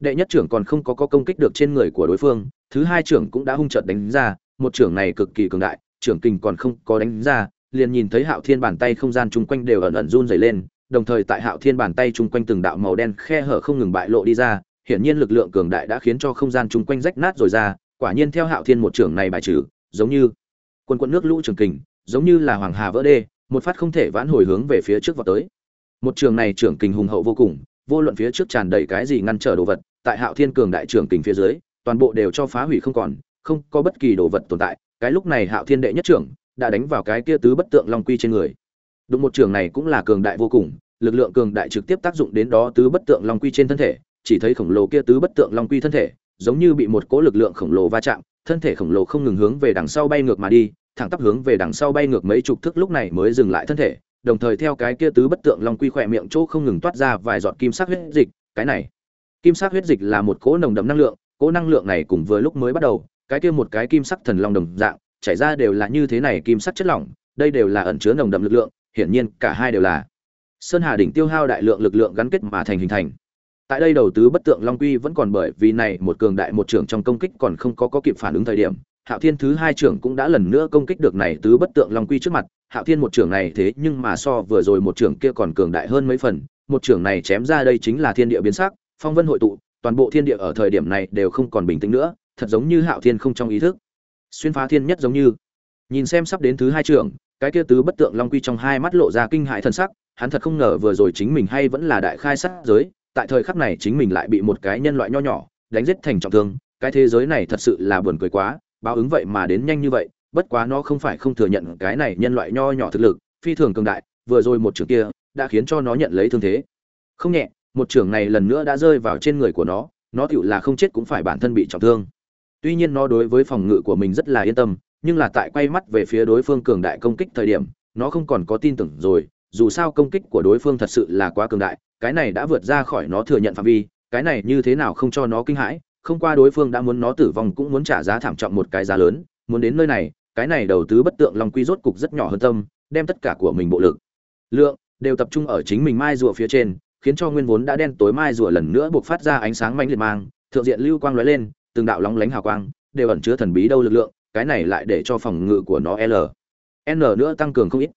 đệ nhất trưởng còn không có, có công kích được trên người của đối phương thứ hai trưởng cũng đã hung trợt đánh ra một trưởng này cực kỳ cường đại, trưởng kình còn không có đánh ra, liền nhìn thấy hạo thiên bàn tay không gian chung quanh đều ẩn ẩn run dày lên, đồng thời tại hạo thiên bàn tay chung quanh từng đạo màu đen khe hở không ngừng bại lộ đi ra, hiển nhiên lực lượng cường đại đã khiến cho không gian chung quanh rách nát rồi ra, quả nhiên theo hạo thiên một trưởng này bài trừ, giống như quân quân nước lũ trường kình, giống như là hoàng hà vỡ đê, một phát không thể vãn hồi hướng về phía trước vào tới. Một trường này trưởng kình hùng hậu vô cùng, vô luận phía trước tràn đầy cái gì ngăn trở đồ vật, tại hạo thiên cường đại trưởng kình phía dưới, toàn bộ đều cho phá hủy không còn không có bất kỳ đồ vật tồn tại, cái lúc này hạo thiên đệ nhất trưởng đã đánh vào cái kia tứ bất tượng long quy trên người. Đúng một trường này cũng là cường đại vô cùng, lực lượng cường đại trực tiếp tác dụng đến đó tứ bất tượng long quy trên thân thể, chỉ thấy khổng lồ kia tứ bất tượng long quy thân thể, giống như bị một cỗ lực lượng khổng lồ va chạm, thân thể khổng lồ không ngừng hướng về đằng sau bay ngược mà đi, thẳng tắp hướng về đằng sau bay ngược mấy chục thước lúc này mới dừng lại thân thể, đồng thời theo cái kia tứ bất tượng long quy khỏe miệng chỗ không ngừng toát ra vài giọt kim sắc huyết dịch, cái này. Kim sắc huyết dịch là một cỗ nồng đậm năng lượng, cỗ năng lượng này cùng vừa lúc mới bắt đầu cái kia một cái kim sắc thần long đồng dạng, chảy ra đều là như thế này kim sắc chất lỏng, đây đều là ẩn chứa nồng đậm lực lượng, hiển nhiên cả hai đều là sơn hà đỉnh tiêu hao đại lượng lực lượng gắn kết mà thành hình thành. Tại đây đầu tứ bất tượng long quy vẫn còn bởi vì này một cường đại một trưởng trong công kích còn không có có kịp phản ứng thời điểm, hạo thiên thứ hai trưởng cũng đã lần nữa công kích được này tứ bất tượng long quy trước mặt. Hạo thiên một trưởng này thế nhưng mà so vừa rồi một trưởng kia còn cường đại hơn mấy phần, một trưởng này chém ra đây chính là thiên địa biến sắc, phong vân hội tụ, toàn bộ thiên địa ở thời điểm này đều không còn bình tĩnh nữa thật giống như hạo thiên không trong ý thức. Xuyên phá thiên nhất giống như. Nhìn xem sắp đến thứ hai trưởng, cái kia tứ bất tượng long quy trong hai mắt lộ ra kinh hại thân sắc, hắn thật không ngờ vừa rồi chính mình hay vẫn là đại khai sát giới, tại thời khắc này chính mình lại bị một cái nhân loại nho nhỏ đánh giết thành trọng thương, cái thế giới này thật sự là buồn cười quá, báo ứng vậy mà đến nhanh như vậy, bất quá nó không phải không thừa nhận cái này nhân loại nho nhỏ thực lực, phi thường cường đại, vừa rồi một trường kia đã khiến cho nó nhận lấy thương thế. Không nhẹ, một trường này lần nữa đã rơi vào trên người của nó nó tựu là không chết cũng phải bản thân bị trọng thương tuy nhiên nó đối với phòng ngự của mình rất là yên tâm, nhưng là tại quay mắt về phía đối phương cường đại công kích thời điểm, nó không còn có tin tưởng rồi. Dù sao công kích của đối phương thật sự là quá cường đại, cái này đã vượt ra khỏi nó thừa nhận phạm vi, cái này như thế nào không cho nó kinh hãi. Không qua đối phương đã muốn nó tử vong cũng muốn trả giá thảm trọng một cái giá lớn. Muốn đến nơi này, cái này đầu tứ bất tượng long quy rốt cục rất nhỏ hơn tâm, đem tất cả của mình bộ lực, lượng đều tập trung ở chính mình mai rùa phía trên, khiến cho nguyên vốn đã đen tối mai rùa lần nữa buộc phát ra ánh sáng mãnh liệt mang, thượng diện lưu quang lóe lên từng đạo lóng lánh hào quang, đều ẩn chứa thần bí đâu lực lượng, cái này lại để cho phòng ngự của nó l. N nữa tăng cường không ít.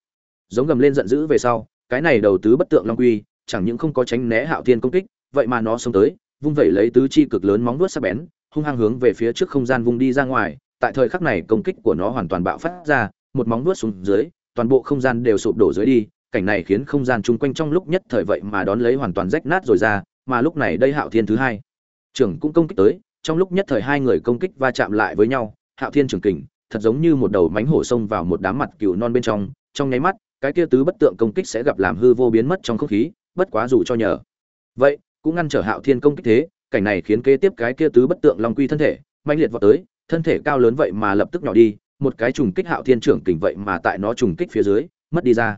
Giống gầm lên giận dữ về sau, cái này đầu tứ bất tượng long quy, chẳng những không có tránh né hạo thiên công kích, vậy mà nó xông tới, vung vẩy lấy tứ chi cực lớn móng vuốt sắc bén, hung hăng hướng về phía trước không gian vung đi ra ngoài, tại thời khắc này công kích của nó hoàn toàn bạo phát ra, một móng vuốt xuống dưới, toàn bộ không gian đều sụp đổ dưới đi, cảnh này khiến không gian chung quanh trong lúc nhất thời vậy mà đón lấy hoàn toàn rách nát rồi ra, mà lúc này đây hạo thiên thứ hai. Trưởng cũng công kích tới trong lúc nhất thời hai người công kích va chạm lại với nhau, hạo thiên trưởng kình, thật giống như một đầu mánh hổ xông vào một đám mặt cừu non bên trong trong nháy mắt, cái kia tứ bất tượng công kích sẽ gặp làm hư vô biến mất trong không khí, bất quá dù cho nhờ. Vậy, cũng ngăn trở hạo thiên công kích thế, cảnh này khiến kế tiếp cái kia tứ bất tượng long quy thân thể mạnh liệt vọt tới, thân thể cao lớn vậy mà lập tức nhỏ đi, một cái trùng kích hạo thiên trưởng kình vậy mà tại nó trùng kích phía dưới, mất đi ra.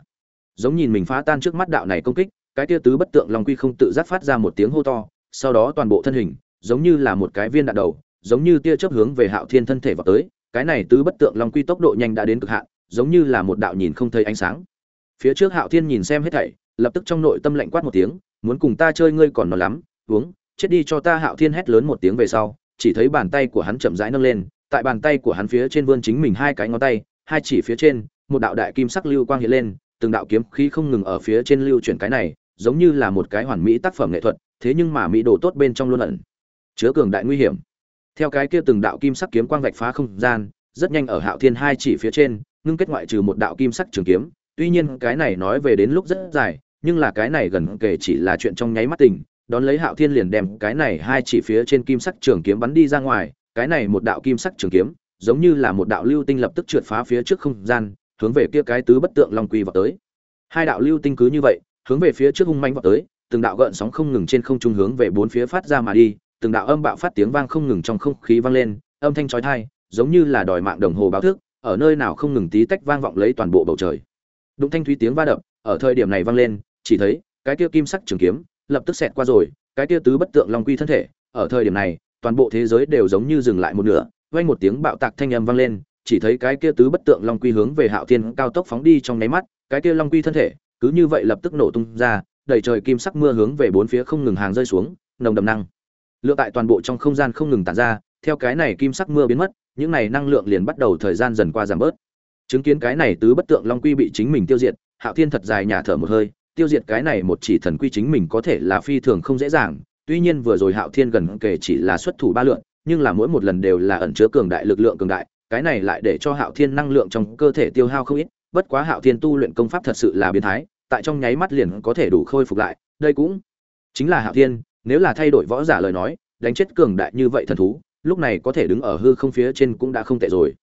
Giống nhìn mình phá tan trước mắt đạo này công kích, cái kia tứ bất tượng long quy không tự giác phát ra một tiếng hô to, sau đó toàn bộ thân hình giống như là một cái viên đạn đầu, giống như tia chớp hướng về hạo thiên thân thể vào tới, cái này tứ bất tượng long quy tốc độ nhanh đã đến cực hạn, giống như là một đạo nhìn không thấy ánh sáng. Phía trước hạo thiên nhìn xem hết thảy, lập tức trong nội tâm lạnh quát một tiếng, muốn cùng ta chơi ngươi còn nó lắm, uống, chết đi cho ta. Hạo thiên hét lớn một tiếng về sau, chỉ thấy bàn tay của hắn chậm rãi nâng lên, tại bàn tay của hắn phía trên vươn chính mình hai cái ngón tay, hai chỉ phía trên, một đạo đại kim sắc lưu quang hiện lên, từng đạo kiếm khí không ngừng ở phía trên lưu chuyển cái này, giống như là một cái hoàn mỹ tác phẩm nghệ thuật, thế nhưng mà mỹ đồ tốt bên trong luôn ẩn chứa cường đại nguy hiểm. Theo cái kia từng đạo kim sắc kiếm quang vạch phá không gian, rất nhanh ở hạo thiên hai chỉ phía trên, ngưng kết ngoại trừ một đạo kim sắc trường kiếm. Tuy nhiên, cái này nói về đến lúc rất dài, nhưng là cái này gần kể chỉ là chuyện trong nháy mắt tình. Đón lấy hạo thiên liền đem cái này hai chỉ phía trên kim sắc trường kiếm bắn đi ra ngoài. Cái này một đạo kim sắc trường kiếm, giống như là một đạo lưu tinh lập tức trượt phá phía trước không gian, hướng về kia cái tứ bất tượng long quy vào tới. Hai đạo lưu tinh cứ như vậy, hướng về phía trước hung manh vào tới, từng đạo gợn sóng không ngừng trên không trung hướng về bốn phía phát ra mà đi từng đạo âm bạo phát tiếng vang không ngừng trong không khí vang lên, âm thanh chói tai, giống như là đòi mạng đồng hồ báo thức, ở nơi nào không ngừng tí tách vang vọng lấy toàn bộ bầu trời. Đụng thanh thúy tiếng va đập, ở thời điểm này vang lên, chỉ thấy, cái kia kim sắc trường kiếm, lập tức xẹt qua rồi, cái kia tứ bất tượng long quy thân thể, ở thời điểm này, toàn bộ thế giới đều giống như dừng lại một nửa, vang một tiếng bạo tạc thanh âm vang lên, chỉ thấy cái kia tứ bất tượng long quy hướng về hạo thiên cao tốc phóng đi trong nháy mắt, cái kia long quy thân thể, cứ như vậy lập tức nổ tung ra, đầy trời kim sắc mưa hướng về bốn phía không ngừng hàng rơi xuống, nồng đậm năng lượng tại toàn bộ trong không gian không ngừng tản ra, theo cái này kim sắc mưa biến mất, những này năng lượng liền bắt đầu thời gian dần qua giảm bớt. Chứng kiến cái này tứ bất tượng long quy bị chính mình tiêu diệt, hạo thiên thật dài nhà thở một hơi, tiêu diệt cái này một chỉ thần quy chính mình có thể là phi thường không dễ dàng, tuy nhiên vừa rồi hạo thiên gần kể chỉ là xuất thủ ba lượn nhưng là mỗi một lần đều là ẩn chứa cường đại lực lượng cường đại, cái này lại để cho hạo thiên năng lượng trong cơ thể tiêu hao không ít, bất quá hạo thiên tu luyện công pháp thật sự là biến thái, tại trong nháy mắt liền có thể đủ khôi phục lại, đây cũng chính là hạo thiên nếu là thay đổi võ giả lời nói, đánh chết cường đại như vậy thần thú, lúc này có thể đứng ở hư không phía trên cũng đã không tệ rồi.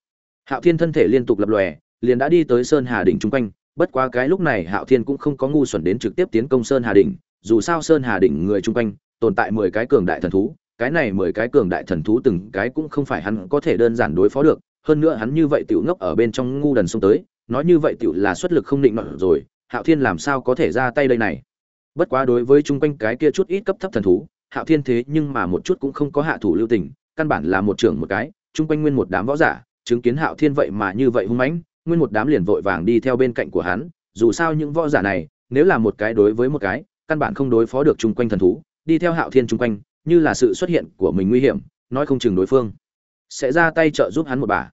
Hạo thiên thân thể liên tục lập lòe, liền đã đi tới sơn hà đỉnh chung quanh, bất quá cái lúc này hạo thiên cũng không có ngu xuẩn đến trực tiếp tiến công sơn hà đỉnh, dù sao sơn hà đỉnh người chung quanh, tồn tại mười cái cường đại thần thú, cái này mười cái cường đại thần thú từng cái cũng không phải hắn có thể đơn giản đối phó được, hơn nữa hắn như vậy tiểu ngốc ở bên trong ngu đần xông tới, nói như vậy tiểu là xuất lực không định nọ rồi, hạo thiên làm sao có thể ra tay đây này? Bất quá đối với chung quanh cái kia chút ít cấp thấp thần thú, hạo thiên thế nhưng mà một chút cũng không có hạ thủ lưu tình, căn bản là một trưởng một cái, chung quanh nguyên một đám võ giả, chứng kiến hạo thiên vậy mà như vậy hung mãnh, nguyên một đám liền vội vàng đi theo bên cạnh của hắn, dù sao những võ giả này, nếu là một cái đối với một cái, căn bản không đối phó được chung quanh thần thú, đi theo hạo thiên chung quanh, như là sự xuất hiện của mình nguy hiểm, nói không chừng đối phương sẽ ra tay trợ giúp hắn một bà.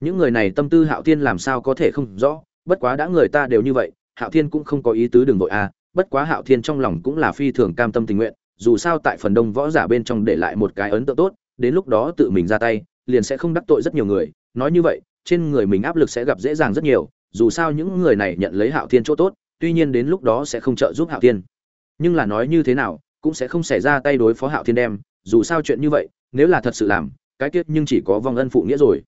Những người này tâm tư hạo thiên làm sao có thể không rõ, bất quá đã người ta đều như vậy, hạo thiên cũng không có ý tứ đường vội à bất quá hạo thiên trong lòng cũng là phi thường cam tâm tình nguyện, dù sao tại phần đông võ giả bên trong để lại một cái ấn tượng tốt, đến lúc đó tự mình ra tay, liền sẽ không đắc tội rất nhiều người. Nói như vậy, trên người mình áp lực sẽ gặp dễ dàng rất nhiều, dù sao những người này nhận lấy hạo thiên chỗ tốt, tuy nhiên đến lúc đó sẽ không trợ giúp hạo thiên. Nhưng là nói như thế nào, cũng sẽ không xảy ra tay đối phó hạo thiên đem, dù sao chuyện như vậy, nếu là thật sự làm, cái tiết nhưng chỉ có vong ân phụ nghĩa rồi.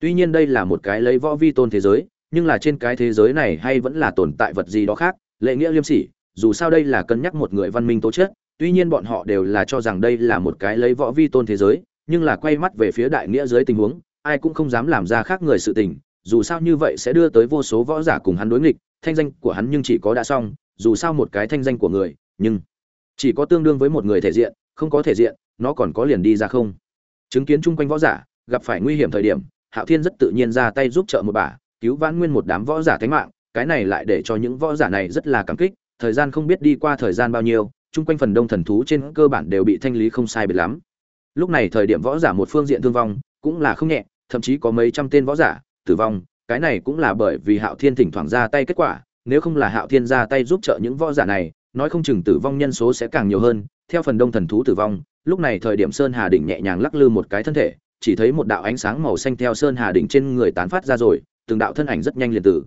Tuy nhiên đây là một cái lấy võ vi tôn thế giới, nhưng là trên cái thế giới này hay vẫn là tồn tại vật gì đó khác, lệ nghĩa liêm sỉ dù sao đây là cân nhắc một người văn minh tố chất, tuy nhiên bọn họ đều là cho rằng đây là một cái lấy võ vi tôn thế giới, nhưng là quay mắt về phía đại nghĩa dưới tình huống, ai cũng không dám làm ra khác người sự tình, dù sao như vậy sẽ đưa tới vô số võ giả cùng hắn đối nghịch, thanh danh của hắn nhưng chỉ có đã xong, dù sao một cái thanh danh của người, nhưng chỉ có tương đương với một người thể diện, không có thể diện, nó còn có liền đi ra không? Chứng kiến chung quanh võ giả, gặp phải nguy hiểm thời điểm, hạo thiên rất tự nhiên ra tay giúp trợ một bà, cứu vãn nguyên một đám võ giả thánh mạng, cái này lại để cho những võ giả này rất là cảm kích thời gian không biết đi qua thời gian bao nhiêu, chung quanh phần đông thần thú trên cơ bản đều bị thanh lý không sai biệt lắm. Lúc này thời điểm võ giả một phương diện thương vong cũng là không nhẹ, thậm chí có mấy trăm tên võ giả tử vong, cái này cũng là bởi vì hạo thiên thỉnh thoảng ra tay kết quả, nếu không là hạo thiên ra tay giúp trợ những võ giả này, nói không chừng tử vong nhân số sẽ càng nhiều hơn. Theo phần đông thần thú tử vong, lúc này thời điểm sơn hà đỉnh nhẹ nhàng lắc lư một cái thân thể, chỉ thấy một đạo ánh sáng màu xanh theo sơn hà đỉnh trên người tán phát ra rồi, từng đạo thân ảnh rất nhanh liền tử.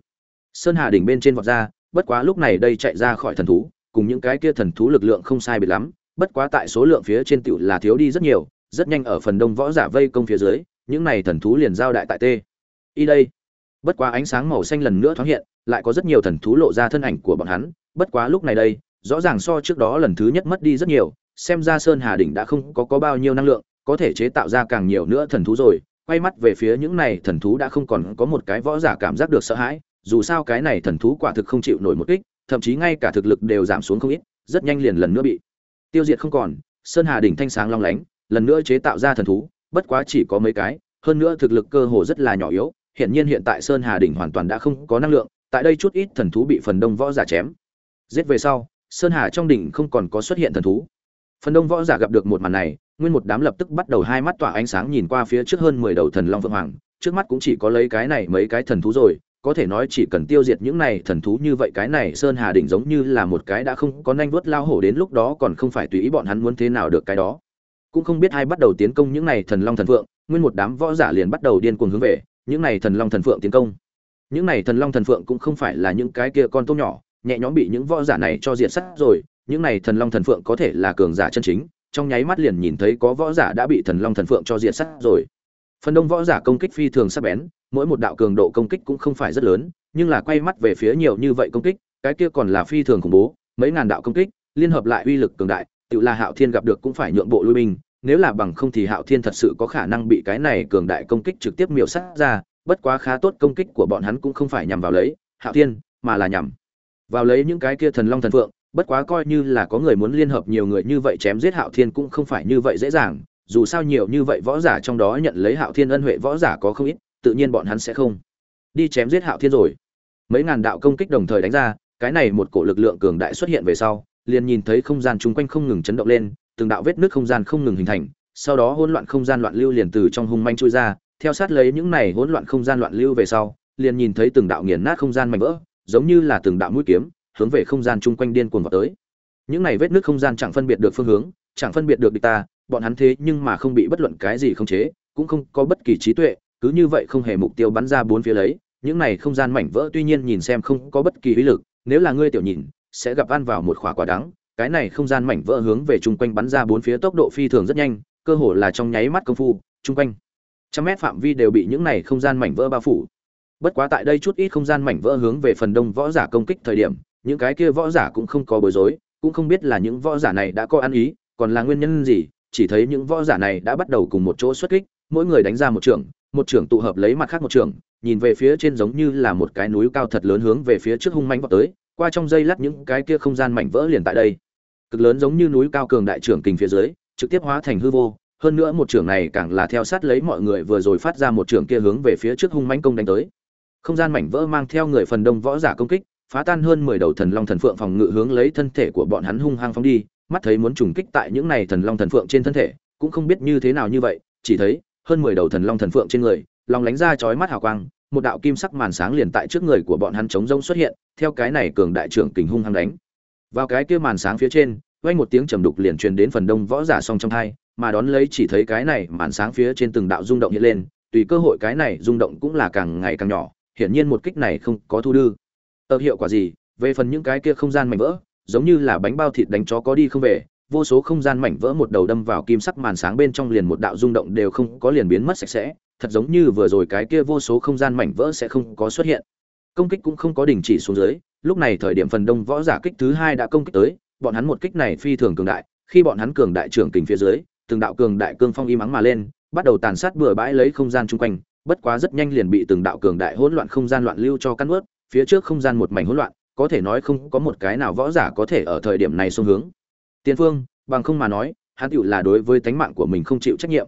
Sơn hà đỉnh bên trên vọt ra bất quá lúc này đây chạy ra khỏi thần thú, cùng những cái kia thần thú lực lượng không sai biệt lắm, bất quá tại số lượng phía trên tiểu là thiếu đi rất nhiều, rất nhanh ở phần đông võ giả vây công phía dưới, những này thần thú liền giao đại tại tê. Y đây. Bất quá ánh sáng màu xanh lần nữa thoáng hiện, lại có rất nhiều thần thú lộ ra thân ảnh của bọn hắn, bất quá lúc này đây, rõ ràng so trước đó lần thứ nhất mất đi rất nhiều, xem ra sơn hà đỉnh đã không có có bao nhiêu năng lượng, có thể chế tạo ra càng nhiều nữa thần thú rồi, quay mắt về phía những này thần thú đã không còn có một cái võ giả cảm giác được sợ hãi dù sao cái này thần thú quả thực không chịu nổi một kích, thậm chí ngay cả thực lực đều giảm xuống không ít, rất nhanh liền lần nữa bị tiêu diệt không còn. Sơn hà đỉnh thanh sáng long lánh, lần nữa chế tạo ra thần thú, bất quá chỉ có mấy cái, hơn nữa thực lực cơ hồ rất là nhỏ yếu hiện nhiên hiện tại sơn hà đỉnh hoàn toàn đã không có năng lượng, tại đây chút ít thần thú bị phần đông võ giả chém. Giết về sau, sơn hà trong đỉnh không còn có xuất hiện thần thú. Phần đông võ giả gặp được một màn này, nguyên một đám lập tức bắt đầu hai mắt tỏa ánh sáng nhìn qua phía trước hơn mười đầu thần long vượng hoàng, trước mắt cũng chỉ có lấy cái này mấy cái thần thú rồi có thể nói chỉ cần tiêu diệt những này thần thú như vậy, cái này sơn hà đỉnh giống như là một cái đã không có nanh vuốt lao hổ đến lúc đó còn không phải tùy ý bọn hắn muốn thế nào được cái đó. Cũng không biết ai bắt đầu tiến công những này thần long thần phượng, nguyên một đám võ giả liền bắt đầu điên cuồng hướng về, những này thần long thần phượng tiến công. Những này thần long thần phượng cũng không phải là những cái kia con tôm nhỏ, nhẹ nhõm bị những võ giả này cho diệt sát rồi, những này thần long thần phượng có thể là cường giả chân chính, trong nháy mắt liền nhìn thấy có võ giả đã bị thần long thần phượng cho diệt sát rồi phần đông võ giả công kích phi thường sắc bén, mỗi một đạo cường độ công kích cũng không phải rất lớn, nhưng là quay mắt về phía nhiều như vậy công kích, cái kia còn là phi thường khủng bố, mấy ngàn đạo công kích, liên hợp lại uy lực cường đại, tự là hạo thiên gặp được cũng phải nhượng bộ lui binh, nếu là bằng không thì hạo thiên thật sự có khả năng bị cái này cường đại công kích trực tiếp miểu sát ra, bất quá khá tốt công kích của bọn hắn cũng không phải nhằm vào lấy hạo thiên, mà là nhằm vào lấy những cái kia thần long thần phượng, bất quá coi như là có người muốn liên hợp nhiều người như vậy chém giết hạo thiên cũng không phải như vậy dễ dàng dù sao nhiều như vậy võ giả trong đó nhận lấy hạo thiên ân huệ võ giả có không ít, tự nhiên bọn hắn sẽ không đi chém giết hạo thiên rồi. Mấy ngàn đạo công kích đồng thời đánh ra, cái này một cổ lực lượng cường đại xuất hiện về sau, liền nhìn thấy không gian chung quanh không ngừng chấn động lên, từng đạo vết nước không gian không ngừng hình thành, sau đó hỗn loạn không gian loạn lưu liền từ trong hung manh chui ra, theo sát lấy những này hỗn loạn không gian loạn lưu về sau, liền nhìn thấy từng đạo nghiền nát không gian mạnh vỡ, giống như là từng đạo mũi kiếm, hướng về không gian chung quanh điên cuồng vào tới. Những này vết nước không gian chẳng phân biệt được phương hướng, chẳng phân biệt được địch ta bọn hắn thế nhưng mà không bị bất luận cái gì khống chế, cũng không có bất kỳ trí tuệ, cứ như vậy không hề mục tiêu bắn ra bốn phía lấy. Những này không gian mảnh vỡ tuy nhiên nhìn xem không có bất kỳ uy lực, nếu là ngươi tiểu nhìn, sẽ gặp ăn vào một quả quả đắng. Cái này không gian mảnh vỡ hướng về chung quanh bắn ra bốn phía tốc độ phi thường rất nhanh, cơ hồ là trong nháy mắt công phu, chung quanh. Trăm mét phạm vi đều bị những này không gian mảnh vỡ bao phủ. Bất quá tại đây chút ít không gian mảnh vỡ hướng về phần đông võ giả công kích thời điểm, những cái kia võ giả cũng không có bối rối, cũng không biết là những võ giả này đã có ăn ý, còn là nguyên nhân gì chỉ thấy những võ giả này đã bắt đầu cùng một chỗ xuất kích, mỗi người đánh ra một trường một trưởng tụ hợp lấy mặt khác một trường nhìn về phía trên giống như là một cái núi cao thật lớn hướng về phía trước hung mãnh vọt tới, qua trong dây lát những cái kia không gian mảnh vỡ liền tại đây. Cực lớn giống như núi cao cường đại trưởng kình phía dưới, trực tiếp hóa thành hư vô, hơn nữa một trưởng này càng là theo sát lấy mọi người vừa rồi phát ra một trưởng kia hướng về phía trước hung mãnh công đánh tới. Không gian mảnh vỡ mang theo người phần đông võ giả công kích, phá tan hơn mười đầu thần long thần phượng phòng ngự hướng lấy thân thể của bọn hắn hung hăng phóng đi mắt thấy muốn trùng kích tại những này thần long thần phượng trên thân thể, cũng không biết như thế nào như vậy, chỉ thấy hơn mười đầu thần long thần phượng trên người long lánh ra chói mắt hào quang, một đạo kim sắc màn sáng liền tại trước người của bọn hắn chống rông xuất hiện, theo cái này cường đại trưởng kình hung hăng đánh. Vào cái kia màn sáng phía trên vang một tiếng trầm đục liền truyền đến phần đông võ giả song trong hai, mà đón lấy chỉ thấy cái này màn sáng phía trên từng đạo rung động hiện lên, tùy cơ hội cái này rung động cũng là càng ngày càng nhỏ, hiển nhiên một kích này không có thu đưa ở ờ, hiệu quả gì? Về phần những cái kia không gian mảnh vỡ giống như là bánh bao thịt đánh chó có đi không về, vô số không gian mảnh vỡ một đầu đâm vào kim sắc màn sáng bên trong liền một đạo rung động đều không có liền biến mất sạch sẽ, thật giống như vừa rồi cái kia vô số không gian mảnh vỡ sẽ không có xuất hiện. Công kích cũng không có đình chỉ xuống dưới, lúc này thời điểm phần đông võ giả kích thứ hai đã công kích tới, bọn hắn một kích này phi thường cường đại, khi bọn hắn cường đại trưởng kình phía dưới, từng đạo cường đại cương phong im ắng mà lên, bắt đầu tàn sát bừa bãi lấy không gian chung quanh, bất quá rất nhanh liền bị từng đạo cường đại hỗn loạn không gian loạn lưu cho căn ướt phía trước không gian một mảnh hỗn loạn có thể nói không có một cái nào võ giả có thể ở thời điểm này xu hướng. Tiên phương, bằng không mà nói, hắn tựu là đối với tánh mạng của mình không chịu trách nhiệm.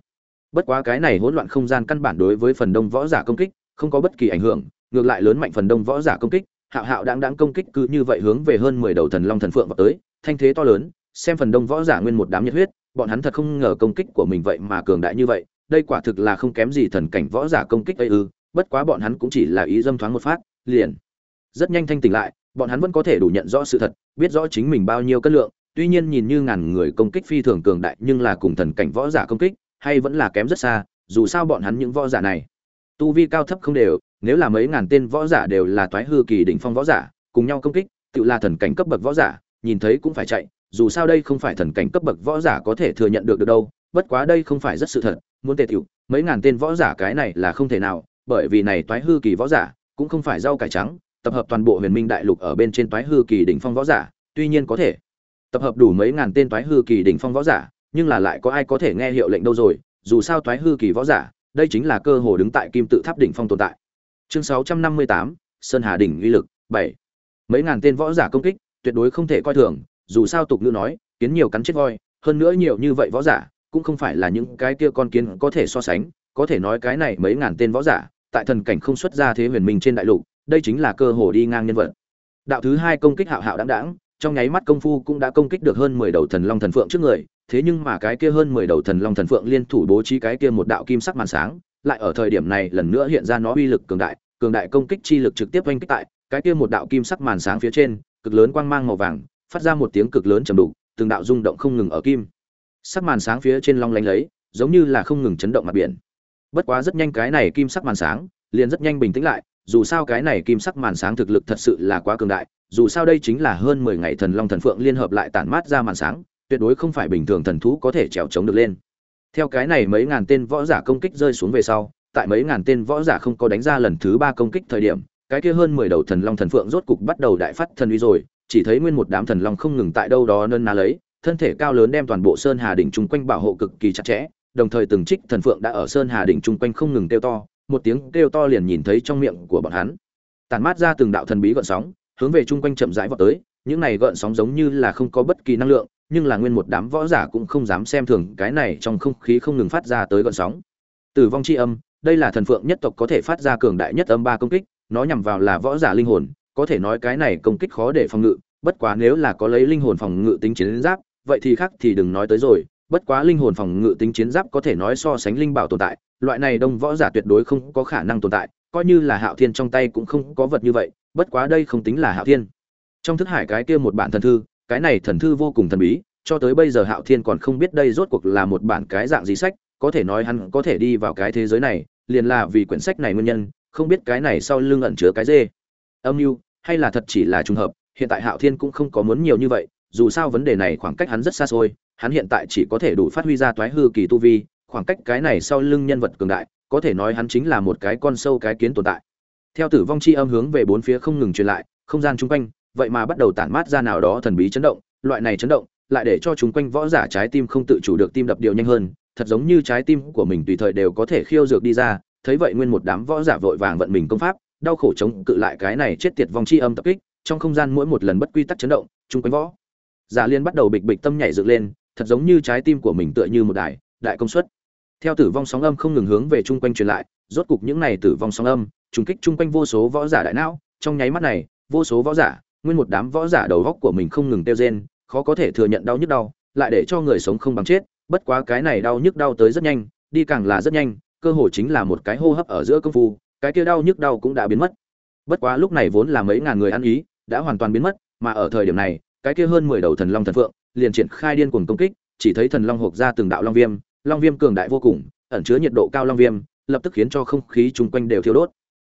Bất quá cái này hỗn loạn không gian căn bản đối với phần đông võ giả công kích, không có bất kỳ ảnh hưởng, ngược lại lớn mạnh phần đông võ giả công kích, hạo hạo đang đang công kích cứ như vậy hướng về hơn mười đầu thần long thần phượng vào tới, thanh thế to lớn, xem phần đông võ giả nguyên một đám nhiệt huyết, bọn hắn thật không ngờ công kích của mình vậy mà cường đại như vậy, đây quả thực là không kém gì thần cảnh võ giả công kích ấy ư, bất quá bọn hắn cũng chỉ là ý dâm thoáng một phát, liền, rất nhanh thanh tỉnh lại bọn hắn vẫn có thể đủ nhận rõ sự thật, biết rõ chính mình bao nhiêu cân lượng, tuy nhiên nhìn như ngàn người công kích phi thường cường đại nhưng là cùng thần cảnh võ giả công kích, hay vẫn là kém rất xa, dù sao bọn hắn những võ giả này, tu vi cao thấp không đều, nếu là mấy ngàn tên võ giả đều là toái hư kỳ đỉnh phong võ giả, cùng nhau công kích, tự là thần cảnh cấp bậc võ giả, nhìn thấy cũng phải chạy, dù sao đây không phải thần cảnh cấp bậc võ giả có thể thừa nhận được được đâu, bất quá đây không phải rất sự thật, muốn tề tiểu, mấy ngàn tên võ giả cái này là không thể nào, bởi vì này toái hư kỳ võ giả cũng không phải rau cải trắng tập hợp toàn bộ huyền minh đại lục ở bên trên toái hư kỳ đỉnh phong võ giả tuy nhiên có thể tập hợp đủ mấy ngàn tên toái hư kỳ đỉnh phong võ giả nhưng là lại có ai có thể nghe hiệu lệnh đâu rồi dù sao toái hư kỳ võ giả đây chính là cơ hồ đứng tại kim tự tháp đỉnh phong tồn tại. Chương 658, sơn hà đỉnh uy lực bảy. Mấy ngàn tên võ giả công kích tuyệt đối không thể coi thường dù sao tục ngữ nói kiến nhiều cắn chết voi hơn nữa nhiều như vậy võ giả cũng không phải là những cái kia con kiến có thể so sánh có thể nói cái này mấy ngàn tên võ giả tại thần cảnh không xuất ra thế huyền minh trên đại lục đây chính là cơ hồ đi ngang nhân vật. Đạo thứ hai công kích hạo hạo đáng đáng trong nháy mắt công phu cũng đã công kích được hơn mười đầu thần long thần phượng trước người, thế nhưng mà cái kia hơn mười đầu thần long thần phượng liên thủ bố trí cái kia một đạo kim sắc màn sáng, lại ở thời điểm này lần nữa hiện ra nó uy lực cường đại cường đại công kích chi lực trực tiếp oanh kích tại cái kia một đạo kim sắc màn sáng phía trên, cực lớn quang mang màu vàng, phát ra một tiếng cực lớn trầm đục, từng đạo rung động không ngừng ở kim sắc màn sáng phía trên long lánh lấy, giống như là không ngừng chấn động mặt biển. Bất quá rất nhanh cái này kim sắc màn sáng liền rất nhanh bình tĩnh lại dù sao cái này kim sắc màn sáng thực lực thật sự là quá cường đại, dù sao đây chính là hơn mười ngày thần long thần phượng liên hợp lại tản mát ra màn sáng, tuyệt đối không phải bình thường thần thú có thể trèo chống được lên. Theo cái này mấy ngàn tên võ giả công kích rơi xuống về sau, tại mấy ngàn tên võ giả không có đánh ra lần thứ ba công kích thời điểm, cái kia hơn mười đầu thần long thần phượng rốt cục bắt đầu đại phát thần uy rồi, chỉ thấy nguyên một đám thần long không ngừng tại đâu đó nôn ná lấy, thân thể cao lớn đem toàn bộ sơn hà đỉnh chung quanh bảo hộ cực kỳ chặt chẽ, đồng thời từng trích thần phượng đã ở sơn hà đỉnh chung quanh không ngừng kêu to một tiếng kêu to liền nhìn thấy trong miệng của bọn hắn. Tàn mát ra từng đạo thần bí gợn sóng, hướng về chung quanh chậm rãi vọt tới. Những này gợn sóng giống như là không có bất kỳ năng lượng, nhưng là nguyên một đám võ giả cũng không dám xem thường cái này trong không khí không ngừng phát ra tới gợn sóng. Tử vong chi âm, đây là thần phượng nhất tộc có thể phát ra cường đại nhất âm ba công kích, nó nhằm vào là võ giả linh hồn, có thể nói cái này công kích khó để phòng ngự, bất quá nếu là có lấy linh hồn phòng ngự tính chiến giáp, vậy thì khác thì đừng nói tới rồi bất quá linh hồn phòng ngự tính chiến giáp có thể nói so sánh linh bảo tồn tại loại này đông võ giả tuyệt đối không có khả năng tồn tại coi như là hạo thiên trong tay cũng không có vật như vậy bất quá đây không tính là hạo thiên. Trong thức hải cái kia một bản thần thư cái này thần thư vô cùng thần bí cho tới bây giờ hạo thiên còn không biết đây rốt cuộc là một bản cái dạng gì sách có thể nói hắn có thể đi vào cái thế giới này liền là vì quyển sách này nguyên nhân không biết cái này sau lưng ẩn chứa cái gì, âm mưu hay là thật chỉ là trùng hợp hiện tại hạo thiên cũng không có muốn nhiều như vậy dù sao vấn đề này khoảng cách hắn rất xa xôi hắn hiện tại chỉ có thể đủ phát huy ra toái hư kỳ tu vi, khoảng cách cái này sau lưng nhân vật cường đại, có thể nói hắn chính là một cái con sâu cái kiến tồn tại. Theo tử vong chi âm hướng về bốn phía không ngừng truyền lại, không gian chung quanh, vậy mà bắt đầu tản mát ra nào đó thần bí chấn động, loại này chấn động lại để cho chúng quanh võ giả trái tim không tự chủ được tim đập điều nhanh hơn, thật giống như trái tim của mình tùy thời đều có thể khiêu dược đi ra, thấy vậy nguyên một đám võ giả vội vàng vận mình công pháp, đau khổ chống cự lại cái này chết tiệt vong chi âm tập kích, trong không gian mỗi một lần bất quy tắc chấn động, chúng quanh võ giả liên bắt đầu bịch bịch tâm nhảy dựng lên thật giống như trái tim của mình tựa như một đài, đại công suất. Theo tử vong sóng âm không ngừng hướng về chung quanh truyền lại, rốt cục những này tử vong sóng âm, trùng kích chung quanh vô số võ giả đại não. Trong nháy mắt này, vô số võ giả, nguyên một đám võ giả đầu góc của mình không ngừng tiêu rên, khó có thể thừa nhận đau nhức đau, lại để cho người sống không bằng chết. Bất quá cái này đau nhức đau tới rất nhanh, đi càng là rất nhanh, cơ hội chính là một cái hô hấp ở giữa công phu, cái kia đau nhức đau cũng đã biến mất. Bất quá lúc này vốn là mấy ngàn người ăn ý, đã hoàn toàn biến mất, mà ở thời điểm này, cái kia hơn mười đầu thần long thần phượng liền triển khai điên cuồng công kích, chỉ thấy thần long hộc ra từng đạo long viêm long viêm cường đại vô cùng, ẩn chứa nhiệt độ cao long viêm, lập tức khiến cho không khí chung quanh đều thiêu đốt.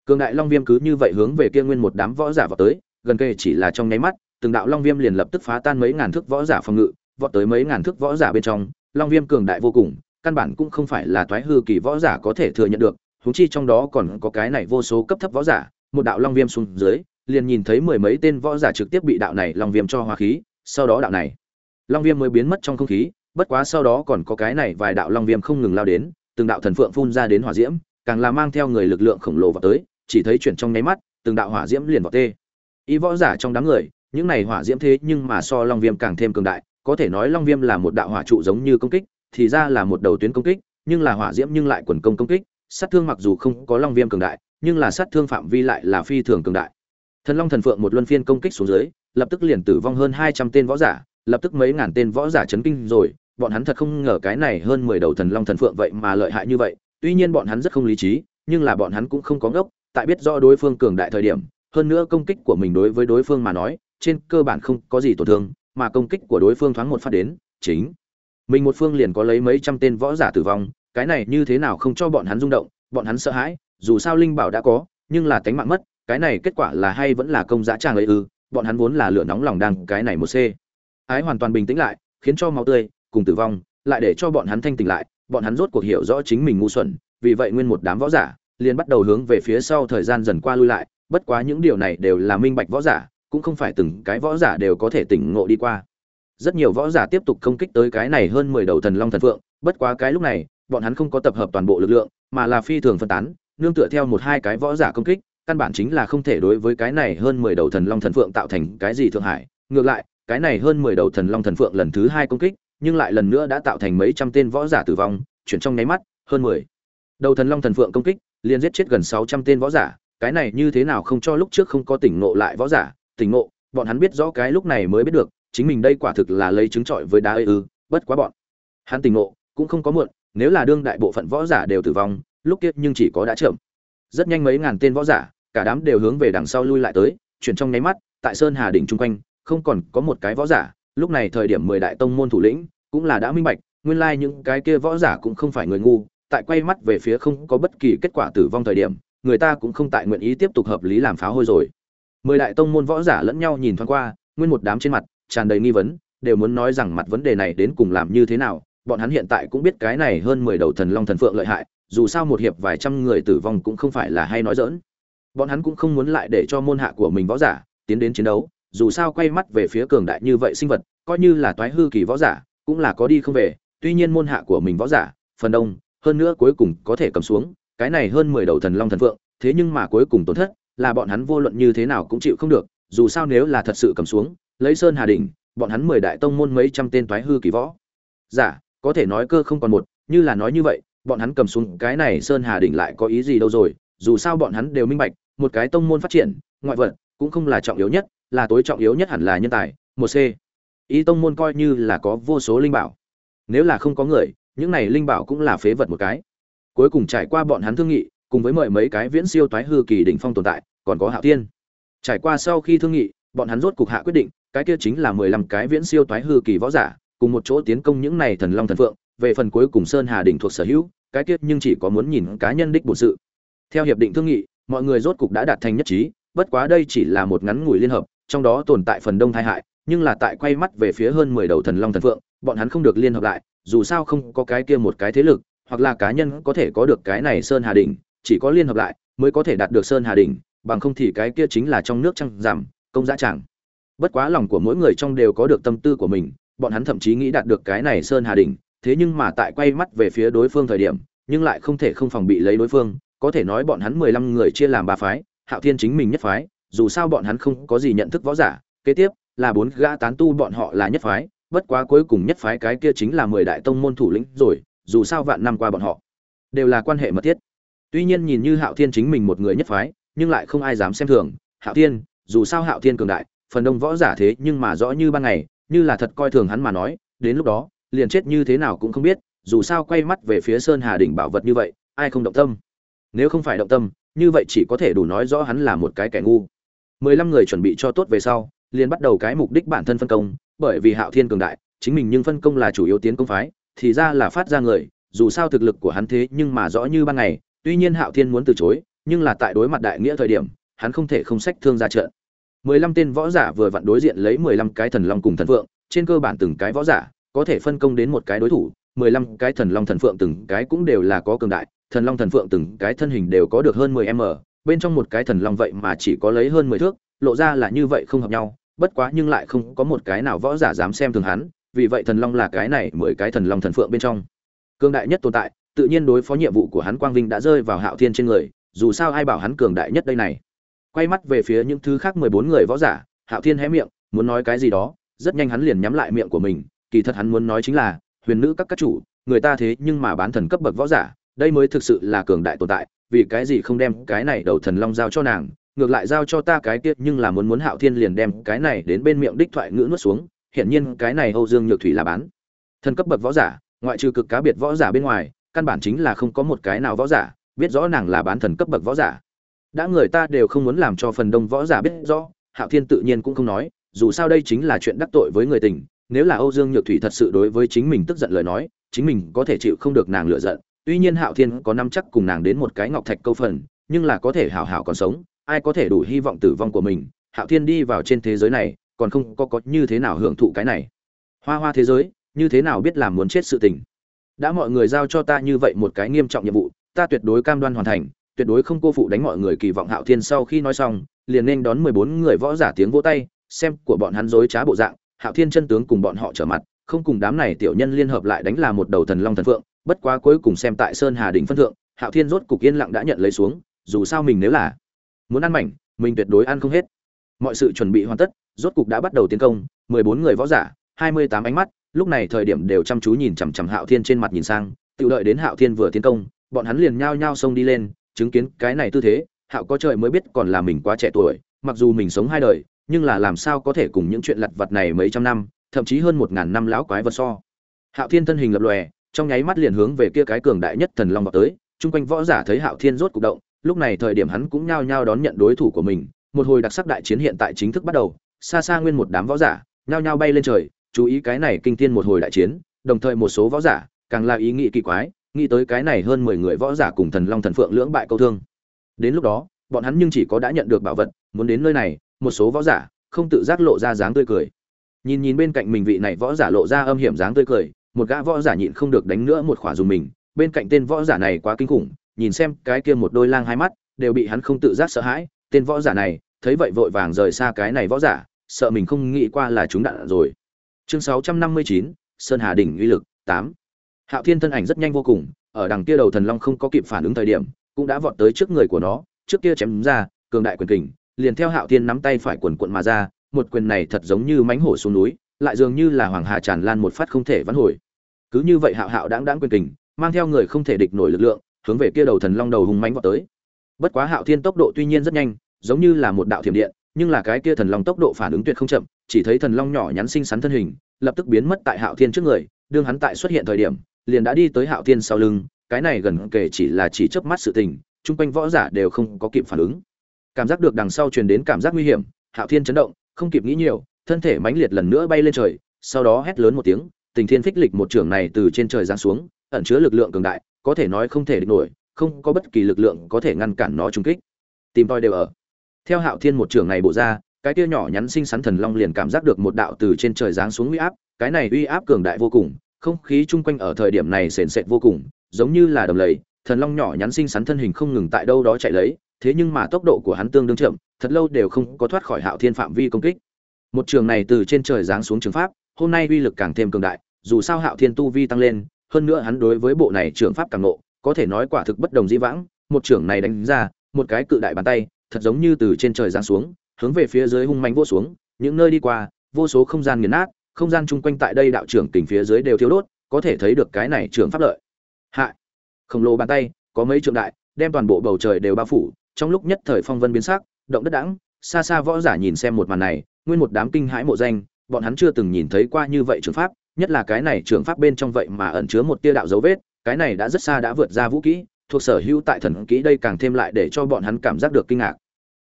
Cường đại long viêm cứ như vậy hướng về kia nguyên một đám võ giả vào tới, gần kề chỉ là trong nháy mắt, từng đạo long viêm liền lập tức phá tan mấy ngàn thước võ giả phòng ngự, vọt tới mấy ngàn thước võ giả bên trong, long viêm cường đại vô cùng, căn bản cũng không phải là toái hư kỳ võ giả có thể thừa nhận được, huống chi trong đó còn có cái này vô số cấp thấp võ giả, một đạo long viêm xuống dưới, liền nhìn thấy mười mấy tên võ giả trực tiếp bị đạo này long viêm cho hóa khí, sau đó đạo này long viêm mới biến mất trong không khí, bất quá sau đó còn có cái này vài đạo long viêm không ngừng lao đến, từng đạo thần phượng phun ra đến hỏa diễm, càng là mang theo người lực lượng khổng lồ vào tới, chỉ thấy chuyển trong nháy mắt, từng đạo hỏa diễm liền vào tê. Y võ giả trong đám người, những này hỏa diễm thế nhưng mà so long viêm càng thêm cường đại, có thể nói long viêm là một đạo hỏa trụ giống như công kích, thì ra là một đầu tuyến công kích, nhưng là hỏa diễm nhưng lại quần công công kích, sát thương mặc dù không có long viêm cường đại, nhưng là sát thương phạm vi lại là phi thường cường đại. Thần long thần phượng một luân phiên công kích xuống dưới, lập tức liền tử vong hơn hai trăm tên võ giả lập tức mấy ngàn tên võ giả chấn kinh rồi, bọn hắn thật không ngờ cái này hơn mười đầu thần long thần phượng vậy mà lợi hại như vậy. Tuy nhiên bọn hắn rất không lý trí, nhưng là bọn hắn cũng không có ngốc, tại biết rõ đối phương cường đại thời điểm, hơn nữa công kích của mình đối với đối phương mà nói, trên cơ bản không có gì tổn thương, mà công kích của đối phương thoáng một phát đến, chính mình một phương liền có lấy mấy trăm tên võ giả tử vong, cái này như thế nào không cho bọn hắn rung động, bọn hắn sợ hãi, dù sao linh bảo đã có, nhưng là tánh mạng mất, cái này kết quả là hay vẫn là công giá trang ấy ư, bọn hắn vốn là lửa nóng lòng đang cái này một c ái hoàn toàn bình tĩnh lại, khiến cho máu tươi cùng tử vong lại để cho bọn hắn thanh tỉnh lại, bọn hắn rốt cuộc hiểu rõ chính mình ngu xuẩn, vì vậy nguyên một đám võ giả liền bắt đầu hướng về phía sau thời gian dần qua lui lại, bất quá những điều này đều là minh bạch võ giả, cũng không phải từng cái võ giả đều có thể tỉnh ngộ đi qua. Rất nhiều võ giả tiếp tục công kích tới cái này hơn mười đầu thần long thần phượng, bất quá cái lúc này, bọn hắn không có tập hợp toàn bộ lực lượng, mà là phi thường phân tán, nương tựa theo một hai cái võ giả công kích, căn bản chính là không thể đối với cái này hơn mười đầu thần long thần phượng tạo thành cái gì thượng hải ngược lại cái này hơn mười đầu thần long thần phượng lần thứ hai công kích, nhưng lại lần nữa đã tạo thành mấy trăm tên võ giả tử vong, chuyển trong nháy mắt, hơn mười. Đầu thần long thần phượng công kích, liền giết chết gần sáu trăm tên võ giả, cái này như thế nào không cho lúc trước không có tỉnh ngộ lại võ giả, tỉnh ngộ, bọn hắn biết rõ cái lúc này mới biết được, chính mình đây quả thực là lấy trứng trọi với đá ư, bất quá bọn hắn tỉnh ngộ cũng không có muộn, nếu là đương đại bộ phận võ giả đều tử vong, lúc kia nhưng chỉ có đã chậm. Rất nhanh mấy ngàn tên võ giả, cả đám đều hướng về đằng sau lui lại tới, chuyển trong nháy mắt, tại sơn hà đỉnh trung quanh không còn có một cái võ giả, lúc này thời điểm mười đại tông môn thủ lĩnh cũng là đã minh bạch, nguyên lai những cái kia võ giả cũng không phải người ngu, tại quay mắt về phía không có bất kỳ kết quả tử vong thời điểm, người ta cũng không tại nguyện ý tiếp tục hợp lý làm phá hôi rồi. Mười đại tông môn võ giả lẫn nhau nhìn thoáng qua, nguyên một đám trên mặt tràn đầy nghi vấn, đều muốn nói rằng mặt vấn đề này đến cùng làm như thế nào, bọn hắn hiện tại cũng biết cái này hơn mười đầu thần long thần phượng lợi hại, dù sao một hiệp vài trăm người tử vong cũng không phải là hay nói dỡn bọn hắn cũng không muốn lại để cho môn hạ của mình võ giả tiến đến chiến đấu dù sao quay mắt về phía cường đại như vậy sinh vật, coi như là toái hư kỳ võ giả, cũng là có đi không về, tuy nhiên môn hạ của mình võ giả, phần đông, hơn nữa cuối cùng có thể cầm xuống, cái này hơn mười đầu thần long thần phượng, thế nhưng mà cuối cùng tổn thất, là bọn hắn vô luận như thế nào cũng chịu không được, dù sao nếu là thật sự cầm xuống, lấy sơn hà đình bọn hắn mười đại tông môn mấy trăm tên toái hư kỳ võ giả, có thể nói cơ không còn một, như là nói như vậy, bọn hắn cầm xuống cái này sơn hà đỉnh lại có ý gì đâu rồi, dù sao bọn hắn đều minh bạch, một cái tông môn phát triển, ngoại vật, cũng không là trọng yếu nhất là tối trọng yếu nhất hẳn là nhân tài, một c. Ý tông môn coi như là có vô số linh bảo. Nếu là không có người, những này linh bảo cũng là phế vật một cái. Cuối cùng trải qua bọn hắn thương nghị, cùng với mời mấy cái viễn siêu toái hư kỳ đỉnh phong tồn tại, còn có hạo thiên trải qua sau khi thương nghị, bọn hắn rốt cục hạ quyết định, cái kia chính là mười lăm cái viễn siêu toái hư kỳ võ giả, cùng một chỗ tiến công những này thần long thần phượng, về phần cuối cùng sơn hà đỉnh thuộc sở hữu, cái kia nhưng chỉ có muốn nhìn cá nhân đích bổn sự. Theo hiệp định thương nghị, mọi người rốt cục đã đạt thành nhất trí, bất quá đây chỉ là một ngắn ngủi liên hợp trong đó tồn tại phần đông tai hại, nhưng là tại quay mắt về phía hơn mười đầu thần long thần phượng, bọn hắn không được liên hợp lại, dù sao không có cái kia một cái thế lực, hoặc là cá nhân có thể có được cái này sơn hà đỉnh, chỉ có liên hợp lại mới có thể đạt được sơn hà đỉnh, bằng không thì cái kia chính là trong nước trăng giảm công giá chẳng bất quá lòng của mỗi người trong đều có được tâm tư của mình, bọn hắn thậm chí nghĩ đạt được cái này sơn hà đỉnh, thế nhưng mà tại quay mắt về phía đối phương thời điểm, nhưng lại không thể không phòng bị lấy đối phương, có thể nói bọn hắn mười lăm người chia làm ba phái, hạo thiên chính mình nhất phái dù sao bọn hắn không có gì nhận thức võ giả, kế tiếp là bốn gã tán tu bọn họ là nhất phái, bất quá cuối cùng nhất phái cái kia chính là mười đại tông môn thủ lĩnh rồi, dù sao vạn năm qua bọn họ đều là quan hệ mật thiết. Tuy nhiên nhìn như hạo thiên chính mình một người nhất phái, nhưng lại không ai dám xem thường. Hạo thiên, dù sao hạo thiên cường đại, phần đông võ giả thế nhưng mà rõ như ban ngày, như là thật coi thường hắn mà nói, đến lúc đó, liền chết như thế nào cũng không biết, dù sao quay mắt về phía sơn hà đỉnh bảo vật như vậy, ai không động tâm? Nếu không phải động tâm, như vậy chỉ có thể đủ nói rõ hắn là một cái kẻ ngu mười lăm người chuẩn bị cho tốt về sau, liền bắt đầu cái mục đích bản thân phân công, bởi vì hạo thiên cường đại, chính mình nhưng phân công là chủ yếu tiến công phái, thì ra là phát ra người, dù sao thực lực của hắn thế nhưng mà rõ như ban ngày, tuy nhiên hạo thiên muốn từ chối, nhưng là tại đối mặt đại nghĩa thời điểm, hắn không thể không sách thương ra trận. mười lăm tên võ giả vừa vặn đối diện lấy mười lăm cái thần long cùng thần phượng, trên cơ bản từng cái võ giả, có thể phân công đến một cái đối thủ, mười lăm cái thần long thần phượng từng cái cũng đều là có cường đại, thần long thần phượng từng cái thân hình đều có được hơn mười m bên trong một cái thần long vậy mà chỉ có lấy hơn mười thước, lộ ra là như vậy không hợp nhau, bất quá nhưng lại không có một cái nào võ giả dám xem thường hắn, vì vậy thần long là cái này mười cái thần long thần phượng bên trong. Cường đại nhất tồn tại, tự nhiên đối phó nhiệm vụ của hắn quang vinh đã rơi vào hạo thiên trên người, dù sao ai bảo hắn cường đại nhất đây này. Quay mắt về phía những thứ khác mười bốn người võ giả, hạo thiên hé miệng, muốn nói cái gì đó, rất nhanh hắn liền nhắm lại miệng của mình, kỳ thật hắn muốn nói chính là, huyền nữ các các chủ, người ta thế nhưng mà bán thần cấp bậc võ giả, đây mới thực sự là cường đại tồn tại vì cái gì không đem cái này đầu thần long giao cho nàng, ngược lại giao cho ta cái kia, nhưng là muốn muốn hạo thiên liền đem cái này đến bên miệng đích thoại ngữ nuốt xuống, hiển nhiên cái này âu dương nhược thủy là bán. Thần cấp bậc võ giả, ngoại trừ cực cá biệt võ giả bên ngoài, căn bản chính là không có một cái nào võ giả, biết rõ nàng là bán thần cấp bậc võ giả. Đã người ta đều không muốn làm cho phần đông võ giả biết rõ, hạo thiên tự nhiên cũng không nói, dù sao đây chính là chuyện đắc tội với người tình, nếu là âu dương nhược thủy thật sự đối với chính mình tức giận lời nói, chính mình có thể chịu không được nàng lựa giận tuy nhiên hạo thiên có năm chắc cùng nàng đến một cái ngọc thạch câu phần, nhưng là có thể hảo hảo còn sống, ai có thể đủ hy vọng tử vong của mình? Hạo thiên đi vào trên thế giới này, còn không có có như thế nào hưởng thụ cái này. Hoa hoa thế giới, như thế nào biết làm muốn chết sự tình? Đã mọi người giao cho ta như vậy một cái nghiêm trọng nhiệm vụ, ta tuyệt đối cam đoan hoàn thành, tuyệt đối không cô phụ đánh mọi người kỳ vọng hạo thiên sau khi nói xong, liền nên đón mười bốn người võ giả tiếng vỗ tay, xem của bọn hắn dối trá bộ dạng, hạo thiên chân tướng cùng bọn họ trở mặt, không cùng đám này tiểu nhân liên hợp lại đánh là một đầu thần long thần phượng bất quá cuối cùng xem tại sơn hà đỉnh phân thượng, hạo thiên rốt cục yên lặng đã nhận lấy xuống, dù sao mình nếu là muốn ăn mảnh, mình tuyệt đối ăn không hết. Mọi sự chuẩn bị hoàn tất, rốt cục đã bắt đầu tiến công, mười bốn người võ giả, hai mươi tám ánh mắt, lúc này thời điểm đều chăm chú nhìn chằm chằm hạo thiên trên mặt nhìn sang, tự đợi đến hạo thiên vừa tiến công, bọn hắn liền nhao nhao xông đi lên, chứng kiến cái này tư thế, hạo có trời mới biết còn là mình quá trẻ tuổi, mặc dù mình sống hai đời, nhưng là làm sao có thể cùng những chuyện lặt vặt này mấy trăm năm, thậm chí hơn một ngàn năm lão quái vật so. Hạo thiên thân hình lập lòe trong nháy mắt liền hướng về kia cái cường đại nhất thần long vào tới, chung quanh võ giả thấy hạo thiên rốt cục động, lúc này thời điểm hắn cũng nhao nhao đón nhận đối thủ của mình, một hồi đặc sắc đại chiến hiện tại chính thức bắt đầu, xa xa nguyên một đám võ giả, nhao nhao bay lên trời, chú ý cái này kinh thiên một hồi đại chiến, đồng thời một số võ giả, càng là ý nghĩ kỳ quái, nghĩ tới cái này hơn mười người võ giả cùng thần long thần phượng lưỡng bại câu thương. Đến lúc đó, bọn hắn nhưng chỉ có đã nhận được bảo vật, muốn đến nơi này, một số võ giả không tự giác lộ ra dáng tươi cười. Nhìn nhìn bên cạnh mình vị này võ giả lộ ra âm hiểm dáng tươi cười một gã võ giả nhịn không được đánh nữa một khỏa dùng mình, bên cạnh tên võ giả này quá kinh khủng, nhìn xem cái kia một đôi lang hai mắt, đều bị hắn không tự giác sợ hãi, tên võ giả này, thấy vậy vội vàng rời xa cái này võ giả, sợ mình không nghĩ qua là chúng đạn rồi. Chương sáu trăm năm mươi chín, sơn hà đỉnh uy lực, tám. Hạo thiên thân ảnh rất nhanh vô cùng, ở đằng kia đầu thần long không có kịp phản ứng thời điểm, cũng đã vọt tới trước người của nó, trước kia chém ra, cường đại quyền kình, liền theo hạo thiên nắm tay phải quần quận mà ra, một quyền này thật giống như mánh hổ xuống núi, lại dường như là hoàng hà tràn lan một phát không thể vãn hồi cứ như vậy hạo hạo đáng đáng quyền kình, mang theo người không thể địch nổi lực lượng, hướng về kia đầu thần long đầu hùng mánh vọt tới. Bất quá hạo thiên tốc độ tuy nhiên rất nhanh, giống như là một đạo thiểm điện, nhưng là cái kia thần long tốc độ phản ứng tuyệt không chậm, chỉ thấy thần long nhỏ nhắn xinh xắn thân hình, lập tức biến mất tại hạo thiên trước người, đương hắn tại xuất hiện thời điểm, liền đã đi tới hạo thiên sau lưng, cái này gần kể chỉ là chỉ chớp mắt sự tình, chung quanh võ giả đều không có kịp phản ứng. Cảm giác được đằng sau truyền đến cảm giác nguy hiểm, hạo thiên chấn động, không kịp nghĩ nhiều, thân thể mãnh liệt lần nữa bay lên trời, sau đó hét lớn một tiếng tình thiên phích lịch một trưởng này từ trên trời giáng xuống, ẩn chứa lực lượng cường đại, có thể nói không thể địch nổi, không có bất kỳ lực lượng có thể ngăn cản nó trúng kích. Tìm toi đều ở. Theo hạo thiên một trưởng này bổ ra, cái kia nhỏ nhắn xinh xắn thần long liền cảm giác được một đạo từ trên trời giáng xuống uy áp, cái này uy áp cường đại vô cùng, không khí chung quanh ở thời điểm này sền sệt vô cùng, giống như là đầm lầy, thần long nhỏ nhắn xinh xắn thân hình không ngừng tại đâu đó chạy lấy, thế nhưng mà tốc độ của hắn tương đương chậm, thật lâu đều không có thoát khỏi hạo thiên phạm vi công kích. Một trường này từ trên trời giáng xuống trường pháp, hôm nay uy lực càng thêm cường đại dù sao hạo thiên tu vi tăng lên, hơn nữa hắn đối với bộ này trường pháp càng nộ có thể nói quả thực bất đồng dĩ vãng. Một trường này đánh ra, một cái cự đại bàn tay, thật giống như từ trên trời giáng xuống, hướng về phía dưới hung mạnh vô xuống. Những nơi đi qua, vô số không gian nghiền nát, không gian chung quanh tại đây đạo trưởng tỉnh phía dưới đều thiếu đốt, có thể thấy được cái này trường pháp lợi. Hạ khổng lồ bàn tay, có mấy trường đại, đem toàn bộ bầu trời đều bao phủ. Trong lúc nhất thời phong vân biến sắc, động đất đãng, xa xa võ giả nhìn xem một màn này, nguyên một đám kinh hãi mộ danh, bọn hắn chưa từng nhìn thấy qua như vậy trường pháp nhất là cái này trường pháp bên trong vậy mà ẩn chứa một tia đạo dấu vết, cái này đã rất xa đã vượt ra vũ kỹ, thuộc sở hữu tại thần kỹ đây càng thêm lại để cho bọn hắn cảm giác được kinh ngạc.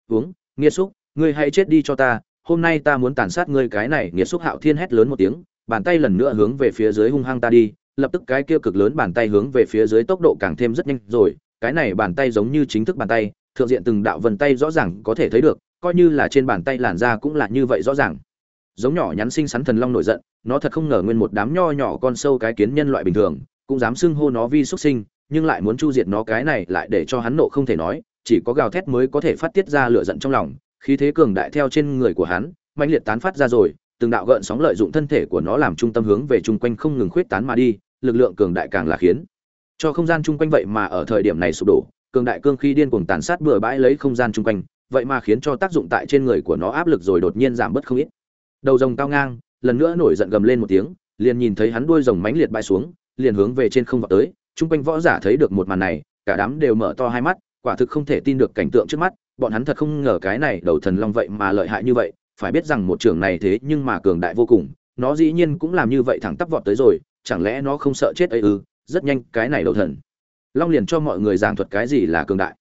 Uống, nghiệt xúc, ngươi hãy chết đi cho ta, hôm nay ta muốn tàn sát ngươi cái này, nghiệt xúc hạo thiên hét lớn một tiếng, bàn tay lần nữa hướng về phía dưới hung hăng ta đi, lập tức cái kia cực lớn bàn tay hướng về phía dưới tốc độ càng thêm rất nhanh rồi, cái này bàn tay giống như chính thức bàn tay, thượng diện từng đạo vân tay rõ ràng có thể thấy được, coi như là trên bàn tay làn da cũng là như vậy rõ ràng giống nhỏ nhắn xinh xắn thần long nổi giận, nó thật không ngờ nguyên một đám nho nhỏ con sâu cái kiến nhân loại bình thường, cũng dám xưng hô nó vi xuất sinh, nhưng lại muốn chu diệt nó cái này lại để cho hắn nộ không thể nói, chỉ có gào thét mới có thể phát tiết ra lửa giận trong lòng, khí thế cường đại theo trên người của hắn mạnh liệt tán phát ra rồi, từng đạo gợn sóng lợi dụng thân thể của nó làm trung tâm hướng về chung quanh không ngừng khuyết tán mà đi, lực lượng cường đại càng là khiến cho không gian chung quanh vậy mà ở thời điểm này sụp đổ, cường đại cương khi điên cuồng tàn sát bừa bãi lấy không gian chung quanh, vậy mà khiến cho tác dụng tại trên người của nó áp lực rồi đột nhiên giảm bớt không ít đầu rồng cao ngang, lần nữa nổi giận gầm lên một tiếng, liền nhìn thấy hắn đuôi rồng mánh liệt bay xuống, liền hướng về trên không vào tới. Chung quanh võ giả thấy được một màn này, cả đám đều mở to hai mắt, quả thực không thể tin được cảnh tượng trước mắt, bọn hắn thật không ngờ cái này đầu thần long vậy mà lợi hại như vậy, phải biết rằng một trường này thế nhưng mà cường đại vô cùng, nó dĩ nhiên cũng làm như vậy thẳng tắp vọt tới rồi, chẳng lẽ nó không sợ chết ấy ư? Rất nhanh, cái này đầu thần. Long liền cho mọi người giảng thuật cái gì là cường đại.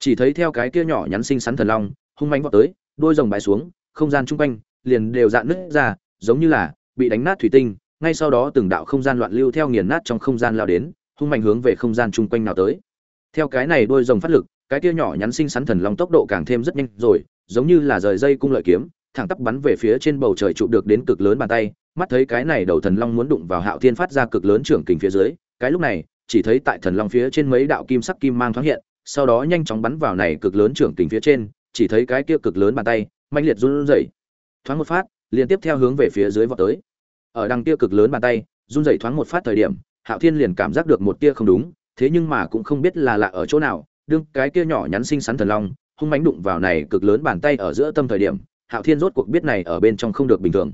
Chỉ thấy theo cái kia nhỏ nhắn xinh xắn thần long, hung manh vọt tới đôi rồng bãi xuống, không gian chung quanh liền đều dạn nứt ra, giống như là bị đánh nát thủy tinh, ngay sau đó từng đạo không gian loạn lưu theo nghiền nát trong không gian lao đến, hung mạnh hướng về không gian chung quanh nào tới. Theo cái này đôi rồng phát lực, cái kia nhỏ nhắn xinh xắn thần long tốc độ càng thêm rất nhanh rồi, giống như là rời dây cung lợi kiếm, thẳng tắp bắn về phía trên bầu trời chụp được đến cực lớn bàn tay, mắt thấy cái này đầu thần long muốn đụng vào hạo thiên phát ra cực lớn trưởng kình phía dưới, cái lúc này, chỉ thấy tại thần long phía trên mấy đạo kim sắc kim mang thoáng hiện, sau đó nhanh chóng bắn vào này cực lớn trưởng kình phía trên, chỉ thấy cái kia cực lớn bàn tay, mãnh liệt run rẩy thoáng một phát liên tiếp theo hướng về phía dưới vọt tới. Ở đằng kia cực lớn bàn tay, run rẩy thoáng một phát thời điểm, hạo thiên liền cảm giác được một tia không đúng, thế nhưng mà cũng không biết là lạ ở chỗ nào, đương cái kia nhỏ nhắn xinh xắn thần long, hung mãnh đụng vào này cực lớn bàn tay ở giữa tâm thời điểm, hạo thiên rốt cuộc biết này ở bên trong không được bình thường.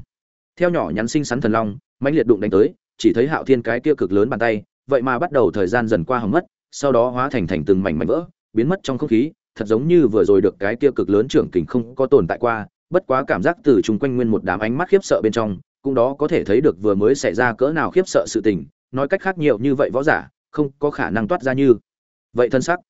Theo nhỏ nhắn xinh xắn thần long, mãnh liệt đụng đánh tới, chỉ thấy hạo thiên cái kia cực lớn bàn tay, vậy mà bắt đầu thời gian dần qua hỏng mất, sau đó hóa thành thành từng mảnh mảnh vỡ, biến mất trong không khí, thật giống như vừa rồi được cái kia cực lớn trưởng kình không có tồn tại qua bất quá cảm giác từ chung quanh nguyên một đám ánh mắt khiếp sợ bên trong cũng đó có thể thấy được vừa mới xảy ra cỡ nào khiếp sợ sự tình nói cách khác nhiều như vậy võ giả không có khả năng toát ra như vậy thân sắc.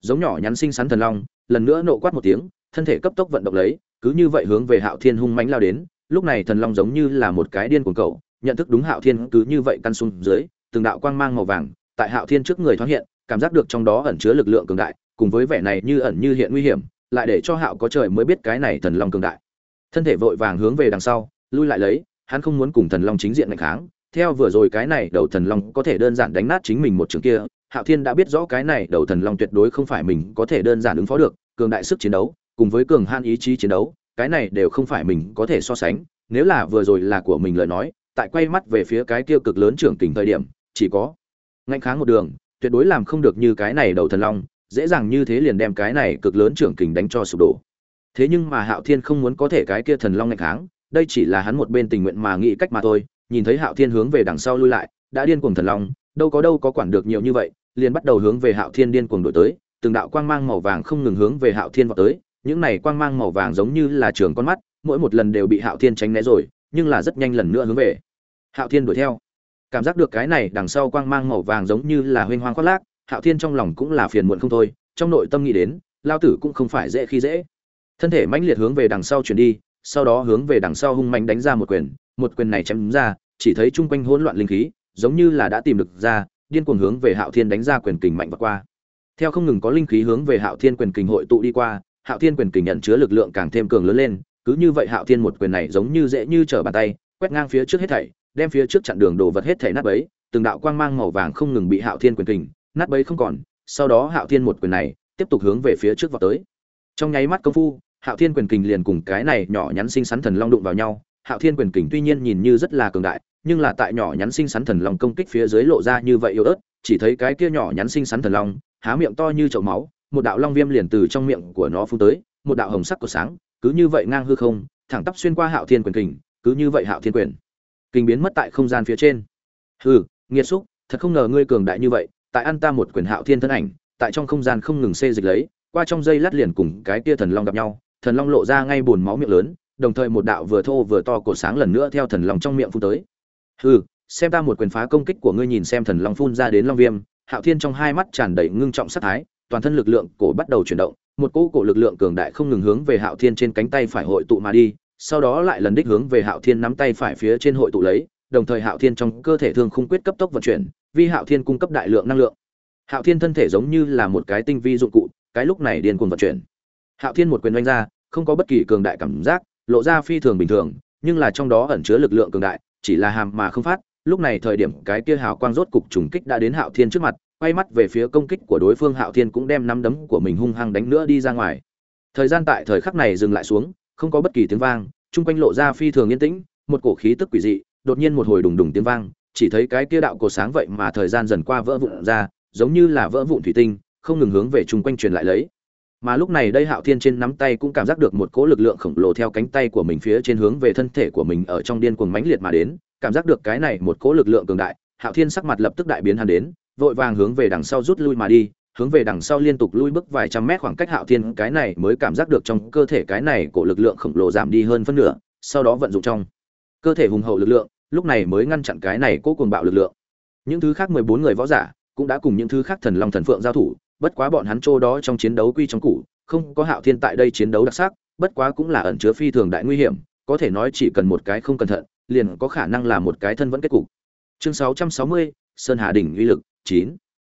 Giống nhỏ nhắn xinh xắn thần long lần nữa nộ quát một tiếng thân thể cấp tốc vận động lấy cứ như vậy hướng về hạo thiên hung mãnh lao đến lúc này thần long giống như là một cái điên cuồng cậu, nhận thức đúng hạo thiên cứ như vậy căn xuống dưới từng đạo quang mang màu vàng tại hạo thiên trước người thoáng hiện cảm giác được trong đó ẩn chứa lực lượng cường đại cùng với vẻ này như ẩn như hiện nguy hiểm lại để cho hạo có trời mới biết cái này thần long cường đại thân thể vội vàng hướng về đằng sau, lui lại lấy, hắn không muốn cùng thần long chính diện mạnh kháng. Theo vừa rồi cái này, đầu thần long có thể đơn giản đánh nát chính mình một trường kia. Hạo thiên đã biết rõ cái này, đầu thần long tuyệt đối không phải mình có thể đơn giản ứng phó được. Cường đại sức chiến đấu, cùng với cường han ý chí chiến đấu, cái này đều không phải mình có thể so sánh. Nếu là vừa rồi là của mình lời nói, tại quay mắt về phía cái kia cực lớn trưởng kình thời điểm, chỉ có ngạnh kháng một đường, tuyệt đối làm không được như cái này đầu thần long. Dễ dàng như thế liền đem cái này cực lớn trưởng kình đánh cho sụp đổ thế nhưng mà hạo thiên không muốn có thể cái kia thần long ngạch kháng, đây chỉ là hắn một bên tình nguyện mà nghĩ cách mà thôi. Nhìn thấy hạo thiên hướng về đằng sau lui lại, đã điên cuồng thần long, đâu có đâu có quản được nhiều như vậy, liền bắt đầu hướng về hạo thiên điên cuồng đổi tới. Từng đạo quang mang màu vàng không ngừng hướng về hạo thiên vào tới. Những này quang mang màu vàng giống như là trường con mắt, mỗi một lần đều bị hạo thiên tránh né rồi, nhưng là rất nhanh lần nữa hướng về hạo thiên đuổi theo. Cảm giác được cái này đằng sau quang mang màu vàng giống như là huênh hoang khoác lác, hạo thiên trong lòng cũng là phiền muộn không thôi. Trong nội tâm nghĩ đến, lao tử cũng không phải dễ khi dễ thân thể mãnh liệt hướng về đằng sau chuyển đi, sau đó hướng về đằng sau hung mạnh đánh ra một quyền một quyền này chém ra, chỉ thấy chung quanh hỗn loạn linh khí, giống như là đã tìm được ra, điên cuồng hướng về hạo thiên đánh ra quyền kình mạnh và qua. Theo không ngừng có linh khí hướng về hạo thiên quyền kình hội tụ đi qua, hạo thiên quyền kình nhận chứa lực lượng càng thêm cường lớn lên, cứ như vậy hạo thiên một quyền này giống như dễ như trở bàn tay, quét ngang phía trước hết thảy, đem phía trước chặn đường đồ vật hết thảy nát bấy, từng đạo quang mang màu vàng không ngừng bị hạo thiên quyền kình nát bấy không còn, sau đó hạo thiên một quyền này tiếp tục hướng về phía trước vào tới. Trong nháy mắt công phu hạo thiên quyền kình liền cùng cái này nhỏ nhắn xinh xắn thần long đụng vào nhau. Hạo thiên quyền kình tuy nhiên nhìn như rất là cường đại, nhưng là tại nhỏ nhắn xinh xắn thần long công kích phía dưới lộ ra như vậy yếu ớt, chỉ thấy cái kia nhỏ nhắn xinh xắn thần long, há miệng to như chậu máu, một đạo long viêm liền từ trong miệng của nó phun tới, một đạo hồng sắc của sáng, cứ như vậy ngang hư không, thẳng tắp xuyên qua hạo thiên quyền kình, cứ như vậy hạo thiên quyền kình biến mất tại không gian phía trên. Hừ, nghiệt xúc, thật không ngờ ngươi cường đại như vậy, tại ăn ta một quyền hạo thiên thân ảnh, tại trong không gian không ngừng xê dịch lấy, qua trong dây lát liền cùng cái kia thần long gặp nhau thần long lộ ra ngay bùn máu miệng lớn, đồng thời một đạo vừa thô vừa to cổ sáng lần nữa theo thần long trong miệng phun tới. Hừ, xem ta một quyền phá công kích của ngươi nhìn xem thần long phun ra đến long viêm, hạo thiên trong hai mắt tràn đầy ngưng trọng sát thái, toàn thân lực lượng cổ bắt đầu chuyển động, một cỗ cổ lực lượng cường đại không ngừng hướng về hạo thiên trên cánh tay phải hội tụ mà đi, sau đó lại lần đích hướng về hạo thiên nắm tay phải phía trên hội tụ lấy, đồng thời hạo thiên trong cơ thể thương khung quyết cấp tốc vận chuyển, vì hạo thiên cung cấp đại lượng năng lượng. Hạo thiên thân thể giống như là một cái tinh vi dụng cụ, cái lúc này điên cuồng vận chuyển hạo thiên một quyền đánh ra, không có bất kỳ cường đại cảm giác, lộ ra phi thường bình thường, nhưng là trong đó ẩn chứa lực lượng cường đại, chỉ là hàm mà không phát, lúc này thời điểm cái kia hào quang rốt cục trùng kích đã đến hạo thiên trước mặt, quay mắt về phía công kích của đối phương hạo thiên cũng đem nắm đấm của mình hung hăng đánh nữa đi ra ngoài. Thời gian tại thời khắc này dừng lại xuống, không có bất kỳ tiếng vang, chung quanh lộ ra phi thường yên tĩnh, một cổ khí tức quỷ dị, đột nhiên một hồi đùng đùng tiếng vang, chỉ thấy cái kia đạo cổ sáng vậy mà thời gian dần qua vỡ vụn ra, giống như là vỡ vụn thủy tinh, không ngừng hướng về chung quanh truyền lại lấy mà lúc này đây hạo thiên trên nắm tay cũng cảm giác được một cỗ lực lượng khổng lồ theo cánh tay của mình phía trên hướng về thân thể của mình ở trong điên cuồng mãnh liệt mà đến. Cảm giác được cái này một cỗ lực lượng cường đại, hạo thiên sắc mặt lập tức đại biến hắn đến, vội vàng hướng về đằng sau rút lui mà đi, hướng về đằng sau liên tục lui bước vài trăm mét khoảng cách hạo thiên, cái này mới cảm giác được trong cơ thể cái này cổ lực lượng khổng lồ giảm đi hơn phân nửa, sau đó vận dụng trong cơ thể hùng hậu lực lượng, lúc này mới ngăn chặn cái này cố cuồng bạo lực lượng. Những thứ khác mười bốn người võ giả cũng đã cùng những thứ khác thần long thần phượng giao thủ bất quá bọn hắn trô đó trong chiến đấu quy trong cũ không có hạo thiên tại đây chiến đấu đặc sắc, bất quá cũng là ẩn chứa phi thường đại nguy hiểm, có thể nói chỉ cần một cái không cẩn thận, liền có khả năng là một cái thân vẫn kết cục. Chương sáu trăm sáu mươi, sơn hà đỉnh uy lực, chín.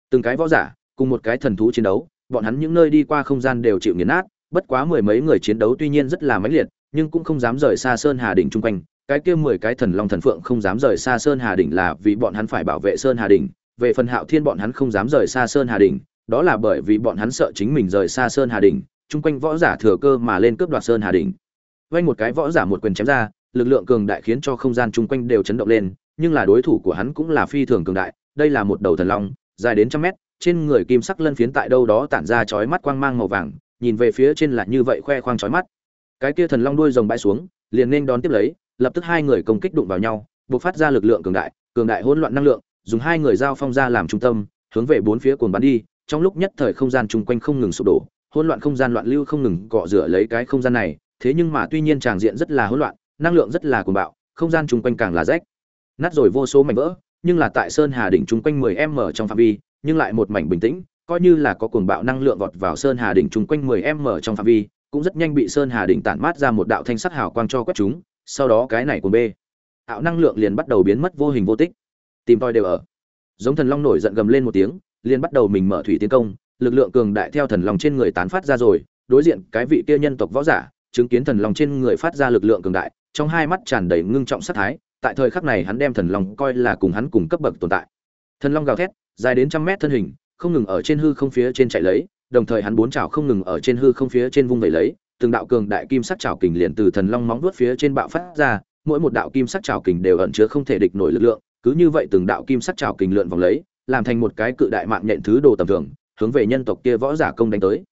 Từng cái võ giả, cùng một cái thần thú chiến đấu, bọn hắn những nơi đi qua không gian đều chịu nghiền nát, bất quá mười mấy người chiến đấu tuy nhiên rất là mãnh liệt, nhưng cũng không dám rời xa sơn hà đỉnh trung quanh. Cái kia mười cái thần long thần phượng không dám rời xa sơn hà đỉnh là vì bọn hắn phải bảo vệ sơn hà đỉnh, về phần hạo thiên bọn hắn không dám rời xa sơn hà đỉnh đó là bởi vì bọn hắn sợ chính mình rời xa sơn hà đình, chung quanh võ giả thừa cơ mà lên cướp đoạt sơn hà đình. vay một cái võ giả một quyền chém ra lực lượng cường đại khiến cho không gian chung quanh đều chấn động lên nhưng là đối thủ của hắn cũng là phi thường cường đại đây là một đầu thần long dài đến trăm mét trên người kim sắc lân phiến tại đâu đó tản ra chói mắt quang mang màu vàng nhìn về phía trên là như vậy khoe khoang chói mắt cái kia thần long đuôi rồng bãi xuống liền nên đón tiếp lấy lập tức hai người công kích đụng vào nhau bộc phát ra lực lượng cường đại cường đại hỗn loạn năng lượng dùng hai người giao phong ra làm trung tâm hướng về bốn phía cuồng bắn đi trong lúc nhất thời không gian chung quanh không ngừng sụp đổ, hỗn loạn không gian loạn lưu không ngừng cọ rửa lấy cái không gian này, thế nhưng mà tuy nhiên tràng diện rất là hỗn loạn, năng lượng rất là cuồng bạo, không gian chung quanh càng là rách. Nát rồi vô số mảnh vỡ, nhưng là tại sơn hà đỉnh chung quanh 10 m trong phạm vi, nhưng lại một mảnh bình tĩnh, coi như là có cuồng bạo năng lượng vọt vào sơn hà đỉnh chung quanh 10 m trong phạm vi, cũng rất nhanh bị sơn hà đỉnh tản mát ra một đạo thanh sắc hào quang cho quét chúng, sau đó cái này cuồng bê. Ảo năng lượng liền bắt đầu biến mất vô hình vô tích. Tìm tòi đều ở. Giống thần long nổi giận gầm lên một tiếng liền bắt đầu mình mở thủy tiến công, lực lượng cường đại theo thần long trên người tán phát ra rồi, đối diện cái vị kia nhân tộc võ giả, chứng kiến thần long trên người phát ra lực lượng cường đại, trong hai mắt tràn đầy ngưng trọng sát thái, tại thời khắc này hắn đem thần long coi là cùng hắn cùng cấp bậc tồn tại. Thần long gào thét, dài đến trăm mét thân hình, không ngừng ở trên hư không phía trên chạy lấy, đồng thời hắn bốn chảo không ngừng ở trên hư không phía trên vung vẩy lấy, từng đạo cường đại kim sắc chảo kình liền từ thần long móng vuốt phía trên bạo phát ra, mỗi một đạo kim sắc chảo kình đều ẩn chứa không thể địch nổi lực lượng, cứ như vậy từng đạo kim sắc chảo kình lượn vòng lấy làm thành một cái cự đại mạng nhện thứ đồ tầm thường, hướng về nhân tộc kia võ giả công đánh tới.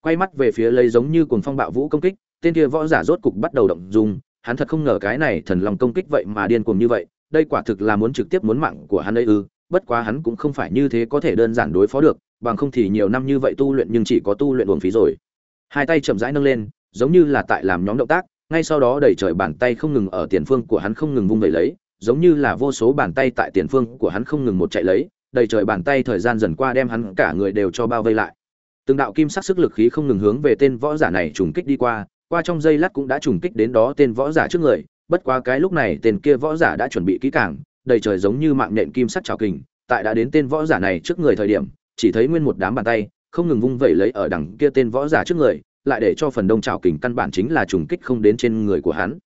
Quay mắt về phía lấy giống như cuồng phong bạo vũ công kích, tên kia võ giả rốt cục bắt đầu động dung, hắn thật không ngờ cái này thần long công kích vậy mà điên cuồng như vậy, đây quả thực là muốn trực tiếp muốn mạng của hắn ấy ư, bất quá hắn cũng không phải như thế có thể đơn giản đối phó được, bằng không thì nhiều năm như vậy tu luyện nhưng chỉ có tu luyện uổng phí rồi. Hai tay chậm rãi nâng lên, giống như là tại làm nhóm động tác, ngay sau đó đẩy trời bàn tay không ngừng ở tiền phương của hắn không ngừng vung vẩy lấy, giống như là vô số bàn tay tại tiền phương của hắn không ngừng một chạy lấy đầy trời bàn tay thời gian dần qua đem hắn cả người đều cho bao vây lại. Từng đạo kim sắc sức lực khí không ngừng hướng về tên võ giả này trùng kích đi qua qua trong giây lát cũng đã trùng kích đến đó tên võ giả trước người, bất quá cái lúc này tên kia võ giả đã chuẩn bị kỹ càng, đầy trời giống như mạng nhện kim sắc trào kình, tại đã đến tên võ giả này trước người thời điểm, chỉ thấy nguyên một đám bàn tay, không ngừng vung vẩy lấy ở đằng kia tên võ giả trước người, lại để cho phần đông trào kình căn bản chính là trùng kích không đến trên người của hắn.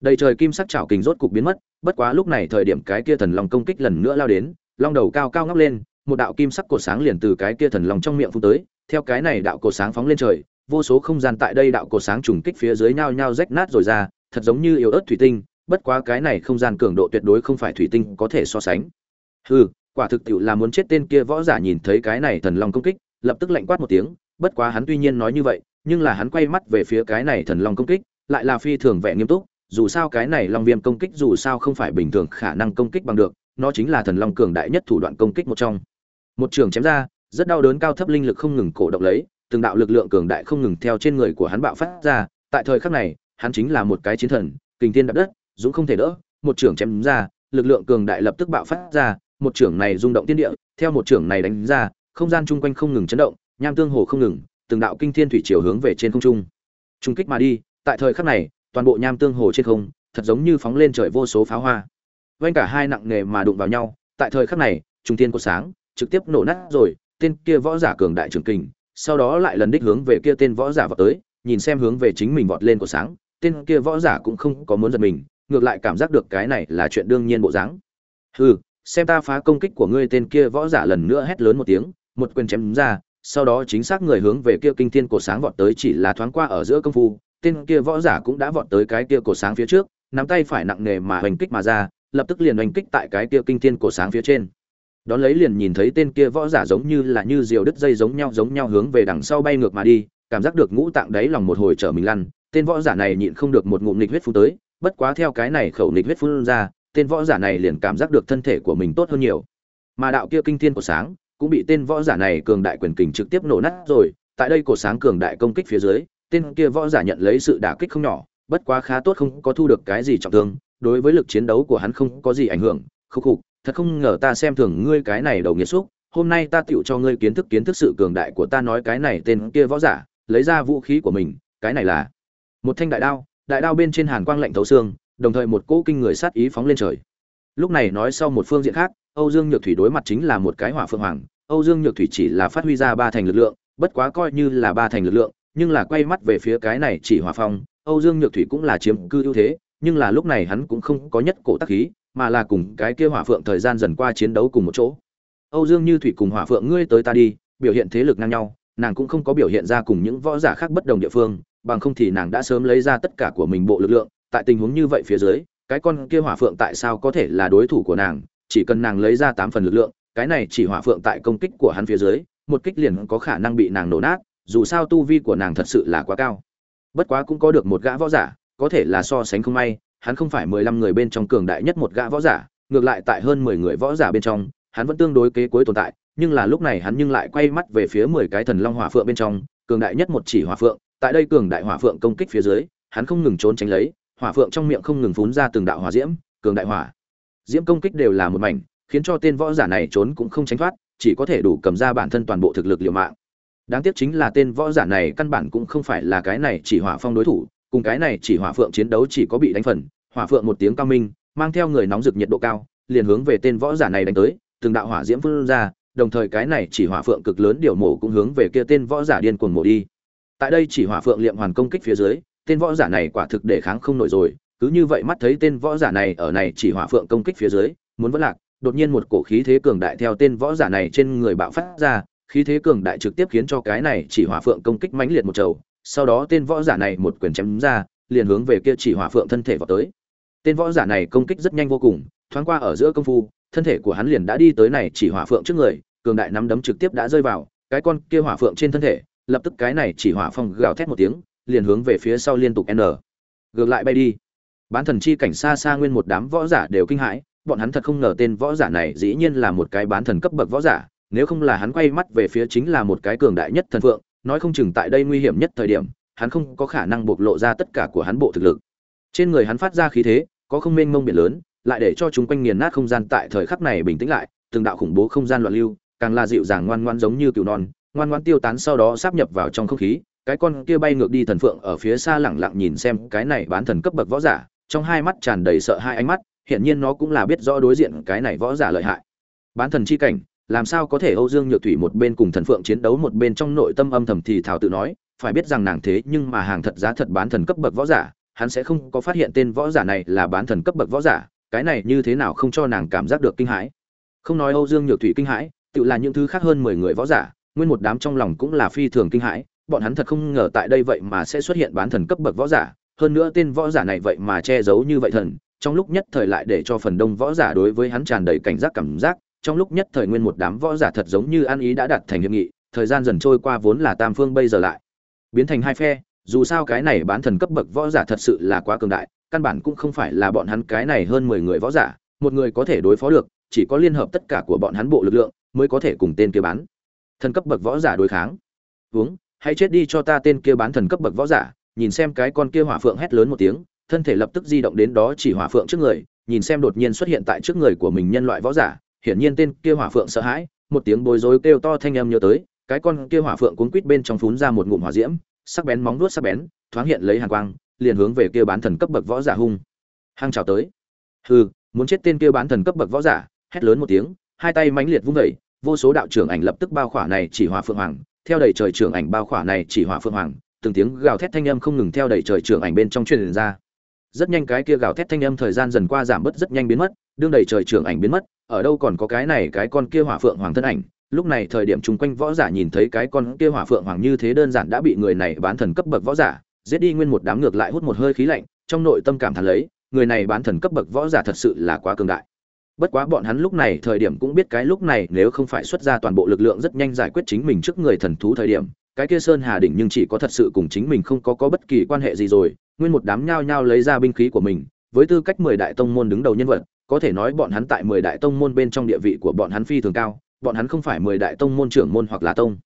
Đầy trời kim sắc trào kình rốt cục biến mất, bất quá lúc này thời điểm cái kia thần long công kích lần nữa lao đến long đầu cao cao ngóc lên, một đạo kim sắc cột sáng liền từ cái kia thần long trong miệng phun tới, theo cái này đạo cột sáng phóng lên trời, vô số không gian tại đây đạo cột sáng trùng kích phía dưới nhao nhao rách nát rồi ra, thật giống như yếu ớt thủy tinh, bất quá cái này không gian cường độ tuyệt đối không phải thủy tinh có thể so sánh. Hừ, quả thực tiệu là muốn chết tên kia võ giả nhìn thấy cái này thần long công kích, lập tức lạnh quát một tiếng, bất quá hắn tuy nhiên nói như vậy, nhưng là hắn quay mắt về phía cái này thần long công kích, lại là phi thường vẻ nghiêm túc, dù sao cái này long viêm công kích dù sao không phải bình thường khả năng công kích bằng được nó chính là thần long cường đại nhất thủ đoạn công kích một trong. Một trường chém ra, rất đau đớn cao thấp linh lực không ngừng cổ động lấy, từng đạo lực lượng cường đại không ngừng theo trên người của hắn bạo phát ra, tại thời khắc này, hắn chính là một cái chiến thần kình thiên đập đất, dũng không thể đỡ, một trường chém ra, lực lượng cường đại lập tức bạo phát ra, một trường này rung động thiên địa, theo một trường này đánh ra, không gian chung quanh không ngừng chấn động, nham tương hồ không ngừng, từng đạo kinh thiên thủy chiều hướng về trên không trung. Trung kích mà đi, tại thời khắc này, toàn bộ nham tương hồ trên không, thật giống như phóng lên trời vô số pháo hoa vanh cả hai nặng nề mà đụng vào nhau. Tại thời khắc này trung thiên của sáng trực tiếp nổ nát rồi, tên kia võ giả cường đại trường kình, sau đó lại lần đích hướng về kia tên võ giả vọt tới, nhìn xem hướng về chính mình vọt lên của sáng, tên kia võ giả cũng không có muốn giật mình, ngược lại cảm giác được cái này là chuyện đương nhiên bộ dáng. Hừ, xem ta phá công kích của ngươi, tên kia võ giả lần nữa hét lớn một tiếng, một quyền chém ra, sau đó chính xác người hướng về kia kinh thiên cổ sáng vọt tới chỉ là thoáng qua ở giữa công phu, tên kia võ giả cũng đã vọt tới cái kia cổ sáng phía trước, nắm tay phải nặng nề mà hoành kích mà ra lập tức liền oanh kích tại cái kia kinh thiên cổ sáng phía trên. Đón lấy liền nhìn thấy tên kia võ giả giống như là như diều đứt dây giống nhau giống nhau hướng về đằng sau bay ngược mà đi, cảm giác được ngũ tạng đáy lòng một hồi trở mình lăn, tên võ giả này nhịn không được một ngụm nịch huyết phun tới, bất quá theo cái này khẩu nịch huyết phun ra, tên võ giả này liền cảm giác được thân thể của mình tốt hơn nhiều. Mà đạo kia kinh thiên của sáng cũng bị tên võ giả này cường đại quyền kình trực tiếp nổ nát rồi, tại đây cổ sáng cường đại công kích phía dưới, tên kia võ giả nhận lấy sự đả kích không nhỏ bất quá khá tốt không có thu được cái gì trọng thương, đối với lực chiến đấu của hắn không có gì ảnh hưởng, khúc khục, thật không ngờ ta xem thường ngươi cái này đầu nghiệt xúc, hôm nay ta tựu cho ngươi kiến thức kiến thức sự cường đại của ta nói cái này tên kia võ giả, lấy ra vũ khí của mình, cái này là một thanh đại đao đại đao bên trên hàn quang lạnh thấu xương, đồng thời một cỗ kinh người sát ý phóng lên trời. Lúc này nói sau một phương diện khác, âu dương nhược thủy đối mặt chính là một cái hỏa phương hoàng, âu dương nhược thủy chỉ là phát huy ra ba thành lực lượng, bất quá coi như là ba thành lực lượng, nhưng là quay mắt về phía cái này chỉ hỏa phong âu dương nhược thủy cũng là chiếm cư ưu thế, nhưng là lúc này hắn cũng không có nhất cổ tác khí, mà là cùng cái kia hỏa phượng thời gian dần qua chiến đấu cùng một chỗ. Âu dương như thủy cùng hỏa phượng ngươi tới ta đi, biểu hiện thế lực ngang nhau, nàng cũng không có biểu hiện ra cùng những võ giả khác bất đồng địa phương, bằng không thì nàng đã sớm lấy ra tất cả của mình bộ lực lượng, tại tình huống như vậy phía dưới, cái con kia hỏa phượng tại sao có thể là đối thủ của nàng, chỉ cần nàng lấy ra tám phần lực lượng, cái này chỉ hỏa phượng tại công kích của hắn phía dưới, một kích liền có khả năng bị nàng nổ nát, dù sao tu vi của nàng thật sự là quá cao bất quá cũng có được một gã võ giả, có thể là so sánh không may, hắn không phải mười lăm người bên trong cường đại nhất một gã võ giả, ngược lại tại hơn mười người võ giả bên trong, hắn vẫn tương đối kế cuối tồn tại, nhưng là lúc này hắn nhưng lại quay mắt về phía mười cái thần long hỏa phượng bên trong, cường đại nhất một chỉ hỏa phượng, tại đây cường đại hỏa phượng công kích phía dưới, hắn không ngừng trốn tránh lấy, hỏa phượng trong miệng không ngừng phun ra từng đạo hỏa diễm, cường đại hỏa. Diễm công kích đều là một mảnh, khiến cho tên võ giả này trốn cũng không tránh thoát, chỉ có thể đủ cầm ra bản thân toàn bộ thực lực liều mạng đáng tiếc chính là tên võ giả này căn bản cũng không phải là cái này chỉ hỏa phong đối thủ, cùng cái này chỉ hỏa phượng chiến đấu chỉ có bị đánh phần, hỏa phượng một tiếng cao minh, mang theo người nóng rực nhiệt độ cao, liền hướng về tên võ giả này đánh tới, từng đạo hỏa diễm phương ra, đồng thời cái này chỉ hỏa phượng cực lớn điều mổ cũng hướng về kia tên võ giả điên cuồng mổ đi. Tại đây chỉ hỏa phượng liệm hoàn công kích phía dưới, tên võ giả này quả thực để kháng không nổi rồi, cứ như vậy mắt thấy tên võ giả này ở này chỉ hỏa phượng công kích phía dưới, muốn vẫn lạc, đột nhiên một cổ khí thế cường đại theo tên võ giả này trên người bạo phát ra khí thế cường đại trực tiếp khiến cho cái này chỉ hỏa phượng công kích mãnh liệt một trầu, sau đó tên võ giả này một quyền chém ra, liền hướng về kia chỉ hỏa phượng thân thể vào tới. Tên võ giả này công kích rất nhanh vô cùng, thoáng qua ở giữa công phu, thân thể của hắn liền đã đi tới này chỉ hỏa phượng trước người, cường đại nắm đấm trực tiếp đã rơi vào, cái con kia hỏa phượng trên thân thể, lập tức cái này chỉ hỏa phong gào thét một tiếng, liền hướng về phía sau liên tục n. Ngược lại bay đi. Bán thần chi cảnh xa xa nguyên một đám võ giả đều kinh hãi, bọn hắn thật không ngờ tên võ giả này dĩ nhiên là một cái bán thần cấp bậc võ giả nếu không là hắn quay mắt về phía chính là một cái cường đại nhất thần phượng, nói không chừng tại đây nguy hiểm nhất thời điểm, hắn không có khả năng bộc lộ ra tất cả của hắn bộ thực lực. Trên người hắn phát ra khí thế, có không mênh mông biển lớn, lại để cho chúng quanh nghiền nát không gian tại thời khắc này bình tĩnh lại, từng đạo khủng bố không gian loạn lưu, càng là dịu dàng ngoan ngoan giống như cừu non, ngoan ngoan tiêu tán sau đó sáp nhập vào trong không khí, cái con kia bay ngược đi thần phượng ở phía xa lẳng lặng nhìn xem cái này bán thần cấp bậc võ giả, trong hai mắt tràn đầy sợ hai ánh mắt hiện nhiên nó cũng là biết rõ đối diện cái này võ giả lợi hại. Bán thần chi cảnh làm sao có thể âu dương nhược thủy một bên cùng thần phượng chiến đấu một bên trong nội tâm âm thầm thì thảo tự nói, phải biết rằng nàng thế nhưng mà hàng thật giá thật bán thần cấp bậc võ giả, hắn sẽ không có phát hiện tên võ giả này là bán thần cấp bậc võ giả, cái này như thế nào không cho nàng cảm giác được kinh hãi. Không nói âu dương nhược thủy kinh hãi, tự là những thứ khác hơn mười người võ giả, nguyên một đám trong lòng cũng là phi thường kinh hãi, bọn hắn thật không ngờ tại đây vậy mà sẽ xuất hiện bán thần cấp bậc võ giả, hơn nữa tên võ giả này vậy mà che giấu như vậy thần, trong lúc nhất thời lại để cho phần đông võ giả đối với hắn tràn đầy cảnh giác cảm giác trong lúc nhất thời nguyên một đám võ giả thật giống như ăn ý đã đạt thành hiệp nghị, thời gian dần trôi qua vốn là tam phương bây giờ lại. Biến thành hai phe, dù sao cái này bán thần cấp bậc võ giả thật sự là quá cường đại, căn bản cũng không phải là bọn hắn cái này hơn mười người võ giả, một người có thể đối phó được, chỉ có liên hợp tất cả của bọn hắn bộ lực lượng mới có thể cùng tên kia bán thần cấp bậc võ giả đối kháng. Uống hãy chết đi cho ta tên kia bán thần cấp bậc võ giả, nhìn xem cái con kia hỏa phượng hét lớn một tiếng, thân thể lập tức di động đến đó chỉ hỏa phượng trước người, nhìn xem đột nhiên xuất hiện tại trước người của mình nhân loại võ giả hiển nhiên tên kia hỏa phượng sợ hãi một tiếng bối rối kêu to thanh âm nhớ tới cái con kia hỏa phượng cuốn quít bên trong phún ra một ngụm hỏa diễm sắc bén móng vuốt sắc bén thoáng hiện lấy hàn quang liền hướng về kia bán thần cấp bậc võ giả hung. Hăng chào tới. Hừ muốn chết tên kia bán thần cấp bậc võ giả hét lớn một tiếng hai tay mãnh liệt vung dậy, vô số đạo trưởng ảnh lập tức bao khỏa này chỉ hỏa phượng hoàng theo đầy trời trưởng ảnh bao khỏa này chỉ hỏa phượng hoàng từng tiếng gào thét thanh âm không ngừng theo đầy trời trưởng ảnh bên trong truyền ra. Rất nhanh cái kia gào thét thanh âm thời gian dần qua giảm bớt rất nhanh biến mất đương đầy trời trưởng ảnh biến mất ở đâu còn có cái này cái con kia hỏa phượng hoàng thân ảnh. Lúc này thời điểm chung quanh võ giả nhìn thấy cái con kia hỏa phượng hoàng như thế đơn giản đã bị người này bán thần cấp bậc võ giả, giết đi nguyên một đám ngược lại hút một hơi khí lạnh, trong nội tâm cảm thán lấy, người này bán thần cấp bậc võ giả thật sự là quá cường đại. Bất quá bọn hắn lúc này thời điểm cũng biết cái lúc này nếu không phải xuất ra toàn bộ lực lượng rất nhanh giải quyết chính mình trước người thần thú thời điểm, cái kia sơn hà đỉnh nhưng chỉ có thật sự cùng chính mình không có có bất kỳ quan hệ gì rồi, nguyên một đám nhao nhao lấy ra binh khí của mình với tư cách mười đại tông môn đứng đầu nhân vật, có thể nói bọn hắn tại mười đại tông môn bên trong địa vị của bọn hắn phi thường cao, bọn hắn không phải mười đại tông môn trưởng môn hoặc là tông.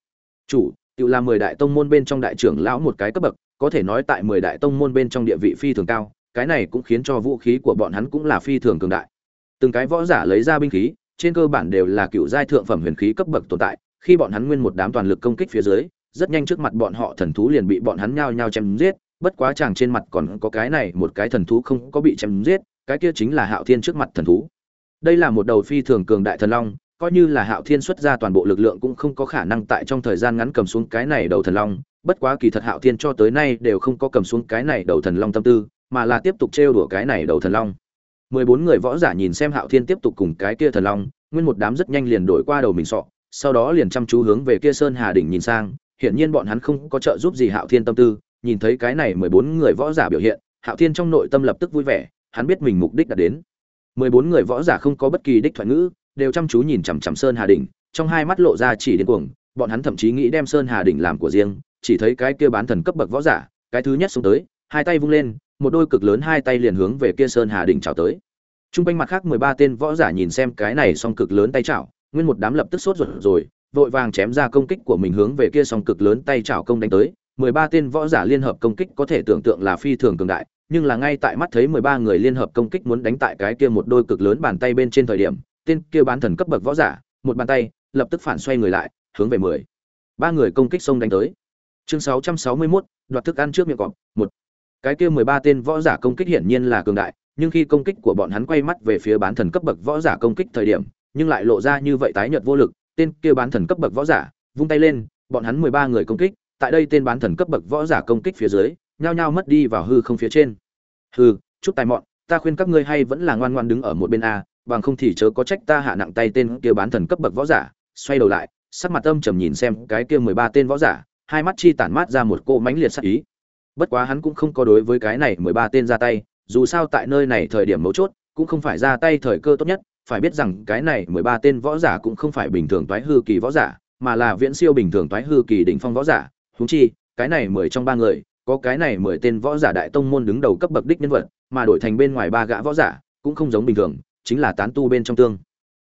Chủ, tự là mười đại tông môn bên trong đại trưởng lão một cái cấp bậc, có thể nói tại mười đại tông môn bên trong địa vị phi thường cao, cái này cũng khiến cho vũ khí của bọn hắn cũng là phi thường cường đại. Từng cái võ giả lấy ra binh khí, trên cơ bản đều là cựu giai thượng phẩm huyền khí cấp bậc tồn tại, khi bọn hắn nguyên một đám toàn lực công kích phía dưới, rất nhanh trước mặt bọn họ thần thú liền bị bọn hắn nhao nhao chém giết bất quá chàng trên mặt còn có cái này một cái thần thú không có bị chém giết, cái kia chính là hạo thiên trước mặt thần thú. Đây là một đầu phi thường cường đại thần long, coi như là hạo thiên xuất ra toàn bộ lực lượng cũng không có khả năng tại trong thời gian ngắn cầm xuống cái này đầu thần long, bất quá kỳ thật hạo thiên cho tới nay đều không có cầm xuống cái này đầu thần long tâm tư, mà là tiếp tục trêu đùa cái này đầu thần long. Mười bốn người võ giả nhìn xem hạo thiên tiếp tục cùng cái kia thần long, nguyên một đám rất nhanh liền đổi qua đầu mình sọ, sau đó liền chăm chú hướng về kia sơn hà đỉnh nhìn sang, hiển nhiên bọn hắn không có trợ giúp gì hạo thiên tâm tư nhìn thấy cái này mười bốn người võ giả biểu hiện hạo thiên trong nội tâm lập tức vui vẻ hắn biết mình mục đích đã đến mười bốn người võ giả không có bất kỳ đích thoại ngữ đều chăm chú nhìn chằm chằm sơn hà đỉnh trong hai mắt lộ ra chỉ điên cuồng bọn hắn thậm chí nghĩ đem sơn hà đỉnh làm của riêng chỉ thấy cái kia bán thần cấp bậc võ giả cái thứ nhất xuống tới hai tay vung lên một đôi cực lớn hai tay liền hướng về kia sơn hà đỉnh chào tới Trung quanh mặt khác mười ba tên võ giả nhìn xem cái này song cực lớn tay chảo, nguyên một đám lập tức sốt ruột rồi, vội vàng chém ra công kích của mình hướng về kia song cực lớn tay chảo công đánh tới. Mười ba tên võ giả liên hợp công kích có thể tưởng tượng là phi thường cường đại, nhưng là ngay tại mắt thấy mười ba người liên hợp công kích muốn đánh tại cái kia một đôi cực lớn bàn tay bên trên thời điểm, tên kia bán thần cấp bậc võ giả, một bàn tay, lập tức phản xoay người lại, hướng về mười ba người công kích xông đánh tới. Chương sáu sáu mươi 661, đoạt thức ăn trước miệng cọp, một Cái kia mười ba tên võ giả công kích hiển nhiên là cường đại, nhưng khi công kích của bọn hắn quay mắt về phía bán thần cấp bậc võ giả công kích thời điểm, nhưng lại lộ ra như vậy tái nhợt vô lực, tên kia bán thần cấp bậc võ giả, vung tay lên, bọn hắn mười ba người công kích, tại đây tên bán thần cấp bậc võ giả công kích phía dưới, nhao nhao mất đi vào hư không phía trên. Hừ, chút tài mọn, ta khuyên các ngươi hay vẫn là ngoan ngoan đứng ở một bên a, bằng không thì chớ có trách ta hạ nặng tay tên kia bán thần cấp bậc võ giả, xoay đầu lại, sắc mặt âm trầm nhìn xem cái kia mười ba tên võ giả, hai mắt chi tản mát ra một cỗ mãnh liệt sát ý. Bất quá hắn cũng không có đối với cái này mười ba tên ra tay, dù sao tại nơi này thời điểm mấu chốt cũng không phải ra tay thời cơ tốt nhất phải biết rằng cái này mười ba tên võ giả cũng không phải bình thường toái hư kỳ võ giả mà là viễn siêu bình thường toái hư kỳ đỉnh phong võ giả huống chi, cái này mười trong ba người, có cái này mười tên võ giả đại tông môn đứng đầu cấp bậc đích nhân vật, mà đổi thành bên ngoài ba gã võ giả, cũng không giống bình thường, chính là tán tu bên trong tương.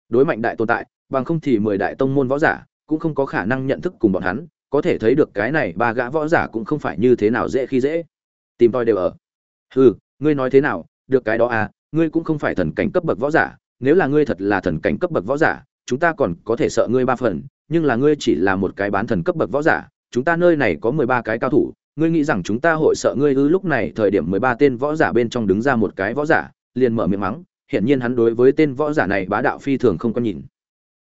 Đối mạnh đại tồn tại, bằng không thì mười đại tông môn võ giả cũng không có khả năng nhận thức cùng bọn hắn, có thể thấy được cái này ba gã võ giả cũng không phải như thế nào dễ khi dễ. Tìm tôi đều ở. Hừ, ngươi nói thế nào? Được cái đó à ngươi cũng không phải thần cảnh cấp bậc võ giả, nếu là ngươi thật là thần cảnh cấp bậc võ giả, chúng ta còn có thể sợ ngươi ba phần, nhưng là ngươi chỉ là một cái bán thần cấp bậc võ giả chúng ta nơi này có mười ba cái cao thủ, ngươi nghĩ rằng chúng ta hội sợ ngươi ư? Lúc này thời điểm mười ba tên võ giả bên trong đứng ra một cái võ giả, liền mở miệng mắng, hiển nhiên hắn đối với tên võ giả này bá đạo phi thường không có nhìn.